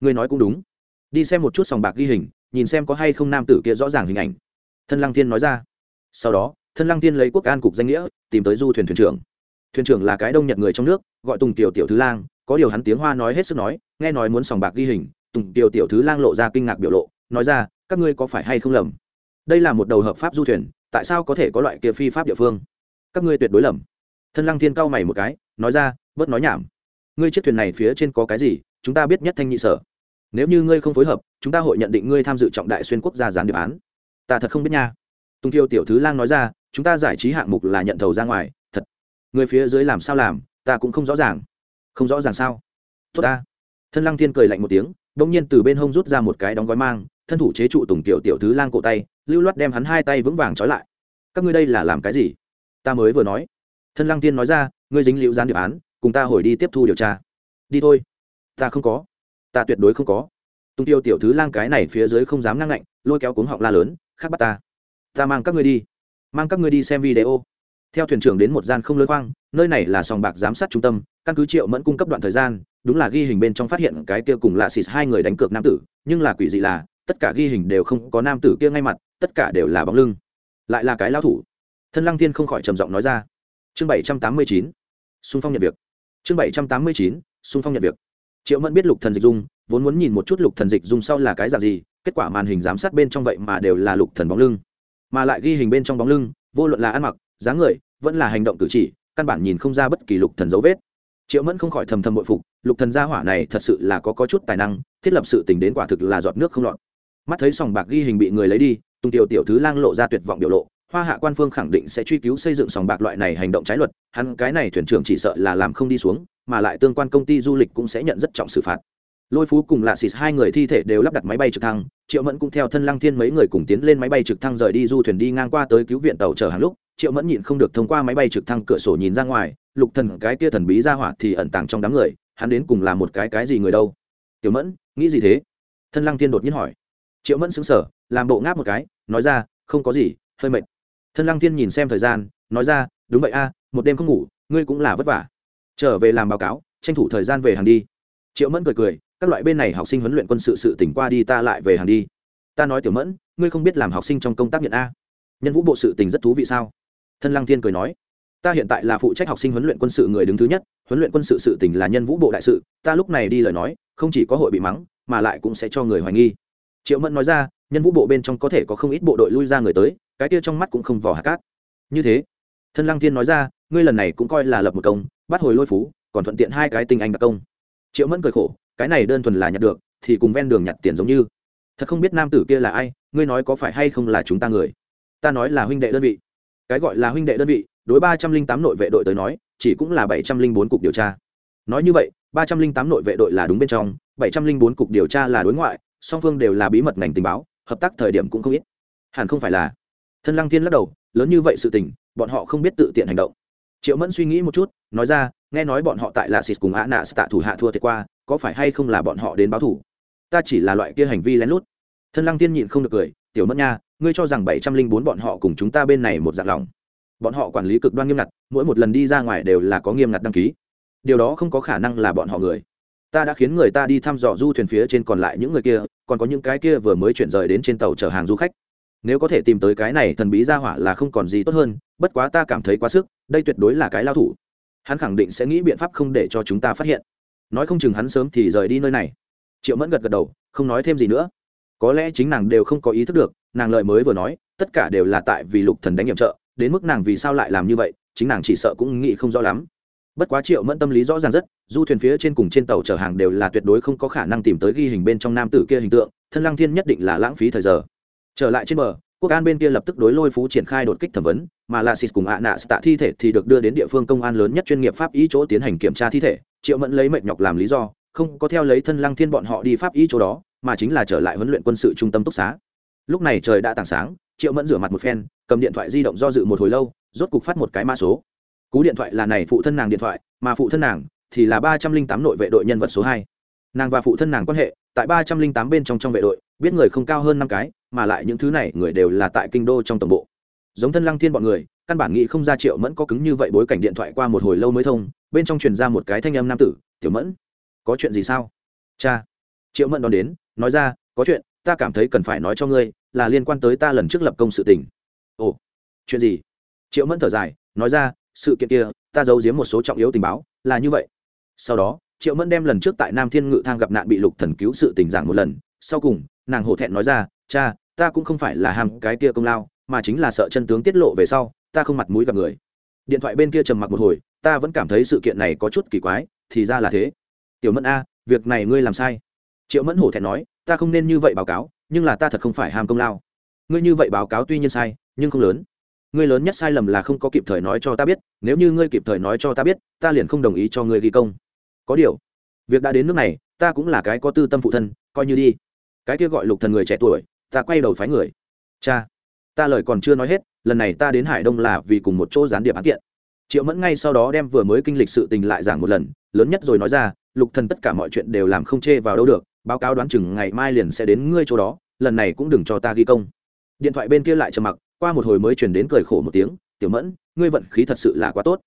S1: ngươi nói cũng đúng. Đi xem một chút sòng bạc ghi hình, nhìn xem có hay không nam tử kia rõ ràng hình ảnh. Thân lăng tiên nói ra. Sau đó, thân lăng tiên lấy quốc an cục danh nghĩa, tìm tới du thuyền thuyền trưởng. Thuyền trưởng là cái đông nhật người trong nước, gọi tùng tiểu tiểu thứ lang có điều hắn tiếng hoa nói hết sức nói, nghe nói muốn sòng bạc ghi hình, tùng tiểu tiểu thứ lang lộ ra kinh ngạc biểu lộ, nói ra, các ngươi có phải hay không lầm? Đây là một đầu hợp pháp du thuyền, tại sao có thể có loại kia phi pháp địa phương? Các ngươi tuyệt đối lầm. Thân lăng thiên cao mày một cái, nói ra, bớt nói nhảm. Ngươi chiếc thuyền này phía trên có cái gì, chúng ta biết nhất thanh nhị sở. Nếu như ngươi không phối hợp, chúng ta hội nhận định ngươi tham dự trọng đại xuyên quốc gia gián điệp án. Ta thật không biết nha. Tùng tiêu tiểu thứ lang nói ra, chúng ta giải trí hạng mục là nhận thầu ra ngoài, thật. Người phía dưới làm sao làm, ta cũng không rõ ràng không rõ ràng sao? Tốt ta. Thân lăng thiên cười lạnh một tiếng đ ỗ n g nhiên từ bên hông rút ra một cái đóng gói mang, thân thủ chế trụ tùng tiểu tiểu thứ lang cổ tay, lưu loát đem hắn hai tay vững vàng trói lại. Các ngươi đây là làm cái gì? Ta mới vừa nói. Thân lăng Thiên nói ra, ngươi dính liễu gián điệp án, cùng ta hồi đi tiếp thu điều tra. Đi thôi. Ta không có. Ta tuyệt đối không có. Tùng tiêu tiểu thứ lang cái này phía dưới không dám ngang ngạnh, lôi kéo cuống họng la lớn, khác bắt ta. Ta mang các ngươi đi. Mang các ngươi đi xem video theo thuyền trưởng đến một gian không lớn khoang, nơi này là sòng bạc giám sát trung tâm, căn cứ triệu mẫn cung cấp đoạn thời gian, đúng là ghi hình bên trong phát hiện cái kia cùng lạ xịt hai người đánh cược nam tử, nhưng là quỷ dị là, tất cả ghi hình đều không có nam tử kia ngay mặt, tất cả đều là bóng lưng. Lại là cái lao thủ. Thân lăng thiên không khỏi trầm giọng nói ra. Chương bảy trăm tám mươi chín, xung phong nhận việc. Chương bảy trăm tám mươi chín, xung phong nhận việc. Triệu mẫn biết lục thần dịch dung, vốn muốn nhìn một chút lục thần dịch dung sau là cái dạng gì, kết quả màn hình giám sát bên trong vậy mà đều là lục thần bóng lưng. Mà lại ghi hình bên trong bóng lưng, vô luận là ăn mặc dáng người, vẫn là hành động cử chỉ, căn bản nhìn không ra bất kỳ lục thần dấu vết. Triệu mẫn không khỏi thầm thầm bội phục, lục thần gia hỏa này thật sự là có có chút tài năng, thiết lập sự tình đến quả thực là giọt nước không lọt. Mắt thấy sòng bạc ghi hình bị người lấy đi tung tiểu tiểu thứ lang lộ ra tuyệt vọng biểu lộ, hoa hạ quan phương khẳng định sẽ truy cứu xây dựng sòng bạc loại này hành động trái luật, hắn cái này thuyền trưởng chỉ sợ là làm không đi xuống, mà lại tương quan công ty du lịch cũng sẽ nhận rất trọng xử phạt. Lôi phú cùng lạ xịt hai người thi thể đều lắp đặt máy bay trực thăng, triệu mẫn cũng theo thân lăng thiên mấy người cùng tiến lên máy bay trực thăng rời đi du thuyền đi ngang qua tới cứu viện tàu chở hàng lúc triệu mẫn nhịn không được thông qua máy bay trực thăng cửa sổ nhìn ra ngoài, lục thần cái kia thần bí ra hỏa thì ẩn tàng trong đám người, hắn đến cùng là một cái cái gì người đâu? Tiểu mẫn, nghĩ gì thế? Thân lăng thiên đột nhiên hỏi. Triệu mẫn sững sờ, làm bộ ngáp một cái, nói ra, không có gì, hơi mệt. Thân lăng thiên nhìn xem thời gian, nói ra, đúng vậy a, một đêm không ngủ, ngươi cũng là vất vả. Trở về làm báo cáo, tranh thủ thời gian về hàng đi. Triệu mẫn cười cười, các loại bên này học sinh huấn luyện quân sự sự tỉnh qua đi ta lại về hàng đi. Ta nói tiểu mẫn, ngươi không biết làm học sinh trong công tác nhận a. Nhân vũ bộ sự tình rất thú vị sao? Thân lăng thiên cười nói, ta hiện tại là phụ trách học sinh huấn luyện quân sự người đứng thứ nhất, huấn luyện quân sự sự tỉnh là nhân vũ bộ đại sự, ta lúc này đi lời nói, không chỉ có hội bị mắng, mà lại cũng sẽ cho người hoài nghi. Triệu mẫn nói ra, nhân vũ bộ bên trong có thể có không ít bộ đội lui ra người tới, cái kia trong mắt cũng không vỏ hạt cát. Như thế? Thân lăng thiên nói ra, ngươi lần này cũng coi là lập một công, bắt hồi lôi phú, còn thuận tiện hai cái tình anh đặc công. Triệu mẫn cười khổ, cái này đơn thuần là nhặt được, thì cùng ven đường nhặt tiền giống như. Thật không biết nam tử kia là ai, ngươi nói có phải hay không là chúng ta người? Ta nói là huynh đệ đơn vị cái gọi là huynh đệ đơn vị, đối ba trăm linh tám nội vệ đội tới nói, chỉ cũng là bảy trăm linh bốn cục điều tra. Nói như vậy, ba trăm linh tám nội vệ đội là đúng bên trong, bảy trăm linh bốn cục điều tra là đối ngoại, song phương đều là bí mật ngành tình báo, hợp tác thời điểm cũng không ít. Hẳn không phải là. Thân lăng thiên lắc đầu, lớn như vậy sự tình, bọn họ không biết tự tiện hành động. Triệu mẫn suy nghĩ một chút, nói ra, nghe nói bọn họ tại lạ xịt cùng ạ nạ tạ thủ hạ thua thiệt qua, có phải hay không là bọn họ đến báo thủ? Ta chỉ là loại kia hành vi lén lút. Thân lăng tiên nhịn không được cười tiểu mẫn nha, ngươi cho rằng bảy trăm linh bốn bọn họ cùng chúng ta bên này một dạng lòng. Bọn họ quản lý cực đoan nghiêm ngặt, mỗi một lần đi ra ngoài đều là có nghiêm ngặt đăng ký. Điều đó không có khả năng là bọn họ người. Ta đã khiến người ta đi thăm dò du thuyền phía trên còn lại những người kia, còn có những cái kia vừa mới chuyển rời đến trên tàu chở hàng du khách. Nếu có thể tìm tới cái này thần bí ra hỏa là không còn gì tốt hơn, bất quá ta cảm thấy quá sức, đây tuyệt đối là cái lao thủ. Hắn khẳng định sẽ nghĩ biện pháp không để cho chúng ta phát hiện. Nói không chừng hắn sớm thì rời đi nơi này. Triệu mẫn gật gật đầu, không nói thêm gì nữa có lẽ chính nàng đều không có ý thức được, nàng lợi mới vừa nói, tất cả đều là tại vì lục thần đánh nhiệm trợ, đến mức nàng vì sao lại làm như vậy, chính nàng chỉ sợ cũng nghĩ không rõ lắm. Bất quá triệu mẫn tâm lý rõ ràng rất, du thuyền phía trên cùng trên tàu chở hàng đều là tuyệt đối không có khả năng tìm tới ghi hình bên trong nam tử kia hình tượng, thân lăng thiên nhất định là lãng phí thời giờ. Trở lại trên bờ, quốc an bên kia lập tức đối lôi phú triển khai đột kích thẩm vấn, mà là xịt cùng ạ nạ tạ thi thể thì được đưa đến địa phương công an lớn nhất chuyên nghiệp pháp y chỗ tiến hành kiểm tra thi thể, triệu mẫn lấy mệnh nhọc làm lý do, không có theo lấy thân lăng thiên bọn họ đi pháp y chỗ đó mà chính là trở lại huấn luyện quân sự trung tâm túc xá. Lúc này trời đã tảng sáng, triệu mẫn rửa mặt một phen, cầm điện thoại di động do dự một hồi lâu, rốt cục phát một cái mã số. Cú điện thoại là này phụ thân nàng điện thoại, mà phụ thân nàng thì là ba trăm linh tám nội vệ đội nhân vật số hai. Nàng và phụ thân nàng quan hệ, tại ba trăm linh tám bên trong trong vệ đội, biết người không cao hơn năm cái, mà lại những thứ này người đều là tại kinh đô trong tổng bộ. Giống thân lăng thiên bọn người, căn bản nghĩ không ra triệu mẫn có cứng như vậy bối cảnh điện thoại qua một hồi lâu mới thông, bên trong truyền ra một cái thanh âm nam tử, tiểu mẫn, có chuyện gì sao? Cha triệu mẫn đón đến, nói ra, có chuyện, ta cảm thấy cần phải nói cho ngươi, là liên quan tới ta lần trước lập công sự tình. Ồ, chuyện gì? Triệu mẫn thở dài, nói ra, sự kiện kia, ta giấu giếm một số trọng yếu tình báo, là như vậy. Sau đó, triệu mẫn đem lần trước tại nam thiên ngự thang gặp nạn bị lục thần cứu sự tình giảng một lần, sau cùng, nàng hổ thẹn nói ra, cha, ta cũng không phải là ham cái kia công lao, mà chính là sợ chân tướng tiết lộ về sau, ta không mặt mũi gặp người. Điện thoại bên kia trầm mặc một hồi, ta vẫn cảm thấy sự kiện này có chút kỳ quái, thì ra là thế. Tiểu mẫn a, việc này ngươi làm sai triệu mẫn hổ thẹn nói, ta không nên như vậy báo cáo, nhưng là ta thật không phải ham công lao. Ngươi như vậy báo cáo tuy nhiên sai, nhưng không lớn. Ngươi lớn nhất sai lầm là không có kịp thời nói cho ta biết, nếu như ngươi kịp thời nói cho ta biết, ta liền không đồng ý cho ngươi ghi công. Có điều, việc đã đến nước này, ta cũng là cái có tư tâm phụ thân, coi như đi. Cái kia gọi lục thần người trẻ tuổi, ta quay đầu phái người. Cha, ta lời còn chưa nói hết, lần này ta đến hải đông là vì cùng một chỗ gián điệp án kiện. Triệu mẫn ngay sau đó đem vừa mới kinh lịch sự tình lại giảng một lần, lớn nhất rồi nói ra, lục thần tất cả mọi chuyện đều làm không chê vào đâu được báo cáo đoán chừng ngày mai liền sẽ đến ngươi chỗ đó, lần này cũng đừng cho ta ghi công. Điện thoại bên kia lại trầm mặc, qua một hồi mới truyền đến cười khổ một tiếng, tiểu mẫn, ngươi vận khí thật sự là quá tốt.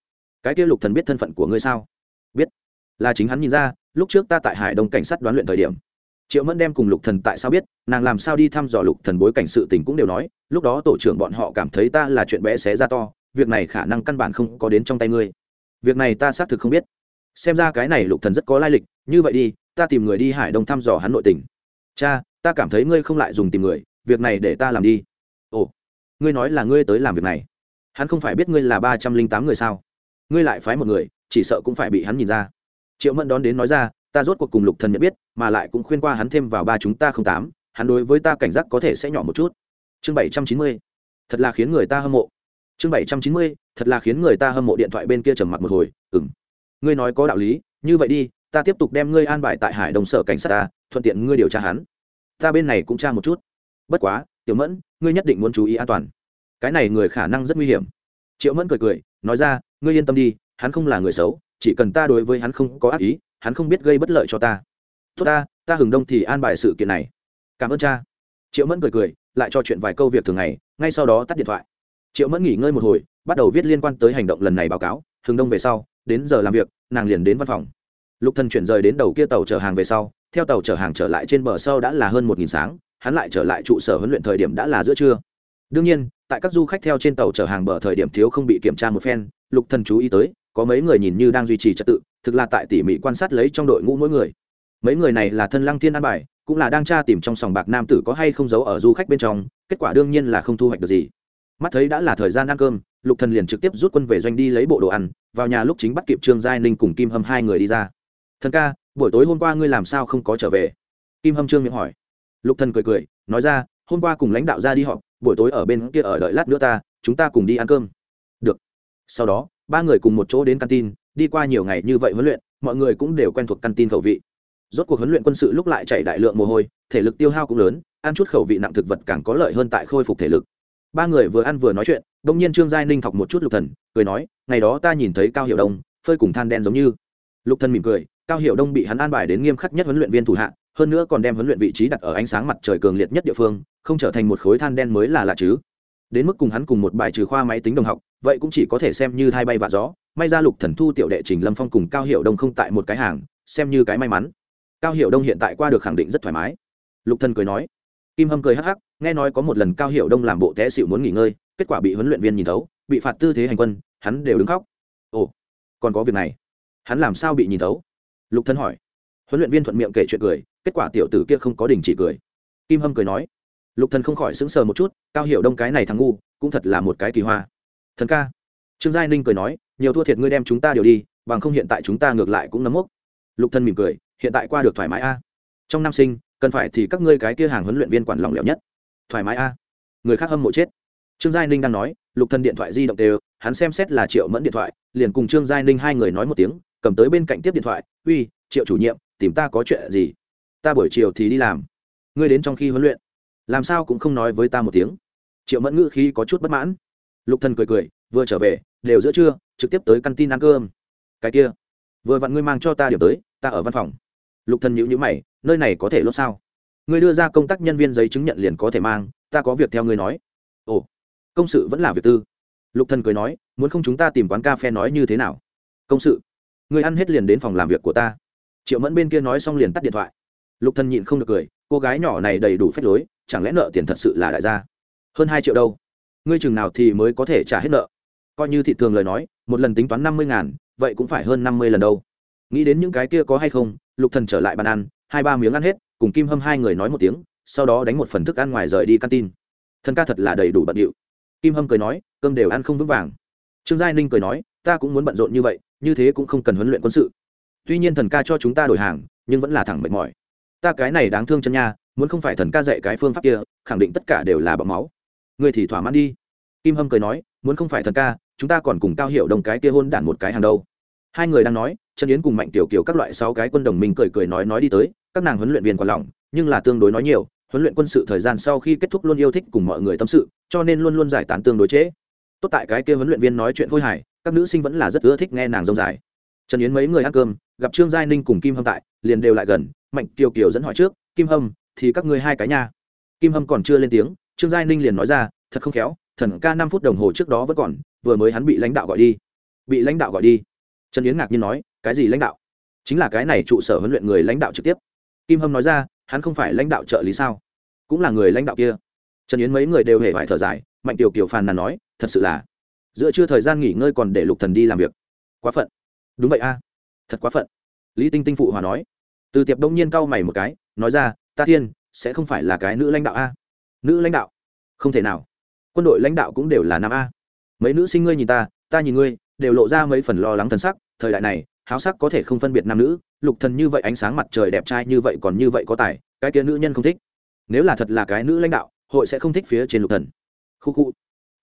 S1: Cái kia lục thần biết thân phận của ngươi sao? Biết. Là chính hắn nhìn ra, lúc trước ta tại hải đông cảnh sát đoán luyện thời điểm. Triệu mẫn đem cùng lục thần tại sao biết, nàng làm sao đi thăm dò lục thần bối cảnh sự tình cũng đều nói, lúc đó tổ trưởng bọn họ cảm thấy ta là chuyện bé xé ra to, việc này khả năng căn bản không có đến trong tay ngươi. Việc này ta xác thực không biết. Xem ra cái này lục thần rất có lai lịch, như vậy đi ta tìm người đi hải đông thăm dò hắn nội tình. Cha, ta cảm thấy ngươi không lại dùng tìm người, việc này để ta làm đi. Ồ, ngươi nói là ngươi tới làm việc này. Hắn không phải biết ngươi là ba trăm linh tám người sao? Ngươi lại phái một người, chỉ sợ cũng phải bị hắn nhìn ra. Triệu mẫn đón đến nói ra, ta rốt cuộc cùng lục thần nhận biết, mà lại cũng khuyên qua hắn thêm vào ba chúng ta không tám, hắn đối với ta cảnh giác có thể sẽ nhỏ một chút. Chương bảy trăm chín mươi, thật là khiến người ta hâm mộ. Chương bảy trăm chín mươi, thật là khiến người ta hâm mộ điện thoại bên kia trầm mặc một hồi ừng ngươi nói có đạo lý, như vậy đi ta tiếp tục đem ngươi an bài tại hải đồng sở cảnh sát ta, thuận tiện ngươi điều tra hắn. Ta bên này cũng tra một chút. Bất quá, tiểu mẫn, ngươi nhất định muốn chú ý an toàn. Cái này người khả năng rất nguy hiểm. Triệu mẫn cười cười, nói ra, ngươi yên tâm đi, hắn không là người xấu, chỉ cần ta đối với hắn không có ác ý, hắn không biết gây bất lợi cho ta. Tốt ta ta hừng đông thì an bài sự kiện này. Cảm ơn cha. Triệu mẫn cười cười, lại cho chuyện vài câu việc thường ngày, ngay sau đó tắt điện thoại. Triệu mẫn nghỉ ngơi một hồi, bắt đầu viết liên quan tới hành động lần này báo cáo, hừng đông về sau, đến giờ làm việc, nàng liền đến văn phòng lục thần chuyển rời đến đầu kia tàu chở hàng về sau, theo tàu chở hàng trở lại trên bờ sau đã là hơn một nghìn sáng, hắn lại trở lại trụ sở huấn luyện thời điểm đã là giữa trưa. Đương nhiên, tại các du khách theo trên tàu chở hàng bờ thời điểm thiếu không bị kiểm tra một phen, lục thần chú ý tới, có mấy người nhìn như đang duy trì trật tự, thực là tại tỉ mỉ quan sát lấy trong đội ngũ mỗi người. Mấy người này là thân lăng thiên an bài, cũng là đang tra tìm trong sòng bạc nam tử có hay không giấu ở du khách bên trong, kết quả đương nhiên là không thu hoạch được gì. Mắt thấy đã là thời gian ăn cơm, lục thần liền trực tiếp rút quân về doanh đi lấy bộ đồ ăn, vào nhà lúc chính bắt kịp trương giai ninh cùng kim hâm hai người đi ra thần ca, buổi tối hôm qua ngươi làm sao không có trở về? Kim hâm trương miệng hỏi. Lục thần cười cười, nói ra, hôm qua cùng lãnh đạo ra đi họp, buổi tối ở bên kia ở đợi lát nữa ta, chúng ta cùng đi ăn cơm. Được. Sau đó, ba người cùng một chỗ đến canteen, đi qua nhiều ngày như vậy huấn luyện, mọi người cũng đều quen thuộc canteen khẩu vị. Rốt cuộc huấn luyện quân sự lúc lại chảy đại lượng mồ hôi, thể lực tiêu hao cũng lớn, ăn chút khẩu vị nặng thực vật càng có lợi hơn tại khôi phục thể lực. Ba người vừa ăn vừa nói chuyện đông nhiên trương giai ninh thọc một chút lục thần, cười nói, ngày đó ta nhìn thấy cao hiệu đông, phơi cùng than đen giống như. Lục thần mỉm cười cao hiệu đông bị hắn an bài đến nghiêm khắc nhất huấn luyện viên thủ hạ, hơn nữa còn đem huấn luyện vị trí đặt ở ánh sáng mặt trời cường liệt nhất địa phương, không trở thành một khối than đen mới là lạ chứ. Đến mức cùng hắn cùng một bài trừ khoa máy tính đồng học, vậy cũng chỉ có thể xem như thay bay vạ gió. May ra lục thần thu, tiểu đệ trình lâm phong cùng cao hiệu đông không tại một cái hàng, xem như cái may mắn. Cao hiệu đông hiện tại qua được khẳng định rất thoải mái. Lục thần cười nói. Kim hâm cười hắc hắc, nghe nói có một lần cao hiệu đông làm bộ té xịu muốn nghỉ ngơi, kết quả bị huấn luyện viên nhìn thấu, bị phạt tư thế hành quân, hắn đều đứng khóc. Ồ, còn có việc này. Hắn làm sao bị nhìn thấu? Lục thân hỏi. Huấn luyện viên thuận miệng kể chuyện cười, kết quả tiểu tử kia không có đình chỉ cười. Kim hâm cười nói. Lục thần không khỏi sững sờ một chút, cao hiểu đông cái này thằng ngu, cũng thật là một cái kỳ hoa. Thần ca. Trương giai ninh cười nói, nhiều thua thiệt ngươi đem chúng ta điều đi, bằng không hiện tại chúng ta ngược lại cũng nấm mốc. Lục thần mỉm cười, hiện tại qua được thoải mái a. Trong năm sinh, cần phải thì các ngươi cái kia hàng huấn luyện viên quản lòng lẻo nhất. Thoải mái a. Người khác hâm mộ chết. Trương giai ninh đang nói, lục thần điện thoại di động đều, hắn xem xét là triệu mẫn điện thoại, liền cùng trương giai ninh hai người nói một tiếng cầm tới bên cạnh tiếp điện thoại, uy, triệu chủ nhiệm, tìm ta có chuyện gì? Ta buổi chiều thì đi làm. Ngươi đến trong khi huấn luyện. Làm sao cũng không nói với ta một tiếng. Triệu mẫn ngữ khí có chút bất mãn. Lục thần cười cười, vừa trở về, đều giữa trưa, trực tiếp tới căn tin ăn cơm. Cái kia, vừa vặn ngươi mang cho ta điểm tới, ta ở văn phòng. Lục thần nhíu nhíu mày, nơi này có thể lốt sao? Ngươi đưa ra công tác nhân viên giấy chứng nhận liền có thể mang, ta có việc theo ngươi nói. Ồ, công sự vẫn là việc tư. Lục thần cười nói, muốn không chúng ta tìm quán cà phê nói như thế nào? Công sự ngươi ăn hết liền đến phòng làm việc của ta. Triệu mẫn bên kia nói xong liền tắt điện thoại. Lục thần nhịn không được cười, cô gái nhỏ này đầy đủ phép lối, chẳng lẽ nợ tiền thật sự là đại gia? Hơn hai triệu đâu? Ngươi chừng nào thì mới có thể trả hết nợ? Coi như thị thường lời nói, một lần tính toán năm mươi ngàn, vậy cũng phải hơn năm mươi lần đâu. Nghĩ đến những cái kia có hay không, lục thần trở lại bàn ăn, hai ba miếng ăn hết, cùng kim hâm hai người nói một tiếng, sau đó đánh một phần thức ăn ngoài rời đi tin. thần ca thật là đầy đủ bận điệu. Kim hâm cười nói, cơm đều ăn không vững vàng. Trương giai ninh cười nói, ta cũng muốn bận rộn như vậy như thế cũng không cần huấn luyện quân sự. Tuy nhiên thần ca cho chúng ta đổi hàng, nhưng vẫn là thẳng mệt mỏi. Ta cái này đáng thương chân nha, muốn không phải thần ca dạy cái phương pháp kia, khẳng định tất cả đều là bọc máu. Người thì thỏa mãn đi. Kim hâm cười nói, muốn không phải thần ca, chúng ta còn cùng cao hiệu đồng cái kia hôn đản một cái hàng đâu. Hai người đang nói, trần yến cùng mạnh tiểu kiều các loại sáu cái quân đồng minh cười cười nói nói đi tới, các nàng huấn luyện viên còn lòng nhưng là tương đối nói nhiều, huấn luyện quân sự thời gian sau khi kết thúc luôn yêu thích cùng mọi người tâm sự, cho nên luôn luôn giải tán tương đối chế. tốt tại cái kia huấn luyện viên nói chuyện khôi hài các nữ sinh vẫn là rất ưa thích nghe nàng rông dài. Trần yến mấy người ăn cơm, gặp trương giai ninh cùng kim hâm tại, liền đều lại gần, mạnh kiều kiều dẫn hỏi trước, kim hâm, thì các ngươi hai cái nha? Kim hâm còn chưa lên tiếng, trương giai ninh liền nói ra, thật không khéo, thần ca năm phút đồng hồ trước đó vẫn còn, vừa mới hắn bị lãnh đạo gọi đi. Bị lãnh đạo gọi đi? Trần yến ngạc nhiên nói, cái gì lãnh đạo? Chính là cái này trụ sở huấn luyện người lãnh đạo trực tiếp. Kim hâm nói ra, hắn không phải lãnh đạo trợ lý sao? Cũng là người lãnh đạo kia. Trần yến mấy người đều hề phải thở dài, mạnh tiểu kiều phàn nàn nói, thật sự là giữa chưa thời gian nghỉ ngơi còn để lục thần đi làm việc. Quá phận. Đúng vậy a. Thật quá phận. Lý tinh tinh phụ hòa nói. Từ tiệp đông nhiên cau mày một cái, nói ra, ta thiên, sẽ không phải là cái nữ lãnh đạo a? Nữ lãnh đạo? Không thể nào. Quân đội lãnh đạo cũng đều là nam a. Mấy nữ sinh ngươi nhìn ta ta nhìn ngươi, đều lộ ra mấy phần lo lắng thần sắc. Thời đại này, háo sắc có thể không phân biệt nam nữ. Lục thần như vậy ánh sáng mặt trời đẹp trai như vậy còn như vậy có tài, cái kia nữ nhân không thích. Nếu là thật là cái nữ lãnh đạo, hội sẽ không thích phía trên lục thần. Khu khu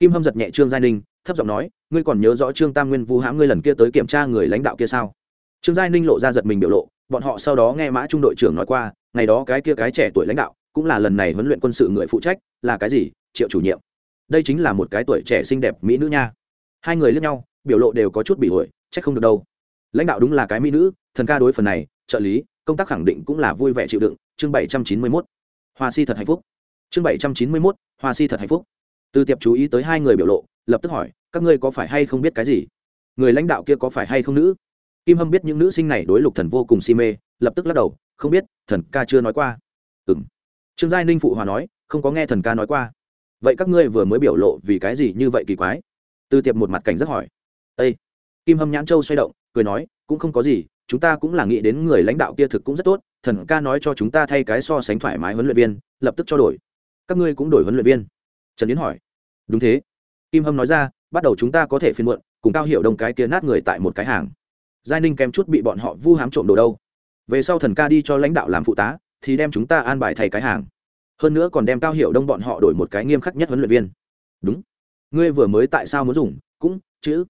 S1: kim hâm giật nhẹ trương giai ninh, thấp giọng nói, ngươi còn nhớ rõ trương tam nguyên vu hãm ngươi lần kia tới kiểm tra người lãnh đạo kia sao? Trương giai ninh lộ ra giật mình biểu lộ, bọn họ sau đó nghe mã trung đội trưởng nói qua, ngày đó cái kia cái trẻ tuổi lãnh đạo, cũng là lần này huấn luyện quân sự người phụ trách, là cái gì? Triệu chủ nhiệm. Đây chính là một cái tuổi trẻ xinh đẹp mỹ nữ nha. Hai người lướt nhau, biểu lộ đều có chút bị ổi trách không được đâu. Lãnh đạo đúng là cái mỹ nữ, thần ca đối phần này, trợ lý, công tác khẳng định cũng là vui vẻ chịu đựng. Chương bảy trăm chín mươi mốt. Hoa si thật hạnh phúc. Chương bảy trăm chín mươi mốt. Hoa si thật hạnh phúc từ tiệp chú ý tới hai người biểu lộ, lập tức hỏi, các ngươi có phải hay không biết cái gì? Người lãnh đạo kia có phải hay không nữ? Kim hâm biết những nữ sinh này đối lục thần vô cùng si mê, lập tức lắc đầu, không biết, thần ca chưa nói qua. Ừ trương giai ninh phụ hòa nói, không có nghe thần ca nói qua. Vậy các ngươi vừa mới biểu lộ vì cái gì như vậy kỳ quái? Từ tiệp một mặt cảnh rất hỏi. Ê! kim hâm nhãn châu xoay động, cười nói, cũng không có gì, chúng ta cũng là nghĩ đến người lãnh đạo kia thực cũng rất tốt, thần ca nói cho chúng ta thay cái so sánh thoải mái huấn luyện viên, lập tức cho đổi. Các ngươi cũng đổi huấn luyện viên? Trần yến hỏi. Đúng thế. Kim hâm nói ra, bắt đầu chúng ta có thể phiên muộn, cùng cao hiệu đông cái kia nát người tại một cái hàng. Giai ninh kém chút bị bọn họ vu hám trộm đồ đâu. Về sau thần ca đi cho lãnh đạo làm phụ tá, thì đem chúng ta an bài thay cái hàng. Hơn nữa còn đem cao hiệu đông bọn họ đổi một cái nghiêm khắc nhất huấn luyện viên. Đúng. Ngươi vừa mới tại sao muốn dùng? Cũng, chữ.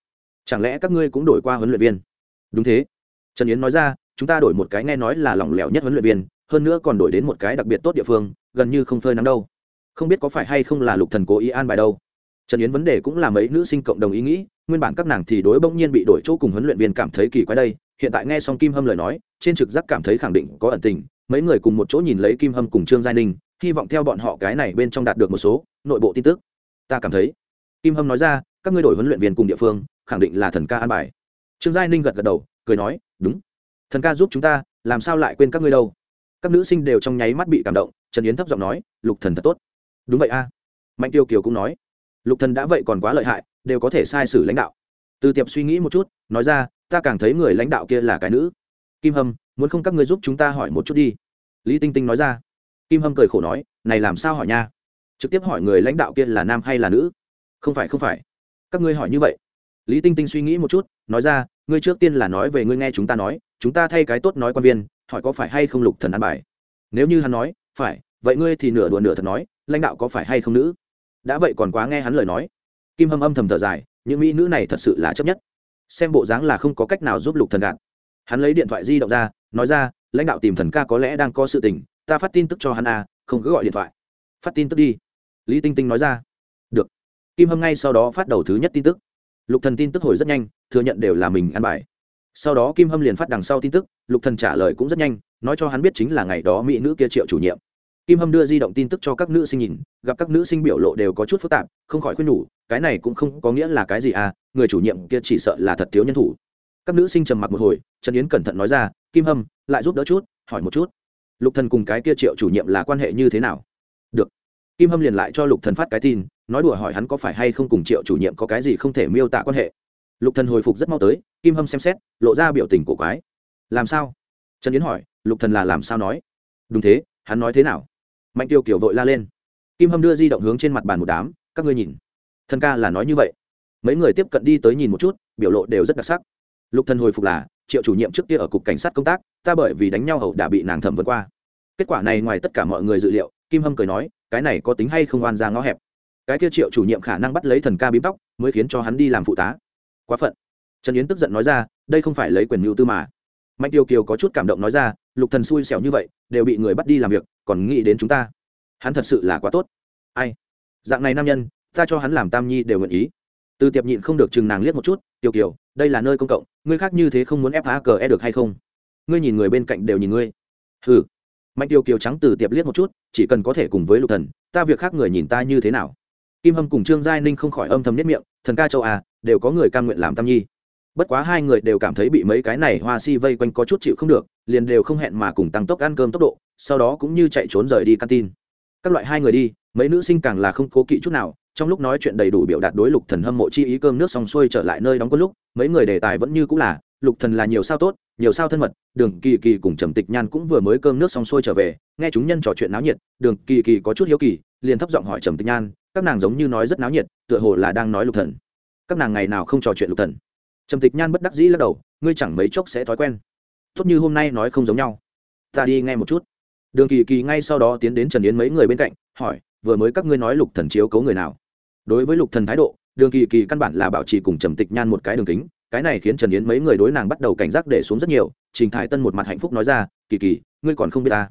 S1: Chẳng lẽ các ngươi cũng đổi qua huấn luyện viên? Đúng thế. Trần yến nói ra, chúng ta đổi một cái nghe nói là lỏng lẻo nhất huấn luyện viên, hơn nữa còn đổi đến một cái đặc biệt tốt địa phương, gần như không phơi nắng đâu không biết có phải hay không là lục thần cố ý an bài đâu. Trần yến vấn đề cũng là mấy nữ sinh cộng đồng ý nghĩ, nguyên bản các nàng thì đối bỗng nhiên bị đổi chỗ cùng huấn luyện viên cảm thấy kỳ quái đây, hiện tại nghe xong kim hâm lời nói, trên trực giác cảm thấy khẳng định có ẩn tình, mấy người cùng một chỗ nhìn lấy kim hâm cùng trương giai ninh, hy vọng theo bọn họ cái này bên trong đạt được một số nội bộ tin tức. Ta cảm thấy, kim hâm nói ra, các ngươi đổi huấn luyện viên cùng địa phương, khẳng định là thần ca an bài. Trương giai ninh gật gật đầu, cười nói, đúng. Thần ca giúp chúng ta, làm sao lại quên các ngươi đâu? Các nữ sinh đều trong nháy mắt bị cảm động, trần yến thấp giọng nói, lục thần thật tốt đúng vậy a. Mạnh tiêu kiều cũng nói, lục thần đã vậy còn quá lợi hại, đều có thể sai sử lãnh đạo. Từ tiệp suy nghĩ một chút, nói ra, ta càng thấy người lãnh đạo kia là cái nữ. Kim hâm, muốn không các ngươi giúp chúng ta hỏi một chút đi. Lý tinh tinh nói ra. Kim hâm cười khổ nói, này làm sao hỏi nha? Trực tiếp hỏi người lãnh đạo kia là nam hay là nữ? Không phải không phải. Các ngươi hỏi như vậy. Lý tinh tinh suy nghĩ một chút, nói ra, ngươi trước tiên là nói về ngươi nghe chúng ta nói, chúng ta thay cái tốt nói quan viên, hỏi có phải hay không lục thần ăn bài? Nếu như hắn nói, phải vậy ngươi thì nửa đùa nửa thật nói, lãnh đạo có phải hay không nữ? Đã vậy còn quá nghe hắn lời nói. Kim hâm âm thầm thở dài, những mỹ nữ này thật sự là chấp nhất. Xem bộ dáng là không có cách nào giúp lục thần gạt hắn lấy điện thoại di động ra, nói ra, lãnh đạo tìm thần ca có lẽ đang có sự tình, ta phát tin tức cho hắn à không cứ gọi điện thoại. Phát tin tức đi. Lý tinh tinh nói ra. Được. Kim hâm ngay sau đó phát đầu thứ nhất tin tức. Lục thần tin tức hồi rất nhanh, thừa nhận đều là mình ăn bài. Sau đó kim hâm liền phát đằng sau tin tức, lục thần trả lời cũng rất nhanh, nói cho hắn biết chính là ngày đó mỹ nữ kia triệu chủ nhiệm kim hâm đưa di động tin tức cho các nữ sinh nhìn, gặp các nữ sinh biểu lộ đều có chút phức tạp, không khỏi khuyên nhủ, cái này cũng không có nghĩa là cái gì à người chủ nhiệm kia chỉ sợ là thật thiếu nhân thủ. Các nữ sinh trầm mặc một hồi, trần yến cẩn thận nói ra, kim hâm, lại giúp đỡ chút, hỏi một chút. Lục thần cùng cái kia triệu chủ nhiệm là quan hệ như thế nào? Được. Kim hâm liền lại cho lục thần phát cái tin, nói đùa hỏi hắn có phải hay không cùng triệu chủ nhiệm có cái gì không thể miêu tả quan hệ. Lục thần hồi phục rất mau tới, kim hâm xem xét, lộ ra biểu tình của quái. Làm sao? Trần yến hỏi, lục thần là làm sao nói? Đúng thế, hắn nói thế nào? Mạnh tiêu kiểu vội la lên. Kim hâm đưa di động hướng trên mặt bàn một đám, các ngươi nhìn. Thần ca là nói như vậy. Mấy người tiếp cận đi tới nhìn một chút, biểu lộ đều rất đặc sắc. Lục thần hồi phục là, triệu chủ nhiệm trước kia ở cục cảnh sát công tác, ta bởi vì đánh nhau hậu đã bị nàng thẩm vấn qua. Kết quả này ngoài tất cả mọi người dự liệu, kim hâm cười nói, cái này có tính hay không oan ra ngõ hẹp. Cái kia triệu chủ nhiệm khả năng bắt lấy thần ca bím tóc, mới khiến cho hắn đi làm phụ tá. Quá phận. Trần yến tức giận nói ra, đây không phải lấy quyền mưu tư mà. Mạnh tiêu kiều có chút cảm động nói ra lục thần xui xẻo như vậy, đều bị người bắt đi làm việc, còn nghĩ đến chúng ta. Hắn thật sự là quá tốt. Ai? Dạng này nam nhân, ta cho hắn làm tam nhi đều nguyện ý. Từ tiệp nhịn không được chừng nàng liếc một chút, tiểu kiều, đây là nơi công cộng, ngươi khác như thế không muốn ép phá cờ e được hay không? Ngươi nhìn người bên cạnh đều nhìn ngươi. Hừ. Mạnh tiêu kiều trắng từ tiệp liếc một chút, chỉ cần có thể cùng với lục thần, ta việc khác người nhìn ta như thế nào? Kim hâm cùng trương giai ninh không khỏi âm thầm nhất miệng, thần ca châu à đều có người cam nguyện làm tam nhi bất quá hai người đều cảm thấy bị mấy cái này hoa si vây quanh có chút chịu không được, liền đều không hẹn mà cùng tăng tốc ăn cơm tốc độ, sau đó cũng như chạy trốn rời đi căn tin. Các loại hai người đi, mấy nữ sinh càng là không cố kỵ chút nào, trong lúc nói chuyện đầy đủ biểu đạt đối lục thần hâm mộ chi ý cơm nước xong xuôi trở lại nơi đóng quân lúc, mấy người đề tài vẫn như cũng là, lục thần là nhiều sao tốt, nhiều sao thân mật, đường kỳ kỳ cùng trầm tịch nhan cũng vừa mới cơm nước xong xuôi trở về, nghe chúng nhân trò chuyện náo nhiệt, đường kỳ kỳ có chút hiếu kỳ, liền thấp giọng hỏi trầm tịch nhan, các nàng giống như nói rất náo nhiệt, tựa hồ là đang nói lục thần. Các nàng ngày nào không trò chuyện lục thần? Trầm tịch nhan bất đắc dĩ lắc đầu, ngươi chẳng mấy chốc sẽ thói quen. Tốt như hôm nay nói không giống nhau. Ta đi nghe một chút. Đường kỳ kỳ ngay sau đó tiến đến trần yến mấy người bên cạnh, hỏi, vừa mới các ngươi nói lục thần chiếu cấu người nào? Đối với lục thần thái độ, đường kỳ kỳ căn bản là bảo trì cùng trầm tịch nhan một cái đường kính, cái này khiến trần yến mấy người đối nàng bắt đầu cảnh giác để xuống rất nhiều, trình thải tân một mặt hạnh phúc nói ra, kỳ kỳ, ngươi còn không biết ta.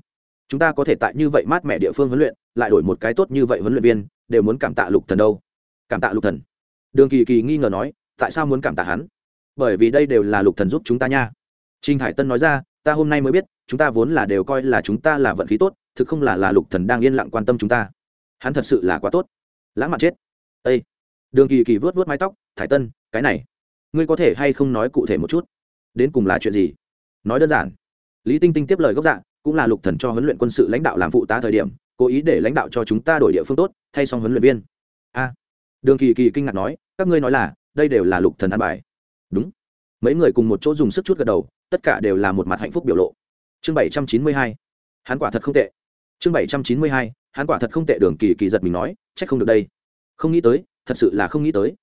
S1: Chúng ta có thể tại như vậy mát mẹ địa phương huấn luyện, lại đổi một cái tốt như vậy huấn luyện viên, đều muốn cảm tạ lục thần đâu. Cảm tạ lục thần. Đường kỳ kỳ nghi ngờ nói, tại sao muốn cảm tạ hắn? Bởi vì đây đều là lục thần giúp chúng ta nha. Trinh hải tân nói ra, ta hôm nay mới biết, chúng ta vốn là đều coi là chúng ta là vận khí tốt, thực không là là lục thần đang yên lặng quan tâm chúng ta. Hắn thật sự là quá tốt. Lãng mạn chết. Ây đường kỳ kỳ vớt vớt mái tóc, thải tân, cái này, ngươi có thể hay không nói cụ thể một chút? Đến cùng là chuyện gì? Nói đơn giản. Lý tinh tinh tiếp lời gốc dạ cũng là lục thần cho huấn luyện quân sự lãnh đạo làm phụ tá thời điểm, cố ý để lãnh đạo cho chúng ta đổi địa phương tốt, thay xong huấn luyện viên. A. Đường kỳ kỳ kinh ngạc nói, các ngươi nói là, đây đều là lục thần an bài đúng. Mấy người cùng một chỗ dùng sức chút gật đầu, tất cả đều là một mặt hạnh phúc biểu lộ. Chương bảy trăm chín mươi hai. Hắn quả thật không tệ. Chương bảy trăm chín mươi hai. Hắn quả thật không tệ, đường kỳ kỳ giật mình nói c h ắ c không được đây. Không nghĩ tới, thật sự là không nghĩ tới.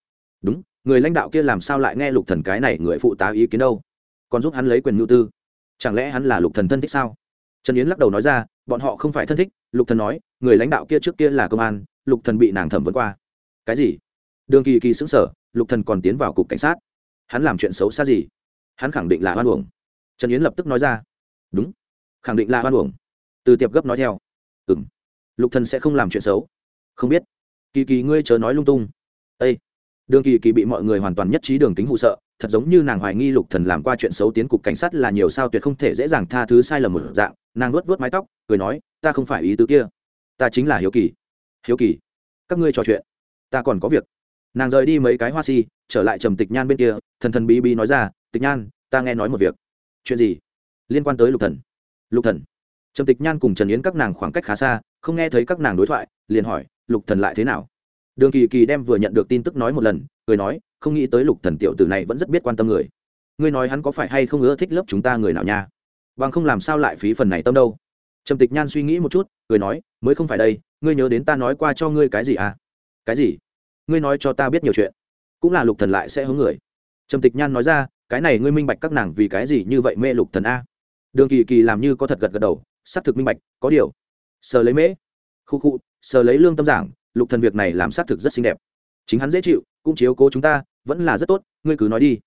S1: Đúng, người lãnh đạo kia làm sao lại nghe lục thần cái này người phụ tá ý kiến đâu? Còn giúp hắn lấy quyền nhu tư. Chẳng lẽ hắn là lục thần thân thích sao? Trần yến lắc đầu nói ra, bọn họ không phải thân thích. Lục thần nói, người lãnh đạo kia trước kia là công an, lục thần bị nàng thẩm vấn qua. Cái gì? Đường kỳ kỳ xứng sở lục thần còn tiến vào cục cảnh sát hắn làm chuyện xấu xa gì? Hắn khẳng định là hoan uổng. Trần yến lập tức nói ra. Đúng. Khẳng định là hoan uổng. Từ tiệp gấp nói theo. Ừ m lục thần sẽ không làm chuyện xấu. Không biết. Kỳ kỳ ngươi chớ nói lung tung. Ây đường kỳ kỳ bị mọi người hoàn toàn nhất trí đường kính hụ sợ, thật giống như nàng hoài nghi lục thần làm qua chuyện xấu tiến cục cảnh sát là nhiều sao tuyệt không thể dễ dàng tha thứ sai lầm một dạng. Nàng luốt vớt mái tóc, cười nói, ta không phải ý tứ kia. Ta chính là hiếu kỳ. Hiếu kỳ, các ngươi trò chuyện. Ta còn có việc nàng rời đi mấy cái hoa si, trở lại trầm tịch nhan bên kia, thần thần bí bí nói ra, tịch nhan, ta nghe nói một việc. Chuyện gì? Liên quan tới lục thần. Lục thần? Trầm tịch nhan cùng trần yến các nàng khoảng cách khá xa, không nghe thấy các nàng đối thoại, liền hỏi, lục thần lại thế nào? Đường kỳ kỳ đem vừa nhận được tin tức nói một lần, cười nói, không nghĩ tới lục thần tiểu tử này vẫn rất biết quan tâm người. Ngươi nói hắn có phải hay không ưa thích lớp chúng ta người nào nha? Bằng không làm sao lại phí phần này tâm đâu. Trầm tịch nhan suy nghĩ một chút, cười nói, mới không phải đây, ngươi nhớ đến ta nói qua cho ngươi cái gì à? Cái gì? Ngươi nói cho ta biết nhiều chuyện. Cũng là lục thần lại sẽ hướng người. Trầm tịch nhan nói ra, cái này ngươi minh bạch các nàng vì cái gì như vậy mê lục thần a. Đường kỳ kỳ làm như có thật gật gật đầu, xác thực minh bạch, có điều. Sờ lấy mễ. Khu khu, sờ lấy lương tâm giảng, lục thần việc này làm xác thực rất xinh đẹp. Chính hắn dễ chịu, cũng chiếu cố chúng ta, vẫn là rất tốt, ngươi cứ nói đi.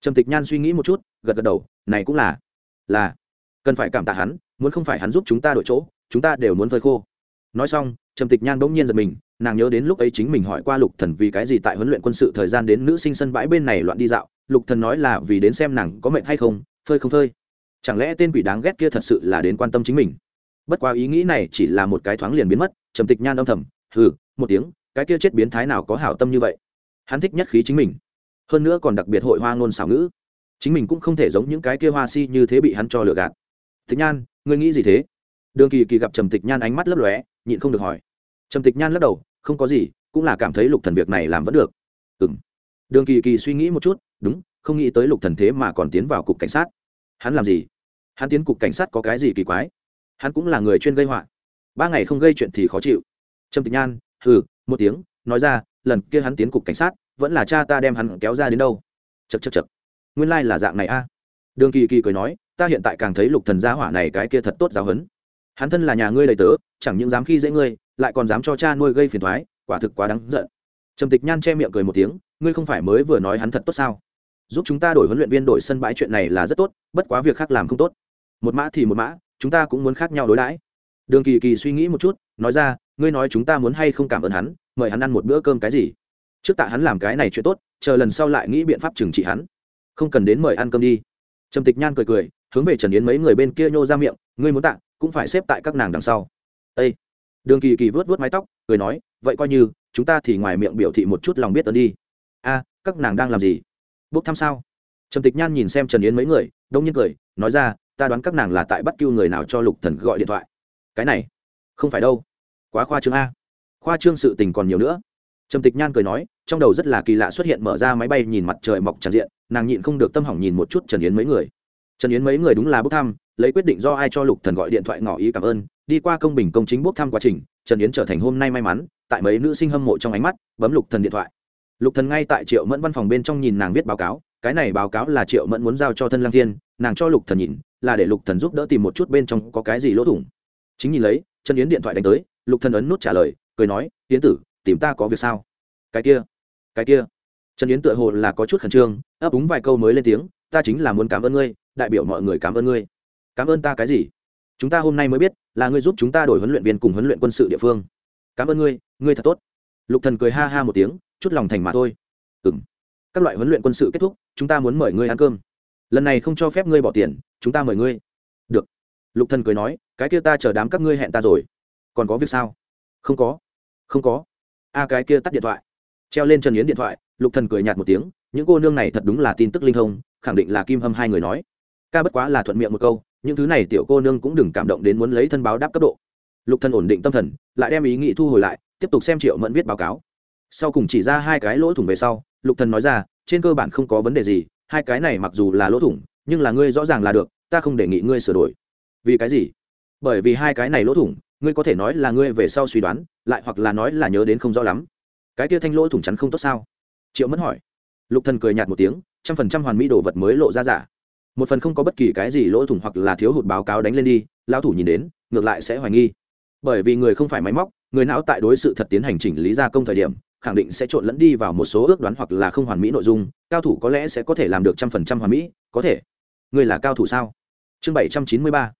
S1: Trầm tịch nhan suy nghĩ một chút, gật gật đầu, này cũng là là, cần phải cảm tạ hắn, muốn không phải hắn giúp chúng ta đổi chỗ, chúng ta đều muốn phơi khô. Nói xong, trầm tịch nhan bỗng nhiên giật mình nàng nhớ đến lúc ấy chính mình hỏi qua lục thần vì cái gì tại huấn luyện quân sự thời gian đến nữ sinh sân bãi bên này loạn đi dạo. Lục thần nói là vì đến xem nàng có mệt hay không, phơi không phơi. Chẳng lẽ tên quỷ đáng ghét kia thật sự là đến quan tâm chính mình? Bất quá ý nghĩ này chỉ là một cái thoáng liền biến mất, trầm tịch nhan âm thầm, hừ, một tiếng, cái kia chết biến thái nào có hảo tâm như vậy? Hắn thích nhất khí chính mình. Hơn nữa còn đặc biệt hội hoa ngôn xảo ngữ. Chính mình cũng không thể giống những cái kia hoa si như thế bị hắn cho lừa gạt. Tịch nhan, ngươi nghĩ gì thế? Đường kỳ kỳ gặp trầm tịch nhan ánh mắt lấp lóe, nhịn không được hỏi. Trầm tịch nhan lắc đầu không có gì, cũng là cảm thấy lục thần việc này làm vẫn được. Ừm. Đường kỳ kỳ suy nghĩ một chút, đúng, không nghĩ tới lục thần thế mà còn tiến vào cục cảnh sát. Hắn làm gì? Hắn tiến cục cảnh sát có cái gì kỳ quái? Hắn cũng là người chuyên gây họa. Ba ngày không gây chuyện thì khó chịu. Trầm tịch nhan, hừ, một tiếng, nói ra, lần kia hắn tiến cục cảnh sát, vẫn là cha ta đem hắn kéo ra đến đâu? Chật chật chật nguyên lai là dạng này a. Đường kỳ kỳ cười nói, ta hiện tại càng thấy lục thần gia hỏa này cái kia thật tốt giáo hấn hắn thân là nhà ngươi đầy tớ, chẳng những dám khi dễ ngươi lại còn dám cho cha nuôi gây phiền thoái, quả thực quá đáng giận. Trầm tịch nhan che miệng cười một tiếng, ngươi không phải mới vừa nói hắn thật tốt sao? Giúp chúng ta đổi huấn luyện viên đổi sân bãi chuyện này là rất tốt, bất quá việc khác làm không tốt. Một mã thì một mã, chúng ta cũng muốn khác nhau đối đãi. Đường kỳ kỳ suy nghĩ một chút, nói ra, ngươi nói chúng ta muốn hay không cảm ơn hắn, mời hắn ăn một bữa cơm cái gì? Trước tạ hắn làm cái này chuyện tốt, chờ lần sau lại nghĩ biện pháp trừng trị hắn. Không cần đến mời ăn cơm đi. Trầm tịch nhan cười cười, hướng về trần yến mấy người bên kia nhô ra miệng, ngươi muốn tạ, cũng phải xếp tại các nàng đằng sau. Ê! Đường kỳ kỳ vớt vớt mái tóc, cười nói, vậy coi như, chúng ta thì ngoài miệng biểu thị một chút lòng biết ơn đi. A, các nàng đang làm gì? Bốc thăm sao? Trầm tịch nhan nhìn xem trần yến mấy người, đông nhiên cười, nói ra, ta đoán các nàng là tại bắt cưu người nào cho lục thần gọi điện thoại. Cái này, không phải đâu. Quá khoa trương a. Khoa trương sự tình còn nhiều nữa. Trầm tịch nhan cười nói, trong đầu rất là kỳ lạ xuất hiện mở ra máy bay nhìn mặt trời mọc tràn diện, nàng nhịn không được tâm hỏng nhìn một chút trần yến mấy người. Trần yến mấy người đúng là bốc thăm, lấy quyết định do ai cho lục thần gọi điện thoại ngỏ ý cảm ơn đi qua công bình công chính bốc thăm quá trình, trần yến trở thành hôm nay may mắn, tại mấy nữ sinh hâm mộ trong ánh mắt, bấm lục thần điện thoại. Lục thần ngay tại triệu mẫn văn phòng bên trong nhìn nàng viết báo cáo, cái này báo cáo là triệu mẫn muốn giao cho thân lang thiên, nàng cho lục thần nhìn, là để lục thần giúp đỡ tìm một chút bên trong có cái gì lỗ thủng. Chính nhìn lấy, trần yến điện thoại đánh tới, lục thần ấn nút trả lời, cười nói, yến tử, tìm ta có việc sao? Cái kia cái kia. Trần yến tựa hồ là có chút khẩn trương, ấp úng vài câu mới lên tiếng, ta chính là muốn cảm ơn ngươi, đại biểu mọi người cảm ơn ngươi. Cảm ơn ta cái gì? Chúng ta hôm nay mới biết là ngươi giúp chúng ta đổi huấn luyện viên cùng huấn luyện quân sự địa phương. Cảm ơn ngươi ngươi thật tốt. Lục thần cười ha ha một tiếng, chút lòng thành mà thôi. Ừm. Các loại huấn luyện quân sự kết thúc, chúng ta muốn mời ngươi ăn cơm. Lần này không cho phép ngươi bỏ tiền, chúng ta mời ngươi. Được. Lục thần cười nói, cái kia ta chờ đám các ngươi hẹn ta rồi. Còn có việc sao? Không có. Không có. A, cái kia tắt điện thoại. Treo lên trần yến điện thoại, lục thần cười nhạt một tiếng, những cô nương này thật đúng là tin tức linh thông, khẳng định là kim hâm hai người nói. Ca bất quá là thuận miệng một câu những thứ này tiểu cô nương cũng đừng cảm động đến muốn lấy thân báo đáp cấp độ. Lục thần ổn định tâm thần, lại đem ý nghĩ thu hồi lại, tiếp tục xem triệu mẫn viết báo cáo. Sau cùng chỉ ra hai cái lỗ thủng về sau, lục thần nói ra, trên cơ bản không có vấn đề gì, hai cái này mặc dù là lỗ thủng, nhưng là ngươi rõ ràng là được, ta không đề nghị ngươi sửa đổi. Vì cái gì? Bởi vì hai cái này lỗ thủng, ngươi có thể nói là ngươi về sau suy đoán, lại hoặc là nói là nhớ đến không rõ lắm. Cái kia thanh lỗ thủng chắn không tốt sao? Triệu mẫn hỏi. Lục thần cười nhạt một tiếng, trăm phần trăm hoàn mỹ đồ vật mới lộ ra giả một phần không có bất kỳ cái gì lỗ thủng hoặc là thiếu hụt báo cáo đánh lên đi lao thủ nhìn đến, ngược lại sẽ hoài nghi. Bởi vì người không phải máy móc, người não tại đối sự thật tiến hành chỉnh lý gia công thời điểm, khẳng định sẽ trộn lẫn đi vào một số ước đoán hoặc là không hoàn mỹ nội dung, cao thủ có lẽ sẽ có thể làm được trăm phần trăm hoàn mỹ, có thể. Người là cao thủ sao? Chương bảy trăm chín mươi ba.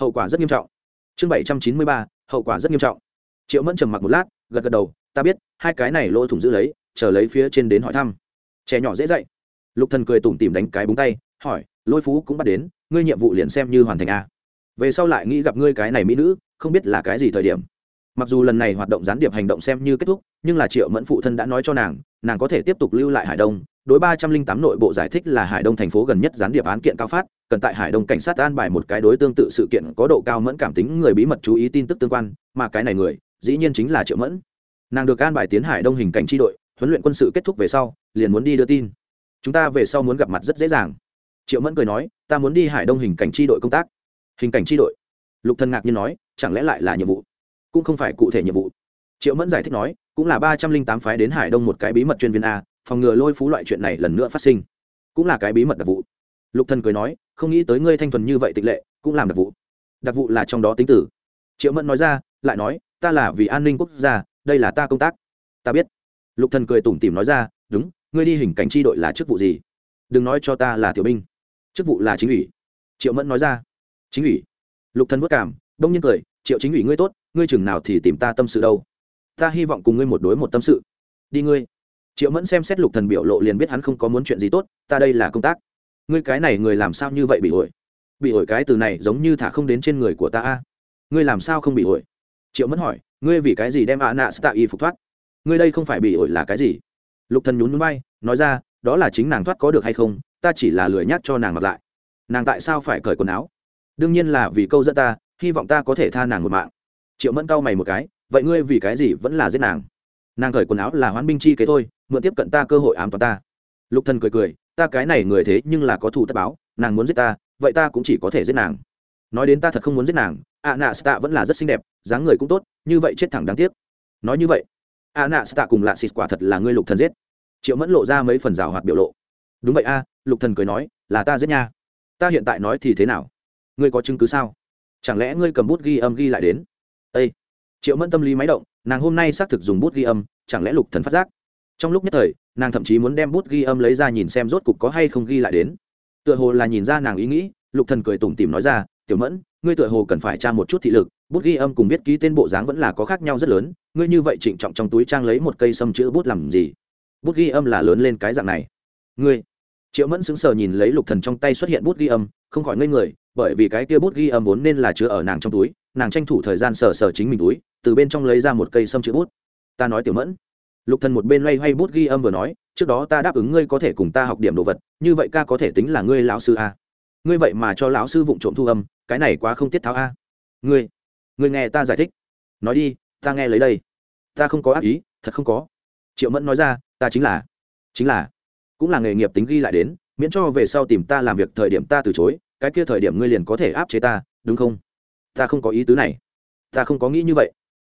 S1: Hậu quả rất nghiêm trọng. Chương bảy trăm chín mươi ba, hậu quả rất nghiêm trọng. Triệu mẫn trầm mặc một lát, gật gật đầu, ta biết, hai cái này lỗ thủng giữ lấy, chờ lấy phía trên đến hỏi thăm. Trẻ nhỏ dễ dạy. Lục thần cười tủm tỉm đánh cái búng tay, hỏi lôi phú cũng bắt đến, ngươi nhiệm vụ liền xem như hoàn thành a về sau lại nghĩ gặp ngươi cái này mỹ nữ, không biết là cái gì thời điểm. Mặc dù lần này hoạt động gián điệp hành động xem như kết thúc, nhưng là triệu mẫn phụ thân đã nói cho nàng nàng có thể tiếp tục lưu lại hải đông. Đối ba trăm linh tám nội bộ giải thích là hải đông thành phố gần nhất gián điệp án kiện cao phát, cần tại hải đông cảnh sát an bài một cái đối tương tự sự kiện có độ cao mẫn cảm tính người bí mật chú ý tin tức tương quan, mà cái này người, dĩ nhiên chính là triệu mẫn. Nàng được an bài tiến hải đông hình cảnh tri đội, huấn luyện quân sự kết thúc về sau, liền muốn đi đưa tin. Chúng ta về sau muốn gặp mặt rất dễ dàng triệu mẫn cười nói, ta muốn đi hải đông hình cảnh tri đội công tác. Hình cảnh tri đội? Lục thần ngạc nhiên nói, chẳng lẽ lại là nhiệm vụ? Cũng không phải cụ thể nhiệm vụ. Triệu mẫn giải thích nói, cũng là ba trăm linh tám phái đến hải đông một cái bí mật chuyên viên a, phòng ngừa lôi phú loại chuyện này lần nữa phát sinh. Cũng là cái bí mật đặc vụ. Lục thần cười nói, không nghĩ tới ngươi thanh thuần như vậy tịch lệ, cũng làm đặc vụ. Đặc vụ là trong đó tính tử. Triệu mẫn nói ra, lại nói, ta là vì an ninh quốc gia, đây là ta công tác. Ta biết. Lục thần cười tủm tỉm nói ra, đúng, ngươi đi hình cảnh tri đội là chức vụ gì? Đừng nói cho ta là tiểu binh chức vụ là chính ủy. Triệu mẫn nói ra. Chính ủy. Lục thần vất cảm đông nhiên cười, triệu chính ủy ngươi tốt, ngươi chừng nào thì tìm ta tâm sự đâu? Ta hy vọng cùng ngươi một đối một tâm sự. Đi ngươi. Triệu mẫn xem xét lục thần biểu lộ liền biết hắn không có muốn chuyện gì tốt, ta đây là công tác. Ngươi cái này người làm sao như vậy bị ổi? Bị ổi cái từ này giống như thả không đến trên người của ta a. Ngươi làm sao không bị ổi? Triệu mẫn hỏi, ngươi vì cái gì đem ạ nạ tạ y phục thoát? Ngươi đây không phải bị ổi là cái gì? Lục thần nhún nhún bay nói ra, đó là chính nàng thoát có được hay không? Ta chỉ là lười nhắc cho nàng mặc lại. Nàng tại sao phải cởi quần áo? Đương nhiên là vì câu dẫn ta, hy vọng ta có thể tha nàng một mạng. Triệu mẫn cau mày một cái, vậy ngươi vì cái gì vẫn là giết nàng? Nàng cởi quần áo là hoán binh chi kế thôi, mượn tiếp cận ta cơ hội ám toán ta. Lục thần cười cười, ta cái này người thế nhưng là có thù tất báo, nàng muốn giết ta, vậy ta cũng chỉ có thể giết nàng. Nói đến ta thật không muốn giết nàng ạ nạ stạ vẫn là rất xinh đẹp, dáng người cũng tốt, như vậy chết thẳng đáng tiếc. Nói như vậy ạ nạ stạ cùng lạ xịt quả thật là ngươi lục thần giết. Triệu mẫn lộ ra mấy phần rào hoạt biểu lộ đúng vậy a lục thần cười nói là ta giết nha. Ta hiện tại nói thì thế nào? Ngươi có chứng cứ sao? Chẳng lẽ ngươi cầm bút ghi âm ghi lại đến? Ê, triệu mẫn tâm lý máy động nàng hôm nay xác thực dùng bút ghi âm chẳng lẽ lục thần phát giác? Trong lúc nhất thời nàng thậm chí muốn đem bút ghi âm lấy ra nhìn xem rốt cục có hay không ghi lại đến. Tựa hồ là nhìn ra nàng ý nghĩ lục thần cười tủm tỉm nói ra tiểu mẫn ngươi tựa hồ cần phải tra một chút thị lực bút ghi âm cùng viết ký tên bộ dáng vẫn là có khác nhau rất lớn ngươi như vậy trịnh trọng trong túi trang lấy một cây sâm chữ bút làm gì? Bút ghi âm là lớn lên cái dạng này. Ngươi triệu mẫn sững sờ nhìn lấy lục thần trong tay xuất hiện bút ghi âm, không khỏi ngây người, bởi vì cái kia bút ghi âm vốn nên là chứa ở nàng trong túi, nàng tranh thủ thời gian sờ sờ chính mình túi, từ bên trong lấy ra một cây sâm chữ bút. Ta nói tiểu mẫn. Lục thần một bên loay hoay bút ghi âm vừa nói, trước đó ta đáp ứng ngươi có thể cùng ta học điểm đồ vật, như vậy ca có thể tính là ngươi lão sư a. Ngươi vậy mà cho lão sư vụng trộm thu âm, cái này quá không tiết tháo a. Ngươi ngươi nghe ta giải thích. Nói đi, ta nghe lấy đây. Ta không có ác ý, thật không có. Triệu mẫn nói ra, ta chính là chính là cũng là nghề nghiệp tính ghi lại đến, miễn cho về sau tìm ta làm việc thời điểm ta từ chối, cái kia thời điểm ngươi liền có thể áp chế ta, đúng không? Ta không có ý tứ này. Ta không có nghĩ như vậy.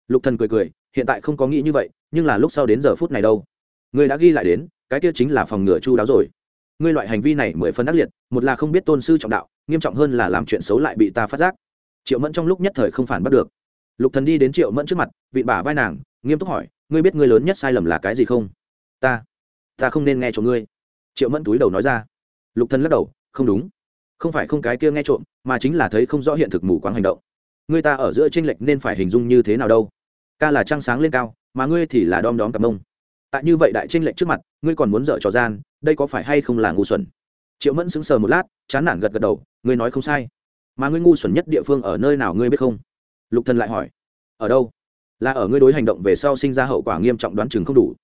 S1: Lục thần cười cười, hiện tại không có nghĩ như vậy, nhưng là lúc sau đến giờ phút này đâu. Ngươi đã ghi lại đến, cái kia chính là phòng ngừa chu đáo rồi. Ngươi loại hành vi này mười phân đắc liệt, một là không biết tôn sư trọng đạo, nghiêm trọng hơn là làm chuyện xấu lại bị ta phát giác. Triệu mẫn trong lúc nhất thời không phản bắt được. Lục thần đi đến triệu mẫn trước mặt, vịn bả vai nàng, nghiêm túc hỏi, ngươi biết ngươi lớn nhất sai lầm là cái gì không? Ta ta không nên nghe cho ngươi triệu mẫn túi đầu nói ra. Lục thần lắc đầu, không đúng. Không phải không cái kia nghe trộm, mà chính là thấy không rõ hiện thực mù quáng hành động. Người ta ở giữa tranh lệch nên phải hình dung như thế nào đâu. Ca là trăng sáng lên cao, mà ngươi thì là đom đóm cặp mông. Tại như vậy đại tranh lệch trước mặt, ngươi còn muốn dở trò gian, đây có phải hay không là ngu xuẩn? Triệu mẫn sững sờ một lát, chán nản gật gật đầu, ngươi nói không sai. Mà ngươi ngu xuẩn nhất địa phương ở nơi nào ngươi biết không? Lục thần lại hỏi. Ở đâu? Là ở ngươi đối hành động về sau sinh ra hậu quả nghiêm trọng đoán chừng không đủ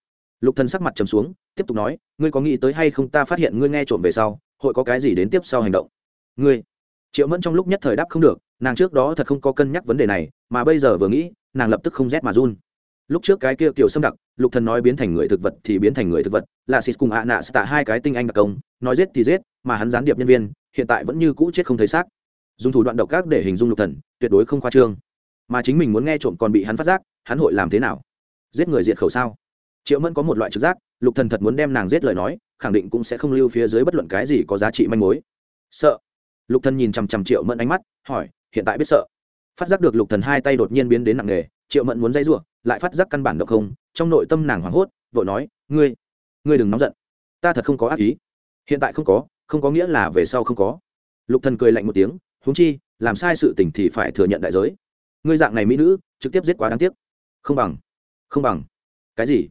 S1: lục thần sắc mặt trầm xuống, tiếp tục nói, ngươi có nghĩ tới hay không ta phát hiện ngươi nghe trộm về sau, hội có cái gì đến tiếp sau hành động? Ngươi? Triệu mẫn trong lúc nhất thời đáp không được, nàng trước đó thật không có cân nhắc vấn đề này, mà bây giờ vừa nghĩ, nàng lập tức không rét mà run. Lúc trước cái kia kiểu xâm đặc, lục thần nói biến thành người thực vật thì biến thành người thực vật, là xịt cùng ạ nạ tạ hai cái tinh anh đặc công, nói giết thì giết, mà hắn gián điệp nhân viên, hiện tại vẫn như cũ chết không thấy xác. Dùng thủ đoạn độc ác để hình dung lục thần, tuyệt đối không khoa trương. Mà chính mình muốn nghe trộm còn bị hắn phát giác, hắn hội làm thế nào? Giết người diệt khẩu sao? Triệu mẫn có một loại trực giác, lục thần thật muốn đem nàng giết lời nói, khẳng định cũng sẽ không lưu phía dưới bất luận cái gì có giá trị manh mối. Sợ. Lục thần nhìn chằm chằm triệu mẫn ánh mắt, hỏi, hiện tại biết sợ. Phát giác được lục thần hai tay đột nhiên biến đến nặng nề, triệu mẫn muốn dây rủa, lại phát giác căn bản độc không, trong nội tâm nàng hoảng hốt, vội nói, ngươi ngươi đừng nóng giận. Ta thật không có ác ý. Hiện tại không có không có nghĩa là về sau không có. Lục thần cười lạnh một tiếng, huống chi, làm sai sự tình thì phải thừa nhận đại giới. Ngươi dạng này mỹ nữ, trực tiếp giết quá đáng tiếc. Không bằng không bằng. Cái gì?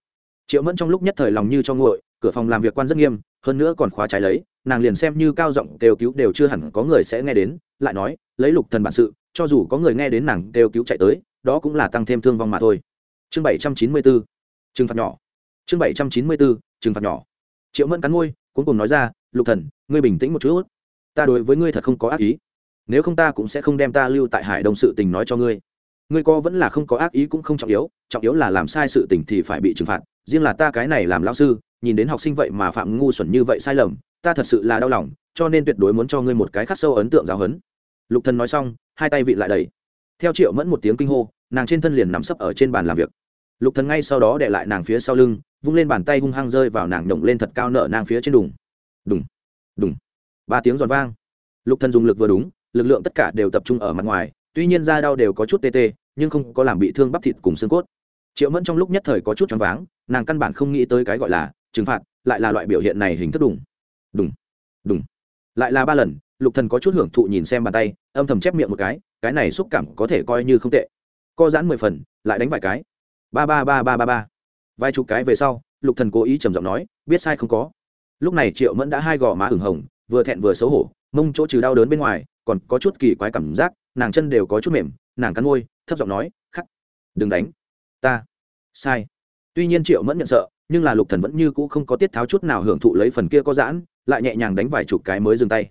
S1: Triệu mẫn trong lúc nhất thời lòng như cho nguội, cửa phòng làm việc quan rất nghiêm, hơn nữa còn khóa trái lấy, nàng liền xem như cao giọng kêu cứu đều chưa hẳn có người sẽ nghe đến, lại nói, lấy lục thần bản sự, cho dù có người nghe đến nàng kêu cứu chạy tới, đó cũng là tăng thêm thương vong mà thôi. Chương bảy trăm chín mươi bốn trừng phạt nhỏ. Chương bảy trăm chín mươi bốn trừng phạt nhỏ. Triệu mẫn cắn ngôi cuối cùng nói ra, lục thần, ngươi bình tĩnh một chút. Ta đối với ngươi thật không có ác ý. Nếu không ta cũng sẽ không đem ta lưu tại hải đông sự tình nói cho ngươi. Ngươi có vẫn là không có ác ý cũng không trọng yếu trọng yếu là làm sai sự tình thì phải bị trừng phạt riêng là ta cái này làm lao sư, nhìn đến học sinh vậy mà phạm ngu xuẩn như vậy sai lầm, ta thật sự là đau lòng, cho nên tuyệt đối muốn cho ngươi một cái khắc sâu ấn tượng giáo huấn. Lục thần nói xong, hai tay vị lại đầy. Theo triệu mẫn một tiếng kinh hô, nàng trên thân liền nằm sấp ở trên bàn làm việc. Lục thần ngay sau đó để lại nàng phía sau lưng, vung lên bàn tay hung hăng rơi vào nàng nhổng lên thật cao nợ nàng phía trên đùng. Đùng đùng. Ba tiếng giòn vang. Lục thần dùng lực vừa đúng, lực lượng tất cả đều tập trung ở mặt ngoài, tuy nhiên da đau đều có chút tê tê, nhưng không có làm bị thương bắp thịt cùng xương cốt. Triệu mẫn trong lúc nhất thời có chút choáng váng nàng căn bản không nghĩ tới cái gọi là trừng phạt, lại là loại biểu hiện này hình thức đùng. Đùng đùng. Lại là ba lần, lục thần có chút hưởng thụ nhìn xem bàn tay, âm thầm chép miệng một cái cái này xúc cảm có thể coi như không tệ. Co giãn mười phần, lại đánh vài cái. Ba ba ba ba ba ba. Vài chục cái về sau, lục thần cố ý trầm giọng nói, biết sai không có. Lúc này triệu mẫn đã hai gò má ửng hồng, vừa thẹn vừa xấu hổ, mông chỗ trừ đau đớn bên ngoài, còn có chút kỳ quái cảm giác, nàng chân đều có chút mềm, nàng cắn môi, thấp giọng nói, khắc, đừng đánh. Ta, sai tuy nhiên triệu mẫn nhận sợ, nhưng là lục thần vẫn như cũ không có tiết tháo chút nào hưởng thụ lấy phần kia có giãn, lại nhẹ nhàng đánh vài chục cái mới dừng tay.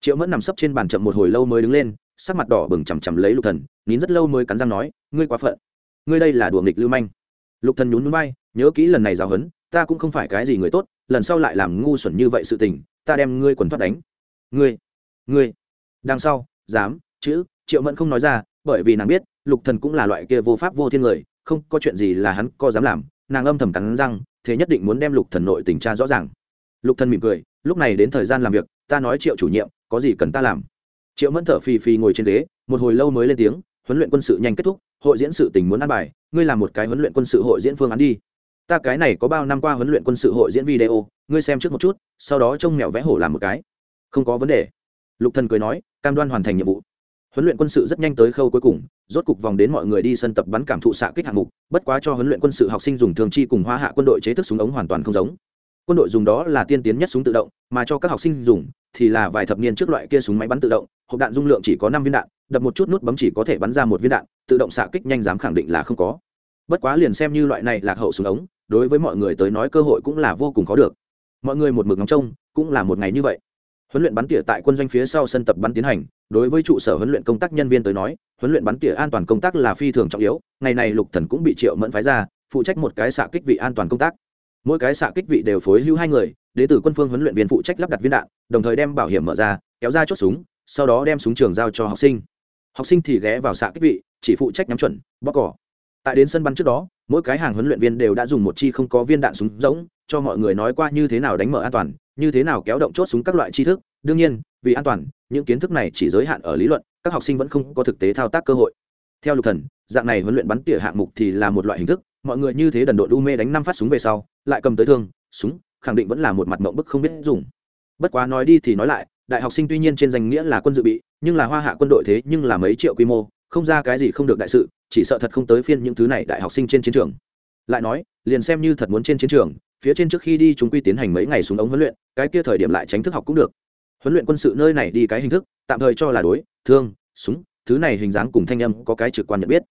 S1: Triệu mẫn nằm sấp trên bàn chậm một hồi lâu mới đứng lên, sắc mặt đỏ bừng chằm chằm lấy lục thần, nín rất lâu mới cắn răng nói, ngươi quá phận. Ngươi đây là đùa nghịch lưu manh. Lục thần nhún núi bay nhớ kỹ lần này giáo huấn, ta cũng không phải cái gì người tốt, lần sau lại làm ngu xuẩn như vậy sự tình, ta đem ngươi quần thoát đánh. Ngươi ngươi. Đằng sau, dám, chữ, triệu mẫn không nói ra, bởi vì nàng biết, lục thần cũng là loại kia vô pháp vô thiên người, không có chuyện gì là hắn có dám làm nàng âm thầm cắn răng, thế nhất định muốn đem lục thần nội tình tra rõ ràng. Lục thần mỉm cười, lúc này đến thời gian làm việc, ta nói triệu chủ nhiệm, có gì cần ta làm? Triệu mẫn thở phì phì ngồi trên ghế, một hồi lâu mới lên tiếng, huấn luyện quân sự nhanh kết thúc, hội diễn sự tình muốn ăn bài, ngươi làm một cái huấn luyện quân sự hội diễn phương án đi. Ta cái này có bao năm qua huấn luyện quân sự hội diễn video, ngươi xem trước một chút, sau đó trông mèo vẽ hổ làm một cái. Không có vấn đề. Lục thần cười nói, cam đoan hoàn thành nhiệm vụ huấn luyện quân sự rất nhanh tới khâu cuối cùng, rốt cục vòng đến mọi người đi sân tập bắn cảm thụ xạ kích hạng mục, bất quá cho huấn luyện quân sự học sinh dùng thường chi cùng hoa hạ quân đội chế thức súng ống hoàn toàn không giống. Quân đội dùng đó là tiên tiến nhất súng tự động, mà cho các học sinh dùng thì là vài thập niên trước loại kia súng máy bắn tự động, hộp đạn dung lượng chỉ có năm viên đạn, đập một chút nút bấm chỉ có thể bắn ra một viên đạn, tự động xạ kích nhanh dám khẳng định là không có. Bất quá liền xem như loại này lạc hậu súng ống, đối với mọi người tới nói cơ hội cũng là vô cùng khó được. Mọi người một mực ngóng trông, cũng là một ngày như vậy huấn luyện bắn tỉa tại quân doanh phía sau sân tập bắn tiến hành. Đối với trụ sở huấn luyện công tác nhân viên tới nói, huấn luyện bắn tỉa an toàn công tác là phi thường trọng yếu, ngày này lục thần cũng bị triệu mẫn phái ra, phụ trách một cái xạ kích vị an toàn công tác. Mỗi cái xạ kích vị đều phối hữu hai người đến từ quân phương huấn luyện viên phụ trách lắp đặt viên đạn, đồng thời đem bảo hiểm mở ra, kéo ra chốt súng, sau đó đem súng trường giao cho học sinh. Học sinh thì ghé vào xạ kích vị, chỉ phụ trách nhắm chuẩn, bóc cỏ. Tại đến sân bắn trước đó, mỗi cái hàng huấn luyện viên đều đã dùng một chi không có viên đạn súng rỗng, cho mọi người nói qua như thế nào đánh mở an toàn như thế nào kéo động chốt súng các loại tri thức, đương nhiên, vì an toàn, những kiến thức này chỉ giới hạn ở lý luận, các học sinh vẫn không có thực tế thao tác cơ hội. Theo lục thần, dạng này huấn luyện bắn tỉa hạng mục thì là một loại hình thức, mọi người như thế đần độn đu mê đánh năm phát súng về sau, lại cầm tới thương, súng, khẳng định vẫn là một mặt mộng bức không biết dùng. Bất quá nói đi thì nói lại, đại học sinh tuy nhiên trên danh nghĩa là quân dự bị, nhưng là hoa hạ quân đội thế nhưng là mấy triệu quy mô, không ra cái gì không được đại sự, chỉ sợ thật không tới phiên những thứ này đại học sinh trên chiến trường. Lại nói, liền xem như thật muốn trên chiến trường phía trên trước khi đi chúng quy tiến hành mấy ngày xuống ống huấn luyện, cái kia thời điểm lại tránh thức học cũng được. Huấn luyện quân sự nơi này đi cái hình thức, tạm thời cho là đối, thương, súng, thứ này hình dáng cùng thanh âm có cái trực quan nhận biết.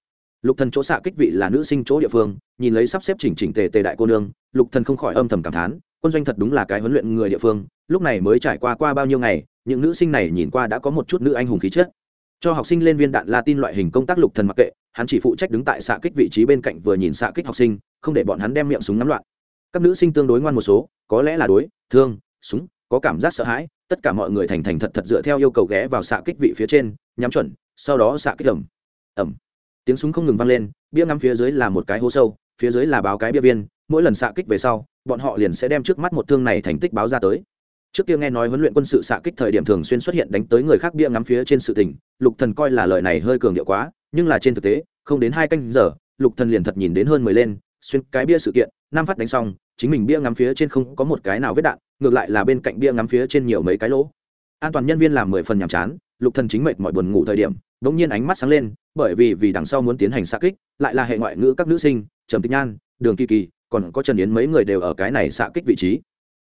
S1: Lục thần chỗ xạ kích vị là nữ sinh chỗ địa phương, nhìn lấy sắp xếp chỉnh chỉnh tề tề đại cô nương, lục thần không khỏi âm thầm cảm thán, quân doanh thật đúng là cái huấn luyện người địa phương, lúc này mới trải qua qua bao nhiêu ngày, những nữ sinh này nhìn qua đã có một chút nữ anh hùng khí chất. Cho học sinh lên viên đạn latin loại hình công tác lục thần mặc kệ, hắn chỉ phụ trách đứng tại xạ kích vị trí bên cạnh vừa nhìn xạ kích học sinh, không để bọn hắn đem miệng súng nắm loạn các nữ sinh tương đối ngoan một số, có lẽ là đối, thương, súng, có cảm giác sợ hãi, tất cả mọi người thành thành thật thật dựa theo yêu cầu ghé vào xạ kích vị phía trên, nhắm chuẩn, sau đó xạ kích ẩm ẩm tiếng súng không ngừng vang lên, bia ngắm phía dưới là một cái hố sâu, phía dưới là báo cái bia viên, mỗi lần xạ kích về sau, bọn họ liền sẽ đem trước mắt một thương này thành tích báo ra tới. Trước kia nghe nói huấn luyện quân sự xạ kích thời điểm thường xuyên xuất hiện đánh tới người khác bia ngắm phía trên sự tình, lục thần coi là lời này hơi cường điệu quá, nhưng là trên thực tế, không đến hai canh giờ, lục thần liền thật nhìn đến hơn mười lên, xuyên cái bia sự kiện, năm phát đánh xong chính mình bia ngắm phía trên không có một cái nào vết đạn, ngược lại là bên cạnh bia ngắm phía trên nhiều mấy cái lỗ. An toàn nhân viên làm mười phần nhàm chán, lục thần chính mệt mọi buồn ngủ thời điểm đống nhiên ánh mắt sáng lên, bởi vì vì đằng sau muốn tiến hành xạ kích, lại là hệ ngoại ngữ các nữ sinh, trầm tịch nhan, đường kỳ kỳ, còn có trần yến mấy người đều ở cái này xạ kích vị trí.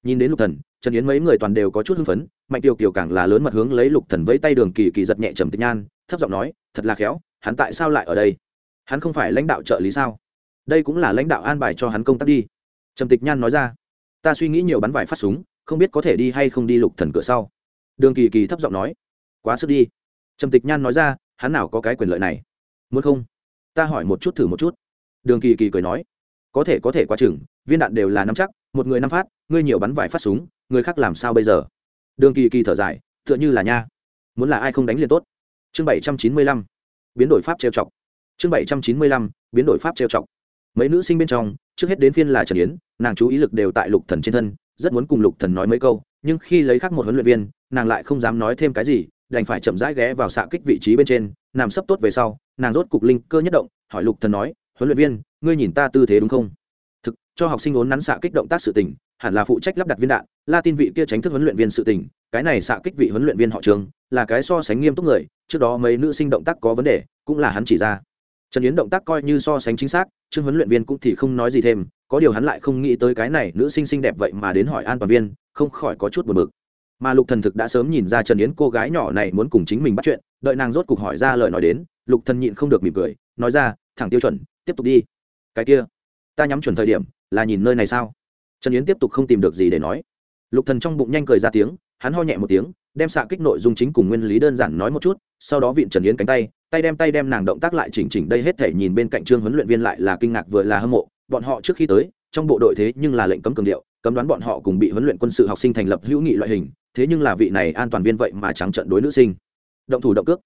S1: Nhìn đến lục thần, trần yến mấy người toàn đều có chút hưng phấn, mạnh tiêu kiều càng là lớn mặt hướng lấy lục thần vẫy tay đường kỳ kỳ giật nhẹ trầm tịch nhan, thấp giọng nói, thật là khéo, hắn tại sao lại ở đây? Hắn không phải lãnh đạo trợ lý sao? Đây cũng là lãnh đạo an bài cho hắn công tác đi trầm tịch nhan nói ra, ta suy nghĩ nhiều bắn vải phát súng, không biết có thể đi hay không đi lục thần cửa sau. Đường kỳ kỳ thấp giọng nói, quá sức đi. Trầm tịch nhan nói ra, hắn nào có cái quyền lợi này? Muốn không? Ta hỏi một chút thử một chút. Đường kỳ kỳ cười nói, có thể có thể quá chừng, viên đạn đều là năm chắc, một người năm phát, ngươi nhiều bắn vải phát súng, người khác làm sao bây giờ? Đường kỳ kỳ thở dài, tựa như là nha, muốn là ai không đánh liền tốt. Chương bảy trăm chín mươi lăm, biến đổi pháp trêu chọc. Chương bảy trăm chín mươi lăm, biến đổi pháp trêu chọc. Mấy nữ sinh bên trong, trước hết đến phiên là trần yến nàng chú ý lực đều tại lục thần trên thân, rất muốn cùng lục thần nói mấy câu, nhưng khi lấy khác một huấn luyện viên, nàng lại không dám nói thêm cái gì, đành phải chậm rãi ghé vào xạ kích vị trí bên trên, nằm sấp tốt về sau, nàng rốt cục linh cơ nhất động, hỏi lục thần nói, huấn luyện viên, ngươi nhìn ta tư thế đúng không? Thực, cho học sinh uốn nắn xạ kích động tác sự tình, hẳn là phụ trách lắp đặt viên đạn la tin vị kia tránh thức huấn luyện viên sự tình, cái này xạ kích vị huấn luyện viên họ trường, là cái so sánh nghiêm túc người, trước đó mấy nữ sinh động tác có vấn đề, cũng là hắn chỉ ra. Trần yến động tác coi như so sánh chính xác, trương huấn luyện viên cũng thì không nói gì thêm có điều hắn lại không nghĩ tới cái này nữ sinh xinh đẹp vậy mà đến hỏi an toàn viên, không khỏi có chút buồn bực. Mà lục thần thực đã sớm nhìn ra trần yến cô gái nhỏ này muốn cùng chính mình bắt chuyện, đợi nàng rốt cục hỏi ra lời nói đến, lục thần nhịn không được mỉm cười, nói ra, thẳng tiêu chuẩn, tiếp tục đi. Cái kia, ta nhắm chuẩn thời điểm, là nhìn nơi này sao? Trần yến tiếp tục không tìm được gì để nói. Lục thần trong bụng nhanh cười ra tiếng, hắn ho nhẹ một tiếng, đem xạ kích nội dung chính cùng nguyên lý đơn giản nói một chút, sau đó viện trần yến cánh tay tay đem tay đem nàng động tác lại chỉnh chỉnh đây hết thể nhìn bên cạnh trương huấn luyện viên lại là kinh ngạc vừa là hâm mộ bọn họ trước khi tới, trong bộ đội thế nhưng là lệnh cấm cường điệu, cấm đoán bọn họ cùng bị huấn luyện quân sự học sinh thành lập hữu nghị loại hình, thế nhưng là vị này an toàn viên vậy mà trắng trận đối nữ sinh. Động thủ động cước.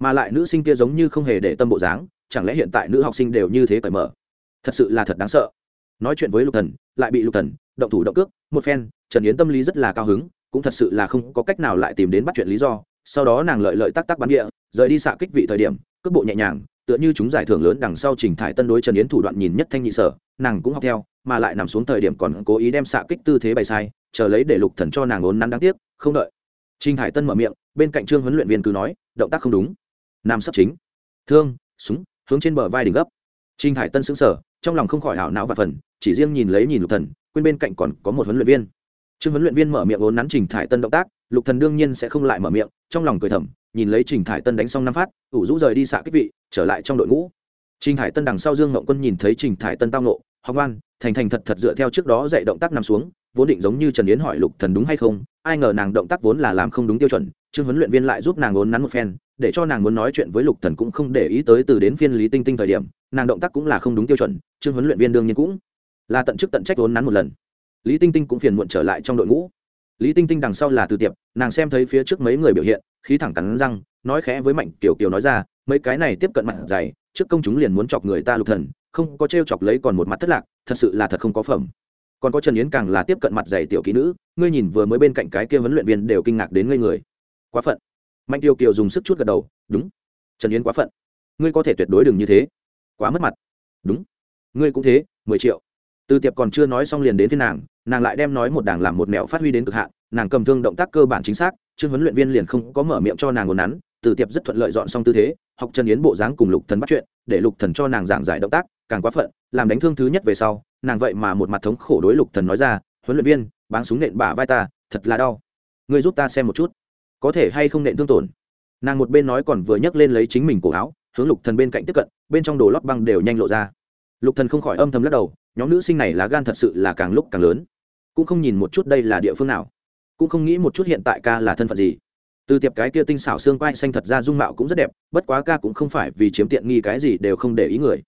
S1: Mà lại nữ sinh kia giống như không hề để tâm bộ dáng, chẳng lẽ hiện tại nữ học sinh đều như thế cởi mở? Thật sự là thật đáng sợ. Nói chuyện với lục thần, lại bị lục thần động thủ động cước, một phen, trần yến tâm lý rất là cao hứng, cũng thật sự là không có cách nào lại tìm đến bắt chuyện lý do. Sau đó nàng lợi lợi tắc tắc bắn địa, rời đi xạ kích vị thời điểm, cước bộ nhẹ nhàng tựa như chúng giải thưởng lớn đằng sau trình thải tân đối trần yến thủ đoạn nhìn nhất thanh nhị sở, nàng cũng học theo, mà lại nằm xuống thời điểm còn cố ý đem xạ kích tư thế bày sai, chờ lấy để lục thần cho nàng ốn nắn đáng tiếc, không đợi. Trình thải tân mở miệng, bên cạnh trương huấn luyện viên cứ nói, động tác không đúng. Nam sắp chính. Thương, súng, hướng trên bờ vai đỉnh gấp. Trình thải tân sững sờ, trong lòng không khỏi hảo não và phần, chỉ riêng nhìn lấy nhìn lục thần, quên bên cạnh còn có một huấn luyện viên. Trương huấn luyện viên mở miệng ốn nắn trình thải tân động tác, lục thần đương nhiên sẽ không lại mở miệng, trong lòng cười thầm nhìn lấy trình thải tân đánh xong năm phát, ủ rũ rời đi xạ kích vị, trở lại trong đội ngũ. Trình thải tân đằng sau dương ngộng quân nhìn thấy trình thải tân tao nộ học ngoan thành thành thật thật dựa theo trước đó dạy động tác nằm xuống, vốn định giống như trần yến hỏi lục thần đúng hay không, ai ngờ nàng động tác vốn là làm không đúng tiêu chuẩn, trương huấn luyện viên lại giúp nàng ốn nắn một phen, để cho nàng muốn nói chuyện với lục thần cũng không để ý tới từ đến phiên lý tinh tinh thời điểm, nàng động tác cũng là không đúng tiêu chuẩn, trương huấn luyện viên đương nhiên cũng là tận chức tận trách ốn nắn một lần. Lý tinh tinh cũng phiền muộn trở lại trong đội ngũ lý tinh tinh đằng sau là từ tiệp, nàng xem thấy phía trước mấy người biểu hiện, khí thẳng cắn răng, nói khẽ với mạnh kiểu kiểu nói ra, mấy cái này tiếp cận mặt dày, trước công chúng liền muốn chọc người ta lục thần, không có t chọc lấy còn một mặt thất lạc, thật sự là thật không có phẩm. Còn có trần yến càng là tiếp cận mặt dày tiểu kỹ nữ, ngươi nhìn vừa mới bên cạnh cái kia huấn luyện viên đều kinh ngạc đến ngây người. Quá phận. Mạnh tiêu kiều dùng sức chút gật đầu, đúng. Trần yến quá phận. Ngươi có thể tuyệt đối đừng như thế. Quá mất mặt. Đúng. Ngươi cũng thế, mười triệu từ tiệp còn chưa nói xong liền đến phía nàng nàng lại đem nói một đảng làm một mẹo phát huy đến cực hạn, nàng cầm thương động tác cơ bản chính xác, trương huấn luyện viên liền không có mở miệng cho nàng ngồn nắn từ tiệp rất thuận lợi dọn xong tư thế, học trần yến bộ dáng cùng lục thần bắt chuyện, để lục thần cho nàng giảng giải động tác, càng quá phận, làm đánh thương thứ nhất về sau, nàng vậy mà một mặt thống khổ đối lục thần nói ra, huấn luyện viên, báng súng nện bả vai ta, thật là đau. Ngươi giúp ta xem một chút, có thể hay không nện thương tổn? Nàng một bên nói còn vừa nhấc lên lấy chính mình cổ áo, hướng lục thần bên cạnh tiếp cận, bên trong đồ lót băng đều nhanh lộ ra lục thần không khỏi âm thầm lắc đầu, nhóm nữ sinh này lá gan thật sự là càng lúc càng lớn. Cũng không nhìn một chút đây là địa phương nào. Cũng không nghĩ một chút hiện tại ca là thân phận gì. Từ tiệp cái kia tinh xảo xương quai xanh thật ra dung mạo cũng rất đẹp, bất quá ca cũng không phải vì chiếm tiện nghi cái gì đều không để ý người.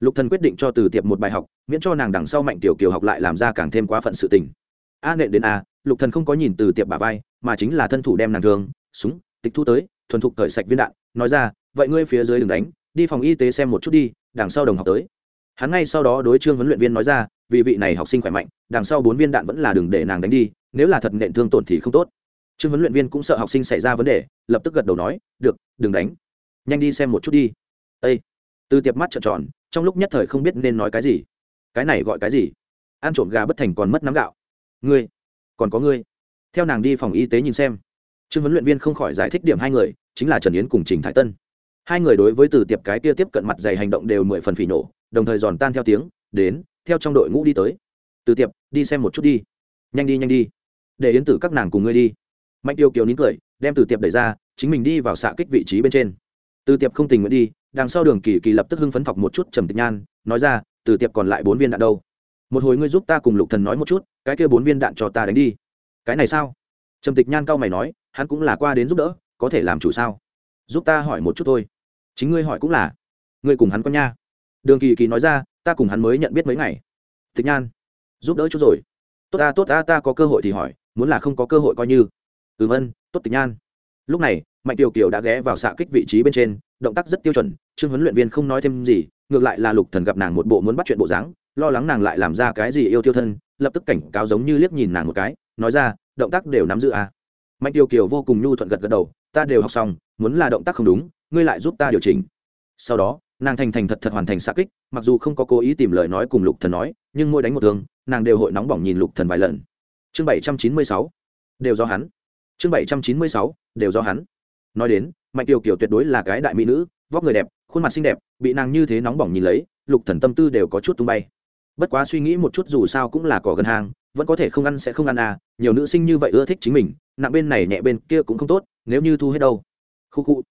S1: Lục thần quyết định cho từ tiệp một bài học, miễn cho nàng đằng sau mạnh tiểu kiều học lại làm ra càng thêm quá phận sự tình. A nện đến a, lục thần không có nhìn từ tiệp bà vai, mà chính là thân thủ đem nàng thương, súng, tịch thu tới, thuần thục cởi sạch viên đạn, nói ra, vậy ngươi phía dưới đừng đánh, đi phòng y tế xem một chút đi, đằng sau đồng học tới hắn ngay sau đó đối trương huấn luyện viên nói ra, vì vị này học sinh khỏe mạnh, đằng sau bốn viên đạn vẫn là đừng để nàng đánh đi, nếu là thật nện thương tổn thì không tốt. Trương huấn luyện viên cũng sợ học sinh xảy ra vấn đề, lập tức gật đầu nói, được, đừng đánh. Nhanh đi xem một chút đi. Â từ tiệp mắt trợn tròn, trong lúc nhất thời không biết nên nói cái gì. Cái này gọi cái gì? Ăn trộm gà bất thành còn mất nắm gạo. Ngươi, còn có ngươi. Theo nàng đi phòng y tế nhìn xem, trương huấn luyện viên không khỏi giải thích điểm hai người, chính là trần yến cùng trình thái tân. Hai người đối với từ tiệp cái kia tiếp cận mặt dày hành động đều mười phần phỉ nổ đồng thời giòn tan theo tiếng, đến, theo trong đội ngũ đi tới. Từ tiệp, đi xem một chút đi. Nhanh đi nhanh đi. Để yến tử các nàng cùng ngươi đi. Mạnh tiêu kiều nín cười, đem từ tiệp đẩy ra, chính mình đi vào xạ kích vị trí bên trên. Từ tiệp không tình nguyện đi, đằng sau đường kỳ kỳ lập tức hưng phấn thọc một chút trầm tịch nhan, nói ra, từ tiệp còn lại bốn viên đạn đâu? Một hồi ngươi giúp ta cùng lục thần nói một chút, cái kia bốn viên đạn cho ta đánh đi. Cái này sao? Trầm tịch nhan cao mày nói, hắn cũng là qua đến giúp đỡ, có thể làm chủ sao? Giúp ta hỏi một chút thôi. Chính ngươi hỏi cũng là. Ngươi cùng hắn có nha đường kỳ kỳ nói ra, ta cùng hắn mới nhận biết mấy ngày. Tịch nhan, giúp đỡ chút rồi. Tốt ta tốt ta ta có cơ hội thì hỏi, muốn là không có cơ hội coi như. Ừm ân tốt tịch nhan. Lúc này, mạnh tiểu kiều đã ghé vào xạ kích vị trí bên trên, động tác rất tiêu chuẩn, trương huấn luyện viên không nói thêm gì, ngược lại là lục thần gặp nàng một bộ muốn bắt chuyện bộ dáng, lo lắng nàng lại làm ra cái gì yêu tiêu thân, lập tức cảnh cáo giống như liếc nhìn nàng một cái, nói ra, động tác đều nắm giữ à. mạnh tiểu kiều vô cùng nhu thuận gật gật đầu, ta đều học xong, muốn là động tác không đúng, ngươi lại giúp ta điều chỉnh. Sau đó nàng thành thành thật thật hoàn thành xạ kích, mặc dù không có cố ý tìm lời nói cùng lục thần nói, nhưng mỗi đánh một thương, nàng đều hội nóng bỏng nhìn lục thần vài lần. Chương bảy trăm chín mươi sáu, đều do hắn. Chương bảy trăm chín mươi sáu, đều do hắn. Nói đến, mạnh tiểu kiều tuyệt đối là cái đại mỹ nữ, vóc người đẹp, khuôn mặt xinh đẹp, bị nàng như thế nóng bỏng nhìn lấy, lục thần tâm tư đều có chút tung bay. Bất quá suy nghĩ một chút dù sao cũng là cỏ gần hàng, vẫn có thể không ăn sẽ không ăn à nhiều nữ sinh như vậy ưa thích chính mình, nặng bên này nhẹ bên kia cũng không tốt, nếu như thu hết đâu. Khu khu.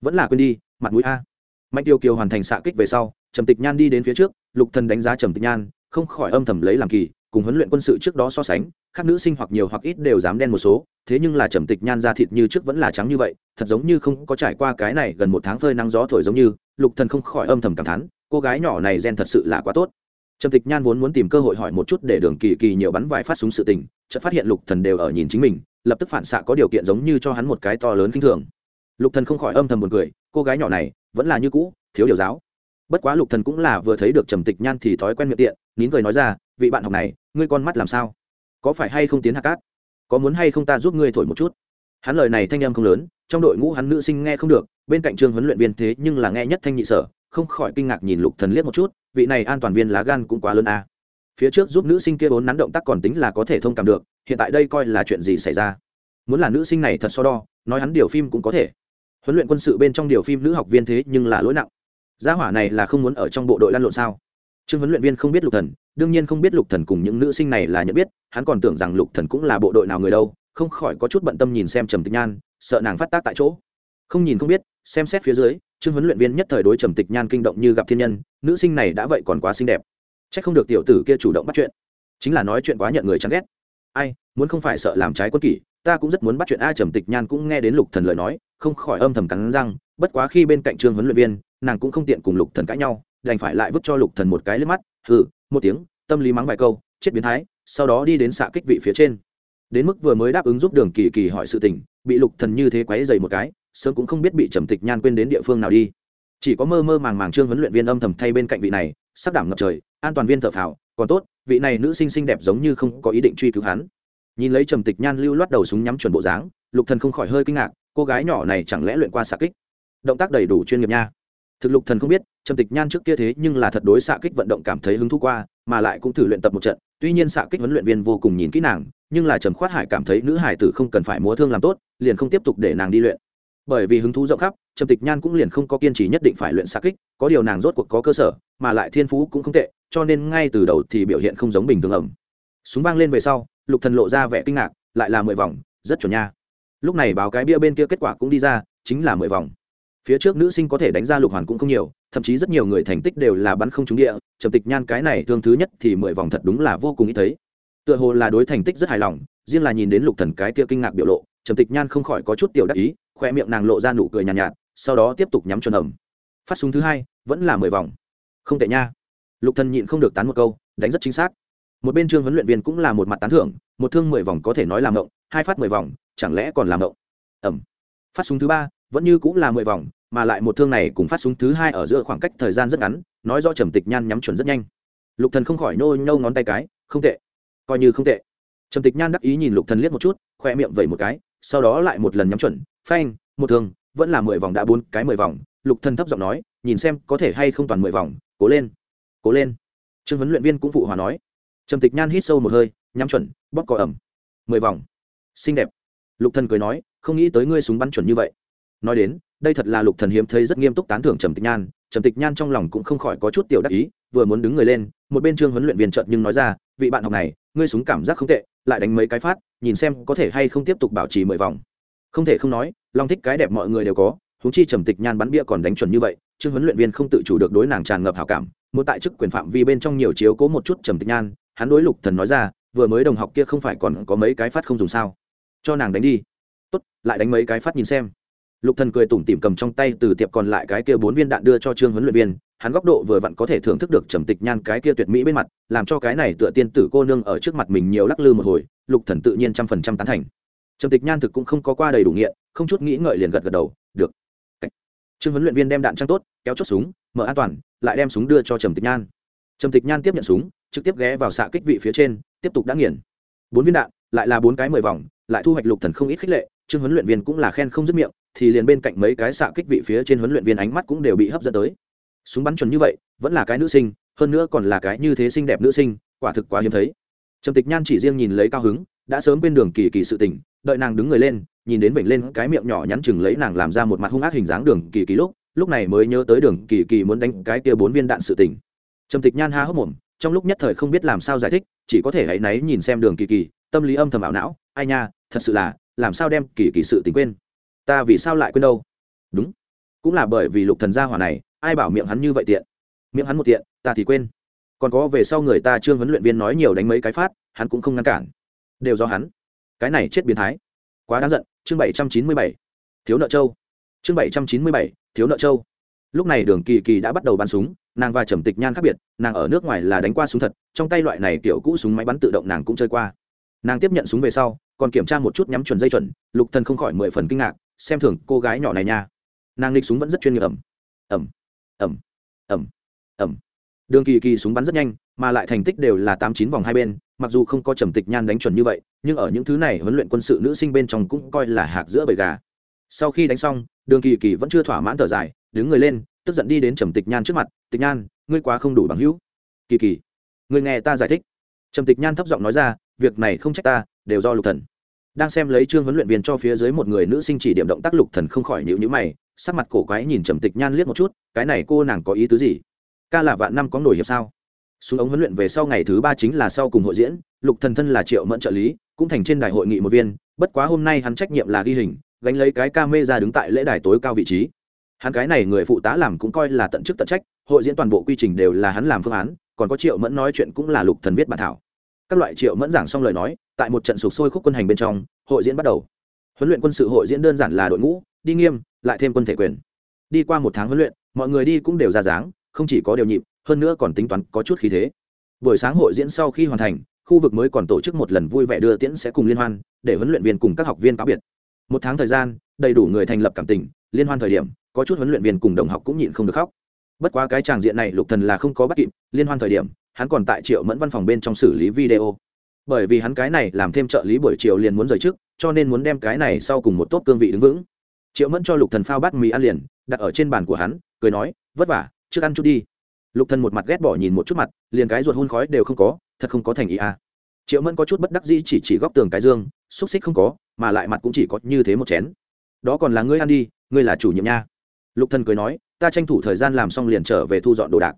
S1: Vẫn là quên đi, mặt mũi a mạnh tiêu kiều hoàn thành xạ kích về sau, trầm tịch nhan đi đến phía trước, lục thần đánh giá trầm tịch nhan, không khỏi âm thầm lấy làm kỳ, cùng huấn luyện quân sự trước đó so sánh các nữ sinh hoặc nhiều hoặc ít đều dám đen một số, thế nhưng là trầm tịch nhan da thịt như trước vẫn là trắng như vậy, thật giống như không có trải qua cái này gần một tháng phơi nắng gió thổi giống như, lục thần không khỏi âm thầm cảm thán, cô gái nhỏ này gen thật sự là quá tốt. Trầm tịch nhan vốn muốn tìm cơ hội hỏi một chút để đường kỳ kỳ nhiều bắn vài phát súng sự tình, chợt phát hiện lục thần đều ở nhìn chính mình, lập tức phản xạ có điều kiện giống như cho hắn một cái to lớn kinh thường. Lục thần không khỏi âm thầm buồn cười, cô gái nhỏ này vẫn là như cũ, thiếu điều giáo. Bất quá lục thần cũng là vừa thấy được trầm tịch nhan thì thói quen miệng tiện, nín cười nói ra, vị bạn học này, ngươi con mắt làm sao? Có phải hay không tiến hạt cát? Có muốn hay không ta giúp ngươi thổi một chút? Hắn lời này thanh em không lớn, trong đội ngũ hắn nữ sinh nghe không được, bên cạnh trường huấn luyện viên thế nhưng là nghe nhất thanh nhị sở, không khỏi kinh ngạc nhìn lục thần liếc một chút, vị này an toàn viên lá gan cũng quá lớn a. À. phía trước giúp nữ sinh kia bốn nắn động tác còn tính là có thể thông cảm được, hiện tại đây coi là chuyện gì xảy ra? Muốn là nữ sinh này thật so đo, nói hắn điều phim cũng có thể huấn luyện quân sự bên trong điều phim nữ học viên thế nhưng là lỗi nặng. Gia hỏa này là không muốn ở trong bộ đội lăn lộn sao? Trương huấn luyện viên không biết lục thần, đương nhiên không biết lục thần cùng những nữ sinh này là nhận biết, hắn còn tưởng rằng lục thần cũng là bộ đội nào người đâu, không khỏi có chút bận tâm nhìn xem trầm tịch nhan, sợ nàng phát tác tại chỗ. Không nhìn không biết, xem xét phía dưới, trương huấn luyện viên nhất thời đối trầm tịch nhan kinh động như gặp thiên nhân, nữ sinh này đã vậy còn quá xinh đẹp. Chắc không được tiểu tử kia chủ động bắt chuyện. Chính là nói chuyện quá nhận người chán ghét. Ai, muốn không phải sợ làm trái quân kỷ, ta cũng rất muốn bắt chuyện. A, trầm tịch nhan cũng nghe đến lục thần lời nói không khỏi âm thầm cắn răng, bất quá khi bên cạnh trương huấn luyện viên, nàng cũng không tiện cùng lục thần cãi nhau, đành phải lại vứt cho lục thần một cái lướt mắt, hừ, một tiếng, tâm lý mắng vài câu, chết biến thái, sau đó đi đến xạ kích vị phía trên. Đến mức vừa mới đáp ứng giúp đường kỳ kỳ hỏi sự tình, bị lục thần như thế quấy dày một cái, sớm cũng không biết bị trầm tịch nhan quên đến địa phương nào đi. Chỉ có mơ mơ màng màng trương huấn luyện viên âm thầm thay bên cạnh vị này, sắp đảm ngập trời, an toàn viên thợ phào, còn tốt, vị này nữ sinh xinh đẹp giống như không có ý định truy cứu hắn. Nhìn lấy trầm tịch nhan lưu loát đầu súng nhắm chuẩn bộ dáng, lục thần không khỏi hơi kinh ngạc cô gái nhỏ này chẳng lẽ luyện qua xạ kích? Động tác đầy đủ chuyên nghiệp nha. Thực lục thần không biết, trầm tịch nhan trước kia thế nhưng là thật đối xạ kích vận động cảm thấy hứng thú qua, mà lại cũng thử luyện tập một trận. Tuy nhiên xạ kích huấn luyện viên vô cùng nhìn kỹ nàng, nhưng là trầm khoát hải cảm thấy nữ hải tử không cần phải múa thương làm tốt, liền không tiếp tục để nàng đi luyện. Bởi vì hứng thú rộng khắp, trầm tịch nhan cũng liền không có kiên trì nhất định phải luyện xạ kích, có điều nàng rốt cuộc có cơ sở, mà lại thiên phú cũng không tệ, cho nên ngay từ đầu thì biểu hiện không giống bình thường ẩm. Súng vang lên về sau, lục thần lộ ra vẻ kinh ngạc, lại là mười vòng, rất chuẩn nha lúc này báo cái bia bên kia kết quả cũng đi ra chính là mười vòng. Phía trước nữ sinh có thể đánh ra lục hoàn cũng không nhiều thậm chí rất nhiều người thành tích đều là bắn không trúng địa. Trầm tịch nhan cái này thương thứ nhất thì mười vòng thật đúng là vô cùng ít thấy. Tựa hồ là đối thành tích rất hài lòng riêng là nhìn đến lục thần cái kia kinh ngạc biểu lộ trầm tịch nhan không khỏi có chút tiểu đắc ý khoe miệng nàng lộ ra nụ cười nhàn nhạt, nhạt sau đó tiếp tục nhắm chuẩn ẩm. Phát súng thứ hai vẫn là mười vòng. Không tệ nha. Lục thần nhịn không được tán một câu đánh rất chính xác. Một bên trương huấn luyện viên cũng là một mặt tán thưởng một thương mười vòng có thể nói làm động hai phát mười vòng, chẳng lẽ còn làm động ẩm. Phát súng thứ ba, vẫn như cũng là mười vòng, mà lại một thương này cùng phát súng thứ hai ở giữa khoảng cách thời gian rất ngắn, nói do trầm tịch nhan nhắm chuẩn rất nhanh. Lục thần không khỏi nô nhâu ngón tay cái, không tệ. Coi như không tệ. Trầm tịch nhan đắc ý nhìn lục thần liếc một chút, khoe miệng vẩy một cái, sau đó lại một lần nhắm chuẩn, phanh, một thương, vẫn là mười vòng đã bốn, cái mười vòng. Lục thần thấp giọng nói, nhìn xem có thể hay không toàn mười vòng, cố lên cố lên. Trương huấn luyện viên cũng phụ hòa nói. Trầm tịch nhan hít sâu một hơi nhắm chuẩn, bóp cò ẩm. Mười vòng. Xinh đẹp. Lục thần cười nói, không nghĩ tới ngươi súng bắn chuẩn như vậy. Nói đến, đây thật là lục thần hiếm thấy rất nghiêm túc tán thưởng trầm tịch nhan. Trầm tịch nhan trong lòng cũng không khỏi có chút tiểu đắc ý, vừa muốn đứng người lên, một bên trương huấn luyện viên trợt nhưng nói ra, vị bạn học này, ngươi súng cảm giác không tệ, lại đánh mấy cái phát, nhìn xem có thể hay không tiếp tục bảo trì mười vòng. Không thể không nói long thích cái đẹp mọi người đều có, huống chi trầm tịch nhan bắn bia còn đánh chuẩn như vậy, trương huấn luyện viên không tự chủ được đối nàng tràn ngập hảo cảm, muốn tại chức quyền phạm vi bên trong nhiều chiếu cố một chút trầm tịch nhan, hắn đối lục thần nói ra vừa mới đồng học kia không phải còn có mấy cái phát không dùng sao? Cho nàng đánh đi. Tốt, lại đánh mấy cái phát nhìn xem. Lục thần cười tủm tỉm cầm trong tay từ tiệp còn lại cái kia bốn viên đạn đưa cho trương huấn luyện viên, hắn góc độ vừa vặn có thể thưởng thức được trầm tịch nhan cái kia tuyệt mỹ bên mặt, làm cho cái này tựa tiên tử cô nương ở trước mặt mình nhiều lắc lư một hồi, lục thần tự nhiên trăm phần trăm tán thành. Trầm tịch nhan thực cũng không có qua đầy đủ nghiện, không chút nghĩ ngợi liền gật gật đầu, được. Trương huấn luyện viên đem đạn trang tốt, kéo chốt súng, mở an toàn, lại đem súng đưa cho trầm tịch nhan. Trầm tịch nhan tiếp nhận súng, trực tiếp ghé vào xạ kích vị phía trên tiếp tục đã nghiền. Bốn viên đạn, lại là bốn cái mười vòng, lại thu hoạch lục thần không ít khích lệ, trương huấn luyện viên cũng là khen không dứt miệng, thì liền bên cạnh mấy cái xạ kích vị phía trên huấn luyện viên ánh mắt cũng đều bị hấp dẫn tới. Súng bắn chuẩn như vậy, vẫn là cái nữ sinh, hơn nữa còn là cái như thế xinh đẹp nữ sinh, quả thực quá hiếm thấy. Trầm tịch nhan chỉ riêng nhìn lấy cao hứng, đã sớm bên đường kỳ kỳ sự tỉnh đợi nàng đứng người lên, nhìn đến bệnh lên cái miệng nhỏ nhắn chừng lấy nàng làm ra một mặt hung ác hình dáng đường kỳ kỳ lúc lúc này mới nhớ tới đường kỳ kỳ muốn đánh cái kia bốn viên đạn sự tỉnh trầm tịch nhan ha hốc mồm trong lúc nhất thời không biết làm sao giải thích, chỉ có thể hãy náy nhìn xem đường kỳ kỳ, tâm lý âm thầm ảo não, ai nha, thật sự là, làm sao đem kỳ kỳ sự tình quên? Ta vì sao lại quên đâu? Đúng, cũng là bởi vì lục thần gia hỏa này, ai bảo miệng hắn như vậy tiện? Miệng hắn một tiện, ta thì quên. Còn có về sau người ta trương huấn luyện viên nói nhiều đánh mấy cái phát, hắn cũng không ngăn cản. Đều do hắn. Cái này chết biến thái. Quá đáng giận, chương bảy trăm chín mươi bảy, thiếu nợ châu. Chương bảy trăm chín mươi bảy, thiếu nợ châu lúc này đường kỳ kỳ đã bắt đầu bắn súng, nàng và trầm tịch nhan khác biệt, nàng ở nước ngoài là đánh qua súng thật, trong tay loại này kiểu cũ súng máy bắn tự động nàng cũng chơi qua. Nàng tiếp nhận súng về sau, còn kiểm tra một chút nhắm chuẩn dây chuẩn, lục thần không khỏi mười phần kinh ngạc, xem thường cô gái nhỏ này nha. Nàng lịch súng vẫn rất chuyên nghiệp ẩm ẩm ẩm ẩm ẩm đường kỳ kỳ súng bắn rất nhanh, mà lại thành tích đều là tám chín vòng hai bên, mặc dù không có trầm tịch nhan đánh chuẩn như vậy, nhưng ở những thứ này huấn luyện quân sự nữ sinh bên trong cũng coi là hạc giữa bầy gà. Sau khi đánh xong, đường kỳ kỳ vẫn chưa thỏa mãn thở dài đứng người lên, tức giận đi đến trầm tịch nhan trước mặt, tịch nhan, ngươi quá không đủ bằng hữu. Kỳ kỳ, ngươi nghe ta giải thích. Trầm tịch nhan thấp giọng nói ra, việc này không trách ta, đều do lục thần. Đang xem lấy trương huấn luyện viên cho phía dưới một người nữ sinh chỉ điểm động tác lục thần không khỏi nhíu nhíu mày, sắc mặt cổ quái nhìn trầm tịch nhan liếc một chút, cái này cô nàng có ý tứ gì? Ca là vạn năm có nổi hiệp sao? Xuống ống huấn luyện về sau ngày thứ ba chính là sau cùng hội diễn, lục thần thân là triệu mẫn trợ lý, cũng thành trên đài hội nghị một viên, bất quá hôm nay hắn trách nhiệm là ghi hình, gánh lấy cái ca mê ra đứng tại lễ đài tối cao vị trí hắn cái này người phụ tá làm cũng coi là tận chức tận trách, hội diễn toàn bộ quy trình đều là hắn làm phương án, còn có triệu mẫn nói chuyện cũng là lục thần viết bản thảo. Các loại triệu mẫn giảng xong lời nói, tại một trận sụp sôi khúc quân hành bên trong, hội diễn bắt đầu. Huấn luyện quân sự hội diễn đơn giản là đội ngũ, đi nghiêm, lại thêm quân thể quyền. Đi qua một tháng huấn luyện, mọi người đi cũng đều ra dáng, không chỉ có điều nhịp, hơn nữa còn tính toán có chút khí thế. Buổi sáng hội diễn sau khi hoàn thành, khu vực mới còn tổ chức một lần vui vẻ đưa tiễn sẽ cùng liên hoan, để huấn luyện viên cùng các học viên cáo biệt. Một tháng thời gian đầy đủ người thành lập cảm tình, liên hoan thời điểm, có chút huấn luyện viên cùng đồng học cũng nhịn không được khóc. Bất quá cái tràng diện này lục thần là không có bắt kịp, liên hoan thời điểm, hắn còn tại triệu mẫn văn phòng bên trong xử lý video. Bởi vì hắn cái này làm thêm trợ lý buổi chiều liền muốn rời trước, cho nên muốn đem cái này sau cùng một tốt cương vị đứng vững. Triệu mẫn cho lục thần phao bát mì ăn liền, đặt ở trên bàn của hắn, cười nói, vất vả, trước ăn chút đi. Lục thần một mặt ghét bỏ nhìn một chút mặt, liền cái ruột hun khói đều không có, thật không có thành ý à. triệu mẫn có chút bất đắc dĩ chỉ chỉ góc tường cái dương, xúc xích không có, mà lại mặt cũng chỉ có như thế một chén đó còn là ngươi ăn đi, ngươi là chủ nhiệm nha. Lục thần cười nói, ta tranh thủ thời gian làm xong liền trở về thu dọn đồ đạc.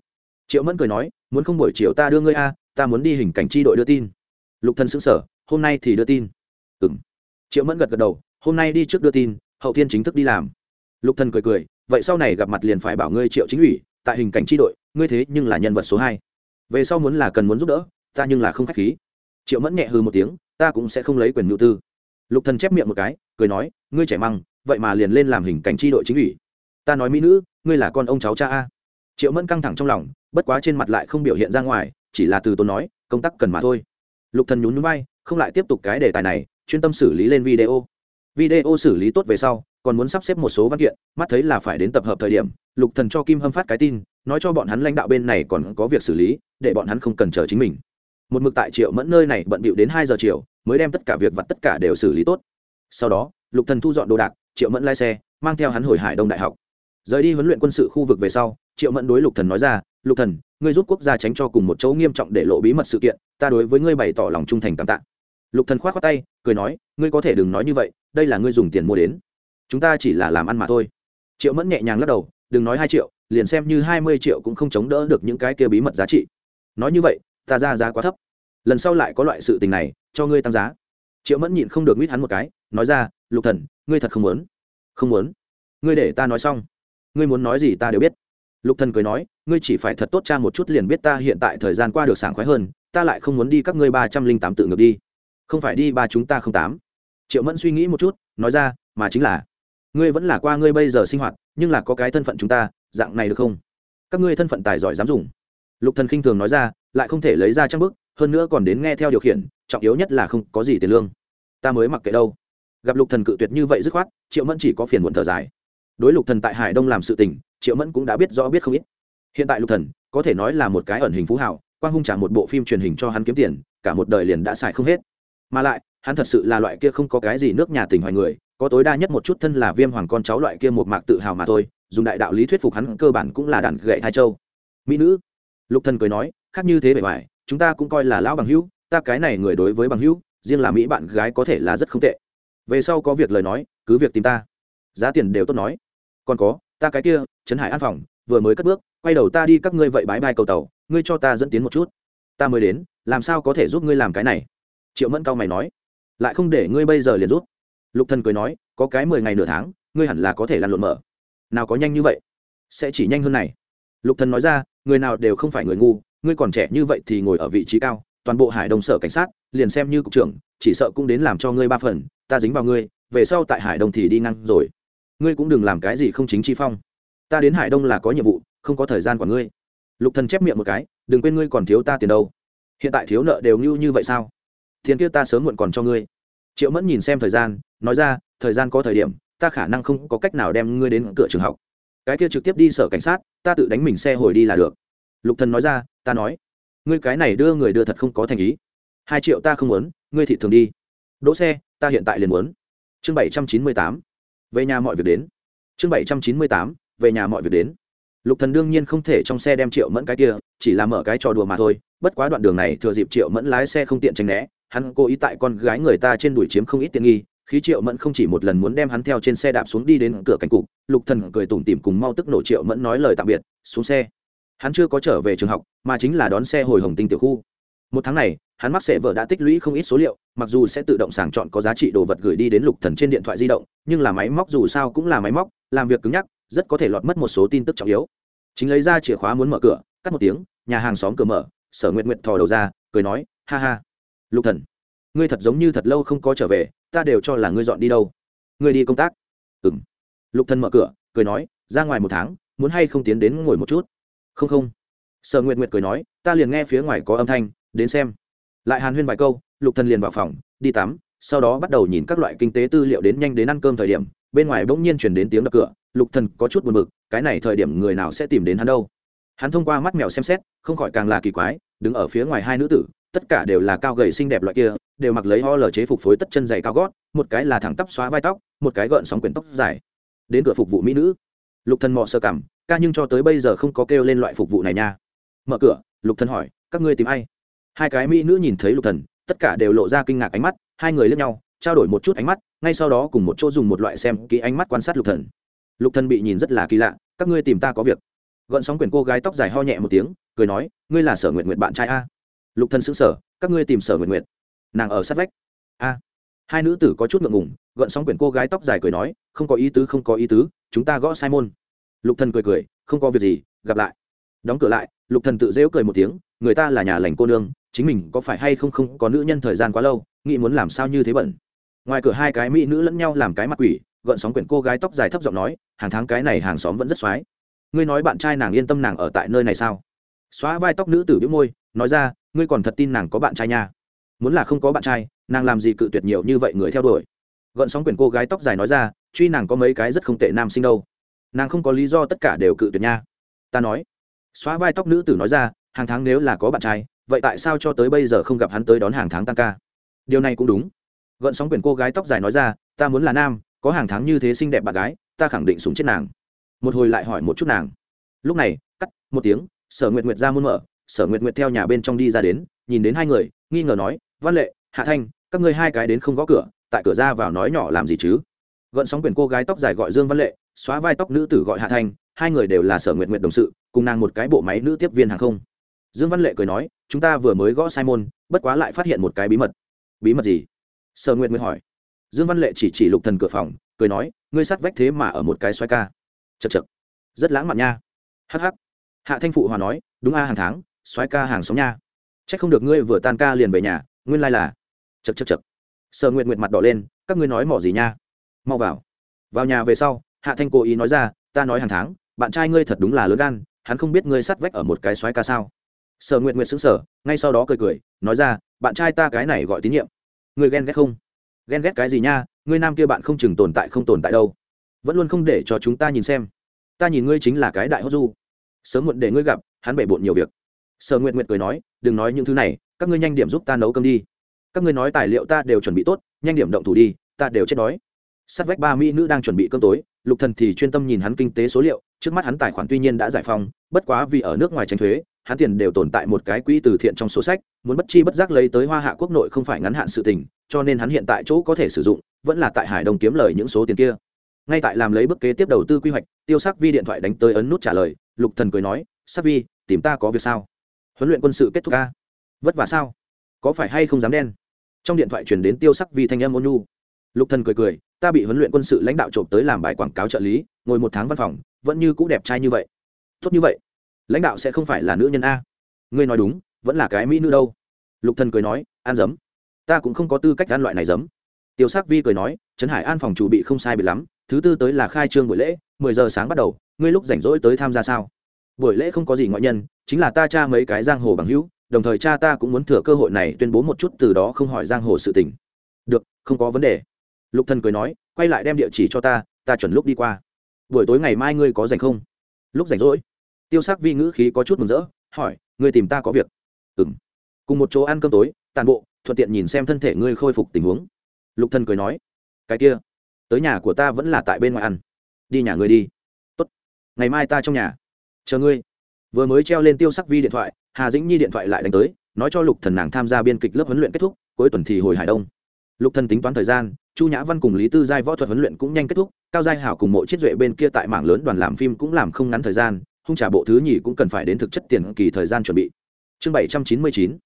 S1: Triệu mẫn cười nói, muốn không buổi chiều ta đưa ngươi a, ta muốn đi hình cảnh tri đội đưa tin. Lục thần sững sờ, hôm nay thì đưa tin. Ừm. Triệu mẫn gật gật đầu, hôm nay đi trước đưa tin, hậu thiên chính thức đi làm. Lục thần cười cười, vậy sau này gặp mặt liền phải bảo ngươi triệu chính ủy, tại hình cảnh tri đội, ngươi thế nhưng là nhân vật số hai. Về sau muốn là cần muốn giúp đỡ, ta nhưng là không khách khí. Triệu mẫn nhẹ hư một tiếng, ta cũng sẽ không lấy quyền nhu tư. Lục thần chép miệng một cái, cười nói, ngươi trẻ măng vậy mà liền lên làm hình cảnh tri đội chính ủy. Ta nói mỹ nữ, ngươi là con ông cháu cha a. Triệu mẫn căng thẳng trong lòng, bất quá trên mặt lại không biểu hiện ra ngoài, chỉ là từ tốn nói, công tác cần mà thôi. Lục thần nhún nhún vai, không lại tiếp tục cái đề tài này, chuyên tâm xử lý lên video. Video xử lý tốt về sau, còn muốn sắp xếp một số văn kiện, mắt thấy là phải đến tập hợp thời điểm, lục thần cho kim hâm phát cái tin, nói cho bọn hắn lãnh đạo bên này còn có việc xử lý, để bọn hắn không cần chờ chính mình. Một mực tại triệu mẫn nơi này bận bịu đến hai giờ chiều, mới đem tất cả việc vặt tất cả đều xử lý tốt. Sau đó lục thần thu dọn đồ đạc, triệu mẫn lái xe, mang theo hắn hồi hải đông đại học. Rời đi huấn luyện quân sự khu vực về sau, triệu mẫn đối lục thần nói ra, lục thần, ngươi giúp quốc gia tránh cho cùng một chỗ nghiêm trọng để lộ bí mật sự kiện, ta đối với ngươi bày tỏ lòng trung thành cảm tạ. Lục thần khoát khoát tay, cười nói, ngươi có thể đừng nói như vậy, đây là ngươi dùng tiền mua đến. Chúng ta chỉ là làm ăn mà thôi. Triệu mẫn nhẹ nhàng lắc đầu, đừng nói hai triệu, liền xem như hai mươi triệu cũng không chống đỡ được những cái kia bí mật giá trị. Nói như vậy, ta ra giá quá thấp. Lần sau lại có loại sự tình này, cho ngươi tăng giá. Triệu mẫn nhịn không được nguyết hắn một cái, nói ra lục thần, ngươi thật không muốn? Không muốn. Ngươi để ta nói xong. Ngươi muốn nói gì ta đều biết. Lục thần cười nói, ngươi chỉ phải thật tốt cha một chút liền biết ta hiện tại thời gian qua được sảng khoái hơn, ta lại không muốn đi các ngươi ba trăm linh tám tự ngược đi. Không phải đi ba chúng ta không tám. Triệu mẫn suy nghĩ một chút, nói ra, mà chính là, ngươi vẫn là qua ngươi bây giờ sinh hoạt, nhưng là có cái thân phận chúng ta, dạng này được không? Các ngươi thân phận tài giỏi dám dùng. Lục thần khinh thường nói ra, lại không thể lấy ra trang bức, hơn nữa còn đến nghe theo điều khiển, trọng yếu nhất là không có gì tiền lương. Ta mới mặc kệ đâu gặp lục thần cự tuyệt như vậy dứt khoát, triệu mẫn chỉ có phiền muộn thở dài. Đối lục thần tại hải đông làm sự tình, triệu mẫn cũng đã biết rõ biết không ít. Hiện tại lục thần, có thể nói là một cái ẩn hình phú hảo quang hung trả một bộ phim truyền hình cho hắn kiếm tiền, cả một đời liền đã xài không hết. Mà lại, hắn thật sự là loại kia không có cái gì nước nhà tình hoài người, có tối đa nhất một chút thân là viêm hoàng con cháu loại kia một mạc tự hào mà thôi, dùng đại đạo lý thuyết phục hắn cơ bản cũng là đàn gậy thai châu. Mỹ nữ, lục thần cười nói, khác như thế bề ngoài, chúng ta cũng coi là lão bằng hữu, ta cái này người đối với bằng hữu, riêng là mỹ bạn gái có thể là rất không tệ về sau có việc lời nói, cứ việc tìm ta. Giá tiền đều tốt nói. Còn có, ta cái kia, trấn hải an phòng, vừa mới cất bước, quay đầu ta đi các ngươi vậy bãi bay cầu tàu, ngươi cho ta dẫn tiến một chút. Ta mới đến, làm sao có thể giúp ngươi làm cái này? Triệu mẫn cao mày nói. Lại không để ngươi bây giờ liền rút lục thần cười nói, có cái mười ngày nửa tháng, ngươi hẳn là có thể lăn lộn mở. Nào có nhanh như vậy? Sẽ chỉ nhanh hơn này. Lục thần nói ra, người nào đều không phải người ngu, ngươi còn trẻ như vậy thì ngồi ở vị trí cao, toàn bộ hải đồng sở cảnh sát, liền xem như cục trưởng, chỉ sợ cũng đến làm cho ngươi ba phần ta dính vào ngươi, về sau tại hải đông thì đi ngang rồi. Ngươi cũng đừng làm cái gì không chính chi phong. Ta đến hải đông là có nhiệm vụ, không có thời gian của ngươi. Lục thần chép miệng một cái, đừng quên ngươi còn thiếu ta tiền đâu. Hiện tại thiếu nợ đều như như vậy sao? Tiền kia ta sớm muộn còn cho ngươi. Triệu mẫn nhìn xem thời gian, nói ra, thời gian có thời điểm, ta khả năng không có cách nào đem ngươi đến cửa trường học. Cái kia trực tiếp đi sở cảnh sát, ta tự đánh mình xe hồi đi là được. Lục thần nói ra, ta nói, ngươi cái này đưa người đưa thật không có thành ý. Hai triệu ta không muốn, ngươi thị thường đi. Đỗ xe ta hiện tại liền muốn. Chương bảy trăm chín mươi tám, về nhà mọi việc đến. Chương bảy trăm chín mươi tám, về nhà mọi việc đến. Lục thần đương nhiên không thể trong xe đem triệu mẫn cái kia, chỉ là mở cái trò đùa mà thôi. Bất quá đoạn đường này thừa dịp triệu mẫn lái xe không tiện tránh né, hắn cố ý tại con gái người ta trên đuổi chiếm không ít tiện nghi khí triệu mẫn không chỉ một lần muốn đem hắn theo trên xe đạp xuống đi đến cửa cảnh cục, lục thần cười tủm tỉm cùng mau tức nổ triệu mẫn nói lời tạm biệt, xuống xe. Hắn chưa có trở về trường học, mà chính là đón xe hồi hồng tinh tiểu khu. Một tháng này hắn mắc sẽ vợ đã tích lũy không ít số liệu, mặc dù sẽ tự động sàng chọn có giá trị đồ vật gửi đi đến lục thần trên điện thoại di động, nhưng là máy móc dù sao cũng là máy móc, làm việc cứng nhắc, rất có thể lọt mất một số tin tức trọng yếu. Chính lấy ra chìa khóa muốn mở cửa, cắt một tiếng, nhà hàng xóm cửa mở, sở nguyện nguyện thò đầu ra, cười nói, ha ha, lục thần, ngươi thật giống như thật lâu không có trở về, ta đều cho là ngươi dọn đi đâu. Ngươi đi công tác. Ừm. Lục thần mở cửa, cười nói, ra ngoài một tháng, muốn hay không tiến đến ngồi một chút? Không không. Sở nguyện nguyện cười nói, ta liền nghe phía ngoài có âm thanh, đến xem lại hàn huyên vài câu, lục thần liền vào phòng, đi tắm, sau đó bắt đầu nhìn các loại kinh tế tư liệu đến nhanh đến ăn cơm thời điểm. Bên ngoài bỗng nhiên chuyển đến tiếng đập cửa, lục thần có chút buồn bực, cái này thời điểm người nào sẽ tìm đến hắn đâu? Hắn thông qua mắt mèo xem xét, không khỏi càng là kỳ quái, đứng ở phía ngoài hai nữ tử, tất cả đều là cao gầy xinh đẹp loại kia, đều mặc lấy ho lờ chế phục phối tất chân dày cao gót, một cái là thẳng tắp xóa vai tóc, một cái gợn sóng quyển tóc dài. Đến cửa phục vụ mỹ nữ. Lục thần mò sơ cảm, ca nhưng cho tới bây giờ không có kêu lên loại phục vụ này nha. Mở cửa, lục thần hỏi, các ngươi tìm ai? Hai cái mỹ nữ nhìn thấy lục thần, tất cả đều lộ ra kinh ngạc ánh mắt, hai người lướt nhau, trao đổi một chút ánh mắt, ngay sau đó cùng một chỗ dùng một loại xem kỹ ánh mắt quan sát lục thần. Lục thần bị nhìn rất là kỳ lạ, các ngươi tìm ta có việc. Gọn sóng quyển cô gái tóc dài ho nhẹ một tiếng, cười nói, ngươi là sở nguyện nguyện bạn trai a. Lục thần sững sờ, các ngươi tìm sở nguyện nguyện nàng ở sát vách. A. Hai nữ tử có chút ngượng ngùng, gọn sóng quyển cô gái tóc dài cười nói, không có ý tứ, không có ý tứ, chúng ta gõ sai môn. Lục thần cười cười, không có việc gì, gặp lại. Đóng cửa lại, lục thần tự dễ cười một tiếng, người ta là nhà lành cô nương chính mình có phải hay không không có nữ nhân thời gian quá lâu, nghĩ muốn làm sao như thế bẩn. Ngoài cửa hai cái mỹ nữ lẫn nhau làm cái mặt quỷ, gợn sóng quyển cô gái tóc dài thấp giọng nói, hàng tháng cái này hàng xóm vẫn rất xoái. Ngươi nói bạn trai nàng yên tâm nàng ở tại nơi này sao? Xóa vai tóc nữ tử biếu môi, nói ra, ngươi còn thật tin nàng có bạn trai nha. Muốn là không có bạn trai, nàng làm gì cự tuyệt nhiều như vậy người theo đuổi. Gợn sóng quyển cô gái tóc dài nói ra, truy nàng có mấy cái rất không tệ nam sinh đâu. Nàng không có lý do tất cả đều cự tuyệt nha. Ta nói. Xóa vai tóc nữ tử nói ra, hàng tháng nếu là có bạn trai vậy tại sao cho tới bây giờ không gặp hắn tới đón hàng tháng tăng ca? Điều này cũng đúng. Gợn sóng quyển cô gái tóc dài nói ra, ta muốn là nam, có hàng tháng như thế xinh đẹp bạn gái, ta khẳng định súng chết nàng. Một hồi lại hỏi một chút nàng. Lúc này, cắt, một tiếng, sở nguyệt nguyệt ra muôn mở, sở nguyệt nguyệt theo nhà bên trong đi ra đến, nhìn đến hai người, nghi ngờ nói, văn lệ, hạ thanh, các ngươi hai cái đến không gõ cửa, tại cửa ra vào nói nhỏ làm gì chứ? Gợn sóng quyển cô gái tóc dài gọi dương văn lệ, xóa vai tóc nữ tử gọi hạ thanh, hai người đều là sở nguyệt nguyệt đồng sự, cùng nàng một cái bộ máy nữ tiếp viên hàng không dương văn lệ cười nói, chúng ta vừa mới gõ sai môn bất quá lại phát hiện một cái bí mật. Bí mật gì? Sở nguyệt mới hỏi. Dương văn lệ chỉ chỉ lục thần cửa phòng, cười nói, ngươi sát vách thế mà ở một cái xoay ca. Chật chật rất lãng mạn nha. Hắc hắc. Hạ thanh phụ hòa nói, đúng a, hàng tháng xoáy ca hàng sống nha. Trách không được ngươi vừa tan ca liền về nhà, nguyên lai là. Chật chật chật sở nguyện nguyện mặt đỏ lên, các ngươi nói mỏ gì nha? Mau vào. Vào nhà về sau, hạ thanh cố ý nói ra, ta nói hàng tháng, bạn trai ngươi thật đúng là lớn gan, hắn không biết ngươi sát vách ở một cái xoáy ca sao sở nguyện nguyện xứng sở ngay sau đó cười cười, nói ra, bạn trai ta cái này gọi tín nhiệm. Người ghen ghét không? Ghen ghét cái gì nha? Ngươi nam kia bạn không chừng tồn tại không tồn tại đâu. Vẫn luôn không để cho chúng ta nhìn xem. Ta nhìn ngươi chính là cái đại hốt du. Sớm muộn để ngươi gặp, hắn bể bộn nhiều việc. Sở nguyện nguyện cười nói, đừng nói những thứ này, các ngươi nhanh điểm giúp ta nấu cơm đi. Các ngươi nói tài liệu ta đều chuẩn bị tốt, nhanh điểm động thủ đi, ta đều chết đói. Sát vách ba mỹ nữ đang chuẩn bị cơm tối, lục thần thì chuyên tâm nhìn hắn kinh tế số liệu, trước mắt hắn tài khoản tuy nhiên đã giải phóng, bất quá vì ở nước ngoài tránh thuế hắn tiền đều tồn tại một cái quỹ từ thiện trong sổ sách, muốn bất chi bất giác lấy tới hoa hạ quốc nội không phải ngắn hạn sự tình, cho nên hắn hiện tại chỗ có thể sử dụng, vẫn là tại hải đông kiếm lời những số tiền kia. Ngay tại làm lấy bước kế tiếp đầu tư quy hoạch, tiêu sắc vi điện thoại đánh tới ấn nút trả lời, lục thần cười nói, sắc vi, tìm ta có việc sao? Huấn luyện quân sự kết thúc ca vất vả sao? Có phải hay không dám đen? Trong điện thoại truyền đến tiêu sắc vi thanh âm ôn nhu. Lục thần cười cười, ta bị huấn luyện quân sự lãnh đạo trộm tới làm bài quảng cáo trợ lý, ngồi một tháng văn phòng, vẫn như cũ đẹp trai như vậy. Tốt như vậy lãnh đạo sẽ không phải là nữ nhân a. Ngươi nói đúng, vẫn là cái mỹ nữ đâu? Lục thần cười nói, ăn dấm ta cũng không có tư cách ăn loại này dấm tiêu sắc vi cười nói, trấn hải an phòng chủ bị không sai bị lắm, thứ tư tới là khai trương buổi lễ, mười giờ sáng bắt đầu, ngươi lúc rảnh rỗi tới tham gia sao? Buổi lễ không có gì ngoại nhân, chính là ta cha mấy cái giang hồ bằng hữu, đồng thời cha ta cũng muốn thừa cơ hội này tuyên bố một chút từ đó không hỏi giang hồ sự tình. Được, không có vấn đề. Lục thần cười nói, quay lại đem địa chỉ cho ta ta chuẩn lúc đi qua. Buổi tối ngày mai ngươi có rảnh không? Lúc rảnh rỗi tiêu sắc vi ngữ khí có chút mừng rỡ, hỏi, ngươi tìm ta có việc? Ừm. Cùng một chỗ ăn cơm tối, tàn bộ, thuận tiện nhìn xem thân thể ngươi khôi phục tình huống. Lục thần cười nói, cái kia, tới nhà của ta vẫn là tại bên ngoài ăn. Đi nhà ngươi đi. Tốt, ngày mai ta trong nhà. Chờ ngươi. Vừa mới treo lên tiêu sắc vi điện thoại, hà dĩnh nhi điện thoại lại đánh tới, nói cho lục thần nàng tham gia biên kịch lớp huấn luyện kết thúc, cuối tuần thì hồi hải đông. Lục thần tính toán thời gian, chu nhã văn cùng lý tư giai võ thuật huấn luyện cũng nhanh kết thúc, cao giai hảo cùng mộ chiết duệ bên kia tại mảng lớn đoàn làm phim cũng làm không ngắn thời gian hung trả bộ thứ nhì cũng cần phải đến thực chất tiền kỳ thời gian chuẩn bị. Chương bảy trăm chín mươi chín,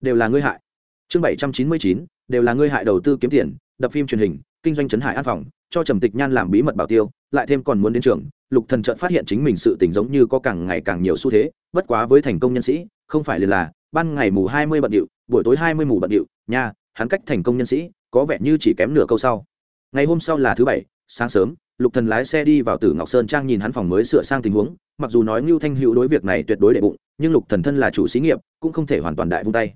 S1: đều là ngươi hại. Chương bảy trăm chín mươi chín, đều là ngươi hại đầu tư kiếm tiền, đập phim truyền hình, kinh doanh trấn hải an phòng, cho trầm tịch nhan làm bí mật bảo tiêu, lại thêm còn muốn đến trường, lục thần chợt phát hiện chính mình sự tình giống như có càng ngày càng nhiều xu thế, bất quá với thành công nhân sĩ, không phải liền là, ban ngày mù hai mươi bận điệu, buổi tối hai mươi mù bận điệu, nha, hắn cách thành công nhân sĩ, có vẻ như chỉ kém nửa câu sau. Ngày hôm sau là thứ bảy, sáng sớm lục thần lái xe đi vào tử ngọc sơn trang nhìn hắn phòng mới sửa sang tình huống, mặc dù nói ngưu thanh hữu đối việc này tuyệt đối đệ bụng, nhưng lục thần thân là chủ xí nghiệp, cũng không thể hoàn toàn đại vung tay.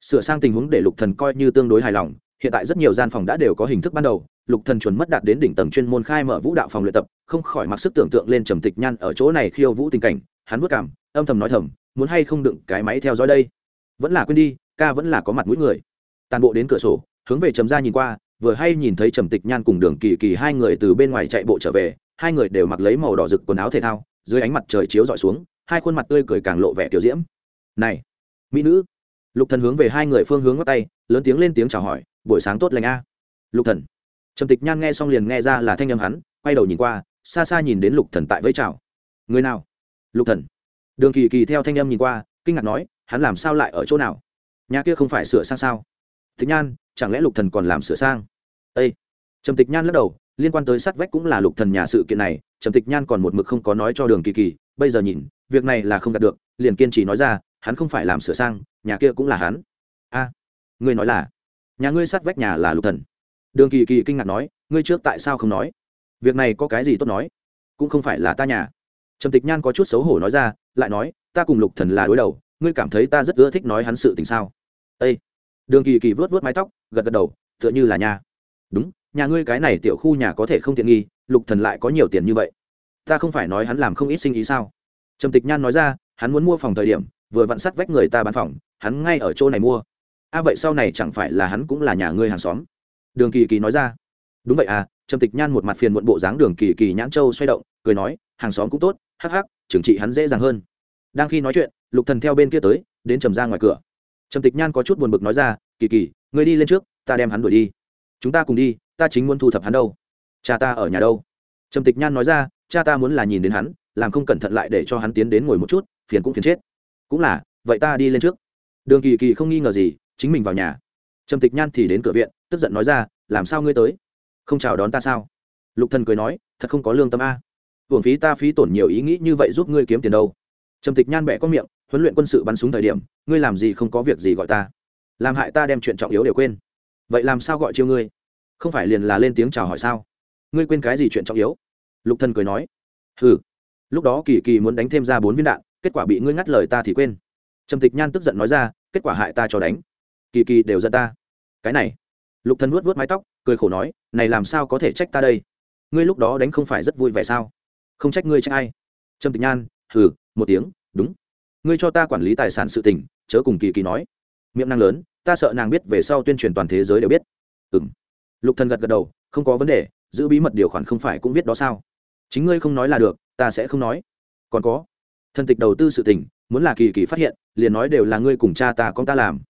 S1: Sửa sang tình huống để lục thần coi như tương đối hài lòng, hiện tại rất nhiều gian phòng đã đều có hình thức ban đầu, lục thần chuẩn mất đạt đến đỉnh tầng chuyên môn khai mở vũ đạo phòng luyện tập, không khỏi mặc sức tưởng tượng lên trầm tịch nhan ở chỗ này khiêu vũ tình cảnh, hắn vất cảm âm thầm nói thầm, muốn hay không đựng cái máy theo dõi đây? Vẫn là quên đi, ca vẫn là có mặt mũi người. Tàn bộ đến cửa sổ, hướng về trầm ra nhìn qua vừa hay nhìn thấy trầm tịch nhan cùng đường kỳ kỳ hai người từ bên ngoài chạy bộ trở về, hai người đều mặc lấy màu đỏ rực quần áo thể thao, dưới ánh mặt trời chiếu dọi xuống, hai khuôn mặt tươi cười càng lộ vẻ tiểu diễm. Này, mỹ nữ. Lục thần hướng về hai người phương hướng ngắt tay, lớn tiếng lên tiếng chào hỏi, buổi sáng tốt lành a. Lục thần. Trầm tịch nhan nghe xong liền nghe ra là thanh âm hắn, quay đầu nhìn qua, xa xa nhìn đến lục thần tại với chào. Người nào? Lục thần. Đường kỳ kỳ theo thanh âm nhìn qua, kinh ngạc nói, hắn làm sao lại ở chỗ nào? Nhà kia không phải sửa sang sao? Tịch nhan, chẳng lẽ lục thần còn làm sửa sang? Ê, trầm tịch nhan lắc đầu liên quan tới sát vách cũng là lục thần nhà sự kiện này trầm tịch nhan còn một mực không có nói cho đường kỳ kỳ bây giờ nhìn việc này là không đạt được liền kiên trì nói ra hắn không phải làm sửa sang nhà kia cũng là hắn. A! Ngươi nói là nhà ngươi sát vách nhà là lục thần. Đường kỳ kỳ kinh ngạc nói ngươi trước tại sao không nói? Việc này có cái gì tốt nói? Cũng không phải là ta nhà. Trầm tịch nhan có chút xấu hổ nói ra lại nói ta cùng lục thần là đối đầu ngươi cảm thấy ta rất ưa thích nói hắn sự tình sao? Ê, đường kỳ kỳ vớt vớt mái tóc gật gật đầu tựa như là nhà đúng nhà ngươi cái này tiểu khu nhà có thể không tiện nghi lục thần lại có nhiều tiền như vậy. Ta không phải nói hắn làm không ít sinh ý sao? Trầm tịch nhan nói ra hắn muốn mua phòng thời điểm vừa vặn sắt vách người ta bán phòng hắn ngay ở chỗ này mua. A à, vậy sau này chẳng phải là hắn cũng là nhà ngươi hàng xóm? Đường kỳ kỳ nói ra. Đúng vậy à trầm tịch nhan một mặt phiền muộn bộ dáng đường kỳ kỳ nhãn châu xoay động cười nói hàng xóm cũng tốt hắc hắc trưởng trị hắn dễ dàng hơn. Đang khi nói chuyện lục thần theo bên kia tới đến trầm ra ngoài cửa. Trầm tịch nhan có chút buồn bực nói ra kỳ kỳ ngươi đi lên trước ta đem hắn đuổi đi chúng ta cùng đi, ta chính muốn thu thập hắn đâu. Cha ta ở nhà đâu? Trầm tịch nhan nói ra, cha ta muốn là nhìn đến hắn, làm không cẩn thận lại để cho hắn tiến đến ngồi một chút, phiền cũng phiền chết. Cũng là, vậy ta đi lên trước. Đường kỳ kỳ không nghi ngờ gì, chính mình vào nhà. Trầm tịch nhan thì đến cửa viện, tức giận nói ra, làm sao ngươi tới? Không chào đón ta sao? Lục thần cười nói, thật không có lương tâm a. Hưởng phí ta phí tổn nhiều ý nghĩ như vậy giúp ngươi kiếm tiền đâu. Trầm tịch nhan bẻ có miệng, huấn luyện quân sự bắn súng thời điểm, ngươi làm gì không có việc gì gọi ta. Làm hại ta đem chuyện trọng yếu đều quên vậy làm sao gọi chiêu ngươi? Không phải liền là lên tiếng chào hỏi sao? Ngươi quên cái gì chuyện trọng yếu? Lục thần cười nói. Hừ. Lúc đó kỳ kỳ muốn đánh thêm ra bốn viên đạn, kết quả bị ngươi ngắt lời ta thì quên. Trầm tịch nhan tức giận nói ra, kết quả hại ta cho đánh. Kỳ kỳ đều giận ta. Cái này. Lục thần vuốt vuốt mái tóc, cười khổ nói, này làm sao có thể trách ta đây? Ngươi lúc đó đánh không phải rất vui vẻ sao? Không trách ngươi trách ai? Trầm tịch nhan, hừ, một tiếng, đúng. Ngươi cho ta quản lý tài sản sự tình, chớ cùng kỳ kỳ nói. Miệng năng lớn ta sợ nàng biết về sau tuyên truyền toàn thế giới đều biết. Ừm. Lục thần gật gật đầu, không có vấn đề, giữ bí mật điều khoản không phải cũng biết đó sao? Chính ngươi không nói là được, ta sẽ không nói. Còn có. Thần tịch đầu tư sự tình, muốn là kỳ kỳ phát hiện, liền nói đều là ngươi cùng cha ta con ta làm.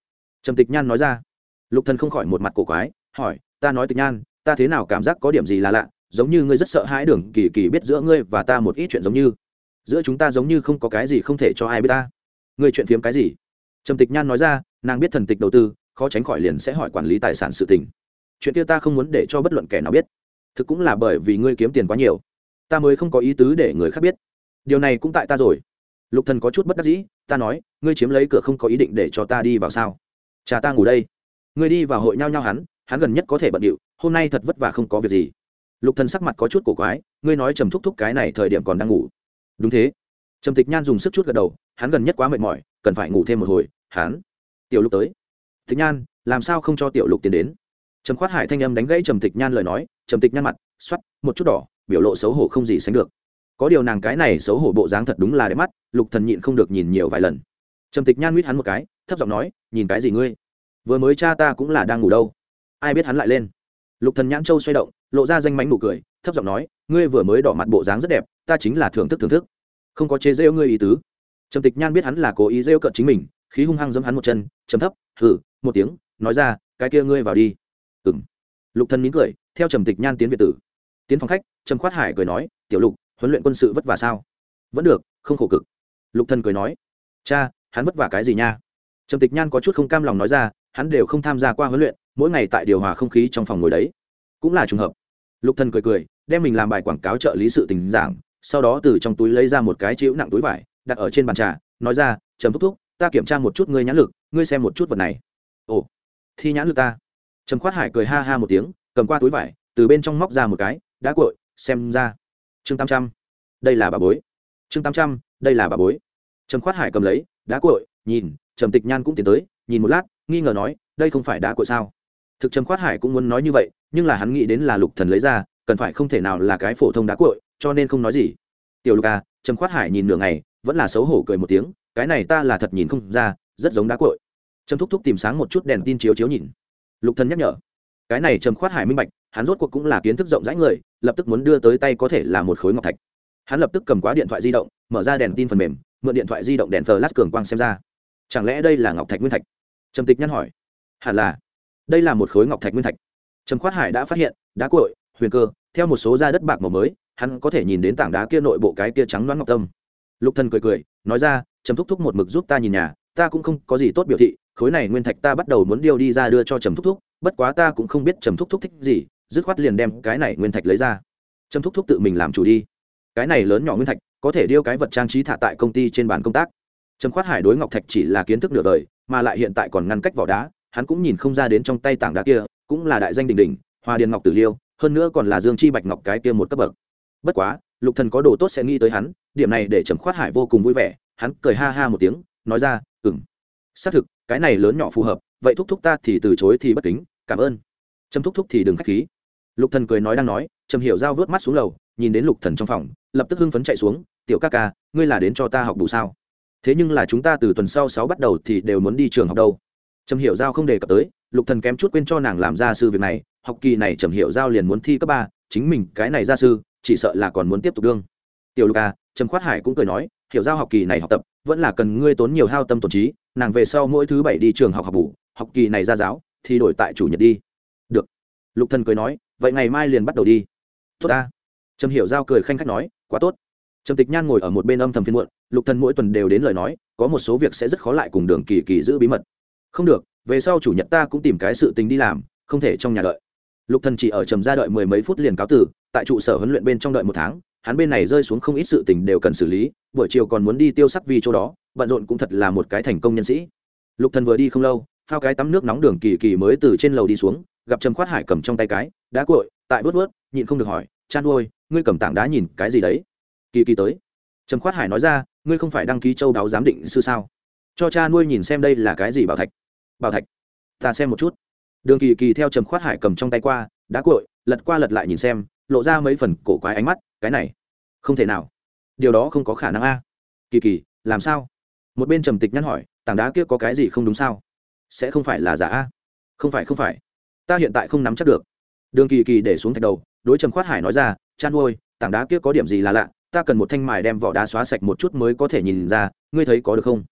S1: Trầm tịch nhan nói ra. Lục thần không khỏi một mặt cổ quái, hỏi, ta nói tịch nhan, ta thế nào cảm giác có điểm gì là lạ, giống như ngươi rất sợ hãi đường kỳ kỳ biết giữa ngươi và ta một ít chuyện giống như. Giữa chúng ta giống như không có cái gì không thể cho ai biết ta. Ngươi chuyện phiếm cái gì? Trầm tịch nhan nói ra nàng biết thần tịch đầu tư, khó tránh khỏi liền sẽ hỏi quản lý tài sản sự tình. Chuyện kia ta không muốn để cho bất luận kẻ nào biết. Thực cũng là bởi vì ngươi kiếm tiền quá nhiều. Ta mới không có ý tứ để người khác biết. Điều này cũng tại ta rồi. Lục thần có chút bất đắc dĩ, ta nói, ngươi chiếm lấy cửa không có ý định để cho ta đi vào sao? Cha ta ngủ đây. Ngươi đi vào hội nhau nhau hắn hắn gần nhất có thể bận điệu, hôm nay thật vất vả không có việc gì. Lục thần sắc mặt có chút cổ quái, ngươi nói trầm thúc thúc cái này thời điểm còn đang ngủ. Đúng thế. Trầm tịch nhan dùng sức chút gật đầu, hắn gần nhất quá mệt mỏi, cần phải ngủ thêm một hồi, hắn tiểu lục tới. Tịch nhan, làm sao không cho tiểu lục tiến đến? Trầm khoát hải thanh âm đánh gãy trầm tịch nhan lời nói, trầm tịch nhan mặt xoắt một chút đỏ, biểu lộ xấu hổ không gì sánh được. Có điều nàng cái này xấu hổ bộ dáng thật đúng là đẹp mắt, lục thần nhịn không được nhìn nhiều vài lần. Trầm tịch nhan mít hắn một cái, thấp giọng nói, nhìn cái gì ngươi? Vừa mới cha ta cũng là đang ngủ đâu. Ai biết hắn lại lên. Lục thần nhãn châu xoay động, lộ ra danh mánh nụ cười, thấp giọng nói, ngươi vừa mới đỏ mặt bộ dáng rất đẹp, ta chính là thưởng thức thưởng thức. Không có chế rêu ngươi ý tứ. Trầm tịch nhan biết hắn là cố ý rêu cận chính mình khí hung hăng giẫm hắn một chân chấm thấp hử một tiếng, nói ra, cái kia ngươi vào đi. Ừng lục thần mỉm cười, theo trầm tịch nhan tiến việt tử. Tiến phòng khách, trầm khoát hải cười nói, tiểu lục, huấn luyện quân sự vất vả sao? Vẫn được, không khổ cực. Lục thần cười nói, cha, hắn vất vả cái gì nha? Trầm tịch nhan có chút không cam lòng nói ra, hắn đều không tham gia qua huấn luyện, mỗi ngày tại điều hòa không khí trong phòng ngồi đấy. Cũng là trùng hợp. Lục thần cười cười, đem mình làm bài quảng cáo trợ lý sự tình giảng, sau đó từ trong túi lấy ra một cái chịu nặng túi vải, đặt ở trên bàn trà, nói ra, trầm thúc thúc ta kiểm tra một chút ngươi nhãn lực, ngươi xem một chút vật này. Ồ, thi nhãn lực ta. Trầm khoát hải cười ha ha một tiếng, cầm qua túi vải, từ bên trong móc ra một cái, đã cội xem ra. Chương tám trăm. Đây là bà bối. Chương tám trăm, đây là bà bối. Trầm khoát hải cầm lấy đá cội nhìn, trầm tịch nhan cũng tiến tới, nhìn một lát, nghi ngờ nói, đây không phải đá cội sao? Thực trầm khoát hải cũng muốn nói như vậy, nhưng là hắn nghĩ đến là lục thần lấy ra, cần phải không thể nào là cái phổ thông đá cội cho nên không nói gì. Tiểu lục à trầm khoát hải nhìn nửa ngày, vẫn là xấu hổ cười một tiếng cái này ta là thật nhìn không ra, rất giống đá cội. Trầm thúc thúc tìm sáng một chút đèn tin chiếu chiếu nhìn. Lục thần nhắc nhở. Cái này trầm khoát hải minh bạch, hắn rốt cuộc cũng là kiến thức rộng rãi người, lập tức muốn đưa tới tay có thể là một khối ngọc thạch. Hắn lập tức cầm quá điện thoại di động, mở ra đèn tin phần mềm, mượn điện thoại di động đèn flash cường quang xem ra. Chẳng lẽ đây là ngọc thạch nguyên thạch? Trầm tịch nhăn hỏi. Hẳn là. Đây là một khối ngọc thạch nguyên thạch. Trầm khoát hải đã phát hiện, đá cội, huyền cơ, theo một số da đất bạc màu mới, hắn có thể nhìn đến tảng đá kia nội bộ cái kia trắng loáng ngọc tâm. Lục thần cười cười, nói ra trầm thúc thúc một mực giúp ta nhìn nhà, ta cũng không có gì tốt biểu thị, khối này nguyên thạch ta bắt đầu muốn điêu đi ra đưa cho trầm thúc thúc, bất quá ta cũng không biết trầm thúc thúc thích gì, dứt khoát liền đem cái này nguyên thạch lấy ra. Trầm thúc thúc tự mình làm chủ đi. Cái này lớn nhỏ nguyên thạch, có thể điêu cái vật trang trí thả tại công ty trên bàn công tác. Trầm khoát hải đối ngọc thạch chỉ là kiến thức nửa đời, mà lại hiện tại còn ngăn cách vỏ đá, hắn cũng nhìn không ra đến trong tay tảng đá kia, cũng là đại danh đình đình hoa điền ngọc tử liêu, hơn nữa còn là dương chi bạch ngọc cái kia một cấp bậc. Bất quá, lục thần có đồ tốt sẽ nghĩ tới hắn, điểm này để trầm khoát hải vô cùng vui vẻ hắn cười ha ha một tiếng, nói ra ừng xác thực, cái này lớn nhỏ phù hợp, vậy thúc thúc ta thì từ chối thì bất kính, cảm ơn. Trâm thúc thúc thì đừng k h á c h khí. Lục thần cười nói đang nói, trầm hiểu giao vớt mắt xuống lầu, nhìn đến lục thần trong phòng, lập tức hưng phấn chạy xuống, tiểu ca ca, ngươi là đến cho ta học đủ sao? Thế nhưng là chúng ta từ tuần sau sáu bắt đầu thì đều muốn đi trường học đâu. Trầm hiểu giao không đề cập tới, lục thần kém chút quên cho nàng làm gia sư việc này, học kỳ này trầm hiểu giao liền muốn thi cấp ba, chính mình cái này gia sư, chỉ sợ là còn muốn tiếp tục đương. Tiểu lục à trầm khoát hải cũng cười nói hiểu giao học kỳ này học tập, vẫn là cần ngươi tốn nhiều hao tâm tổn trí, nàng về sau mỗi thứ bảy đi trường học học bù, học kỳ này ra giáo, thì đổi tại chủ nhật đi. Được. Lục thần cười nói, vậy ngày mai liền bắt đầu đi. Tốt ta. Trầm hiểu giao cười khanh khách nói, quá tốt. Trầm tịch nhan ngồi ở một bên âm thầm phiên muộn, lục thần mỗi tuần đều đến lời nói, có một số việc sẽ rất khó lại cùng đường kỳ kỳ giữ bí mật. Không được, về sau chủ nhật ta cũng tìm cái sự tình đi làm, không thể trong nhà đợi. Lục thần chỉ ở trầm ra đợi mười mấy phút liền cáo tử tại trụ sở huấn luyện bên trong đợi một tháng hắn bên này rơi xuống không ít sự tình đều cần xử lý, buổi chiều còn muốn đi tiêu sắc vi chỗ đó, bận rộn cũng thật là một cái thành công nhân sĩ. Lục thần vừa đi không lâu, phao cái tắm nước nóng đường kỳ kỳ mới từ trên lầu đi xuống, gặp trầm khoát hải cầm trong tay cái, đá cội tại vớt vớt, nhịn không được hỏi, chan ôi, ngươi cầm tảng đá nhìn cái gì đấy? Kỳ kỳ tới. Trầm khoát hải nói ra, ngươi không phải đăng ký châu đáo giám định sư sao? Cho cha nuôi nhìn xem đây là cái gì bảo thạch. Bảo thạch? Ta xem một chút. Đường kỳ kỳ theo trầm khoát hải cầm trong tay qua, đá cội lật qua lật lại nhìn xem, lộ ra mấy phần cổ quái ánh mắt cái này không thể nào điều đó không có khả năng a kỳ kỳ làm sao một bên trầm tịch nhắn hỏi tảng đá kia có cái gì không đúng sao sẽ không phải là giả a không phải không phải ta hiện tại không nắm chắc được đường kỳ kỳ để xuống thạch đầu đối trầm khoát hải nói ra chan nuôi tảng đá kia có điểm gì là lạ ta cần một thanh mài đem vỏ đá xóa sạch một chút mới có thể nhìn ra ngươi thấy có được không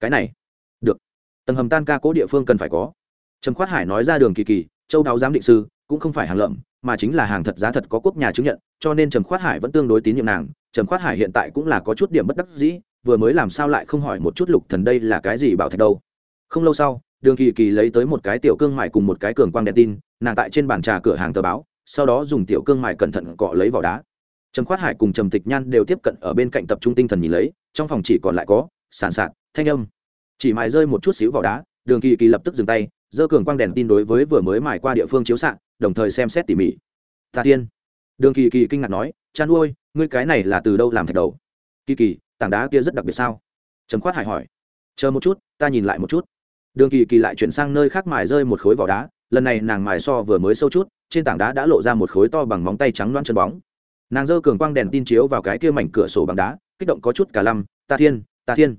S1: cái này được tầng hầm tan ca cố địa phương cần phải có trầm khoát hải nói ra đường kỳ kỳ châu đáo giám định sư cũng không phải hàng lợm mà chính là hàng thật giá thật có quốc nhà chứng nhận, cho nên trầm khoát hải vẫn tương đối tín nhiệm nàng. Trầm khoát hải hiện tại cũng là có chút điểm bất đắc dĩ, vừa mới làm sao lại không hỏi một chút lục thần đây là cái gì bảo thạch đâu. Không lâu sau, đường kỳ kỳ lấy tới một cái tiểu cương mại cùng một cái cường quang đèn tin, nàng tại trên bàn trà cửa hàng tờ báo, sau đó dùng tiểu cương mại cẩn thận cọ lấy vỏ đá. Trầm khoát hải cùng trầm tịch nhan đều tiếp cận ở bên cạnh tập trung tinh thần nhìn lấy, trong phòng chỉ còn lại có sàn sạt, thanh âm. Chỉ mài rơi một chút xíu vỏ đá, đường kỳ kỳ lập tức dừng tay dơ cường quang đèn tin đối với vừa mới mài qua địa phương chiếu sáng đồng thời xem xét tỉ mỉ. Tà tiên. Đường kỳ kỳ kinh ngạc nói, cha nuôi, ngươi cái này là từ đâu làm thạch đầu? Kỳ kỳ, tảng đá kia rất đặc biệt sao? Trầm khoát hải hỏi. Chờ một chút, ta nhìn lại một chút. Đường kỳ kỳ lại chuyển sang nơi khác mài rơi một khối vỏ đá, lần này nàng mài so vừa mới sâu chút, trên tảng đá đã lộ ra một khối to bằng móng tay trắng loan chân bóng. Nàng dơ cường quang đèn tin chiếu vào cái kia mảnh cửa sổ bằng đá, kích động có chút cả lăm, ta thiên ta thiên.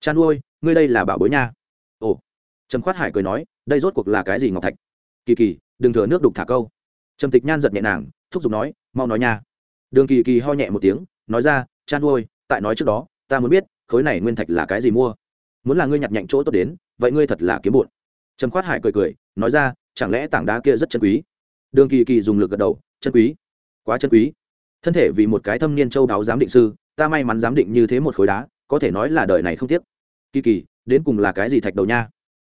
S1: Chan ôi ngươi đây là bảo bối nha. Ồ. Trầm khoát hải cười nói, đây rốt cuộc là cái gì ngọc thạch? Kỳ kỳ đừng thừa nước đục thả câu. Trầm tịch nhan giật nhẹ nàng, thúc giục nói, mau nói nha. Đường kỳ kỳ ho nhẹ một tiếng, nói ra, chan ôi, tại nói trước đó, ta muốn biết, khối này nguyên thạch là cái gì mua? Muốn là ngươi nhặt nhạnh chỗ tốt đến, vậy ngươi thật là kiếm bụn. Trầm khoát hải cười cười, nói ra, chẳng lẽ tảng đá kia rất chân quý? Đường kỳ kỳ dùng lực gật đầu, chân quý, quá chân quý. Thân thể vì một cái thâm niên châu đáo giám định sư, ta may mắn giám định như thế một khối đá, có thể nói là đời này không tiếc. Kỳ kỳ, đến cùng là cái gì thạch đầu nha?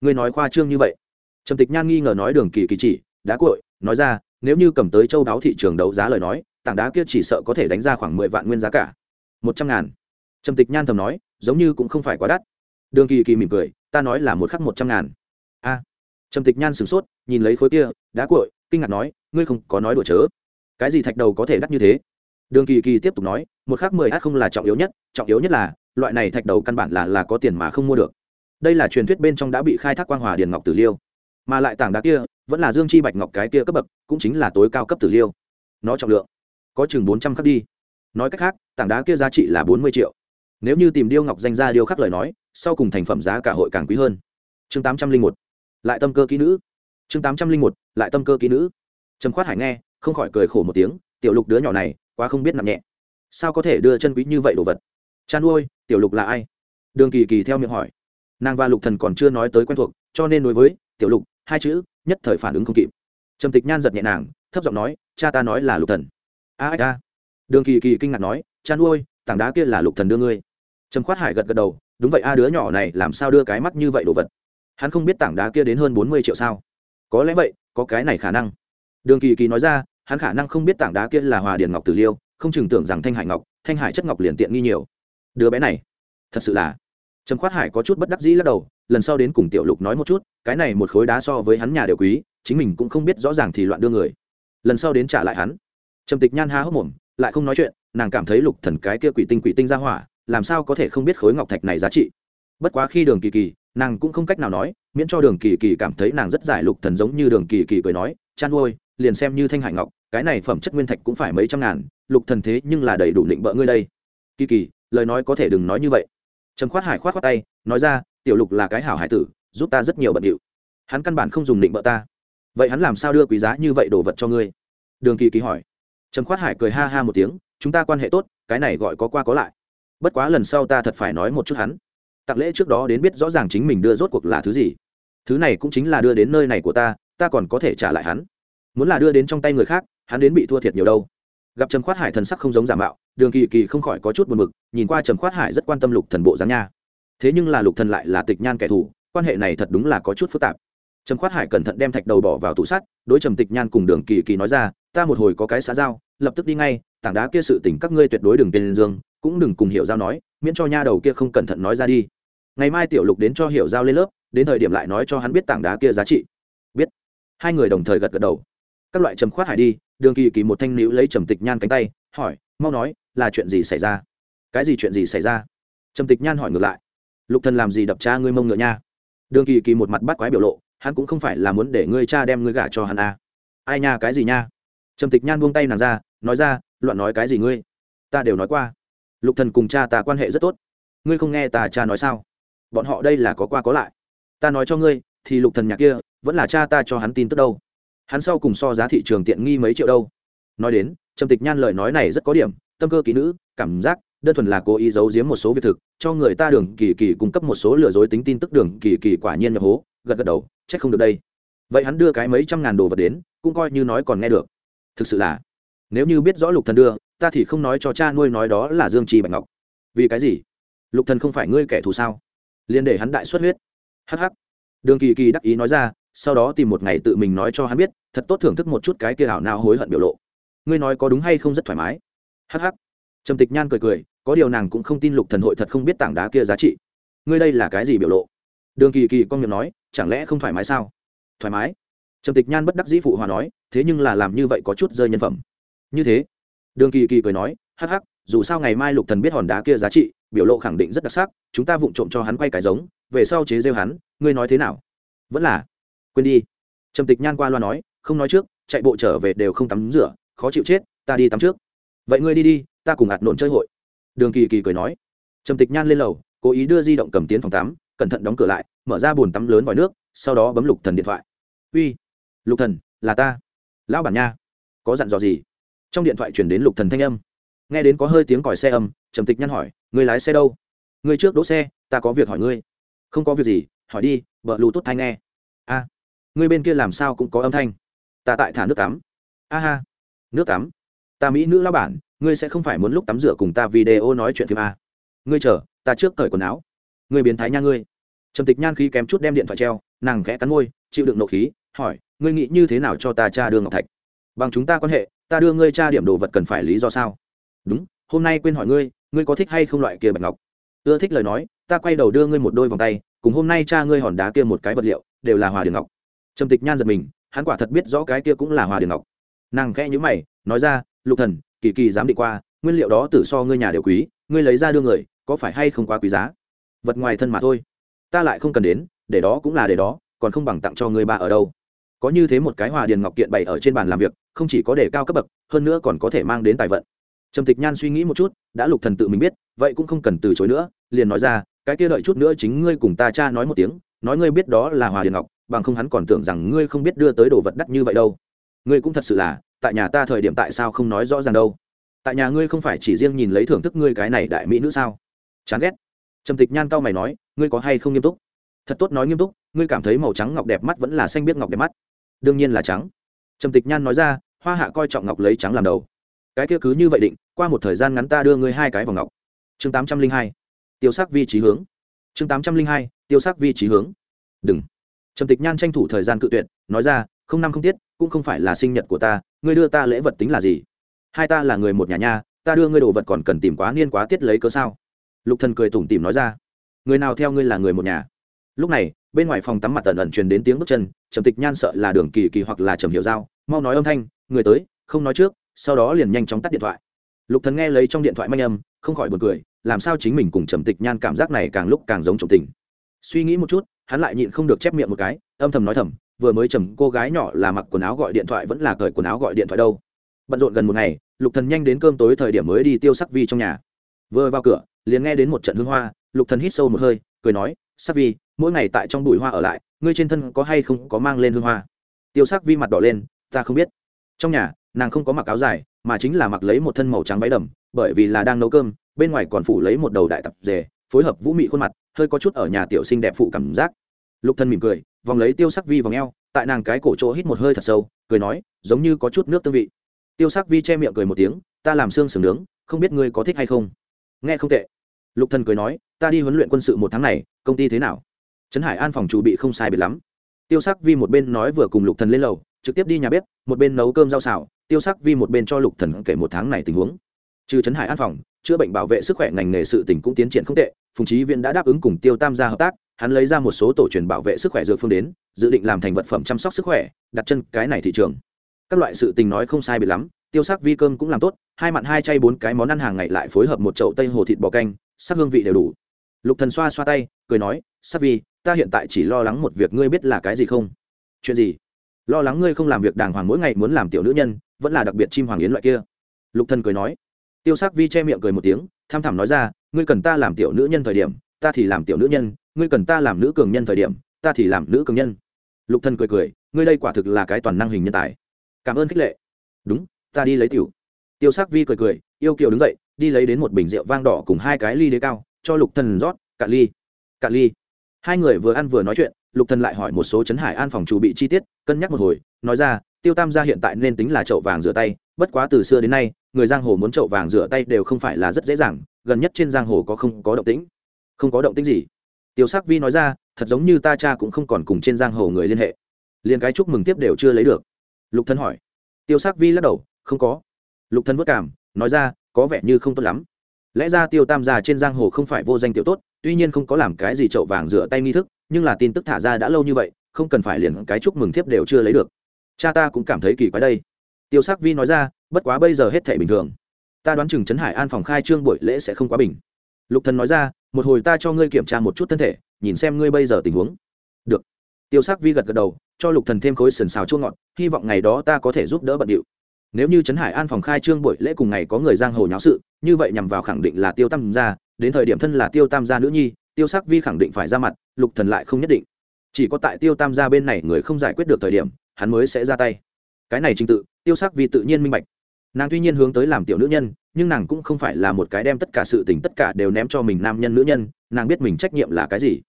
S1: Ngươi nói khoa trương như vậy. Trầm tịch nhan nghi ngờ nói đường kỳ kỳ chỉ đá cội nói ra, nếu như cầm tới châu đáo thị trường đấu giá lời nói, tảng đá kia chỉ sợ có thể đánh ra khoảng mười vạn nguyên giá cả. Một trăm ngàn. Trầm tịch nhan thầm nói, giống như cũng không phải quá đắt. Đường kỳ kỳ mỉm cười, ta nói là một khắc một trăm ngàn. A. Trầm tịch nhan sửng sốt, nhìn lấy khối kia, đá cội kinh ngạc nói, ngươi không có nói đùa chớ. Cái gì thạch đầu có thể đắt như thế? Đường kỳ kỳ tiếp tục nói, một khắc mười h không là trọng yếu nhất, trọng yếu nhất là, loại này thạch đầu căn bản là là có tiền mà không mua được. Đây là truyền thuyết bên trong đã bị khai thác quang hòa điền ngọc tử liêu. Mà lại tảng đá kia vẫn là dương chi bạch ngọc cái kia cấp bậc, cũng chính là tối cao cấp tử liêu. Nó trọng lượng, có chừng bốn trăm khắc đi. Nói cách khác, tảng đá kia giá trị là bốn mươi triệu. Nếu như tìm điêu ngọc danh ra điêu khắc lời nói, sau cùng thành phẩm giá cả hội càng quý hơn. Chương tám trăm linh một, lại tâm cơ kỹ nữ. Chương tám trăm linh một, lại tâm cơ kỹ nữ. Trầm khoát hải nghe, không khỏi cười khổ một tiếng, tiểu lục đứa nhỏ này, quá không biết nặng nhẹ. Sao có thể đưa chân quý như vậy đồ vật? Chan nuôi, tiểu lục là ai? Đường kỳ kỳ theo miệng hỏi. Nàng và lục thần còn chưa nói tới quen thuộc, cho nên đối với tiểu lục, hai chữ nhất thời phản ứng không kịp. Trầm tịch nhan giật nhẹ nàng, thấp giọng nói, cha ta nói là lục thần. A a đường kỳ kỳ kinh ngạc nói, cha nuôi, tảng đá kia là lục thần đưa ngươi. Trầm khoát hải gật gật đầu, đúng vậy, a, đứa nhỏ này làm sao đưa cái mắt như vậy đồ vật? Hắn không biết tảng đá kia đến hơn bốn mươi triệu sao? Có lẽ vậy, có cái này khả năng. Đường kỳ kỳ nói ra, hắn khả năng không biết tảng đá kia là hòa điền ngọc tử liêu, không chừng tưởng rằng thanh hải ngọc, thanh hải chất ngọc liền tiện nghi nhiều. Đứa bé này, thật sự là trầm khoát hải có chút bất đắc dĩ lắc đầu, lần sau đến cùng tiểu lục nói một chút, cái này một khối đá so với hắn nhà đều quý, chính mình cũng không biết rõ ràng thì loạn đưa người. Lần sau đến trả lại hắn. Trầm tịch nhan há hốc mồm, lại không nói chuyện, nàng cảm thấy lục thần cái kia quỷ tinh quỷ tinh ra hỏa, làm sao có thể không biết khối ngọc thạch này giá trị. Bất quá khi đường kỳ kỳ, nàng cũng không cách nào nói, miễn cho đường kỳ kỳ cảm thấy nàng rất giải lục thần giống như đường kỳ kỳ cười nói, chan nuôi liền xem như thanh hải ngọc, cái này phẩm chất nguyên thạch cũng phải mấy trăm ngàn, lục thần thế nhưng là đầy đủ định bỡ ngươi đây. Kỳ kỳ, lời nói có thể đừng nói như vậy trầm khoát hải khoát khoát tay, nói ra, tiểu lục là cái hảo hải tử, giúp ta rất nhiều bận điệu. Hắn căn bản không dùng định bỡ ta. Vậy hắn làm sao đưa quý giá như vậy đồ vật cho ngươi? Đường kỳ kỳ hỏi. Trầm khoát hải cười ha ha một tiếng, chúng ta quan hệ tốt, cái này gọi có qua có lại. Bất quá lần sau ta thật phải nói một chút hắn. Tặng lễ trước đó đến biết rõ ràng chính mình đưa rốt cuộc là thứ gì. Thứ này cũng chính là đưa đến nơi này của ta ta còn có thể trả lại hắn. Muốn là đưa đến trong tay người khác, hắn đến bị thua thiệt nhiều đâu gặp trầm khoát hải thần sắc không giống giả mạo, đường kỳ kỳ không khỏi có chút buồn mực nhìn qua trầm khoát hải rất quan tâm lục thần bộ dáng nha. Thế nhưng là lục thần lại là tịch nhan kẻ thù, quan hệ này thật đúng là có chút phức tạp. Trầm khoát hải cẩn thận đem thạch đầu bỏ vào tủ sắt, đối trầm tịch nhan cùng đường kỳ kỳ nói ra, ta một hồi có cái xã giao, lập tức đi ngay, tảng đá kia sự tình các ngươi tuyệt đối đừng tên dương cũng đừng cùng hiểu giao nói, miễn cho nha đầu kia không cẩn thận nói ra đi. Ngày mai tiểu lục đến cho hiểu giao lên lớp, đến thời điểm lại nói cho hắn biết tảng đá kia giá trị. Biết. Hai người đồng thời gật gật đầu. Các loại trầm khoát hải đi đường kỳ kỳ một thanh nữ lấy trầm tịch nhan cánh tay, hỏi, mau nói, là chuyện gì xảy ra? Cái gì chuyện gì xảy ra? Trầm tịch nhan hỏi ngược lại, lục thần làm gì đập cha ngươi mông ngựa nha? Đường kỳ kỳ một mặt bắt quái biểu lộ, hắn cũng không phải là muốn để ngươi cha đem ngươi gả cho hắn à. ai nha, cái gì nha? Trầm tịch nhan buông tay nàng ra, nói ra, loạn nói cái gì ngươi? Ta đều nói qua, lục thần cùng cha ta quan hệ rất tốt. Ngươi không nghe ta cha nói sao? Bọn họ đây là có qua có lại. Ta nói cho ngươi, thì lục thần nhà kia vẫn là cha ta cho hắn tin tức đâu hắn sau cùng so giá thị trường tiện nghi mấy triệu đâu. Nói đến, trầm tịch nhan lời nói này rất có điểm, tâm cơ kỹ nữ, cảm giác đơn thuần là cố ý giấu giếm một số việc thực, cho người ta đường kỳ kỳ cung cấp một số lừa dối tính tin tức đường kỳ kỳ quả nhiên nhập hố, gật gật đầu, trách không được đây. Vậy hắn đưa cái mấy trăm ngàn đồ vật đến, cũng coi như nói còn nghe được. Thực sự là, nếu như biết rõ lục thần đưa, ta thì không nói cho cha nuôi nói đó là dương trì bạch ngọc. Vì cái gì? Lục thần không phải ngươi kẻ thù sao? Liền để hắn đại xuất huyết. Hắc hắc. Đường kỳ kỳ đắc ý nói ra sau đó tìm một ngày tự mình nói cho hắn biết, thật tốt thưởng thức một chút cái kia ảo nào hối hận biểu lộ. Ngươi nói có đúng hay không rất thoải mái. Hắc hắc. Trầm tịch nhan cười cười, có điều nàng cũng không tin lục thần hội thật không biết tảng đá kia giá trị. Ngươi đây là cái gì biểu lộ? Đường kỳ kỳ con miệng nói, chẳng lẽ không thoải mái sao? Thoải mái. Trầm tịch nhan bất đắc dĩ phụ hòa nói, thế nhưng là làm như vậy có chút rơi nhân phẩm. Như thế. Đường kỳ kỳ cười nói, hắc hắc, dù sao ngày mai lục thần biết hòn đá kia giá trị, biểu lộ khẳng định rất đặc sắc, chúng ta vụng trộm cho hắn quay cái giống, về sau chế rêu hắn, ngươi nói thế nào? Vẫn là quên đi. Trầm tịch nhan qua loa nói không nói trước chạy bộ trở về đều không tắm rửa khó chịu chết ta đi tắm trước. Vậy ngươi đi đi ta cùng ạt nộn chơi hội. Đường kỳ kỳ cười nói. Trầm tịch nhan lên lầu cố ý đưa di động cầm tiến phòng tắm cẩn thận đóng cửa lại mở ra bồn tắm lớn vòi nước sau đó bấm lục thần điện thoại. Uy lục thần là ta. Lão bản nha có dặn dò gì? Trong điện thoại chuyển đến lục thần thanh âm. Nghe đến có hơi tiếng còi xe âm trầm tịch nhăn hỏi người lái xe đâu? Người trước đỗ xe ta có việc hỏi ngươi. Không có việc gì hỏi đi vợ lù tốt thanh nghe. A à, người bên kia làm sao cũng có âm thanh. Ta tại thả nước tắm. A ha. Nước tắm? Ta mỹ nữ lao bản, ngươi sẽ không phải muốn lúc tắm rửa cùng ta video nói chuyện phim a ngươi chờ, ta trước cởi quần áo. Ngươi biến thái nha ngươi. Trầm tịch nhan khí kém chút đem điện thoại treo, nàng khẽ cắn môi, chịu đựng nộ khí, hỏi, ngươi nghĩ như thế nào cho ta cha đưa ngọc thạch? Bằng chúng ta quan hệ, ta đưa ngươi cha điểm đồ vật cần phải lý do sao? Đúng, hôm nay quên hỏi ngươi ngươi có thích hay không loại kia bạch ngọc? Ưa thích lời nói, ta quay đầu đưa ngươi một đôi vòng tay, cùng hôm nay cha ngươi hòn đá kia một cái vật liệu, đều là hòa điền ngọc trầm tịch nhan giật mình, hắn quả thật biết rõ cái kia cũng là hòa điền ngọc. Nàng khẽ nhữ mày, nói ra, lục thần, kỳ kỳ dám đi qua, nguyên liệu đó tử so ngươi nhà đều quý, ngươi lấy ra đưa người, có phải hay không quá quý giá? Vật ngoài thân mà thôi. Ta lại không cần đến, để đó cũng là để đó, còn không bằng tặng cho ngươi ba ở đâu. Có như thế một cái hòa điền ngọc kiện bày ở trên bàn làm việc, không chỉ có để cao cấp bậc, hơn nữa còn có thể mang đến tài vận. Trầm tịch nhan suy nghĩ một chút, đã lục thần tự mình biết, vậy cũng không cần từ chối nữa, liền nói ra, cái kia đợi chút nữa chính ngươi cùng ta cha nói một tiếng, nói ngươi biết đó là hòa điền ngọc bằng không hắn còn tưởng rằng ngươi không biết đưa tới đồ vật đắt như vậy đâu. Ngươi cũng thật sự là, tại nhà ta thời điểm tại sao không nói rõ ràng đâu? Tại nhà ngươi không phải chỉ riêng nhìn lấy thưởng thức ngươi cái này đại mỹ nữ sao? Chán ghét. Trầm tịch nhan cao mày nói, ngươi có hay không nghiêm túc? Thật tốt nói nghiêm túc, ngươi cảm thấy màu trắng ngọc đẹp mắt vẫn là xanh biết ngọc đẹp mắt. Đương nhiên là trắng. Trầm tịch nhan nói ra, hoa hạ coi trọng ngọc lấy trắng làm đầu. Cái kia cứ như vậy định, qua một thời gian ngắn ta đưa ngươi hai cái vào ngọc. Chương tám trăm linh hai. Tiêu sắc vi trí hướng. Chương tám trăm linh hai, tiêu sắc vi trí hướng. Đừng trầm tịch nhan tranh thủ thời gian cự tuyệt, nói ra, không năm không tiết, cũng không phải là sinh nhật của ta, ngươi đưa ta lễ vật tính là gì? Hai ta là người một nhà nha, ta đưa ngươi đồ vật còn cần tìm quá niên quá tiết lấy cớ sao? Lục thần cười tủm tỉm nói ra, người nào theo ngươi là người một nhà? Lúc này, bên ngoài phòng tắm mặt tần ẩn truyền đến tiếng bước chân, trầm tịch nhan sợ là đường kỳ kỳ hoặc là trầm hiệu giao, mau nói âm thanh, người tới, không nói trước, sau đó liền nhanh chóng tắt điện thoại. Lục thần nghe lấy trong điện thoại manh âm, không khỏi buồn cười, làm sao chính mình cùng trầm tịch nhan cảm giác này càng lúc càng giống trầm tình. Suy nghĩ một chút hắn lại nhịn không được chép miệng một cái, âm thầm nói thầm, vừa mới chầm cô gái nhỏ là mặc quần áo gọi điện thoại vẫn là cởi quần áo gọi điện thoại đâu. Bận rộn gần một ngày, lục thần nhanh đến cơm tối thời điểm mới đi tiêu sắc vi trong nhà. Vừa vào cửa, liền nghe đến một trận hương hoa, lục thần hít sâu một hơi, cười nói, sắc vi, mỗi ngày tại trong bụi hoa ở lại, ngươi trên thân có hay không có mang lên hương hoa? Tiêu sắc vi mặt đỏ lên, ta không biết. Trong nhà, nàng không có mặc áo dài, mà chính là mặc lấy một thân màu trắng váy đầm, bởi vì là đang nấu cơm, bên ngoài còn phủ lấy một đầu đại tập dề phối hợp vũ mị khuôn mặt, hơi có chút ở nhà tiểu sinh đẹp phụ cảm giác. Lục thân mỉm cười, vòng lấy tiêu sắc vi vòng eo, tại nàng cái cổ chỗ hít một hơi thật sâu, cười nói, giống như có chút nước tương vị. Tiêu sắc vi che miệng cười một tiếng, ta làm xương sừng nướng, không biết ngươi có thích hay không. Nghe không tệ. Lục thần cười nói, ta đi huấn luyện quân sự một tháng này, công ty thế nào? Trấn hải an phòng chủ bị không sai biệt lắm. Tiêu sắc vi một bên nói vừa cùng lục thần lên lầu, trực tiếp đi nhà bếp, một bên nấu cơm rau xào, tiêu sắc vi một bên cho lục thần kể một tháng này tình huống. Trừ trấn hải an phòng chữa bệnh bảo vệ sức khỏe ngành nghề sự tỉnh cũng tiến triển không tệ, phùng trí viện đã đáp ứng cùng tiêu tam gia hợp tác, hắn lấy ra một số tổ truyền bảo vệ sức khỏe dược phương đến, dự định làm thành vật phẩm chăm sóc sức khỏe, đặt chân cái này thị trường. Các loại sự tình nói không sai biệt lắm, tiêu sắc vi cơm cũng làm tốt, hai mặn hai chay bốn cái món ăn hàng ngày lại phối hợp một chậu tây hồ thịt bò canh, sắc hương vị đều đủ. Lục thần xoa xoa tay, cười nói, sắc vi, ta hiện tại chỉ lo lắng một việc ngươi biết là cái gì không? Chuyện gì? Lo lắng ngươi không làm việc đàng hoàng mỗi ngày muốn làm tiểu nữ nhân, vẫn là đặc biệt chim hoàng yến loại kia. Lục thần cười nói tiêu sắc vi che miệng cười một tiếng, tham thẳm nói ra, ngươi cần ta làm tiểu nữ nhân thời điểm, ta thì làm tiểu nữ nhân, ngươi cần ta làm nữ cường nhân thời điểm, ta thì làm nữ cường nhân. Lục thần cười cười, ngươi đây quả thực là cái toàn năng hình nhân tài. Cảm ơn khích lệ. Đúng, ta đi lấy tiểu. Tiêu sắc vi cười cười, yêu kiều đứng dậy, đi lấy đến một bình rượu vang đỏ cùng hai cái ly đế cao, cho lục thần rót, cạn ly. Cạn ly. Hai người vừa ăn vừa nói chuyện, lục thần lại hỏi một số chấn hải an phòng chủ bị chi tiết, cân nhắc một hồi, nói ra, tiêu tam gia hiện tại nên tính là chậu vàng rửa tay bất quá từ xưa đến nay, người giang hồ muốn trậu vàng rửa tay đều không phải là rất dễ dàng, gần nhất trên giang hồ có không có động tĩnh. Không có động tĩnh gì. Tiêu sắc vi nói ra, thật giống như ta cha cũng không còn cùng trên giang hồ người liên hệ. Liền cái chúc mừng tiếp đều chưa lấy được. Lục thân hỏi. Tiêu sắc vi lắc đầu, không có. Lục thân vất cảm, nói ra, có vẻ như không tốt lắm. Lẽ ra tiêu tam gia trên giang hồ không phải vô danh tiểu tốt, tuy nhiên không có làm cái gì trậu vàng rửa tay nghi thức, nhưng là tin tức thả ra đã lâu như vậy, không cần phải liền cái chúc mừng thiếp đều chưa lấy được. Cha ta cũng cảm thấy kỳ quái đây tiêu sắc vi nói ra, bất quá bây giờ hết thể bình thường. Ta đoán chừng trấn hải an phòng khai trương buổi lễ sẽ không quá bình. Lục thần nói ra, một hồi ta cho ngươi kiểm tra một chút thân thể, nhìn xem ngươi bây giờ tình huống. Được. Tiêu sắc vi gật gật đầu, cho lục thần thêm khối sườn xào chua ngọt, hy vọng ngày đó ta có thể giúp đỡ bận điệu. Nếu như trấn hải an phòng khai trương buổi lễ cùng ngày có người giang hồ nháo sự, như vậy nhằm vào khẳng định là tiêu tam gia, đến thời điểm thân là tiêu tam gia nữ nhi, tiêu sắc vi khẳng định phải ra mặt, lục thần lại không nhất định. Chỉ có tại tiêu tam gia bên này người không giải quyết được thời điểm, hắn mới sẽ ra tay. Cái này trình tự tiêu sắc vi tự nhiên minh bạch. Nàng tuy nhiên hướng tới làm tiểu nữ nhân nhưng nàng cũng không phải là một cái đem tất cả sự tình tất cả đều ném cho mình nam nhân nữ nhân nàng biết mình trách nhiệm là cái gì.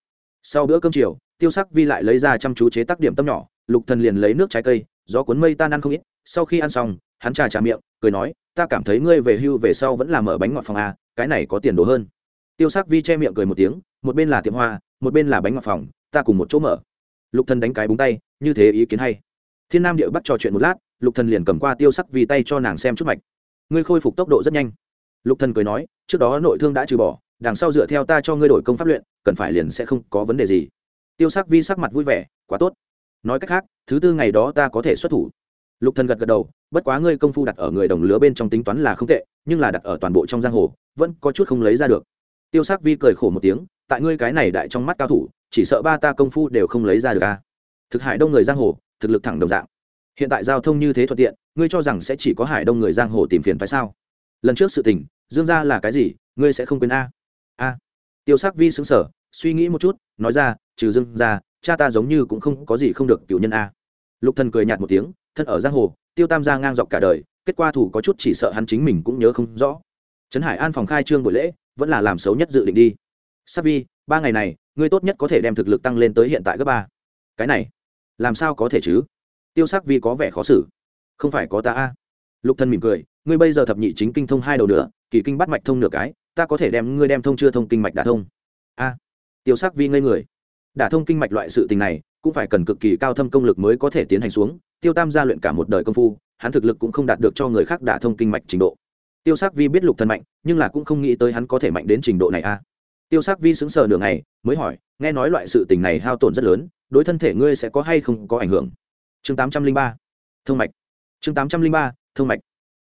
S1: Sau bữa cơm chiều tiêu sắc vi lại lấy ra chăm chú chế tác điểm tâm nhỏ lục thần liền lấy nước trái cây gió cuốn mây tan ăn không ít sau khi ăn xong hắn trà trà miệng cười nói ta cảm thấy ngươi về hưu về sau vẫn là mở bánh ngọt phòng à, cái này có tiền đồ hơn. Tiêu sắc vi che miệng cười một tiếng một bên là tiệm hoa một bên là bánh ngọt phòng ta cùng một chỗ mở. Lục thần đánh cái búng tay như thế ý kiến hay. Thiên nam địa bắt trò chuyện một lát lục thần liền cầm qua tiêu sắc vì tay cho nàng xem chút mạch. Ngươi khôi phục tốc độ rất nhanh. Lục thần cười nói, trước đó nội thương đã trừ bỏ, đằng sau dựa theo ta cho ngươi đổi công pháp luyện, cần phải liền sẽ không có vấn đề gì. Tiêu sắc vi sắc mặt vui vẻ, quá tốt. Nói cách khác, thứ tư ngày đó ta có thể xuất thủ. Lục thần gật gật đầu, bất quá ngươi công phu đặt ở người đồng lứa bên trong tính toán là không tệ, nhưng là đặt ở toàn bộ trong giang hồ, vẫn có chút không lấy ra được. Tiêu sắc vi cười khổ một tiếng, tại ngươi cái này đại trong mắt cao thủ, chỉ sợ ba ta công phu đều không lấy ra được a thực hải đông người giang hồ, thực lực thẳng đồng dạng hiện tại giao thông như thế thuận tiện, ngươi cho rằng sẽ chỉ có hải đông người giang hồ tìm phiền phải sao? Lần trước sự tình, dương ra là cái gì, ngươi sẽ không quên a? A. Tiêu sắc vi xứng sở suy nghĩ một chút, nói ra, trừ dương ra cha ta giống như cũng không có gì không được cựu nhân a. Lục thần cười nhạt một tiếng, thân ở giang hồ, tiêu tam gia ngang dọc cả đời, kết quả thủ có chút chỉ sợ hắn chính mình cũng nhớ không rõ. Trấn hải an phòng khai trương buổi lễ, vẫn là làm xấu nhất dự định đi. Sắc vi, ba ngày này, ngươi tốt nhất có thể đem thực lực tăng lên tới hiện tại cấp ba. Cái này, làm sao có thể chứ? Tiêu sắc vi có vẻ khó xử. Không phải có ta a? Lục thân mỉm cười, ngươi bây giờ thập nhị chính kinh thông hai đầu nữa kỳ kinh bắt mạch thông nửa cái, ta có thể đem ngươi đem thông chưa thông kinh mạch đả thông. A. Tiêu sắc vi ngây người. Đả thông kinh mạch loại sự tình này, cũng phải cần cực kỳ cao thâm công lực mới có thể tiến hành xuống, tiêu tam gia luyện cả một đời công phu, hắn thực lực cũng không đạt được cho người khác đả thông kinh mạch trình độ. Tiêu sắc vi biết lục thần mạnh, nhưng là cũng không nghĩ tới hắn có thể mạnh đến trình độ này a. Tiêu sắc vi sững sờ nửa ngày, mới hỏi, nghe nói loại sự tình này hao tổn rất lớn, đối thân thể ngươi sẽ có hay không có ảnh hưởng? Chương tám trăm linh ba, thông mạch. chương tám trăm linh ba, thông mạch.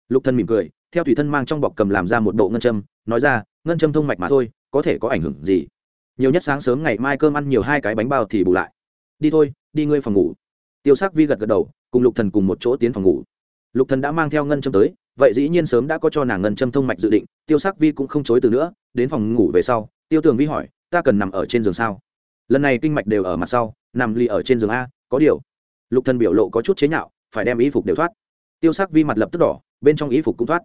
S1: Lục thân mỉm cười, theo thủy thân mang trong bọc cầm làm ra một bộ ngân châm, nói ra, ngân châm thông mạch mà thôi, có thể có ảnh hưởng gì? Nhiều nhất sáng sớm ngày mai cơm ăn nhiều hai cái bánh bao thì bù lại. Đi thôi, đi ngươi phòng ngủ. Tiêu sắc vi gật gật đầu, cùng lục thần cùng một chỗ tiến phòng ngủ. Lục thần đã mang theo ngân châm tới, vậy dĩ nhiên sớm đã có cho nàng ngân châm thông mạch dự định, tiêu sắc vi cũng không chối từ nữa, đến phòng ngủ về sau, tiêu tường vi hỏi, ta cần nằm ở trên giường sao? Lần này kinh mạch đều ở mặt sau, nằm lì ở trên giường a, có điều lục thần biểu lộ có chút chế nhạo, phải đem y phục đều thoát. Tiêu sắc vi mặt lập tức đỏ, bên trong y phục cũng thoát.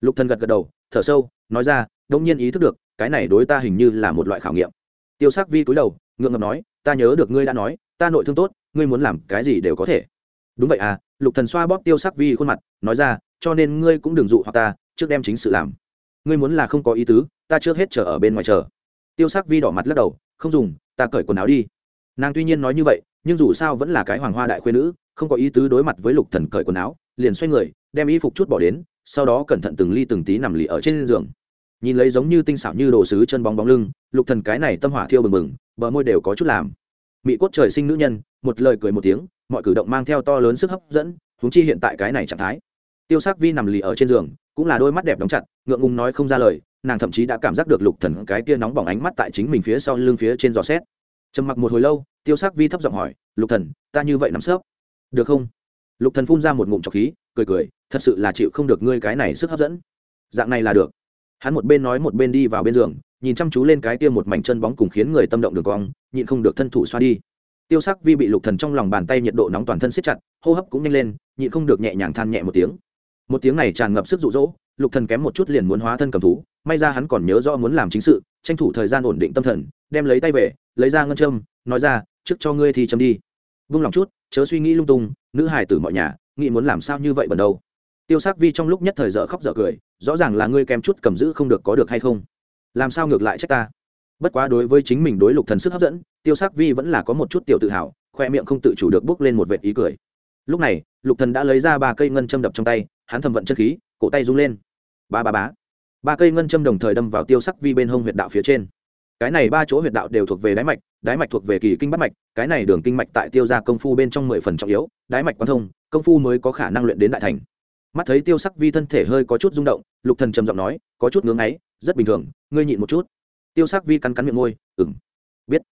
S1: Lục thần gật gật đầu, thở sâu, nói ra đông nhiên ý thức được, cái này đối ta hình như là một loại khảo nghiệm. Tiêu sắc vi cúi đầu, ngượng ngập nói, ta nhớ được ngươi đã nói, ta nội thương tốt, ngươi muốn làm cái gì đều có thể. Đúng vậy à? Lục thần xoa bóp tiêu sắc vi khuôn mặt, nói ra, cho nên ngươi cũng đừng dụ hoặc ta, trước đem chính sự làm. Ngươi muốn là không có ý tứ, ta trước hết chờ ở bên ngoài chờ. Tiêu sắc vi đỏ mặt lắc đầu, không dùng, ta cởi quần áo đi. Nàng tuy nhiên nói như vậy nhưng dù sao vẫn là cái hoàng hoa đại khuê nữ, không có ý tứ đối mặt với lục thần cởi quần áo, liền xoay người, đem y phục chút bỏ đến, sau đó cẩn thận từng ly từng tí nằm lì ở trên giường. Nhìn lấy giống như tinh xảo như đồ sứ chân bóng bóng lưng, lục thần cái này tâm hỏa thiêu bừng bừng, bờ môi đều có chút làm. Mỹ cốt trời sinh nữ nhân, một lời cười một tiếng, mọi cử động mang theo to lớn sức hấp dẫn, huống chi hiện tại cái này trạng thái. Tiêu sắc vi nằm lì ở trên giường, cũng là đôi mắt đẹp đóng chặt, ngượng ngùng nói không ra lời, nàng thậm chí đã cảm giác được lục thần cái kia nóng bỏng ánh mắt tại chính mình phía sau lưng phía trên giò xét trầm mặc một hồi lâu, tiêu sắc vi thấp giọng hỏi, lục thần, ta như vậy nắm sớp được không? Lục thần phun ra một ngụm trọc khí, cười cười, thật sự là chịu không được ngươi cái này sức hấp dẫn. Dạng này là được. Hắn một bên nói một bên đi vào bên giường, nhìn chăm chú lên cái kia một mảnh chân bóng cùng khiến người tâm động đường cong, nhịn không được thân thủ xoa đi. Tiêu sắc vi bị lục thần trong lòng bàn tay nhiệt độ nóng toàn thân siết chặt, hô hấp cũng nhanh lên, nhịn không được nhẹ nhàng than nhẹ một tiếng. Một tiếng này tràn ngập sức dụ dỗ, lục thần kém một chút liền muốn hóa thân cầm thú, may ra hắn còn nhớ rõ muốn làm chính sự, tranh thủ thời gian ổn định tâm thần đem lấy tay về, lấy ra ngân châm, nói ra, trước cho ngươi thì châm đi. Vung lòng chút, chớ suy nghĩ lung tung, nữ hải tử mọi nhà, nghĩ muốn làm sao như vậy bẩn đâu. Tiêu sắc vi trong lúc nhất thời dở khóc dở cười, rõ ràng là ngươi kém chút cầm giữ không được có được hay không? Làm sao ngược lại trách ta? Bất quá đối với chính mình đối lục thần sức hấp dẫn, tiêu sắc vi vẫn là có một chút tiểu tự hào, khoe miệng không tự chủ được bước lên một vệt ý cười. Lúc này, lục thần đã lấy ra ba cây ngân châm đập trong tay, hắn thầm vận chân khí, cổ tay rung lên. Ba ba bá ba cây ngân châm đồng thời đâm vào tiêu sắc vi bên hông huyệt đạo phía trên cái này ba chỗ huyệt đạo đều thuộc về đáy mạch đáy mạch thuộc về kỳ kinh bắt mạch, cái này đường kinh mạch tại tiêu gia công phu bên trong mười phần trọng yếu đáy mạch quan thông, công phu mới có khả năng luyện đến đại thành. Mắt thấy tiêu sắc vi thân thể hơi có chút rung động, lục thần trầm giọng nói, có chút ngưỡng ấy, rất bình thường, ngươi nhịn một chút. Tiêu sắc vi cắn cắn miệng môi ừng biết.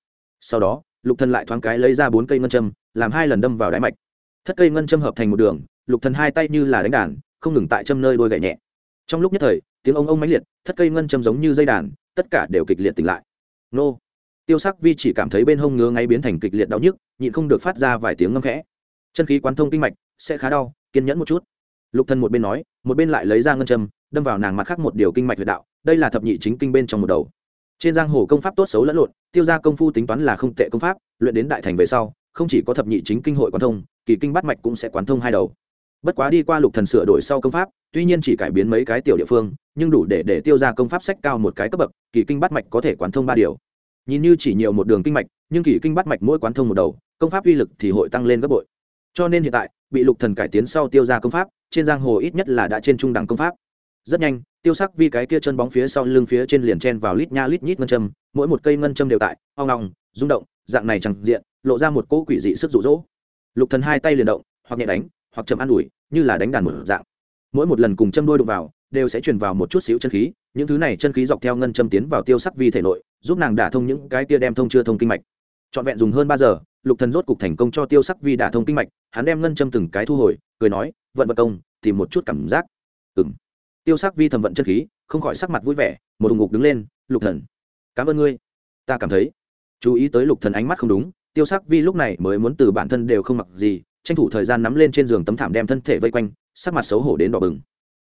S1: Sau đó, lục thần lại thoáng cái lấy ra bốn cây ngân châm, làm hai lần đâm vào đáy mạch. Thất cây ngân châm hợp thành một đường, lục thần hai tay như là đánh đàn, không ngừng tại châm nơi đôi gậy nhẹ. Trong lúc nhất thời, tiếng ông ông mãnh liệt, thất cây ngân châm giống như dây đàn, tất cả đều kịch liệt tỉnh lại nô. Tiêu sắc vi chỉ cảm thấy bên hông ngứa ngay biến thành kịch liệt đau nhức, nhịn không được phát ra vài tiếng ngâm khẽ. Chân khí quán thông kinh mạch, sẽ khá đau, kiên nhẫn một chút. Lục thân một bên nói, một bên lại lấy ra ngân châm, đâm vào nàng mặt khác một điều kinh mạch huyệt đạo, đây là thập nhị chính kinh bên trong một đầu. Trên giang hồ công pháp tốt xấu lẫn lộn, tiêu ra công phu tính toán là không tệ công pháp, luyện đến đại thành về sau, không chỉ có thập nhị chính kinh hội quán thông, kỳ kinh bát mạch cũng sẽ quán thông hai đầu bất quá đi qua lục thần sửa đổi sau công pháp, tuy nhiên chỉ cải biến mấy cái tiểu địa phương, nhưng đủ để để tiêu ra công pháp sách cao một cái cấp bậc, kỳ kinh bát mạch có thể quán thông ba điều. Nhìn như chỉ nhiều một đường kinh mạch, nhưng kỳ kinh bát mạch mỗi quán thông một đầu, công pháp uy lực thì hội tăng lên gấp bội. Cho nên hiện tại, bị lục thần cải tiến sau tiêu ra công pháp, trên giang hồ ít nhất là đã trên trung đẳng công pháp. Rất nhanh, tiêu sắc vi cái kia chân bóng phía sau lưng phía trên liền chen vào lít nha lít nhít ngân châm, mỗi một cây ngân châm đều tại oong ngong rung động, dạng này chẳng diện, lộ ra một cỗ quỷ dị sức rụ rỗ lục thần hai tay liền động, hoặc nhẹ đánh hoặc chậm an ủi, như là đánh đàn một dạng. Mỗi một lần cùng châm đôi đụng vào, đều sẽ truyền vào một chút xíu chân khí, những thứ này chân khí dọc theo ngân châm tiến vào tiêu sắc vi thể nội, giúp nàng đả thông những cái kia đem thông chưa thông kinh mạch. Trọn vẹn dùng hơn ba giờ, lục thần rốt cục thành công cho tiêu sắc vi đả thông kinh mạch, hắn đem ngân châm từng cái thu hồi, cười nói, vận vật công, tìm một chút cảm giác. Ừm. Tiêu sắc vi thầm vận chân khí, không khỏi sắc mặt vui vẻ, một hùng ngục đứng lên, lục thần, cảm ơn ngươi. Ta cảm thấy, chú ý tới lục thần ánh mắt không đúng, tiêu sắc vi lúc này mới muốn từ bản thân đều không mặc gì tranh thủ thời gian nắm lên trên giường tấm thảm đem thân thể vây quanh, sắc mặt xấu hổ đến đỏ bừng.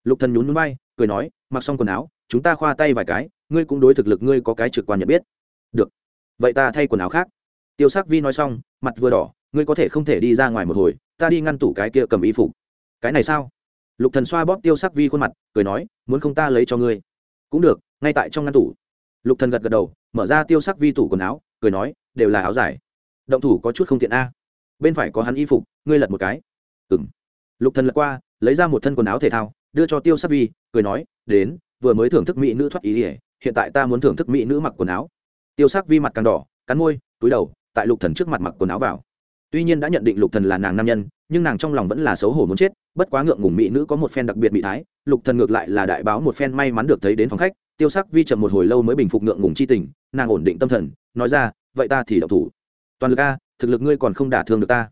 S1: Lục thần nhún nhún vai, cười nói, mặc xong quần áo, chúng ta khoa tay vài cái, ngươi cũng đối thực lực ngươi có cái trực quan nhận biết. Được. Vậy ta thay quần áo khác. Tiêu sắc vi nói xong, mặt vừa đỏ, ngươi có thể không thể đi ra ngoài một hồi, ta đi ngăn tủ cái kia cầm y phục. Cái này sao? Lục thần xoa bóp tiêu sắc vi khuôn mặt, cười nói, muốn không ta lấy cho ngươi. Cũng được, ngay tại trong ngăn tủ. Lục thần gật gật đầu, mở ra tiêu sắc vi tủ quần áo, cười nói, đều là áo dài. Động thủ có chút không tiện a bên phải có hắn y phục, ngươi lật một cái. Ừng lục thần lật qua, lấy ra một thân quần áo thể thao, đưa cho tiêu sắc vi, cười nói, đến, vừa mới thưởng thức mỹ nữ thoát ý ỉa hiện tại ta muốn thưởng thức mỹ nữ mặc quần áo. Tiêu sắc vi mặt càng đỏ, cắn môi, túi đầu, tại lục thần trước mặt mặc quần áo vào. Tuy nhiên đã nhận định lục thần là nàng nam nhân, nhưng nàng trong lòng vẫn là xấu hổ muốn chết, bất quá ngượng ngùng mỹ nữ có một phen đặc biệt bị thái, lục thần ngược lại là đại báo một phen may mắn được thấy đến phòng khách, tiêu sắc vi chậm một hồi lâu mới bình phục ngượng ngùng chi tình, nàng ổn định tâm thần, nói ra, vậy ta thì đậu thủ. Toàn lực a thực lực ngươi còn không đả thương được ta.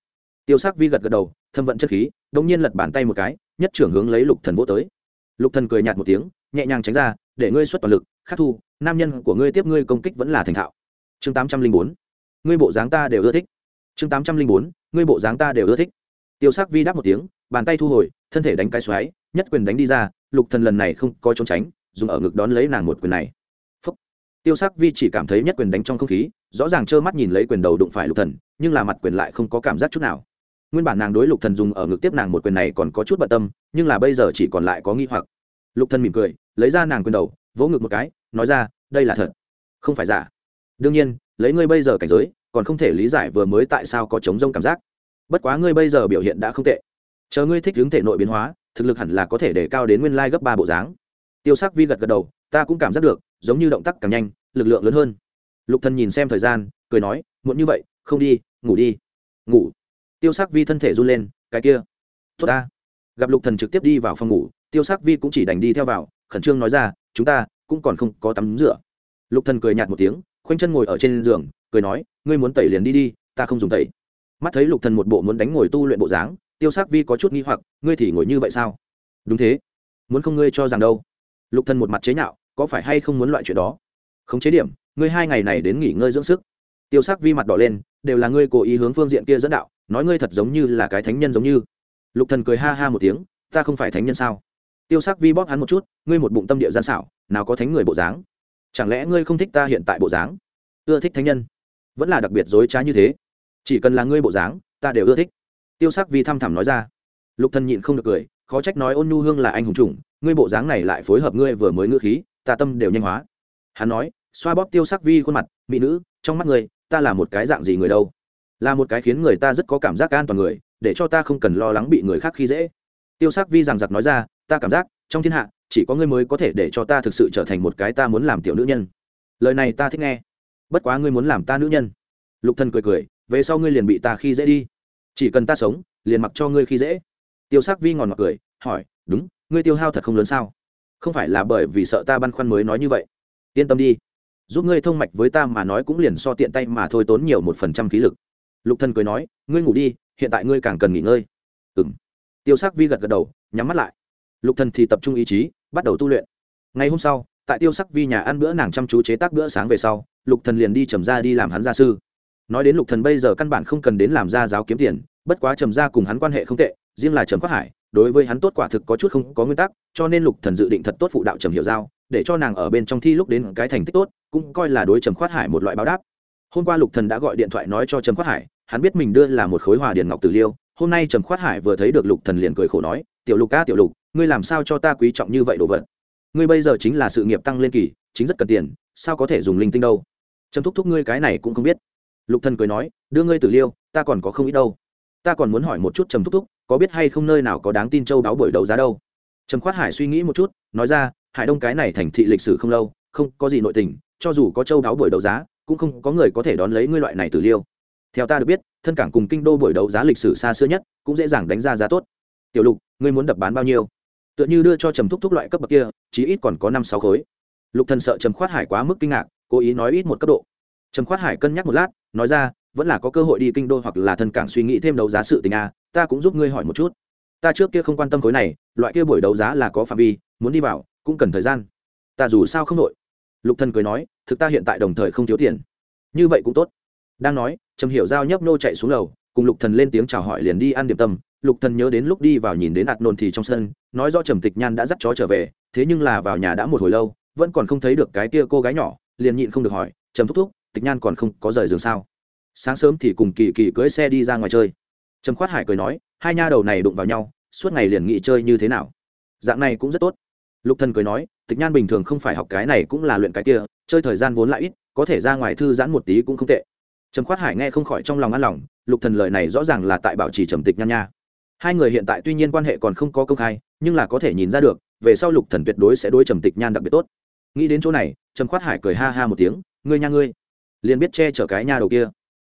S1: Tiêu sắc vi gật gật đầu, thâm vận chất khí đống nhiên lật bàn tay một cái, nhất trưởng hướng lấy lục thần vỗ tới. Lục thần cười nhạt một tiếng, nhẹ nhàng tránh ra, để ngươi xuất toàn lực, khắc thu, nam nhân của ngươi tiếp ngươi công kích vẫn là thành thạo. Chương tám trăm linh bốn, ngươi bộ dáng ta đều ưa thích. Chương tám trăm linh bốn, ngươi bộ dáng ta đều ưa thích. Tiêu sắc vi đáp một tiếng, bàn tay thu hồi, thân thể đánh cái xoáy, nhất quyền đánh đi ra, lục thần lần này không có trốn tránh, dùng ở ngực đón lấy nàng một quyền này tiêu sắc vi chỉ cảm thấy nhất quyền đánh trong không khí, rõ ràng trơ mắt nhìn lấy quyền đầu đụng phải lục thần, nhưng là mặt quyền lại không có cảm giác chút nào. Nguyên bản nàng đối lục thần dùng ở ngực tiếp nàng một quyền này còn có chút bận tâm, nhưng là bây giờ chỉ còn lại có nghi hoặc. Lục thần mỉm cười, lấy ra nàng quyền đầu, vỗ ngực một cái, nói ra, đây là thật. Không phải giả. Đương nhiên, lấy ngươi bây giờ cảnh giới, còn không thể lý giải vừa mới tại sao có chống rông cảm giác. Bất quá ngươi bây giờ biểu hiện đã không tệ. Chờ ngươi thích hướng thể nội biến hóa, thực lực hẳn là có thể để cao đến nguyên lai gấp ba bộ dáng. Tiêu sắc vi gật gật đầu, ta cũng cảm giác được, giống như động tác càng nhanh lực lượng lớn hơn. Lục thần nhìn xem thời gian, cười nói, muộn như vậy, không đi, ngủ đi. Ngủ? Tiêu sắc vi thân thể run lên, cái kia, tốt ta. Gặp lục thần trực tiếp đi vào phòng ngủ, tiêu sắc vi cũng chỉ đành đi theo vào, khẩn trương nói ra, chúng ta cũng còn không có tắm rửa. Lục thần cười nhạt một tiếng, khoanh chân ngồi ở trên giường, cười nói, ngươi muốn tẩy liền đi đi, ta không dùng tẩy. Mắt thấy lục thần một bộ muốn đánh ngồi tu luyện bộ dáng, tiêu sắc vi có chút nghi hoặc, ngươi thì ngồi như vậy sao? Đúng thế, muốn không ngươi cho rằng đâu. Lục thần một mặt chế nhạo, có phải hay không muốn loại chuyện đó? Không chế điểm, ngươi hai ngày này đến nghỉ ngơi dưỡng sức. Tiêu sắc vi mặt đỏ lên, đều là ngươi cố ý hướng phương diện kia dẫn đạo, nói ngươi thật giống như là cái thánh nhân giống như. Lục thần cười ha ha một tiếng, ta không phải thánh nhân sao? Tiêu sắc vi bóp hắn một chút, ngươi một bụng tâm địa gian xảo, nào có thánh người bộ dáng? Chẳng lẽ ngươi không thích ta hiện tại bộ dáng? Ưa thích thánh nhân. Vẫn là đặc biệt dối trá như thế. Chỉ cần là ngươi bộ dáng, ta đều ưa thích. Tiêu sắc vi thăm thẳm nói ra. Lục thần nhịn không được cười, khó trách nói ôn nhu hương là anh hùng chủng, ngươi bộ dáng này lại phối hợp ngươi vừa mới ngữ khí, ta tâm đều nhanh hóa. Hắn nói xoa bóp tiêu sắc vi khuôn mặt mỹ nữ trong mắt người, ta là một cái dạng gì người đâu? Là một cái khiến người ta rất có cảm giác an toàn người để cho ta không cần lo lắng bị người khác khi dễ. Tiêu sắc vi rằng giặc nói ra ta cảm giác trong thiên hạ chỉ có ngươi mới có thể để cho ta thực sự trở thành một cái ta muốn làm tiểu nữ nhân. Lời này ta thích nghe. Bất quá ngươi muốn làm ta nữ nhân. Lục thần cười cười về sau ngươi liền bị ta khi dễ đi. Chỉ cần ta sống liền mặc cho ngươi khi dễ. Tiêu sắc vi ngòn ngọt cười hỏi đúng ngươi tiêu hao thật không lớn sao? Không phải là bởi vì sợ ta băn khoăn mới nói như vậy. Yên tâm đi giúp ngươi thông mạch với ta mà nói cũng liền so tiện tay mà thôi tốn nhiều một phần trăm khí lực. Lục thần cười nói, ngươi ngủ đi, hiện tại ngươi càng cần nghỉ ngơi. Ừm. Tiêu sắc vi gật gật đầu, nhắm mắt lại. Lục thần thì tập trung ý chí, bắt đầu tu luyện. Ngày hôm sau, tại tiêu sắc vi nhà ăn bữa nàng chăm chú chế tác bữa sáng về sau, lục thần liền đi trầm ra đi làm hắn gia sư. Nói đến lục thần bây giờ căn bản không cần đến làm gia giáo kiếm tiền, bất quá trầm ra cùng hắn quan hệ không tệ, riêng là trầm quát hải, đối với hắn tốt quả thực có chút không có nguyên tắc, cho nên lục thần dự định thật tốt phụ đạo trầm hiểu giao, để cho nàng ở bên trong thi lúc đến cái thành tích tốt cũng coi là đối trầm khoát hải một loại báo đáp. Hôm qua lục thần đã gọi điện thoại nói cho trầm khoát hải, hắn biết mình đưa là một khối hòa điền ngọc tử liêu. Hôm nay trầm khoát hải vừa thấy được lục thần liền cười khổ nói, tiểu lục ca, tiểu lục, ngươi làm sao cho ta quý trọng như vậy đồ vật? Ngươi bây giờ chính là sự nghiệp tăng lên kỳ, chính rất cần tiền, sao có thể dùng linh tinh đâu? Trầm thúc thúc, ngươi cái này cũng không biết. Lục thần cười nói, đưa ngươi tử liêu, ta còn có không ít đâu. Ta còn muốn hỏi một chút trầm thúc thúc, có biết hay không nơi nào có đáng tin châu đáo buổi đấu giá đâu? Trầm khoát hải suy nghĩ một chút, nói ra, hải đông cái này thành thị lịch sử không lâu, không có gì nội tình cho dù có châu đáo buổi đấu giá, cũng không có người có thể đón lấy ngươi loại này từ liêu. Theo ta được biết, thân cảng cùng kinh đô buổi đấu giá lịch sử xa xưa nhất, cũng dễ dàng đánh ra giá tốt. Tiểu lục, ngươi muốn đập bán bao nhiêu? Tựa như đưa cho trầm thúc thúc loại cấp bậc kia, chí ít còn có năm sáu khối. Lục thần sợ trầm khoát hải quá mức kinh ngạc, cố ý nói ít một cấp độ. Trầm khoát hải cân nhắc một lát, nói ra, vẫn là có cơ hội đi kinh đô hoặc là thân cảng suy nghĩ thêm đấu giá sự tình a ta cũng giúp ngươi hỏi một chút. Ta trước kia không quan tâm khối này, loại kia buổi đấu giá là có phạm vi, muốn đi vào, cũng cần thời gian. Ta dù sao không nội lục thần cười nói, thực ta hiện tại đồng thời không thiếu tiền. Như vậy cũng tốt. Đang nói, trầm hiểu giao nhấp nô chạy xuống lầu, cùng lục thần lên tiếng chào hỏi liền đi ăn điểm tâm. Lục thần nhớ đến lúc đi vào nhìn đến ạt nôn thì trong sân, nói do trầm tịch nhan đã dắt chó trở về, thế nhưng là vào nhà đã một hồi lâu, vẫn còn không thấy được cái kia cô gái nhỏ, liền nhịn không được hỏi, trầm thúc thúc, tịch nhan còn không có rời giường sao? Sáng sớm thì cùng kỳ kỳ cưới xe đi ra ngoài chơi. Trầm khoát hải cười nói, hai nha đầu này đụng vào nhau, suốt ngày liền nghị chơi như thế nào? Dạng này cũng rất tốt. Lục thần cười nói tịch nhan bình thường không phải học cái này cũng là luyện cái kia, chơi thời gian vốn lại ít, có thể ra ngoài thư giãn một tí cũng không tệ. Trầm khoát hải nghe không khỏi trong lòng an lòng, lục thần lời này rõ ràng là tại bảo trì trầm tịch nhan nha. Hai người hiện tại tuy nhiên quan hệ còn không có công khai, nhưng là có thể nhìn ra được, về sau lục thần tuyệt đối sẽ đối trầm tịch nhan đặc biệt tốt. Nghĩ đến chỗ này, trầm khoát hải cười ha ha một tiếng, ngươi nha ngươi, liền biết che chở cái nha đầu kia.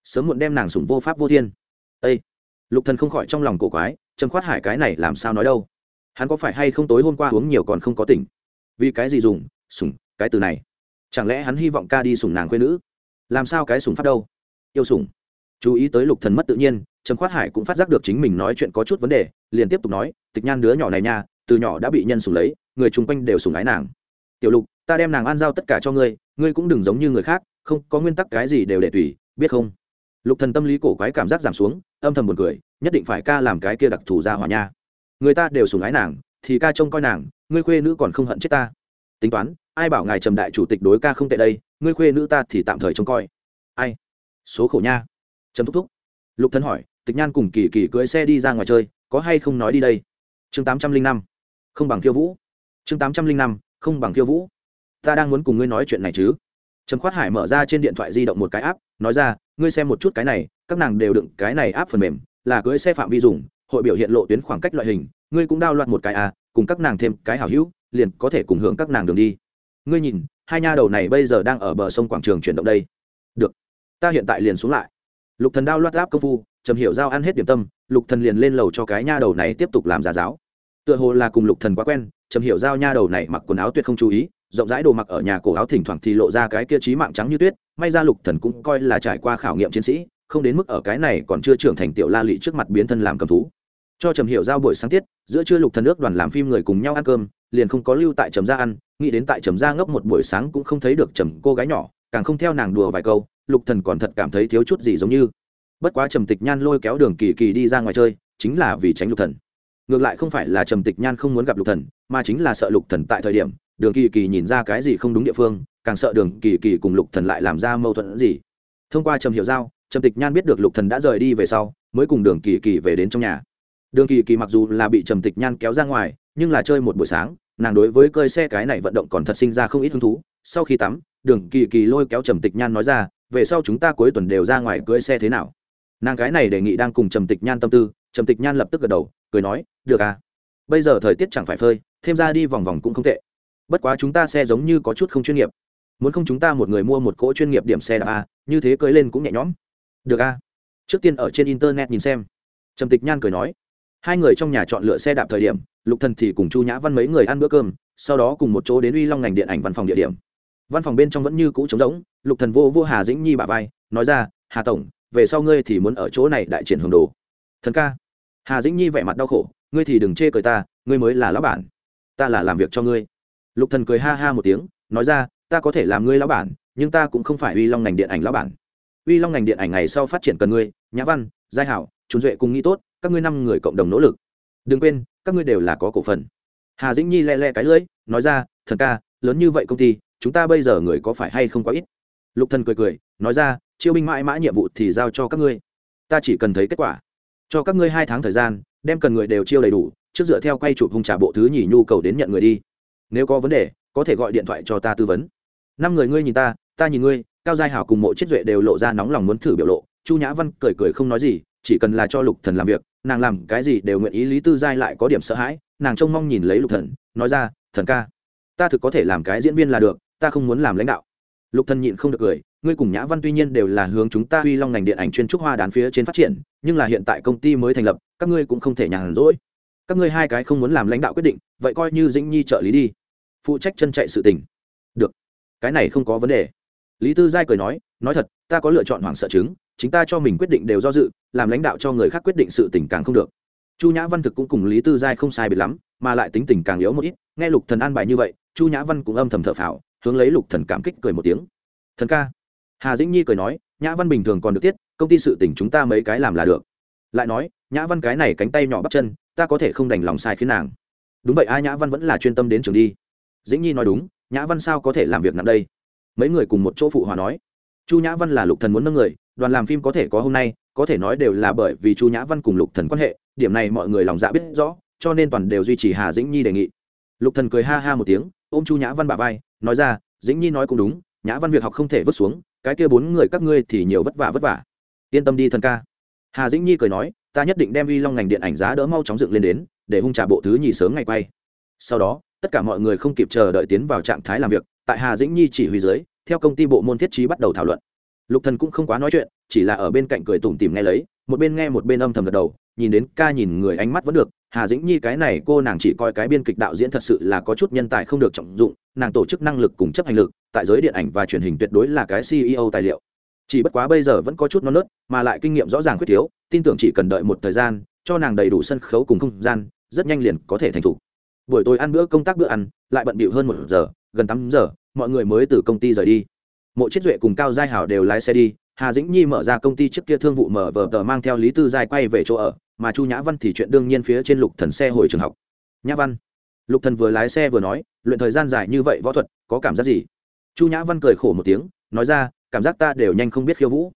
S1: Sớm muộn đem nàng sủng vô pháp vô thiên. Ây lục thần không khỏi trong lòng cổ quái, trầm khoát hải cái này làm sao nói đâu? Hắn có phải hay không tối hôm qua uống nhiều còn không có tỉnh? Vì cái gì dùng, sủng, cái từ này. Chẳng lẽ hắn hy vọng ca đi sủng nàng quê nữ? Làm sao cái sủng phát đâu? Yêu sủng. Chú ý tới lục thần mất tự nhiên, trầm khoát hải cũng phát giác được chính mình nói chuyện có chút vấn đề, liền tiếp tục nói, tịch nhan đứa nhỏ này nha, từ nhỏ đã bị nhân sủng lấy, người chung quanh đều sủng ái nàng. Tiểu lục, ta đem nàng an giao tất cả cho ngươi ngươi cũng đừng giống như người khác, không, có nguyên tắc cái gì đều để tùy, biết không? Lục thần tâm lý cổ quái cảm giác giảm xuống, âm thầm buồn cười, nhất định phải ca làm cái kia đặc thù ra hỏa nha. Người ta đều sủng ái nàng, thì ca trông coi nàng ngươi khuê nữ còn không hận chết ta. Tính toán, ai bảo ngài trầm đại chủ tịch đối ca không tệ đây, ngươi khuê nữ ta thì tạm thời trông coi. Ai? Số khổ nha. Trầm thúc thúc. Lục thân hỏi, tịch nhan cùng kỳ kỳ cưỡi xe đi ra ngoài chơi, có hay không nói đi đây? Chương tám trăm linh năm. Không bằng khiêu vũ. Chương tám trăm linh năm, không bằng khiêu vũ. Ta đang muốn cùng ngươi nói chuyện này chứ. Trầm khoát hải mở ra trên điện thoại di động một cái app, nói ra, ngươi xem một chút cái này, các nàng đều đựng cái này app phần mềm, là cưỡi xe phạm vi dùng, hội biểu hiện lộ tuyến khoảng cách loại hình, ngươi cũng đao loạt một cái à cùng các nàng thêm cái hảo hữu, liền có thể cùng hưởng các nàng đường đi. Ngươi nhìn, hai nha đầu này bây giờ đang ở bờ sông quảng trường chuyển động đây. Được. Ta hiện tại liền xuống lại. Lục thần đao loạt áp công phu, trầm hiểu giao ăn hết điểm tâm, lục thần liền lên lầu cho cái nha đầu này tiếp tục làm giả giáo. Tựa hồ là cùng lục thần quá quen, trầm hiểu giao nha đầu này mặc quần áo tuyệt không chú ý, rộng rãi đồ mặc ở nhà cổ áo thỉnh thoảng thì lộ ra cái kia trí mạng trắng như tuyết, may ra lục thần cũng coi là trải qua khảo nghiệm chiến sĩ, không đến mức ở cái này còn chưa trưởng thành tiểu la lị trước mặt biến thân làm cầm thú cho trầm hiểu giao buổi sáng tiết, giữa trưa lục thần nước đoàn làm phim người cùng nhau ăn cơm, liền không có lưu tại trầm gia ăn, nghĩ đến tại trầm gia ngốc một buổi sáng cũng không thấy được trầm cô gái nhỏ, càng không theo nàng đùa vài câu, lục thần còn thật cảm thấy thiếu chút gì giống như. Bất quá trầm tịch nhan lôi kéo đường kỳ kỳ đi ra ngoài chơi, chính là vì tránh lục thần. Ngược lại không phải là trầm tịch nhan không muốn gặp lục thần, mà chính là sợ lục thần tại thời điểm, đường kỳ kỳ nhìn ra cái gì không đúng địa phương, càng sợ đường kỳ kỳ cùng lục thần lại làm ra mâu thuẫn gì. Thông qua trầm hiểu giao, trầm tịch nhan biết được lục thần đã rời đi về sau, mới cùng đường kỳ kỳ về đến trong nhà đường kỳ kỳ mặc dù là bị trầm tịch nhan kéo ra ngoài, nhưng là chơi một buổi sáng, nàng đối với cơi xe cái này vận động còn thật sinh ra không ít hứng thú. Sau khi tắm, đường kỳ kỳ lôi kéo trầm tịch nhan nói ra, về sau chúng ta cuối tuần đều ra ngoài cưới xe thế nào? Nàng cái này đề nghị đang cùng trầm tịch nhan tâm tư, trầm tịch nhan lập tức gật đầu, cười nói, được à bây giờ thời tiết chẳng phải phơi, thêm ra đi vòng vòng cũng không tệ. Bất quá chúng ta xe giống như có chút không chuyên nghiệp. Muốn không chúng ta một người mua một cỗ chuyên nghiệp điểm xe đạp a như thế cưới lên cũng nhẹ nhõm. Được a trước tiên ở trên internet nhìn xem. Trầm tịch nhan cười nói hai người trong nhà chọn lựa xe đạp thời điểm, lục thần thì cùng chu nhã văn mấy người ăn bữa cơm, sau đó cùng một chỗ đến uy long ngành điện ảnh văn phòng địa điểm. Văn phòng bên trong vẫn như cũ trống rỗng, lục thần vô vô hà dĩnh nhi bà vai, nói ra, hà tổng, về sau ngươi thì muốn ở chỗ này đại triển hưởng đồ. Thần ca. Hà dĩnh nhi vẻ mặt đau khổ, ngươi thì đừng chê cười ta, ngươi mới là lão bản. Ta là làm việc cho ngươi. Lục thần cười ha ha một tiếng, nói ra, ta có thể làm ngươi lão bản, nhưng ta cũng không phải uy long ngành điện ảnh lão bản. Uy long ngành điện ảnh ngày sau phát triển cần ngươi, nhã văn, giai hảo, trốn duệ cùng nghĩ tốt các ngươi năm người cộng đồng nỗ lực. Đừng quên, các ngươi đều là có cổ phần. Hà dĩnh nhi le le cái lưỡi, nói ra, thần ca, lớn như vậy công ty, chúng ta bây giờ người có phải hay không quá ít? Lục thần cười cười, nói ra, chiêu binh mãi mã nhiệm vụ thì giao cho các ngươi. Ta chỉ cần thấy kết quả. Cho các ngươi hai tháng thời gian, đem cần người đều chiêu đầy đủ, trước dựa theo quay chụp hung trà bộ thứ nhì nhu cầu đến nhận người đi. Nếu có vấn đề, có thể gọi điện thoại cho ta tư vấn. Năm người ngươi nhìn ta ta nhìn ngươi, cao giai hảo cùng mộ chết duệ đều lộ ra nóng lòng muốn thử biểu lộ. Chu nhã văn cười cười không nói gì chỉ cần là cho lục thần làm việc, nàng làm cái gì đều nguyện ý lý tư giai lại có điểm sợ hãi, nàng trông mong nhìn lấy lục thần, nói ra, thần ca, ta thực có thể làm cái diễn viên là được, ta không muốn làm lãnh đạo. Lục thần nhịn không được cười, ngươi cùng nhã văn tuy nhiên đều là hướng chúng ta huy long ngành điện ảnh chuyên trúc hoa đán phía trên phát triển, nhưng là hiện tại công ty mới thành lập, các ngươi cũng không thể nhàn rỗi. Các ngươi hai cái không muốn làm lãnh đạo quyết định, vậy coi như dĩnh nhi trợ lý đi, phụ trách chân chạy sự tình. Được, cái này không có vấn đề. Lý tư giai cười nói nói thật, ta có lựa chọn hoảng sợ chứng chính ta cho mình quyết định đều do dự, làm lãnh đạo cho người khác quyết định sự tình càng không được. Chu nhã văn thực cũng cùng lý tư giai không sai biệt lắm, mà lại tính tình càng yếu một ít, nghe lục thần an bài như vậy, chu nhã văn cũng âm thầm thở phào, hướng lấy lục thần cảm kích cười một tiếng. Thần ca. Hà dĩnh nhi cười nói, nhã văn bình thường còn được tiết, công ty sự tình chúng ta mấy cái làm là được. Lại nói, nhã văn cái này cánh tay nhỏ bắt chân, ta có thể không đành lòng sai khiến nàng. Đúng vậy a, nhã văn vẫn là chuyên tâm đến trường đi. Dĩnh nhi nói đúng, nhã văn sao có thể làm việc nặng đây? Mấy người cùng một chỗ phụ hòa nói. Chu nhã văn là lục thần muốn nâng người đoàn làm phim có thể có hôm nay, có thể nói đều là bởi vì chu nhã văn cùng lục thần quan hệ, điểm này mọi người lòng dạ biết rõ, cho nên toàn đều duy trì hà dĩnh nhi đề nghị. Lục thần cười ha ha một tiếng, ôm chu nhã văn bà vai, nói ra, dĩnh nhi nói cũng đúng, nhã văn việc học không thể vứt xuống, cái kia bốn người các ngươi thì nhiều vất vả vất vả. Yên tâm đi thần ca. Hà dĩnh nhi cười nói, ta nhất định đem uy long ngành điện ảnh giá đỡ mau chóng dựng lên đến, để hung trả bộ thứ nhì sớm ngày quay. Sau đó, tất cả mọi người không kịp chờ đợi tiến vào trạng thái làm việc, tại hà dĩnh nhi chỉ huy dưới, theo công ty bộ môn thiết trí bắt đầu thảo luận lục thần cũng không quá nói chuyện, chỉ là ở bên cạnh cười tủm tỉm nghe lấy, một bên nghe một bên âm thầm gật đầu, nhìn đến ca nhìn người ánh mắt vẫn được, hà dĩnh nhi cái này cô nàng chỉ coi cái biên kịch đạo diễn thật sự là có chút nhân tài không được trọng dụng, nàng tổ chức năng lực cùng chấp hành lực, tại giới điện ảnh và truyền hình tuyệt đối là cái ceo tài liệu. Chỉ bất quá bây giờ vẫn có chút non nớt, mà lại kinh nghiệm rõ ràng khuyết thiếu, tin tưởng chỉ cần đợi một thời gian, cho nàng đầy đủ sân khấu cùng không gian, rất nhanh liền có thể thành thủ buổi tối ăn bữa công tác bữa ăn, lại bận bịu hơn một giờ, gần tám giờ, mọi người mới từ công ty rời đi mộ chiết duệ cùng cao giai hảo đều lái xe đi, hà dĩnh nhi mở ra công ty trước kia thương vụ mở vờ tờ mang theo lý tư giai quay về chỗ ở, mà chu nhã văn thì chuyện đương nhiên phía trên lục thần xe hồi trường học. Nhã văn. Lục thần vừa lái xe vừa nói, luyện thời gian dài như vậy võ thuật, có cảm giác gì? Chu nhã văn cười khổ một tiếng, nói ra, cảm giác ta đều nhanh không biết khiêu vũ.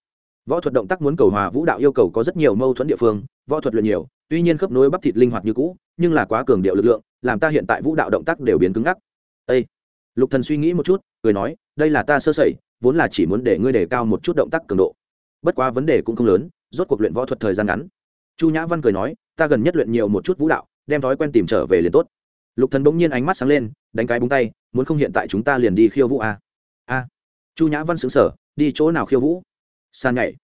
S1: Võ thuật động tác muốn cầu hòa vũ đạo yêu cầu có rất nhiều mâu thuẫn địa phương, võ thuật luyện nhiều, tuy nhiên khớp nối bắp thịt linh hoạt như cũ, nhưng là quá cường điệu lực lượng, làm ta hiện tại vũ đạo động tác đều biến cứng ngắc. Ê! lục thần suy nghĩ một chút, cười nói, đây là ta sơ sẩy vốn là chỉ muốn để ngươi đề cao một chút động tác cường độ. Bất quá vấn đề cũng không lớn, rốt cuộc luyện võ thuật thời gian ngắn. Chu nhã văn cười nói, ta gần nhất luyện nhiều một chút vũ đạo, đem thói quen tìm trở về liền tốt. Lục thần bỗng nhiên ánh mắt sáng lên, đánh cái búng tay, muốn không hiện tại chúng ta liền đi khiêu vũ à? a. Chu nhã văn sững sờ, đi chỗ nào khiêu vũ? Sàn nhảy.